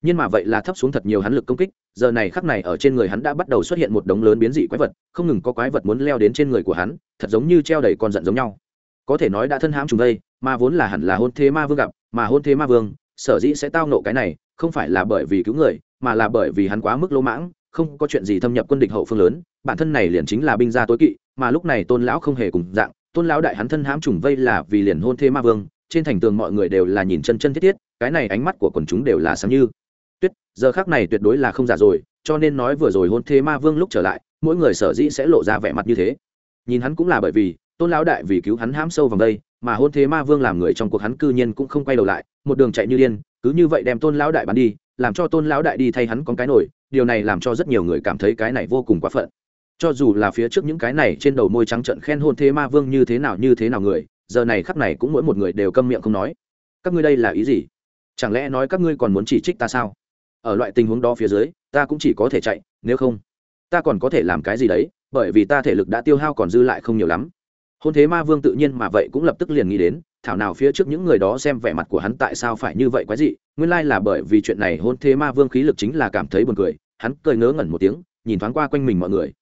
Nhưng mà vậy là thấp xuống thật nhiều hắn lực công kích, giờ này khắc này ở trên người hắn đã bắt đầu xuất hiện một đống lớn biến dị quái vật, không ngừng có quái vật muốn leo đến trên người của hắn, thật giống như treo đầy con giận giống nhau. Có thể nói đã thân hãm trùng đây mà vốn là hẳn là hôn thế ma vương gặp, mà hôn thế ma vương, sở dĩ sẽ tao nộ cái này, không phải là bởi vì cứu người, mà là bởi vì hắn quá mức lỗ mãng, không có chuyện gì thâm nhập quân địch hậu phương lớn, bản thân này liền chính là binh gia tối kỵ, mà lúc này tôn lão không hề cùng dạng, tôn lão đại hắn thân hãm trùng vây là vì liền hôn thế ma vương, trên thành tường mọi người đều là nhìn chân chân thiết thiết, cái này ánh mắt của quần chúng đều là sáng như tuyết, giờ khác này tuyệt đối là không giả rồi, cho nên nói vừa rồi hôn thế ma vương lúc trở lại, mỗi người sở dĩ sẽ lộ ra vẻ mặt như thế. Nhìn hắn cũng là bởi vì tôn lão đại vì cứu hắn hãm sâu vòng đây, mà hôn thế ma vương làm người trong cuộc hắn cư nhiên cũng không quay đầu lại, một đường chạy như điên, cứ như vậy đem tôn lão đại bắn đi, làm cho tôn lão đại đi thay hắn con cái nổi, điều này làm cho rất nhiều người cảm thấy cái này vô cùng quá phận. Cho dù là phía trước những cái này trên đầu môi trắng trận khen hôn thế ma vương như thế nào như thế nào người, giờ này khắp này cũng mỗi một người đều câm miệng không nói. Các ngươi đây là ý gì? Chẳng lẽ nói các ngươi còn muốn chỉ trích ta sao? Ở loại tình huống đó phía dưới, ta cũng chỉ có thể chạy, nếu không, ta còn có thể làm cái gì đấy, bởi vì ta thể lực đã tiêu hao còn dư lại không nhiều lắm hôn thế ma vương tự nhiên mà vậy cũng lập tức liền nghĩ đến, thảo nào phía trước những người đó xem vẻ mặt của hắn tại sao phải như vậy quái dị, nguyên lai là bởi vì chuyện này hôn thế ma vương khí lực chính là cảm thấy buồn cười, hắn cười ngớ ngẩn một tiếng, nhìn thoáng qua quanh mình mọi người.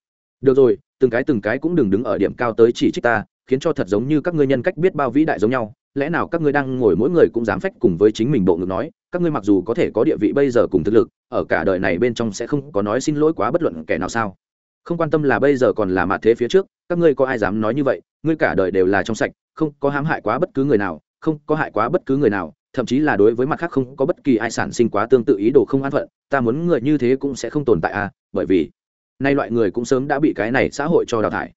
Được rồi, từng cái từng cái cũng đừng đứng ở điểm cao tới chỉ trích ta, khiến cho thật giống như các ngươi nhân cách biết bao vĩ đại giống nhau, lẽ nào các ngươi đang ngồi mỗi người cũng dám phách cùng với chính mình bộ ngực nói, các ngươi mặc dù có thể có địa vị bây giờ cùng thực lực, ở cả đời này bên trong sẽ không có nói xin lỗi quá bất luận kẻ nào sao? Không quan tâm là bây giờ còn là mạ thế phía trước, các ngươi có ai dám nói như vậy, ngươi cả đời đều là trong sạch, không có hãm hại quá bất cứ người nào, không có hại quá bất cứ người nào, thậm chí là đối với mặt khác không có bất kỳ ai sản sinh quá tương tự ý đồ không an phận, ta muốn người như thế cũng sẽ không tồn tại à bởi vì nay loại người cũng sớm đã bị cái này xã hội cho đào thải.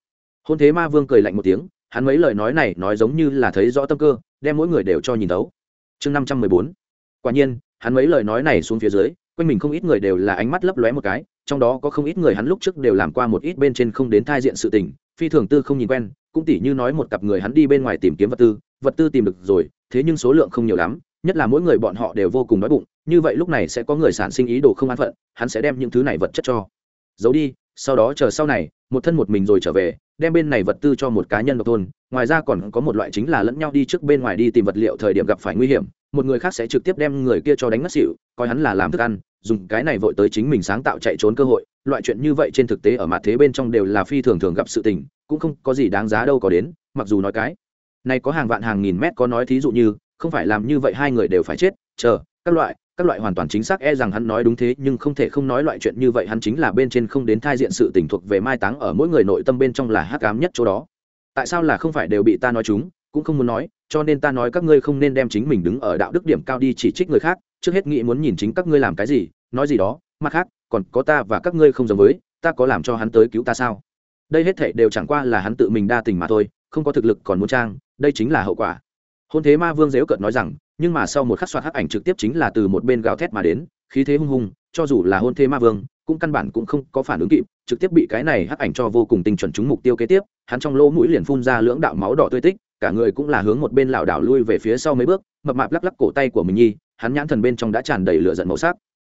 Hôn thế ma vương cười lạnh một tiếng, hắn mấy lời nói này nói giống như là thấy rõ tâm cơ, đem mỗi người đều cho nhìn thấu. Chương năm trăm mười bốn. Quả nhiên, hắn mấy lời nói này xuống phía dưới quanh mình không ít người đều là ánh mắt lấp lóe một cái, trong đó có không ít người hắn lúc trước đều làm qua một ít bên trên không đến thai diện sự tình, phi thường tư không nhìn quen, cũng tỉ như nói một cặp người hắn đi bên ngoài tìm kiếm vật tư vật tư tìm được rồi, thế nhưng số lượng không nhiều lắm, nhất là mỗi người bọn họ đều vô cùng đói bụng, như vậy lúc này sẽ có người sản sinh ý đồ không an phận, hắn sẽ đem những thứ này vật chất cho. Giấu đi, sau đó chờ sau này, một thân một mình rồi trở về, đem bên này vật tư cho một cá nhân độc thôn ngoài ra còn có một loại chính là lẫn nhau đi trước bên ngoài đi tìm vật liệu thời điểm gặp phải nguy hiểm một người khác sẽ trực tiếp đem người kia cho đánh ngất xỉu, coi hắn là làm thức ăn, dùng cái này vội tới chính mình sáng tạo chạy trốn cơ hội. Loại chuyện như vậy trên thực tế ở mặt thế bên trong đều là phi thường thường gặp sự tình, cũng không có gì đáng giá đâu có đến, mặc dù nói cái này có hàng vạn hàng nghìn mét có nói thí dụ như, không phải làm như vậy hai người đều phải chết, chờ, các loại các loại hoàn toàn chính xác e rằng hắn nói đúng thế, nhưng không thể không nói loại chuyện như vậy hắn chính là bên trên không đến thai diện sự tình thuộc về mai táng ở mỗi người nội tâm bên trong là hắc ám nhất chỗ đó. Tại sao là không phải đều bị ta nói chúng, cũng không muốn nói cho nên ta nói các ngươi không nên đem chính mình đứng ở đạo đức điểm cao đi chỉ trích người khác, trước hết nghĩ muốn nhìn chính các ngươi làm cái gì, nói gì đó, mặt khác, còn có ta và các ngươi không giống với, ta có làm cho hắn tới cứu ta sao? Đây hết thệ đều chẳng qua là hắn tự mình đa tình mà thôi, không có thực lực còn muốn trang, đây chính là hậu quả. Hôn thế ma vương dếu cợt nói rằng, nhưng mà sau một khắc soạt hắc ảnh trực tiếp chính là từ một bên gào thét mà đến, khí thế hung hùng, cho dù là hôn thế ma vương, cũng căn bản cũng không có phản ứng kịp, trực tiếp bị cái này hắc ảnh cho vô cùng tinh chuẩn trúng mục tiêu kế tiếp, hắn trong lỗ mũi liền phun ra lưỡng đạo máu đỏ tươi tích cả người cũng là hướng một bên lảo đảo lui về phía sau mấy bước, mập mạp lắc lắc cổ tay của mình nhi, hắn nhãn thần bên trong đã tràn đầy lửa giận màu sắc.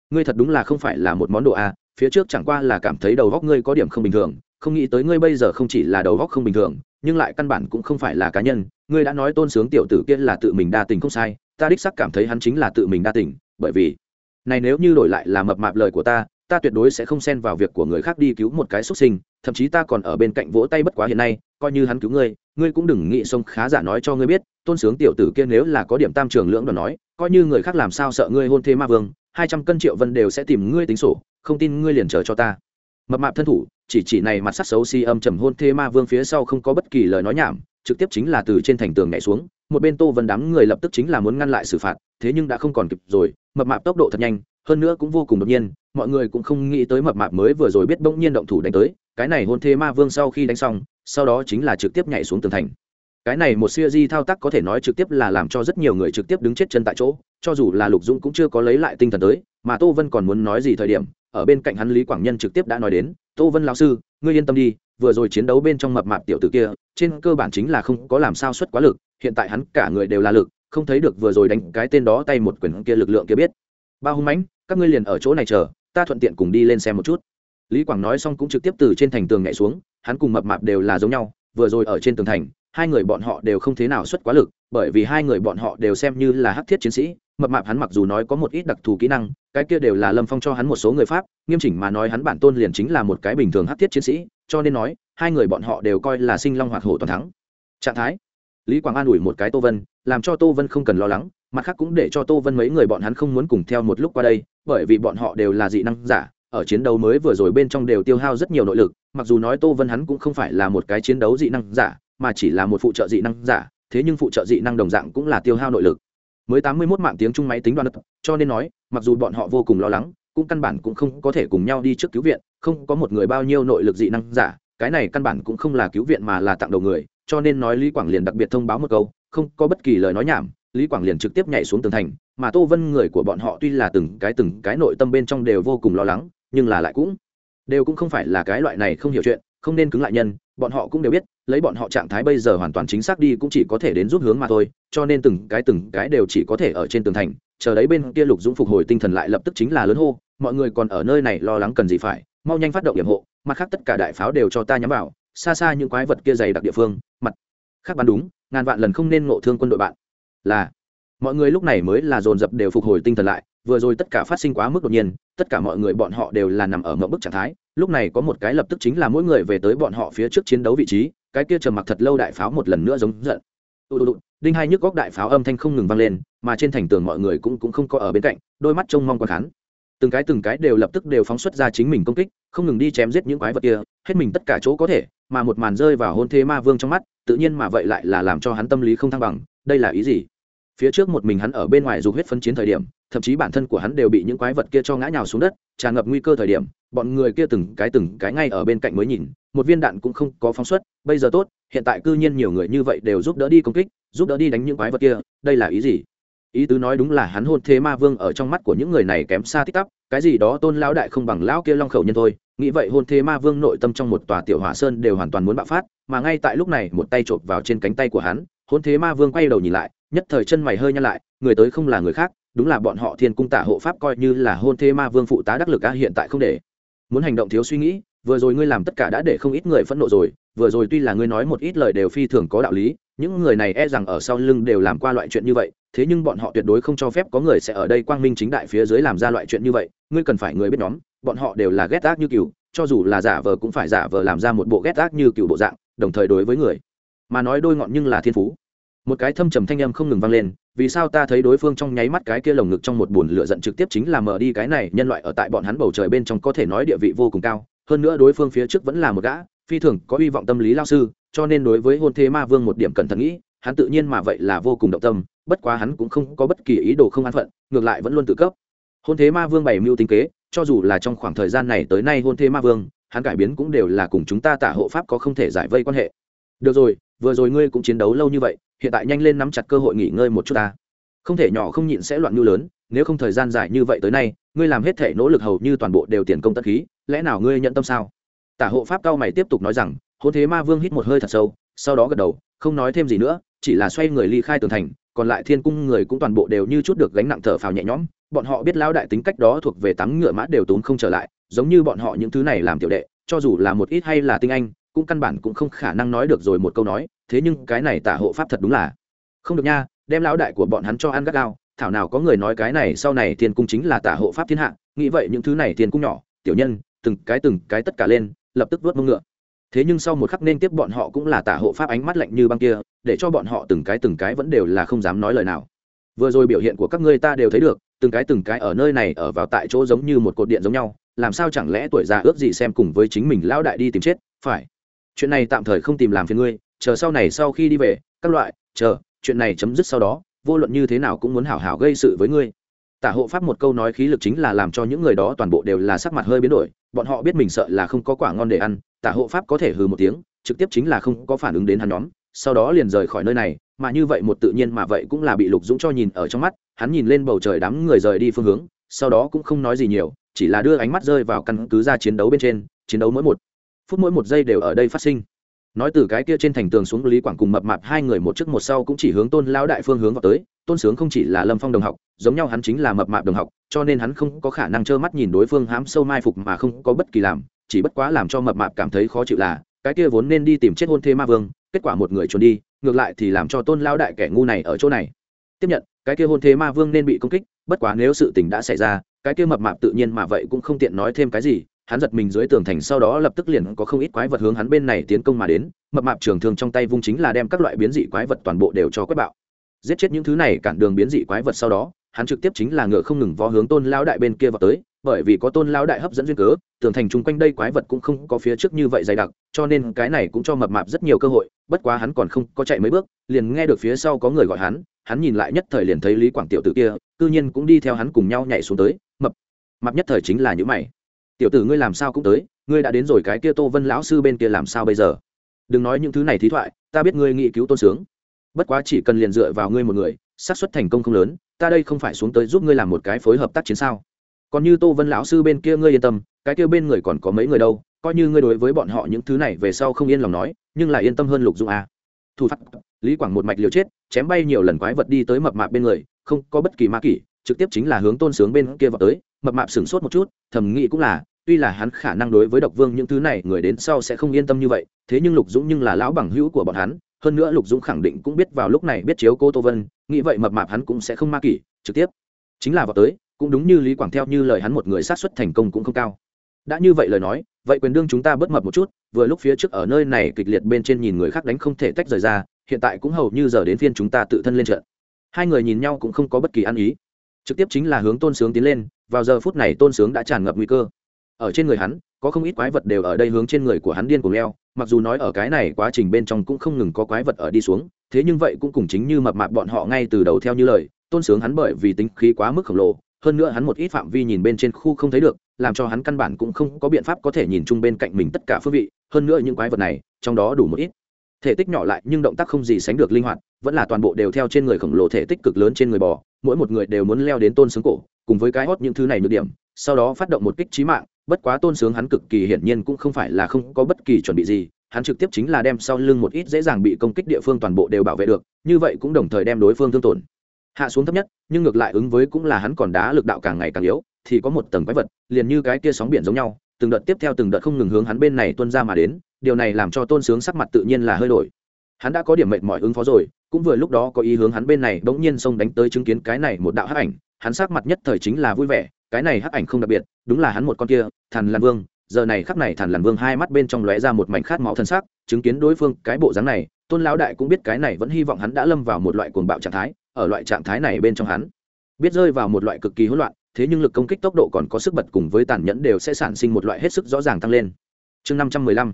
Ngươi thật đúng là không phải là một món đồ a, phía trước chẳng qua là cảm thấy đầu góc ngươi có điểm không bình thường, không nghĩ tới ngươi bây giờ không chỉ là đầu góc không bình thường, nhưng lại căn bản cũng không phải là cá nhân. Ngươi đã nói tôn sướng tiểu tử kia là tự mình đa tình không sai, ta đích sắc cảm thấy hắn chính là tự mình đa tình, bởi vì, này nếu như đổi lại là mập mạp lời của ta ta tuyệt đối sẽ không xen vào việc của người khác đi cứu một cái xuất sinh, thậm chí ta còn ở bên cạnh vỗ tay bất quá hiện nay, coi như hắn cứu ngươi ngươi cũng đừng nghĩ sông khá giả nói cho ngươi biết, tôn sướng tiểu tử kia nếu là có điểm tam trường lưỡng đoàn nói, coi như người khác làm sao sợ ngươi hôn thế ma vương, hai trăm cân triệu vân đều sẽ tìm ngươi tính sổ, không tin ngươi liền chờ cho ta. Mập mạp thân thủ, chỉ chỉ này mặt sắc xấu xi si âm trầm hôn thế ma vương phía sau không có bất kỳ lời nói nhảm, trực tiếp chính là từ trên thành tường nhảy xuống, một bên tô vân đám người lập tức chính là muốn ngăn lại xử phạt, thế nhưng đã không còn kịp rồi, mập mạp tốc độ thật nhanh, hơn nữa cũng vô cùng đột nhiên, mọi người cũng không nghĩ tới mập mạp mới vừa rồi biết bỗng nhiên động thủ đánh tới cái này hôn thế ma vương sau khi đánh xong, sau đó chính là trực tiếp nhảy xuống tường thành. Cái này một siêu di thao tác có thể nói trực tiếp là làm cho rất nhiều người trực tiếp đứng chết chân tại chỗ, cho dù là lục dũng cũng chưa có lấy lại tinh thần tới, mà tô vân còn muốn nói gì thời điểm, ở bên cạnh hắn lý quảng nhân trực tiếp đã nói đến, tô vân lão sư, ngươi yên tâm đi, vừa rồi chiến đấu bên trong mập mạp tiểu tử kia, trên cơ bản chính là không có làm sao xuất quá lực, hiện tại hắn cả người đều là lực, không thấy được vừa rồi đánh cái tên đó tay một quyển kia lực lượng kia biết. Ba hung mãnh, các ngươi liền ở chỗ này chờ, ta thuận tiện cùng đi lên xem một chút lý quảng nói xong cũng trực tiếp từ trên thành tường nhảy xuống, hắn cùng mập mạp đều là giống nhau, vừa rồi ở trên tường thành, hai người bọn họ đều không thế nào xuất quá lực, bởi vì hai người bọn họ đều xem như là hắc thiết chiến sĩ, mập mạp hắn mặc dù nói có một ít đặc thù kỹ năng, cái kia đều là lâm phong cho hắn một số người pháp, nghiêm chỉnh mà nói hắn bản tôn liền chính là một cái bình thường hắc thiết chiến sĩ, cho nên nói, hai người bọn họ đều coi là sinh long hoạt hổ toàn thắng. Trạng thái. Lý quảng an ủi một cái tô vân, làm cho tô vân không cần lo lắng, mặt khác cũng để cho tô vân mấy người bọn hắn không muốn cùng theo một lúc qua đây, bởi vì bọn họ đều là dị năng giả ở chiến đấu mới vừa rồi bên trong đều tiêu hao rất nhiều nội lực, mặc dù nói tô vân hắn cũng không phải là một cái chiến đấu dị năng giả, mà chỉ là một phụ trợ dị năng giả, thế nhưng phụ trợ dị năng đồng dạng cũng là tiêu hao nội lực. Mới tám mươi mốt mạng tiếng trung máy tính đoan đất cho nên nói, mặc dù bọn họ vô cùng lo lắng, cũng căn bản cũng không có thể cùng nhau đi trước cứu viện, không có một người bao nhiêu nội lực dị năng giả, cái này căn bản cũng không là cứu viện mà là tặng đầu người, cho nên nói lý quảng liền đặc biệt thông báo một câu, không có bất kỳ lời nói nhảm, lý quảng liền trực tiếp nhảy xuống tường thành, mà tô vân người của bọn họ tuy là từng cái từng cái nội tâm bên trong đều vô cùng lo lắng nhưng là lại cũng đều cũng không phải là cái loại này không hiểu chuyện, không nên cứng lại nhân, bọn họ cũng đều biết, lấy bọn họ trạng thái bây giờ hoàn toàn chính xác đi cũng chỉ có thể đến giúp hướng mà thôi, cho nên từng cái từng cái đều chỉ có thể ở trên tường thành, chờ đấy bên kia lục dũng phục hồi tinh thần lại lập tức chính là lớn hô, mọi người còn ở nơi này lo lắng cần gì phải, mau nhanh phát động điểm hộ, mặt khác tất cả đại pháo đều cho ta nhắm vào, xa xa những quái vật kia dày đặc địa phương, mặt khác bắn đúng, ngàn vạn lần không nên ngộ thương quân đội bạn. Là, mọi người lúc này mới là dồn dập đều phục hồi tinh thần lại vừa rồi tất cả phát sinh quá mức đột nhiên, tất cả mọi người bọn họ đều là nằm ở mẫu bức trạng thái, lúc này có một cái lập tức chính là mỗi người về tới bọn họ phía trước chiến đấu vị trí, cái kia trầm mặc thật lâu đại pháo một lần nữa giống giận. Đinh hai nhức góc đại pháo âm thanh không ngừng vang lên, mà trên thành tường mọi người cũng cũng không có ở bên cạnh, đôi mắt trông mong quan khán. Từng cái từng cái đều lập tức đều phóng xuất ra chính mình công kích, không ngừng đi chém giết những quái vật kia, hết mình tất cả chỗ có thể, mà một màn rơi vào hôn thế ma vương trong mắt, tự nhiên mà vậy lại là làm cho hắn tâm lý không thăng bằng, đây là ý gì? Phía trước một mình hắn ở bên ngoài dù huyết phân chiến thời điểm, thậm chí bản thân của hắn đều bị những quái vật kia cho ngã nhào xuống đất, tràn ngập nguy cơ thời điểm, bọn người kia từng cái từng cái ngay ở bên cạnh mới nhìn, một viên đạn cũng không có phóng xuất, bây giờ tốt, hiện tại cư nhiên nhiều người như vậy đều giúp đỡ đi công kích, giúp đỡ đi đánh những quái vật kia, đây là ý gì? Ý tứ nói đúng là hắn hôn thế ma vương ở trong mắt của những người này kém xa tích tắp, cái gì đó tôn lão đại không bằng lão kia long khẩu nhân thôi, nghĩ vậy hôn thế ma vương nội tâm trong một tòa tiểu hỏa sơn đều hoàn toàn muốn bạo phát, mà ngay tại lúc này một tay chộp vào trên cánh tay của hắn, hôn thế ma vương quay đầu nhìn lại nhất thời chân mày hơi nhăn lại, người tới không là người khác, đúng là bọn họ thiên cung tả hộ pháp coi như là hôn thê ma vương phụ tá đắc lực a hiện tại không để. Muốn hành động thiếu suy nghĩ, vừa rồi ngươi làm tất cả đã để không ít người phẫn nộ rồi, vừa rồi tuy là ngươi nói một ít lời đều phi thường có đạo lý, những người này e rằng ở sau lưng đều làm qua loại chuyện như vậy, thế nhưng bọn họ tuyệt đối không cho phép có người sẽ ở đây quang minh chính đại phía dưới làm ra loại chuyện như vậy, ngươi cần phải người biết nhóm, bọn họ đều là ghét ác như cừu, cho dù là giả vờ cũng phải giả vờ làm ra một bộ ghét ác như cừu bộ dạng, đồng thời đối với người. Mà nói đôi ngọn nhưng là thiên phú một cái thâm trầm thanh âm không ngừng vang lên, vì sao ta thấy đối phương trong nháy mắt cái kia lồng ngực trong một bùn lửa giận trực tiếp chính là mở đi cái này, nhân loại ở tại bọn hắn bầu trời bên trong có thể nói địa vị vô cùng cao, hơn nữa đối phương phía trước vẫn là một gã phi thường có hy vọng tâm lý lao sư, cho nên đối với hôn thế ma vương một điểm cẩn thận nghĩ, hắn tự nhiên mà vậy là vô cùng động tâm, bất quá hắn cũng không có bất kỳ ý đồ không an phận, ngược lại vẫn luôn tự cấp. Hôn thế ma vương bày mưu tính kế, cho dù là trong khoảng thời gian này tới nay hôn thế ma vương, hắn cải biến cũng đều là cùng chúng ta tả hộ pháp có không thể giải vây quan hệ. Được rồi, vừa rồi ngươi cũng chiến đấu lâu như vậy hiện tại nhanh lên nắm chặt cơ hội nghỉ ngơi một chút ta. Không thể nhỏ không nhịn sẽ loạn nhu lớn, nếu không thời gian dài như vậy tới nay, ngươi làm hết thể nỗ lực hầu như toàn bộ đều tiền công tất khí, lẽ nào ngươi nhận tâm sao? Tả hộ pháp cao mày tiếp tục nói rằng, hôn thế ma vương hít một hơi thật sâu, sau đó gật đầu, không nói thêm gì nữa, chỉ là xoay người ly khai tường thành, còn lại thiên cung người cũng toàn bộ đều như chút được gánh nặng thở phào nhẹ nhõm, bọn họ biết lão đại tính cách đó thuộc về tắm ngựa mã đều tốn không trở lại, giống như bọn họ những thứ này làm tiểu đệ, cho dù là một ít hay là tinh anh cũng căn bản cũng không khả năng nói được rồi một câu nói, thế nhưng cái này tả hộ pháp thật đúng là. Không được nha, đem lão đại của bọn hắn cho ăn gắt gao, thảo nào có người nói cái này sau này thiên cung chính là tả hộ pháp thiên hạ, nghĩ vậy những thứ này thiên cung nhỏ, tiểu nhân, từng cái từng cái tất cả lên, lập tức vớt mông ngựa. Thế nhưng sau một khắc nên tiếp bọn họ cũng là tả hộ pháp ánh mắt lạnh như băng kia, để cho bọn họ từng cái từng cái vẫn đều là không dám nói lời nào. Vừa rồi biểu hiện của các ngươi ta đều thấy được, từng cái từng cái ở nơi này ở vào tại chỗ giống như một cột điện giống nhau, làm sao chẳng lẽ tuổi già ước gì xem cùng với chính mình lão đại đi tìm chết, phải chuyện này tạm thời không tìm làm phiền ngươi, chờ sau này sau khi đi về, các loại, chờ, chuyện này chấm dứt sau đó, vô luận như thế nào cũng muốn hảo hảo gây sự với ngươi. Tả hộ pháp một câu nói khí lực chính là làm cho những người đó toàn bộ đều là sắc mặt hơi biến đổi, bọn họ biết mình sợ là không có quả ngon để ăn, tả hộ pháp có thể hừ một tiếng, trực tiếp chính là không có phản ứng đến hắn nhóm, sau đó liền rời khỏi nơi này, mà như vậy một tự nhiên mà vậy cũng là bị lục dũng cho nhìn ở trong mắt, hắn nhìn lên bầu trời đám người rời đi phương hướng, sau đó cũng không nói gì nhiều, chỉ là đưa ánh mắt rơi vào căn cứ ra chiến đấu bên trên, chiến đấu mỗi một phút mỗi một giây đều ở đây phát sinh. Nói từ cái kia trên thành tường xuống lý quảng cùng mập mạp hai người một trước một sau cũng chỉ hướng tôn lão đại phương hướng vào tới, tôn sướng không chỉ là lâm phong đồng học, giống nhau hắn chính là mập mạp đồng học, cho nên hắn không có khả năng trơ mắt nhìn đối phương hám sâu mai phục mà không có bất kỳ làm, chỉ bất quá làm cho mập mạp cảm thấy khó chịu là, cái kia vốn nên đi tìm chết hôn thê ma vương, kết quả một người trốn đi, ngược lại thì làm cho tôn lao đại kẻ ngu này ở chỗ này. Tiếp nhận, cái kia hôn thế ma vương nên bị công kích, bất quá nếu sự tình đã xảy ra, cái kia mập mạp tự nhiên mà vậy cũng không tiện nói thêm cái gì hắn giật mình dưới tường thành sau đó lập tức liền có không ít quái vật hướng hắn bên này tiến công mà đến, mập mạp trường thương trong tay vung chính là đem các loại biến dị quái vật toàn bộ đều cho quét bạo. Giết chết những thứ này cản đường biến dị quái vật sau đó, hắn trực tiếp chính là ngựa không ngừng vó hướng tôn lão đại bên kia vào tới, bởi vì có tôn lão đại hấp dẫn duyên cớ, tường thành chung quanh đây quái vật cũng không có phía trước như vậy dày đặc, cho nên cái này cũng cho mập mạp rất nhiều cơ hội, bất quá hắn còn không có chạy mấy bước, liền nghe được phía sau có người gọi hắn hắn nhìn lại nhất thời liền thấy lý quảng tiểu tử kia, cư nhiên cũng đi theo hắn cùng nhau nhảy xuống tới, mập mạp nhất thời chính là những mày tiểu tử ngươi làm sao cũng tới, ngươi đã đến rồi cái kia tô vân lão sư bên kia làm sao bây giờ? Đừng nói những thứ này thí thoại, ta biết ngươi nghĩ cứu tôn sướng. Bất quá chỉ cần liền dựa vào ngươi một người, xác suất thành công không lớn, ta đây không phải xuống tới giúp ngươi làm một cái phối hợp tác chiến sao? Còn như tô vân lão sư bên kia ngươi yên tâm, cái kia bên người còn có mấy người đâu, coi như ngươi đối với bọn họ những thứ này về sau không yên lòng nói, nhưng lại yên tâm hơn lục dung à? thủ phát, lý quảng một mạch liều chết, chém bay nhiều lần quái vật đi tới mập mạp bên người, không có bất kỳ ma kỷ, trực tiếp chính là hướng tôn sướng bên kia vào tới mập mạp sửng sốt một chút, thầm nghĩ cũng là, tuy là hắn khả năng đối với độc vương những thứ này, người đến sau sẽ không yên tâm như vậy, thế nhưng lục dũng nhưng là lão bằng hữu của bọn hắn, hơn nữa lục dũng khẳng định cũng biết vào lúc này biết chiếu cô tô vân, nghĩ vậy mập mạp hắn cũng sẽ không ma kỷ, trực tiếp. Chính là vào tới, cũng đúng như lý quảng theo như lời hắn một người sát xuất thành công cũng không cao. Đã như vậy lời nói, vậy quyền đương chúng ta bớt mập một chút, vừa lúc phía trước ở nơi này kịch liệt bên trên nhìn người khác đánh không thể tách rời ra, hiện tại cũng hầu như giờ đến phiên chúng ta tự thân lên trận. Hai người nhìn nhau cũng không có bất kỳ ăn ý trực tiếp chính là hướng tôn sướng tiến lên, vào giờ phút này tôn sướng đã tràn ngập nguy cơ. Ở trên người hắn, có không ít quái vật đều ở đây hướng trên người của hắn điên cuồng leo, mặc dù nói ở cái này quá trình bên trong cũng không ngừng có quái vật ở đi xuống, thế nhưng vậy cũng cùng chính như mập mạp bọn họ ngay từ đầu theo như lời, tôn sướng hắn bởi vì tính khí quá mức khổng lồ, hơn nữa hắn một ít phạm vi nhìn bên trên khu không thấy được, làm cho hắn căn bản cũng không có biện pháp có thể nhìn chung bên cạnh mình tất cả phương vị, hơn nữa những quái vật này, trong đó đủ một ít. Thể tích nhỏ lại nhưng động tác không gì sánh được linh hoạt vẫn là toàn bộ đều theo trên người khổng lồ thể tích cực lớn trên người bò, mỗi một người đều muốn leo đến tôn sướng cổ, cùng với cái hót những thứ này nhược điểm, sau đó phát động một kích trí mạng, bất quá tôn sướng hắn cực kỳ hiển nhiên cũng không phải là không có bất kỳ chuẩn bị gì, hắn trực tiếp chính là đem sau lưng một ít dễ dàng bị công kích địa phương toàn bộ đều bảo vệ được, như vậy cũng đồng thời đem đối phương thương tổn. Hạ xuống thấp nhất, nhưng ngược lại ứng với cũng là hắn còn đá lực đạo càng ngày càng yếu, thì có một tầng quái vật, liền như cái kia sóng biển giống nhau, từng đợt tiếp theo từng đợt không ngừng hướng hắn bên này tuân ra mà đến, điều này làm cho tôn sướng sắc mặt tự nhiên là hơi đổi hắn đã có điểm mệnh mọi ứng phó rồi, cũng vừa lúc đó có ý hướng hắn bên này bỗng nhiên xông đánh tới chứng kiến cái này một đạo hắc ảnh, hắn sắc mặt nhất thời chính là vui vẻ, cái này hắc ảnh không đặc biệt, đúng là hắn một con kia, thần lan vương. Giờ này khắc này thần lan vương hai mắt bên trong lóe ra một mảnh khát máu thân sắc, chứng kiến đối phương cái bộ dáng này, tôn lão đại cũng biết cái này vẫn hy vọng hắn đã lâm vào một loại cuồng bạo trạng thái, ở loại trạng thái này bên trong hắn, biết rơi vào một loại cực kỳ hỗn loạn, thế nhưng lực công kích tốc độ còn có sức bật cùng với tàn nhẫn đều sẽ sản sinh một loại hết sức rõ ràng tăng lên. Chương năm trăm mười lăm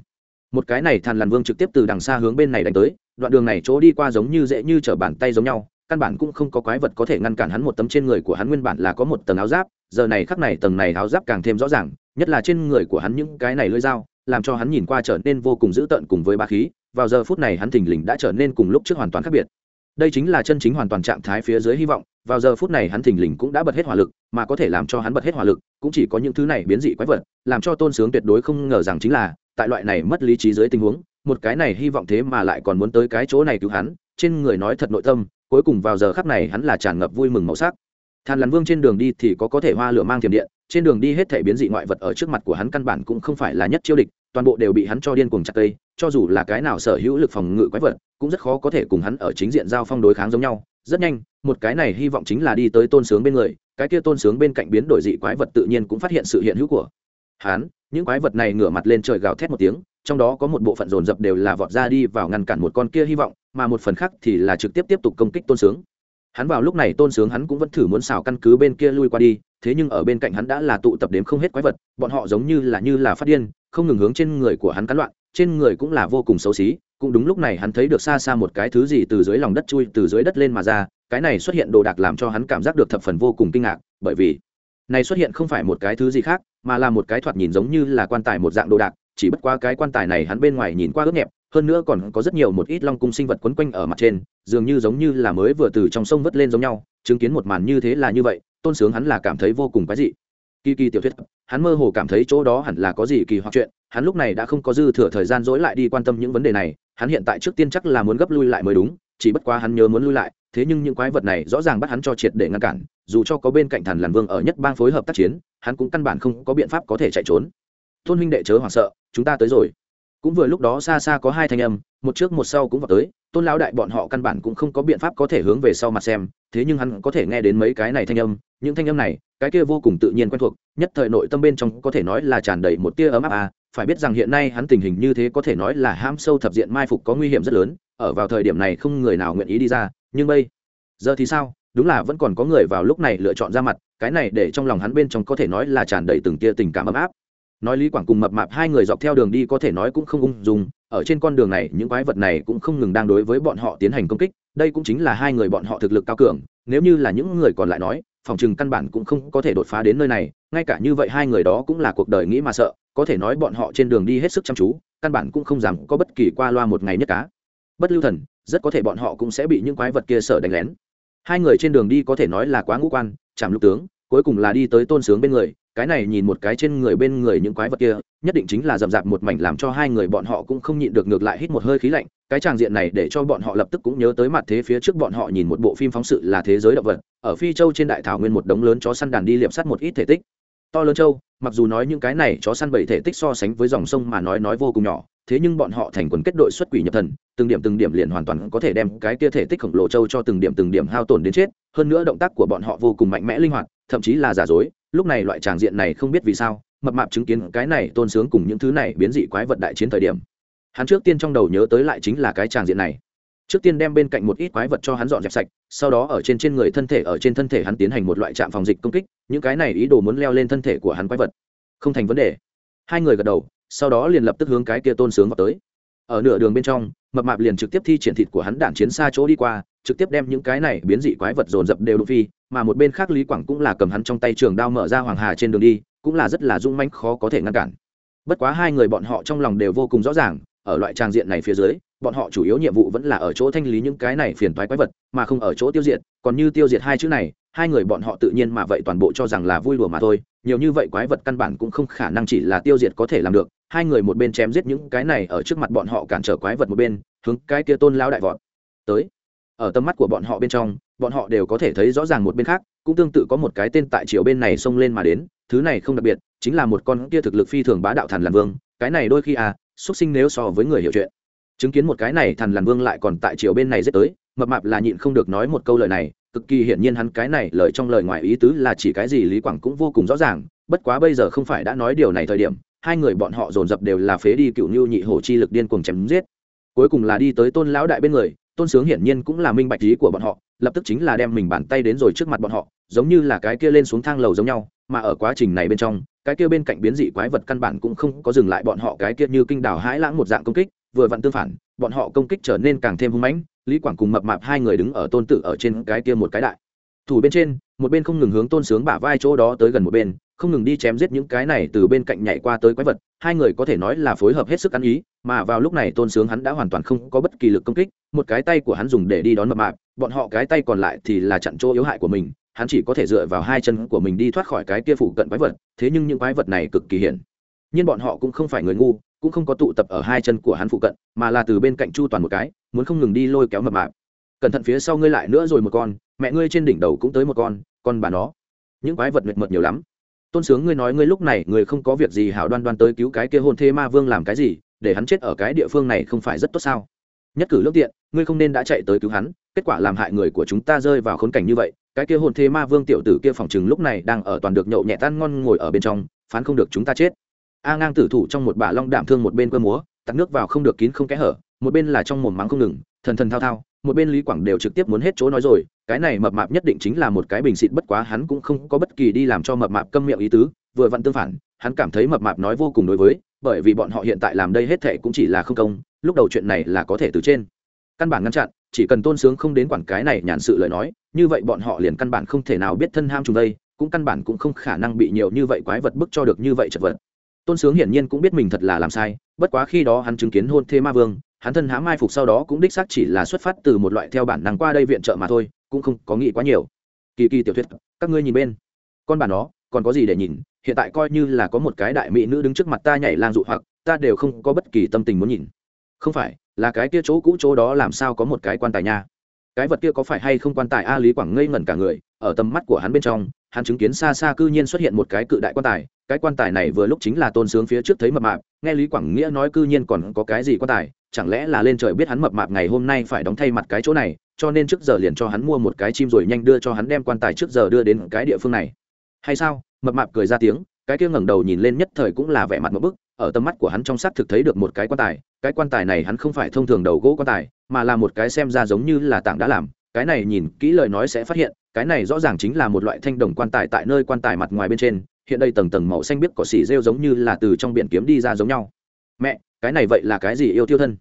một cái này thàn làn vương trực tiếp từ đằng xa hướng bên này đánh tới, đoạn đường này chỗ đi qua giống như dễ như t r ở bàn tay giống nhau, căn bản cũng không có quái vật có thể ngăn cản hắn một tấm trên người của hắn nguyên bản là có một tầng áo giáp, giờ này khắc này tầng này áo giáp càng thêm rõ ràng, nhất là trên người của hắn những cái này lưỡi dao, làm cho hắn nhìn qua trở nên vô cùng dữ tợn cùng với ba khí, vào giờ phút này hắn thình lình đã trở nên cùng lúc trước hoàn toàn khác biệt. Đây chính là chân chính hoàn toàn trạng thái phía dưới hy vọng, vào giờ phút này hắn thình lình cũng đã bật hết hỏa lực, mà có thể làm cho hắn bật hết hỏa lực, cũng chỉ có những thứ này biến dị quái vật, làm cho tôn sướng tuyệt đối không ngờ rằng chính là tại loại này mất lý trí dưới tình huống, một cái này hy vọng thế mà lại còn muốn tới cái chỗ này cứu hắn, trên người nói thật nội tâm, cuối cùng vào giờ khắc này hắn là tràn ngập vui mừng màu sắc. Than làn vương trên đường đi thì có có thể hoa lửa mang thiểm điện, trên đường đi hết thể biến dị ngoại vật ở trước mặt của hắn căn bản cũng không phải là nhất chiêu địch, toàn bộ đều bị hắn cho điên cuồng chặt cây, cho dù là cái nào sở hữu lực phòng ngự quái vật, cũng rất khó có thể cùng hắn ở chính diện giao phong đối kháng giống nhau. Rất nhanh, một cái này hy vọng chính là đi tới tôn sướng bên người, cái kia tôn sướng bên cạnh biến đổi dị quái vật tự nhiên cũng phát hiện sự hiện hữu của hắn những quái vật này ngửa mặt lên trời gào thét một tiếng, trong đó có một bộ phận dồn dập đều là vọt ra đi vào ngăn cản một con kia hy vọng, mà một phần khác thì là trực tiếp tiếp tục công kích tôn sướng. Hắn vào lúc này tôn sướng hắn cũng vẫn thử muốn xào căn cứ bên kia lui qua đi, thế nhưng ở bên cạnh hắn đã là tụ tập đến không hết quái vật, bọn họ giống như là như là phát điên, không ngừng hướng trên người của hắn cắn loạn, trên người cũng là vô cùng xấu xí, cũng đúng lúc này hắn thấy được xa xa một cái thứ gì từ dưới lòng đất chui từ dưới đất lên mà ra, cái này xuất hiện đồ đạc làm cho hắn cảm giác được thập phần vô cùng kinh ngạc, bởi vì này xuất hiện không phải một cái thứ gì khác, mà là một cái thoạt nhìn giống như là quan tài một dạng đồ đạc, chỉ bất qua cái quan tài này hắn bên ngoài nhìn qua ướt nhẹp, hơn nữa còn có rất nhiều một ít long cung sinh vật quấn quanh ở mặt trên, dường như giống như là mới vừa từ trong sông vớt lên giống nhau, chứng kiến một màn như thế là như vậy, tôn sướng hắn là cảm thấy vô cùng quái dị. Kỳ kỳ tiểu thuyết, hắn mơ hồ cảm thấy chỗ đó hẳn là có gì kỳ hoặc chuyện, hắn lúc này đã không có dư thừa thời gian dỗi lại đi quan tâm những vấn đề này, hắn hiện tại trước tiên chắc là muốn gấp lui lại mới đúng, chỉ bất quá hắn nhớ muốn lui lại thế nhưng những quái vật này rõ ràng bắt hắn cho triệt để ngăn cản, dù cho có bên cạnh thần làn vương ở nhất bang phối hợp tác chiến, hắn cũng căn bản không có biện pháp có thể chạy trốn. Thôn huynh đệ chớ hoảng sợ, chúng ta tới rồi. Cũng vừa lúc đó xa xa có hai thanh âm, một trước một sau cũng vào tới, tôn lão đại bọn họ căn bản cũng không có biện pháp có thể hướng về sau mặt xem, thế nhưng hắn có thể nghe đến mấy cái này thanh âm, những thanh âm này, cái kia vô cùng tự nhiên quen thuộc, nhất thời nội tâm bên trong có thể nói là tràn đầy một tia ấm áp à phải biết rằng hiện nay hắn tình hình như thế có thể nói là ham sâu thập diện mai phục có nguy hiểm rất lớn, ở vào thời điểm này không người nào nguyện ý đi ra nhưng bây giờ thì sao? Đúng là vẫn còn có người vào lúc này lựa chọn ra mặt, cái này để trong lòng hắn bên trong có thể nói là tràn đầy từng tia tình cảm ấm áp. Nói lý quảng cùng mập mạp hai người dọc theo đường đi có thể nói cũng không ung dung, ở trên con đường này, những quái vật này cũng không ngừng đang đối với bọn họ tiến hành công kích, đây cũng chính là hai người bọn họ thực lực cao cường, nếu như là những người còn lại nói, phòng chừng căn bản cũng không có thể đột phá đến nơi này, ngay cả như vậy hai người đó cũng là cuộc đời nghĩ mà sợ, có thể nói bọn họ trên đường đi hết sức chăm chú, căn bản cũng không dám có bất kỳ qua loa một ngày nhất cá. Bất lưu thần rất có thể bọn họ cũng sẽ bị những quái vật kia sợ đánh lén. Hai người trên đường đi có thể nói là quá ngũ quan, chạm lục tướng, cuối cùng là đi tới tôn sướng bên người, cái này nhìn một cái trên người bên người những quái vật kia, nhất định chính là rậm rạp một mảnh làm cho hai người bọn họ cũng không nhịn được ngược lại hít một hơi khí lạnh, cái tràng diện này để cho bọn họ lập tức cũng nhớ tới mặt thế phía trước bọn họ nhìn một bộ phim phóng sự là thế giới động vật, ở phi châu trên đại thảo nguyên một đống lớn chó săn đàn đi liệp sắt một ít thể tích. To lớn châu, mặc dù nói những cái này chó săn bảy thể tích so sánh với dòng sông mà nói nói vô cùng nhỏ thế nhưng bọn họ thành quần kết đội xuất quỷ nhập thần, từng điểm từng điểm liền hoàn toàn có thể đem cái kia thể tích khổng lồ châu cho từng điểm từng điểm hao tổn đến chết, hơn nữa động tác của bọn họ vô cùng mạnh mẽ linh hoạt, thậm chí là giả dối, lúc này loại tràng diện này không biết vì sao, mập mạp chứng kiến cái này tôn sướng cùng những thứ này biến dị quái vật đại chiến thời điểm. Hắn trước tiên trong đầu nhớ tới lại chính là cái tràng diện này. Trước tiên đem bên cạnh một ít quái vật cho hắn dọn dẹp sạch, sau đó ở trên trên người thân thể, ở trên thân thể hắn tiến hành một loại trạm phòng dịch công kích, những cái này ý đồ muốn leo lên thân thể của hắn quái vật. Không thành vấn đề. Hai người gật đầu sau đó liền lập tức hướng cái kia tôn sướng vào tới. Ở nửa đường bên trong, mập mạp liền trực tiếp thi triển thịt của hắn đạn chiến xa chỗ đi qua, trực tiếp đem những cái này biến dị quái vật dồn dập đều đụng phi, mà một bên khác lý quảng cũng là cầm hắn trong tay trường đao mở ra hoàng hà trên đường đi, cũng là rất là rung manh khó có thể ngăn cản. Bất quá hai người bọn họ trong lòng đều vô cùng rõ ràng, ở loại trang diện này phía dưới, bọn họ chủ yếu nhiệm vụ vẫn là ở chỗ thanh lý những cái này phiền toái quái vật, mà không ở chỗ tiêu diệt, còn như tiêu diệt hai chữ này, hai người bọn họ tự nhiên mà vậy toàn bộ cho rằng là vui đùa mà thôi, nhiều như vậy quái vật căn bản cũng không khả năng chỉ là tiêu diệt có thể làm được hai người một bên chém giết những cái này ở trước mặt bọn họ cản trở quái vật một bên, hướng cái kia tôn lao đại vọt. Tới. Ở tầm mắt của bọn họ bên trong, bọn họ đều có thể thấy rõ ràng một bên khác, cũng tương tự có một cái tên tại triều bên này xông lên mà đến, thứ này không đặc biệt, chính là một con kia thực lực phi thường bá đạo thần làn vương, cái này đôi khi à xuất sinh nếu so với người hiểu chuyện. Chứng kiến một cái này thần làn vương lại còn tại triều bên này giết tới, mập mạp là nhịn không được nói một câu lời này, cực kỳ hiển nhiên hắn cái này lời trong lời ngoài ý tứ là chỉ cái gì lý quảng cũng vô cùng rõ ràng, bất quá bây giờ không phải đã nói điều này thời điểm hai người bọn họ dồn dập đều là phế đi cựu nhu nhị hổ chi lực điên cuồng chém giết. Cuối cùng là đi tới tôn lão đại bên người, tôn sướng hiển nhiên cũng là minh bạch ý của bọn họ, lập tức chính là đem mình bàn tay đến rồi trước mặt bọn họ, giống như là cái kia lên xuống thang lầu giống nhau, mà ở quá trình này bên trong, cái kia bên cạnh biến dị quái vật căn bản cũng không có dừng lại bọn họ cái kia như kinh đảo hãi lãng một dạng công kích, vừa vặn tương phản, bọn họ công kích trở nên càng thêm hung mãnh, lý quảng cùng mập mạp hai người đứng ở tôn tử ở trên cái kia một cái đại thủ bên trên, một bên không ngừng hướng tôn sướng bả vai chỗ đó tới gần một bên không ngừng đi chém giết những cái này từ bên cạnh nhảy qua tới quái vật, hai người có thể nói là phối hợp hết sức ăn ý, mà vào lúc này tôn sướng hắn đã hoàn toàn không có bất kỳ lực công kích, một cái tay của hắn dùng để đi đón mập mạp, bọn họ cái tay còn lại thì là chặn chỗ yếu hại của mình, hắn chỉ có thể dựa vào hai chân của mình đi thoát khỏi cái kia phủ cận quái vật, thế nhưng những quái vật này cực kỳ hiển. Nhưng bọn họ cũng không phải người ngu, cũng không có tụ tập ở hai chân của hắn phụ cận, mà là từ bên cạnh chu toàn một cái, muốn không ngừng đi lôi kéo mập mạp. Cẩn thận phía sau ngươi lại nữa rồi một con, mẹ ngươi trên đỉnh đầu cũng tới một con con bà nó. Những quái vật mệt mật nhiều lắm tôn sướng ngươi nói ngươi lúc này người không có việc gì hảo đoan đoan tới cứu cái kia hôn thê ma vương làm cái gì, để hắn chết ở cái địa phương này không phải rất tốt sao? Nhất cử lương tiện, ngươi không nên đã chạy tới cứu hắn, kết quả làm hại người của chúng ta rơi vào khốn cảnh như vậy, cái kia hôn thê ma vương tiểu tử kia phòng chừng lúc này đang ở toàn được nhậu nhẹ tan ngon ngồi ở bên trong, phán không được chúng ta chết. A ngang tử thủ trong một bả long đạm thương một bên cơ múa, tắt nước vào không được kín không kẽ hở, một bên là trong mồm mắng không ngừng, thần thần thao thao một bên lý quảng đều trực tiếp muốn hết chỗ nói rồi, cái này mập mạp nhất định chính là một cái bình xịt bất quá hắn cũng không có bất kỳ đi làm cho mập mạp câm miệng ý tứ, vừa vặn tương phản, hắn cảm thấy mập mạp nói vô cùng đối với, bởi vì bọn họ hiện tại làm đây hết thệ cũng chỉ là không công, lúc đầu chuyện này là có thể từ trên. Căn bản ngăn chặn, chỉ cần tôn sướng không đến quản cái này nhàn sự lời nói, như vậy bọn họ liền căn bản không thể nào biết thân ham chúng đây, cũng căn bản cũng không khả năng bị nhiều như vậy quái vật bức cho được như vậy chật vật. Tôn sướng hiển nhiên cũng biết mình thật là làm sai bất quá khi đó hắn chứng kiến hôn thê ma vương, hắn thân hãm mai phục sau đó cũng đích xác chỉ là xuất phát từ một loại theo bản năng qua đây viện trợ mà thôi, cũng không có nghĩ quá nhiều. Kỳ kỳ tiểu thuyết, các ngươi nhìn bên. Con bản đó còn có gì để nhìn? Hiện tại coi như là có một cái đại mỹ nữ đứng trước mặt ta nhảy lang dụ hoặc, ta đều không có bất kỳ tâm tình muốn nhìn. Không phải, là cái kia chỗ cũ chỗ đó làm sao có một cái quan tài nha? Cái vật kia có phải hay không quan tài a lý quảng ngây ngẩn cả người ở tầm mắt của hắn bên trong, hắn chứng kiến xa xa cư nhiên xuất hiện một cái cự đại quan tài, cái quan tài này vừa lúc chính là tôn sướng phía trước thấy mập mạp, nghe lý quảng nghĩa nói cư nhiên còn có cái gì quan tài, chẳng lẽ là lên trời biết hắn mập mạp ngày hôm nay phải đóng thay mặt cái chỗ này, cho nên trước giờ liền cho hắn mua một cái chim rồi nhanh đưa cho hắn đem quan tài trước giờ đưa đến cái địa phương này. Hay sao? Mập mạp cười ra tiếng, cái kia ngẩng đầu nhìn lên nhất thời cũng là vẻ mặt một bức, ở tầm mắt của hắn trong xác thực thấy được một cái quan tài, cái quan tài này hắn không phải thông thường đầu gỗ quan tài, mà là một cái xem ra giống như là tảng đã làm, cái này nhìn kỹ lời nói sẽ phát hiện cái này rõ ràng chính là một loại thanh đồng quan tài tại nơi quan tài mặt ngoài bên trên, hiện đây tầng tầng màu xanh biếc cỏ xỉ rêu giống như là từ trong biển kiếm đi ra giống nhau. Mẹ, cái này vậy là cái gì yêu tiêu thân?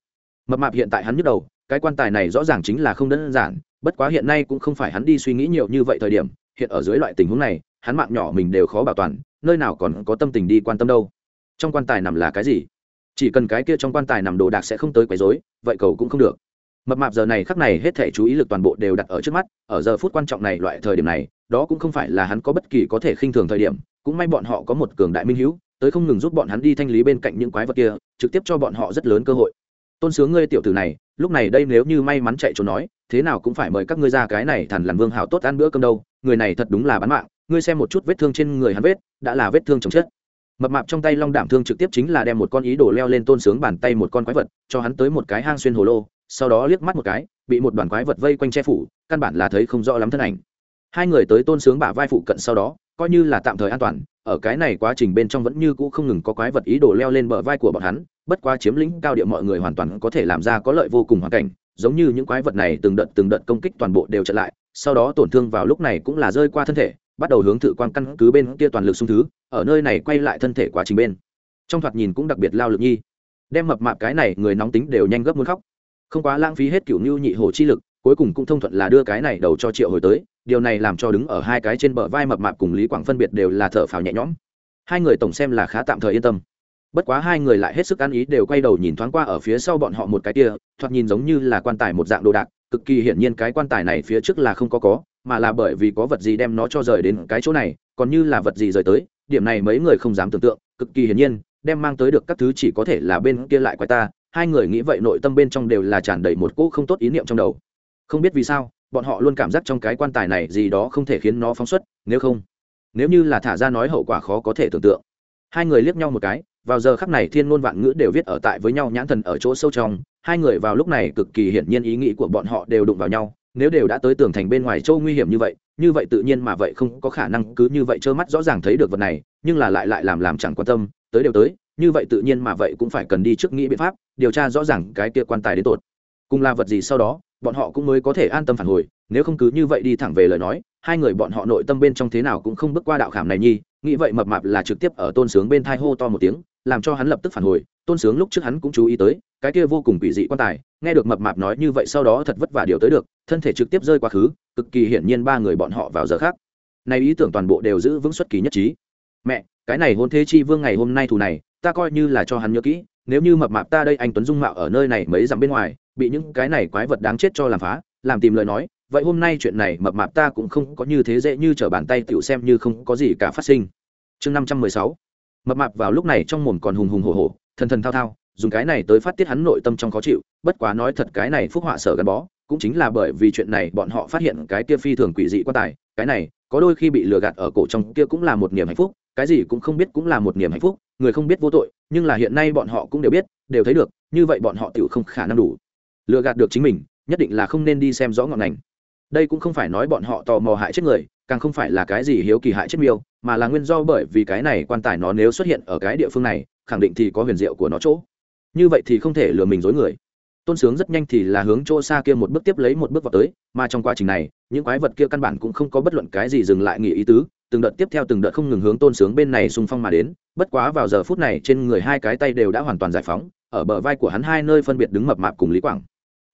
Mập mạp hiện tại hắn nhức đầu, cái quan tài này rõ ràng chính là không đơn giản, bất quá hiện nay cũng không phải hắn đi suy nghĩ nhiều như vậy thời điểm, hiện ở dưới loại tình huống này, hắn mạng nhỏ mình đều khó bảo toàn, nơi nào còn có tâm tình đi quan tâm đâu. Trong quan tài nằm là cái gì? Chỉ cần cái kia trong quan tài nằm đồ đạc sẽ không tới quấy rối, vậy cầu cũng không được mập mạp giờ này khắc này hết thể chú ý lực toàn bộ đều đặt ở trước mắt, ở giờ phút quan trọng này loại thời điểm này, đó cũng không phải là hắn có bất kỳ có thể khinh thường thời điểm, cũng may bọn họ có một cường đại minh hữu, tới không ngừng giúp bọn hắn đi thanh lý bên cạnh những quái vật kia, trực tiếp cho bọn họ rất lớn cơ hội. Tôn sướng ngươi tiểu tử này, lúc này đây nếu như may mắn chạy trốn nói, thế nào cũng phải mời các ngươi ra cái này thằn làm vương hảo tốt ăn bữa cơm đâu, người này thật đúng là bán mạng, ngươi xem một chút vết thương trên người hắn vết, đã là vết thương chồng chết mập mạp trong tay long đảm thương trực tiếp chính là đem một con ý đồ leo lên tôn sướng bàn tay một con quái vật, cho hắn tới một cái hang xuyên hồ lô sau đó liếc mắt một cái, bị một đoàn quái vật vây quanh che phủ, căn bản là thấy không rõ lắm thân ảnh. Hai người tới tôn sướng bả vai phụ cận sau đó, coi như là tạm thời an toàn, ở cái này quá trình bên trong vẫn như cũ không ngừng có quái vật ý đồ leo lên bờ vai của bọn hắn, bất quá chiếm lĩnh cao địa mọi người hoàn toàn có thể làm ra có lợi vô cùng hoàn cảnh, giống như những quái vật này từng đợt từng đợt công kích toàn bộ đều chặn lại, sau đó tổn thương vào lúc này cũng là rơi qua thân thể, bắt đầu hướng thử quan căn cứ bên kia toàn lực xung thứ, ở nơi này quay lại thân thể quá trình bên. Trong thoạt nhìn cũng đặc biệt lao lực nhi. Đem mập mạp cái này người nóng tính đều nhanh gấp muốn khóc không quá lãng phí hết cựu như nhị hồ chi lực, cuối cùng cũng thông thuận là đưa cái này đầu cho triệu hồi tới, điều này làm cho đứng ở hai cái trên bờ vai mập mạp cùng lý quảng phân biệt đều là thở phào nhẹ nhõm. Hai người tổng xem là khá tạm thời yên tâm. Bất quá hai người lại hết sức ăn ý đều quay đầu nhìn thoáng qua ở phía sau bọn họ một cái kia, thoạt nhìn giống như là quan tài một dạng đồ đạc, cực kỳ hiển nhiên cái quan tài này phía trước là không có có, mà là bởi vì có vật gì đem nó cho rời đến cái chỗ này, còn như là vật gì rời tới, điểm này mấy người không dám tưởng tượng, cực kỳ hiển nhiên, đem mang tới được các thứ chỉ có thể là bên kia lại quay ta hai người nghĩ vậy nội tâm bên trong đều là tràn đầy một cỗ không tốt ý niệm trong đầu. Không biết vì sao, bọn họ luôn cảm giác trong cái quan tài này gì đó không thể khiến nó phóng xuất, nếu không, nếu như là thả ra nói hậu quả khó có thể tưởng tượng. Hai người liếc nhau một cái, vào giờ khắc này thiên ngôn vạn ngữ đều viết ở tại với nhau nhãn thần ở chỗ sâu trong, hai người vào lúc này cực kỳ hiển nhiên ý nghĩ của bọn họ đều đụng vào nhau, nếu đều đã tới tường thành bên ngoài châu nguy hiểm như vậy như vậy tự nhiên mà vậy không có khả năng cứ như vậy trơ mắt rõ ràng thấy được vật này, nhưng là lại lại làm làm chẳng quan tâm, tới đều tới như vậy tự nhiên mà vậy cũng phải cần đi trước nghĩ biện pháp, điều tra rõ ràng cái kia quan tài đến tột. Cùng là vật gì sau đó, bọn họ cũng mới có thể an tâm phản hồi, nếu không cứ như vậy đi thẳng về lời nói, hai người bọn họ nội tâm bên trong thế nào cũng không bước qua đạo khảm này nhi, nghĩ vậy mập mạp là trực tiếp ở tôn sướng bên thai hô to một tiếng, làm cho hắn lập tức phản hồi, tôn sướng lúc trước hắn cũng chú ý tới, cái kia vô cùng quỷ dị quan tài, nghe được mập mạp nói như vậy sau đó thật vất vả điều tới được, thân thể trực tiếp rơi quá khứ, cực kỳ hiển nhiên ba người bọn họ vào giờ khác. Này ý tưởng toàn bộ đều giữ vững xuất kỳ nhất trí. Mẹ cái này hôn thế chi vương ngày hôm nay thù này, ta coi như là cho hắn nhớ kỹ, nếu như mập mạp ta đây anh tuấn dung mạo ở nơi này mấy dặm bên ngoài, bị những cái này quái vật đáng chết cho làm phá, làm tìm lời nói, vậy hôm nay chuyện này mập mạp ta cũng không có như thế dễ như trở bàn tay tựu xem như không có gì cả phát sinh. Chương năm trăm mười sáu. Mập mạp vào lúc này trong mồm còn hùng hùng hổ hổ, thần thần thao thao, dùng cái này tới phát tiết hắn nội tâm trong khó chịu, bất quá nói thật cái này phúc họa sở gắn bó, cũng chính là bởi vì chuyện này bọn họ phát hiện cái kia phi thường quỷ dị quan tài, cái này có đôi khi bị lừa gạt ở cổ trong kia cũng là một niềm hạnh phúc cái gì cũng không biết cũng là một niềm hạnh phúc, người không biết vô tội, nhưng là hiện nay bọn họ cũng đều biết, đều thấy được, như vậy bọn họ tự không khả năng đủ. Lừa gạt được chính mình, nhất định là không nên đi xem rõ ngọn ngành. Đây cũng không phải nói bọn họ tò mò hại chết người, càng không phải là cái gì hiếu kỳ hại chết miêu, mà là nguyên do bởi vì cái này quan tài nó nếu xuất hiện ở cái địa phương này, khẳng định thì có huyền diệu của nó chỗ. Như vậy thì không thể lừa mình dối người. Tôn sướng rất nhanh thì là hướng chỗ xa kia một bước tiếp lấy một bước vào tới, mà trong quá trình này, những quái vật kia căn bản cũng không có bất luận cái gì dừng lại nghỉ ý tứ từng đợt tiếp theo từng đợt không ngừng hướng tôn sướng bên này xung phong mà đến, bất quá vào giờ phút này trên người hai cái tay đều đã hoàn toàn giải phóng, ở bờ vai của hắn hai nơi phân biệt đứng mập mạp cùng lý quảng.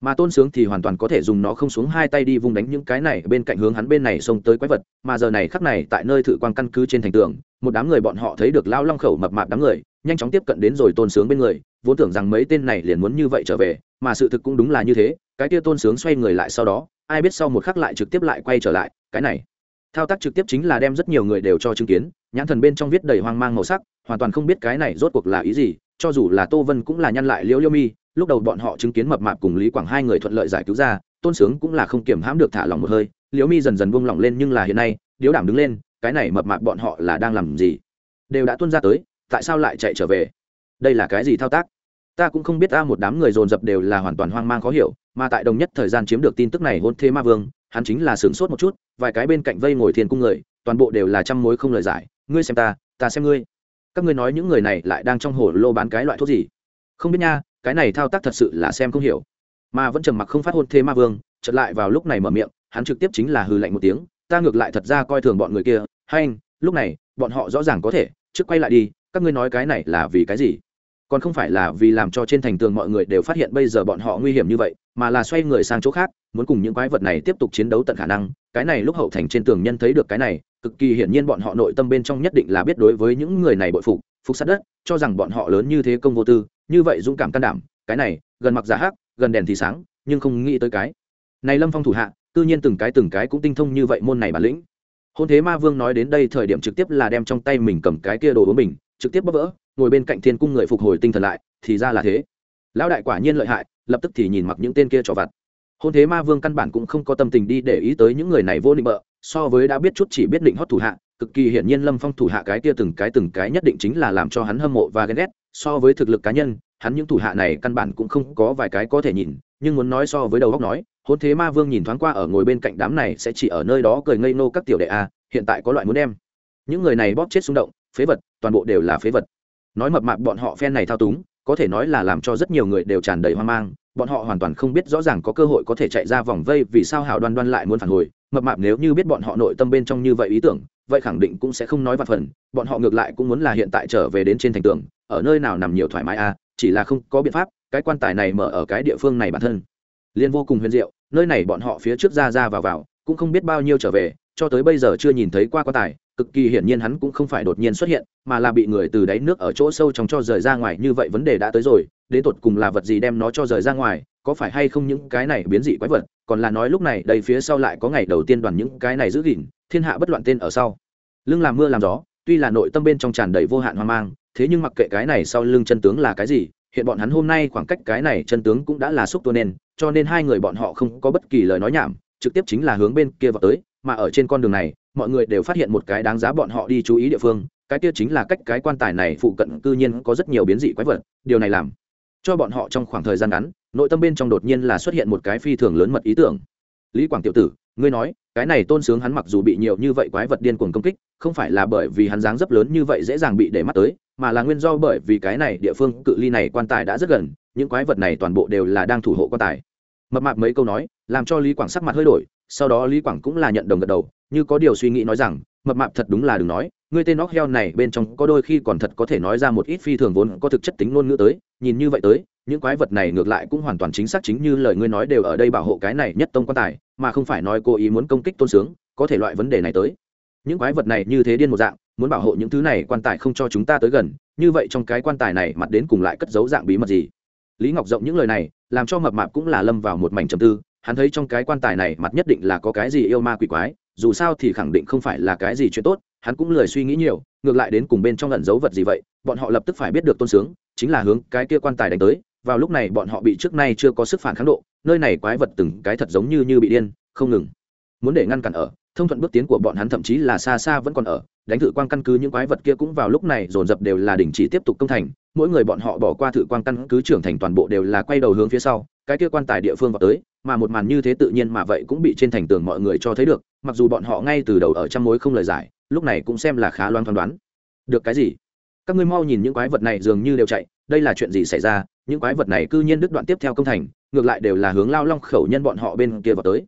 Mà tôn sướng thì hoàn toàn có thể dùng nó không xuống hai tay đi vung đánh những cái này bên cạnh hướng hắn bên này xông tới quái vật, mà giờ này khắc này tại nơi thử quang căn cứ trên thành tường, một đám người bọn họ thấy được lao long khẩu mập mạp đám người, nhanh chóng tiếp cận đến rồi tôn sướng bên người, vốn tưởng rằng mấy tên này liền muốn như vậy trở về, mà sự thực cũng đúng là như thế, cái kia tôn sướng xoay người lại sau đó, ai biết sau một khắc lại trực tiếp lại quay trở lại, cái này thao tác trực tiếp chính là đem rất nhiều người đều cho chứng kiến, nhãn thần bên trong viết đầy hoang mang màu sắc, hoàn toàn không biết cái này rốt cuộc là ý gì, cho dù là tô vân cũng là nhăn lại liễu liễu mi, lúc đầu bọn họ chứng kiến mập mạp cùng lý quảng hai người thuận lợi giải cứu ra, tôn sướng cũng là không kiểm hãm được thả lòng một hơi, liễu mi dần dần buông lỏng lên nhưng là hiện nay, điếu đảm đứng lên, cái này mập mạp bọn họ là đang làm gì? Đều đã tuân ra tới, tại sao lại chạy trở về? Đây là cái gì thao tác? Ta cũng không biết, ta một đám người dồn dập đều là hoàn toàn hoang mang khó hiểu, mà tại đồng nhất thời gian chiếm được tin tức này hôn thế ma vương hắn chính là sửng sốt một chút, vài cái bên cạnh vây ngồi thiên cung người, toàn bộ đều là trăm mối không lời giải, ngươi xem ta ta xem ngươi. Các ngươi nói những người này lại đang trong hồ lô bán cái loại thuốc gì? Không biết nha, cái này thao tác thật sự là xem không hiểu. Mà vẫn trầm mặc không phát hôn thế ma vương, chợt lại vào lúc này mở miệng, hắn trực tiếp chính là hư lạnh một tiếng, ta ngược lại thật ra coi thường bọn người kia, hay anh, lúc này, bọn họ rõ ràng có thể, trước quay lại đi, các ngươi nói cái này là vì cái gì? Còn không phải là vì làm cho trên thành tường mọi người đều phát hiện bây giờ bọn họ nguy hiểm như vậy, mà là xoay người sang chỗ khác, muốn cùng những quái vật này tiếp tục chiến đấu tận khả năng. Cái này lúc hậu thành trên tường nhân thấy được cái này, cực kỳ hiển nhiên bọn họ nội tâm bên trong nhất định là biết đối với những người này bội phục phục sát đất, cho rằng bọn họ lớn như thế công vô tư, như vậy dũng cảm can đảm, cái này, gần mặc giả hắc, gần đèn thì sáng, nhưng không nghĩ tới cái. Này lâm phong thủ hạ, cư nhiên từng cái từng cái cũng tinh thông như vậy môn này bản lĩnh. Hôn thế ma vương nói đến đây thời điểm trực tiếp là đem trong tay mình cầm cái kia đồ uống mình trực tiếp bóp vỡ, ngồi bên cạnh thiên cung người phục hồi tinh thần lại, thì ra là thế. Lão đại quả nhiên lợi hại, lập tức thì nhìn mặc những tên kia trò vặt. Hôn thế ma vương căn bản cũng không có tâm tình đi để ý tới những người này vô định bợ, so với đã biết chút chỉ biết định hót thủ hạ, cực kỳ hiển nhiên lâm phong thủ hạ cái kia từng cái từng cái nhất định chính là làm cho hắn hâm mộ và ghen ghét. So với thực lực cá nhân, hắn những thủ hạ này căn bản cũng không có vài cái có thể nhìn, nhưng muốn nói so với đầu góc nói, hôn thế ma vương nhìn thoáng qua ở ngồi bên cạnh đám này sẽ chỉ ở nơi đó cười ngây nô các tiểu đệ a, hiện tại có loại muốn đem. Những người này bóp chết xung động, phế vật toàn bộ đều là phế vật nói mập mạp bọn họ phen này thao túng, có thể nói là làm cho rất nhiều người đều tràn đầy hoang mang, bọn họ hoàn toàn không biết rõ ràng có cơ hội có thể chạy ra vòng vây vì sao hào đoan đoan lại muốn phản hồi mập mạp nếu như biết bọn họ nội tâm bên trong như vậy ý tưởng, vậy khẳng định cũng sẽ không nói vặt phần, bọn họ ngược lại cũng muốn là hiện tại trở về đến trên thành tường, ở nơi nào nằm nhiều thoải mái à? chỉ là không có biện pháp, cái quan tài này mở ở cái địa phương này bản thân liên vô cùng huyền diệu, nơi này bọn họ phía trước ra ra vào vào, cũng không biết bao nhiêu trở về, cho tới bây giờ chưa nhìn thấy qua quan tài cực kỳ hiển nhiên hắn cũng không phải đột nhiên xuất hiện, mà là bị người từ đáy nước ở chỗ sâu trong cho rời ra ngoài, như vậy vấn đề đã tới rồi, đến tột cùng là vật gì đem nó cho rời ra ngoài, có phải hay không những cái này biến dị quái vật, còn là nói lúc này đây phía sau lại có ngày đầu tiên đoàn những cái này giữ gìn, thiên hạ bất loạn tên ở sau. Lưng làm mưa làm gió, tuy là nội tâm bên trong tràn đầy vô hạn hoang mang, thế nhưng mặc kệ cái này sau lưng chân tướng là cái gì, hiện bọn hắn hôm nay khoảng cách cái này chân tướng cũng đã là xúc tua nên, cho nên hai người bọn họ không có bất kỳ lời nói nhảm, trực tiếp chính là hướng bên kia vào tới mà ở trên con đường này, mọi người đều phát hiện một cái đáng giá bọn họ đi chú ý địa phương, cái kia chính là cách cái quan tài này phụ cận cư nhiên có rất nhiều biến dị quái vật, điều này làm cho bọn họ trong khoảng thời gian ngắn, nội tâm bên trong đột nhiên là xuất hiện một cái phi thường lớn mật ý tưởng. Lý quảng tiểu tử, ngươi nói, cái này tôn sướng hắn mặc dù bị nhiều như vậy quái vật điên cuồng công kích, không phải là bởi vì hắn dáng dấp lớn như vậy dễ dàng bị để mắt tới, mà là nguyên do bởi vì cái này địa phương cự ly này quan tài đã rất gần, những quái vật này toàn bộ đều là đang thủ hộ quan tài. Mập mạp mấy câu nói, làm cho lý quảng sắc mặt hơi đổi sau đó lý quảng cũng là nhận đồng gật đầu, như có điều suy nghĩ nói rằng, mập mạp thật đúng là đừng nói, ngươi tên óc heo này bên trong có đôi khi còn thật có thể nói ra một ít phi thường vốn có thực chất tính ngôn ngữ tới, nhìn như vậy tới, những quái vật này ngược lại cũng hoàn toàn chính xác chính như lời ngươi nói đều ở đây bảo hộ cái này nhất tông quan tài, mà không phải nói cố ý muốn công kích tôn sướng, có thể loại vấn đề này tới. Những quái vật này như thế điên một dạng, muốn bảo hộ những thứ này quan tài không cho chúng ta tới gần, như vậy trong cái quan tài này mặt đến cùng lại cất giấu dạng bí mật gì? Lý ngọc rộng những lời này, làm cho mập mạp cũng là lâm vào một mảnh trầm tư hắn thấy trong cái quan tài này mặt nhất định là có cái gì yêu ma quỷ quái, dù sao thì khẳng định không phải là cái gì chuyện tốt, hắn cũng lười suy nghĩ nhiều, ngược lại đến cùng bên trong lẩn giấu vật gì vậy, bọn họ lập tức phải biết được tôn sướng, chính là hướng cái kia quan tài đánh tới, vào lúc này bọn họ bị trước nay chưa có sức phản kháng độ, nơi này quái vật từng cái thật giống như như bị điên, không ngừng. Muốn để ngăn cản ở, thông thuận bước tiến của bọn hắn thậm chí là xa xa vẫn còn ở, đánh thử quang căn cứ những quái vật kia cũng vào lúc này dồn dập đều là đình chỉ tiếp tục công thành, mỗi người bọn họ bỏ qua thử quang căn cứ trưởng thành toàn bộ đều là quay đầu hướng phía sau, cái kia quan tài địa phương vào tới mà một màn như thế tự nhiên mà vậy cũng bị trên thành tường mọi người cho thấy được, mặc dù bọn họ ngay từ đầu ở trong mối không lời giải, lúc này cũng xem là khá loan phán đoán. Được cái gì? Các ngươi mau nhìn những quái vật này dường như đều chạy, đây là chuyện gì xảy ra? Những quái vật này cư nhiên đứt đoạn tiếp theo công thành, ngược lại đều là hướng lao long khẩu nhân bọn họ bên kia vào tới.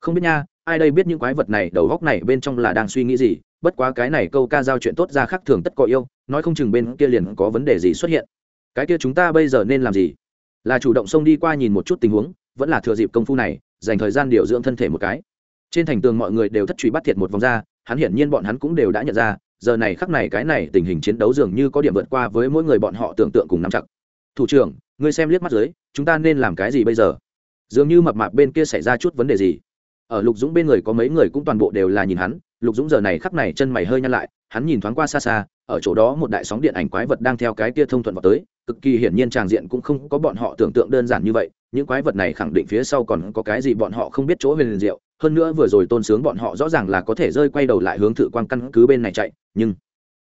Không biết nha, ai đây biết những quái vật này, đầu góc này bên trong là đang suy nghĩ gì? Bất quá cái này câu ca giao chuyện tốt ra khác thường tất có yêu, nói không chừng bên kia liền có vấn đề gì xuất hiện. Cái kia chúng ta bây giờ nên làm gì? Là chủ động xông đi qua nhìn một chút tình huống vẫn là thừa dịp công phu này, dành thời gian điều dưỡng thân thể một cái. Trên thành tường mọi người đều thất truy bắt thiệt một vòng ra, hắn hiển nhiên bọn hắn cũng đều đã nhận ra, giờ này khắc này cái này tình hình chiến đấu dường như có điểm vượt qua với mỗi người bọn họ tưởng tượng cùng nắm chặt. Thủ trưởng, ngươi xem liếc mắt dưới, chúng ta nên làm cái gì bây giờ? Dường như mập mạp bên kia xảy ra chút vấn đề gì. Ở lục dũng bên người có mấy người cũng toàn bộ đều là nhìn hắn, lục dũng giờ này khắc này chân mày hơi nhăn lại, hắn nhìn thoáng qua xa xa, ở chỗ đó một đại sóng điện ảnh quái vật đang theo cái kia thông thuận vào tới, cực kỳ hiển nhiên tràng diện cũng không có bọn họ tưởng tượng đơn giản như vậy những quái vật này khẳng định phía sau còn có cái gì bọn họ không biết chỗ huyền diệu. Hơn nữa vừa rồi tôn sướng bọn họ rõ ràng là có thể rơi quay đầu lại hướng thử quan căn cứ bên này chạy, nhưng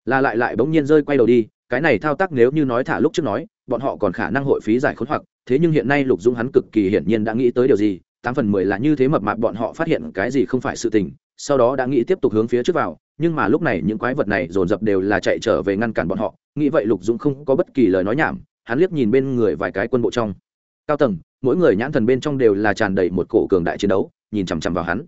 là lại lại bỗng nhiên rơi quay đầu đi, cái này thao tác nếu như nói thả lúc trước nói, bọn họ còn khả năng hội phí giải khốn hoặc, thế nhưng hiện nay lục dũng hắn cực kỳ hiển nhiên đã nghĩ tới điều gì, tám phần mười là như thế mập mạp bọn họ phát hiện cái gì không phải sự tình, sau đó đã nghĩ tiếp tục hướng phía trước vào, nhưng mà lúc này những quái vật này dồn dập đều là chạy trở về ngăn cản bọn họ, nghĩ vậy lục dũng không có bất kỳ lời nói nhảm, hắn liếc nhìn bên người vài cái quân bộ trong. Cao tầng mỗi người nhãn thần bên trong đều là tràn đầy một cổ cường đại chiến đấu, nhìn chằm chằm vào hắn.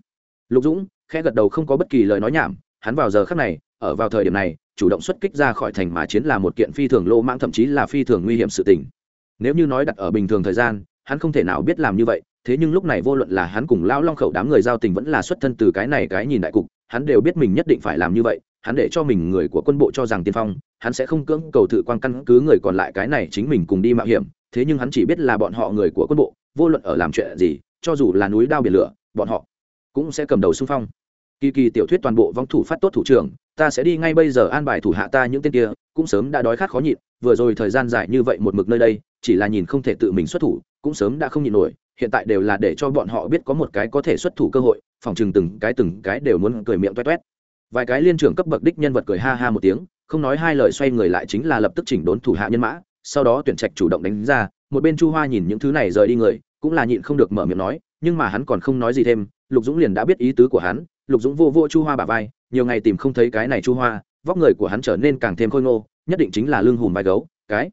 Lục dũng khẽ gật đầu không có bất kỳ lời nói nhảm, hắn vào giờ khắc này, ở vào thời điểm này, chủ động xuất kích ra khỏi thành mà chiến là một kiện phi thường lô mãng thậm chí là phi thường nguy hiểm sự tình. Nếu như nói đặt ở bình thường thời gian, hắn không thể nào biết làm như vậy, thế nhưng lúc này vô luận là hắn cùng lao long khẩu đám người giao tình vẫn là xuất thân từ cái này cái nhìn đại cục, hắn đều biết mình nhất định phải làm như vậy, hắn để cho mình người của quân bộ cho rằng tiên phong, hắn sẽ không cưỡng cầu thử quan căn cứ người còn lại cái này chính mình cùng đi mạo hiểm thế nhưng hắn chỉ biết là bọn họ người của quân bộ, vô luận ở làm chuyện gì, cho dù là núi đao biển lửa, bọn họ cũng sẽ cầm đầu xung phong. Kỳ kỳ tiểu thuyết toàn bộ vong thủ phát tốt thủ trưởng, ta sẽ đi ngay bây giờ an bài thủ hạ ta những tên kia, cũng sớm đã đói khát khó nhịn, vừa rồi thời gian dài như vậy một mực nơi đây, chỉ là nhìn không thể tự mình xuất thủ, cũng sớm đã không nhịn nổi, hiện tại đều là để cho bọn họ biết có một cái có thể xuất thủ cơ hội, phòng chừng từng cái từng cái đều muốn cười miệng toét toét. Vài cái liên trưởng cấp bậc đích nhân vật cười ha ha một tiếng, không nói hai lời xoay người lại chính là lập tức chỉnh đốn thủ hạ nhân mã sau đó tuyển trạch chủ động đánh ra, một bên chu hoa nhìn những thứ này rời đi người, cũng là nhịn không được mở miệng nói, nhưng mà hắn còn không nói gì thêm, lục dũng liền đã biết ý tứ của hắn, lục dũng vô vô chu hoa bả vai, nhiều ngày tìm không thấy cái này chu hoa, vóc người của hắn trở nên càng thêm khôi ngô, nhất định chính là lưng hùm vai gấu, cái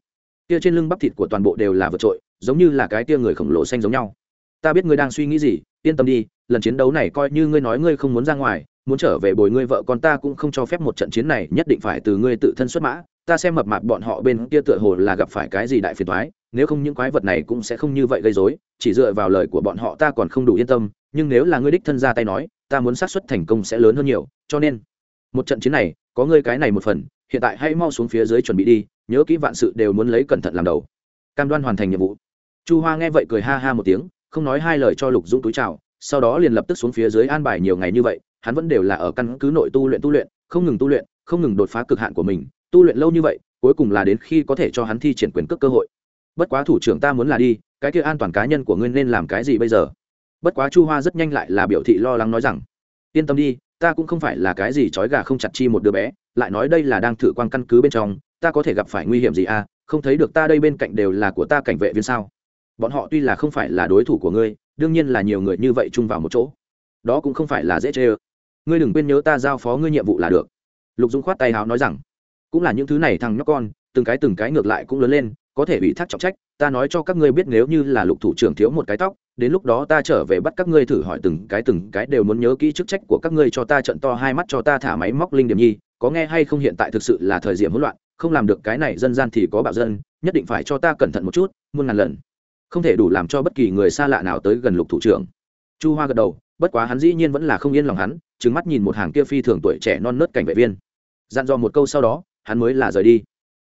kia trên lưng bắp thịt của toàn bộ đều là vượt trội, giống như là cái tia người khổng lồ xanh giống nhau. Ta biết ngươi đang suy nghĩ gì, yên tâm đi, lần chiến đấu này coi như ngươi nói ngươi không muốn ra ngoài muốn trở về bồi ngươi vợ con ta cũng không cho phép một trận chiến này, nhất định phải từ ngươi tự thân xuất mã. Ta xem mập mạp bọn họ bên kia tựa hồ là gặp phải cái gì đại phiền thoái nếu không những quái vật này cũng sẽ không như vậy gây dối chỉ dựa vào lời của bọn họ ta còn không đủ yên tâm, nhưng nếu là ngươi đích thân ra tay nói, ta muốn xác suất thành công sẽ lớn hơn nhiều. Cho nên, một trận chiến này, có ngươi cái này một phần, hiện tại hãy mau xuống phía dưới chuẩn bị đi, nhớ kỹ vạn sự đều muốn lấy cẩn thận làm đầu. Cam đoan hoàn thành nhiệm vụ. Chu hoa nghe vậy cười ha ha một tiếng, không nói hai lời cho lục dũng túi chào, sau đó liền lập tức xuống phía dưới an bài nhiều ngày như vậy hắn vẫn đều là ở căn cứ nội tu luyện tu luyện, không ngừng tu luyện, không ngừng đột phá cực hạn của mình. Tu luyện lâu như vậy, cuối cùng là đến khi có thể cho hắn thi triển quyền cước cơ hội. Bất quá thủ trưởng ta muốn là đi, cái kia an toàn cá nhân của ngươi nên làm cái gì bây giờ? Bất quá chu hoa rất nhanh lại là biểu thị lo lắng nói rằng, yên tâm đi, ta cũng không phải là cái gì trói gà không chặt chi một đứa bé, lại nói đây là đang thử quan căn cứ bên trong, ta có thể gặp phải nguy hiểm gì à? Không thấy được ta đây bên cạnh đều là của ta cảnh vệ viên sao? Bọn họ tuy là không phải là đối thủ của ngươi, đương nhiên là nhiều người như vậy chung vào một chỗ. Đó cũng không phải là dễ chê ơ ngươi đừng quên nhớ ta giao phó ngươi nhiệm vụ là được. Lục dũng khoát tay hào nói rằng, cũng là những thứ này thằng nhóc con, từng cái từng cái ngược lại cũng lớn lên, có thể ủy thác trọng trách, ta nói cho các ngươi biết nếu như là lục thủ trưởng thiếu một cái tóc, đến lúc đó ta trở về bắt các ngươi thử hỏi từng cái từng cái đều muốn nhớ kỹ chức trách của các ngươi cho ta trận to hai mắt cho ta thả máy móc linh điểm nhi, có nghe hay không hiện tại thực sự là thời điểm hỗn loạn, không làm được cái này dân gian thì có bạo dân, nhất định phải cho ta cẩn thận một chút, muôn ngàn lần. Không thể đủ làm cho bất kỳ người xa lạ nào tới gần lục thủ trưởng. Chu hoa gật đầu bất quá hắn dĩ nhiên vẫn là không yên lòng hắn trứng mắt nhìn một hàng kia phi thường tuổi trẻ non nớt cảnh vệ viên. Dặn dò một câu sau đó, hắn mới là rời đi.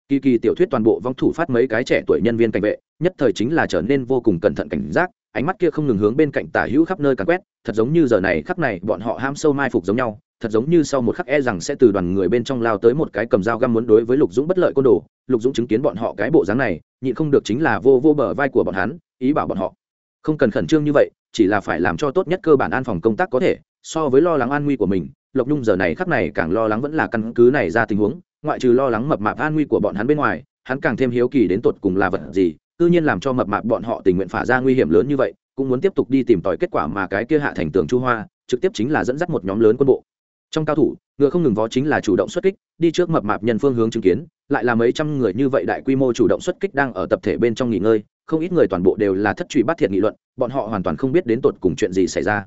Kỳ kỳ tiểu thuyết toàn bộ vong thủ phát mấy cái trẻ tuổi nhân viên cảnh vệ, nhất thời chính là trở nên vô cùng cẩn thận cảnh giác, ánh mắt kia không ngừng hướng bên cạnh tả hữu khắp nơi càn quét, thật giống như giờ này khắc này bọn họ ham sâu mai phục giống nhau, thật giống như sau một khắc e rằng sẽ từ đoàn người bên trong lao tới một cái cầm dao găm muốn đối với lục dũng bất lợi côn đồ, lục dũng chứng kiến bọn họ cái bộ dáng này, nhịn không được chính là vô vô bờ vai của bọn hắn, ý bảo bọn họ không cần khẩn trương như vậy chỉ là phải làm cho tốt nhất cơ bản an phòng công tác có thể, so với lo lắng an nguy của mình, lộc nhung giờ này khắc này càng lo lắng vẫn là căn cứ này ra tình huống, ngoại trừ lo lắng mập mạp an nguy của bọn hắn bên ngoài, hắn càng thêm hiếu kỳ đến tột cùng là vật gì, tự nhiên làm cho mập mạp bọn họ tình nguyện phả ra nguy hiểm lớn như vậy, cũng muốn tiếp tục đi tìm tòi kết quả mà cái kia hạ thành tường chu hoa, trực tiếp chính là dẫn dắt một nhóm lớn quân bộ. Trong cao thủ, ngựa không ngừng vó chính là chủ động xuất kích, đi trước mập mạp nhân phương hướng chứng kiến, lại là mấy trăm người như vậy đại quy mô chủ động xuất kích đang ở tập thể bên trong nghỉ ngơi không ít người toàn bộ đều là thất truy bắt thiệt nghị luận, bọn họ hoàn toàn không biết đến tột cùng chuyện gì xảy ra.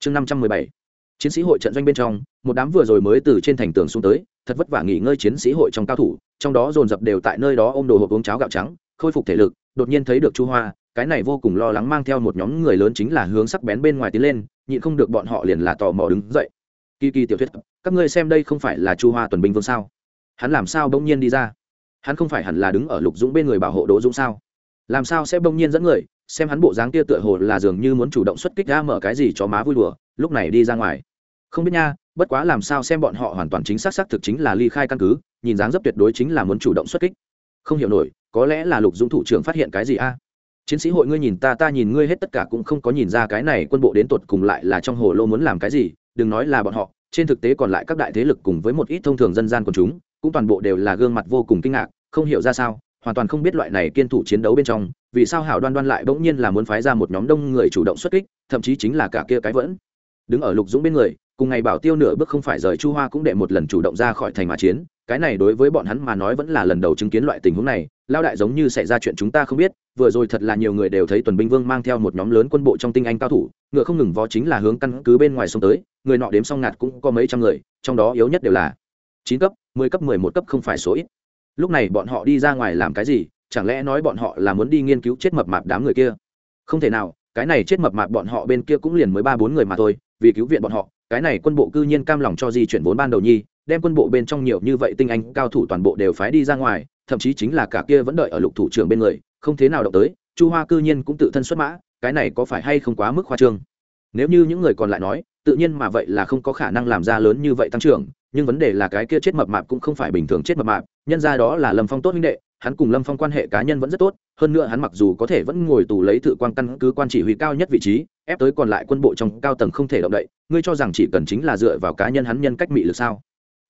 Chương năm trăm mười bảy, chiến sĩ hội trận doanh bên trong, một đám vừa rồi mới từ trên thành tường xuống tới, thật vất vả nghỉ ngơi chiến sĩ hội trong cao thủ, trong đó dồn dập đều tại nơi đó ôm đồ hộp uống cháo gạo trắng, khôi phục thể lực, đột nhiên thấy được chu hoa, cái này vô cùng lo lắng mang theo một nhóm người lớn chính là hướng sắc bén bên ngoài tiến lên, nhịn không được bọn họ liền là tò mò đứng dậy. Kỳ kỳ tiểu thuyết, các ngươi xem đây không phải là chu hoa tuần binh vương sao? Hắn làm sao bỗng nhiên đi ra? Hắn không phải hẳn là đứng ở lục dũng bên người bảo hộ đỗ dũng sao? Làm sao sẽ bỗng nhiên dẫn người? Xem hắn bộ dáng kia tựa hồ là dường như muốn chủ động xuất kích ra mở cái gì cho má vui đùa, lúc này đi ra ngoài. Không biết nha, bất quá làm sao xem bọn họ hoàn toàn chính xác xác thực chính là ly khai căn cứ, nhìn dáng dấp tuyệt đối chính là muốn chủ động xuất kích. Không hiểu nổi, có lẽ là lục dũng thủ trưởng phát hiện cái gì a? Chiến sĩ hội ngươi nhìn ta ta nhìn ngươi hết tất cả cũng không có nhìn ra cái này quân bộ đến tột cùng lại là trong hồ lô muốn làm cái gì, đừng nói là bọn họ, trên thực tế còn lại các đại thế lực cùng với một ít thông thường dân gian của chúng, cũng toàn bộ đều là gương mặt vô cùng kinh ngạc, không hiểu ra sao hoàn toàn không biết loại này kiên thủ chiến đấu bên trong, vì sao hảo đoan đoan lại bỗng nhiên là muốn phái ra một nhóm đông người chủ động xuất kích, thậm chí chính là cả kia cái vẫn. Đứng ở lục dũng bên người, cùng ngày bảo tiêu nửa bước không phải rời chu hoa cũng đệ một lần chủ động ra khỏi thành mà chiến, cái này đối với bọn hắn mà nói vẫn là lần đầu chứng kiến loại tình huống này lao đại giống như xảy ra chuyện chúng ta không biết, vừa rồi thật là nhiều người đều thấy tuần binh vương mang theo một nhóm lớn quân bộ trong tinh anh cao thủ, ngựa không ngừng vó chính là hướng căn cứ bên ngoài sông tới, người nọ đếm xong ngạt cũng có mấy trăm người, trong đó yếu nhất đều là chín cấp, mười cấp, mười một cấp không phải số ít lúc này bọn họ đi ra ngoài làm cái gì? Chẳng lẽ nói bọn họ là muốn đi nghiên cứu chết mập mạp đám người kia? Không thể nào, cái này chết mập mạp bọn họ bên kia cũng liền mới ba bốn người mà thôi, vì cứu viện bọn họ, cái này quân bộ cư nhiên cam lòng cho di chuyển vốn ban đầu nhi, đem quân bộ bên trong nhiều như vậy tinh anh, cao thủ toàn bộ đều phái đi ra ngoài, thậm chí chính là cả kia vẫn đợi ở lục thủ trưởng bên người, không thế nào động tới, chu hoa cư nhiên cũng tự thân xuất mã, cái này có phải hay không quá mức khoa trương? Nếu như những người còn lại nói tự nhiên mà vậy là không có khả năng làm ra lớn như vậy tăng trưởng, nhưng vấn đề là cái kia chết mập mạp cũng không phải bình thường chết mập mạp, nhân ra đó là lâm phong tốt minh đệ, hắn cùng lâm phong quan hệ cá nhân vẫn rất tốt, hơn nữa hắn mặc dù có thể vẫn ngồi tù lấy thự quan căn cứ quan chỉ huy cao nhất vị trí, ép tới còn lại quân bộ trong cao tầng không thể động đậy, ngươi cho rằng chỉ cần chính là dựa vào cá nhân hắn nhân cách mị lực sao?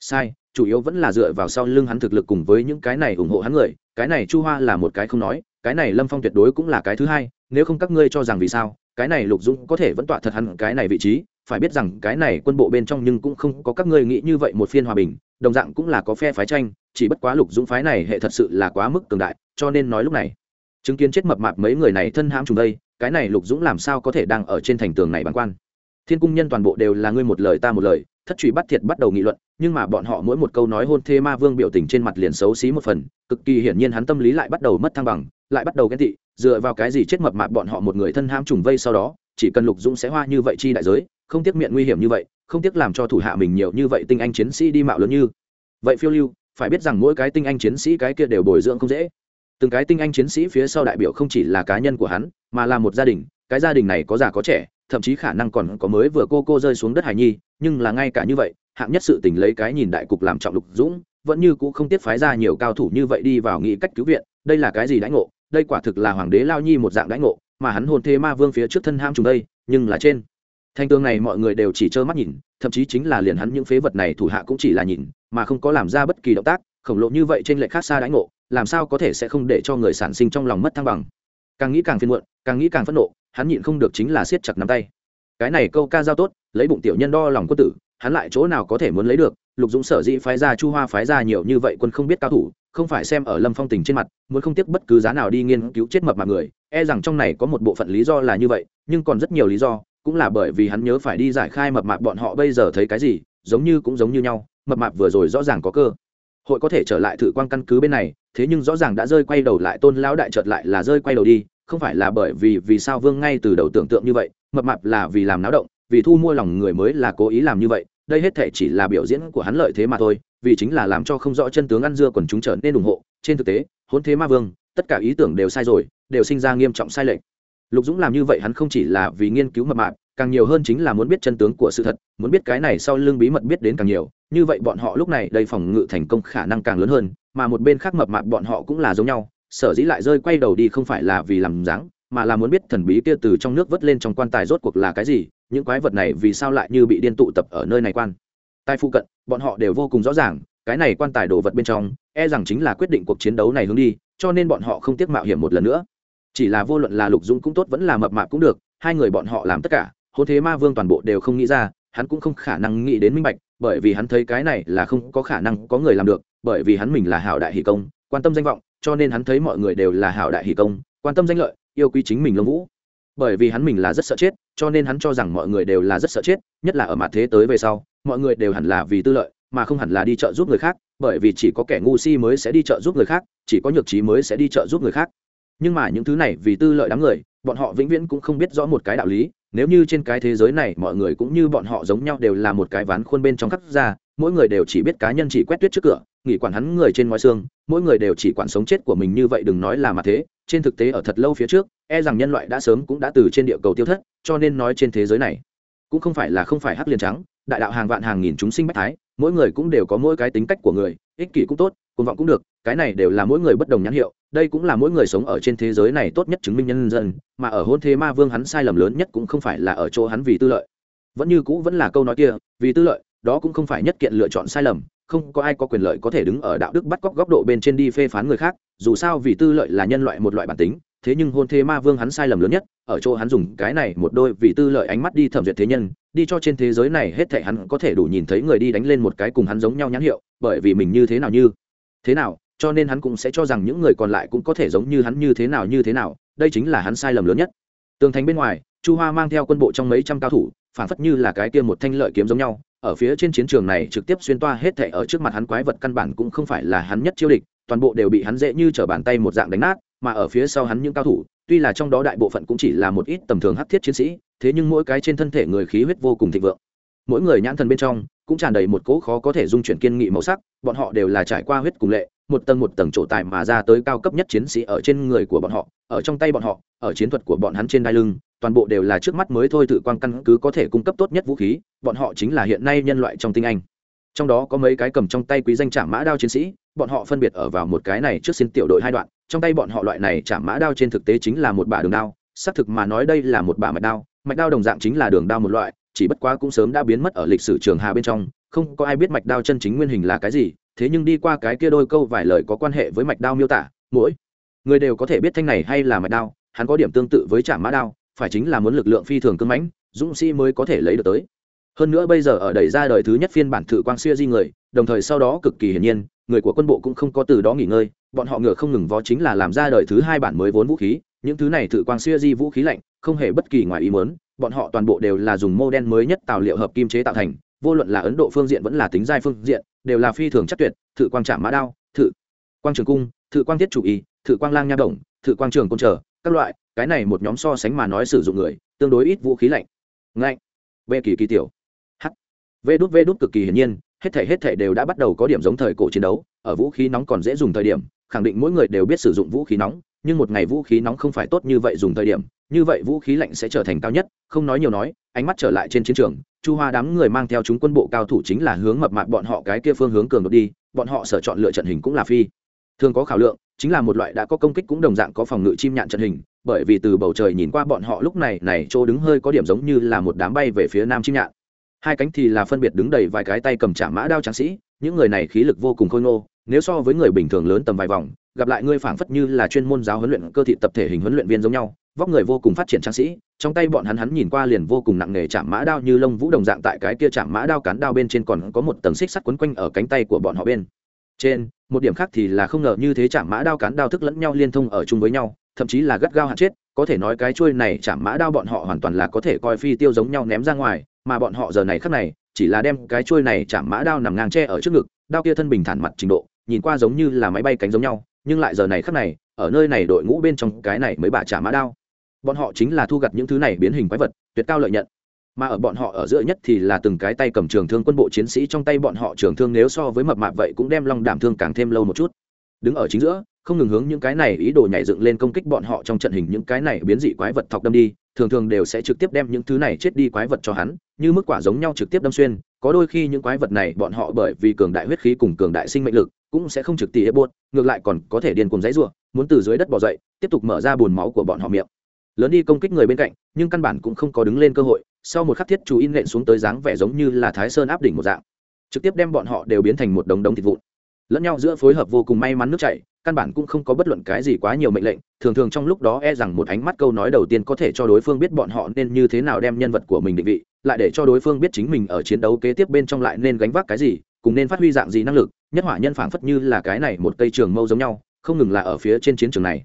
Sai, chủ yếu vẫn là dựa vào sau lưng hắn thực lực cùng với những cái này ủng hộ hắn người, cái này chu hoa là một cái không nói, cái này lâm phong tuyệt đối cũng là cái thứ hai, nếu không các ngươi cho rằng vì sao, cái này lục dũng có thể vẫn tọa thật hắn cái này vị trí phải biết rằng cái này quân bộ bên trong nhưng cũng không có các ngươi nghĩ như vậy một phiên hòa bình, đồng dạng cũng là có phe phái tranh, chỉ bất quá lục dũng phái này hệ thật sự là quá mức cường đại, cho nên nói lúc này, chứng kiến chết mập mạp mấy người này thân hãm trùng đây, cái này lục dũng làm sao có thể đang ở trên thành tường này bản quan? Thiên cung nhân toàn bộ đều là ngươi một lời ta một lời, thất truy bắt thiệt bắt đầu nghị luận, nhưng mà bọn họ mỗi một câu nói hôn thê ma vương biểu tình trên mặt liền xấu xí một phần, cực kỳ hiển nhiên hắn tâm lý lại bắt đầu mất thăng bằng, lại bắt đầu ghen tị, dựa vào cái gì chết mập mạp bọn họ một người thân ham trùng vây sau đó, chỉ cần lục dũng sẽ hoa như vậy chi đại giới không tiếc miệng nguy hiểm như vậy, không tiếc làm cho thủ hạ mình nhiều như vậy tinh anh chiến sĩ đi mạo lớn như. Vậy phiêu lưu, phải biết rằng mỗi cái tinh anh chiến sĩ cái kia đều bồi dưỡng không dễ. Từng cái tinh anh chiến sĩ phía sau đại biểu không chỉ là cá nhân của hắn, mà là một gia đình, cái gia đình này có già có trẻ, thậm chí khả năng còn có mới vừa cô cô rơi xuống đất hải nhi, nhưng là ngay cả như vậy, hạng nhất sự tình lấy cái nhìn đại cục làm trọng lục dũng, vẫn như cũ không tiếc phái ra nhiều cao thủ như vậy đi vào nghĩ cách cứu viện, đây là cái gì đãi ngộ? Đây quả thực là hoàng đế lao nhi một dạng đãi ngộ, mà hắn hôn thế ma vương phía trước thân ham trùng đây, nhưng là trên thanh tường này mọi người đều chỉ trơ mắt nhìn, thậm chí chính là liền hắn những phế vật này thủ hạ cũng chỉ là nhìn, mà không có làm ra bất kỳ động tác, khổng lồ như vậy trên lệ khác xa đãi ngộ, làm sao có thể sẽ không để cho người sản sinh trong lòng mất thăng bằng. Càng nghĩ càng phiền muộn, càng nghĩ càng phẫn nộ, hắn nhịn không được chính là siết chặt nắm tay. Cái này câu ca giao tốt, lấy bụng tiểu nhân đo lòng quân tử, hắn lại chỗ nào có thể muốn lấy được, lục dũng sở dĩ phái ra chu hoa phái ra nhiều như vậy quân không biết cao thủ, không phải xem ở lâm phong tình trên mặt, muốn không tiếc bất cứ giá nào đi nghiên cứu chết mập mà người e rằng trong này có một bộ phận lý do là như vậy, nhưng còn rất nhiều lý do cũng là bởi vì hắn nhớ phải đi giải khai mập mạp bọn họ bây giờ thấy cái gì, giống như cũng giống như nhau, mập mạp vừa rồi rõ ràng có cơ. Hội có thể trở lại thử quan căn cứ bên này, thế nhưng rõ ràng đã rơi quay đầu lại, tôn lão đại chợt lại là rơi quay đầu đi, không phải là bởi vì vì sao vương ngay từ đầu tưởng tượng như vậy, mập mạp là vì làm náo động, vì thu mua lòng người mới là cố ý làm như vậy, đây hết thể chỉ là biểu diễn của hắn lợi thế mà thôi, vì chính là làm cho không rõ chân tướng ăn dưa quần chúng trở nên ủng hộ. Trên thực tế, hôn thế ma vương, tất cả ý tưởng đều sai rồi, đều sinh ra nghiêm trọng sai lệch lục dũng làm như vậy hắn không chỉ là vì nghiên cứu mập mạp, càng nhiều hơn chính là muốn biết chân tướng của sự thật, muốn biết cái này sau lưng bí mật biết đến càng nhiều. Như vậy bọn họ lúc này đây phòng ngự thành công khả năng càng lớn hơn, mà một bên khác mập mạp bọn họ cũng là giống nhau, sở dĩ lại rơi quay đầu đi không phải là vì làm dáng, mà là muốn biết thần bí kia từ trong nước vớt lên trong quan tài rốt cuộc là cái gì, những quái vật này vì sao lại như bị điên tụ tập ở nơi này quan. Tại phụ cận, bọn họ đều vô cùng rõ ràng, cái này quan tài đồ vật bên trong e rằng chính là quyết định cuộc chiến đấu này hướng đi, cho nên bọn họ không tiếc mạo hiểm một lần nữa chỉ là vô luận là lục dũng cũng tốt, vẫn là mập mạp cũng được, hai người bọn họ làm tất cả, hôn thế ma vương toàn bộ đều không nghĩ ra, hắn cũng không khả năng nghĩ đến minh bạch, bởi vì hắn thấy cái này là không có khả năng có người làm được, bởi vì hắn mình là hảo đại hỷ công, quan tâm danh vọng, cho nên hắn thấy mọi người đều là hảo đại hỷ công, quan tâm danh lợi, yêu quý chính mình lông vũ. Bởi vì hắn mình là rất sợ chết, cho nên hắn cho rằng mọi người đều là rất sợ chết, nhất là ở mặt thế tới về sau, mọi người đều hẳn là vì tư lợi, mà không hẳn là đi chợ giúp người khác, bởi vì chỉ có kẻ ngu si mới sẽ đi chợ giúp người khác, chỉ có nhược trí mới sẽ đi chợ giúp người khác nhưng mà những thứ này vì tư lợi đám người, bọn họ vĩnh viễn cũng không biết rõ một cái đạo lý. Nếu như trên cái thế giới này mọi người cũng như bọn họ giống nhau đều là một cái ván khuôn bên trong khắc ra, mỗi người đều chỉ biết cá nhân chỉ quét tuyết trước cửa, nghỉ quản hắn người trên ngoài xương, mỗi người đều chỉ quản sống chết của mình như vậy đừng nói là mà thế. Trên thực tế ở thật lâu phía trước e rằng nhân loại đã sớm cũng đã từ trên địa cầu tiêu thất, cho nên nói trên thế giới này cũng không phải là không phải hắc liền trắng, đại đạo hàng vạn hàng nghìn chúng sinh bách thái, mỗi người cũng đều có mỗi cái tính cách của người, ích kỷ cũng tốt, cuồng vọng cũng được cái này đều là mỗi người bất đồng nhãn hiệu, đây cũng là mỗi người sống ở trên thế giới này tốt nhất chứng minh nhân dân, mà ở hôn thế ma vương hắn sai lầm lớn nhất cũng không phải là ở chỗ hắn vì tư lợi. Vẫn như cũ vẫn là câu nói kia, vì tư lợi, đó cũng không phải nhất kiện lựa chọn sai lầm, không có ai có quyền lợi có thể đứng ở đạo đức bắt cóc góc độ bên trên đi phê phán người khác, dù sao vì tư lợi là nhân loại một loại bản tính, thế nhưng hôn thế ma vương hắn sai lầm lớn nhất, ở chỗ hắn dùng cái này một đôi vì tư lợi ánh mắt đi thẩm duyệt thế nhân, đi cho trên thế giới này hết thảy hắn có thể đủ nhìn thấy người đi đánh lên một cái cùng hắn giống nhau nhãn hiệu, bởi vì mình như thế nào như thế nào cho nên hắn cũng sẽ cho rằng những người còn lại cũng có thể giống như hắn như thế nào như thế nào, đây chính là hắn sai lầm lớn nhất. Tường thành bên ngoài, chu hoa mang theo quân bộ trong mấy trăm cao thủ, phản phất như là cái kia một thanh lợi kiếm giống nhau, ở phía trên chiến trường này trực tiếp xuyên toa hết thảy ở trước mặt hắn quái vật căn bản cũng không phải là hắn nhất chiêu địch, toàn bộ đều bị hắn dễ như trở bàn tay một dạng đánh nát, mà ở phía sau hắn những cao thủ, tuy là trong đó đại bộ phận cũng chỉ là một ít tầm thường hắc thiết chiến sĩ, thế nhưng mỗi cái trên thân thể người khí huyết vô cùng thịnh vượng. Mỗi người nhãn thần bên trong, cũng tràn đầy một cỗ khó có thể dung chuyển kiên nghị màu sắc, bọn họ đều là trải qua huyết cùng lệ một tầng một tầng trổ tài mà ra tới cao cấp nhất chiến sĩ ở trên người của bọn họ, ở trong tay bọn họ, ở chiến thuật của bọn hắn trên đai lưng, toàn bộ đều là trước mắt mới thôi thử quan căn cứ có thể cung cấp tốt nhất vũ khí, bọn họ chính là hiện nay nhân loại trong tinh anh. Trong đó có mấy cái cầm trong tay quý danh trả mã đao chiến sĩ, bọn họ phân biệt ở vào một cái này trước xin tiểu đội hai đoạn, trong tay bọn họ loại này trả mã đao trên thực tế chính là một bả đường đao, xác thực mà nói đây là một bả mạch đao mạch đao đồng dạng chính là đường đao một loại chỉ bất quá cũng sớm đã biến mất ở lịch sử trường hà bên trong, không có ai biết mạch đao chân chính nguyên hình là cái gì, thế nhưng đi qua cái kia đôi câu vài lời có quan hệ với mạch đao miêu tả, mỗi người đều có thể biết thanh này hay là mạch đao, hắn có điểm tương tự với trả mã đao, phải chính là muốn lực lượng phi thường cưng mãnh, dũng sĩ mới có thể lấy được tới. Hơn nữa bây giờ ở đẩy ra đời thứ nhất phiên bản thử quang xưa di người, đồng thời sau đó cực kỳ hiển nhiên, người của quân bộ cũng không có từ đó nghỉ ngơi, bọn họ ngựa không ngừng vó chính là làm ra đời thứ hai bản mới vốn vũ khí, những thứ này thử quang xưa di vũ khí lạnh, không hề bất kỳ ngoài ý muốn bọn họ toàn bộ đều là dùng mô đen mới nhất tạo liệu hợp kim chế tạo thành, vô luận là ấn độ phương diện vẫn là tính giai phương diện, đều là phi thường chắc tuyệt thử quang trạm mã đao thử quang trường cung thử quang thiết chủ y thử quang lang nha đồng thử quang trường côn trở, các loại, cái này một nhóm so sánh mà nói sử dụng người, tương đối ít vũ khí lạnh. Ngạnh. V kỳ kỳ tiểu. H v đút v đút cực kỳ hiển nhiên, hết thể hết thể đều đã bắt đầu có điểm giống thời cổ chiến đấu, ở vũ khí nóng còn dễ dùng thời điểm, khẳng định mỗi người đều biết sử dụng vũ khí nóng nhưng một ngày vũ khí nóng không phải tốt như vậy dùng thời điểm, như vậy vũ khí lạnh sẽ trở thành cao nhất, không nói nhiều nói, ánh mắt trở lại trên chiến trường, chu hoa đám người mang theo chúng quân bộ cao thủ chính là hướng mập mạp bọn họ cái kia phương hướng cường đột đi, bọn họ sở chọn lựa trận hình cũng là phi. Thường có khảo lượng, chính là một loại đã có công kích cũng đồng dạng có phòng ngự chim nhạn trận hình, bởi vì từ bầu trời nhìn qua bọn họ lúc này này chỗ đứng hơi có điểm giống như là một đám bay về phía nam chim nhạn. Hai cánh thì là phân biệt đứng đầy vài cái tay cầm trả mã đao tráng sĩ, những người này khí lực vô cùng khôi ngô, nếu so với người bình thường lớn tầm vài vòng gặp lại ngươi phảng phất như là chuyên môn giáo huấn luyện cơ thị tập thể hình huấn luyện viên giống nhau, vóc người vô cùng phát triển tráng sĩ, trong tay bọn hắn hắn nhìn qua liền vô cùng nặng nề chạm mã đao như lông vũ đồng dạng tại cái kia chạm mã đao cán đao bên trên còn có một tầng xích sắt quấn quanh ở cánh tay của bọn họ bên. Trên, một điểm khác thì là không ngờ như thế chạm mã đao cán đao thức lẫn nhau liên thông ở chung với nhau, thậm chí là gắt gao hạn chết, có thể nói cái chuôi này chạm mã đao bọn họ hoàn toàn là có thể coi phi tiêu giống nhau ném ra ngoài, mà bọn họ giờ này khắc này, chỉ là đem cái chuôi này chạm mã đao nằm ngang tre ở trước ngực, đao kia thân bình thản mặt trình độ, nhìn qua giống như là máy bay cánh giống nhau nhưng lại giờ này khắc này, ở nơi này đội ngũ bên trong cái này mới bà trả mã đao. Bọn họ chính là thu gặt những thứ này biến hình quái vật, tuyệt cao lợi nhận. Mà ở bọn họ ở giữa nhất thì là từng cái tay cầm trường thương quân bộ chiến sĩ trong tay bọn họ trường thương nếu so với mập mạp vậy cũng đem long đảm thương càng thêm lâu một chút. Đứng ở chính giữa, không ngừng hướng những cái này ý đồ nhảy dựng lên công kích bọn họ trong trận hình những cái này biến dị quái vật thọc đâm đi, thường thường đều sẽ trực tiếp đem những thứ này chết đi quái vật cho hắn, như mức quả giống nhau trực tiếp đâm xuyên, có đôi khi những quái vật này bọn họ bởi vì cường đại huyết khí cùng cường đại sinh mệnh lực cũng sẽ không trực tiếp buốt, ngược lại còn có thể điên cùng giấy rủa, muốn từ dưới đất bỏ dậy, tiếp tục mở ra bùn máu của bọn họ miệng. Lớn đi công kích người bên cạnh, nhưng căn bản cũng không có đứng lên cơ hội, sau một khắc thiết chú in nện xuống tới dáng vẻ giống như là thái sơn áp đỉnh một dạng. Trực tiếp đem bọn họ đều biến thành một đống đống thịt vụn. Lẫn nhau giữa phối hợp vô cùng may mắn nước chảy, căn bản cũng không có bất luận cái gì quá nhiều mệnh lệnh, thường thường trong lúc đó e rằng một ánh mắt câu nói đầu tiên có thể cho đối phương biết bọn họ nên như thế nào đem nhân vật của mình định vị, lại để cho đối phương biết chính mình ở chiến đấu kế tiếp bên trong lại nên gánh vác cái gì cùng nên phát huy dạng gì năng lực, nhất hỏa nhân phảng phất như là cái này một cây trường mâu giống nhau, không ngừng là ở phía trên chiến trường này.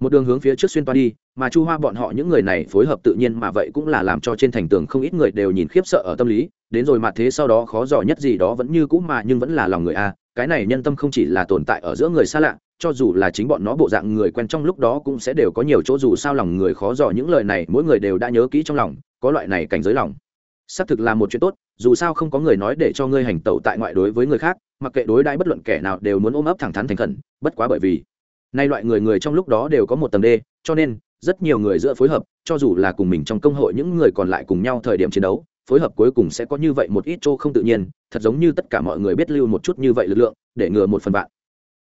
Một đường hướng phía trước xuyên toa đi, mà chu hoa bọn họ những người này phối hợp tự nhiên mà vậy cũng là làm cho trên thành tường không ít người đều nhìn khiếp sợ ở tâm lý, đến rồi mà thế sau đó khó giỏi nhất gì đó vẫn như cũ mà nhưng vẫn là lòng người a, cái này nhân tâm không chỉ là tồn tại ở giữa người xa lạ, cho dù là chính bọn nó bộ dạng người quen trong lúc đó cũng sẽ đều có nhiều chỗ dù sao lòng người khó giỏi những lời này, mỗi người đều đã nhớ kỹ trong lòng, có loại này cảnh giới lòng xác thực là một chuyện tốt, dù sao không có người nói để cho ngươi hành tẩu tại ngoại đối với người khác, mặc kệ đối đãi bất luận kẻ nào đều muốn ôm ấp thẳng thắn thành khẩn, bất quá bởi vì nay loại người người trong lúc đó đều có một tầng đê, cho nên rất nhiều người giữa phối hợp, cho dù là cùng mình trong công hội những người còn lại cùng nhau thời điểm chiến đấu, phối hợp cuối cùng sẽ có như vậy một ít chỗ không tự nhiên, thật giống như tất cả mọi người biết lưu một chút như vậy lực lượng, để ngừa một phần bạn